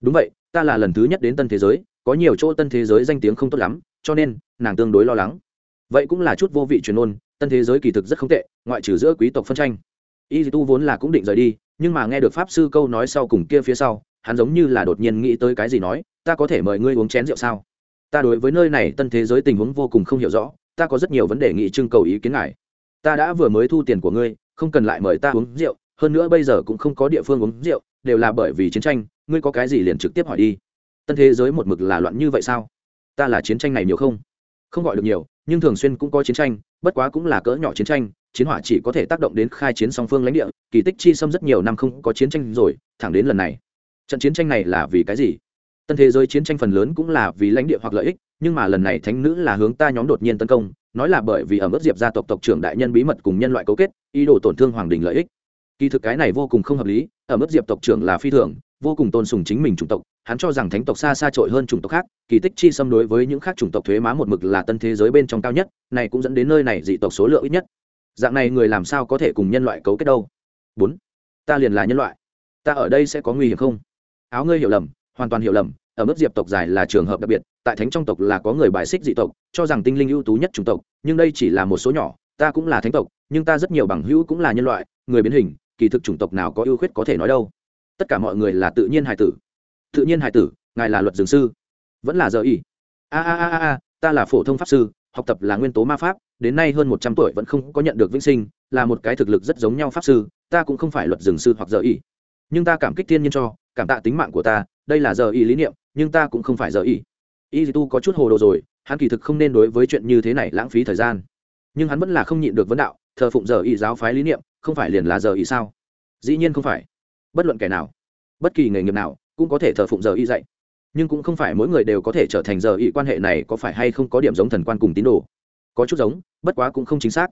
Đúng vậy, ta là lần thứ nhất đến tân thế giới, có nhiều chỗ tân thế giới danh tiếng không tốt lắm, cho nên, nàng tương đối lo lắng. Vậy cũng là chút vô vị truyền ôn tân thế giới kỳ thực rất không tệ, ngoại trừ giữa quý tộc phân tranh. Y tu vốn là cũng định rời đi, nhưng mà nghe được pháp sư câu nói sau cùng kia phía sau, hắn giống như là đột nhiên nghĩ tới cái gì nói, ta có thể mời ngươi uống chén rượu sao? Ta đối với nơi này tân thế giới tình huống vô cùng không hiểu rõ ta có rất nhiều vấn đề nghị trưng cầu ý kiến ngài. Ta đã vừa mới thu tiền của ngươi, không cần lại mời ta uống rượu, hơn nữa bây giờ cũng không có địa phương uống rượu, đều là bởi vì chiến tranh, ngươi có cái gì liền trực tiếp hỏi đi. Tân thế giới một mực là loạn như vậy sao? Ta là chiến tranh này nhiều không? Không gọi được nhiều, nhưng thường xuyên cũng có chiến tranh, bất quá cũng là cỡ nhỏ chiến tranh, chiến hỏa chỉ có thể tác động đến khai chiến song phương lãnh địa, kỳ tích chi xâm rất nhiều năm không có chiến tranh rồi, thẳng đến lần này. Trận chiến tranh này là vì cái gì? Tân thế giới chiến tranh phần lớn cũng là vì lãnh địa hoặc lợi ích nhưng mà lần này thánh nữ là hướng ta nhóm đột nhiên tấn công, nói là bởi vì ở mức diệp gia tộc tộc trưởng đại nhân bí mật cùng nhân loại cấu kết, ý đồ tổn thương hoàng đình lợi ích. Kỳ thực cái này vô cùng không hợp lý ở mức diệp tộc trưởng là phi thường, vô cùng tôn sùng chính mình chủng tộc, hắn cho rằng thánh tộc xa xa trội hơn chủng tộc khác, kỳ tích chi xâm đối với những khác chủng tộc thuế má một mực là tân thế giới bên trong cao nhất, này cũng dẫn đến nơi này dị tộc số lượng ít nhất. Dạng này người làm sao có thể cùng nhân loại cấu kết đâu? Bốn, ta liền là nhân loại. Ta ở đây sẽ có nguy hiểm không? Áo ngươi hiểu lầm, hoàn toàn hiểu lầm ở mức diệp tộc dài là trường hợp đặc biệt tại thánh trong tộc là có người bài xích dị tộc, cho rằng tinh linh ưu tú nhất chủng tộc, nhưng đây chỉ là một số nhỏ, ta cũng là thánh tộc, nhưng ta rất nhiều bằng hữu cũng là nhân loại, người biến hình, kỳ thực chủng tộc nào có ưu khuyết có thể nói đâu. Tất cả mọi người là tự nhiên hài tử. Tự nhiên hài tử, ngài là luật dường sư. Vẫn là giờ y. A a a a ta là phổ thông pháp sư, học tập là nguyên tố ma pháp, đến nay hơn một trăm tuổi vẫn không có nhận được vĩnh sinh, là một cái thực lực rất giống nhau pháp sư, ta cũng không phải luật dường sư hoặc giờ y. Nhưng ta cảm kích thiên nhiên cho, cảm tạ tính mạng của ta, đây là giờ y lý niệm, nhưng ta cũng không phải giờ y dì tu có chút hồ đồ rồi, hắn kỳ thực không nên đối với chuyện như thế này lãng phí thời gian. Nhưng hắn vẫn là không nhịn được vấn đạo, thờ phụng giờ y giáo phái lý niệm, không phải liền là giờ y sao? Dĩ nhiên không phải. Bất luận kẻ nào, bất kỳ nghề nghiệp nào, cũng có thể thờ phụng giờ y dạy. Nhưng cũng không phải mỗi người đều có thể trở thành giờ y, quan hệ này có phải hay không có điểm giống thần quan cùng tín đồ? Có chút giống, bất quá cũng không chính xác.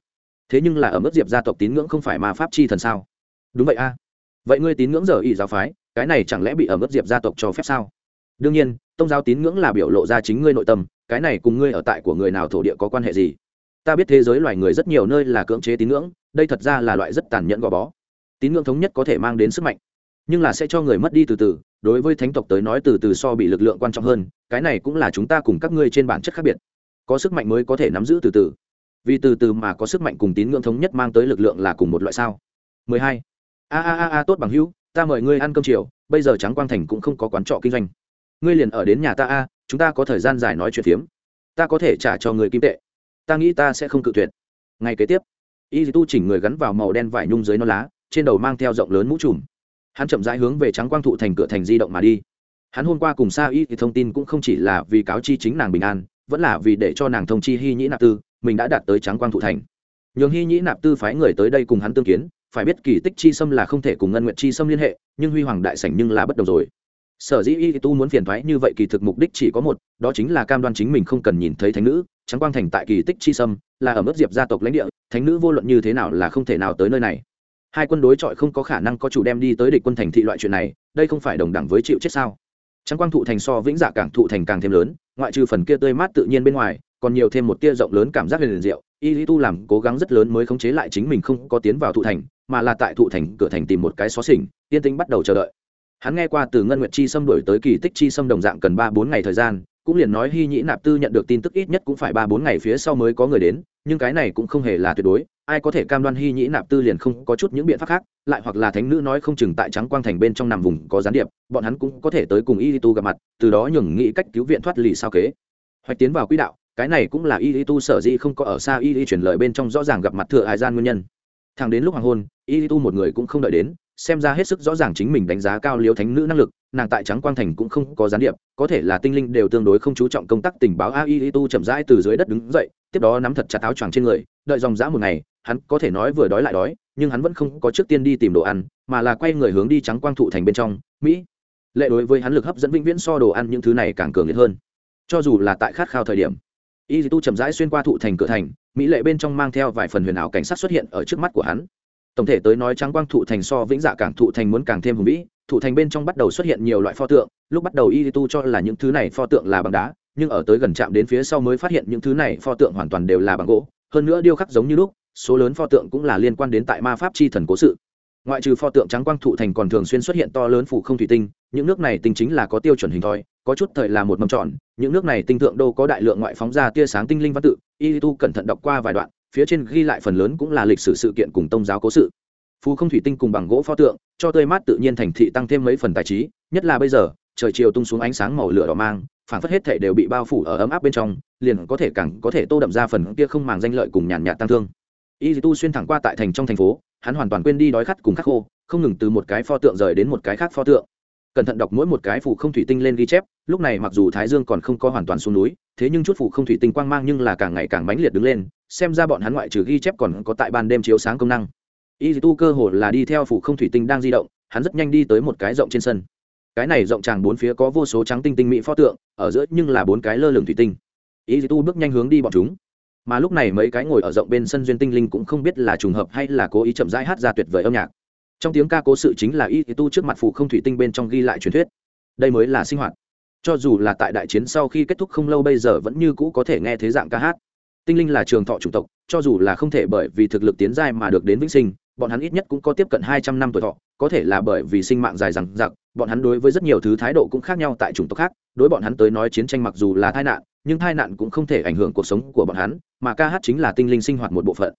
Thế nhưng là ở mức diệp gia tộc tín ngưỡng không phải ma pháp chi thần sao? Đúng vậy a. Vậy ngươi tín ngưỡng giờ y giáo phái, cái này chẳng lẽ bị ở mức diệp gia tộc cho phép sao? Đương nhiên Tông giáo tín ngưỡng là biểu lộ ra chính ngươi nội tâm, cái này cùng ngươi ở tại của người nào thổ địa có quan hệ gì? Ta biết thế giới loài người rất nhiều nơi là cưỡng chế tín ngưỡng, đây thật ra là loại rất tàn nhẫn gò bó. Tín ngưỡng thống nhất có thể mang đến sức mạnh, nhưng là sẽ cho người mất đi từ từ, đối với thánh tộc tới nói từ từ so bị lực lượng quan trọng hơn, cái này cũng là chúng ta cùng các ngươi trên bản chất khác biệt. Có sức mạnh mới có thể nắm giữ từ từ. Vì từ từ mà có sức mạnh cùng tín ngưỡng thống nhất mang tới lực lượng là cùng một loại sao? 12. a a a a, tốt bằng hữu, ta mời ngươi ăn cơm chiều, bây giờ trắng quang thành cũng không có quán trọ kinh doanh ngươi liền ở đến nhà ta a, chúng ta có thời gian dài nói chuyện phiếm. Ta có thể trả cho người kim tệ. Ta nghĩ ta sẽ không cự tuyệt. Ngày kế tiếp, y tu chỉnh người gắn vào màu đen vải nhung dưới non lá, trên đầu mang theo rộng lớn mũ trùm. Hắn chậm rãi hướng về trắng quang thụ thành cửa thành di động mà đi. Hắn hôm qua cùng sa y thì thông tin cũng không chỉ là vì cáo chi chính nàng bình an, vẫn là vì để cho nàng thông chi hy nhĩ nạp tư, mình đã đạt tới trắng quang thụ thành. Nhường hy nhĩ nạp tư phái người tới đây cùng hắn tương kiến, phải biết kỳ tích chi sâm là không thể cùng ngân nguyện chi sâm liên hệ, nhưng huy hoàng đại sảnh nhưng là bất đồng rồi sở dĩ y tu muốn phiền thoái như vậy kỳ thực mục đích chỉ có một, đó chính là cam đoan chính mình không cần nhìn thấy thánh nữ. Trắng quang thành tại kỳ tích chi sâm, là ở mức diệp gia tộc lãnh địa, thánh nữ vô luận như thế nào là không thể nào tới nơi này. Hai quân đối chọi không có khả năng có chủ đem đi tới địch quân thành thị loại chuyện này, đây không phải đồng đẳng với chịu chết sao? Trắng quang thụ thành so vĩnh dạ cảng thụ thành càng thêm lớn, ngoại trừ phần kia tươi mát tự nhiên bên ngoài, còn nhiều thêm một tia rộng lớn cảm giác liền diệu. Y tu làm cố gắng rất lớn mới khống chế lại chính mình không có tiến vào thụ thành, mà là tại thụ thành cửa thành tìm một cái xó xỉnh, yên tĩnh bắt đầu chờ đợi hắn nghe qua từ ngân nguyệt chi xâm đổi tới kỳ tích chi xâm đồng dạng cần ba bốn ngày thời gian, cũng liền nói hy nhĩ nạp tư nhận được tin tức ít nhất cũng phải ba bốn ngày phía sau mới có người đến, nhưng cái này cũng không hề là tuyệt đối, ai có thể cam đoan hy nhĩ nạp tư liền không có chút những biện pháp khác, lại hoặc là thánh nữ nói không chừng tại trắng quang thành bên trong nằm vùng có gián điệp, bọn hắn cũng có thể tới cùng y tu gặp mặt, từ đó nhường nghĩ cách cứu viện thoát lì sao kế. Hoạch tiến vào quỹ đạo, cái này cũng là y tu sở dĩ không có ở xa y chuyển lời bên trong rõ ràng gặp mặt thừa hải gian nguyên nhân. Thẳng đến lúc hoàng hôn, y tu một người cũng không đợi đến xem ra hết sức rõ ràng chính mình đánh giá cao liếu thánh nữ năng lực, nàng tại trắng quang thành cũng không có gián điệp, có thể là tinh linh đều tương đối không chú trọng công tác tình báo a y tu chậm rãi từ dưới đất đứng dậy, tiếp đó nắm thật chặt áo choàng trên người, đợi dòng dã một ngày, hắn có thể nói vừa đói lại đói, nhưng hắn vẫn không có trước tiên đi tìm đồ ăn, mà là quay người hướng đi trắng quang thụ thành bên trong, mỹ. Lệ đối với hắn lực hấp dẫn vĩnh viễn so đồ ăn những thứ này càng cường liệt hơn. Cho dù là tại khát khao thời điểm, y tu chậm rãi xuyên qua thụ thành cửa thành, mỹ lệ bên trong mang theo vài phần huyền ảo cảnh sát xuất hiện ở trước mắt của hắn tổng thể tới nói trắng quang thụ thành so vĩnh dạ cảng thụ thành muốn càng thêm hùng vĩ, thụ thành bên trong bắt đầu xuất hiện nhiều loại pho tượng, lúc bắt đầu y tu cho là những thứ này pho tượng là bằng đá, nhưng ở tới gần chạm đến phía sau mới phát hiện những thứ này pho tượng hoàn toàn đều là bằng gỗ. Hơn nữa điêu khắc giống như lúc, số lớn pho tượng cũng là liên quan đến tại ma pháp chi thần cố sự. Ngoại trừ pho tượng trắng quang thụ thành còn thường xuyên xuất hiện to lớn phủ không thủy tinh, những nước này tinh chính là có tiêu chuẩn hình thoi, có chút thời là một mâm tròn, những nước này tinh thượng đô có đại lượng ngoại phóng ra tia sáng tinh linh văn tự y tu cẩn thận đọc qua vài đoạn phía trên ghi lại phần lớn cũng là lịch sử sự kiện cùng tôn giáo cố sự. Phù không thủy tinh cùng bằng gỗ pho tượng, cho tươi mát tự nhiên thành thị tăng thêm mấy phần tài trí, nhất là bây giờ, trời chiều tung xuống ánh sáng màu lửa đỏ mang phản phất hết thể đều bị bao phủ ở ấm áp bên trong, liền có thể càng có thể tô đậm ra phần kia không màng danh lợi cùng nhàn nhạt tăng thương. Y tu xuyên thẳng qua tại thành trong thành phố, hắn hoàn toàn quên đi đói khát cùng khắc khô, không ngừng từ một cái pho tượng rời đến một cái khác pho tượng cẩn thận đọc mỗi một cái phù không thủy tinh lên ghi chép, lúc này mặc dù thái dương còn không có hoàn toàn xuống núi, thế nhưng chút phù không thủy tinh quang mang nhưng là càng ngày càng mãnh liệt đứng lên, xem ra bọn hắn ngoại trừ ghi chép còn có tại ban đêm chiếu sáng công năng. Y tu cơ hồ là đi theo phù không thủy tinh đang di động, hắn rất nhanh đi tới một cái rộng trên sân. Cái này rộng tràng bốn phía có vô số trắng tinh tinh mỹ pho tượng, ở giữa nhưng là bốn cái lơ lửng thủy tinh. Y tu bước nhanh hướng đi bọn chúng. Mà lúc này mấy cái ngồi ở rộng bên sân duyên tinh linh cũng không biết là trùng hợp hay là cố ý chậm rãi hát ra tuyệt vời âm nhạc trong tiếng ca cố sự chính là y tu trước mặt phụ không thủy tinh bên trong ghi lại truyền thuyết. Đây mới là sinh hoạt. Cho dù là tại đại chiến sau khi kết thúc không lâu bây giờ vẫn như cũ có thể nghe thế dạng ca hát. Tinh linh là trường thọ chủng tộc, cho dù là không thể bởi vì thực lực tiến giai mà được đến vĩnh sinh, bọn hắn ít nhất cũng có tiếp cận hai trăm năm tuổi thọ, có thể là bởi vì sinh mạng dài rằng giặc bọn hắn đối với rất nhiều thứ thái độ cũng khác nhau tại chủng tộc khác, đối bọn hắn tới nói chiến tranh mặc dù là tai nạn, nhưng tai nạn cũng không thể ảnh hưởng cuộc sống của bọn hắn, mà ca hát chính là tinh linh sinh hoạt một bộ phận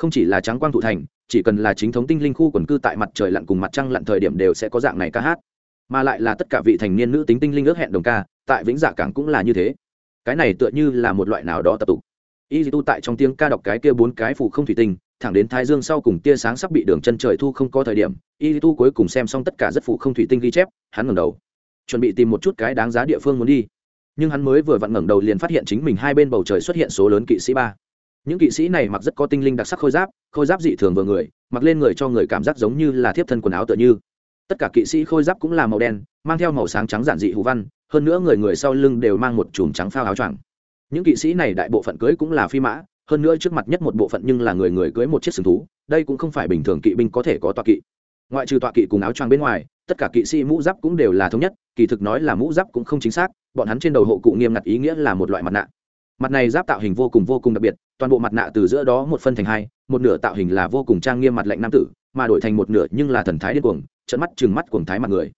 không chỉ là trắng quang thụ thành, chỉ cần là chính thống tinh linh khu quần cư tại mặt trời lặn cùng mặt trăng lặn thời điểm đều sẽ có dạng này ca hát. Mà lại là tất cả vị thành niên nữ tính tinh linh ước hẹn đồng ca, tại vĩnh dạ cảng cũng là như thế. Cái này tựa như là một loại nào đó tập tục. Y tu tại trong tiếng ca đọc cái kia bốn cái phủ không thủy tinh, thẳng đến thái dương sau cùng tia sáng sắp bị đường chân trời thu không có thời điểm, y tu cuối cùng xem xong tất cả rất phủ không thủy tinh ghi chép, hắn ngẩng đầu, chuẩn bị tìm một chút cái đáng giá địa phương muốn đi. Nhưng hắn mới vừa vặn ngẩng đầu liền phát hiện chính mình hai bên bầu trời xuất hiện số lớn kỵ sĩ ba những kỵ sĩ này mặc rất có tinh linh đặc sắc khôi giáp khôi giáp dị thường vừa người, mặc lên người cho người cảm giác giống như là thiếp thân quần áo tựa như. Tất cả kỵ sĩ khôi giáp cũng là màu đen, mang theo màu sáng trắng giản dị hữu văn, hơn nữa người người sau lưng đều mang một chùm trắng phao áo choàng. Những kỵ sĩ này đại bộ phận cưới cũng là phi mã, hơn nữa trước mặt nhất một bộ phận nhưng là người người cưới một chiếc sừng thú, đây cũng không phải bình thường kỵ binh có thể có tọa kỵ. Ngoại trừ tọa kỵ cùng áo choàng bên ngoài, tất cả kỵ sĩ mũ giáp cũng đều là thống nhất, kỳ thực nói là mũ giáp cũng không chính xác, bọn hắn trên đầu hộ cụ nghiêm ngặt ý nghĩa là một loại mặt nạ mặt này giáp tạo hình vô cùng vô cùng đặc biệt, toàn bộ mặt nạ từ giữa đó một phân thành hai, một nửa tạo hình là vô cùng trang nghiêm mặt lạnh nam tử, mà đổi thành một nửa nhưng là thần thái điên cuồng trận mắt chừng mắt cuồng thái mặt người.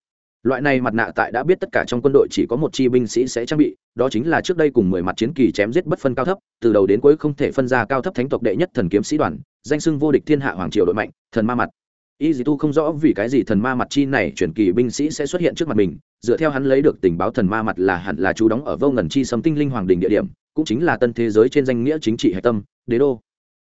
Loại này mặt nạ tại đã biết tất cả trong quân đội chỉ có một chi binh sĩ sẽ trang bị, đó chính là trước đây cùng mười mặt chiến kỳ chém giết bất phân cao thấp, từ đầu đến cuối không thể phân ra cao thấp thánh tộc đệ nhất thần kiếm sĩ đoàn, danh sưng vô địch thiên hạ hoàng triều đội mạnh, thần ma mặt. Y dì tu không rõ vì cái gì thần ma mặt chi này chuyển kỳ binh sĩ sẽ xuất hiện trước mặt mình, dựa theo hắn lấy được tình báo thần ma mặt là hẳn là chú đóng ở vô ngần chi sấm tinh linh hoàng đình địa điểm cũng chính là tân thế giới trên danh nghĩa chính trị hạch tâm, đế đô.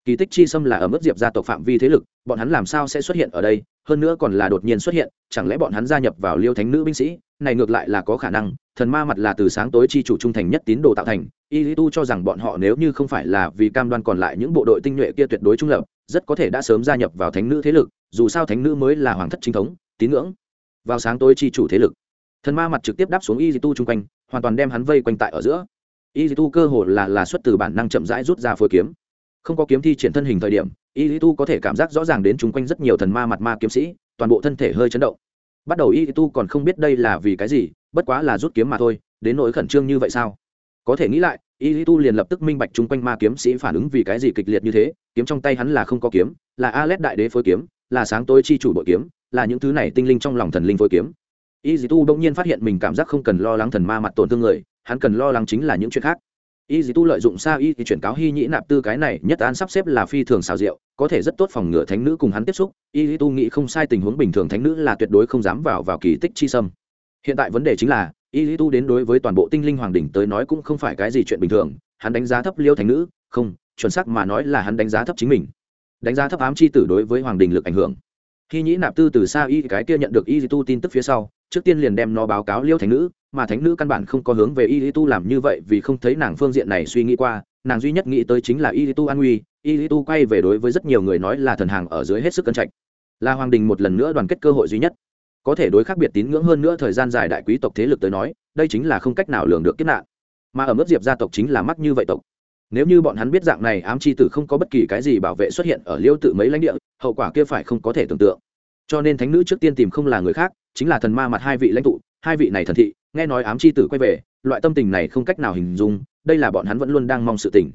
Kỳ tích chi xâm là ở mức diệp gia tộc phạm vi thế lực, bọn hắn làm sao sẽ xuất hiện ở đây? Hơn nữa còn là đột nhiên xuất hiện, chẳng lẽ bọn hắn gia nhập vào liêu thánh nữ binh sĩ? Này ngược lại là có khả năng, thần ma mặt là từ sáng tối chi chủ trung thành nhất tín đồ tạo thành, y lý tu cho rằng bọn họ nếu như không phải là vì cam đoan còn lại những bộ đội tinh nhuệ kia tuyệt đối trung lập, rất có thể đã sớm gia nhập vào thánh nữ thế lực, dù sao thánh nữ mới là hoàng thất chính thống, tín ngưỡng. Vào sáng tối chi chủ thế lực, thần ma mặt trực tiếp đáp xuống y lý tu chung quanh, hoàn toàn đem hắn vây quanh tại ở giữa y tu cơ hồ là là xuất từ bản năng chậm rãi rút ra phôi kiếm. Không có kiếm thi triển thân hình thời điểm y tu có thể cảm giác rõ ràng đến chung quanh rất nhiều thần ma mặt ma kiếm sĩ, toàn bộ thân thể hơi chấn động. Bắt đầu y tu còn không biết đây là vì cái gì, bất quá là rút kiếm mà thôi, đến nỗi khẩn trương như vậy sao? Có thể nghĩ lại y tu liền lập tức minh bạch chung quanh ma kiếm sĩ phản ứng vì cái gì kịch liệt như thế, kiếm trong tay hắn là không có kiếm, là a l đại đế phối kiếm, là sáng tối chi chủ bội kiếm, là những thứ này tinh linh trong lòng thần linh phối kiếm y dì tu bỗng nhiên phát hiện mình cảm giác không cần lo lắng thần ma mặt tổn thương người, hắn cần lo lắng chính là những chuyện khác. Y dì tu lợi dụng sa y thì chuyển cáo hy nhĩ nạp tư cái này, nhất an sắp xếp là phi thường xào rượu, có thể rất tốt phòng ngừa thánh nữ cùng hắn tiếp xúc. Y dì tu nghĩ không sai tình huống bình thường thánh nữ là tuyệt đối không dám vào vào kỳ tích chi sâm. Hiện tại vấn đề chính là y dì tu đến đối với toàn bộ tinh linh hoàng đỉnh tới nói cũng không phải cái gì chuyện bình thường, hắn đánh giá thấp liêu thánh nữ, không, chuẩn xác mà nói là hắn đánh giá thấp chính mình. Đánh giá thấp ám chi tử đối với hoàng đình lực ảnh hưởng khi nhĩ nạp tư từ xa y, cái kia nhận được y tu tin tức phía sau, trước tiên liền đem nó báo cáo liêu thánh nữ, mà thánh nữ căn bản không có hướng về y tu làm như vậy vì không thấy nàng phương diện này suy nghĩ qua, nàng duy nhất nghĩ tới chính là y tu an nguy, y tu quay về đối với rất nhiều người nói là thần hàng ở dưới hết sức cân trạch. Là hoàng đình một lần nữa đoàn kết cơ hội duy nhất. Có thể đối khác biệt tín ngưỡng hơn nữa thời gian dài đại quý tộc thế lực tới nói, đây chính là không cách nào lường được kết nạn. Mà ở mức diệp gia tộc chính là mắc như vậy tộc nếu như bọn hắn biết dạng này, ám chi tử không có bất kỳ cái gì bảo vệ xuất hiện ở liêu tự mấy lãnh địa, hậu quả kia phải không có thể tưởng tượng. Cho nên thánh nữ trước tiên tìm không là người khác, chính là thần ma mặt hai vị lãnh tụ, hai vị này thần thị, nghe nói ám chi tử quay về, loại tâm tình này không cách nào hình dung, đây là bọn hắn vẫn luôn đang mong sự tình.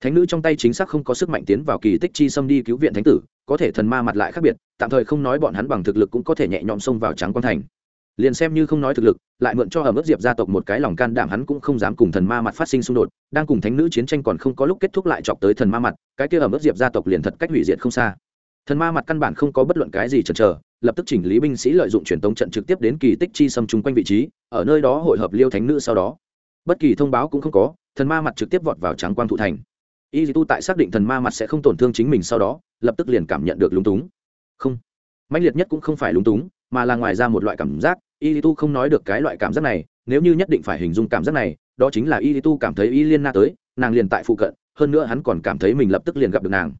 Thánh nữ trong tay chính xác không có sức mạnh tiến vào kỳ tích chi xâm đi cứu viện thánh tử, có thể thần ma mặt lại khác biệt, tạm thời không nói bọn hắn bằng thực lực cũng có thể nhẹ nhõm xông vào trắng quan thành liền xem như không nói thực lực, lại mượn cho ở mức diệp gia tộc một cái lòng can đảm hắn cũng không dám cùng thần ma mặt phát sinh xung đột, đang cùng thánh nữ chiến tranh còn không có lúc kết thúc lại chọc tới thần ma mặt, cái kia ở mức diệp gia tộc liền thật cách hủy diệt không xa. Thần ma mặt căn bản không có bất luận cái gì chần chờ, lập tức chỉnh lý binh sĩ lợi dụng truyền tống trận trực tiếp đến kỳ tích chi xâm chung quanh vị trí, ở nơi đó hội hợp liêu thánh nữ sau đó. Bất kỳ thông báo cũng không có, thần ma mặt trực tiếp vọt vào tráng quang thụ thành. Y tu tại xác định thần ma mặt sẽ không tổn thương chính mình sau đó, lập tức liền cảm nhận được lúng túng. Không, mãnh liệt nhất cũng không phải lúng túng mà là ngoài ra một loại cảm giác. Y tu không nói được cái loại cảm giác này nếu như nhất định phải hình dung cảm giác này đó chính là y tu cảm thấy y liên na tới nàng liền tại phụ cận hơn nữa hắn còn cảm thấy mình lập tức liền gặp được nàng.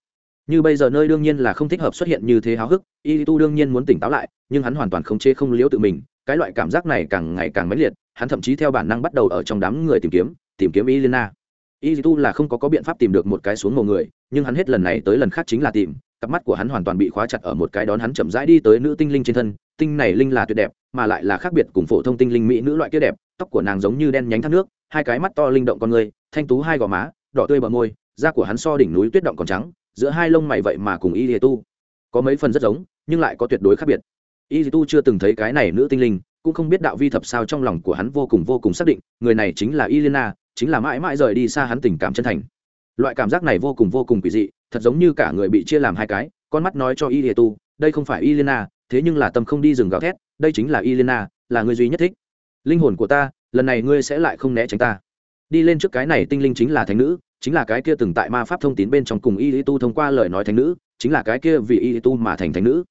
Như bây giờ nơi đương nhiên là không thích hợp xuất hiện như thế háo hức y tu đương nhiên muốn tỉnh táo lại nhưng hắn hoàn toàn không chê không liếu tự mình cái loại cảm giác này càng ngày càng mãnh liệt hắn thậm chí theo bản năng bắt đầu ở trong đám người tìm kiếm tìm kiếm y lena y tu là không có, có biện pháp tìm được một cái xuống mồ người nhưng hắn hết lần này tới lần khác chính là tìm cặp mắt của hắn hoàn toàn bị khóa chặt ở một cái đón hắn chậm rãi đi tới nữ tinh linh trên thân, tinh này linh là tuyệt đẹp, mà lại là khác biệt cùng phổ thông tinh linh mỹ nữ loại kia đẹp, tóc của nàng giống như đen nhánh thác nước, hai cái mắt to linh động con người, thanh tú hai gò má, đỏ tươi bờ môi, da của hắn so đỉnh núi tuyết động còn trắng, giữa hai lông mày vậy mà cùng y lìa tu. Có mấy phần rất giống, nhưng lại có tuyệt đối khác biệt. Y tu chưa từng thấy cái này nữ tinh linh, cũng không biết đạo vi thập sao trong lòng của hắn vô cùng vô cùng xác định, người này chính là y lena chính là mãi mãi rời đi xa hắn tình cảm chân thành loại cảm giác này vô cùng vô cùng quỷ dị, thật giống như cả người bị chia làm hai cái, con mắt nói cho y lìa tu, đây không phải y lena thế nhưng là tâm không đi rừng gào thét, đây chính là y lena là người duy nhất thích. Linh hồn của ta, lần này ngươi sẽ lại không né tránh ta. Đi lên trước cái này tinh linh chính là thánh nữ, chính là cái kia từng tại ma pháp thông tín bên trong cùng y tu thông qua lời nói thánh nữ, chính là cái kia vì y tu mà thành thánh nữ.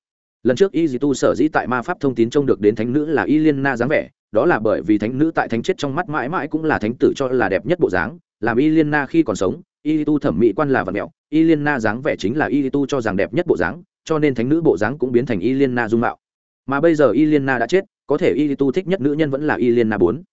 Lần trước y tu sở dĩ tại ma pháp thông tín trông được đến thánh nữ là y liên na dáng vẻ, đó là bởi vì thánh nữ tại thánh chết trong mắt mãi mãi cũng là thánh tử cho là đẹp nhất bộ dáng làm y liên na khi còn sống, y tu thẩm mỹ quan là vật mẹo, y liên na dáng vẻ chính là y tu cho rằng đẹp nhất bộ dáng, cho nên thánh nữ bộ dáng cũng biến thành y liên na dung mạo. Mà bây giờ y liên na đã chết, có thể y tu thích nhất nữ nhân vẫn là y liên na bốn.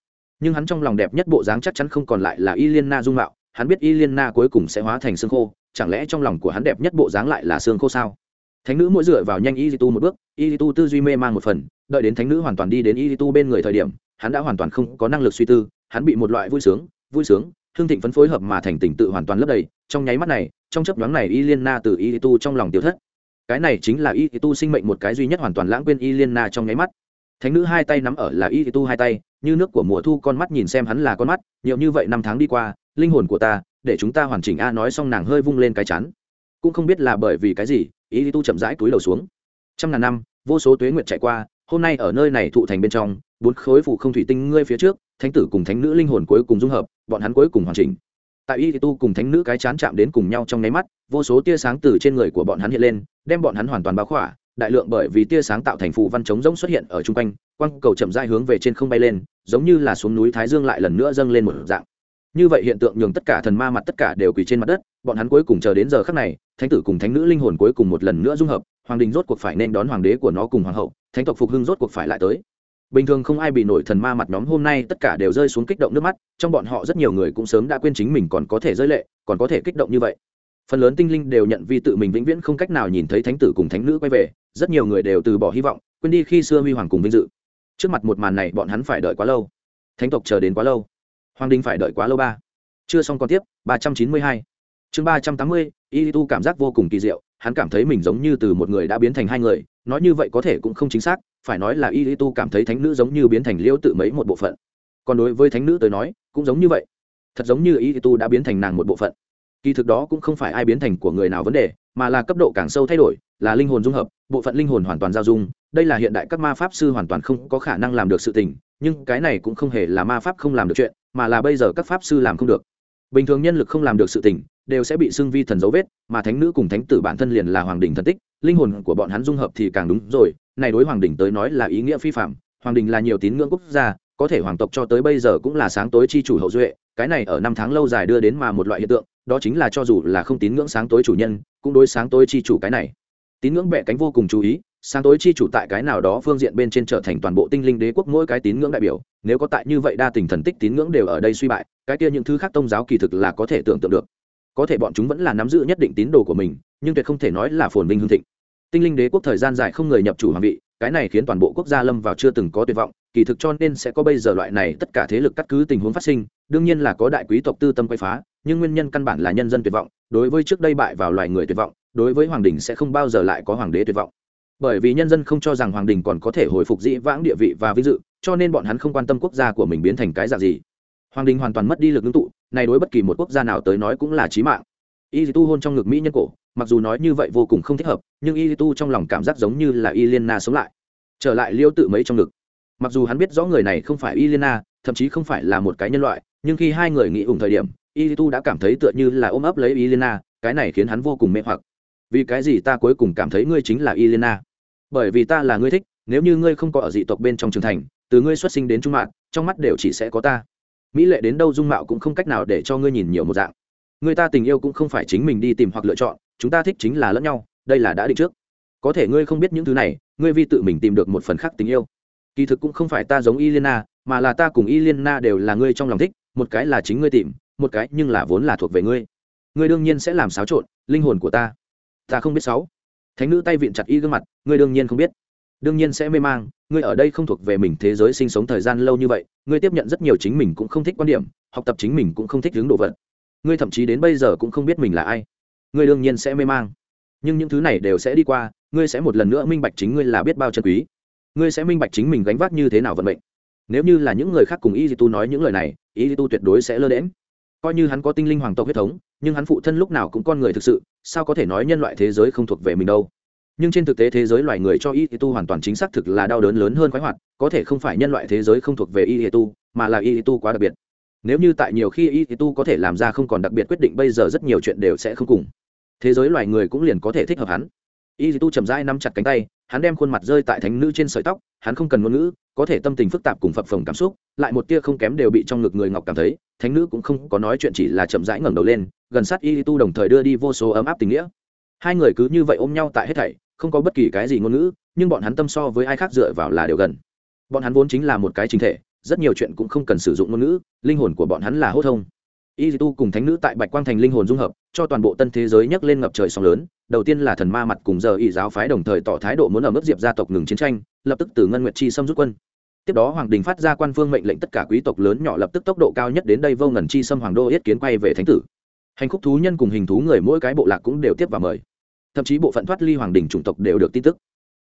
Nhưng hắn trong lòng đẹp nhất bộ dáng chắc chắn không còn lại là y liên na dung mạo, hắn biết y liên na cuối cùng sẽ hóa thành xương khô, chẳng lẽ trong lòng của hắn đẹp nhất bộ dáng lại là xương khô sao? Thánh nữ mỗi dựa vào nhanh y tu một bước, y tu tư duy mê mang một phần, đợi đến thánh nữ hoàn toàn đi đến y tu bên người thời điểm, hắn đã hoàn toàn không có năng lực suy tư, hắn bị một loại vui sướng vui sướng hương thịnh phấn phối hợp mà thành tình tự hoàn toàn lấp đầy, trong nháy mắt này, trong chấp nhoáng này y liên na từ y tu trong lòng tiêu thất. Cái này chính là y tu sinh mệnh một cái duy nhất hoàn toàn lãng quên y liên na trong nháy mắt. Thánh nữ hai tay nắm ở là y tu hai tay, như nước của mùa thu con mắt nhìn xem hắn là con mắt, nhiều như vậy năm tháng đi qua, linh hồn của ta, để chúng ta hoàn chỉnh a nói xong nàng hơi vung lên cái chắn cũng không biết là bởi vì cái gì, y tu chậm rãi túi đầu xuống. Trăm ngàn năm, vô số tuế nguyệt chạy qua, hôm nay ở nơi này thụ thành bên trong bốn khối phủ không thủy tinh ngươi phía trước, thánh tử cùng thánh nữ linh hồn cuối cùng dung hợp, bọn hắn cuối cùng hoàn chỉnh. Tại y tu cùng thánh nữ cái chán chạm đến cùng nhau trong nháy mắt, vô số tia sáng từ trên người của bọn hắn hiện lên, đem bọn hắn hoàn toàn báo khỏa, đại lượng bởi vì tia sáng tạo thành phụ văn chống rỗng xuất hiện ở chung quanh quăng cầu chậm rãi hướng về trên không bay lên, giống như là xuống núi thái dương lại lần nữa dâng lên một dạng. Như vậy hiện tượng nhường tất cả thần ma mặt tất cả đều quỳ trên mặt đất, bọn hắn cuối cùng chờ đến giờ khắc này, thánh tử cùng thánh nữ linh hồn cuối cùng một lần nữa dung hợp, hoàng đình rốt cuộc phải nên đón hoàng đế của nó cùng hoàng hậu, thánh tộc phục hưng rốt cuộc phải lại tới bình thường không ai bị nổi thần ma mặt nhóm hôm nay tất cả đều rơi xuống kích động nước mắt, trong bọn họ rất nhiều người cũng sớm đã quên chính mình còn có thể rơi lệ, còn có thể kích động như vậy. Phần lớn tinh linh đều nhận vi tự mình vĩnh viễn không cách nào nhìn thấy thánh tử cùng thánh nữ quay về, rất nhiều người đều từ bỏ hy vọng, quên đi khi xưa huy hoàng cùng vinh dự. Trước mặt một màn này bọn hắn phải đợi quá lâu. Thánh tộc chờ đến quá lâu. Hoàng đình phải đợi quá lâu ba. Chưa xong còn tiếp, ba trăm chín mươi hai. Chương ba trăm tám mươi y tu cảm giác vô cùng kỳ diệu, hắn cảm thấy mình giống như từ một người đã biến thành hai người nói như vậy có thể cũng không chính xác, phải nói là y tu cảm thấy thánh nữ giống như biến thành liễu tự mấy một bộ phận. Còn đối với thánh nữ tới nói, cũng giống như vậy. Thật giống như y tu đã biến thành nàng một bộ phận. Kỳ thực đó cũng không phải ai biến thành của người nào vấn đề, mà là cấp độ càng sâu thay đổi, là linh hồn dung hợp, bộ phận linh hồn hoàn toàn giao dung. Đây là hiện đại các ma pháp sư hoàn toàn không có khả năng làm được sự tình, nhưng cái này cũng không hề là ma pháp không làm được chuyện, mà là bây giờ các pháp sư làm không được bình thường nhân lực không làm được sự tình, đều sẽ bị xưng vi thần dấu vết, mà thánh nữ cùng thánh tử bản thân liền là hoàng đình thần tích, linh hồn của bọn hắn dung hợp thì càng đúng rồi, này đối hoàng đình tới nói là ý nghĩa phi phạm, hoàng đình là nhiều tín ngưỡng quốc gia, có thể hoàng tộc cho tới bây giờ cũng là sáng tối chi chủ hậu duệ, cái này ở năm tháng lâu dài đưa đến mà một loại hiện tượng, đó chính là cho dù là không tín ngưỡng sáng tối chủ nhân, cũng đối sáng tối chi chủ cái này. Tín ngưỡng bẹ cánh vô cùng chú ý sáng tối chi chủ tại cái nào đó phương diện bên trên trở thành toàn bộ tinh linh đế quốc mỗi cái tín ngưỡng đại biểu, nếu có tại như vậy đa tình thần tích tín ngưỡng đều ở đây suy bại, cái kia những thứ khác tôn giáo kỳ thực là có thể tưởng tượng được. Có thể bọn chúng vẫn là nắm giữ nhất định tín đồ của mình, nhưng tuyệt không thể nói là phồn vinh hương thịnh. Tinh linh đế quốc thời gian dài không người nhập chủ hoàng vị, cái này khiến toàn bộ quốc gia lâm vào chưa từng có tuyệt vọng, kỳ thực cho nên sẽ có bây giờ loại này tất cả thế lực cắt cứ tình huống phát sinh, đương nhiên là có đại quý tộc tư tâm quay phá, nhưng nguyên nhân căn bản là nhân dân tuyệt vọng, đối với trước đây bại vào loài người tuyệt vọng, đối với hoàng đình sẽ không bao giờ lại có hoàng đế tuyệt vọng bởi vì nhân dân không cho rằng hoàng đình còn có thể hồi phục dĩ vãng địa vị và vinh dự, cho nên bọn hắn không quan tâm quốc gia của mình biến thành cái dạng gì. Hoàng đình hoàn toàn mất đi lực ngưng tụ, này đối bất kỳ một quốc gia nào tới nói cũng là chí mạng. Y tu hôn trong ngực mỹ nhân cổ, mặc dù nói như vậy vô cùng không thích hợp, nhưng y tu trong lòng cảm giác giống như là y liên na sống lại, trở lại liêu tự mấy trong ngực. Mặc dù hắn biết rõ người này không phải y liên na thậm chí không phải là một cái nhân loại, nhưng khi hai người nghĩ ủng thời điểm, y tu đã cảm thấy tựa như là ôm ấp lấy y liên na cái này khiến hắn vô cùng mê hoặc. Vì cái gì ta cuối cùng cảm thấy ngươi chính là y liên na bởi vì ta là ngươi thích, nếu như ngươi không có ở dị tộc bên trong trường thành, từ ngươi xuất sinh đến trung mạng, trong mắt đều chỉ sẽ có ta. Mỹ lệ đến đâu dung mạo cũng không cách nào để cho ngươi nhìn nhiều một dạng. Người ta tình yêu cũng không phải chính mình đi tìm hoặc lựa chọn, chúng ta thích chính là lẫn nhau, đây là đã định trước. Có thể ngươi không biết những thứ này, ngươi vi tự mình tìm được một phần khác tình yêu. Kỳ thực cũng không phải ta giống y liên na mà là ta cùng y liên na đều là ngươi trong lòng thích, một cái là chính ngươi tìm, một cái nhưng là vốn là thuộc về ngươi. Ngươi đương nhiên sẽ làm xáo trộn, linh hồn của ta. Ta không biết sáu thánh nữ tay vịn chặt y gương mặt, ngươi đương nhiên không biết. Đương nhiên sẽ mê mang, ngươi ở đây không thuộc về mình thế giới sinh sống thời gian lâu như vậy, ngươi tiếp nhận rất nhiều chính mình cũng không thích quan điểm, học tập chính mình cũng không thích hướng đồ vật. Ngươi thậm chí đến bây giờ cũng không biết mình là ai. Ngươi đương nhiên sẽ mê mang. Nhưng những thứ này đều sẽ đi qua, ngươi sẽ một lần nữa minh bạch chính ngươi là biết bao chân quý. Ngươi sẽ minh bạch chính mình gánh vác như thế nào vận mệnh. Nếu như là những người khác cùng y Di tu nói những lời này, y Di tu tuyệt đối sẽ lơ đễm coi như hắn có tinh linh hoàng tộc huyết thống, nhưng hắn phụ thân lúc nào cũng con người thực sự sao có thể nói nhân loại thế giới không thuộc về mình đâu? Nhưng trên thực tế thế giới loài người cho y tu hoàn toàn chính xác thực là đau đớn lớn hơn khoái hoạt, có thể không phải nhân loại thế giới không thuộc về y tu, mà là y tu quá đặc biệt. Nếu như tại nhiều khi y tu có thể làm ra không còn đặc biệt quyết định, bây giờ rất nhiều chuyện đều sẽ không cùng. Thế giới loài người cũng liền có thể thích hợp hắn. Y tu chậm rãi nắm chặt cánh tay hắn đem khuôn mặt rơi tại thánh nữ trên sợi tóc, hắn không cần ngôn ngữ, có thể tâm tình phức tạp cùng phập phồng cảm xúc, lại một tia không kém đều bị trong ngực người ngọc cảm thấy, thánh nữ cũng không có nói chuyện chỉ là chậm rãi ngẩng đầu lên, gần sát y tu đồng thời đưa đi vô số ấm áp tình nghĩa. Hai người cứ như vậy ôm nhau tại hết thảy, không có bất kỳ cái gì ngôn ngữ, nhưng bọn hắn tâm so với ai khác dựa vào là đều gần. Bọn hắn vốn chính là một cái chính thể, rất nhiều chuyện cũng không cần sử dụng ngôn ngữ, linh hồn của bọn hắn là hốt thông y tu cùng thánh nữ tại bạch quang thành linh hồn dung hợp, cho toàn bộ tân thế giới nhấc lên ngập trời sóng lớn. Đầu tiên là thần ma mặt cùng giờ y giáo phái đồng thời tỏ thái độ muốn ở mức diệp gia tộc ngừng chiến tranh, lập tức từ ngân nguyệt chi xâm rút quân. Tiếp đó hoàng đình phát ra quan phương mệnh lệnh tất cả quý tộc lớn nhỏ lập tức tốc độ cao nhất đến đây vô ngần chi xâm hoàng đô yết kiến quay về thánh tử. Hành khúc thú nhân cùng hình thú người mỗi cái bộ lạc cũng đều tiếp và mời. Thậm chí bộ phận thoát ly hoàng đình chủng tộc đều được tin tức.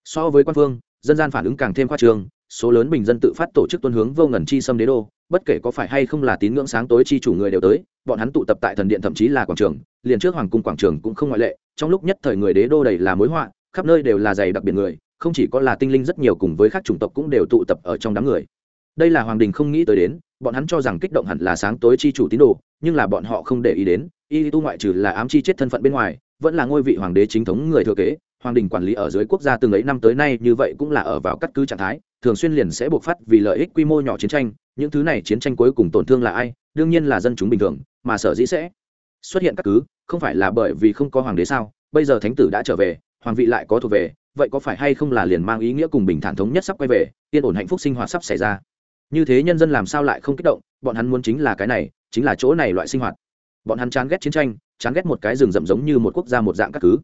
So với quan phương, dân gian phản ứng càng thêm khoa trương số lớn bình dân tự phát tổ chức tuân hướng vô ngần chi xâm đế đô, bất kể có phải hay không là tín ngưỡng sáng tối chi chủ người đều tới, bọn hắn tụ tập tại thần điện thậm chí là quảng trường, liền trước hoàng cung quảng trường cũng không ngoại lệ, trong lúc nhất thời người đế đô đầy là mối họa, khắp nơi đều là dày đặc biệt người, không chỉ có là tinh linh rất nhiều cùng với các chủng tộc cũng đều tụ tập ở trong đám người. Đây là hoàng đình không nghĩ tới đến, bọn hắn cho rằng kích động hẳn là sáng tối chi chủ tín đồ, nhưng là bọn họ không để ý đến, y tu ngoại trừ là ám chi chết thân phận bên ngoài, vẫn là ngôi vị hoàng đế chính thống người thừa kế, hoàng đình quản lý ở dưới quốc gia từng ấy năm tới nay như vậy cũng là ở vào cắt cứ trạng thái thường xuyên liền sẽ buộc phát vì lợi ích quy mô nhỏ chiến tranh, những thứ này chiến tranh cuối cùng tổn thương là ai? Đương nhiên là dân chúng bình thường, mà sở dĩ sẽ xuất hiện các cứ, không phải là bởi vì không có hoàng đế sao? Bây giờ thánh tử đã trở về, hoàng vị lại có thuộc về, vậy có phải hay không là liền mang ý nghĩa cùng bình thản thống nhất sắp quay về, yên ổn hạnh phúc sinh hoạt sắp xảy ra? Như thế nhân dân làm sao lại không kích động? Bọn hắn muốn chính là cái này, chính là chỗ này loại sinh hoạt. Bọn hắn chán ghét chiến tranh, chán ghét một cái rừng rậm giống như một quốc gia một dạng các cứ.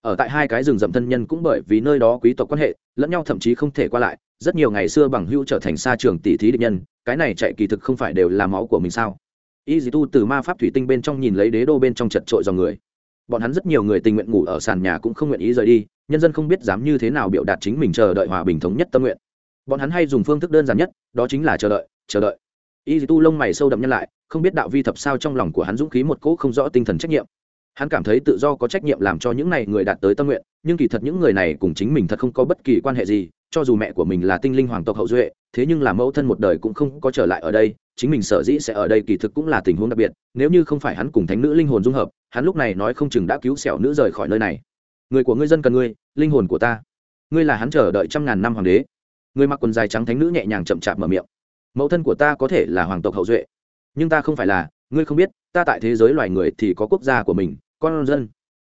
Ở tại hai cái rừng rậm thân nhân cũng bởi vì nơi đó quý tộc quan hệ, lẫn nhau thậm chí không thể qua lại rất nhiều ngày xưa bằng hữu trở thành xa trường tỷ thí địch nhân, cái này chạy kỳ thực không phải đều là máu của mình sao? Y dì tu từ ma pháp thủy tinh bên trong nhìn lấy đế đô bên trong chật trội dòng người. Bọn hắn rất nhiều người tình nguyện ngủ ở sàn nhà cũng không nguyện ý rời đi, nhân dân không biết dám như thế nào biểu đạt chính mình chờ đợi hòa bình thống nhất tâm nguyện. Bọn hắn hay dùng phương thức đơn giản nhất, đó chính là chờ đợi chờ đợi. Y tu lông mày sâu đậm nhân lại, không biết đạo vi thập sao trong lòng của hắn dũng khí một cỗ không rõ tinh thần trách nhiệm. Hắn cảm thấy tự do có trách nhiệm làm cho những này người đạt tới tâm nguyện, nhưng kỳ thật những người này cùng chính mình thật không có bất kỳ quan hệ gì cho dù mẹ của mình là tinh linh hoàng tộc hậu duệ, thế nhưng là mẫu thân một đời cũng không có trở lại ở đây, chính mình sở dĩ sẽ ở đây kỳ thực cũng là tình huống đặc biệt, nếu như không phải hắn cùng thánh nữ linh hồn dung hợp, hắn lúc này nói không chừng đã cứu xẻo nữ rời khỏi nơi này. Người của ngươi dân cần ngươi, linh hồn của ta. Ngươi là hắn chờ đợi trăm ngàn năm hoàng đế. Người mặc quần dài trắng thánh nữ nhẹ nhàng chậm chạp mở miệng. Mẫu thân của ta có thể là hoàng tộc hậu duệ. Nhưng ta không phải là, ngươi không biết, ta tại thế giới loài người thì có quốc gia của mình, con dân.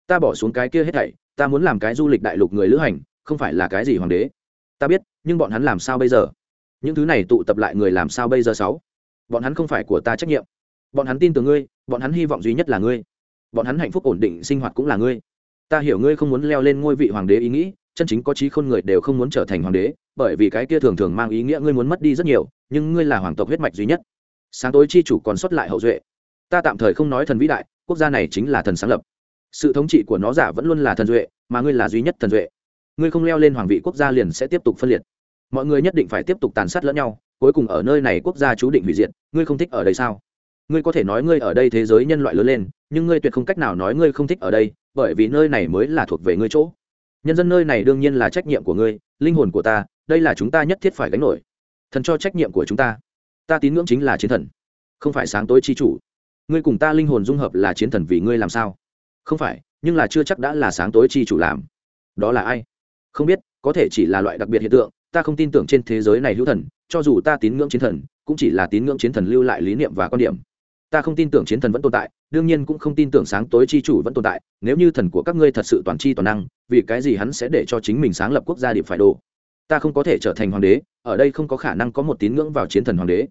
Ta bỏ xuống cái kia hết thảy, ta muốn làm cái du lịch đại lục người lữ hành, không phải là cái gì hoàng đế ta biết, nhưng bọn hắn làm sao bây giờ? Những thứ này tụ tập lại người làm sao bây giờ sáu? Bọn hắn không phải của ta trách nhiệm. Bọn hắn tin tưởng ngươi, bọn hắn hy vọng duy nhất là ngươi. Bọn hắn hạnh phúc ổn định, sinh hoạt cũng là ngươi. Ta hiểu ngươi không muốn leo lên ngôi vị hoàng đế ý nghĩ, chân chính có trí khôn người đều không muốn trở thành hoàng đế, bởi vì cái kia thường thường mang ý nghĩa ngươi muốn mất đi rất nhiều, nhưng ngươi là hoàng tộc huyết mạch duy nhất. Sáng tối chi chủ còn xuất lại hậu duệ. Ta tạm thời không nói thần vĩ đại, quốc gia này chính là thần sáng lập. Sự thống trị của nó giả vẫn luôn là thần duệ, mà ngươi là duy nhất thần duệ ngươi không leo lên hoàng vị quốc gia liền sẽ tiếp tục phân liệt. Mọi người nhất định phải tiếp tục tàn sát lẫn nhau, cuối cùng ở nơi này quốc gia chú định hủy diệt, ngươi không thích ở đây sao? Ngươi có thể nói ngươi ở đây thế giới nhân loại lớn lên, nhưng ngươi tuyệt không cách nào nói ngươi không thích ở đây, bởi vì nơi này mới là thuộc về ngươi chỗ. Nhân dân nơi này đương nhiên là trách nhiệm của ngươi, linh hồn của ta, đây là chúng ta nhất thiết phải gánh nổi. Thần cho trách nhiệm của chúng ta. Ta tín ngưỡng chính là chiến thần, không phải sáng tối chi chủ. Ngươi cùng ta linh hồn dung hợp là chiến thần vì ngươi làm sao? Không phải, nhưng là chưa chắc đã là sáng tối chi chủ làm. Đó là ai? Không biết, có thể chỉ là loại đặc biệt hiện tượng, ta không tin tưởng trên thế giới này hữu thần, cho dù ta tín ngưỡng chiến thần, cũng chỉ là tín ngưỡng chiến thần lưu lại lý niệm và quan điểm. Ta không tin tưởng chiến thần vẫn tồn tại, đương nhiên cũng không tin tưởng sáng tối chi chủ vẫn tồn tại, nếu như thần của các ngươi thật sự toàn c h i toàn năng, vì cái gì hắn sẽ để cho chính mình sáng lập quốc gia điệp phải đồ? Ta không có thể trở thành hoàng đế, ở đây không có khả năng có một tín ngưỡng vào chiến thần hoàng đế.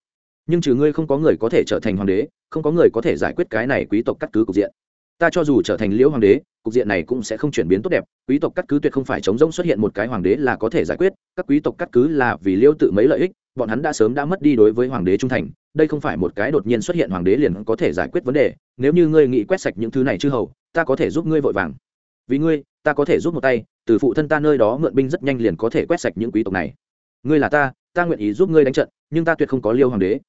Nhưng trừ ngươi không có người có thể trở thành hoàng đế, không có người có thể giải quyết cái này quý tộc cắt cứ cục diện ta cho dù trở thành liễu hoàng đế, cục diện này cũng sẽ không chuyển biến tốt đẹp, quý tộc cắt cứ tuyệt không phải chống rỗng xuất hiện một cái hoàng đế là có thể giải quyết, các quý tộc cắt cứ là vì liễu tự mấy lợi ích, bọn hắn đã sớm đã mất đi đối với hoàng đế trung thành, đây không phải một cái đột nhiên xuất hiện hoàng đế liền có thể giải quyết vấn đề, nếu như ngươi nghĩ quét sạch những thứ này chư hầu, ta có thể giúp ngươi vội vàng. Vì ngươi, ta có thể giúp một tay, từ phụ thân ta nơi đó mượn binh rất nhanh liền có thể quét sạch những quý tộc này. Ngươi là ta ta nguyện ý giúp ngươi đánh trận, nhưng ta tuyệt không có liêu hoàng đế.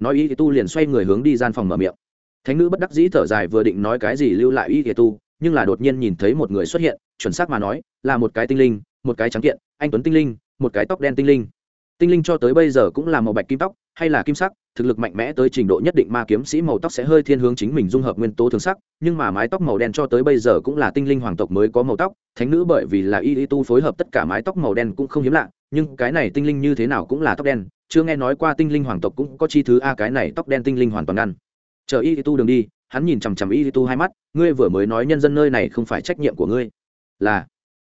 Nói ý thì tu liền xoay người hướng đi gian phòng mở miệng thánh nữ bất đắc dĩ thở dài vừa định nói cái gì lưu lại y thì tu, nhưng là đột nhiên nhìn thấy một người xuất hiện, chuẩn xác mà nói, là một cái tinh linh, một cái trắng kiện, anh tuấn tinh linh, một cái tóc đen tinh linh. Tinh linh cho tới bây giờ cũng là màu bạch kim tóc, hay là kim sắc, thực lực mạnh mẽ tới trình độ nhất định ma kiếm sĩ màu tóc sẽ hơi thiên hướng chính mình dung hợp nguyên tố thường sắc, nhưng mà mái tóc màu đen cho tới bây giờ cũng là tinh linh hoàng tộc mới có màu tóc, thánh nữ bởi vì là y y tu phối hợp tất cả mái tóc màu đen cũng không hiếm lạ, nhưng cái này tinh linh như thế nào cũng là tóc đen, chưa nghe nói qua tinh linh hoàng tộc cũng có chi thứ a, cái này tóc đen tinh linh hoàn toàn ngăn chờ y tu đường đi, hắn nhìn chằm chằm y y tu hai mắt, ngươi vừa mới nói nhân dân nơi này không phải trách nhiệm của ngươi. Là.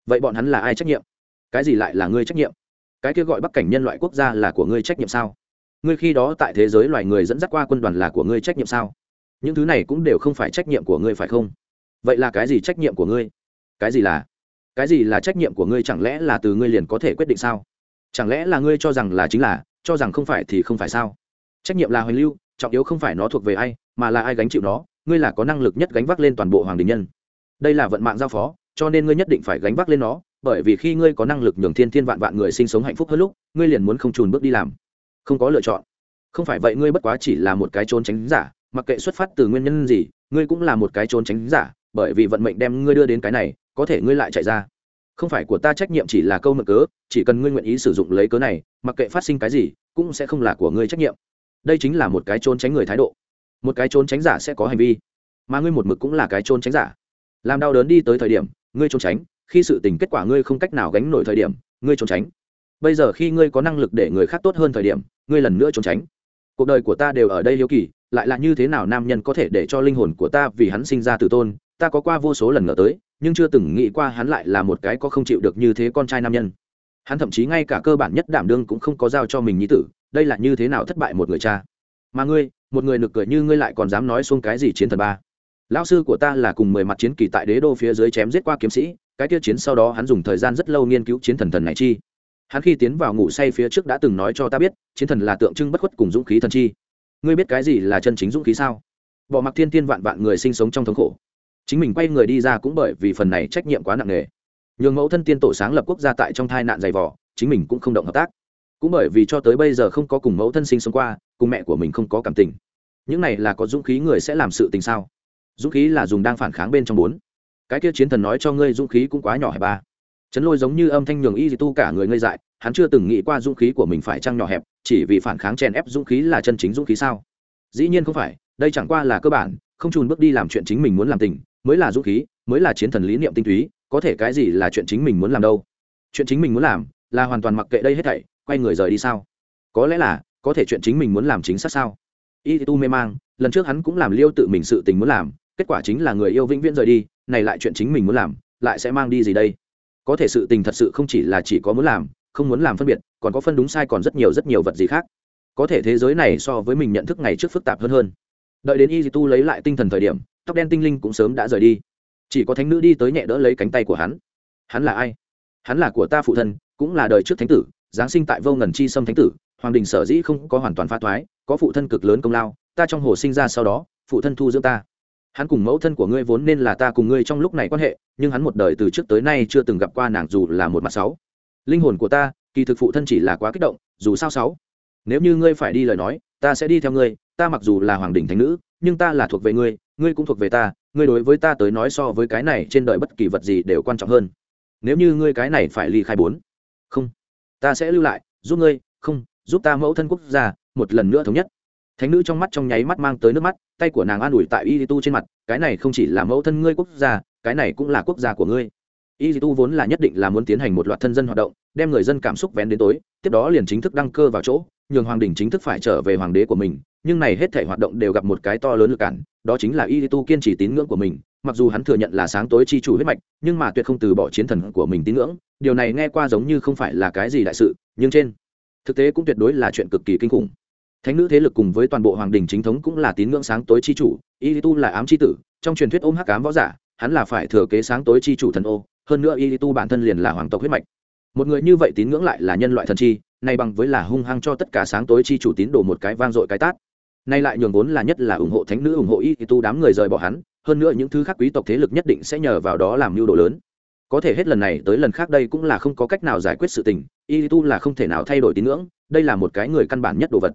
Vậy bọn hắn là ai trách nhiệm? Cái gì lại là ngươi trách nhiệm? Cái kia gọi bắc cảnh nhân loại quốc gia là của ngươi trách nhiệm sao? Ngươi khi đó tại thế giới loài người dẫn dắt qua quân đoàn là của ngươi trách nhiệm sao? Những thứ này cũng đều không phải trách nhiệm của ngươi phải không? Vậy là cái gì trách nhiệm của ngươi? Cái gì là? Cái gì là trách nhiệm của ngươi chẳng lẽ là từ ngươi liền có thể quyết định sao? Chẳng lẽ là ngươi cho rằng là chính là, cho rằng không phải thì không phải sao? Trách nhiệm là hoành lưu, trọng yếu không phải nó thuộc về ai mà là ai gánh chịu nó, ngươi là có năng lực nhất gánh vác lên toàn bộ hoàng đình nhân. Đây là vận mạng giao phó, cho nên ngươi nhất định phải gánh vác lên nó, bởi vì khi ngươi có năng lực nhường thiên thiên vạn vạn người sinh sống hạnh phúc hơn lúc, ngươi liền muốn không trùn bước đi làm. Không có lựa chọn. Không phải vậy ngươi bất quá chỉ là một cái trốn tránh giả, mặc kệ xuất phát từ nguyên nhân gì, ngươi cũng là một cái trốn tránh giả, bởi vì vận mệnh đem ngươi đưa đến cái này, có thể ngươi lại chạy ra. Không phải của ta trách nhiệm chỉ là câu mực cớ, chỉ cần ngươi nguyện ý sử dụng lấy cớ này, mặc kệ phát sinh cái gì, cũng sẽ không là của ngươi trách nhiệm. Đây chính là một cái trốn tránh người thái độ một cái trốn tránh giả sẽ có hành vi, mà ngươi một mực cũng là cái trốn tránh giả. Làm đau đớn đi tới thời điểm, ngươi trốn tránh, khi sự tình kết quả ngươi không cách nào gánh nổi thời điểm, ngươi trốn tránh. Bây giờ khi ngươi có năng lực để người khác tốt hơn thời điểm, ngươi lần nữa trốn tránh. Cuộc đời của ta đều ở đây hiếu kỳ, lại là như thế nào nam nhân có thể để cho linh hồn của ta vì hắn sinh ra từ tôn, ta có qua vô số lần ngờ tới, nhưng chưa từng nghĩ qua hắn lại là một cái có không chịu được như thế con trai nam nhân. Hắn thậm chí ngay cả cơ bản nhất đảm đương cũng không có giao cho mình nhi tử, đây là như thế nào thất bại một người cha. Mà ngươi một người nực cười như ngươi lại còn dám nói xuống cái gì chiến thần ba. Lão sư của ta là cùng mười mặt chiến kỳ tại đế đô phía dưới chém giết qua kiếm sĩ, cái tiêu chiến sau đó hắn dùng thời gian rất lâu nghiên cứu chiến thần thần này chi. Hắn khi tiến vào ngủ say phía trước đã từng nói cho ta biết, chiến thần là tượng trưng bất khuất cùng dũng khí thần chi. Ngươi biết cái gì là chân chính dũng khí sao? Bỏ mặc thiên thiên vạn vạn người sinh sống trong thống khổ. Chính mình quay người đi ra cũng bởi vì phần này trách nhiệm quá nặng nề. Nhường mẫu thân tiên tổ sáng lập quốc gia tại trong thai nạn dày vỏ chính mình cũng không động hợp tác. Cũng bởi vì cho tới bây giờ không có cùng mẫu thân sinh sống qua cùng mẹ của mình không có cảm tình. Những này là có dũng khí người sẽ làm sự tình sao? Dũng khí là dùng đang phản kháng bên trong bốn. Cái kia chiến thần nói cho ngươi dũng khí cũng quá nhỏ hẹp ba. Chấn lôi giống như âm thanh nhường y di tu cả người ngây dại, hắn chưa từng nghĩ qua dũng khí của mình phải trăng nhỏ hẹp, chỉ vì phản kháng chèn ép dũng khí là chân chính dũng khí sao? Dĩ nhiên không phải, đây chẳng qua là cơ bản, không trùn bước đi làm chuyện chính mình muốn làm tình, mới là dũng khí, mới là chiến thần lý niệm tinh túy, có thể cái gì là chuyện chính mình muốn làm đâu? Chuyện chính mình muốn làm, là hoàn toàn mặc kệ đây hết thảy, quay người rời đi sao? Có lẽ là có thể chuyện chính mình muốn làm chính xác sao? Y tu mê mang, lần trước hắn cũng làm liêu tự mình sự tình muốn làm, kết quả chính là người yêu vĩnh viễn rời đi, này lại chuyện chính mình muốn làm, lại sẽ mang đi gì đây? Có thể sự tình thật sự không chỉ là chỉ có muốn làm, không muốn làm phân biệt, còn có phân đúng sai còn rất nhiều rất nhiều vật gì khác. Có thể thế giới này so với mình nhận thức ngày trước phức tạp hơn hơn. Đợi đến y tu lấy lại tinh thần thời điểm, tóc đen tinh linh cũng sớm đã rời đi. Chỉ có thánh nữ đi tới nhẹ đỡ lấy cánh tay của hắn. Hắn là ai? Hắn là của ta phụ thân, cũng là đời trước thánh tử, giáng sinh tại vô ngần chi sâm thánh tử hoàng đình sở dĩ không có hoàn toàn pha thoái, có phụ thân cực lớn công lao, ta trong hồ sinh ra sau đó, phụ thân thu dưỡng ta. Hắn cùng mẫu thân của ngươi vốn nên là ta cùng ngươi trong lúc này quan hệ, nhưng hắn một đời từ trước tới nay chưa từng gặp qua nàng dù là một mặt sáu. Linh hồn của ta, kỳ thực phụ thân chỉ là quá kích động, dù sao sáu. Nếu như ngươi phải đi lời nói, ta sẽ đi theo ngươi, ta mặc dù là hoàng đình thánh nữ, nhưng ta là thuộc về ngươi ngươi cũng thuộc về ta, ngươi đối với ta tới nói so với cái này trên đời bất kỳ vật gì đều quan trọng hơn. Nếu như ngươi cái này phải ly khai bốn. Không. Ta sẽ lưu lại, giúp ngươi, không giúp ta mẫu thân quốc gia một lần nữa thống nhất. Thánh nữ trong mắt trong nháy mắt mang tới nước mắt, tay của nàng an ủi tại y tu trên mặt, cái này không chỉ là mẫu thân ngươi quốc gia, cái này cũng là quốc gia của ngươi. Y tu vốn là nhất định là muốn tiến hành một loạt thân dân hoạt động, đem người dân cảm xúc vén đến tối, tiếp đó liền chính thức đăng cơ vào chỗ, nhường hoàng đình chính thức phải trở về hoàng đế của mình, nhưng này hết thể hoạt động đều gặp một cái to lớn lực cản, đó chính là y tu kiên trì tín ngưỡng của mình, mặc dù hắn thừa nhận là sáng tối chi chủ huyết mạch, nhưng mà tuyệt không từ bỏ chiến thần của mình tín ngưỡng, điều này nghe qua giống như không phải là cái gì đại sự, nhưng trên thực tế cũng tuyệt đối là chuyện cực kỳ kinh khủng. Thánh nữ thế lực cùng với toàn bộ hoàng đình chính thống cũng là tín ngưỡng sáng tối chi chủ y tu là ám chi tử, trong truyền thuyết ôm hắc ám võ giả, hắn là phải thừa kế sáng tối chi chủ thần ô, hơn nữa y tu bản thân liền là hoàng tộc huyết mạch. Một người như vậy tín ngưỡng lại là nhân loại thần chi, nay bằng với là hung hăng cho tất cả sáng tối chi chủ tín đồ một cái vang dội cái tát. Nay lại nhường vốn là nhất là ủng hộ thánh nữ, ủng hộ y tu đám người rời bỏ hắn, hơn nữa những thứ khác quý tộc thế lực nhất định sẽ nhờ vào đó làm mưu đồ lớn có thể hết lần này tới lần khác đây cũng là không có cách nào giải quyết sự tình, y tu là không thể nào thay đổi tín ngưỡng, đây là một cái người căn bản nhất đồ vật.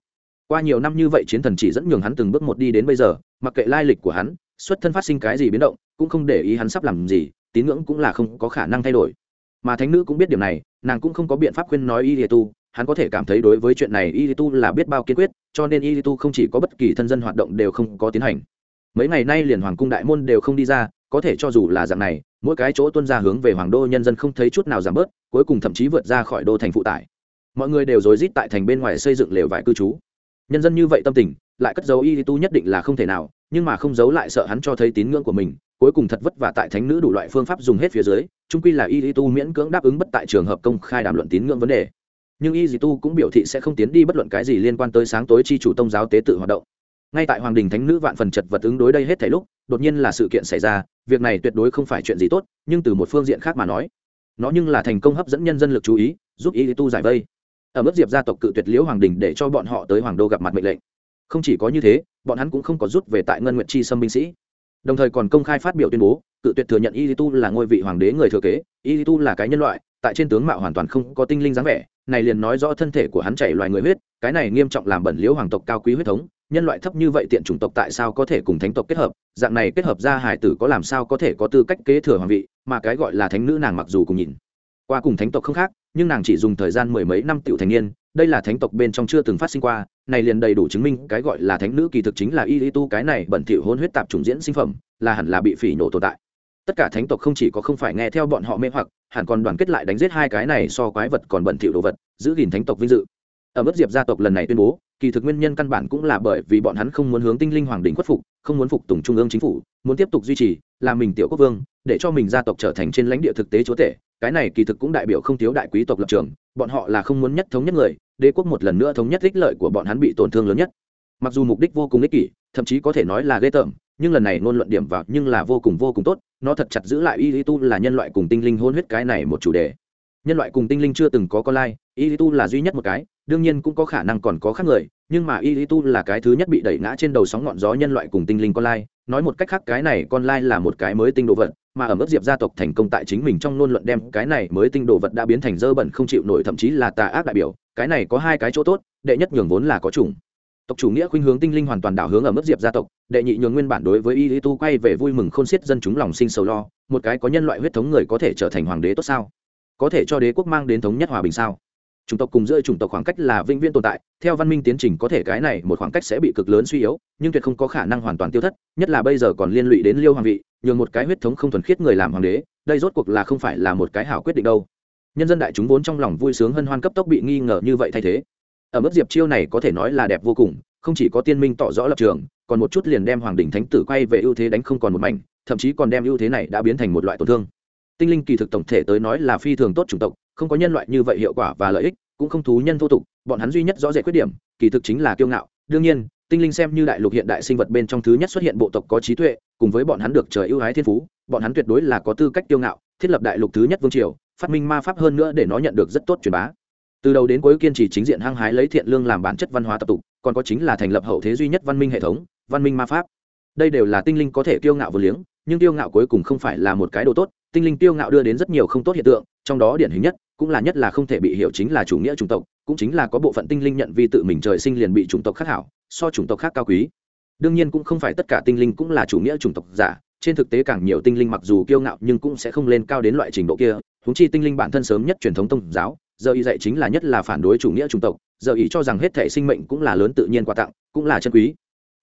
Qua nhiều năm như vậy chiến thần chỉ dẫn nhường hắn từng bước một đi đến bây giờ, mặc kệ lai lịch của hắn, xuất thân phát sinh cái gì biến động, cũng không để ý hắn sắp làm gì, tín ngưỡng cũng là không có khả năng thay đổi. Mà thánh nữ cũng biết điểm này, nàng cũng không có biện pháp khuyên nói y tu, hắn có thể cảm thấy đối với chuyện này y tu là biết bao kiên quyết, cho nên y tu không chỉ có bất kỳ thân dân hoạt động đều không có tiến hành. Mấy ngày nay liền hoàng cung đại môn đều không đi ra, có thể cho dù là dạng này mỗi cái chỗ tuân ra hướng về hoàng đô nhân dân không thấy chút nào giảm bớt, cuối cùng thậm chí vượt ra khỏi đô thành phụ tải. Mọi người đều rối rít tại thành bên ngoài xây dựng lều vải cư trú. Nhân dân như vậy tâm tình, lại cất giấu y tu nhất định là không thể nào, nhưng mà không giấu lại sợ hắn cho thấy tín ngưỡng của mình, cuối cùng thật vất vả tại thánh nữ đủ loại phương pháp dùng hết phía dưới trung quy là y tu miễn cưỡng đáp ứng bất tại trường hợp công khai đàm luận tín ngưỡng vấn đề. Nhưng y dì tu cũng biểu thị sẽ không tiến đi bất luận cái gì liên quan tới sáng tối chi chủ tông giáo tế tự hoạt động. Ngay tại hoàng đình thánh nữ vạn phần chật vật ứng đối đây hết thảy lúc, đột nhiên là sự kiện xảy ra việc này tuyệt đối không phải chuyện gì tốt, nhưng từ một phương diện khác mà nói, nó nhưng là thành công hấp dẫn nhân dân lực chú ý, giúp ý tu giải vây. Ở mức diệp gia tộc cự tuyệt liễu hoàng đình để cho bọn họ tới hoàng đô gặp mặt mệnh lệnh. Không chỉ có như thế, bọn hắn cũng không có rút về tại ngân nguyện chi xâm binh sĩ. Đồng thời còn công khai phát biểu tuyên bố, cự tuyệt thừa nhận y tu là ngôi vị hoàng đế người thừa kế, y tu là cái nhân loại, tại trên tướng mạo hoàn toàn không có tinh linh dáng vẻ, này liền nói rõ thân thể của hắn chảy loài người huyết, cái này nghiêm trọng làm bẩn liễu hoàng tộc cao quý huyết thống nhân loại thấp như vậy tiện chủng tộc tại sao có thể cùng thánh tộc kết hợp? Dạng này kết hợp ra hải tử có làm sao có thể có tư cách kế thừa hoàng vị, mà cái gọi là thánh nữ nàng mặc dù cùng nhìn qua cùng thánh tộc không khác, nhưng nàng chỉ dùng thời gian mười mấy năm tiểu thành niên, đây là thánh tộc bên trong chưa từng phát sinh qua, này liền đầy đủ chứng minh cái gọi là thánh nữ kỳ thực chính là y lý tu cái này bẩn thỉu hôn huyết tạp chủng diễn sinh phẩm, là hẳn là bị phỉ nổ tồn tại. Tất cả thánh tộc không chỉ có không phải nghe theo bọn họ mê hoặc, hẳn còn đoàn kết lại đánh giết hai cái này so quái vật còn bẩn thỉu đồ vật, giữ gìn thánh tộc vinh dự ở mức diệp gia tộc lần này tuyên bố, kỳ thực nguyên nhân căn bản cũng là bởi vì bọn hắn không muốn hướng tinh linh hoàng đình khuất phục, không muốn phục tùng trung ương chính phủ, muốn tiếp tục duy trì làm mình tiểu quốc vương, để cho mình gia tộc trở thành trên lãnh địa thực tế chúa tể. Cái này kỳ thực cũng đại biểu không thiếu đại quý tộc lập trường, bọn họ là không muốn nhất thống nhất người, đế quốc một lần nữa thống nhất ích lợi của bọn hắn bị tổn thương lớn nhất. Mặc dù mục đích vô cùng ích kỷ, thậm chí có thể nói là ghê tởm, nhưng lần này ngôn luận điểm vào nhưng là vô cùng vô cùng tốt, nó thật chặt giữ lại y tu là nhân loại cùng tinh linh hôn huyết cái này một chủ đề. Nhân loại cùng tinh linh chưa từng có con lai y tu là duy nhất một cái đương nhiên cũng có khả năng còn có khác người, nhưng mà y tu là cái thứ nhất bị đẩy ngã trên đầu sóng ngọn gió nhân loại cùng tinh linh con lai. Nói một cách khác, cái này con lai là một cái mới tinh đồ vật, mà ở mức diệp gia tộc thành công tại chính mình trong luôn luận đem cái này mới tinh đồ vật đã biến thành dơ bẩn không chịu nổi, thậm chí là tà ác đại biểu, cái này có hai cái chỗ tốt, đệ nhất nhường vốn là có chủng. Tộc chủ nghĩa khuynh hướng tinh linh hoàn toàn đảo hướng ở mức diệp gia tộc, đệ nhị nhường nguyên bản đối với y lý tu quay về vui mừng khôn xiết dân chúng lòng sinh sầu lo, một cái có nhân loại huyết thống người có thể trở thành hoàng đế tốt sao? Có thể cho đế quốc mang đến thống nhất hòa bình sao? Chủng tộc cùng giữa chủng tộc khoảng cách là vĩnh viễn tồn tại, theo văn minh tiến trình có thể cái này một khoảng cách sẽ bị cực lớn suy yếu, nhưng tuyệt không có khả năng hoàn toàn tiêu thất, nhất là bây giờ còn liên lụy đến liêu hoàng vị, nhường một cái huyết thống không thuần khiết người làm hoàng đế, đây rốt cuộc là không phải là một cái hảo quyết định đâu. Nhân dân đại chúng vốn trong lòng vui sướng hân hoan cấp tốc bị nghi ngờ như vậy thay thế. Ở mức diệp chiêu này có thể nói là đẹp vô cùng, không chỉ có tiên minh tỏ rõ lập trường, còn một chút liền đem hoàng đỉnh thánh tử quay về ưu thế đánh không còn một mảnh, thậm chí còn đem ưu thế này đã biến thành một loại tổn thương. Tinh linh kỳ thực tổng thể tới nói là phi thường tốt chủng tộc không có nhân loại như vậy hiệu quả và lợi ích, cũng không thú nhân thô tục, bọn hắn duy nhất rõ rệt khuyết điểm, kỳ thực chính là kiêu ngạo. Đương nhiên, tinh linh xem như đại lục hiện đại sinh vật bên trong thứ nhất xuất hiện bộ tộc có trí tuệ, cùng với bọn hắn được trời ưu ái thiên phú, bọn hắn tuyệt đối là có tư cách kiêu ngạo, thiết lập đại lục thứ nhất vương triều, phát minh ma pháp hơn nữa để nó nhận được rất tốt truyền bá. Từ đầu đến cuối kiên trì chính diện hăng hái lấy thiện lương làm bản chất văn hóa tập tục, còn có chính là thành lập hậu thế duy nhất văn minh hệ thống, văn minh ma pháp. Đây đều là tinh linh có thể kiêu ngạo vừa liếng, nhưng kiêu ngạo cuối cùng không phải là một cái đồ tốt, tinh linh kiêu ngạo đưa đến rất nhiều không tốt hiện tượng, trong đó điển hình nhất cũng là nhất là không thể bị hiểu chính là chủ nghĩa chủng tộc, cũng chính là có bộ phận tinh linh nhận vi tự mình trời sinh liền bị chủng tộc khác hảo, so chủng tộc khác cao quý. Đương nhiên cũng không phải tất cả tinh linh cũng là chủ nghĩa chủng tộc giả, trên thực tế càng nhiều tinh linh mặc dù kiêu ngạo nhưng cũng sẽ không lên cao đến loại trình độ kia. Húng chi tinh linh bản thân sớm nhất truyền thống tôn giáo, giờ ý dạy chính là nhất là phản đối chủ nghĩa chủng tộc, giờ ý cho rằng hết thể sinh mệnh cũng là lớn tự nhiên quà tặng, cũng là chân quý.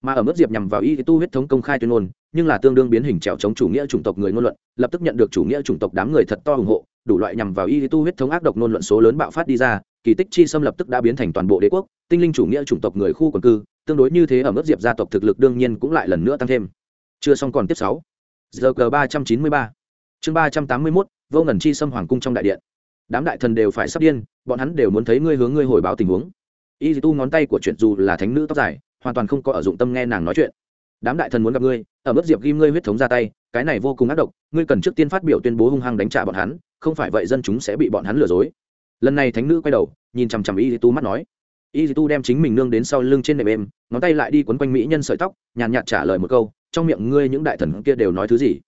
Mà ở mức diệp nhằm vào y tu huyết thống công khai tuyên ngôn, nhưng là tương đương biến hình trèo chống chủ nghĩa chủng tộc người ngôn luận, lập tức nhận được chủ nghĩa chủng tộc đám người thật to ủng hộ đủ loại nhằm vào y tu huyết thống ác độc nôn luận số lớn bạo phát đi ra, kỳ tích chi xâm lập tức đã biến thành toàn bộ đế quốc, tinh linh chủ nghĩa chủng tộc người khu quần cư, tương đối như thế ở mức diệp gia tộc thực lực đương nhiên cũng lại lần nữa tăng thêm. Chưa xong còn tiếp sáu. Giờ g ba trăm chín mươi ba. Chương ba trăm tám mươi mốt, vô ngần chi xâm hoàng cung trong đại điện. Đám đại thần đều phải sắp điên, bọn hắn đều muốn thấy ngươi hướng ngươi hồi báo tình huống. Y tu ngón tay của chuyện dù là thánh nữ tóc dài, hoàn toàn không có ở dụng tâm nghe nàng nói chuyện. Đám đại thần muốn gặp ngươi, ở mức diệp ghim ngươi huyết thống ra tay, cái này vô cùng ác độc, ngươi cần trước tiên phát biểu tuyên bố hung hăng đánh trả bọn hắn không phải vậy dân chúng sẽ bị bọn hắn lừa dối. Lần này thánh nữ quay đầu, nhìn chằm chằm y tu mắt nói, y tu đem chính mình nương đến sau lưng trên nệm êm, ngón tay lại đi quấn quanh mỹ nhân sợi tóc, nhàn nhạt trả lời một câu, trong miệng ngươi những đại thần kia đều nói thứ gì?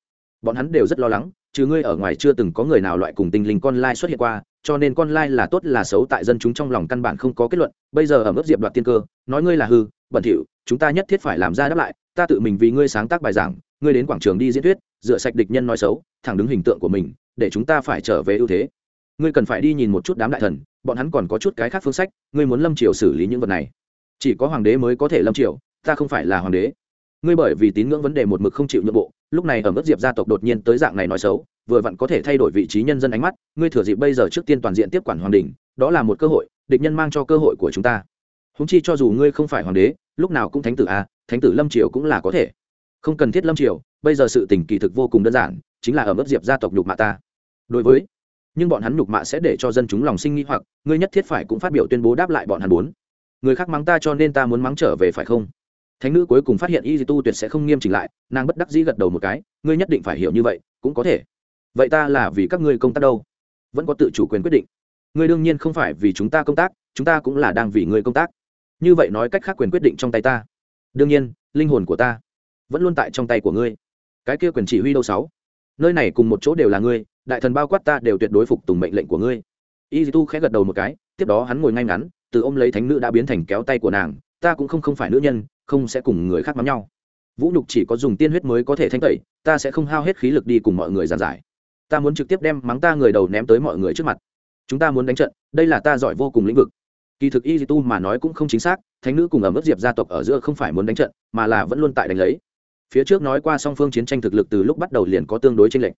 Bọn hắn đều rất lo lắng chứ ngươi ở ngoài chưa từng có người nào loại cùng tinh linh con lai xuất hiện qua, cho nên con lai là tốt là xấu tại dân chúng trong lòng căn bản không có kết luận, bây giờ ở mức diệp đoạt tiên cơ, nói ngươi là hư, bẩn thỉu, chúng ta nhất thiết phải làm ra đáp lại, ta tự mình vì ngươi sáng tác bài giảng, ngươi đến quảng trường đi diễn thuyết rửa sạch địch nhân nói xấu thẳng đứng hình tượng của mình để chúng ta phải trở về ưu thế. Ngươi cần phải đi nhìn một chút đám đại thần bọn hắn còn có chút cái khác phương sách ngươi muốn lâm triều xử lý những vật này. Chỉ có hoàng đế mới có thể lâm triều ta không phải là hoàng đế. Ngươi bởi vì tín ngưỡng vấn đề một mực không chịu nhượng bộ lúc này ở mức diệp gia tộc đột nhiên tới dạng này nói xấu vừa vặn có thể thay đổi vị trí nhân dân ánh mắt ngươi thừa dịp bây giờ trước tiên toàn diện tiếp quản hoàng đình đó là một cơ hội địch nhân mang cho cơ hội của chúng ta. Húng chi cho dù ngươi không phải hoàng đế lúc nào cũng thánh tử a à, thánh tử lâm triều cũng là có thể không cần thiết lâm triều, bây giờ sự tình kỳ thực vô cùng đơn giản, chính là ở mức diệp gia tộc nhục mạ ta. Đối với, nhưng bọn hắn nhục mạ sẽ để cho dân chúng lòng sinh nghi hoặc, ngươi nhất thiết phải cũng phát biểu tuyên bố đáp lại bọn hắn muốn. Người khác mắng ta cho nên ta muốn mắng trở về phải không? Thánh nữ cuối cùng phát hiện y tu tuyệt sẽ không nghiêm chỉnh lại, nàng bất đắc dĩ gật đầu một cái, ngươi nhất định phải hiểu như vậy, cũng có thể. Vậy ta là vì các ngươi công tác đâu? Vẫn có tự chủ quyền quyết định. Ngươi đương nhiên không phải vì chúng ta công tác, chúng ta cũng là đang vì ngươi công tác. Như vậy nói cách khác quyền quyết định trong tay ta. Đương nhiên, linh hồn của ta vẫn luôn tại trong tay của ngươi. Cái kia quyền chỉ huy đâu sáu? Nơi này cùng một chỗ đều là ngươi, đại thần bao quát ta đều tuyệt đối phục tùng mệnh lệnh của ngươi. Y tu khẽ gật đầu một cái, tiếp đó hắn ngồi ngay ngắn, từ ôm lấy thánh nữ đã biến thành kéo tay của nàng, ta cũng không không phải nữ nhân, không sẽ cùng người khác mắm nhau. Vũ nhục chỉ có dùng tiên huyết mới có thể thanh tẩy, ta sẽ không hao hết khí lực đi cùng mọi người giàn giải. Ta muốn trực tiếp đem mắng ta người đầu ném tới mọi người trước mặt. Chúng ta muốn đánh trận, đây là ta giỏi vô cùng lĩnh vực. Kỳ thực y tu mà nói cũng không chính xác, thánh nữ cùng ở mức diệp gia tộc ở giữa không phải muốn đánh trận, mà là vẫn luôn tại đánh lấy phía trước nói qua song phương chiến tranh thực lực từ lúc bắt đầu liền có tương đối tranh lệch.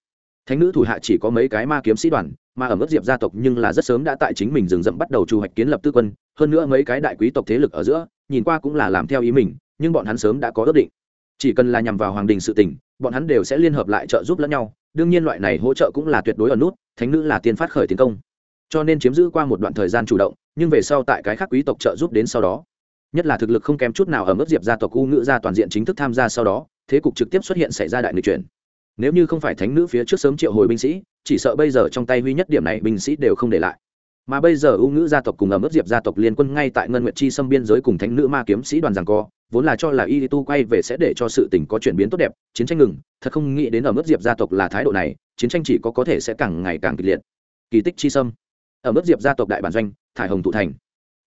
Thánh nữ thủ hạ chỉ có mấy cái ma kiếm sĩ đoàn, mà ở mức diệp gia tộc nhưng là rất sớm đã tại chính mình dừng dậm bắt đầu trù hoạch kiến lập tư quân, hơn nữa mấy cái đại quý tộc thế lực ở giữa, nhìn qua cũng là làm theo ý mình, nhưng bọn hắn sớm đã có ước định. Chỉ cần là nhằm vào hoàng đình sự tỉnh bọn hắn đều sẽ liên hợp lại trợ giúp lẫn nhau, đương nhiên loại này hỗ trợ cũng là tuyệt đối ở nút, thánh nữ là tiên phát khởi tiến công. Cho nên chiếm giữ qua một đoạn thời gian chủ động, nhưng về sau tại cái khác quý tộc trợ giúp đến sau đó nhất là thực lực không kém chút nào ở mức diệp gia tộc u ngữ gia toàn diện chính thức tham gia sau đó, thế cục trực tiếp xuất hiện xảy ra đại nghịch chuyển. Nếu như không phải thánh nữ phía trước sớm triệu hồi binh sĩ, chỉ sợ bây giờ trong tay huy nhất điểm này binh sĩ đều không để lại. Mà bây giờ U ngữ gia tộc cùng ở mức diệp gia tộc liên quân ngay tại ngân nguyệt chi xâm biên giới cùng thánh nữ ma kiếm sĩ đoàn giằng co, vốn là cho là y tu quay về sẽ để cho sự tình có chuyển biến tốt đẹp, chiến tranh ngừng, thật không nghĩ đến ở mức diệp gia tộc là thái độ này, chiến tranh chỉ có có thể sẽ càng ngày càng kịch liệt. Kỳ tích chi sâm. Ở mức diệp gia tộc đại bản doanh, thải hồng thụ thành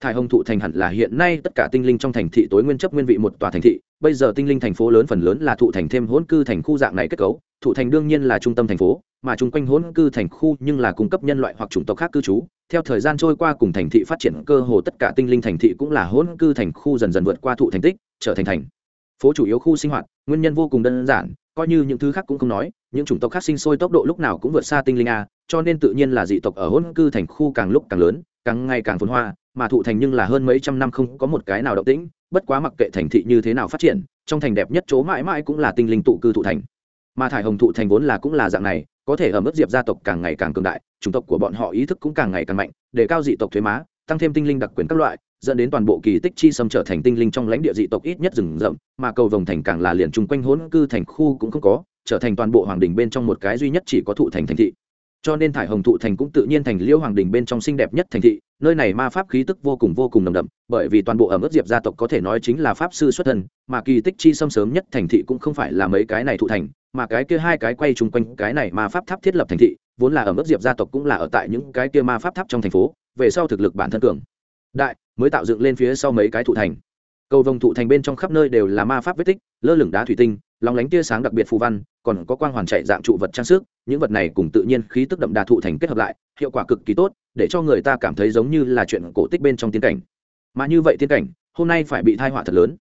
thải hồng thụ thành hẳn là hiện nay tất cả tinh linh trong thành thị tối nguyên chấp nguyên vị một tòa thành thị, bây giờ tinh linh thành phố lớn phần lớn là thụ thành thêm hỗn cư thành khu dạng này kết cấu, thụ thành đương nhiên là trung tâm thành phố, mà chung quanh hỗn cư thành khu nhưng là cung cấp nhân loại hoặc chủng tộc khác cư trú. Theo thời gian trôi qua cùng thành thị phát triển, cơ hồ tất cả tinh linh thành thị cũng là hỗn cư thành khu dần dần vượt qua thụ thành tích, trở thành thành phố chủ yếu khu sinh hoạt, nguyên nhân vô cùng đơn giản, coi như những thứ khác cũng không nói, những chủng tộc khác sinh sôi tốc độ lúc nào cũng vượt xa tinh linh a, cho nên tự nhiên là dị tộc ở hỗn cư thành khu càng lúc càng lớn càng ngày càng phồn hoa, mà thụ thành nhưng là hơn mấy trăm năm không có một cái nào động tĩnh, bất quá mặc kệ thành thị như thế nào phát triển, trong thành đẹp nhất chỗ mãi mãi cũng là tinh linh tụ cư thụ thành. Mà thải hồng thụ thành vốn là cũng là dạng này, có thể ở mức diệp gia tộc càng ngày càng cường đại, chủng tộc của bọn họ ý thức cũng càng ngày càng mạnh, để cao dị tộc thuế má, tăng thêm tinh linh đặc quyền các loại, dẫn đến toàn bộ kỳ tích chi xâm trở thành tinh linh trong lãnh địa dị tộc ít nhất rừng rậm, mà cầu vồng thành càng là liền chung quanh hỗn cư thành khu cũng không có, trở thành toàn bộ hoàng đình bên trong một cái duy nhất chỉ có thụ thành thành thị cho nên thải hồng thụ thành cũng tự nhiên thành liễu hoàng đình bên trong xinh đẹp nhất thành thị, nơi này ma pháp khí tức vô cùng vô cùng nồng đậm, bởi vì toàn bộ ở mức diệp gia tộc có thể nói chính là pháp sư xuất thân, mà kỳ tích chi xâm sớm nhất thành thị cũng không phải là mấy cái này thụ thành, mà cái kia hai cái quay chung quanh cái này ma pháp tháp thiết lập thành thị, vốn là ở mức diệp gia tộc cũng là ở tại những cái kia ma pháp tháp trong thành phố, về sau thực lực bản thân cường đại, mới tạo dựng lên phía sau mấy cái thụ thành. Cầu vồng thụ thành bên trong khắp nơi đều là ma pháp vết tích, lơ lửng đá thủy tinh lóng lánh tia sáng đặc biệt phù văn còn có quang hoàn chạy dạng trụ vật trang sức, những vật này cùng tự nhiên khí tức đậm đà thụ thành kết hợp lại, hiệu quả cực kỳ tốt, để cho người ta cảm thấy giống như là chuyện cổ tích bên trong tiên cảnh. Mà như vậy tiên cảnh, hôm nay phải bị thai họa thật lớn.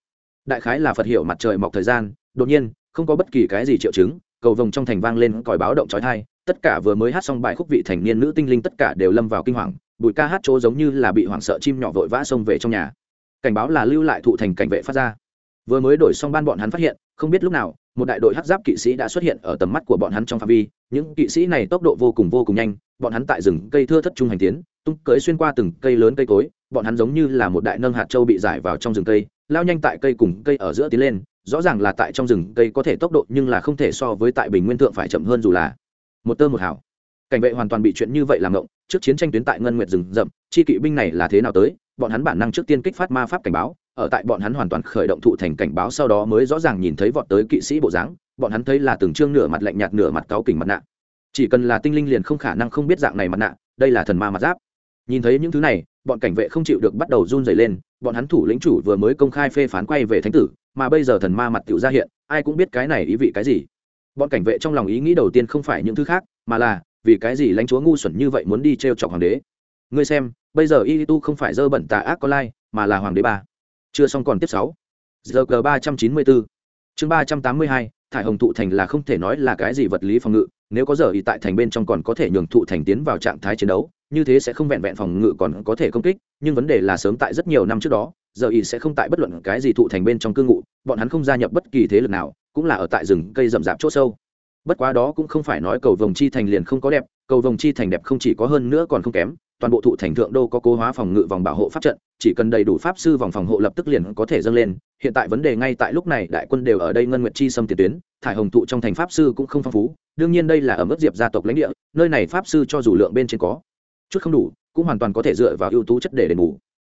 Đại khái là phật hiệu mặt trời mọc thời gian, đột nhiên, không có bất kỳ cái gì triệu chứng, cầu vồng trong thành vang lên còi báo động trói thai tất cả vừa mới hát xong bài khúc vị thành niên nữ tinh linh tất cả đều lâm vào kinh hoàng, bụi ca hát chỗ giống như là bị hoảng sợ chim nhỏ vội vã xông về trong nhà. Cảnh báo là lưu lại thụ thành cảnh vệ phát ra. Vừa mới đổi xong ban bọn hắn phát hiện, không biết lúc nào một đại đội hắc giáp kỵ sĩ đã xuất hiện ở tầm mắt của bọn hắn trong phạm vi. Những kỵ sĩ này tốc độ vô cùng vô cùng nhanh, bọn hắn tại rừng cây thưa thất trung hành tiến, tung cưới xuyên qua từng cây lớn cây cối, bọn hắn giống như là một đại nâng hạt châu bị giải vào trong rừng cây, lao nhanh tại cây cùng cây ở giữa tiến lên, rõ ràng là tại trong rừng cây có thể tốc độ nhưng là không thể so với tại bình nguyên thượng phải chậm hơn dù là một tơ một hảo cảnh vệ hoàn toàn bị chuyện như vậy làm ngộng, trước chiến tranh tuyến tại ngân nguyệt rừng rậm, chi kỵ binh này là thế nào tới, bọn hắn bản năng trước tiên kích phát ma pháp cảnh báo ở tại bọn hắn hoàn toàn khởi động thụ thành cảnh báo sau đó mới rõ ràng nhìn thấy vọt tới kỵ sĩ bộ dáng, bọn hắn thấy là từng trương nửa mặt lạnh nhạt nửa mặt cáu kỉnh mặt nạ. Chỉ cần là tinh linh liền không khả năng không biết dạng này mặt nạ, đây là thần ma mặt giáp. Nhìn thấy những thứ này, bọn cảnh vệ không chịu được bắt đầu run rẩy lên, bọn hắn thủ lĩnh chủ vừa mới công khai phê phán quay về thánh tử, mà bây giờ thần ma mặt tiểu ra hiện, ai cũng biết cái này ý vị cái gì. Bọn cảnh vệ trong lòng ý nghĩ đầu tiên không phải những thứ khác, mà là, vì cái gì lãnh chúa ngu xuẩn như vậy muốn đi t r e o chọc hoàng đế? Ngươi xem, bây giờ y tu không phải dơ bẩn tà ác có lai, mà là hoàng đế ba chưa xong còn tiếp sáu. Giờ g ba trăm chín mươi bốn chương ba trăm tám mươi hai, thải hồng thụ thành là không thể nói là cái gì vật lý phòng ngự, nếu có giờ ý tại thành bên trong còn có thể nhường thụ thành tiến vào trạng thái chiến đấu, như thế sẽ không vẹn vẹn phòng ngự còn có thể công kích, nhưng vấn đề là sớm tại rất nhiều năm trước đó, giờ ý sẽ không tại bất luận cái gì thụ thành bên trong cư ngụ, bọn hắn không gia nhập bất kỳ thế lực nào, cũng là ở tại rừng cây rậm rạp chỗ sâu. Bất quá đó cũng không phải nói cầu vồng chi thành liền không có đẹp, cầu vồng chi thành đẹp không chỉ có hơn nữa còn không kém toàn bộ thụ thành thượng đô có cố hóa phòng ngự vòng bảo hộ pháp trận, chỉ cần đầy đủ pháp sư vòng phòng hộ lập tức liền có thể dâng lên. Hiện tại vấn đề ngay tại lúc này, đại quân đều ở đây ngân nguyệt chi xâm tiền tuyến, thải hồng thụ trong thành pháp sư cũng không phong phú, đương nhiên đây là ở mức diệp gia tộc lãnh địa, nơi này pháp sư cho dù lượng bên trên có chút không đủ, cũng hoàn toàn có thể dựa vào ưu tú chất để đền bù.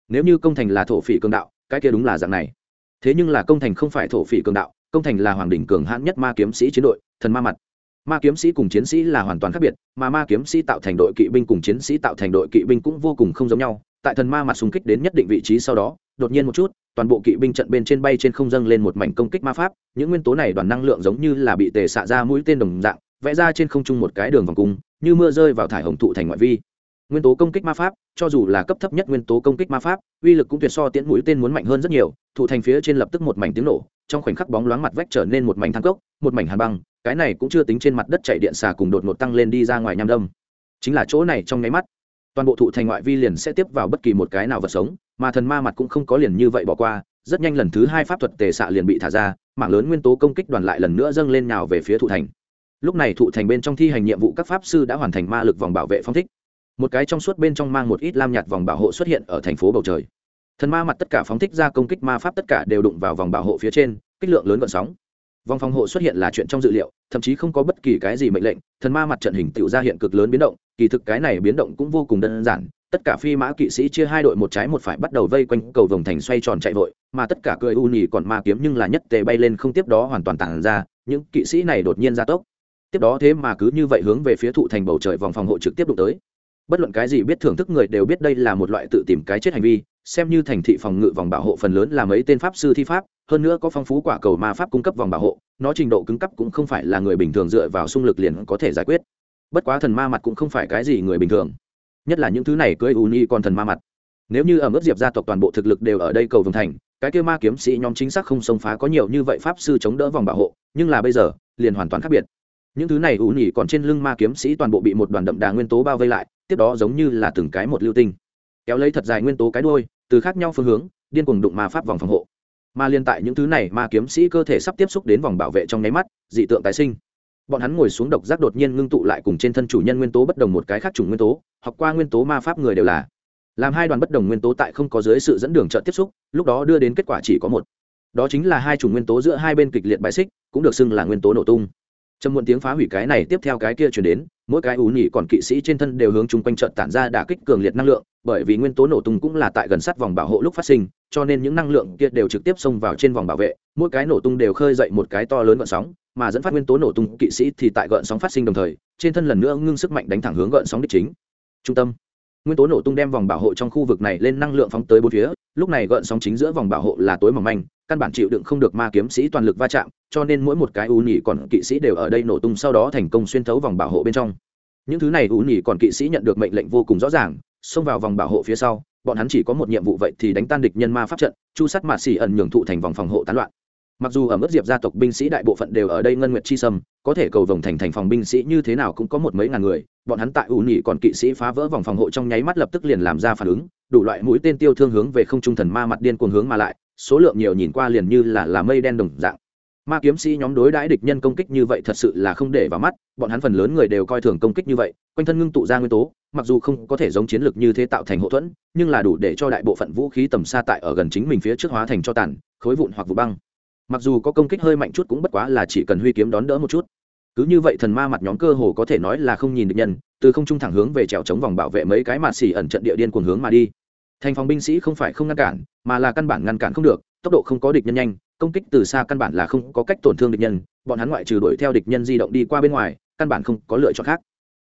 Nếu như công thành là thổ phỉ cường đạo, cái kia đúng là dạng này. Thế nhưng là công thành không phải thổ phỉ cường đạo, công thành là hoàng đỉnh cường hãn nhất ma kiếm sĩ chiến đội, thần ma mặt ma kiếm sĩ cùng chiến sĩ là hoàn toàn khác biệt, mà ma kiếm sĩ tạo thành đội kỵ binh cùng chiến sĩ tạo thành đội kỵ binh cũng vô cùng không giống nhau. Tại thần ma mặt xung kích đến nhất định vị trí sau đó, đột nhiên một chút, toàn bộ kỵ binh trận bên trên bay trên không dâng lên một mảnh công kích ma pháp. Những nguyên tố này đoàn năng lượng giống như là bị tề xạ ra mũi tên đồng dạng, vẽ ra trên không trung một cái đường vòng cung, như mưa rơi vào thải hồng thụ thành ngoại vi. Nguyên tố công kích ma pháp, cho dù là cấp thấp nhất nguyên tố công kích ma pháp, uy lực cũng tuyệt so tiễn mũi tên muốn mạnh hơn rất nhiều, thụ thành phía trên lập tức một mảnh tiếng nổ trong khoảnh khắc bóng loáng mặt vách trở nên một mảnh thang cốc, một mảnh hàn băng, cái này cũng chưa tính trên mặt đất chạy điện xà cùng đột ngột tăng lên đi ra ngoài nham đông chính là chỗ này trong nháy mắt, toàn bộ thụ thành ngoại vi liền sẽ tiếp vào bất kỳ một cái nào vật sống, mà thần ma mặt cũng không có liền như vậy bỏ qua, rất nhanh lần thứ hai pháp thuật tề xạ liền bị thả ra, mảng lớn nguyên tố công kích đoàn lại lần nữa dâng lên nào về phía thụ thành. Lúc này thụ thành bên trong thi hành nhiệm vụ các pháp sư đã hoàn thành ma lực vòng bảo vệ phong thích. Một cái trong suốt bên trong mang một ít lam nhạt vòng bảo hộ xuất hiện ở thành phố bầu trời thần ma mặt tất cả phóng thích ra công kích ma pháp tất cả đều đụng vào vòng bảo hộ phía trên, kích lượng lớn vận sóng. Vòng phòng hộ xuất hiện là chuyện trong dự liệu, thậm chí không có bất kỳ cái gì mệnh lệnh, thần ma mặt trận hình tự ra hiện cực lớn biến động, kỳ thực cái này biến động cũng vô cùng đơn giản, tất cả phi mã kỵ sĩ chia hai đội một trái một phải bắt đầu vây quanh cầu vồng thành xoay tròn chạy vội, mà tất cả cười u nhì còn ma kiếm nhưng là nhất tề bay lên không tiếp đó hoàn toàn tản ra, những kỵ sĩ này đột nhiên ra tốc. Tiếp đó thế mà cứ như vậy hướng về phía thụ thành bầu trời vòng phòng hộ trực tiếp đụng tới. Bất luận cái gì biết thưởng thức người đều biết đây là một loại tự tìm cái chết hành vi xem như thành thị phòng ngự vòng bảo hộ phần lớn là mấy tên pháp sư thi pháp, hơn nữa có phong phú quả cầu ma pháp cung cấp vòng bảo hộ, nó trình độ cứng cấp cũng không phải là người bình thường dựa vào xung lực liền có thể giải quyết. Bất quá thần ma mặt cũng không phải cái gì người bình thường. Nhất là những thứ này cưới u ni còn thần ma mặt. Nếu như ở mức diệp gia tộc toàn bộ thực lực đều ở đây cầu vồng thành, cái kêu ma kiếm sĩ nhóm chính xác không xông phá có nhiều như vậy pháp sư chống đỡ vòng bảo hộ, nhưng là bây giờ, liền hoàn toàn khác biệt. Những thứ này ủ nhỉ còn trên lưng ma kiếm sĩ toàn bộ bị một đoàn đậm đà nguyên tố bao vây lại, tiếp đó giống như là từng cái một lưu tinh kéo lấy thật dài nguyên tố cái đuôi, từ khác nhau phương hướng, điên cuồng đụng ma pháp vòng phòng hộ. Mà liên tại những thứ này, ma kiếm sĩ cơ thể sắp tiếp xúc đến vòng bảo vệ trong nháy mắt, dị tượng tái sinh. Bọn hắn ngồi xuống độc giác đột nhiên ngưng tụ lại cùng trên thân chủ nhân nguyên tố bất đồng một cái khác chủng nguyên tố, học qua nguyên tố ma pháp người đều là. Làm hai đoàn bất đồng nguyên tố tại không có dưới sự dẫn đường trợ tiếp xúc, lúc đó đưa đến kết quả chỉ có một. Đó chính là hai chủng nguyên tố giữa hai bên kịch liệt bài xích, cũng được xưng là nguyên tố nổ tung. Trầm muộn tiếng phá hủy cái này tiếp theo cái kia chuyển đến mỗi cái ủ nhị còn kỵ sĩ trên thân đều hướng chung quanh trận tản ra đả kích cường liệt năng lượng, bởi vì nguyên tố nổ tung cũng là tại gần sát vòng bảo hộ lúc phát sinh, cho nên những năng lượng kia đều trực tiếp xông vào trên vòng bảo vệ, mỗi cái nổ tung đều khơi dậy một cái to lớn gợn sóng, mà dẫn phát nguyên tố nổ tung kỵ sĩ thì tại gợn sóng phát sinh đồng thời, trên thân lần nữa ngưng sức mạnh đánh thẳng hướng gợn sóng đích chính. Trung tâm. Nguyên tố nổ tung đem vòng bảo hộ trong khu vực này lên năng lượng phóng tới bốn phía, lúc này gợn sóng chính giữa vòng bảo hộ là tối mỏng manh căn bản chịu đựng không được ma kiếm sĩ toàn lực va chạm, cho nên mỗi một cái u nhỉ còn kỵ sĩ đều ở đây nổ tung sau đó thành công xuyên thấu vòng bảo hộ bên trong. Những thứ này u nhỉ còn kỵ sĩ nhận được mệnh lệnh vô cùng rõ ràng, xông vào vòng bảo hộ phía sau, bọn hắn chỉ có một nhiệm vụ vậy thì đánh tan địch nhân ma pháp trận, chu sắt mạt xỉ ẩn nhường thụ thành vòng phòng hộ tán loạn. Mặc dù ở mức diệp gia tộc binh sĩ đại bộ phận đều ở đây ngân nguyệt chi sâm, có thể cầu vòng thành thành phòng binh sĩ như thế nào cũng có một mấy ngàn người, bọn hắn tại ủ nhị còn kỵ sĩ phá vỡ vòng phòng hộ trong nháy mắt lập tức liền làm ra phản ứng, đủ loại mũi tên tiêu thương hướng về không trung thần ma mặt điên cuồng hướng mà lại số lượng nhiều nhìn qua liền như là là mây đen đồng dạng. Ma kiếm sĩ nhóm đối đãi địch nhân công kích như vậy thật sự là không để vào mắt, bọn hắn phần lớn người đều coi thường công kích như vậy, quanh thân ngưng tụ ra nguyên tố, mặc dù không có thể giống chiến lược như thế tạo thành hậu thuẫn, nhưng là đủ để cho đại bộ phận vũ khí tầm xa tại ở gần chính mình phía trước hóa thành cho tàn, khối vụn hoặc vụ băng. Mặc dù có công kích hơi mạnh chút cũng bất quá là chỉ cần huy kiếm đón đỡ một chút. Cứ như vậy thần ma mặt nhóm cơ hồ có thể nói là không nhìn được nhân, từ không trung thẳng hướng về trèo chống vòng bảo vệ mấy cái mà xỉ ẩn trận địa điên cuồng hướng mà đi thành phòng binh sĩ không phải không ngăn cản, mà là căn bản ngăn cản không được, tốc độ không có địch nhân nhanh, công kích từ xa căn bản là không có cách tổn thương địch nhân, bọn hắn ngoại trừ đuổi theo địch nhân di động đi qua bên ngoài, căn bản không có lựa chọn khác.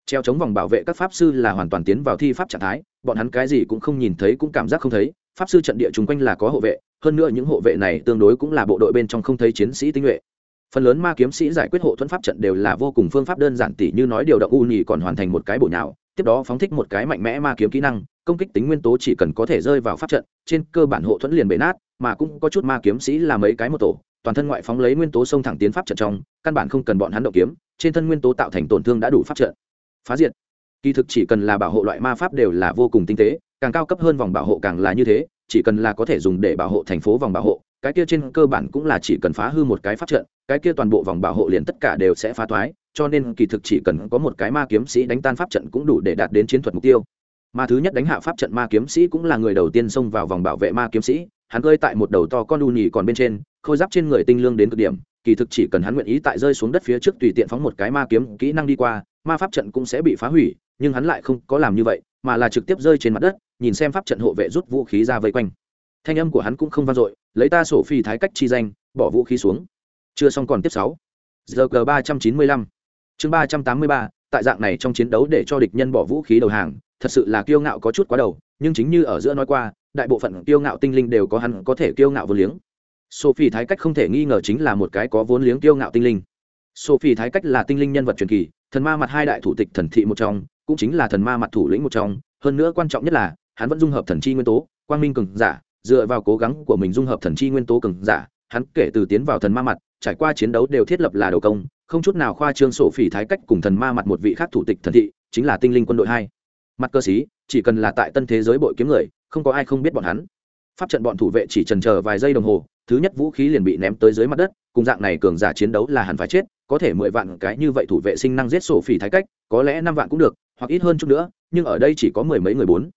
Treo chống vòng bảo vệ các pháp sư là hoàn toàn tiến vào thi pháp trạng thái, bọn hắn cái gì cũng không nhìn thấy cũng cảm giác không thấy, pháp sư trận địa chung quanh là có hộ vệ, hơn nữa những hộ vệ này tương đối cũng là bộ đội bên trong không thấy chiến sĩ tinh nhuệ. Phần lớn ma kiếm sĩ giải quyết hộ thuẫn pháp trận đều là vô cùng phương pháp đơn giản tỉ như nói điều động u nhì còn hoàn thành một cái bổ nhào tiếp đó phóng thích một cái mạnh mẽ ma kiếm kỹ năng, công kích tính nguyên tố chỉ cần có thể rơi vào pháp trận, trên cơ bản hộ thuẫn liền bể nát, mà cũng có chút ma kiếm sĩ là mấy cái một tổ, toàn thân ngoại phóng lấy nguyên tố xông thẳng tiến pháp trận trong, căn bản không cần bọn hắn động kiếm, trên thân nguyên tố tạo thành tổn thương đã đủ pháp trận. Phá diệt. Kỳ thực chỉ cần là bảo hộ loại ma pháp đều là vô cùng tinh tế, càng cao cấp hơn vòng bảo hộ càng là như thế, chỉ cần là có thể dùng để bảo hộ thành phố vòng bảo hộ, cái kia trên cơ bản cũng là chỉ cần phá hư một cái pháp trận, cái kia toàn bộ vòng bảo hộ liền tất cả đều sẽ phá thoái cho nên kỳ thực chỉ cần có một cái ma kiếm sĩ đánh tan pháp trận cũng đủ để đạt đến chiến thuật mục tiêu. Ma thứ nhất đánh hạ pháp trận ma kiếm sĩ cũng là người đầu tiên xông vào vòng bảo vệ ma kiếm sĩ, hắn rơi tại một đầu to con đu nhì còn bên trên, khôi giáp trên người tinh lương đến cực điểm, kỳ thực chỉ cần hắn nguyện ý tại rơi xuống đất phía trước tùy tiện phóng một cái ma kiếm kỹ năng đi qua, ma pháp trận cũng sẽ bị phá hủy, nhưng hắn lại không có làm như vậy, mà là trực tiếp rơi trên mặt đất, nhìn xem pháp trận hộ vệ rút vũ khí ra vây quanh. Thanh âm của hắn cũng không vang dội, lấy ta sổ phi thái cách chi danh, bỏ vũ khí xuống. Chưa xong còn tiếp sáu. Giờ g ba trăm chín mươi lăm chương ba trăm tám mươi ba, tại dạng này trong chiến đấu để cho địch nhân bỏ vũ khí đầu hàng, thật sự là kiêu ngạo có chút quá đầu, nhưng chính như ở giữa nói qua, đại bộ phận kiêu ngạo tinh linh đều có hắn có thể kiêu ngạo vô liếng. Sophie thái cách không thể nghi ngờ chính là một cái có vốn liếng kiêu ngạo tinh linh. Sophie thái cách là tinh linh nhân vật truyền kỳ, thần ma mặt hai đại thủ tịch thần thị một trong, cũng chính là thần ma mặt thủ lĩnh một trong, hơn nữa quan trọng nhất là, hắn vẫn dung hợp thần chi nguyên tố, quang minh cường giả, dựa vào cố gắng của mình dung hợp thần chi nguyên tố cường giả, hắn kể từ tiến vào thần ma mặt, trải qua chiến đấu đều thiết lập là đầu công không chút nào khoa trương sổ phỉ thái cách cùng thần ma mặt một vị khác thủ tịch thần thị, chính là tinh linh quân đội hai. Mặt cơ sĩ, chỉ cần là tại tân thế giới bội kiếm người, không có ai không biết bọn hắn. Pháp trận bọn thủ vệ chỉ trần chờ vài giây đồng hồ, thứ nhất vũ khí liền bị ném tới dưới mặt đất, cùng dạng này cường giả chiến đấu là hẳn phải chết, có thể mười vạn cái như vậy thủ vệ sinh năng giết sổ phỉ thái cách, có lẽ năm vạn cũng được, hoặc ít hơn chút nữa, nhưng ở đây chỉ có mười mấy người bốn.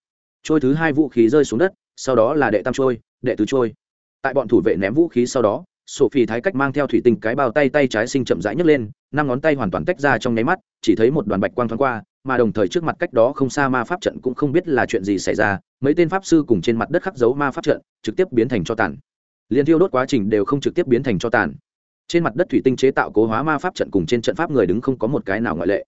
Trôi thứ hai vũ khí rơi xuống đất, sau đó là đệ tam trôi, đệ tứ trôi. Tại bọn thủ vệ ném vũ khí sau đó sophie thái cách mang theo thủy tinh cái bao tay tay trái sinh chậm rãi nhấc lên, năm ngón tay hoàn toàn tách ra trong nháy mắt, chỉ thấy một đoàn bạch quang thoáng qua, mà đồng thời trước mặt cách đó không xa ma pháp trận cũng không biết là chuyện gì xảy ra, mấy tên pháp sư cùng trên mặt đất khắc dấu ma pháp trận, trực tiếp biến thành cho tàn. Liền thiêu đốt quá trình đều không trực tiếp biến thành cho tàn. Trên mặt đất thủy tinh chế tạo cố hóa ma pháp trận cùng trên trận pháp người đứng không có một cái nào ngoại lệ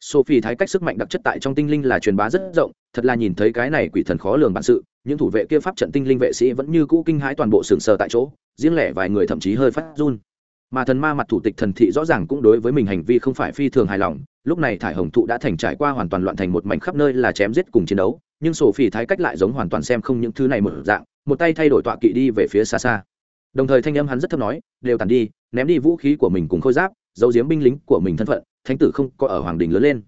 sophie thái cách sức mạnh đặc chất tại trong tinh linh là truyền bá rất rộng, thật là nhìn thấy cái này quỷ thần khó lường bản sự, những thủ vệ kia pháp trận tinh linh vệ sĩ vẫn như cũ kinh hãi toàn bộ sừng sờ tại chỗ, riêng lẻ vài người thậm chí hơi phát run. Mà thần ma mặt thủ tịch thần thị rõ ràng cũng đối với mình hành vi không phải phi thường hài lòng, lúc này thải hồng thụ đã thành trải qua hoàn toàn loạn thành một mảnh khắp nơi là chém giết cùng chiến đấu, nhưng sổ phỉ thái cách lại giống hoàn toàn xem không những thứ này một dạng, một tay thay đổi tọa kỵ đi về phía xa xa. Đồng thời thanh âm hắn rất thấp nói, đều tàn đi, ném đi vũ khí của mình cùng khôi giáp, giấu giếm binh lính của mình thân phận thánh tử không có ở hoàng đình lớn lên.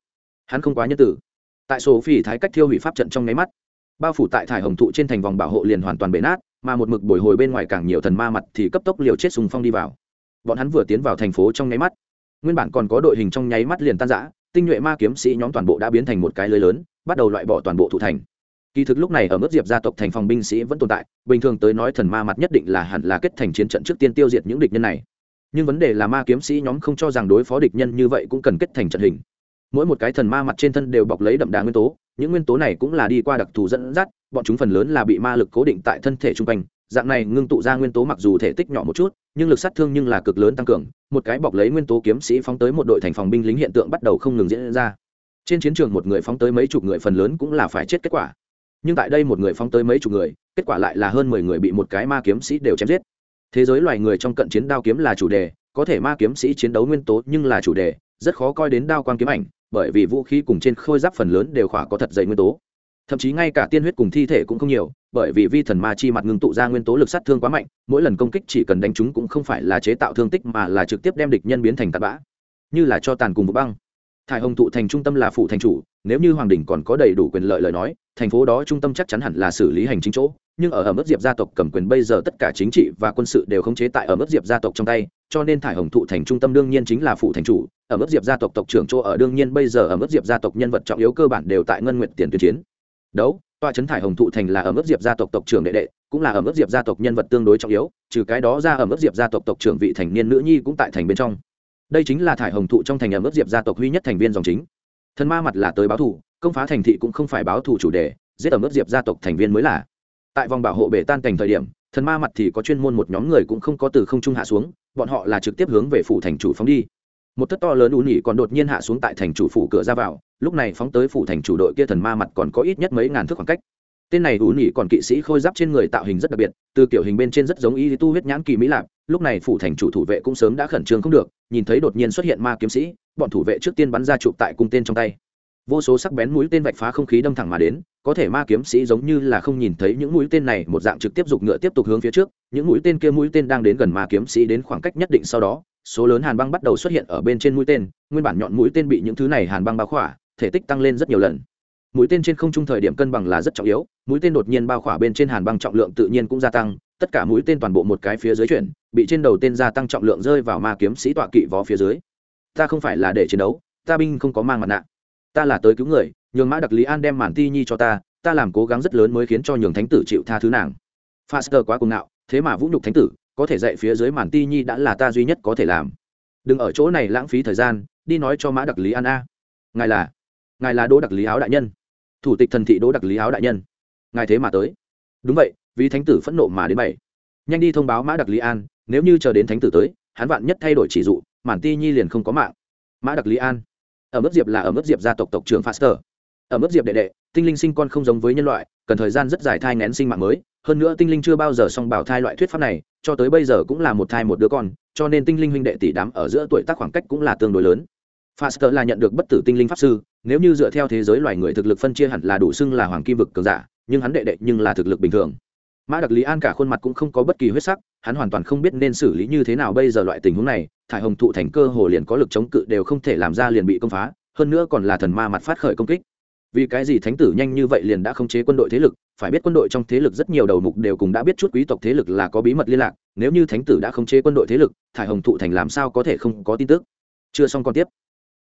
Hắn không quá nhân tử. Tại sổ phi thái cách thiêu hủy pháp trận trong nháy mắt, bao phủ tại thải hồng thụ trên thành vòng bảo hộ liền hoàn toàn bể nát, mà một mực bồi hồi bên ngoài càng nhiều thần ma mặt thì cấp tốc liều chết sùng phong đi vào. Bọn hắn vừa tiến vào thành phố trong nháy mắt, nguyên bản còn có đội hình trong nháy mắt liền tan rã, tinh nhuệ ma kiếm sĩ nhóm toàn bộ đã biến thành một cái lưới lớn, bắt đầu loại bỏ toàn bộ thủ thành. Kỳ thực lúc này ở mức diệp gia tộc thành phòng binh sĩ vẫn tồn tại, bình thường tới nói thần ma mặt nhất định là hẳn là kết thành chiến trận trước tiên tiêu diệt những địch nhân này nhưng vấn đề là ma kiếm sĩ nhóm không cho rằng đối phó địch nhân như vậy cũng cần kết thành trận hình. Mỗi một cái thần ma mặt trên thân đều bọc lấy đậm đà nguyên tố, những nguyên tố này cũng là đi qua đặc thù dẫn dắt, bọn chúng phần lớn là bị ma lực cố định tại thân thể chung quanh. Dạng này ngưng tụ ra nguyên tố mặc dù thể tích nhỏ một chút, nhưng lực sát thương nhưng là cực lớn tăng cường. Một cái bọc lấy nguyên tố kiếm sĩ phóng tới một đội thành phòng binh lính hiện tượng bắt đầu không ngừng diễn ra. Trên chiến trường một người phóng tới mấy chục người phần lớn cũng là phải chết kết quả. Nhưng tại đây một người phóng tới mấy chục người, kết quả lại là hơn mười người bị một cái ma kiếm sĩ đều chém giết thế giới loài người trong cận chiến đao kiếm là chủ đề, có thể ma kiếm sĩ chiến đấu nguyên tố nhưng là chủ đề, rất khó coi đến đao quang kiếm ảnh, bởi vì vũ khí cùng trên khôi giáp phần lớn đều khỏa có thật dày nguyên tố. Thậm chí ngay cả tiên huyết cùng thi thể cũng không nhiều, bởi vì vi thần ma chi mặt ngưng tụ ra nguyên tố lực sát thương quá mạnh, mỗi lần công kích chỉ cần đánh chúng cũng không phải là chế tạo thương tích mà là trực tiếp đem địch nhân biến thành tạt bã. Như là cho tàn cùng một băng. Thải hồng thụ thành trung tâm là phủ thành chủ nếu như hoàng đình còn có đầy đủ quyền lợi lời nói, thành phố đó trung tâm chắc chắn hẳn là xử lý hành chính chỗ, nhưng ở ở mức diệp gia tộc cầm quyền bây giờ tất cả chính trị và quân sự đều khống chế tại ở mức diệp gia tộc trong tay, cho nên thải hồng thụ thành trung tâm đương nhiên chính là phụ thành chủ ở mức diệp gia tộc tộc trưởng chỗ ở đương nhiên bây giờ ở mức diệp gia tộc nhân vật trọng yếu cơ bản đều tại ngân nguyện tiền tuyến chiến. Đấu, tòa trấn thải hồng thụ thành là ở mức diệp gia tộc tộc trưởng đệ đệ, cũng là ở mức diệp gia tộc nhân vật tương đối trọng yếu, trừ cái đó ra ở mức diệp gia tộc tộc trưởng vị thành niên nữ nhi cũng tại thành bên trong. Đây chính là thải hồng thụ trong thành ở mức diệp gia tộc huy nhất thành viên dòng chính thần ma mặt là tới báo thù, công phá thành thị cũng không phải báo thù chủ đề, giết ở mức diệp gia tộc thành viên mới là. Tại vòng bảo hộ bể tan cảnh thời điểm, thần ma mặt thì có chuyên môn một nhóm người cũng không có từ không trung hạ xuống, bọn họ là trực tiếp hướng về phủ thành chủ phóng đi. Một thất to lớn ủ nhỉ còn đột nhiên hạ xuống tại thành chủ phủ cửa ra vào, lúc này phóng tới phủ thành chủ đội kia thần ma mặt còn có ít nhất mấy ngàn thước khoảng cách. Tên này ủ nhỉ còn kỵ sĩ khôi giáp trên người tạo hình rất đặc biệt, từ kiểu hình bên trên rất giống y tu huyết nhãn kỳ mỹ lạp, lúc này phủ thành chủ thủ vệ cũng sớm đã khẩn trương không được, nhìn thấy đột nhiên xuất hiện ma kiếm sĩ bọn thủ vệ trước tiên bắn ra chụp tại cung tên trong tay. Vô số sắc bén mũi tên vạch phá không khí đâm thẳng mà đến, có thể ma kiếm sĩ giống như là không nhìn thấy những mũi tên này, một dạng trực tiếp giục ngựa tiếp tục hướng phía trước, những mũi tên kia mũi tên đang đến gần ma kiếm sĩ đến khoảng cách nhất định sau đó, số lớn hàn băng bắt đầu xuất hiện ở bên trên mũi tên, nguyên bản nhọn mũi tên bị những thứ này hàn băng bao khỏa, thể tích tăng lên rất nhiều lần. Mũi tên trên không trung thời điểm cân bằng là rất trọng yếu, mũi tên đột nhiên bao khỏa bên trên hàn băng trọng lượng tự nhiên cũng gia tăng, tất cả mũi tên toàn bộ một cái phía dưới chuyển, bị trên đầu tên gia tăng trọng lượng rơi vào ma kiếm sĩ tọa kỵ vó phía dưới ta không phải là để chiến đấu, ta binh không có mang mặt nạ. Ta là tới cứu người, nhường mã đặc lý an đem màn ti nhi cho ta ta làm cố gắng rất lớn mới khiến cho nhường thánh tử chịu tha thứ nàng. Faster quá cuồng ngạo, thế mà vũ nhục thánh tử, có thể dạy phía dưới màn ti nhi đã là ta duy nhất có thể làm. Đừng ở chỗ này lãng phí thời gian, đi nói cho mã đặc lý an a. Ngài là ngài là đỗ đặc lý áo đại nhân. Thủ tịch thần thị đỗ đặc lý áo đại nhân. Ngài thế mà tới. Đúng vậy, vì thánh tử phẫn nộ mà đến bảy nhanh đi thông báo mã đặc lý an, nếu như chờ đến thánh tử tới, hắn vạn nhất thay đổi chỉ dụ màn ti nhi liền không có mạng. Mã đặc lý an. Ở mức diệp là ở mức diệp gia tộc tộc trưởng faster. Ở mức diệp đệ đệ, tinh linh sinh con không giống với nhân loại, cần thời gian rất dài thai ngén sinh mạng mới. Hơn nữa tinh linh chưa bao giờ xong bảo thai loại thuyết pháp này, cho tới bây giờ cũng là một thai một đứa con, cho nên tinh linh huynh đệ tỷ đám ở giữa tuổi tác khoảng cách cũng là tương đối lớn. Faster là nhận được bất tử tinh linh pháp sư, nếu như dựa theo thế giới loài người thực lực phân chia hẳn là đủ xưng là hoàng kim vực cường giả, nhưng hắn đệ đệ nhưng là thực lực bình thường mã đặc lý an cả khuôn mặt cũng không có bất kỳ huyết sắc, hắn hoàn toàn không biết nên xử lý như thế nào bây giờ loại tình huống này, thải hồng thụ thành cơ hồ liền có lực chống cự đều không thể làm ra liền bị công phá, hơn nữa còn là thần ma mặt phát khởi công kích. Vì cái gì thánh tử nhanh như vậy liền đã khống chế quân đội thế lực, phải biết quân đội trong thế lực rất nhiều đầu mục đều cùng đã biết chút quý tộc thế lực là có bí mật liên lạc, nếu như thánh tử đã khống chế quân đội thế lực, thải hồng thụ thành làm sao có thể không có tin tức. Chưa xong còn tiếp.